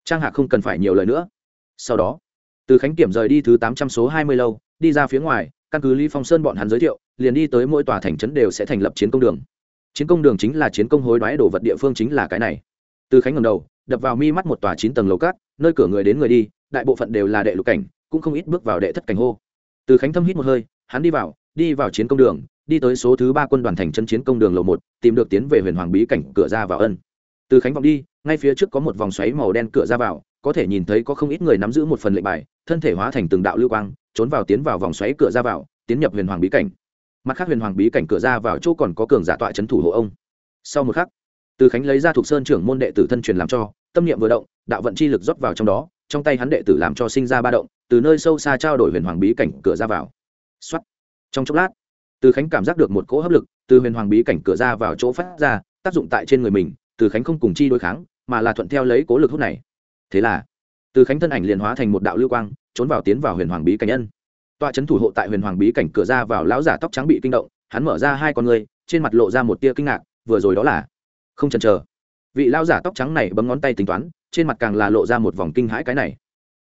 Trang hạc không cần phải nhiều lời nữa. Sau đó, từ khánh kiểm rời đi thứ tám trăm số hai mươi lâu, đi ra phía ngoài, căn cứ lý phong sơn bọn hắn giới thiệu, liền đi tới mỗi tòa thành trấn đều sẽ thành lập chiến công đường. Chiến công đường chính là chiến công hối đoái đồ vật địa phương chính là cái này. Từ khánh ngầm đầu, đập vào mi mắt một tòa chín tầng lầu cát, nơi cửa người đến người đi, đại bộ phận đều là đệ lục cảnh, cũng không ít bước vào đệ thất cảnh hô từ khánh thâm hít một hơi, hắn đi vào đi vào chiến công đường, đi tới số thứ ba quân đoàn thành chân chiến công đường lầu một, tìm được tiến về huyền hoàng bí cảnh cửa ra vào ân. Từ khánh vọng đi, ngay phía trước có một vòng xoáy màu đen cửa ra vào, có thể nhìn thấy có không ít người nắm giữ một phần lệnh bài, thân thể hóa thành từng đạo lưu quang, trốn vào tiến vào vòng xoáy cửa ra vào, tiến nhập huyền hoàng bí cảnh. Mặt khác huyền hoàng bí cảnh cửa ra vào chỗ còn có cường giả tọa c thủ hộ ông. Sau một khắc, từ khánh lấy ra thuộc sơn trưởng môn đệ tử thân truyền làm cho, tâm niệm vừa động, đạo vận chi lực rót vào trong đó, trong tay hắn đệ tử làm cho sinh ra ba động từ nơi sâu xa trao đổi huyền hoàng bí cảnh cửa ra vào. Xuất trong chốc lát, từ khánh cảm giác được một cỗ hấp lực từ huyền hoàng bí cảnh cửa ra vào chỗ phát ra, tác dụng tại trên người mình, từ khánh không cùng chi đối kháng, mà là thuận theo lấy cố lực hút này. Thế là, từ khánh thân ảnh liền hóa thành một đạo lưu quang, trốn vào tiến vào huyền hoàng bí cảnh nhân. Tọa trấn thủ hộ tại huyền hoàng bí cảnh cửa ra vào lão giả tóc trắng bị kinh động, hắn mở ra hai con người trên mặt lộ ra một tia kinh ngạc, vừa rồi đó là không chần chờ. Vị lão giả tóc trắng này bấm ngón tay tính toán, trên mặt càng là lộ ra một vòng kinh hãi cái này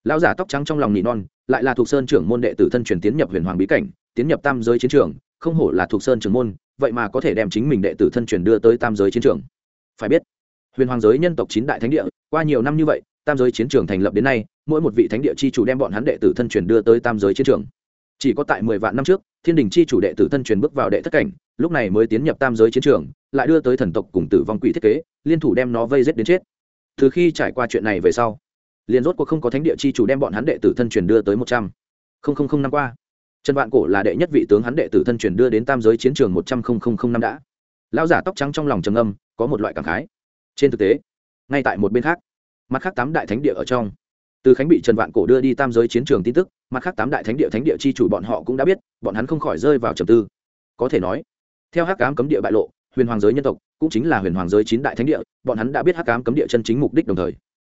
lão giả tóc trắng trong lòng nỉ non, lại là thuộc sơn trưởng môn đệ tử thân truyền tiến nhập huyền hoàng bí cảnh, tiến nhập tam giới chiến trường, không hổ là thuộc sơn trưởng môn, vậy mà có thể đem chính mình đệ tử thân truyền đưa tới tam giới chiến trường. Phải biết, huyền hoàng giới nhân tộc chín đại thánh địa, qua nhiều năm như vậy, tam giới chiến trường thành lập đến nay, mỗi một vị thánh địa chi chủ đem bọn hắn đệ tử thân truyền đưa tới tam giới chiến trường. Chỉ có tại mười vạn năm trước, thiên đình chi chủ đệ tử thân truyền bước vào đệ thất cảnh, lúc này mới tiến nhập tam giới chiến trường, lại đưa tới thần tộc cùng tử vong quỷ thiết kế, liên thủ đem nó vây giết đến chết. Từ khi trải qua chuyện này về sau liền rốt cuộc không có thánh địa chi chủ đem bọn hắn đệ tử thân truyền đưa tới một trăm. Linh năm qua. Trần vạn cổ là đệ nhất vị tướng hắn đệ tử thân truyền đưa đến tam giới chiến trường một trăm linh năm đã. Lão giả tóc trắng trong lòng trầm âm có một loại cảm khái. Trên thực tế, ngay tại một bên khác, mặt khác tám đại thánh địa ở trong. Từ khánh bị trần vạn cổ đưa đi tam giới chiến trường tin tức, mặt khác tám đại thánh địa thánh địa chi chủ bọn họ cũng đã biết, bọn hắn không khỏi rơi vào trầm tư. Có thể nói, theo hắc cám cấm địa bại lộ, huyền hoàng giới nhân tộc cũng chính là huyền hoàng giới chín đại thánh địa, bọn hắn đã biết hắc cám cấm địa chân chính mục đích đồng thời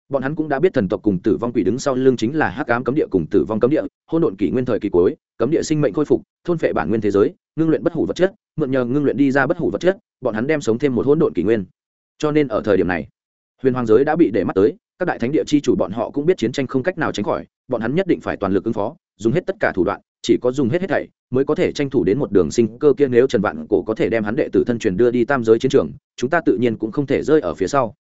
bọn hắn cũng đã biết thần tộc cùng tử vong quỷ đứng sau lưng chính là hắc ám cấm địa cùng tử vong cấm địa, hôn độn kỷ nguyên thời kỳ cuối, cấm địa sinh mệnh khôi phục, thôn phệ bản nguyên thế giới, ngưng luyện bất hủ vật chất, mượn nhờ ngưng luyện đi ra bất hủ vật chất, bọn hắn đem sống thêm một hôn độn kỷ nguyên. Cho nên ở thời điểm này, huyền hoàng giới đã bị để mắt tới, các đại thánh địa chi chủ bọn họ cũng biết chiến tranh không cách nào tránh khỏi, bọn hắn nhất định phải toàn lực ứng phó, dùng hết tất cả thủ đoạn, chỉ có dùng hết hết thảy mới có thể tranh thủ đến một đường sinh cơ kia nếu trần vạn cổ có thể đem hắn đệ tử thân truyền đưa đi tam giới chiến trường, chúng ta tự nhiên cũng không thể rơi ở phía sau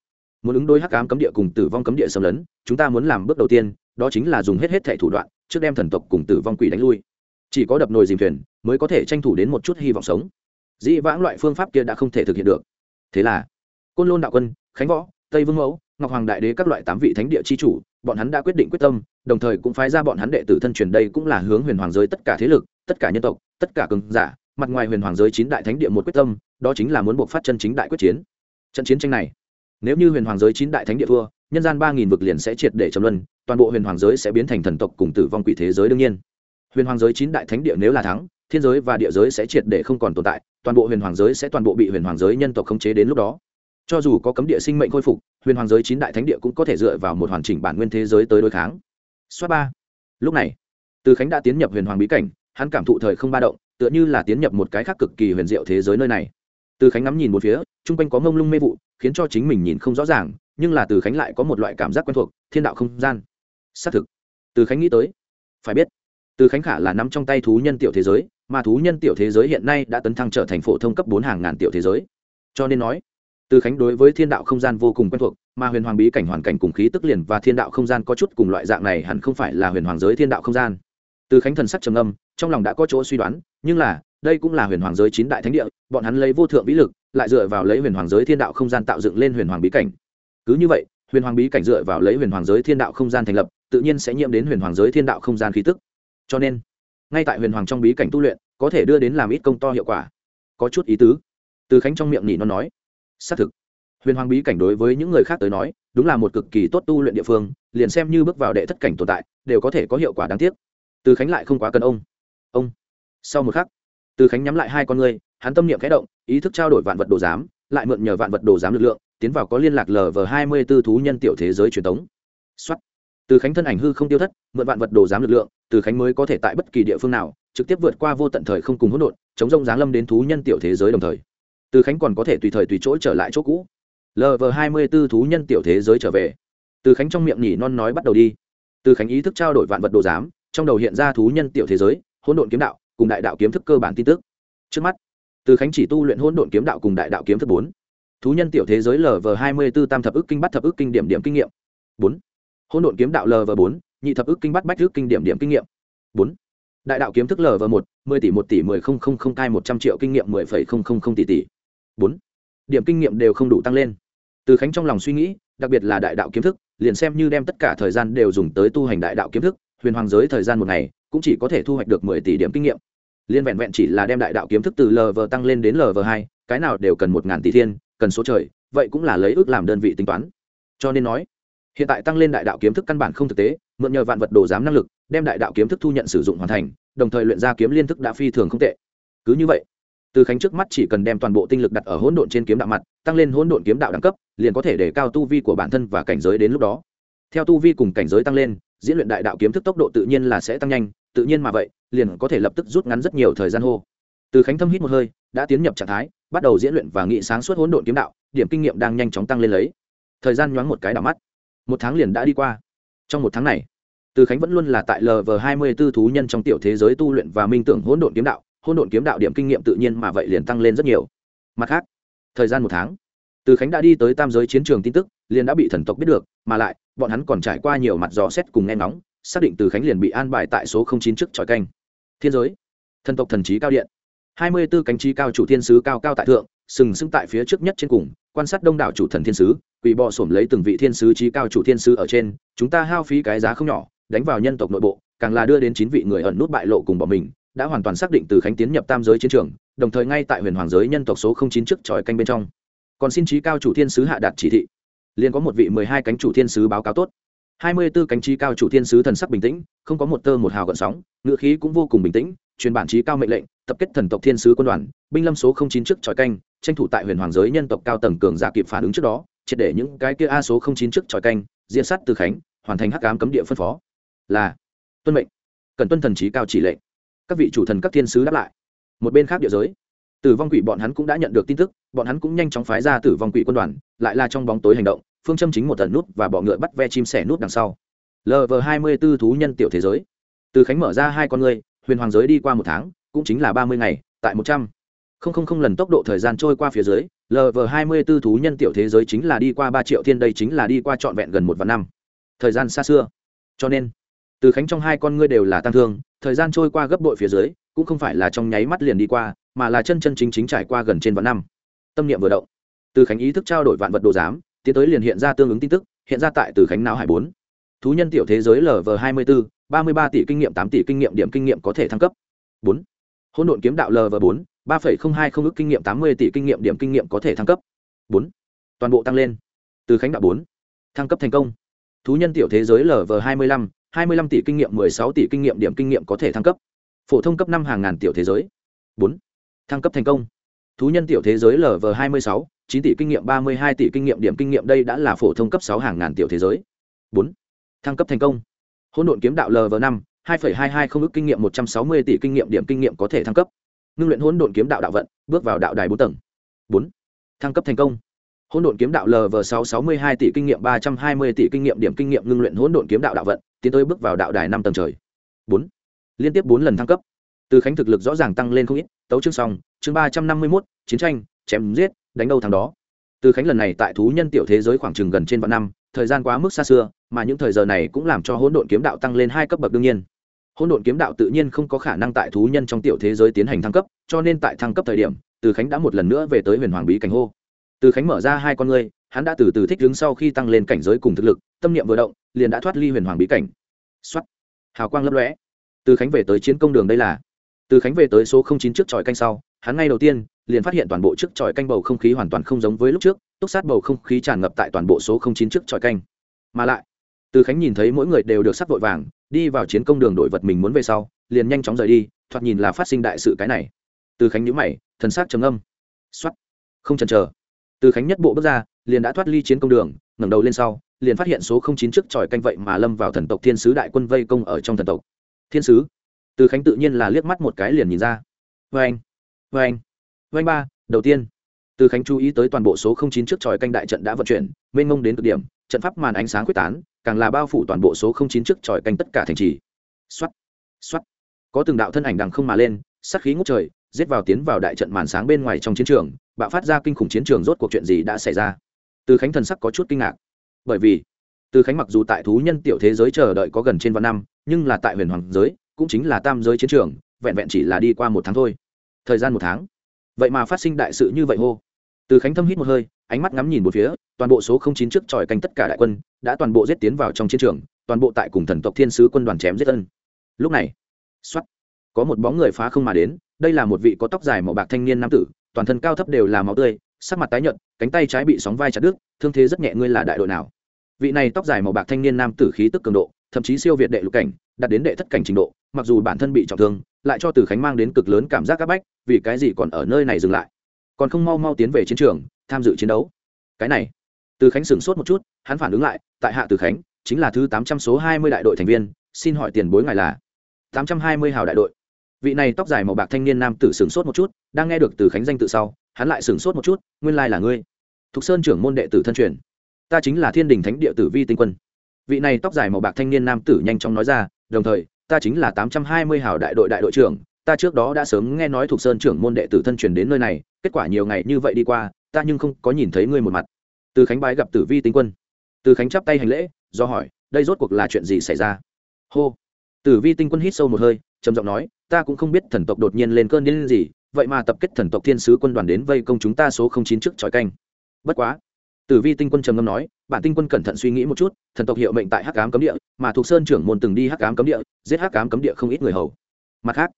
muốn ứng đối hắc ám cấm địa cùng tử vong cấm địa xâm lấn, chúng ta muốn làm bước đầu tiên, đó chính là dùng hết hết thẻ thủ đoạn, trước đem thần tộc cùng tử vong quỷ đánh lui. Chỉ có đập nồi dìm thuyền, mới có thể tranh thủ đến một chút hy vọng sống. Dĩ vãng loại phương pháp kia đã không thể thực hiện được. Thế là, côn lôn đạo quân, khánh võ, tây vương mẫu, ngọc hoàng đại đế các loại tám vị thánh địa chi chủ, bọn hắn đã quyết định quyết tâm, đồng thời cũng phái ra bọn hắn đệ tử thân truyền đây cũng là hướng huyền hoàng giới tất cả thế lực, tất cả nhân tộc, tất cả cường giả, mặt ngoài huyền hoàng giới chín đại thánh địa một quyết tâm, đó chính là muốn buộc phát chân chính đại quyết chiến. Trận chiến tranh này nếu như huyền hoàng giới chín đại thánh địa thua, nhân gian ba nghìn vực liền sẽ triệt để trầm luân, toàn bộ huyền hoàng giới sẽ biến thành thần tộc cùng tử vong quỷ thế giới đương nhiên. Huyền hoàng giới chín đại thánh địa nếu là thắng, thiên giới và địa giới sẽ triệt để không còn tồn tại, toàn bộ huyền hoàng giới sẽ toàn bộ bị huyền hoàng giới nhân tộc khống chế đến lúc đó. Cho dù có cấm địa sinh mệnh khôi phục, huyền hoàng giới chín đại thánh địa cũng có thể dựa vào một hoàn chỉnh bản nguyên thế giới tới đối kháng. Xoát ba. Lúc này, từ khánh đã tiến nhập huyền hoàng bí cảnh, hắn cảm thụ thời không ba động, tựa như là tiến nhập một cái khác cực kỳ huyền diệu thế giới nơi này. Từ khánh ngắm nhìn một phía, chung quanh có mông lung mê vụ khiến cho chính mình nhìn không rõ ràng, nhưng là từ khánh lại có một loại cảm giác quen thuộc, thiên đạo không gian. Xác thực. Từ khánh nghĩ tới. Phải biết, từ khánh khả là nắm trong tay thú nhân tiểu thế giới, mà thú nhân tiểu thế giới hiện nay đã tấn thăng trở thành phổ thông cấp bốn hàng ngàn tiểu thế giới. Cho nên nói, từ khánh đối với thiên đạo không gian vô cùng quen thuộc, mà huyền hoàng bí cảnh hoàn cảnh cùng khí tức liền và thiên đạo không gian có chút cùng loại dạng này hẳn không phải là huyền hoàng giới thiên đạo không gian. Từ khánh thần sắc trầm âm trong lòng đã có chỗ suy đoán, nhưng là đây cũng là huyền hoàng giới chín đại thánh địa, bọn hắn lấy vô thượng vĩ lực, lại dựa vào lấy huyền hoàng giới thiên đạo không gian tạo dựng lên huyền hoàng bí cảnh. Cứ như vậy, huyền hoàng bí cảnh dựa vào lấy huyền hoàng giới thiên đạo không gian thành lập, tự nhiên sẽ nhiễm đến huyền hoàng giới thiên đạo không gian khí tức. Cho nên, ngay tại huyền hoàng trong bí cảnh tu luyện, có thể đưa đến làm ít công to hiệu quả. Có chút ý tứ. Từ khánh trong miệng nhị nó nói, xác thực, huyền hoàng bí cảnh đối với những người khác tới nói, đúng là một cực kỳ tốt tu luyện địa phương, liền xem như bước vào đệ thất cảnh tồn tại, đều có thể có hiệu quả đáng tiếc. Từ khánh lại không quá cần ông. Ông, sau một khắc từ khánh nhắm lại hai con ngươi, hắn tâm niệm khẽ động, ý thức trao đổi vạn vật đồ giám, lại mượn nhờ vạn vật đồ giám lực lượng, tiến vào có liên lạc lờ vờ hai mươi b ố thú nhân tiểu thế giới truyền thống xuất từ khánh thân ảnh hư không tiêu thất, mượn vạn vật đồ giám lực lượng, từ khánh mới có thể tại bất kỳ địa phương nào, trực tiếp vượt qua vô tận thời không cùng hỗn độn, chống rông giáng lâm đến thú nhân tiểu thế giới đồng thời. Từ khánh còn có thể tùy thời tùy chỗ trở lại chỗ cũ. Lv hai mươi b ố thú nhân tiểu thế giới trở về. Từ khánh trong miệng nhỉ non nói bắt đầu đi. Từ khánh ý thức trao đổi vạn vật đồ giám, trong đầu hiện ra thú nhân tiểu thế giới, hỗn độn kiếm đạo cùng đại đạo kiếm thức cơ bản tin tức. Trước mắt, từ khánh chỉ tu luyện hỗn độn kiếm đạo cùng đại đạo kiếm thức bốn. Thú nhân tiểu thế giới lv hai mươi b ố tam thập ức kinh bắt thập ức kinh điểm điểm kinh nghiệm bốn. Hỗn độn kiếm đạo lv bốn, nhị thập ức kinh bắt bách ức kinh điểm điểm kinh nghiệm bốn. Đại đạo kiếm thức lv một, mười tỷ một tỷ mười không không không cai một trăm triệu kinh nghiệm mười phẩy không không không tỷ tỷ bốn. Điểm kinh nghiệm đều không đủ tăng lên. Từ khánh trong lòng suy nghĩ, đặc biệt là đại đạo kiếm thức, liền xem như đem tất cả thời gian đều dùng tới tu hành đại đạo kiếm thức, huyền hoàng giới thời gian một ngày cũng chỉ có thể thu hoạch được mười tỷ điểm kinh nghiệm. Liên vẹn vẹn chỉ là đem đại đạo kiếm thức từ lv tăng lên đến lv hai, cái nào đều cần một ngàn tỷ thiên, cần số trời, vậy cũng là lấy ước làm đơn vị tính toán. Cho nên nói, hiện tại tăng lên đại đạo kiếm thức căn bản không thực tế, mượn nhờ vạn vật đồ giám năng lực, đem đại đạo kiếm thức thu nhận sử dụng hoàn thành, đồng thời luyện ra kiếm liên thức đã phi thường không tệ. Cứ như vậy, từ khánh trước mắt chỉ cần đem toàn bộ tinh lực đặt ở hỗn độn trên kiếm đạo mặt, tăng lên hỗn độn kiếm đạo đẳng cấp, liền có thể để cao tu vi của bản thân và cảnh giới đến lúc đó. Theo tu vi cùng cảnh giới tăng lên, diễn luyện đại đạo kiếm thức tốc độ tự nhiên là sẽ tăng nhanh tự nhiên mà vậy, liền có thể lập tức rút ngắn rất nhiều thời gian hô. Từ khánh thâm hít một hơi, đã tiến nhập trạng thái, bắt đầu diễn luyện và nghị sáng suốt hỗn độn kiếm đạo, điểm kinh nghiệm đang nhanh chóng tăng lên lấy. Thời gian nhoáng một cái đảo mắt. Một tháng liền đã đi qua. Trong một tháng này, từ khánh vẫn luôn là tại lv hai mươi b ố thú nhân trong tiểu thế giới tu luyện và minh tưởng hỗn độn kiếm đạo, hỗn độn kiếm đạo điểm kinh nghiệm tự nhiên mà vậy liền tăng lên rất nhiều. Mặt khác, thời gian một tháng, từ khánh đã đi tới tam giới chiến trường tin tức, liền đã bị thần tộc biết được, mà lại, bọn hắn còn trải qua nhiều mặt dò xét cùng nghe ngóng xác định từ khánh liền bị an bài tại số chín trước tròi canh. Thiên giới. Thần tộc thần trí cao điện. Hai mươi b ố cánh trí cao chủ thiên sứ cao cao tại thượng, sừng sững tại phía trước nhất trên cùng, quan sát đông đảo chủ thần thiên sứ quỷ bọ sổm lấy từng vị thiên sứ trí cao chủ thiên sứ ở trên, chúng ta hao phí cái giá không nhỏ, đánh vào nhân tộc nội bộ, càng là đưa đến chín vị người ẩn nút bại lộ cùng bọn mình, đã hoàn toàn xác định từ khánh tiến nhập tam giới chiến trường, đồng thời ngay tại huyền hoàng giới nhân tộc số không chín trước tròi canh bên trong. Còn xin trí cao chủ thiên sứ hạ đạt chỉ thị. Liền có một vị mười hai cánh chủ thiên sứ báo cáo tốt hai mươi b ố cánh trí cao chủ thiên sứ thần sắc bình tĩnh, không có một tơ một hào gợn sóng ngựa khí cũng vô cùng bình tĩnh, truyền bản trí cao mệnh lệnh, tập kết thần tộc thiên sứ quân đoàn, binh lâm số không chín trước chói canh, tranh thủ tại huyền hoàng giới nhân tộc cao tầng cường giả kịp phản ứng trước đó, triệt để những cái kia a số không chín trước chói canh, diệt sát từ khánh, hoàn thành hắc ám cấm địa phân phó. Là, tuân mệnh. Cần tuân thần trí cao chỉ lệnh. Các vị chủ thần các thiên sứ đáp lại. Một bên khác địa giới, tử vong quỷ bọn hắn cũng đã nhận được tin tức, bọn hắn cũng nhanh chóng phái ra tử vong quỷ quân đoàn, lại là trong bóng tối hành động phương châm chính một tần nút và bọ ngựa bắt ve chim sẻ nút đằng sau. Lv hai mươi b ố thú nhân tiểu thế giới. Từ khánh mở ra hai con người, huyền hoàng giới đi qua một tháng cũng chính là ba mươi ngày tại một trăm. Linh lần tốc độ thời gian trôi qua phía dưới lv hai mươi b ố thú nhân tiểu thế giới chính là đi qua ba triệu thiên đây chính là đi qua trọn vẹn gần một vạn năm. Thời gian xa xưa. Cho nên từ khánh trong hai con ngươi đều là tăng thương thời gian trôi qua gấp bội phía dưới cũng không phải là trong nháy mắt liền đi qua mà là chân chân chính chính trải qua gần trên vạn năm. Tâm niệm vừa động từ khánh ý thức trao đổi vạn vật đồ giám tiến tới liền hiện ra tương ứng tin tức, hiện ra tại từ khánh não hải bốn. Thú nhân tiểu thế giới lv hai mươi bốn, ba mươi ba tỷ kinh nghiệm, tám tỷ kinh nghiệm, điểm kinh nghiệm có thể thăng cấp. Bốn. Hỗn độn kiếm đạo lv bốn, ba phẩy không hai không ước kinh nghiệm, tám mươi tỷ kinh nghiệm, điểm kinh nghiệm có thể thăng cấp. Bốn. Toàn bộ tăng lên. Từ khánh đạo bốn. Thăng cấp thành công. Thú nhân tiểu thế giới lv hai mươi lăm, hai mươi lăm tỷ kinh nghiệm, mười sáu tỷ kinh nghiệm, điểm kinh nghiệm có thể thăng cấp. Phổ thông cấp năm hàng ngàn tiểu thế giới. Bốn. Thăng cấp thành công. Thú nhân tiểu thế giới lv hai mươi sáu chín tỷ kinh nghiệm, ba mươi hai tỷ kinh nghiệm, điểm kinh nghiệm đây đã là phổ thông cấp sáu hàng ngàn tiểu thế giới. Bốn, thăng cấp thành công. Hỗn độn kiếm đạo lv năm, hai phẩy hai hai không ức kinh nghiệm, một trăm sáu mươi tỷ kinh nghiệm, điểm kinh nghiệm có thể thăng cấp. Ngưng luyện hỗn độn kiếm đạo đạo vận, bước vào đạo đài bốn tầng. Bốn, thăng cấp thành công. Hỗn độn kiếm đạo lv sáu sáu mươi hai tỷ kinh nghiệm, ba trăm hai mươi tỷ kinh nghiệm, điểm kinh nghiệm ngưng luyện hỗn độn kiếm đạo đạo vận, tiến tới bước vào đạo đài năm tầng trời. Bốn, liên tiếp bốn lần thăng cấp. Từ khánh thực lực rõ ràng tăng lên không ít, tấu chương xong, chương ba trăm năm mươi mốt, chiến tranh, chém giết đánh đâu thằng đó. Từ khánh lần này tại thú nhân tiểu thế giới khoảng chừng gần trên vạn năm, thời gian quá mức xa xưa, mà những thời giờ này cũng làm cho hỗn độn kiếm đạo tăng lên hai cấp bậc đương nhiên. Hỗn độn kiếm đạo tự nhiên không có khả năng tại thú nhân trong tiểu thế giới tiến hành thăng cấp, cho nên tại thăng cấp thời điểm, từ khánh đã một lần nữa về tới huyền hoàng bí cảnh hô. Từ khánh mở ra hai con ngươi, hắn đã từ từ thích đứng sau khi tăng lên cảnh giới cùng thực lực, tâm niệm vừa động, liền đã thoát ly huyền hoàng bí cảnh. Xuất hào quang lấp lóe. Từ khánh về tới chiến công đường đây là. Từ khánh về tới số không chín trước tròi canh sau, hắn ngay đầu tiên liền phát hiện toàn bộ trước tròi canh bầu không khí hoàn toàn không giống với lúc trước, túc sát bầu không khí tràn ngập tại toàn bộ số không chín trước tròi canh. Mà lại, từ khánh nhìn thấy mỗi người đều được sắp vội vàng, đi vào chiến công đường đổi vật mình muốn về sau, liền nhanh chóng rời đi, thoạt nhìn là phát sinh đại sự cái này. Từ khánh nhữ mày, thần s á c trầm âm x o á t không chần chờ. Từ khánh nhất bộ bước ra, liền đã thoát ly chiến công đường, ngẩng đầu lên sau, liền phát hiện số không chín trước tròi canh vậy mà lâm vào thần tộc thiên sứ đại quân vây công ở trong thần tộc. Thiên sứ? Từ khánh tự nhiên là liếc mắt một cái liền nhìn ra. Vê anh vê anh vê anh ba, đầu tiên. Từ khánh chú ý tới toàn bộ số không chín trước tròi canh đại trận đã vận chuyển, mênh mông đến cực điểm, trận pháp màn ánh sáng quyết tán, càng là bao phủ toàn bộ số không chín trước tròi canh tất cả thành trì. Xuất xuất có từng đạo thân ảnh đằng không mà lên, sát khí ngút trời, giết vào tiến vào đại trận màn sáng bên ngoài trong chiến trường, bạo phát ra kinh khủng chiến trường rốt cuộc chuyện gì đã xảy ra? Từ khánh thần sắc có chút kinh ngạc. Bởi vì, từ khánh mặc dù tại thú nhân tiểu thế giới chờ đợi có gần trên vạn năm, nhưng là tại huyền hoàng giới, cũng chính là tam giới chiến trường, vẹn vẹn chỉ là đi qua một tháng thôi. Thời gian một tháng vậy mà phát sinh đại sự như vậy hô. Từ khánh thâm hít một hơi, ánh mắt ngắm nhìn một phía, toàn bộ số không chín trước tròi canh tất cả đại quân, đã toàn bộ giết tiến vào trong chiến trường, toàn bộ tại cùng thần tộc thiên sứ quân đoàn chém giết ân. Lúc này xuất có một bóng người phá không mà đến, đây là một vị có tóc dài màu bạc thanh niên nam tử, toàn thân cao thấp đều là máu tươi, sắc mặt tái nhợt, cánh tay trái bị sóng vai chặt đứt, thương thế rất nhẹ, ngươi là đại đội nào? Vị này tóc dài màu bạc thanh niên nam tử khí tức cường độ thậm chí siêu việt đệ lục cảnh, đạt đến đệ thất cảnh trình độ, mặc dù bản thân bị trọng thương, lại cho từ khánh mang đến cực lớn cảm giác áp bách, vì cái gì còn ở nơi này dừng lại? Còn không mau mau tiến về chiến trường, tham dự chiến đấu. Cái này, từ khánh sửng sốt một chút, hắn phản ứng lại, tại hạ từ khánh, chính là thứ tám trăm số hai mươi đại đội thành viên, xin hỏi tiền bối ngài là? tám trăm hai mươi hào đại đội. Vị này tóc dài màu bạc thanh niên nam tử sửng sốt một chút, đang nghe được từ khánh danh tự sau, hắn lại sửng sốt một chút, nguyên lai là ngươi. Thục sơn trưởng môn đệ tử thân truyền. Ta chính là thiên đình thánh địa tử vi tinh quân vị này tóc dài màu bạc thanh niên nam tử nhanh chóng nói ra, đồng thời, ta chính là tám trăm hai mươi hào đại đội đại đội trưởng, ta trước đó đã sớm nghe nói thuộc sơn trưởng môn đệ tử thân truyền đến nơi này, kết quả nhiều ngày như vậy đi qua, ta nhưng không có nhìn thấy ngươi một mặt. Từ khánh bái gặp tử vi tinh quân. Từ khánh chắp tay hành lễ, do hỏi, đây rốt cuộc là chuyện gì xảy ra? Hô. Tử vi tinh quân hít sâu một hơi, trầm giọng nói, ta cũng không biết thần tộc đột nhiên lên cơn điên gì, vậy mà tập kết thần tộc thiên sứ quân đoàn đến vây công chúng ta số không chín trước tròi canh. Bất quá tử vi tinh quân trầm ngâm nói, bản tinh quân cẩn thận suy nghĩ một chút, thần tộc hiệu mệnh tại hắc ám cấm địa, mà thuộc sơn trưởng môn từng đi hắc ám cấm địa, giết hắc ám cấm địa không ít người hầu. Mặt khác,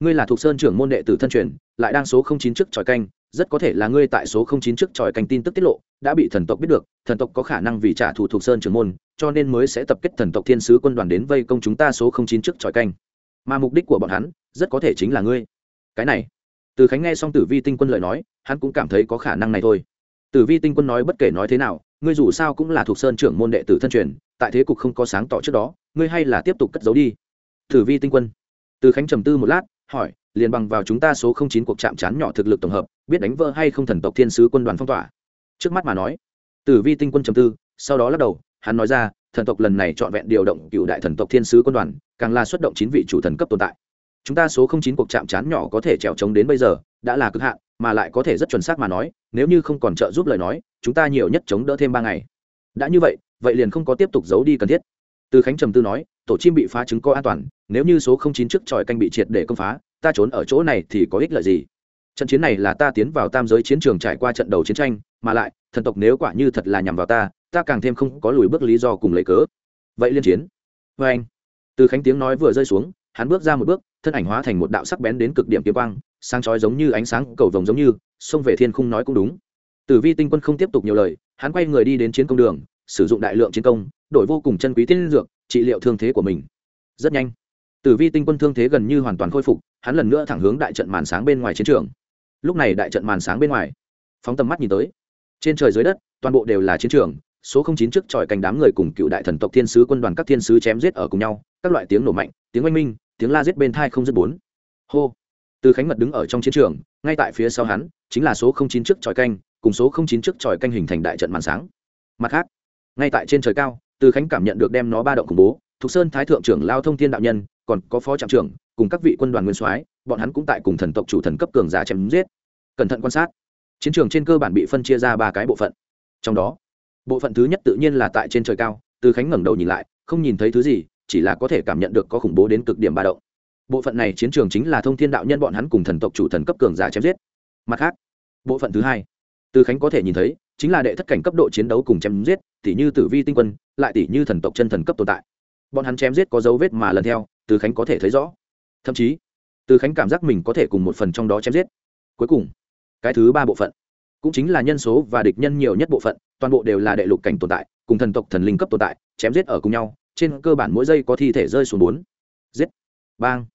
ngươi là thuộc sơn trưởng môn đệ tử thân truyền, lại đang số không chín trước tròi canh, rất có thể là ngươi tại số không chín trước tròi canh tin tức tiết lộ, đã bị thần tộc biết được, thần tộc có khả năng vì trả thù thuộc sơn trưởng môn, cho nên mới sẽ tập kết thần tộc thiên sứ quân đoàn đến vây công chúng ta số không chín trước tròi canh. Mà mục đích của bọn hắn, rất có thể chính là ngươi. Cái này, từ khánh nghe xong tử vi tinh quân lời nói, hắn cũng cảm thấy có khả năng này thôi tử vi tinh quân nói bất kể nói thế nào, ngươi dù sao cũng là thuộc sơn trưởng môn đệ tử thân truyền, tại thế cục không có sáng tỏ trước đó, ngươi hay là tiếp tục cất giấu đi. Tử vi tinh quân. Từ khánh trầm tư một lát, hỏi, liền bằng vào chúng ta số không chín cuộc chạm trán nhỏ thực lực tổng hợp, biết đánh vỡ hay không thần tộc thiên sứ quân đoàn phong tỏa? Trước mắt mà nói tử vi tinh quân trầm tư, sau đó lắc đầu, hắn nói ra, thần tộc lần này trọn vẹn điều động cựu đại thần tộc thiên sứ quân đoàn, càng là xuất động chín vị chủ thần cấp tồn tại chúng ta số không chín cuộc chạm trán nhỏ có thể trèo trống đến bây giờ, đã là cực hạn, mà lại có thể rất chuẩn xác mà nói, nếu như không còn trợ giúp lời nói, chúng ta nhiều nhất chống đỡ thêm ba ngày. Đã như vậy vậy liền không có tiếp tục giấu đi cần thiết. Từ khánh trầm tư nói, tổ chim bị phá chứng có an toàn, nếu như số không chín trước tròi canh bị triệt để công phá, ta trốn ở chỗ này thì có ích lợi gì? Trận chiến này là ta tiến vào tam giới chiến trường trải qua trận đầu chiến tranh, mà lại, thần tộc nếu quả như thật là nhằm vào ta ta càng thêm không có lùi bước lý do cùng lấy cớ. Vậy liên chiến. Vê anh từ khánh tiếng nói vừa rơi xuống hắn bước ra một bước, thân ảnh hóa thành một đạo sắc bén đến cực điểm kiếm quang, sáng chói giống như ánh sáng, cầu vồng giống như, xông về thiên khung nói cũng đúng. Tử vi tinh quân không tiếp tục nhiều lời, hắn quay người đi đến chiến công đường, sử dụng đại lượng chiến công, đổi vô cùng chân quý tiên dược, trị liệu thương thế của mình. Rất nhanh, tử vi tinh quân thương thế gần như hoàn toàn khôi phục, hắn lần nữa thẳng hướng đại trận màn sáng bên ngoài chiến trường. Lúc này đại trận màn sáng bên ngoài, phóng tầm mắt nhìn tới, trên trời dưới đất, toàn bộ đều là chiến trường, số không chín trước tròi cành đám người cùng cựu đại thần tộc thiên sứ quân đoàn các thiên sứ chém giết ở cùng nhau, các loại tiếng nổ mạnh, tiếng oanh minh tiếng la giết bên thai không dứt bốn. Hô. Từ khánh mật đứng ở trong chiến trường, ngay tại phía sau hắn, chính là số không chín trước tròi canh, cùng số không chín trước tròi canh hình thành đại trận màn sáng. Mặt khác, ngay tại trên trời cao, từ khánh cảm nhận được đem nó ba động khủng bố, thục sơn thái thượng trưởng lao thông thiên đạo nhân, còn có phó trạm trưởng, cùng các vị quân đoàn nguyên soái, bọn hắn cũng tại cùng thần tộc chủ thần cấp cường giả chém giết. Cẩn thận quan sát. Chiến trường trên cơ bản bị phân chia ra ba cái bộ phận. Trong đó, bộ phận thứ nhất tự nhiên là tại trên trời cao, từ khánh ngẩng đầu nhìn lại, không nhìn thấy thứ gì chỉ là có thể cảm nhận được có khủng bố đến cực điểm ba động. Bộ phận này chiến trường chính là thông thiên đạo nhân bọn hắn cùng thần tộc chủ thần cấp cường giả chém giết. Mặt khác, bộ phận thứ hai, từ khánh có thể nhìn thấy, chính là đệ thất cảnh cấp độ chiến đấu cùng chém giết tỷ như tử vi tinh quân, lại tỷ như thần tộc chân thần cấp tồn tại. Bọn hắn chém giết có dấu vết mà lần theo, từ khánh có thể thấy rõ. Thậm chí, từ khánh cảm giác mình có thể cùng một phần trong đó chém giết. Cuối cùng, cái thứ ba bộ phận, cũng chính là nhân số và địch nhân nhiều nhất bộ phận, toàn bộ đều là đệ lục cảnh tồn tại, cùng thần tộc thần linh cấp tồn tại, chém giết ở cùng nhau trên cơ bản mỗi giây có thi thể rơi xuống bốn. Giết. Bang.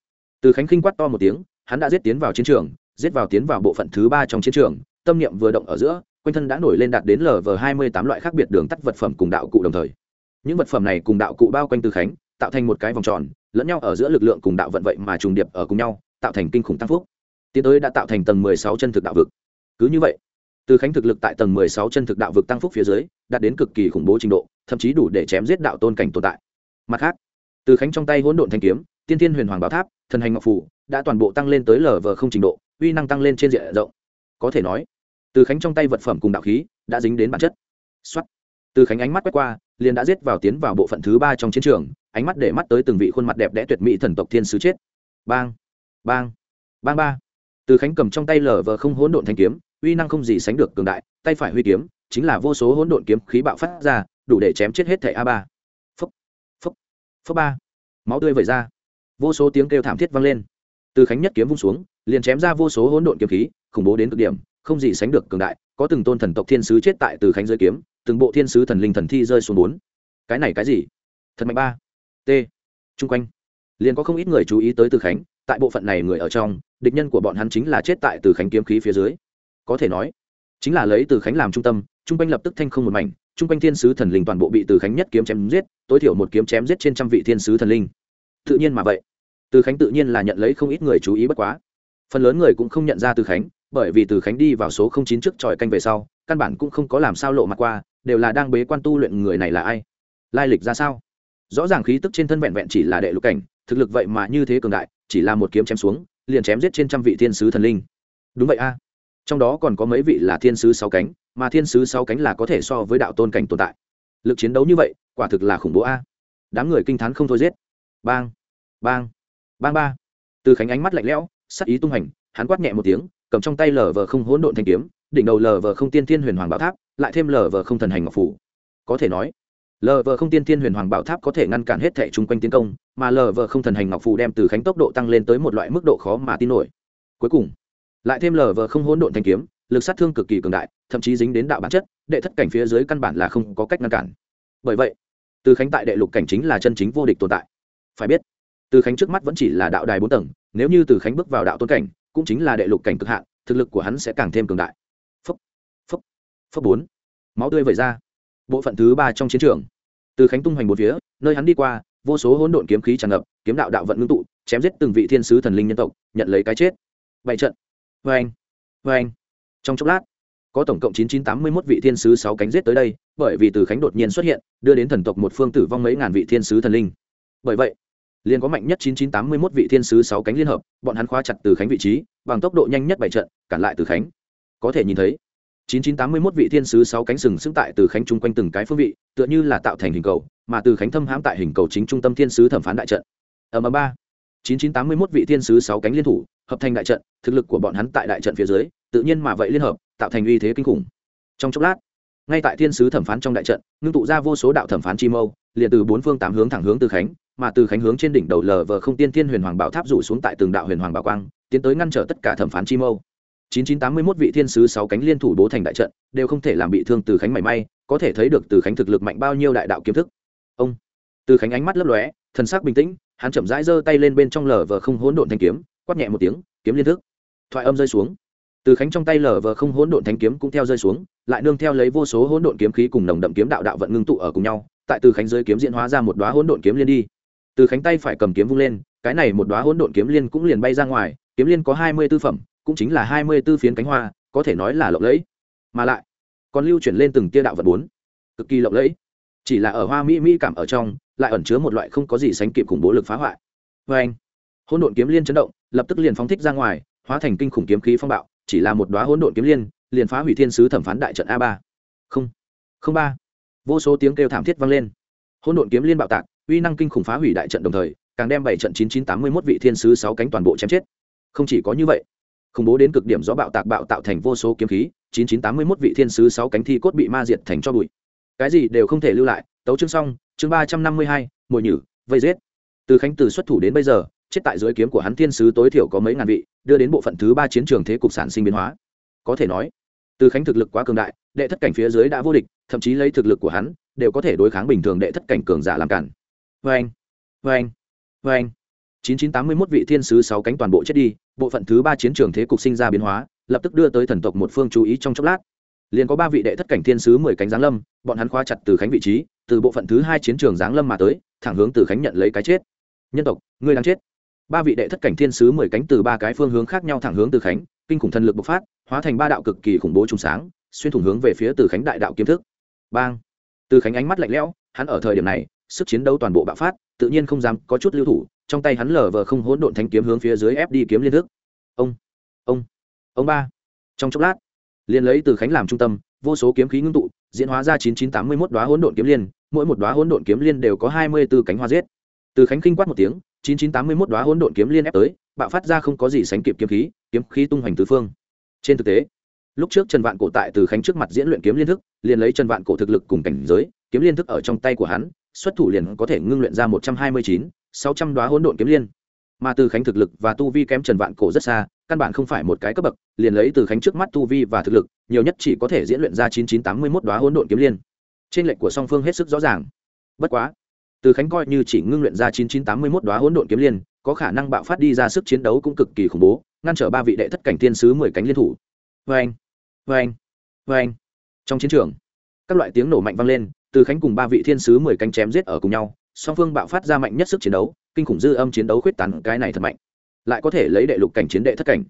Từ khánh khinh quát to một tiếng, hắn đã giết tiến vào chiến trường, giết vào tiến vào bộ phận thứ ba trong chiến trường, tâm niệm vừa động ở giữa, quanh thân đã nổi lên đạt đến lv hai mươi tám loại khác biệt đường tắt vật phẩm cùng đạo cụ đồng thời. Những vật phẩm này cùng đạo cụ bao quanh từ khánh, tạo thành một cái vòng tròn, lẫn nhau ở giữa lực lượng cùng đạo vận vậy mà trùng điệp ở cùng nhau, tạo thành kinh khủng tăng phúc. Tiến tới đã tạo thành tầng mười sáu chân thực đạo vực. Cứ như vậy, từ khánh thực lực tại tầng mười sáu chân thực đạo vực tăng phúc phía dưới, đạt đến cực kỳ khủng bố trình độ, thậm chí đủ để chém giết đạo tôn cảnh tồn tại mặt khác, từ khánh trong tay hỗn độn thanh kiếm, tiên tiên huyền hoàng bảo tháp, thần hành ngọc phủ, đã toàn bộ tăng lên tới lv không trình độ, uy năng tăng lên trên diện rộng. Có thể nói, từ khánh trong tay vật phẩm cùng đạo khí đã dính đến bản chất. Xuất từ khánh ánh mắt quét qua, liền đã giết vào tiến vào bộ phận thứ ba trong chiến trường, ánh mắt để mắt tới từng vị khuôn mặt đẹp đẽ tuyệt mỹ thần tộc thiên sứ chết. Bang bang bang ba. Từ khánh cầm trong tay lờ vờ không hỗn độn thanh kiếm, uy năng không gì sánh được cường đại, tay phải huy kiếm, chính là vô số hỗn độn kiếm khí bạo phát ra, đủ để chém chết hết thẻ a ba phúc ba. Máu tươi vẩy ra. Vô số tiếng kêu thảm thiết vang lên. Từ khánh nhất kiếm vung xuống, liền chém ra vô số hỗn độn kiếm khí, khủng bố đến cực điểm, không gì sánh được cường đại, có từng tôn thần tộc thiên sứ chết tại từ khánh dưới kiếm, từng bộ thiên sứ thần linh thần thi rơi xuống bốn. Cái này cái gì? Thật mạnh ba. T. Chung quanh. Liền có không ít người chú ý tới từ khánh, tại bộ phận này người ở trong, địch nhân của bọn hắn chính là chết tại từ khánh kiếm khí phía dưới. Có thể nói, chính là lấy từ khánh làm trung tâm chung quanh lập tức thanh không một mảnh chung quanh thiên sứ thần linh toàn bộ bị từ khánh nhất kiếm chém giết, tối thiểu một kiếm chém giết trên trăm vị thiên sứ thần linh. Tự nhiên mà vậy. Từ khánh tự nhiên là nhận lấy không ít người chú ý bất quá. Phần lớn người cũng không nhận ra từ khánh, bởi vì từ khánh đi vào số không chín trước tròi canh về sau, căn bản cũng không có làm sao lộ mặt qua, đều là đang bế quan tu luyện người này là ai. Lai lịch ra sao? Rõ ràng khí tức trên thân vẹn vẹn chỉ là đệ lục cảnh, thực lực vậy mà như thế cường đại, chỉ là một kiếm chém xuống, liền chém giết trên trăm vị thiên sứ thần linh. Đúng vậy a. Trong đó còn có mấy vị là thiên sứ sáu cánh mà thiên sứ sáu cánh là có thể so với đạo tôn cảnh tồn tại. Lực chiến đấu như vậy, quả thực là khủng bố a. Đám người kinh t h á n không thôi giết. Bang bang bang ba. Từ khánh ánh mắt lạnh lẽo, sắc ý tung hành, hắn quát nhẹ một tiếng, cầm trong tay lờ vờ không hỗn độn thanh kiếm, đỉnh đầu lờ vờ không tiên thiên huyền hoàng bảo tháp, lại thêm lờ vờ không thần hành ngọc phủ. Có thể nói, lờ vờ không tiên thiên huyền hoàng bảo tháp có thể ngăn cản hết thẻ chung quanh tiến công, mà lờ vờ không thần hành ngọc phủ đem từ khánh tốc độ tăng lên tới một loại mức độ khó mà tin nổi. Cuối cùng, lại thêm lờ vờ không hỗn độn thanh kiếm lực sát thương cực kỳ cường đại, thậm chí dính đến đạo bản chất, đệ thất cảnh phía dưới căn bản là không có cách ngăn cản. Bởi vậy, từ khánh tại đệ lục cảnh chính là chân chính vô địch tồn tại. Phải biết, từ khánh trước mắt vẫn chỉ là đạo đài bốn tầng, nếu như từ khánh bước vào đạo tôn cảnh, cũng chính là đệ lục cảnh cực hạn, thực lực của hắn sẽ càng thêm cường đại. Phấp phấp phấp bốn. Máu tươi vẩy ra. Bộ phận thứ ba trong chiến trường. Từ khánh tung hoành một phía, nơi hắn đi qua, vô số hỗn độn kiếm khí tràn ngập, kiếm đạo đạo vận ngưng tụ, chém giết từng vị thiên sứ thần linh nhân tộc, nhận lấy cái chết. Bảy trận. Vê anh vê anh trong chốc lát, có tổng cộng chín chín tám mươi mốt vị thiên sứ sáu cánh giết tới đây, bởi vì từ khánh đột nhiên xuất hiện, đưa đến thần tộc một phương tử vong mấy ngàn vị thiên sứ thần linh. Bởi vậy, liền có mạnh nhất chín chín tám mươi mốt vị thiên sứ sáu cánh liên hợp, bọn hắn khóa chặt từ khánh vị trí, bằng tốc độ nhanh nhất bảy trận, cản lại từ khánh. Có thể nhìn thấy, chín chín tám mươi mốt vị thiên sứ sáu cánh sừng sững tại từ khánh chung quanh từng cái phương vị, tựa như là tạo thành hình cầu, mà từ khánh thâm hãm tại hình cầu chính trung tâm thiên sứ thẩm phán đại trận. Ở ầm ba, chín chín tám mươi mốt vị thiên sứ sáu cánh liên thủ, hợp thành đại trận, thực lực của bọn hắn tại đại trận phía dưới tự nhiên mà vậy liên hợp, tạo thành uy thế kinh khủng. Trong chốc lát, ngay tại thiên sứ thẩm phán trong đại trận, ngưng tụ ra vô số đạo thẩm phán chi mâu, liền từ bốn phương tám hướng thẳng hướng từ khánh, mà từ khánh hướng trên đỉnh đầu lờ vờ không tiên thiên huyền hoàng bảo tháp rủ xuống tại từng đạo huyền hoàng bảo quang, tiến tới ngăn trở tất cả thẩm phán chi mâu. Chín chín tám mươi mốt vị thiên sứ sáu cánh liên thủ bố thành đại trận, đều không thể làm bị thương từ khánh mảy may, có thể thấy được từ khánh thực lực mạnh bao nhiêu đại đạo kiếm thức. Ông từ khánh ánh mắt lấp lóe, thần sắc bình tĩnh, hắn chậm rãi giơ tay lên bên trong lờ vờ không hỗn độn thanh kiếm, quát nhẹ một tiếng, kiếm liên thức. Thoại âm rơi xuống từ khánh trong tay lờ vờ không hỗn độn thanh kiếm cũng theo rơi xuống, lại nương theo lấy vô số hỗn độn kiếm khí cùng nồng đậm kiếm đạo đạo vận ngưng tụ ở cùng nhau, tại từ khánh dưới kiếm diễn hóa ra một đoá hỗn độn kiếm liên đi. Từ khánh tay phải cầm kiếm vung lên, cái này một đoá hỗn độn kiếm liên cũng liền bay ra ngoài, kiếm liên có hai mươi tư phẩm, cũng chính là hai mươi tư phiến cánh hoa, có thể nói là lộng lẫy. Mà lại, còn lưu chuyển lên từng tia đạo vật bốn. Cực kỳ lộng lẫy. Chỉ là ở hoa mỹ mỹ cảm ở trong, lại ẩn chứa một loại không có gì sánh kịp khủng bố lực phá hoại. Vê anh hỗn độn kiếm liên chấn động, lập tức liền phóng thích ra ngoài, hóa thành kinh khủng kiếm khí phong bạo chỉ là một đoá hỗn độn kiếm liên, liền phá hủy thiên sứ thẩm phán đại trận a ba. Không không ba. Vô số tiếng kêu thảm thiết vang lên. Hỗn độn kiếm liên bạo tạc, uy năng kinh khủng phá hủy đại trận đồng thời, càng đem bảy trận chín chín tám mươi mốt vị thiên sứ sáu cánh toàn bộ chém chết. Không chỉ có như vậy, khủng bố đến cực điểm gió bạo tạc bạo tạo thành vô số kiếm khí, chín chín tám mươi mốt vị thiên sứ sáu cánh thi cốt bị ma diệt thành cho bụi. Cái gì đều không thể lưu lại, tấu chương xong, chương ba trăm năm mươi hai, mồi nhử, vây giết. Từ khánh từ xuất thủ đến bây giờ, chết tại dưới kiếm của hắn thiên sứ tối thiểu có mấy ngàn vị đưa đến bộ phận thứ ba chiến trường thế cục sản sinh biến hóa. Có thể nói, từ khánh thực lực quá cường đại, đệ thất cảnh phía dưới đã vô địch, thậm chí lấy thực lực của hắn, đều có thể đối kháng bình thường đệ thất cảnh cường giả làm cản. Vê anh vê anh vê anh chín chín tám mươi mốt vị thiên sứ sáu cánh toàn bộ chết đi, bộ phận thứ ba chiến trường thế cục sinh ra biến hóa, lập tức đưa tới thần tộc một phương chú ý trong chốc lát. Liền có ba vị đệ thất cảnh thiên sứ mười cánh giáng lâm, bọn hắn khóa chặt từ khánh vị trí, từ bộ phận thứ hai chiến trường giáng lâm mà tới, thẳng hướng từ khánh nhận lấy cái chết. Nhân tộc, ngươi đang chết ba vị đệ thất cảnh thiên sứ mười cánh từ ba cái phương hướng khác nhau thẳng hướng từ khánh, kinh khủng thần lực bộc phát, hóa thành ba đạo cực kỳ khủng bố trùng sáng, xuyên thủng hướng về phía từ khánh đại đạo kiếm thức. Bang! Từ khánh ánh mắt lạnh lẽo, hắn ở thời điểm này, sức chiến đấu toàn bộ bạo phát, tự nhiên không dám có chút lưu thủ, trong tay hắn lờ vờ không hỗn độn thanh kiếm hướng phía dưới ép đi kiếm liên thức. Ông! Ông! Ông ba! Trong chốc lát, liền lấy từ khánh làm trung tâm, vô số kiếm khí ngưng tụ, diễn hóa ra chín chín tám mươi mốt đoá hỗn độn kiếm liên, mỗi một đoá hỗn độn kiếm liên đều có hai mươi b ố cánh hoa giết. Từ khánh kinh quát một tiếng 9981 đóa hỗn độn kiếm liên ép tới bạo phát ra không có gì sánh kịp kiếm khí kiếm khí tung hoành tứ phương. Trên thực tế lúc trước trần vạn cổ tại từ khánh trước mặt diễn luyện kiếm liên thức liền lấy trần vạn cổ thực lực cùng cảnh giới kiếm liên thức ở trong tay của hắn xuất thủ liền có thể ngưng luyện ra 129, 600 đóa hỗn độn kiếm liên. Mà từ khánh thực lực và tu vi kém trần vạn cổ rất xa căn bản không phải một cái cấp bậc liền lấy từ khánh trước mắt tu vi và thực lực nhiều nhất chỉ có thể diễn luyện ra 9981 đóa hỗn độn kiếm liên. Trên lệnh của song phương hết sức rõ ràng. Bất quá từ khánh coi như chỉ ngưng luyện ra chín chín tám mươi mốt đoá hỗn độn kiếm liên, có khả năng bạo phát đi ra sức chiến đấu cũng cực kỳ khủng bố, ngăn trở ba vị đệ thất cảnh thiên sứ mười cánh liên thủ. Vê anh vê anh vê anh trong chiến trường, các loại tiếng nổ mạnh vang lên, từ khánh cùng ba vị thiên sứ mười cánh chém giết ở cùng nhau, song phương bạo phát ra mạnh nhất sức chiến đấu, kinh khủng dư âm chiến đấu khuyết tắn cái này thật mạnh, lại có thể lấy đệ lục cảnh chiến đệ thất cảnh,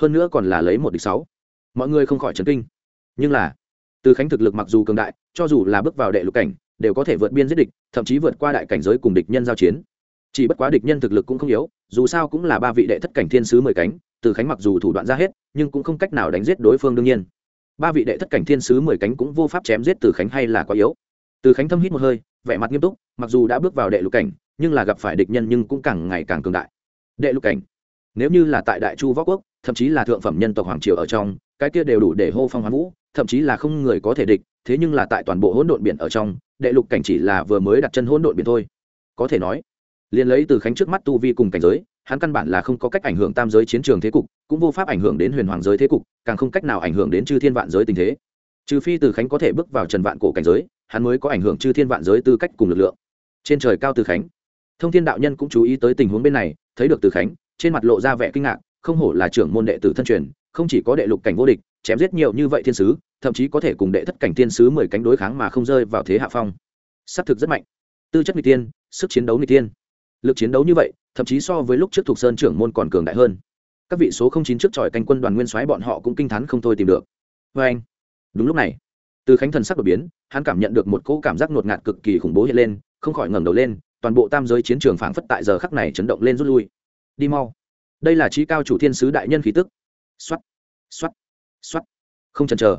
hơn nữa còn là lấy một địch sáu. Mọi người không khỏi chấn kinh. Nhưng là, từ khánh thực lực mặc dù cường đại, cho dù là bước vào đệ lục cảnh đều có thể vượt biên giết địch, thậm chí vượt qua đại cảnh giới cùng địch nhân giao chiến. Chỉ bất quá địch nhân thực lực cũng không yếu, dù sao cũng là ba vị đệ thất cảnh thiên sứ mười cánh, từ khánh mặc dù thủ đoạn ra hết, nhưng cũng không cách nào đánh giết đối phương đương nhiên. Ba vị đệ thất cảnh thiên sứ mười cánh cũng vô pháp chém giết từ khánh hay là quá yếu. Từ khánh thâm hít một hơi, vẻ mặt nghiêm túc, mặc dù đã bước vào đệ lục cảnh, nhưng là gặp phải địch nhân nhưng cũng càng ngày càng cường đại. Đệ lục cảnh, nếu như là tại đại chu võ quốc, thậm chí là thượng phẩm nhân tộc hoàng triều ở trong cái kia đều đủ để hô phong hoán vũ, thậm chí là không người có thể địch, thế nhưng là tại toàn bộ hỗn độn biển ở trong, đệ lục cảnh chỉ là vừa mới đặt chân hỗn độn biển thôi. Có thể nói, liền lấy từ khánh trước mắt tu vi cùng cảnh giới, hắn căn bản là không có cách ảnh hưởng tam giới chiến trường thế cục, cũng vô pháp ảnh hưởng đến huyền hoàng giới thế cục, càng không cách nào ảnh hưởng đến chư thiên vạn giới tình thế. Trừ phi từ khánh có thể bước vào trần vạn cổ cảnh giới, hắn mới có ảnh hưởng chư thiên vạn giới tư cách cùng lực lượng. Trên trời cao từ khánh, thông thiên đạo nhân cũng chú ý tới tình huống bên này, thấy được từ khánh, trên mặt lộ ra vẻ kinh ngạc, không hổ là trưởng môn đệ tử thân truyền không chỉ có đệ lục cảnh vô địch, chém giết nhiều như vậy thiên sứ, thậm chí có thể cùng đệ thất cảnh thiên sứ mười cánh đối kháng mà không rơi vào thế hạ phong. S á c thực rất mạnh. Tư chất n g tiên sức chiến đấu n tiên lực chiến đấu như vậy, thậm chí so với lúc trước thuộc sơn trưởng môn còn cường đại hơn. Các vị số không chín trước tròi canh quân đoàn nguyên soái bọn họ cũng kinh t h ắ n không thôi tìm được. Vê anh, đúng lúc này, từ khánh thần sắc đột biến, hắn cảm nhận được một cỗ cảm giác ngột ngạt cực kỳ khủng bố hiện lên, không khỏi ngẩng đầu lên, toàn bộ tam giới chiến trường phảng phất tại giờ khắc này chấn động lên rút lui. Đi mau. Đây là trí cao chủ thiên sứ đại nhân khí tức x o á t x o á t x o á t không chần chờ.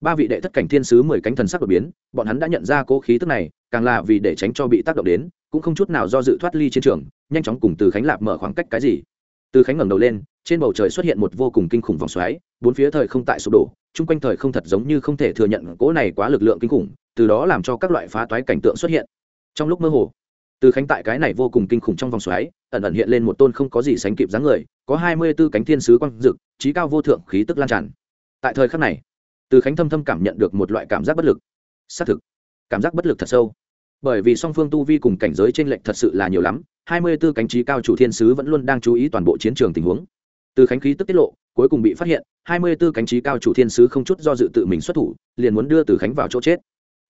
Ba vị đệ thất cảnh thiên sứ mười cánh thần sắc đột biến, bọn hắn đã nhận ra cố khí tức này, càng là vì để tránh cho bị tác động đến, cũng không chút nào do dự thoát ly chiến trường, nhanh chóng cùng từ khánh lạp mở khoảng cách cái gì. Từ khánh ngẩng đầu lên, trên bầu trời xuất hiện một vô cùng kinh khủng vòng xoáy, bốn phía thời không tại sụp đổ, chung quanh thời không thật giống như không thể thừa nhận cỗ này quá lực lượng kinh khủng, từ đó làm cho các loại phá toái cảnh tượng xuất hiện. Trong lúc mơ hồ, từ khánh tại cái này vô cùng kinh khủng trong vòng xoáy, ẩn ẩn hiện lên một tôn không có gì sánh kịp dáng người có hai mươi b ố cánh thiên sứ quang dực, trí cao vô thượng khí tức lan tràn. Tại thời khắc này, từ khánh thâm thâm cảm nhận được một loại cảm giác bất lực. Xác thực, cảm giác bất lực thật sâu. Bởi vì song phương tu vi cùng cảnh giới trên lệch thật sự là nhiều lắm, hai mươi b ố cánh trí cao chủ thiên sứ vẫn luôn đang chú ý toàn bộ chiến trường tình huống. Từ khánh khí tức tiết lộ, cuối cùng bị phát hiện, hai mươi b ố cánh trí cao chủ thiên sứ không chút do dự tự mình xuất thủ, liền muốn đưa từ khánh vào chỗ chết.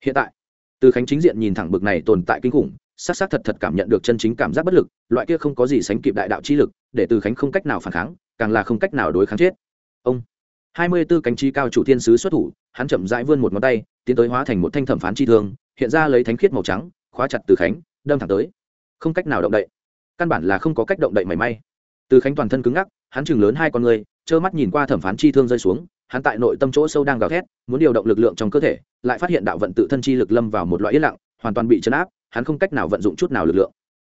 Hiện tại, từ khánh chính diện nhìn thẳng bực này tồn tại kinh khủng sát sát thật thật cảm nhận được chân chính cảm giác bất lực, loại kia không có gì sánh kịp đại đạo chi lực để từ khánh không cách nào phản kháng, càng là không cách nào đối kháng chết. Ông, hai mươi b ố cánh trí cao chủ thiên sứ xuất thủ, hắn chậm rãi vươn một ngón tay, tiến tới hóa thành một thanh thẩm phán chi thương, hiện ra lấy thánh khiết màu trắng, khóa chặt từ khánh, đâm thẳng tới. Không cách nào động đậy. Căn bản là không có cách động đậy mảy may. Từ khánh toàn thân cứng ngắc, hắn chừng lớn hai con người, trơ mắt nhìn qua thẩm phán chi thương rơi xuống, hắn tại nội tâm chỗ sâu đang gào thét, muốn điều động lực lượng trong cơ thể, lại phát hiện đạo vận tự thân chi lực lâm vào một loại yên lặng, hoàn toàn bị chấn áp, hắn không cách nào vận dụng chút nào lực lượng.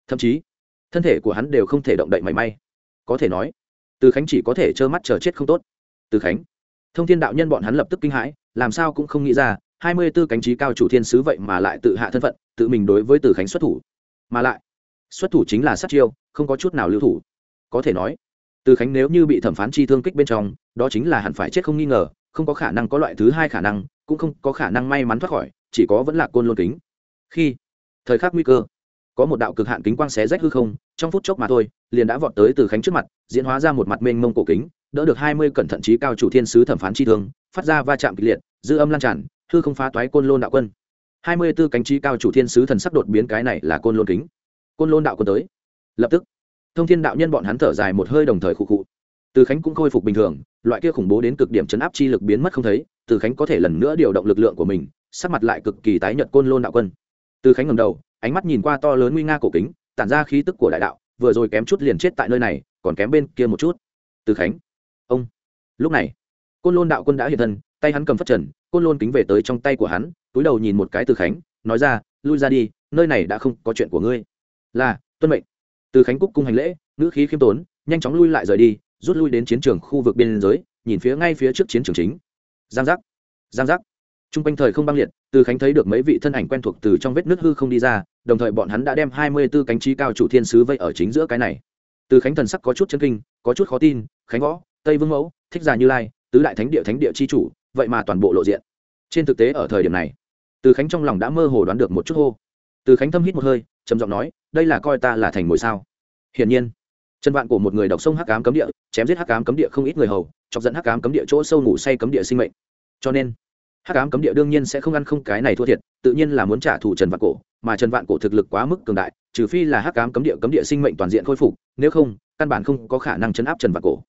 Thậm chí, thân thể của hắn đều không thể động đậy mảy may có thể nói, từ khánh chỉ có thể trơ mắt chờ chết không tốt. Từ khánh, thông thiên đạo nhân bọn hắn lập tức kinh hãi, làm sao cũng không nghĩ ra, hai mươi b ố cánh trí cao chủ thiên sứ vậy mà lại tự hạ thân phận, tự mình đối với từ khánh xuất thủ. Mà lại, xuất thủ chính là sát chiêu, không có chút nào lưu thủ. Có thể nói, từ khánh nếu như bị thẩm phán chi thương kích bên trong, đó chính là hẳn phải chết không nghi ngờ, không có khả năng có loại thứ hai khả năng, cũng không có khả năng may mắn thoát khỏi, chỉ có vẫn là côn lôn kính. Khi thời khắc nguy cơ, có một đạo cực hạn kính quang xé rách hư không, trong phút chốc mà thôi liền đã vọt tới từ khánh trước mặt, diễn hóa ra một mặt mênh mông cổ kính, đỡ được hai mươi cẩn thận trí cao chủ thiên sứ thẩm phán chi thương, phát ra va chạm kịch liệt, dư âm lan tràn thư không phá toái côn lôn đạo quân. hai mươi b ố cánh trí cao chủ thiên sứ thần sắc đột biến cái này là côn lôn kính. Côn lôn đạo quân tới. Lập tức, thông thiên đạo nhân bọn hắn thở dài một hơi đồng thời khụ khụ. Từ khánh cũng khôi phục bình thường, loại kia khủng bố đến cực điểm chấn áp chi lực biến mất không thấy, từ khánh có thể lần nữa điều động lực lượng của mình, sắc mặt lại cực kỳ tái nhợt côn lôn đạo quân. Từ khánh ngầm đầu, ánh mắt nhìn qua to lớn nguy nga cổ kính, tản ra khí tức của đại đạo vừa rồi kém chút liền chết tại nơi này, còn kém bên kia một chút. Từ khánh, ông. Lúc này, côn lôn đạo quân đã hiện thân, tay hắn cầm phất trần, côn lôn kính về tới trong tay của hắn, túi đầu nhìn một cái từ khánh, nói ra, lui ra đi, nơi này đã không có chuyện của ngươi. Là, tuân mệnh. Từ khánh cúc cung hành lễ, ngữ khí khiêm tốn, nhanh chóng lui lại rời đi, rút lui đến chiến trường khu vực biên giới, nhìn phía ngay phía trước chiến trường chính. Giang giác giang giác t r u n g quanh thời không băng liệt, từ khánh thấy được mấy vị thân ảnh quen thuộc từ trong vết nước hư không đi ra, đồng thời bọn hắn đã đem hai mươi b ố cánh trí cao chủ thiên sứ vây ở chính giữa cái này. Từ khánh thần sắc có chút chân kinh, có chút khó tin, khánh võ, tây vương mẫu, thích già như lai, tứ đại thánh địa thánh địa c h i chủ, vậy mà toàn bộ lộ diện. Trên thực tế ở thời điểm này, từ khánh trong lòng đã mơ hồ đoán được một chút hô. Từ khánh thâm hít một hơi, trầm giọng nói, đây là coi ta là thành mồi sao? Hiển nhiên, chân vạn của một người đọc sông hắc cám cấm địa, chém giết hắc cám cấm địa không ít người hầu, chọc dẫn hắc cám cấm địa chỗ sâu ngủ say cấm địa sinh mệnh. Cho nên hắc cám cấm địa đương nhiên sẽ không ăn không cái này thua thiệt, tự nhiên là muốn trả thù trần vạn cổ, mà trần vạn cổ thực lực quá mức cường đại, trừ phi là hắc cám cấm địa cấm địa sinh mệnh toàn diện khôi phục, nếu không, căn bản không có khả năng chấn áp trần vạn cổ.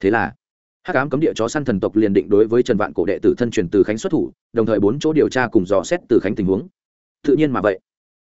Thế là, hắc ám cấm địa chó săn thần tộc liền định đối với trần vạn cổ đệ tử thân truyền từ khánh xuất thủ, đồng thời bốn chỗ điều tra cùng dò xét từ khánh tình huống. Tự nhiên mà vậy.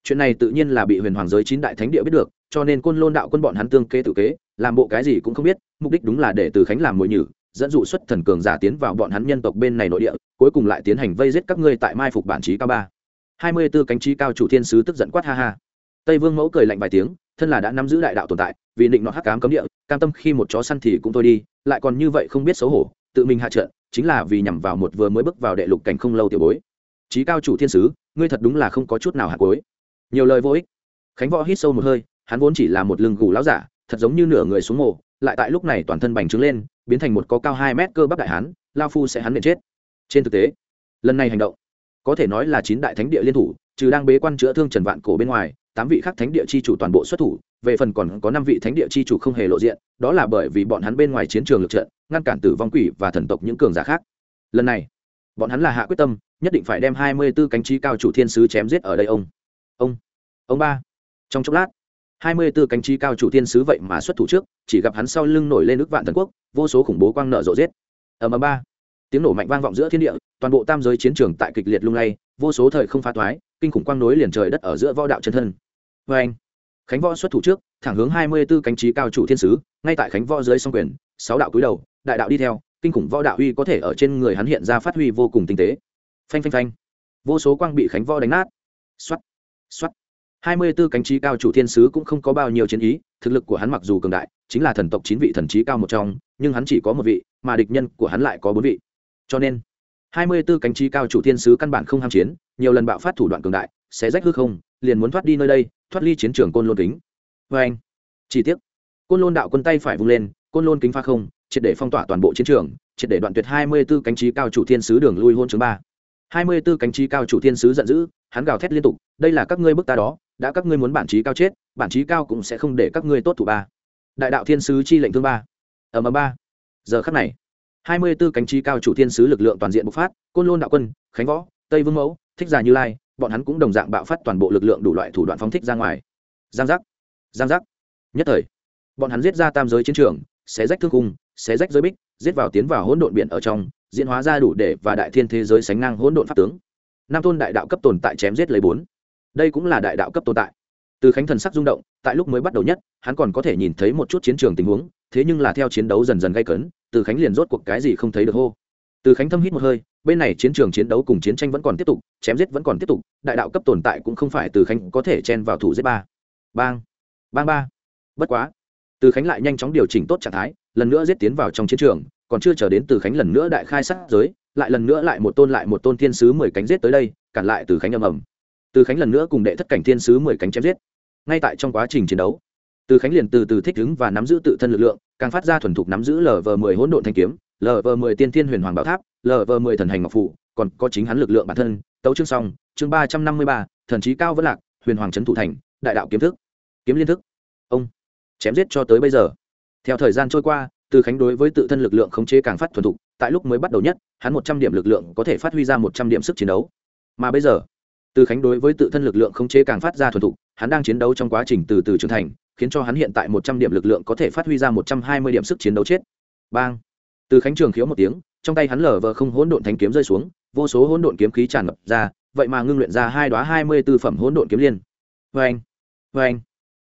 Chuyện này tự nhiên là bị huyền hoàng giới chín đại thánh địa biết được, cho nên côn lôn đạo quân bọn hắn tương kê tự kế, làm bộ cái gì cũng không biết, mục đích đúng là để từ khánh làm mồi nhử dẫn dụ xuất thần cường giả tiến vào bọn hắn nhân tộc bên này nội địa, cuối cùng lại tiến hành vây giết các ngươi tại mai phục bản trí cao ba. Hai mươi b ố cánh trí cao chủ thiên sứ tức giận quát ha ha. Tây vương mẫu cười lạnh vài tiếng, thân là đã nắm giữ đại đạo tồn tại, vì định nọ hắc cám cấm địa, cam tâm khi một chó săn thì cũng thôi đi, lại còn như vậy không biết xấu hổ, tự mình hạ trận, chính là vì nhằm vào một vừa mới bước vào đệ lục cảnh không lâu tiểu bối. Trí cao chủ thiên sứ, ngươi thật đúng là không có chút nào hạt cuối. Nhiều lời vô ích. Khánh võ hít sâu một hơi, hắn vốn chỉ là một lưng gù láo giả, thật giống như nửa người xuống mồ lại tại lúc này toàn thân bành trướng lên, biến thành một có cao hai mét cơ bắp đại hán, lao phu sẽ hắn nện chết. Trên thực tế, lần này hành động, có thể nói là chín đại thánh địa liên thủ, trừ đang bế quan chữa thương trần vạn cổ bên ngoài, tám vị khác thánh địa chi chủ toàn bộ xuất thủ, về phần còn có năm vị thánh địa chi chủ không hề lộ diện, đó là bởi vì bọn hắn bên ngoài chiến trường lực trận, ngăn cản tử vong quỷ và thần tộc những cường giả khác. Lần này, bọn hắn là hạ quyết tâm, nhất định phải đem hai mươi b ố cánh trí cao chủ thiên sứ chém giết ở đây ông. Ông ông ba. Trong chốc lát hai mươi b ố cánh trí cao chủ thiên sứ vậy mà xuất thủ trước, chỉ gặp hắn sau lưng nổi lên nước vạn thần quốc, vô số khủng bố quang nợ rộ giết. Ở ầm ba. Tiếng nổ mạnh vang vọng giữa thiên địa, toàn bộ tam giới chiến trường tại kịch liệt lung lay, vô số thời không phá toái, kinh khủng quang nối liền trời đất ở giữa võ đạo chân thân. Vê anh, khánh võ xuất thủ trước, thẳng hướng hai mươi b ố cánh trí cao chủ thiên sứ, ngay tại khánh võ dưới song quyền, sáu đạo cúi đầu, đại đạo đi theo, kinh khủng võ đạo uy có thể ở trên người hắn hiện ra phát huy vô cùng tinh tế. Phanh phanh phanh. Vô số quang bị khánh võ đánh nát. Xoắt xoắt hai mươi b ố cánh trí cao chủ thiên sứ cũng không có bao nhiêu chiến ý, thực lực của hắn mặc dù cường đại, chính là thần tộc chín vị thần trí cao một trong, nhưng hắn chỉ có một vị, mà địch nhân của hắn lại có bốn vị. Cho nên, hai mươi b ố cánh trí cao chủ thiên sứ căn bản không ham chiến, nhiều lần bạo phát thủ đoạn cường đại, sẽ rách hư không, liền muốn thoát đi nơi đây, thoát ly chiến trường côn lôn kính. Và anh chi tiết côn lôn đạo quân tay phải vung lên, côn lôn kính pha không, triệt để phong tỏa toàn bộ chiến trường, triệt để đoạn tuyệt hai mươi b ố cánh trí cao chủ thiên sứ đường lui hôn chương ba hai mươi b ố cánh trí cao chủ thiên sứ giận dữ, hắn gào thét liên tục, đây là các ngươi bức ta đó, đã các ngươi muốn bản trí cao chết, bản trí cao cũng sẽ không để các ngươi tốt thủ ba. Đại đạo thiên sứ chi lệnh thương ba. Ở mờ ba. Giờ khắc này, hai mươi b ố cánh trí cao chủ thiên sứ lực lượng toàn diện bộc phát, côn lôn đạo quân, khánh võ, tây vương mẫu, thích già như lai, bọn hắn cũng đồng dạng bạo phát toàn bộ lực lượng đủ loại thủ đoạn phóng thích ra ngoài. Giang giác giang giác. Nhất thời, bọn hắn giết ra tam giới chiến trường, xé rách thương cung xé rách giới bích, giết vào tiến vào hỗn độn biển ở trong diễn hóa ra đủ để và đại thiên thế giới sánh ngang hỗn độn pháp tướng. Nam tôn đại đạo cấp tồn tại chém giết lấy bốn. Đây cũng là đại đạo cấp tồn tại. Từ khánh thần sắc rung động, tại lúc mới bắt đầu nhất, hắn còn có thể nhìn thấy một chút chiến trường tình huống, thế nhưng là theo chiến đấu dần dần gay cấn, từ khánh liền rốt cuộc cái gì không thấy được hô. Từ khánh thâm hít một hơi, bên này chiến trường chiến đấu cùng chiến tranh vẫn còn tiếp tục, chém giết vẫn còn tiếp tục, đại đạo cấp tồn tại cũng không phải từ khánh có thể chen vào thủ giết ba. Bang bang ba. Bất quá, từ khánh lại nhanh chóng điều chỉnh tốt trạng thái, lần nữa giết tiến vào trong chiến trường còn chưa chờ đến từ khánh lần nữa đại khai sát giới, lại lần nữa lại một tôn lại một tôn thiên sứ mười cánh giết tới đây, cản lại từ khánh âm ầm. Từ khánh lần nữa cùng đệ thất cảnh thiên sứ mười cánh chém giết. Ngay tại trong quá trình chiến đấu, từ khánh liền từ từ thích ứng và nắm giữ tự thân lực lượng, càng phát ra thuần thục nắm giữ lv mười hỗn độn thanh kiếm lv mười tiên thiên huyền hoàng bảo tháp lv mười thần hành ngọc phụ còn có chính hắn lực lượng bản thân, tấu chương song chương ba trăm năm mươi ba, thần trí cao vẫn lạc, huyền hoàng trấn thủ thành, đại đạo kiếm thức, kiếm liên thức. Ông, chém giết cho tới bây giờ. Theo thời gian trôi qua từ khánh đối với tự thân lực lượng khống chế càng phát thuần thục, tại lúc mới bắt đầu nhất, hắn một trăm điểm lực lượng có thể phát huy ra một trăm điểm sức chiến đấu. Mà bây giờ, từ khánh đối với tự thân lực lượng khống chế càng phát ra thuần thục, hắn đang chiến đấu trong quá trình từ từ trưởng thành, khiến cho hắn hiện tại một trăm điểm lực lượng có thể phát huy ra một trăm hai mươi điểm sức chiến đấu chết. Bang! Từ khánh trường khiếu một tiếng, trong tay hắn lở vờ không hỗn độn thanh kiếm rơi xuống, vô số hỗn độn kiếm khí tràn ngập ra, vậy mà ngưng luyện ra hai đoá hai mươi tư phẩm hỗn độn kiếm liên. Vê anh vê anh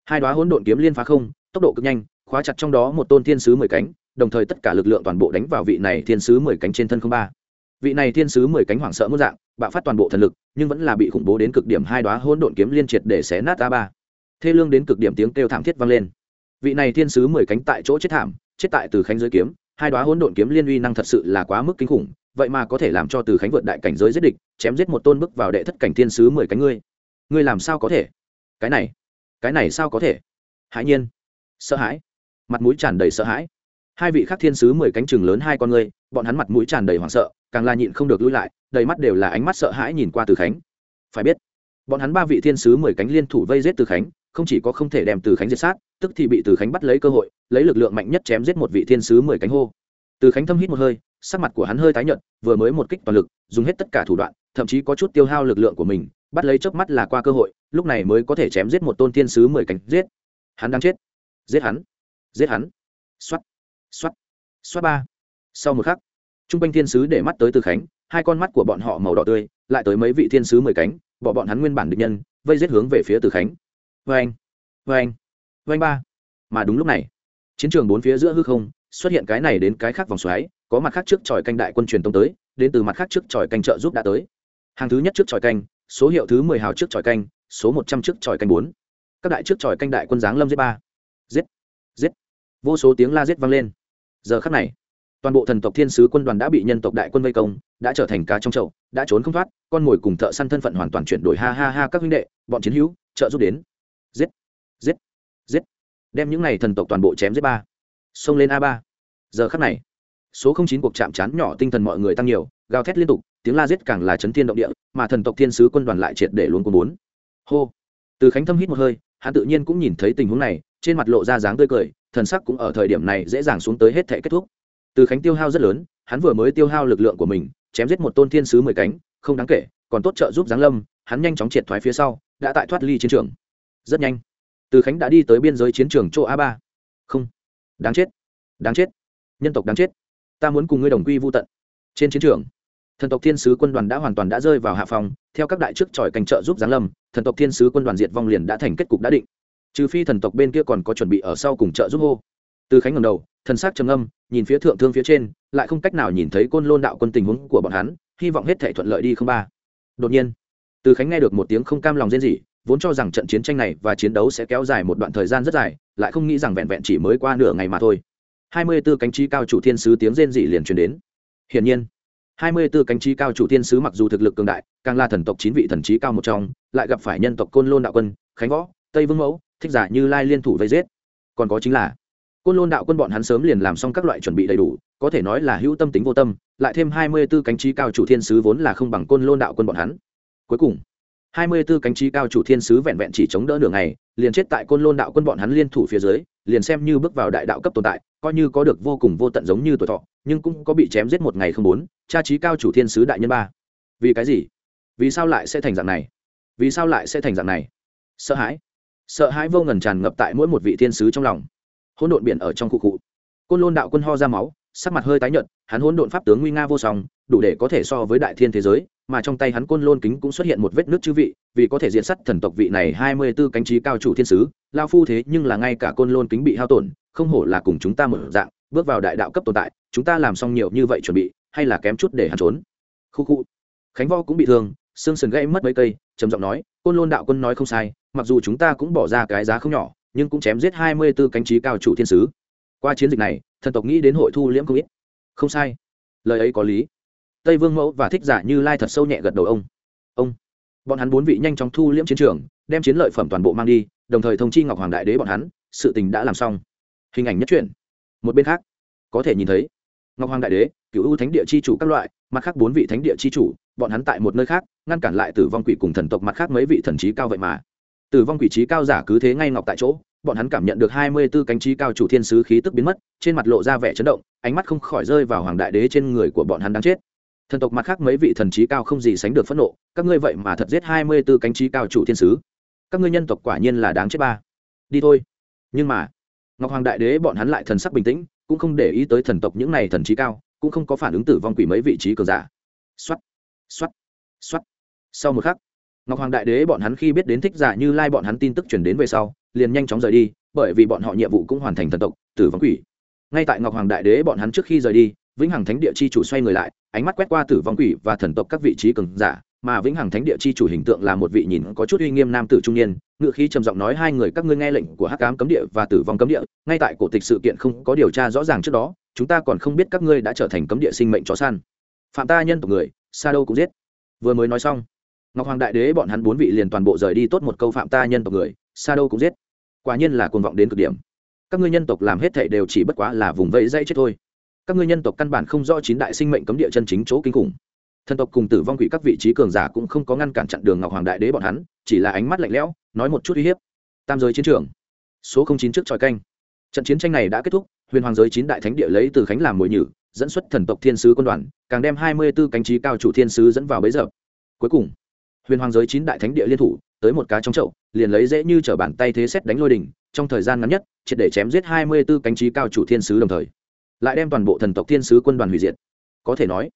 hai đoá hỗn độn kiếm liên phá không, tốc độ cực nhanh khóa chặt trong đó một tôn thiên sứ mười cánh, đồng thời tất cả lực lượng toàn bộ đánh vào vị này thiên sứ mười cánh trên thân không ba. Vị này thiên sứ mười cánh hoảng sợ muốn dạng, bạo phát toàn bộ thần lực, nhưng vẫn là bị khủng bố đến cực điểm hai đoá hỗn độn kiếm liên triệt để xé nát a ba. Thê lương đến cực điểm tiếng kêu thảm thiết vang lên. Vị này thiên sứ mười cánh tại chỗ chết thảm, chết tại từ khánh giới kiếm, hai đoá hỗn độn kiếm liên uy năng thật sự là quá mức kinh khủng, vậy mà có thể làm cho từ khánh vượt đại cảnh giới giết địch, chém giết một tôn bước vào đệ thất cảnh thiên sứ mười cánh ngươi. Ngươi làm sao có thể? Cái này cái này sao có thể? Hãi nhiên. Sợ hãi mặt mũi tràn đầy sợ hãi. Hai vị khắc thiên sứ mười cánh chừng lớn hai con ngươi bọn hắn mặt mũi tràn đầy hoảng sợ, càng là nhịn không được lui lại, đầy mắt đều là ánh mắt sợ hãi nhìn qua từ khánh. Phải biết, bọn hắn ba vị thiên sứ mười cánh liên thủ vây giết từ khánh, không chỉ có không thể đem từ khánh diệt sát, tức thì bị từ khánh bắt lấy cơ hội, lấy lực lượng mạnh nhất chém giết một vị thiên sứ mười cánh hô. Từ khánh thâm hít một hơi, sắc mặt của hắn hơi tái nhợt, vừa mới một kích toàn lực, dùng hết tất cả thủ đoạn, thậm chí có chút tiêu hao lực lượng của mình, bắt lấy chớp mắt là qua cơ hội, lúc này mới có thể chém giết một tôn thiên sứ mười cánh giết. Hắn đang chết. Giết hắn giết hắn. Xoắt xoắt xoắt ba. Sau một khắc t r u n g quanh thiên sứ để mắt tới từ khánh, hai con mắt của bọn họ màu đỏ tươi, lại tới mấy vị thiên sứ mười cánh, bỏ bọn hắn nguyên bản định nhân, vây giết hướng về phía từ khánh. Vê anh vê anh vê anh ba. Mà đúng lúc này, chiến trường bốn phía giữa hư không xuất hiện cái này đến cái khác vòng xoáy, có mặt khác trước tròi canh đại quân truyền tông tới, đến từ mặt khác trước tròi canh trợ giúp đã tới. Hàng thứ nhất trước tròi canh, số hiệu thứ mười hào trước tròi canh, số một trăm trước tròi canh bốn. Các đại trước tròi canh đại quân giáng lâm giết ba. Giết giết. Vô số tiếng la giết vang lên. Giờ khắc này, toàn bộ thần tộc thiên sứ quân đoàn đã bị nhân tộc đại quân vây công, đã trở thành cá trong chậu, đã trốn không thoát, con mồi cùng thợ săn thân phận hoàn toàn chuyển đổi ha ha ha các huynh đệ, bọn chiến hữu, trợ giúp đến. Giết giết giết. Đem những này thần tộc toàn bộ chém giết ba. Xông lên a ba. Giờ khắc này, số không chín cuộc chạm trán nhỏ tinh thần mọi người tăng nhiều, gào thét liên tục, tiếng la giết càng là chấn thiên động địa, mà thần tộc thiên sứ quân đoàn lại triệt để luôn quân bốn. Hô. Từ khánh thâm hít một hơi, hắn tự nhiên cũng nhìn thấy tình huống này trên mặt lộ ra dáng tươi cười, thần sắc cũng ở thời điểm này dễ dàng xuống tới hết thể kết thúc. Từ khánh tiêu hao rất lớn, hắn vừa mới tiêu hao lực lượng của mình, chém giết một tôn thiên sứ mười cánh, không đáng kể, còn tốt trợ giúp giáng lâm, hắn nhanh chóng triệt thoái phía sau, đã tại thoát ly chiến trường. Rất nhanh, từ khánh đã đi tới biên giới chiến trường chỗ a ba. Không, đáng chết đáng chết, nhân tộc đáng chết, ta muốn cùng ngươi đồng quy vô tận. Trên chiến trường, thần tộc thiên sứ quân đoàn đã hoàn toàn đã rơi vào hạ phòng theo các đại chức tròi cảnh trợ giúp giáng lâm, thần tộc thiên sứ quân đoàn diệt vong liền đã thành kết cục đã định trừ phi thần tộc bên kia còn có chuẩn bị ở sau cùng trợ giúp hô. Từ khánh ngầm đầu, thần sắc trầm âm nhìn phía thượng thương phía trên, lại không cách nào nhìn thấy côn lôn đạo quân tình huống của bọn hắn, hy vọng hết thể thuận lợi đi không ba. Đột nhiên, từ khánh nghe được một tiếng không cam lòng rên rỉ, vốn cho rằng trận chiến tranh này và chiến đấu sẽ kéo dài một đoạn thời gian rất dài, lại không nghĩ rằng vẹn vẹn chỉ mới qua nửa ngày mà thôi. Hai mươi 24 cánh trí cao chủ thiên sứ tiếng rên rỉ liền truyền đến. Hiển nhiên, hai mươi 24 cánh trí cao chủ thiên sứ mặc dù thực lực cường đại, càng là thần tộc chín vị thần trí cao một trong, lại gặp phải nhân tộc côn lôn đạo quân, khánh võ, tây vương mẫu thích giả như lai liên thủ vây giết. Còn có chính là, côn lôn đạo quân bọn hắn sớm liền làm xong các loại chuẩn bị đầy đủ, có thể nói là hữu tâm tính vô tâm, lại thêm hai mươi b ố cánh trí cao chủ thiên sứ vốn là không bằng côn lôn đạo quân bọn hắn. Cuối cùng, hai mươi b ố cánh trí cao chủ thiên sứ vẹn vẹn chỉ chống đỡ nửa ngày, liền chết tại côn lôn đạo quân bọn hắn liên thủ phía dưới, liền xem như bước vào đại đạo cấp tồn tại, coi như có được vô cùng vô tận giống như tuổi thọ, nhưng cũng có bị chém giết một ngày không bốn, cha trí cao chủ thiên sứ đại nhân ba. Vì cái gì? Vì sao lại sẽ thành dạng này? Vì sao lại sẽ thành dạng này? Sợ hãi sợ hãi vô ngần tràn ngập tại mỗi một vị thiên sứ trong lòng. Hỗn độn biển ở trong khu cụ côn lôn đạo quân ho ra máu, sắc mặt hơi tái nhợt, hắn hỗn độn pháp tướng nguy nga vô song, đủ để có thể so với đại thiên thế giới, mà trong tay hắn côn lôn kính cũng xuất hiện một vết nước chư vị, vì có thể diện sắt thần tộc vị này hai mươi 24 cánh trí cao chủ thiên sứ, lao phu thế nhưng là ngay cả côn lôn kính bị hao tổn, không hổ là cùng chúng ta mở dạng, bước vào đại đạo cấp tồn tại, chúng ta làm xong nhiều như vậy chuẩn bị, hay là kém chút để hắn trốn. Khu khu. Khánh vo cũng bị thương, xương sườn gãy mất mấy cây, trầm giọng nói, côn lôn đạo quân nói không sai mặc dù chúng ta cũng bỏ ra cái giá không nhỏ, nhưng cũng chém giết hai mươi b ố cánh trí cao chủ thiên sứ. Qua chiến dịch này, thần tộc nghĩ đến hội thu liễm không ít. Không sai. Lời ấy có lý. Tây vương mẫu và thích giả như lai thật sâu nhẹ gật đầu ông. Ông. Bọn hắn bốn vị nhanh chóng thu liễm chiến trường, đem chiến lợi phẩm toàn bộ mang đi, đồng thời thông chi ngọc hoàng đại đế bọn hắn, sự tình đã làm xong. Hình ảnh nhất truyện. Một bên khác, có thể nhìn thấy, ngọc hoàng đại đế cựu ưu thánh địa chi chủ các loại, mặt khác bốn vị thánh địa chi chủ, bọn hắn tại một nơi khác, ngăn cản lại tử vong quỷ cùng thần tộc mặt khác mấy vị thần trí cao vậy mà tử vong quỷ trí cao giả cứ thế ngay ngọc tại chỗ, bọn hắn cảm nhận được hai mươi 24 cánh trí cao chủ thiên sứ khí tức biến mất, trên mặt lộ ra vẻ chấn động, ánh mắt không khỏi rơi vào hoàng đại đế trên người của bọn hắn đang chết. Thần tộc mặt khác mấy vị thần trí cao không gì sánh được phẫn nộ, các ngươi vậy mà thật giết hai mươi 24 cánh trí cao chủ thiên sứ. Các ngươi nhân tộc quả nhiên là đáng chết ba. Đi thôi. Nhưng mà, ngọc hoàng đại đế bọn hắn lại thần sắc bình tĩnh, cũng không để ý tới thần tộc những này thần trí cao, cũng không có phản ứng tử vong quỷ mấy vị trí cường giả. Xoắt xoắt xoắt sau một khắc ngọc hoàng đại đế bọn hắn khi biết đến thích giả như lai bọn hắn tin tức chuyển đến về sau, liền nhanh chóng rời đi, bởi vì bọn họ nhiệm vụ cũng hoàn thành thần tộc, tử vong quỷ. Ngay tại ngọc hoàng đại đế bọn hắn trước khi rời đi, vĩnh hằng thánh địa chi chủ xoay người lại, ánh mắt quét qua tử vong quỷ và thần tộc các vị trí cường giả, mà vĩnh hằng thánh địa chi chủ hình tượng là một vị nhìn có chút uy nghiêm nam tử trung niên ngự khí trầm giọng nói, hai người các ngươi nghe lệnh của hắc ám cấm địa và tử vong cấm địa, ngay tại cổ tịch sự kiện không có điều tra rõ ràng trước đó, chúng ta còn không biết các ngươi đã trở thành cấm địa sinh mệnh chó săn. Phạm ta nhân tộc người, sa đâu cũng giết. Vừa mới nói xong ngọc hoàng đại đế bọn hắn bốn vị liền toàn bộ rời đi tốt một câu phạm ta nhân tộc người, xa đâu cũng giết. Quả nhiên là cuồng vọng đến cực điểm. Các ngươi nhân tộc làm hết thảy đều chỉ bất quá là vùng vẫy dây chết thôi. Các ngươi nhân tộc căn bản không rõ chín đại sinh mệnh cấm địa chân chính chỗ kinh khủng. Thần tộc cùng tử vong quỷ các vị trí cường giả cũng không có ngăn cản chặn đường ngọc hoàng đại đế bọn hắn, chỉ là ánh mắt lạnh lẽo, nói một chút uy hiếp. Tam giới chiến trường, số không chín trước tròi canh. Trận chiến tranh này đã kết thúc, huyền hoàng giới chín đại thánh địa lấy từ khánh làm mồi nhử, dẫn xuất thần tộc thiên sứ quân đoàn, càng đem hai mươi b ố cánh trí cao chủ thiên sứ dẫn vào bấy giờ. Cuối cùng huyền hoàng giới chín đại thánh địa liên thủ, tới một cá trong chậu, liền lấy dễ như t r ở bàn tay thế xét đánh lôi đình trong thời gian ngắn nhất, triệt để chém giết hai mươi b ố cánh trí cao chủ thiên sứ đồng thời, lại đem toàn bộ thần tộc thiên sứ quân đoàn hủy diệt. Có thể nói,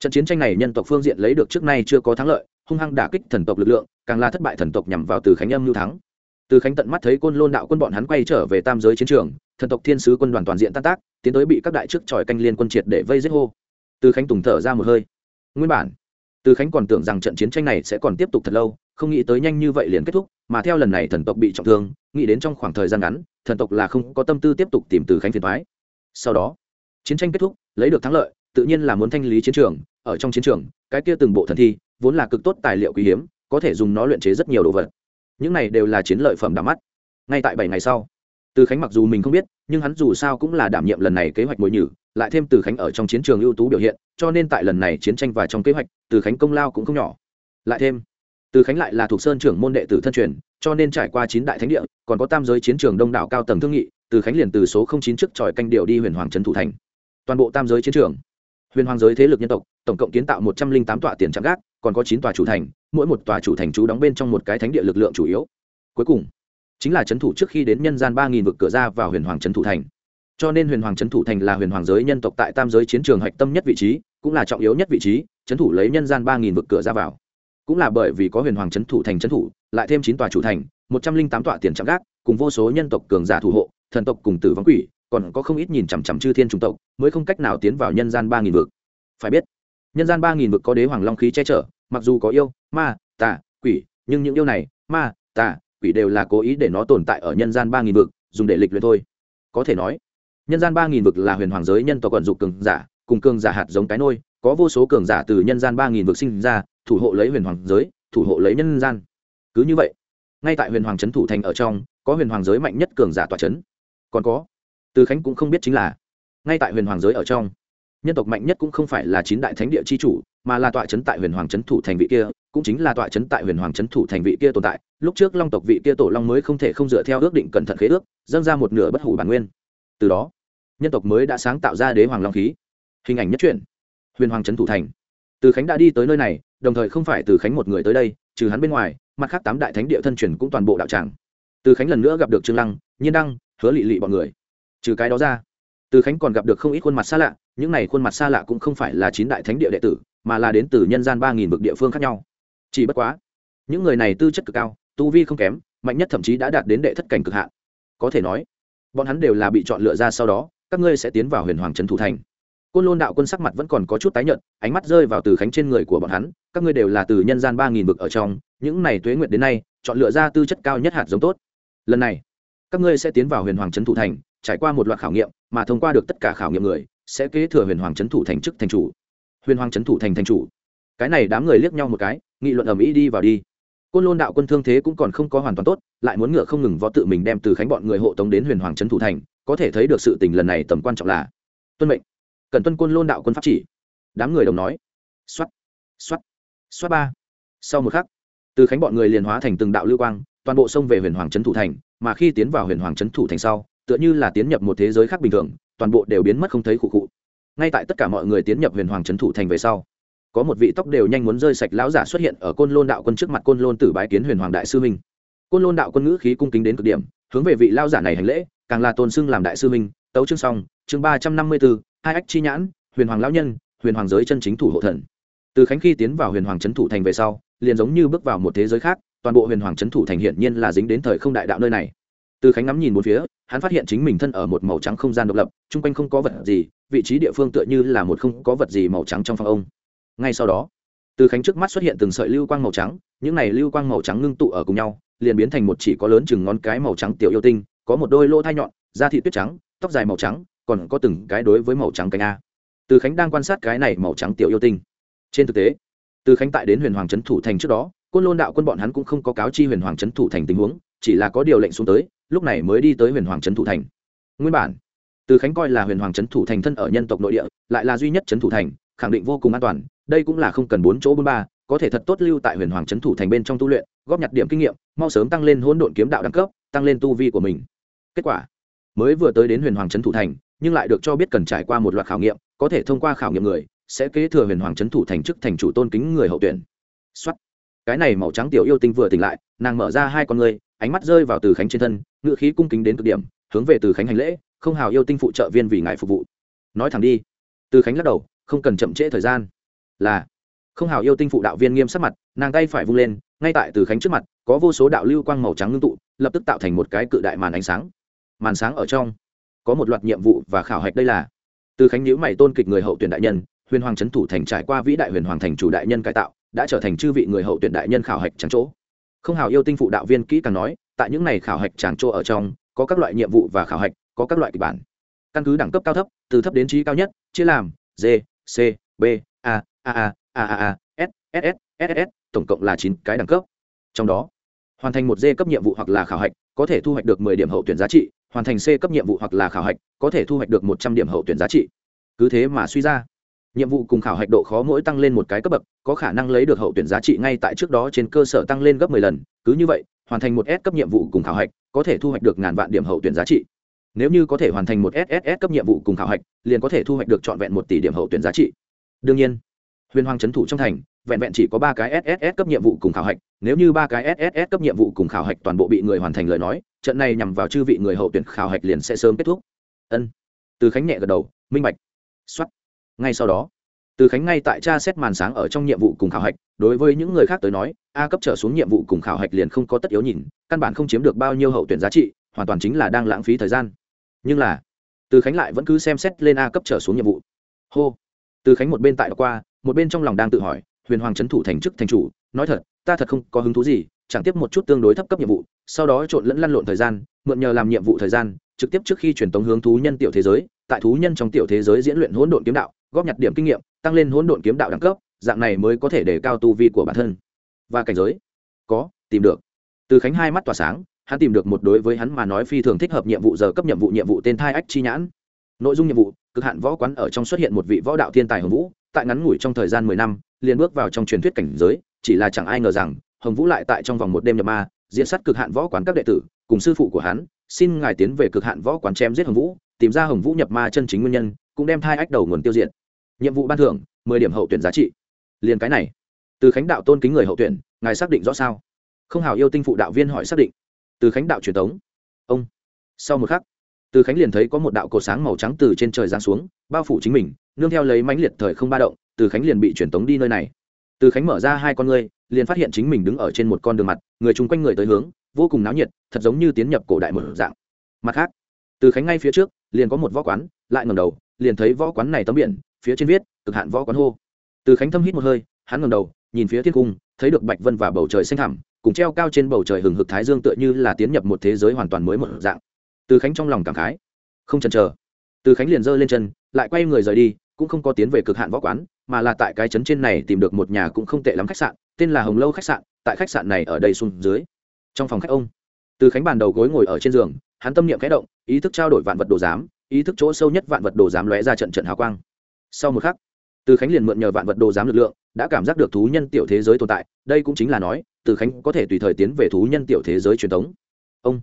trận chiến tranh này nhân tộc phương diện lấy được trước nay chưa có thắng lợi, hung hăng đả kích thần tộc lực lượng, càng là thất bại thần tộc nhằm vào từ khánh âm lưu thắng. Từ khánh tận mắt thấy côn lôn đạo quân bọn hắn quay trở về tam giới chiến trường, thần tộc thiên sứ quân đoàn toàn diện tan tác, tiến tới bị các đại chức tròi canh liên quân triệt để vây giết hô. Từ khánh tùng thở ra một hơi. Nguyên bản từ khánh còn tưởng rằng trận chiến tranh này sẽ còn tiếp tục thật lâu, không nghĩ tới nhanh như vậy liền kết thúc, mà theo lần này thần tộc bị trọng thương, nghĩ đến trong khoảng thời gian ngắn, thần tộc là không có tâm tư tiếp tục tìm từ khánh phiền thoái sau đó, chiến tranh kết thúc, lấy được thắng lợi, tự nhiên là muốn thanh lý chiến trường, ở trong chiến trường, cái kia từng bộ thần thi, vốn là cực tốt tài liệu quý hiếm, có thể dùng nó luyện chế rất nhiều đồ vật. Những này đều là chiến lợi phẩm đắm mắt ngay tại bảy ngày sau, từ khánh mặc dù mình không biết, nhưng hắn dù sao cũng là đảm nhiệm lần này kế hoạch mồi nhử lại thêm từ khánh ở trong chiến trường ưu tú biểu hiện, cho nên tại lần này chiến tranh và trong kế hoạch, từ khánh công lao cũng không nhỏ. Lại thêm, từ khánh lại là thuộc sơn trưởng môn đệ tử thân truyền, cho nên trải qua chín đại thánh địa, còn có tam giới chiến trường đông đảo cao tầng thương nghị, từ khánh liền từ số không chín trước tròi canh điệu đi huyền hoàng trấn thủ thành. Toàn bộ tam giới chiến trường, huyền hoàng giới thế lực nhân tộc, tổng cộng kiến tạo một trăm linh tám tọa tiền trạm gác, còn có chín tòa chủ thành, mỗi một tòa chủ thành trú đóng bên trong một cái thánh địa lực lượng chủ yếu. Cuối cùng, chính là Trấn thủ trước khi đến nhân gian ba nghìn vực cửa ra vào huyền hoàng Trấn thủ thành cho nên huyền hoàng trấn thủ thành là huyền hoàng giới nhân tộc tại tam giới chiến trường hạch tâm nhất vị trí, cũng là trọng yếu nhất vị trí, trấn thủ lấy nhân gian ba nghìn vực cửa ra vào. Cũng là bởi vì có huyền hoàng trấn thủ thành trấn thủ, lại thêm chín tòa chủ thành, một trăm linh tám tọa tiền trạm gác, cùng vô số nhân tộc cường giả thủ hộ, thần tộc cùng tử vong quỷ, còn có không ít nhìn chằm chằm chư thiên trung tộc, mới không cách nào tiến vào nhân gian ba nghìn vực. Phải biết, nhân gian ba nghìn vực có đế hoàng long khí che chở, mặc dù có yêu, ma, tà, quỷ, nhưng những yêu này, ma, tà, quỷ đều là cố ý để nó tồn tại ở nhân gian ba nghìn vực, dùng để lịch luyện thôi. Có thể nói nhân gian ba nghìn vực là huyền hoàng giới nhân tộc quận dục cường giả, cùng cường giả hạt giống cái nôi, có vô số cường giả từ nhân gian ba nghìn vực sinh ra, thủ hộ lấy huyền hoàng giới, thủ hộ lấy nhân gian. Cứ như vậy, ngay tại huyền hoàng trấn thủ thành ở trong, có huyền hoàng giới mạnh nhất cường giả tòa trấn còn có, từ khánh cũng không biết chính là, ngay tại huyền hoàng giới ở trong, nhân tộc mạnh nhất cũng không phải là chín đại thánh địa c h i chủ, mà là tọa trấn tại huyền hoàng trấn thủ thành vị kia, cũng chính là tọa trấn tại huyền hoàng trấn thủ thành vị kia tồn tại. Lúc trước long tộc vị kia tổ long mới không thể không dựa theo ước định cẩn thận khế ước, dâng ra một nửa bất hủ bản nguyên. Từ đó nhân tộc mới đã sáng tạo ra đế hoàng long khí. Hình ảnh nhất truyện, huyền hoàng trấn thủ thành. Từ khánh đã đi tới nơi này, đồng thời không phải từ khánh một người tới đây, trừ hắn bên ngoài, mặt khác tám đại thánh địa thân truyền cũng toàn bộ đạo tràng. Từ khánh lần nữa gặp được trương lăng, nhiên đăng, hứa lị lị bọn người. Trừ cái đó ra, từ khánh còn gặp được không ít khuôn mặt xa lạ, những này khuôn mặt xa lạ cũng không phải là chín đại thánh địa đệ tử, mà là đến từ nhân gian ba nghìn vực địa phương khác nhau. Chỉ bất quá, những người này tư chất cực cao, tu vi không kém, mạnh nhất thậm chí đã đạt đến đệ thất cảnh cực hạn. Có thể nói, bọn hắn đều là bị chọn lựa ra sau đó các ngươi sẽ tiến vào huyền hoàng trấn thủ thành. Côn lôn đạo quân sắc mặt vẫn còn có chút tái nhợt, ánh mắt rơi vào từ khánh trên người của bọn hắn, các ngươi đều là từ nhân gian ba nghìn vực ở trong, những này tuế nguyệt đến nay, chọn lựa ra tư chất cao nhất hạt giống tốt. Lần này, các ngươi sẽ tiến vào huyền hoàng trấn thủ thành, trải qua một loạt khảo nghiệm, mà thông qua được tất cả khảo nghiệm người, sẽ kế thừa huyền hoàng trấn thủ thành chức thành chủ. Huyền hoàng trấn thủ thành thành chủ. Cái này đám người liếc nhau một cái, nghị luận ầm ĩ đi vào đi. Côn lôn đạo quân thương thế cũng còn không có hoàn toàn tốt, lại muốn ngựa không ngừng võ tự mình đem từ khánh bọn người hộ tống đến huyền hoàng trấn thủ thành có thể thấy được sự tình lần này tầm quan trọng là tuân mệnh. Cần tuân côn lôn đạo quân pháp chỉ. Đám người đồng nói. Xoát xoát xoát ba. Sau một khắc, từ khánh bọn người liền hóa thành từng đạo lưu quang, toàn bộ xông về huyền hoàng trấn thủ thành, mà khi tiến vào huyền hoàng trấn thủ thành sau, tựa như là tiến nhập một thế giới khác bình thường, toàn bộ đều biến mất không thấy khụ khụ. Ngay tại tất cả mọi người tiến nhập huyền hoàng trấn thủ thành về sau, có một vị tóc đều nhanh muốn rơi sạch lão giả xuất hiện ở côn lôn đạo quân trước mặt côn lôn tử bái kiến huyền hoàng đại sư minh côn lôn đạo quân ngữ khí cung kính đến cực điểm, hướng về vị lao giả này hành lễ càng là tôn xưng làm đại sư minh tấu chương xong, chương ba trăm năm mươi bốn, hai ách chi nhãn, huyền hoàng lão nhân, huyền hoàng giới chân chính thủ hộ thần. Từ khánh khi tiến vào huyền hoàng trấn thủ thành về sau, liền giống như bước vào một thế giới khác, toàn bộ huyền hoàng trấn thủ thành hiển nhiên là dính đến thời không đại đạo nơi này. Từ khánh ngắm nhìn một phía, hắn phát hiện chính mình thân ở một màu trắng không gian độc lập, chung quanh không có vật gì, vị trí địa phương tựa như là một không có vật gì màu trắng trong phòng ông. Ngay sau đó, từ khánh trước mắt xuất hiện từng sợi lưu quang màu trắng, những này lưu quang màu trắng ngưng tụ ở cùng nhau, liền biến thành một chỉ có lớn chừng ngón cái màu trắng tiểu yêu tinh có một đôi lỗ thai nhọn, da thị tuyết trắng, tóc dài màu trắng, còn có từng cái đối với màu trắng cánh a. Từ khánh đang quan sát cái này màu trắng tiểu yêu tinh. Trên thực tế, từ khánh tại đến huyền hoàng trấn thủ thành trước đó, côn lôn đạo quân bọn hắn cũng không có cáo chi huyền hoàng trấn thủ thành tình huống, chỉ là có điều lệnh xuống tới, lúc này mới đi tới huyền hoàng trấn thủ thành. Nguyên bản, từ khánh coi là huyền hoàng trấn thủ thành thân ở nhân tộc nội địa, lại là duy nhất trấn thủ thành, khẳng định vô cùng an toàn, đây cũng là không cần bốn chỗ bốn ba, có thể thật tốt lưu tại huyền hoàng trấn thủ thành bên trong tu luyện, góp nhặt điểm kinh nghiệm, mau sớm tăng lên hỗn độn kiếm đạo đẳng cấp, tăng lên tu vi của mình kết quả, mới vừa tới đến huyền hoàng trấn thủ thành, nhưng lại được cho biết cần trải qua một loạt khảo nghiệm, có thể thông qua khảo nghiệm người, sẽ kế thừa huyền hoàng trấn thủ thành chức thành chủ tôn kính người hậu tuyển. Xuất cái này màu trắng tiểu yêu tinh vừa tỉnh lại, nàng mở ra hai con người ánh mắt rơi vào từ khánh trên thân, ngựa khí cung kính đến cực điểm, hướng về từ khánh hành lễ, không hào yêu tinh phụ trợ viên vì ngài phục vụ. Nói thẳng đi, từ khánh lắc đầu, không cần chậm trễ thời gian. Là, không hào yêu tinh phụ đạo viên nghiêm sắc mặt, nàng tay phải vung lên, ngay tại từ khánh trước mặt, có vô số đạo lưu quang màu trắng ngưng tụ, lập tức tạo thành một cái cự đại màn ánh sáng màn sáng ở trong. Có một loạt nhiệm vụ và khảo hạch đây là, từ khánh nhữ mày tôn kịch người hậu tuyển đại nhân, huyền hoàng trấn thủ thành trải qua vĩ đại huyền hoàng thành chủ đại nhân cải tạo, đã trở thành chư vị người hậu tuyển đại nhân khảo hạch trắng chỗ. Không hào yêu tinh phụ đạo viên kỹ càng nói, tại những này khảo hạch tràng chỗ ở trong, có các loại nhiệm vụ và khảo hạch, có các loại kịch bản. Căn cứ đẳng cấp cao thấp, từ thấp đến trí cao nhất, chia làm d c, b, a a a a a a, s s s s tổng cộng là chín cái đẳng cấp. Trong đó, hoàn thành một d cấp nhiệm vụ hoặc là khảo hạch, có thể thu hoạch được mười điểm hậu tuyển giá trị hoàn thành c cấp nhiệm vụ hoặc là khảo hạch, có thể thu hoạch được một trăm điểm hậu tuyển giá trị. Cứ thế mà suy ra, nhiệm vụ cùng khảo hạch độ khó mỗi tăng lên một cái cấp bậc, có khả năng lấy được hậu tuyển giá trị ngay tại trước đó trên cơ sở tăng lên gấp 10 lần. Cứ như vậy, hoàn thành một s cấp nhiệm vụ cùng khảo hạch, có thể thu hoạch được ngàn vạn điểm hậu tuyển giá trị. Nếu như có thể hoàn thành một sss cấp nhiệm vụ cùng khảo hạch, liền có thể thu hoạch được trọn vẹn một tỷ điểm hậu tuyển giá trị. Đương nhiên, huyền hoàng trấn thủ trong thành vẹn vẹn chỉ có ba cái sss cấp nhiệm vụ cùng khảo hạch, nếu như ba cái sss cấp nhiệm vụ cùng khảo hạch toàn bộ bị người hoàn thành lời nói, trận này nhằm vào chư vị người hậu tuyển khảo hạch liền sẽ sớm kết thúc. Ân. Từ khánh nhẹ gật đầu, minh bạch. Xuất ngay sau đó, từ khánh ngay tại tra xét màn sáng ở trong nhiệm vụ cùng khảo hạch, đối với những người khác tới nói, a cấp trở xuống nhiệm vụ cùng khảo hạch liền không có tất yếu nhìn, căn bản không chiếm được bao nhiêu hậu tuyển giá trị, hoàn toàn chính là đang lãng phí thời gian. Nhưng là, từ khánh lại vẫn cứ xem xét lên a cấp trở xuống nhiệm vụ. Hô. Từ khánh một bên tại qua, một bên trong lòng đang tự hỏi huyền hoàng trấn thủ thành chức thành chủ, nói thật, ta thật không có hứng thú gì, chẳng tiếp một chút tương đối thấp cấp nhiệm vụ, sau đó trộn lẫn lăn lộn thời gian, mượn nhờ làm nhiệm vụ thời gian, trực tiếp trước khi truyền tống hướng thú nhân tiểu thế giới, tại thú nhân trong tiểu thế giới diễn luyện hỗn độn kiếm đạo, góp nhặt điểm kinh nghiệm, tăng lên hỗn độn kiếm đạo đẳng cấp, dạng này mới có thể để cao tu vi của bản thân. Và cảnh giới? Có, tìm được. Từ khánh hai mắt tỏa sáng, hắn tìm được một đối với hắn mà nói phi thường thích hợp nhiệm vụ giờ cấp nhiệm vụ nhiệm vụ tên thai ách chi nhãn. Nội dung nhiệm vụ, cực hạn võ quán ở trong xuất hiện một vị võ đạo thiên tài hồng vũ, tại ngắn ngủi trong thời gian mười năm liền bước vào trong truyền thuyết cảnh giới, chỉ là chẳng ai ngờ rằng, hồng vũ lại tại trong vòng một đêm nhập ma diễn sát cực hạn võ quán các đệ tử, cùng sư phụ của hắn, xin ngài tiến về cực hạn võ quán chém giết hồng vũ, tìm ra hồng vũ nhập ma chân chính nguyên nhân, cũng đem thai ách đầu nguồn tiêu diệt. Nhiệm vụ ban thưởng, mười điểm hậu tuyển giá trị. Liền cái này, từ khánh đạo tôn kính người hậu tuyển, ngài xác định rõ sao? Không hào yêu tinh phụ đạo viên hỏi xác định. Từ khánh đạo truyền thống ông. Sau một khắc, từ khánh liền thấy có một đạo cổ sáng màu trắng từ trên trời giáng xuống, bao phủ chính mình, nương theo lấy mãnh liệt thời không ba động từ khánh liền bị truyền tống đi nơi này. Từ khánh mở ra hai con ngươi, liền phát hiện chính mình đứng ở trên một con đường mặt, người chung quanh người tới hướng, vô cùng náo nhiệt, thật giống như tiến nhập cổ đại một dạng. Mặt khác, từ khánh ngay phía trước, liền có một võ quán, lại ngầm đầu, liền thấy võ quán này tấm biển, phía trên viết, cực hạn võ quán hô. Từ khánh thâm hít một hơi, hắn ngầm đầu, nhìn phía thiên cung, thấy được bạch vân và bầu trời xanh thẳm, cùng treo cao trên bầu trời hừng hực thái dương tựa như là tiến nhập một thế giới hoàn toàn mới một dạng. Từ khánh trong lòng cảm khái. Không chần chờ. Từ khánh liền giơ lên chân, lại quay người rời đi, cũng không có tiến về cực hạn võ quán mà là tại cái trấn trên này tìm được một nhà cũng không tệ lắm khách sạn, tên là hồng lâu khách sạn, tại khách sạn này ở đây xuống dưới. Trong phòng khách ông, từ khánh bàn đầu gối ngồi ở trên giường, hắn tâm niệm khẽ động, ý thức trao đổi vạn vật đồ giám, ý thức chỗ sâu nhất vạn vật đồ giám lóe ra trận trận hào quang. Sau một khắc, từ khánh liền mượn nhờ vạn vật đồ giám lực lượng, đã cảm giác được thú nhân tiểu thế giới tồn tại, đây cũng chính là nói, từ khánh có thể tùy thời tiến về thú nhân tiểu thế giới truyền thống ông,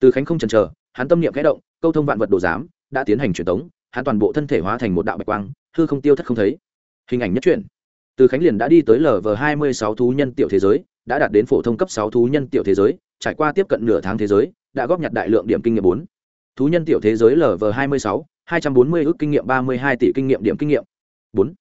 từ khánh không chần chờ, hắn tâm niệm khẽ động, câu thông vạn vật đồ giám, đã tiến hành truyền thống hắn toàn bộ thân thể hóa thành một đạo bạch quang, hư không tiêu thất không thấy hình ảnh nhất truyện. Từ khánh liền đã đi tới lv hai mươi sáu thú nhân tiểu thế giới, đã đạt đến phổ thông cấp sáu thú nhân tiểu thế giới, trải qua tiếp cận nửa tháng thế giới, đã góp nhặt đại lượng điểm kinh nghiệm bốn. Thú nhân tiểu thế giới lv hai mươi sáu, hai trăm bốn mươi ước kinh nghiệm, ba mươi hai tỷ kinh nghiệm điểm kinh nghiệm bốn.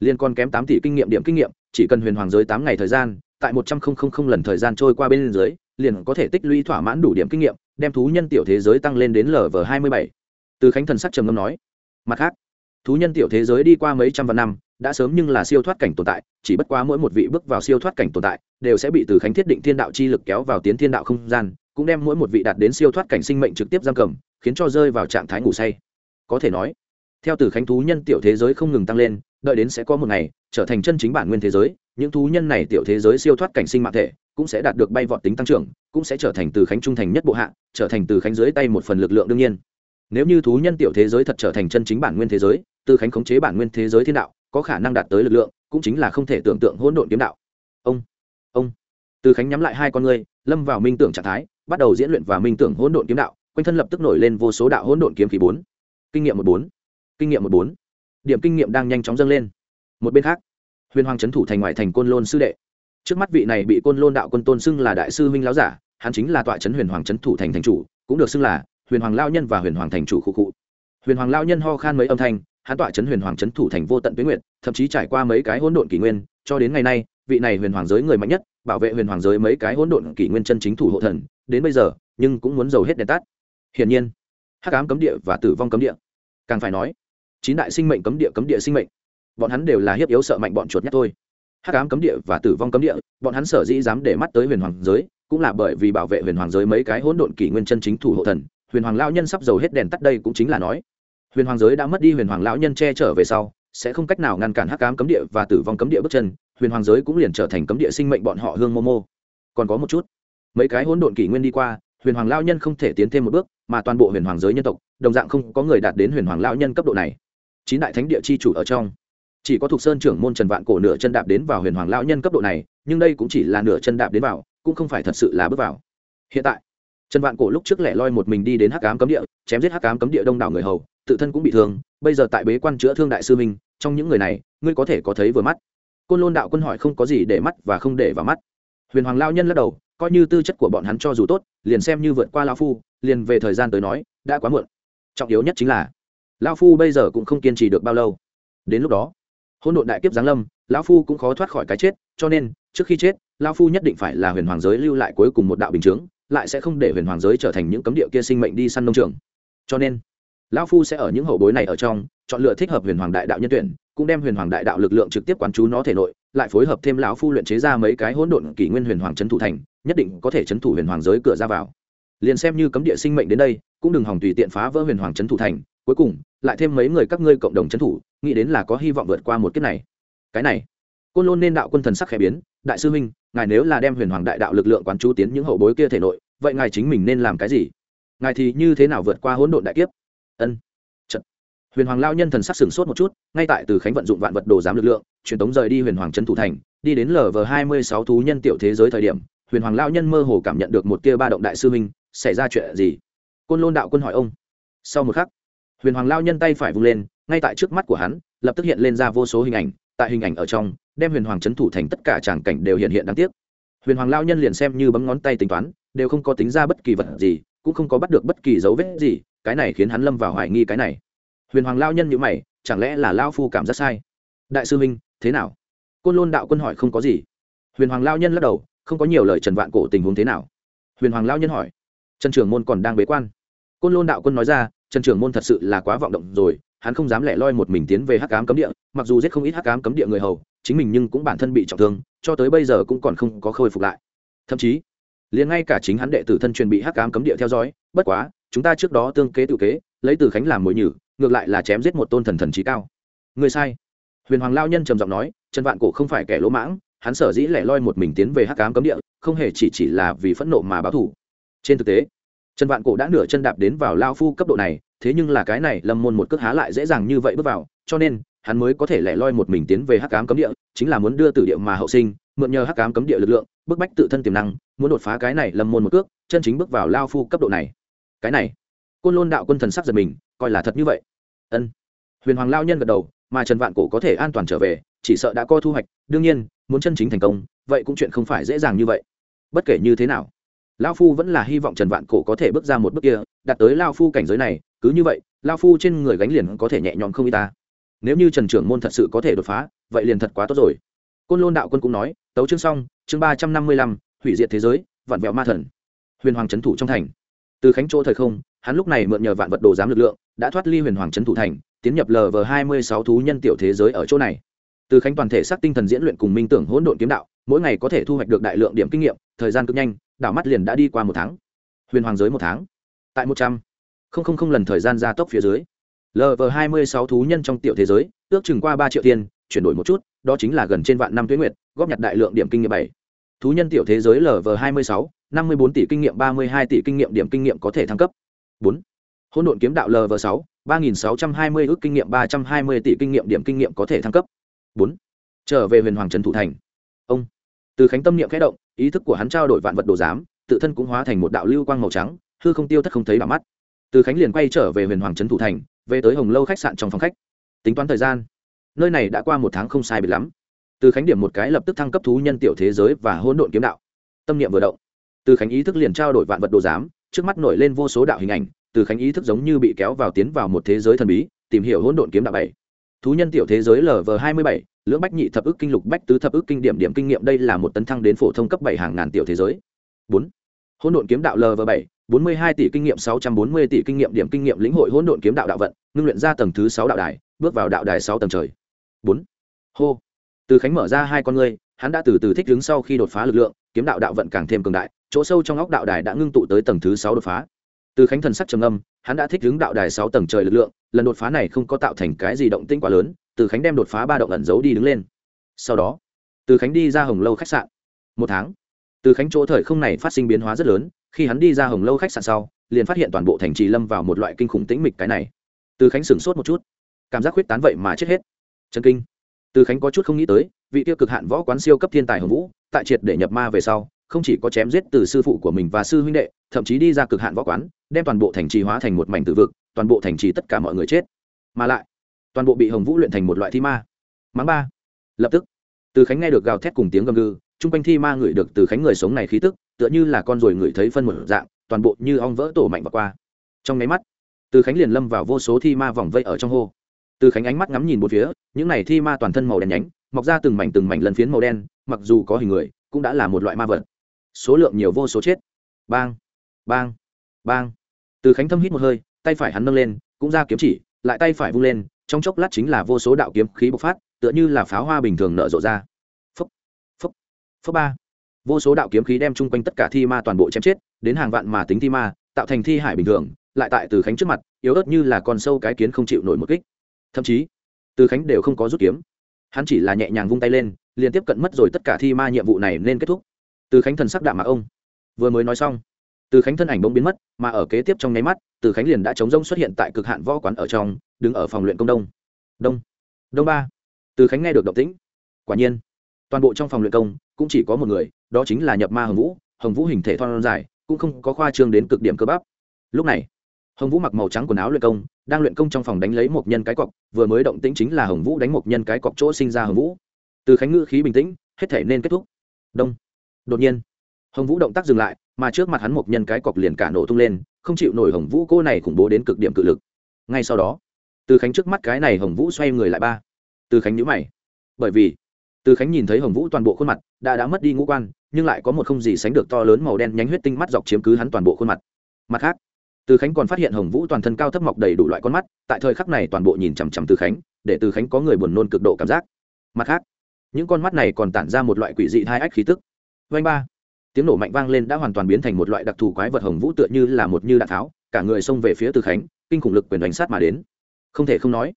Liên còn kém tám tỷ kinh nghiệm điểm kinh nghiệm, chỉ cần huyền hoàng giới tám ngày thời gian, tại một trăm linh lần thời gian trôi qua bên dưới, liền có thể tích lũy thỏa mãn đủ điểm kinh nghiệm, đem thú nhân tiểu thế giới tăng lên đến lv hai mươi bảy. Từ khánh thần sắc trầm ngâm nói, mặt khác, thú nhân tiểu thế giới đi qua mấy trăm vạn năm đã sớm nhưng là siêu thoát cảnh tồn tại, chỉ bất quá mỗi một vị bước vào siêu thoát cảnh tồn tại, đều sẽ bị từ khánh thiết định thiên đạo chi lực kéo vào tiến thiên đạo không gian, cũng đem mỗi một vị đạt đến siêu thoát cảnh sinh mệnh trực tiếp giam cầm, khiến cho rơi vào trạng thái ngủ say. Có thể nói, theo từ khánh thú nhân tiểu thế giới không ngừng tăng lên, đợi đến sẽ có một ngày, trở thành chân chính bản nguyên thế giới, những thú nhân này tiểu thế giới siêu thoát cảnh sinh mạng thể, cũng sẽ đạt được bay vọt tính tăng trưởng, cũng sẽ trở thành từ khánh trung thành nhất bộ hạ, trở thành từ khánh dưới tay một phần lực lượng đương nhiên. Nếu như thú nhân tiểu thế giới thật trở thành chân chính bản nguyên thế giới, từ khánh khống chế bản nguyên thế giới thiên đạo có khả năng đạt tới lực lượng, cũng chính là không thể tưởng tượng hỗn độn kiếm đạo. Ông ông. Từ khánh nhắm lại hai con ngươi, lâm vào minh tưởng trạng thái, bắt đầu diễn luyện và minh tưởng hỗn độn kiếm đạo, quanh thân lập tức nổi lên vô số đạo hỗn độn kiếm khí bốn. Kinh nghiệm một bốn. Kinh nghiệm một bốn. Điểm kinh nghiệm đang nhanh chóng dâng lên. Một bên khác, huyền hoàng trấn thủ thành ngoại thành côn lôn sư đệ. Trước mắt vị này bị côn lôn đạo quân tôn xưng là đại sư huynh láo giả, hắn chính là tọa trấn huyền hoàng trấn thủ thành thành chủ, cũng được xưng là huyền hoàng lao nhân và huyền hoàng thành chủ khu cụ huyền hoàng lao nhân ho khan mấy âm thanh hắn tọa trấn huyền hoàng trấn thủ thành vô tận tuyến nguyện thậm chí trải qua mấy cái hỗn độn kỷ nguyên, cho đến ngày nay, vị này huyền hoàng giới người mạnh nhất, bảo vệ huyền hoàng giới mấy cái hỗn độn kỷ nguyên chân chính thủ hộ thần, đến bây giờ, nhưng cũng muốn giàu hết đèn tắt. Hiển nhiên, hắc ám cấm địa và tử vong cấm địa. Càng phải nói, chín đại sinh mệnh cấm địa cấm địa sinh mệnh, bọn hắn đều là hiếp yếu sợ mạnh bọn chuột nhất thôi. Hắc ám cấm địa và tử vong cấm địa, bọn hắn sở dĩ dám để mắt tới huyền hoàng giới, cũng là bởi vì bảo vệ huyền hoàng giới mấy cái hỗn độn kỷ nguyên chân chính thủ hộ thần, huyền hoàng lão nhân sắp dầu hết đèn tắt đây cũng chính là nói huyền hoàng giới đã mất đi huyền hoàng lão nhân che chở về sau, sẽ không cách nào ngăn cản hắc ám cấm địa và tử vong cấm địa bước chân, huyền hoàng giới cũng liền trở thành cấm địa sinh mệnh bọn họ hương mô mô. Còn có một chút, mấy cái hỗn độn kỷ nguyên đi qua, huyền hoàng lão nhân không thể tiến thêm một bước, mà toàn bộ huyền hoàng giới nhân tộc, đồng dạng không có người đạt đến huyền hoàng lão nhân cấp độ này. Chín đại thánh địa chi chủ ở trong, chỉ có thuộc sơn trưởng môn trần vạn cổ nửa chân đạp đến vào huyền hoàng lão nhân cấp độ này, nhưng đây cũng chỉ là nửa chân đạp đến vào, cũng không phải thật sự là bước vào. Hiện tại trần vạn cổ lúc trước lẻ loi một mình đi đến hắc ám cấm địa, chém giết hắc ám cấm địa đông đảo người hầu, tự thân cũng bị thương, bây giờ tại bế quan chữa thương đại sư minh trong những người này, ngươi có thể có thấy vừa mắt. Côn lôn đạo quân hỏi không có gì để mắt và không để vào mắt. Huyền hoàng lao nhân lắc đầu, coi như tư chất của bọn hắn cho dù tốt, liền xem như vượt qua lao phu, liền về thời gian tới nói, đã quá muộn. Trọng yếu nhất chính là lao phu bây giờ cũng không kiên trì được bao lâu. Đến lúc đó hôn độn đại kiếp giáng lâm, lão phu cũng khó thoát khỏi cái chết, cho nên, trước khi chết lao phu nhất định phải là huyền hoàng giới lưu lại cuối cùng một đạo bình chướng lại sẽ không để huyền hoàng giới trở thành những cấm địa kia sinh mệnh đi săn nông trường. Cho nên, lão phu sẽ ở những hậu bối này ở trong, chọn lựa thích hợp huyền hoàng đại đạo nhân tuyển, cũng đem huyền hoàng đại đạo lực lượng trực tiếp quán chú nó thể nội, lại phối hợp thêm lão phu luyện chế ra mấy cái hỗn độn kỷ nguyên huyền hoàng trấn thủ thành, nhất định có thể trấn thủ huyền hoàng giới cửa ra vào. Liền xem như cấm địa sinh mệnh đến đây, cũng đừng hòng tùy tiện phá vỡ huyền hoàng trấn thủ thành, cuối cùng, lại thêm mấy người các ngươi cộng đồng trấn thủ, nghĩ đến là có hy vọng vượt qua một kiếp này. Cái này, côn lôn nên đạo quân thần sắc khẽ biến, đại sư huynh ngài nếu là đem huyền hoàng đại đạo lực lượng quán chú tiến những hậu bối kia thể nội, vậy ngài chính mình nên làm cái gì? Ngài thì như thế nào vượt qua hỗn độn đại kiếp? Ân. Trận. huyền hoàng lao nhân thần sắc sửng sốt một chút, ngay tại từ khánh vận dụng vạn vật đồ giám lực lượng, truyền tống rời đi huyền hoàng trấn thủ thành, đi đến lv hai mươi sáu thú nhân tiểu thế giới thời điểm, huyền hoàng lao nhân mơ hồ cảm nhận được một tia ba động đại sư minh xảy ra chuyện gì? Côn lôn đạo quân hỏi ông. Sau một khắc, huyền hoàng lao nhân tay phải vung lên, ngay tại trước mắt của hắn, lập tức hiện lên ra vô số hình ảnh tại hình ảnh ở trong, đem huyền hoàng trấn thủ thành tất cả tràng cảnh đều hiện hiện đáng tiếc. Huyền hoàng lao nhân liền xem như bấm ngón tay tính toán, đều không có tính ra bất kỳ vật gì, cũng không có bắt được bất kỳ dấu vết gì, cái này khiến hắn lâm vào hoài nghi cái này. Huyền hoàng lao nhân nhữ mày, chẳng lẽ là lao phu cảm giác sai? Đại sư minh, thế nào? Côn lôn đạo quân hỏi không có gì. Huyền hoàng lao nhân lắc đầu, không có nhiều lời trần vạn cổ tình huống thế nào? Huyền hoàng lao nhân hỏi. Trần trưởng môn còn đang bế quan. Côn lôn đạo quân nói ra, trần trưởng môn thật sự là quá vọng động rồi hắn không dám lẻ loi một mình tiến về hắc ám cấm địa, mặc dù giết không ít hắc ám cấm địa người hầu, chính mình nhưng cũng bản thân bị trọng thương, cho tới bây giờ cũng còn không có khôi phục lại. Thậm chí, liền ngay cả chính hắn đệ tử thân truyền bị hắc ám cấm địa theo dõi, bất quá, chúng ta trước đó tương kế tự kế, lấy từ khánh làm mồi nhử, ngược lại là chém giết một tôn thần thần trí cao. Người sai. Huyền hoàng lao nhân trầm giọng nói, trần vạn cổ không phải kẻ lỗ mãng, hắn sở dĩ lẻ loi một mình tiến về hắc ám cấm địa, không hề chỉ chỉ là vì phẫn nộ mà báo thủ trên thực tế, trần vạn cổ đã nửa chân đạp đến vào lao phu cấp độ này thế nhưng là cái này lâm môn một cước há lại dễ dàng như vậy bước vào, cho nên, hắn mới có thể lẻ loi một mình tiến về hắc cám cấm địa, chính là muốn đưa tử địa mà hậu sinh, mượn nhờ hắc cám cấm địa lực lượng, bức bách tự thân tiềm năng, muốn đột phá cái này lâm môn một cước, chân chính bước vào lao phu cấp độ này. Cái này, côn lôn đạo quân thần sắc giật mình, coi là thật như vậy. Ân. Huyền hoàng lao nhân gật đầu, mà trần vạn cổ có thể an toàn trở về, chỉ sợ đã có thu hoạch, đương nhiên, muốn chân chính thành công, vậy cũng chuyện không phải dễ dàng như vậy. Bất kể như thế nào, lao phu vẫn là hy vọng trần vạn cổ có thể bước ra một bước kia, đạt tới lao phu cảnh giới này cứ như vậy lao phu trên người gánh liền có thể nhẹ nhõm không y ta. Nếu như trần trưởng môn thật sự có thể đột phá, vậy liền thật quá tốt rồi. Côn lôn đạo quân cũng nói, tấu chương xong, chương ba trăm năm mươi lăm, hủy diệt thế giới, vạn vẹo ma thần. Huyền hoàng trấn thủ trong thành. Từ khánh chỗ thời không, hắn lúc này mượn nhờ vạn vật đồ giám lực lượng, đã thoát ly huyền hoàng trấn thủ thành, tiến nhập lv hai mươi sáu thú nhân tiểu thế giới ở chỗ này. Từ khánh toàn thể sắc tinh thần diễn luyện cùng minh tưởng hỗn độn kiếm đạo, mỗi ngày có thể thu hoạch được đại lượng điểm kinh nghiệm, thời gian cực nhanh, đảo mắt liền đã đi qua một tháng. Huyền hoàng giới một tháng. Tại một trăm không không không lần thời gian gia tốc phía dưới. Lv hai mươi sáu thú nhân trong tiểu thế giới, ước chừng qua ba triệu tiền, chuyển đổi một chút, đó chính là gần trên vạn năm tuyến nguyệt, góp nhặt đại lượng điểm kinh nghiệm bảy. Thú nhân tiểu thế giới lv hai mươi sáu, năm mươi bốn tỷ kinh nghiệm, ba mươi hai tỷ kinh nghiệm, điểm kinh nghiệm có thể thăng cấp. Bốn. Hỗn độn kiếm đạo lv sáu, ba nghìn sáu trăm hai mươi ước kinh nghiệm, ba trăm hai mươi tỷ kinh nghiệm, điểm kinh nghiệm có thể thăng cấp. Bốn. Trở về huyền hoàng trần thủ thành. Ông. Từ khánh tâm niệm khẽ động, ý thức của hắn trao đổi vạn vật đồ giám, tự thân cũng hóa thành một đạo lưu quang màu trắng, hư không tiêu thất không thấy đỏ mắt từ khánh liền quay trở về huyền hoàng trấn thủ thành, về tới hồng lâu khách sạn trong phòng khách. Tính toán thời gian, nơi này đã qua một tháng không sai biệt lắm. Từ khánh điểm một cái lập tức thăng cấp thú nhân tiểu thế giới và hỗn độn kiếm đạo. Tâm niệm vừa động, từ khánh ý thức liền trao đổi vạn vật đồ giám, trước mắt nổi lên vô số đạo hình ảnh, từ khánh ý thức giống như bị kéo vào tiến vào một thế giới thần bí, tìm hiểu hỗn độn kiếm đạo bảy. Thú nhân tiểu thế giới lv hai mươi bảy, lưỡng bách nhị thập ức kinh lục bách tứ thập ức kinh điểm điểm kinh nghiệm đây là một tấn thăng đến phổ thông cấp bảy hàng ngàn tiểu thế giới. Bốn. Hỗn độn kiếm đạo lv bảy bốn mươi hai tỷ kinh nghiệm sáu trăm bốn mươi tỷ kinh nghiệm điểm kinh nghiệm lĩnh hội hỗn độn kiếm đạo đạo vận ngưng luyện ra tầng thứ 6 đạo đài bước vào đạo đài 6 tầng trời. 4. hô. Từ khánh mở ra hai con ngươi hắn đã từ từ thích đứng sau khi đột phá lực lượng kiếm đạo đạo vận càng thêm cường đại chỗ sâu trong óc đạo đài đã ngưng tụ tới tầng thứ 6 đột phá. Từ khánh thần sắc trầm ngâm, hắn đã thích đứng đạo đài 6 tầng trời lực lượng lần đột phá này không có tạo thành cái gì động tĩnh quá lớn từ khánh đem đột phá ba động ẩn giấu đi đứng lên. Sau đó từ khánh đi ra hồng lâu khách sạn. Một tháng từ khánh chỗ thời không này phát sinh biến hóa rất lớn khi hắn đi ra hồng lâu khách sạn sau, liền phát hiện toàn bộ thành trì lâm vào một loại kinh khủng tĩnh mịch cái này. Từ khánh sửng sốt một chút. Cảm giác khuyết tán vậy mà chết hết. Chân kinh. Từ khánh có chút không nghĩ tới, vị tiêu cực hạn võ quán siêu cấp thiên tài hồng vũ, tại triệt để nhập ma về sau, không chỉ có chém giết từ sư phụ của mình và sư huynh đệ, thậm chí đi ra cực hạn võ quán, đem toàn bộ thành trì hóa thành một mảnh tự vực, toàn bộ thành trì tất cả mọi người chết. Mà lại, toàn bộ bị hồng vũ luyện thành một loại thi ma. Mắng ba. Lập tức, từ khánh nghe được gào thét cùng tiếng gầm gừ, chung quanh thi ma ngửi được từ khánh người sống này khí tức tựa như là con ruồi ngửi thấy phân một dạng, toàn bộ như ong vỡ tổ mạnh và qua. Trong máy mắt, từ khánh liền lâm vào vô số thi ma vòng vây ở trong hô. Từ khánh ánh mắt ngắm nhìn một phía, những này thi ma toàn thân màu đen nhánh, mọc ra từng mảnh từng mảnh lần phiến màu đen, mặc dù có hình người, cũng đã là một loại ma vật. Số lượng nhiều vô số chết. Bang bang bang. Từ khánh thâm hít một hơi, tay phải hắn nâng lên, cũng ra kiếm chỉ, lại tay phải vung lên, trong chốc lát chính là vô số đạo kiếm khí bộc phát, tựa như là pháo hoa bình thường nở rộ ra. Phấp phấp phấp ba vô số đạo kiếm khí đem chung quanh tất cả thi ma toàn bộ chém chết, đến hàng vạn mà tính thi ma, tạo thành thi hải bình thường, lại tại từ khánh trước mặt, yếu ớt như là con sâu cái kiến không chịu nổi một kích. Thậm chí, từ khánh đều không có rút kiếm. Hắn chỉ là nhẹ nhàng vung tay lên liền tiếp cận mất rồi tất cả thi ma nhiệm vụ này nên kết thúc. Từ khánh thần sắc đạm mạc ông. Vừa mới nói xong, từ khánh thân ảnh bỗng biến mất, mà ở kế tiếp trong nháy mắt, từ khánh liền đã chống rông xuất hiện tại cực hạn võ quán ở trong, đứng ở phòng luyện công đông. Đông đông ba. Từ khánh nghe được động tĩnh. Quả nhiên, toàn bộ trong phòng luyện công, cũng chỉ có một người đó chính là nhập ma hồng vũ hồng vũ hình thể thon dài, cũng không có khoa trương đến cực điểm cơ bắp. Lúc này, hồng vũ mặc màu trắng quần áo luyện công, đang luyện công trong phòng đánh lấy một nhân cái cọc, vừa mới động tĩnh chính là hồng vũ đánh một nhân cái cọc chỗ sinh ra hồng vũ. Từ khánh ngữ khí bình tĩnh, hết thể nên kết thúc. Đông. Đột nhiên, hồng vũ động tác dừng lại, mà trước mặt hắn một nhân cái cọc liền cả nổ tung lên, không chịu nổi hồng vũ cô này khủng bố đến cực điểm cự lực. Ngay sau đó, từ khánh trước mắt cái này hồng vũ xoay người lại ba. Từ khánh nhữ mày. Bởi vì, từ khánh nhìn thấy hồng vũ toàn bộ khuôn mặt, đã đã mất đi ngũ quan nhưng lại có một không gì sánh được to lớn màu đen nhánh huyết tinh mắt dọc chiếm cứ hắn toàn bộ khuôn mặt. Mặt khác, từ khánh còn phát hiện hồng vũ toàn thân cao thấp mọc đầy đủ loại con mắt, tại thời khắc này toàn bộ nhìn chằm chằm từ khánh, để từ khánh có người buồn nôn cực độ cảm giác. Mặt khác, những con mắt này còn tản ra một loại quỷ dị hai ách khí tức. Vanh ba, tiếng nổ mạnh vang lên đã hoàn toàn biến thành một loại đặc thù quái vật hồng vũ tựa như là một như đạn tháo, cả người xông về phía từ khánh, kinh khủng lực quyền đánh sát mà đến. Không thể không nói,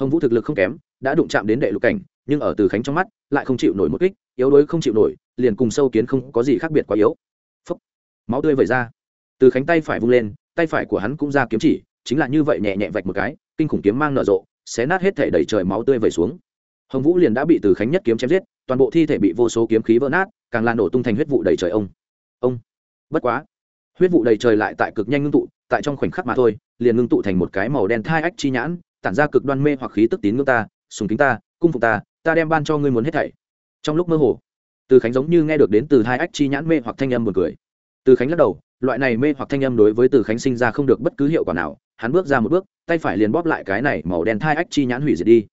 hồng vũ thực lực không kém, đã đụng chạm đến đệ lục cảnh nhưng ở từ khánh trong mắt lại không chịu nổi một kích, yếu đuối không chịu nổi, liền cùng sâu kiến không có gì khác biệt quá yếu. Phấp máu tươi vẩy ra. Từ khánh tay phải vung lên, tay phải của hắn cũng ra kiếm chỉ, chính là như vậy nhẹ nhẹ vạch một cái, kinh khủng kiếm mang nở rộ, xé nát hết thể đầy trời máu tươi vẩy xuống. Hồng vũ liền đã bị từ khánh nhất kiếm chém giết, toàn bộ thi thể bị vô số kiếm khí vỡ nát, càng lan nổ tung thành huyết vụ đầy trời ông. Ông. Bất quá. Huyết vụ đầy trời lại tại cực nhanh ngưng tụ, tại trong khoảnh khắc mà thôi, liền ngưng tụ thành một cái màu đen thai ách chi nhãn, tản ra cực đoan mê hoặc khí tức tín ngưỡng ta, sùng kính ta, cung phục ta ta đem ban cho ngươi muốn hết thảy. Trong lúc mơ hồ, từ khánh giống như nghe được đến từ hai ách chi nhãn mê hoặc thanh âm buồn cười. Từ khánh lắc đầu, loại này mê hoặc thanh âm đối với từ khánh sinh ra không được bất cứ hiệu quả nào, hắn bước ra một bước, tay phải liền bóp lại cái này màu đen thai ách chi nhãn hủy diệt đi.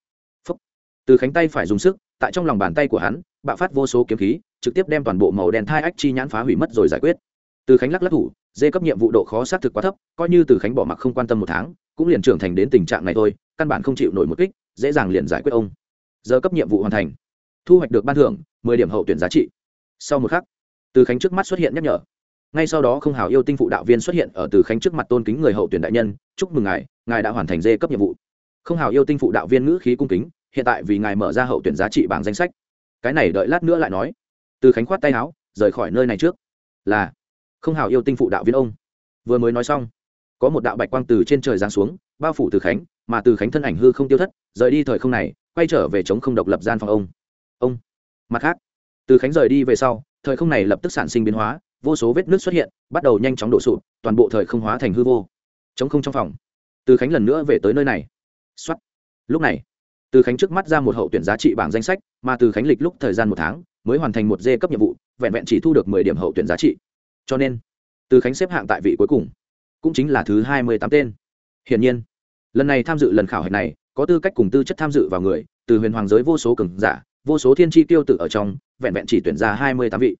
Phúc. từ khánh tay phải dùng sức, tại trong lòng bàn tay của hắn, bạo phát vô số kiếm khí, trực tiếp đem toàn bộ màu đen thai ách chi nhãn phá hủy mất rồi giải quyết. Từ khánh lắc lắc thủ, dê cấp nhiệm vụ độ khó xác thực quá thấp, coi như từ khánh bỏ mặc không quan tâm một tháng, cũng liền trưởng thành đến tình trạng này thôi, căn bản không chịu nổi một kích, dễ dàng liền giải quyết ông giờ cấp nhiệm vụ hoàn thành. Thu hoạch được ban thưởng, mười điểm hậu tuyển giá trị. Sau một khắc, từ khánh trước mắt xuất hiện nhắc nhở. Ngay sau đó không hào yêu tinh phụ đạo viên xuất hiện ở từ khánh trước mặt tôn kính người hậu tuyển đại nhân, chúc mừng ngài ngài đã hoàn thành dê cấp nhiệm vụ. Không hào yêu tinh phụ đạo viên ngữ khí cung kính, hiện tại vì ngài mở ra hậu tuyển giá trị bảng danh sách. Cái này đợi lát nữa lại nói. Từ khánh khoát tay áo, rời khỏi nơi này trước. Là, không hào yêu tinh phụ đạo viên ông. Vừa mới nói xong, có một đạo bạch quang từ trên trời giáng xuống, bao phủ từ khánh, mà từ khánh thân ảnh hư không tiêu thất, rời đi thời không này quay trở về chống không độc lập gian phòng ông. Ông. Mặt khác, từ khánh rời đi về sau, thời không này lập tức sản sinh biến hóa, vô số vết nước xuất hiện, bắt đầu nhanh chóng đổ sụp, toàn bộ thời không hóa thành hư vô. Chống không trong phòng. Từ khánh lần nữa về tới nơi này. Xuất lúc này, từ khánh trước mắt ra một hậu tuyển giá trị bảng danh sách, mà từ khánh lịch lúc thời gian một tháng, mới hoàn thành một dê cấp nhiệm vụ, vẹn vẹn chỉ thu được mười điểm hậu tuyển giá trị. Cho nên, từ khánh xếp hạng tại vị cuối cùng, cũng chính là thứ hai mươi tám tên. Hiển nhiên, lần này tham dự lần khảo hạch này có tư cách cùng tư chất tham dự vào người, từ huyền hoàng giới vô số cường giả, vô số thiên tri tiêu tử ở trong, vẹn vẹn chỉ tuyển ra hai mươi tám vị.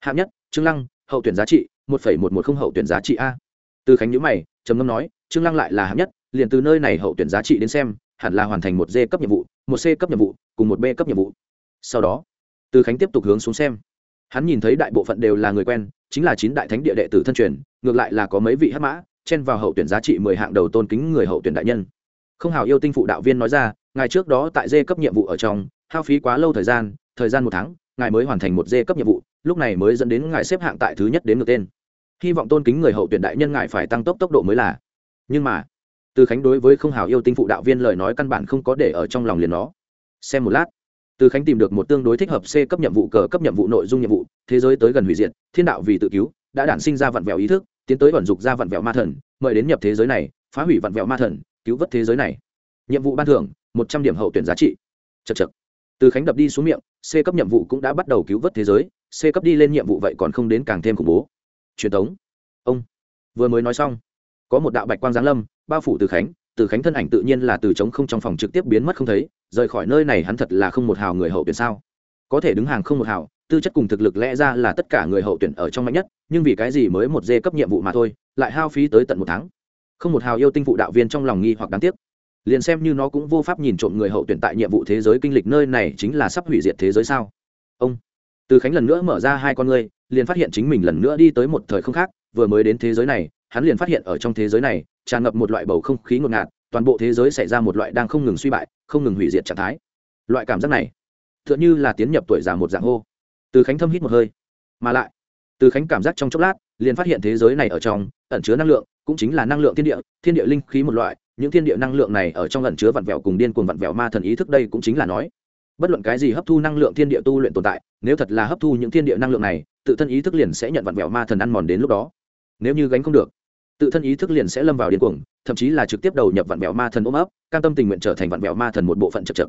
Hạng nhất, trương lăng, hậu tuyển giá trị, một phẩy một một không hậu tuyển giá trị a. Từ khánh nhữ mày, trầm ngâm nói, trương lăng lại là hạng nhất, liền từ nơi này hậu tuyển giá trị đến xem, hẳn là hoàn thành một d cấp nhiệm vụ, một c cấp nhiệm vụ, cùng một b cấp nhiệm vụ. Sau đó, từ khánh tiếp tục hướng xuống xem. Hắn nhìn thấy đại bộ phận đều là người quen, chính là chín đại thánh địa đệ tử thân truyền, ngược lại là có mấy vị hắc mã, chen vào hậu tuyển giá trị mười hạng đầu tôn kính người hậu tuyển đại nhân không hào yêu tinh phụ đạo viên nói ra, ngài trước đó tại dê cấp nhiệm vụ ở trong, hao phí quá lâu thời gian thời gian một tháng, ngài mới hoàn thành một dê cấp nhiệm vụ, lúc này mới dẫn đến ngài xếp hạng tại thứ nhất đến ngược tên. Hy vọng tôn kính người hậu tuyển đại nhân ngài phải tăng tốc tốc độ mới là. Nhưng mà, từ khánh đối với không hào yêu tinh phụ đạo viên lời nói căn bản không có để ở trong lòng liền nó. Xem một lát, từ khánh tìm được một tương đối thích hợp c cấp nhiệm vụ cờ cấp nhiệm vụ, nội dung nhiệm vụ, thế giới tới gần hủy diệt, thiên đạo vì tự cứu, đã đản sinh ra vặn vẹo ý thức, tiến tới vận dục ra vặn vẹo ma thần, mời đến nhập thế giới này, phá hủy vặn vẹo ma thần cứu vớt thế giới này. Nhiệm vụ ban thưởng, một trăm điểm hậu tuyển giá trị. Chật chật từ khánh đập đi xuống miệng, c cấp nhiệm vụ cũng đã bắt đầu cứu vớt thế giới, c cấp đi lên nhiệm vụ vậy còn không đến càng thêm khủng bố. Truyền thống. Ông, vừa mới nói xong, có một đạo bạch quang giáng lâm, bao phủ từ khánh. Từ khánh thân ảnh tự nhiên là từ trống không trong phòng trực tiếp biến mất không thấy, rời khỏi nơi này hắn thật là không một hào người hậu tuyển sao? Có thể đứng hàng không một hào, tư chất cùng thực lực lẽ ra là tất cả người hậu tuyển ở trong mạnh nhất, nhưng vì cái gì mới một dê cấp nhiệm vụ mà thôi, lại hao phí tới tận một tháng? Không một hào yêu tinh phụ đạo viên trong lòng nghi hoặc đáng tiếc. Liền xem như nó cũng vô pháp nhìn trộm người hậu tuyển tại nhiệm vụ thế giới kinh lịch nơi này chính là sắp hủy diệt thế giới sao? Ông, từ khánh lần nữa mở ra hai con ngươi, liền phát hiện chính mình lần nữa đi tới một thời không khác, vừa mới đến thế giới này, hắn liền phát hiện ở trong thế giới này, tràn ngập một loại bầu không khí ngột ngạt, toàn bộ thế giới xảy ra một loại đang không ngừng suy bại, không ngừng hủy diệt trạng thái. Loại cảm giác này t h ư ợ n h ư là tiến nhập tuổi già một dạng hô. Từ khánh thâm hít một hơi, mà lại, từ khánh cảm giác trong chốc lát liền phát hiện thế giới này ở trong, ẩn chứa năng lượng, cũng chính là năng lượng thiên địa thiên địa linh khí một loại, những thiên địa năng lượng này ở trong ẩn chứa vặn vẹo cùng điên cuồng vặn vẹo ma thần ý thức đây cũng chính là nói. Bất luận cái gì hấp thu năng lượng thiên địa tu luyện tồn tại, nếu thật là hấp thu những thiên địa năng lượng này, tự thân ý thức liền sẽ nhận vặn vẹo ma thần ăn mòn đến lúc đó. Nếu như gánh không được, tự thân ý thức liền sẽ lâm vào điên cuồng, thậm chí là trực tiếp đầu nhập vạn vẹo ma thần ôm ấp, cam tâm tình nguyện trở thành vạn vẹo ma thần một bộ phận chật chật.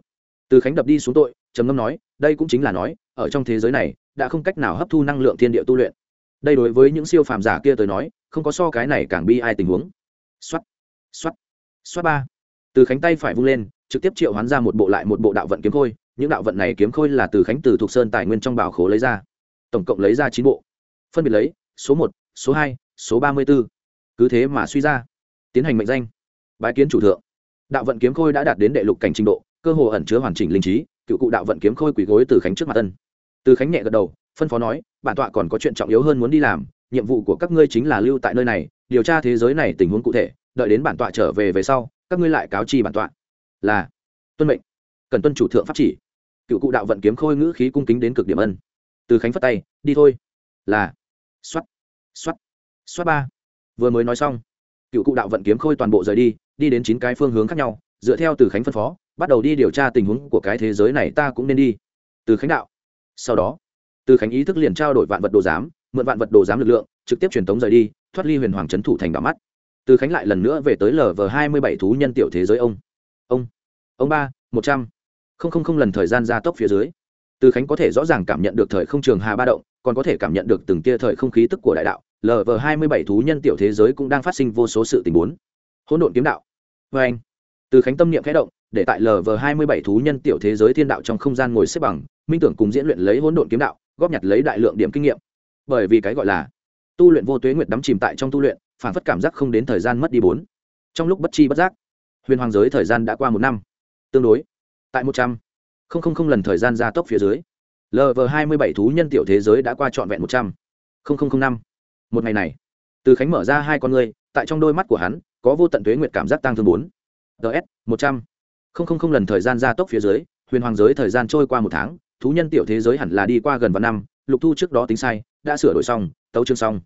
Từ khánh đập đi xuống tội, trầm ngâm nói, đây cũng chính là nói, ở trong thế giới này, đã không cách nào hấp thu năng lượng thiên địa tu luyện đây đối với những siêu phàm giả kia tới nói, không có so cái này càng bi ai tình huống. Xoắt xoắt xoắt ba. Từ khánh tay phải vung lên, trực tiếp triệu hoán ra một bộ lại một bộ đạo vận kiếm khôi, những đạo vận này kiếm khôi là từ khánh từ thuộc sơn tài nguyên trong bảo khố lấy ra. Tổng cộng lấy ra chín bộ. Phân biệt lấy, số một, số hai, số ba mươi b ố cứ thế mà suy ra. Tiến hành mệnh danh. Bái kiến chủ thượng. Đạo vận kiếm khôi đã đạt đến đệ lục cảnh trình độ, cơ hồ ẩn chứa hoàn chỉnh linh trí, cựu cụ đạo vận kiếm khôi quỳ gối từ khánh trước mặt tân từ khánh nhẹ gật đầu phân phó nói, bản tọa còn có chuyện trọng yếu hơn muốn đi làm, nhiệm vụ của các ngươi chính là lưu tại nơi này, điều tra thế giới này tình huống cụ thể, đợi đến bản tọa trở về về sau, các ngươi lại cáo chi bản tọa. Là, tuân mệnh. Cần tuân chủ thượng pháp chỉ. Cựu cụ đạo vận kiếm khôi ngữ khí cung kính đến cực điểm ân. Từ khánh phất tay, đi thôi. Là x o á t x o á t x o á t ba. Vừa mới nói xong, cựu cụ đạo vận kiếm khôi toàn bộ rời đi đi đến chín cái phương hướng khác nhau, dựa theo từ khánh phân phó, bắt đầu đi điều tra tình huống của cái thế giới này ta cũng nên đi. Từ khánh đạo, sau đó từ khánh ý thức liền trao đổi vạn vật đồ giám, mượn vạn vật đồ giám lực lượng, trực tiếp truyền tống rời đi, thoát ly huyền hoàng trấn thủ thành đỏ mắt. Từ khánh lại lần nữa về tới lv hai mươi bảy thú nhân tiểu thế giới ông. Ông ông ba, một trăm. Không không không lần thời gian gia tốc phía dưới. Từ khánh có thể rõ ràng cảm nhận được thời không trường hà ba động, còn có thể cảm nhận được từng tia thời không khí tức của đại đạo. Lv hai mươi bảy thú nhân tiểu thế giới cũng đang phát sinh vô số sự tình huống hỗn độn kiếm đạo. Vê anh, từ khánh tâm niệm khẽ động, để tại lv hai mươi bảy thú nhân tiểu thế giới thiên đạo trong không gian ngồi xếp bằng, minh tưởng cùng diễn luyện lấy hỗn độn kiếm đạo góp nhặt lấy đại lượng điểm kinh nghiệm. Bởi vì cái gọi là tu luyện vô tuế nguyệt đắm chìm tại trong tu luyện, phản phất cảm giác không đến thời gian mất đi bốn. Trong lúc bất chi bất giác, huyền hoàng giới thời gian đã qua một năm. Tương đối, tại một trăm linh lần thời gian gia tốc phía dưới. Lv hai mươi bảy thú nhân tiểu thế giới đã qua trọn vẹn một trăm linh năm. Một ngày này, từ khánh mở ra hai con ngươi, tại trong đôi mắt của hắn, có vô tận tuế nguyệt cảm giác tăng thương bốn. Ts một trăm linh lần thời gian gia tốc phía dưới, huyền hoàng giới thời gian trôi qua một tháng thú nhân tiểu thế giới hẳn là đi qua gần vạn năm, lục thu trước đó tính sai, đã sửa đổi xong, tấu chương xong.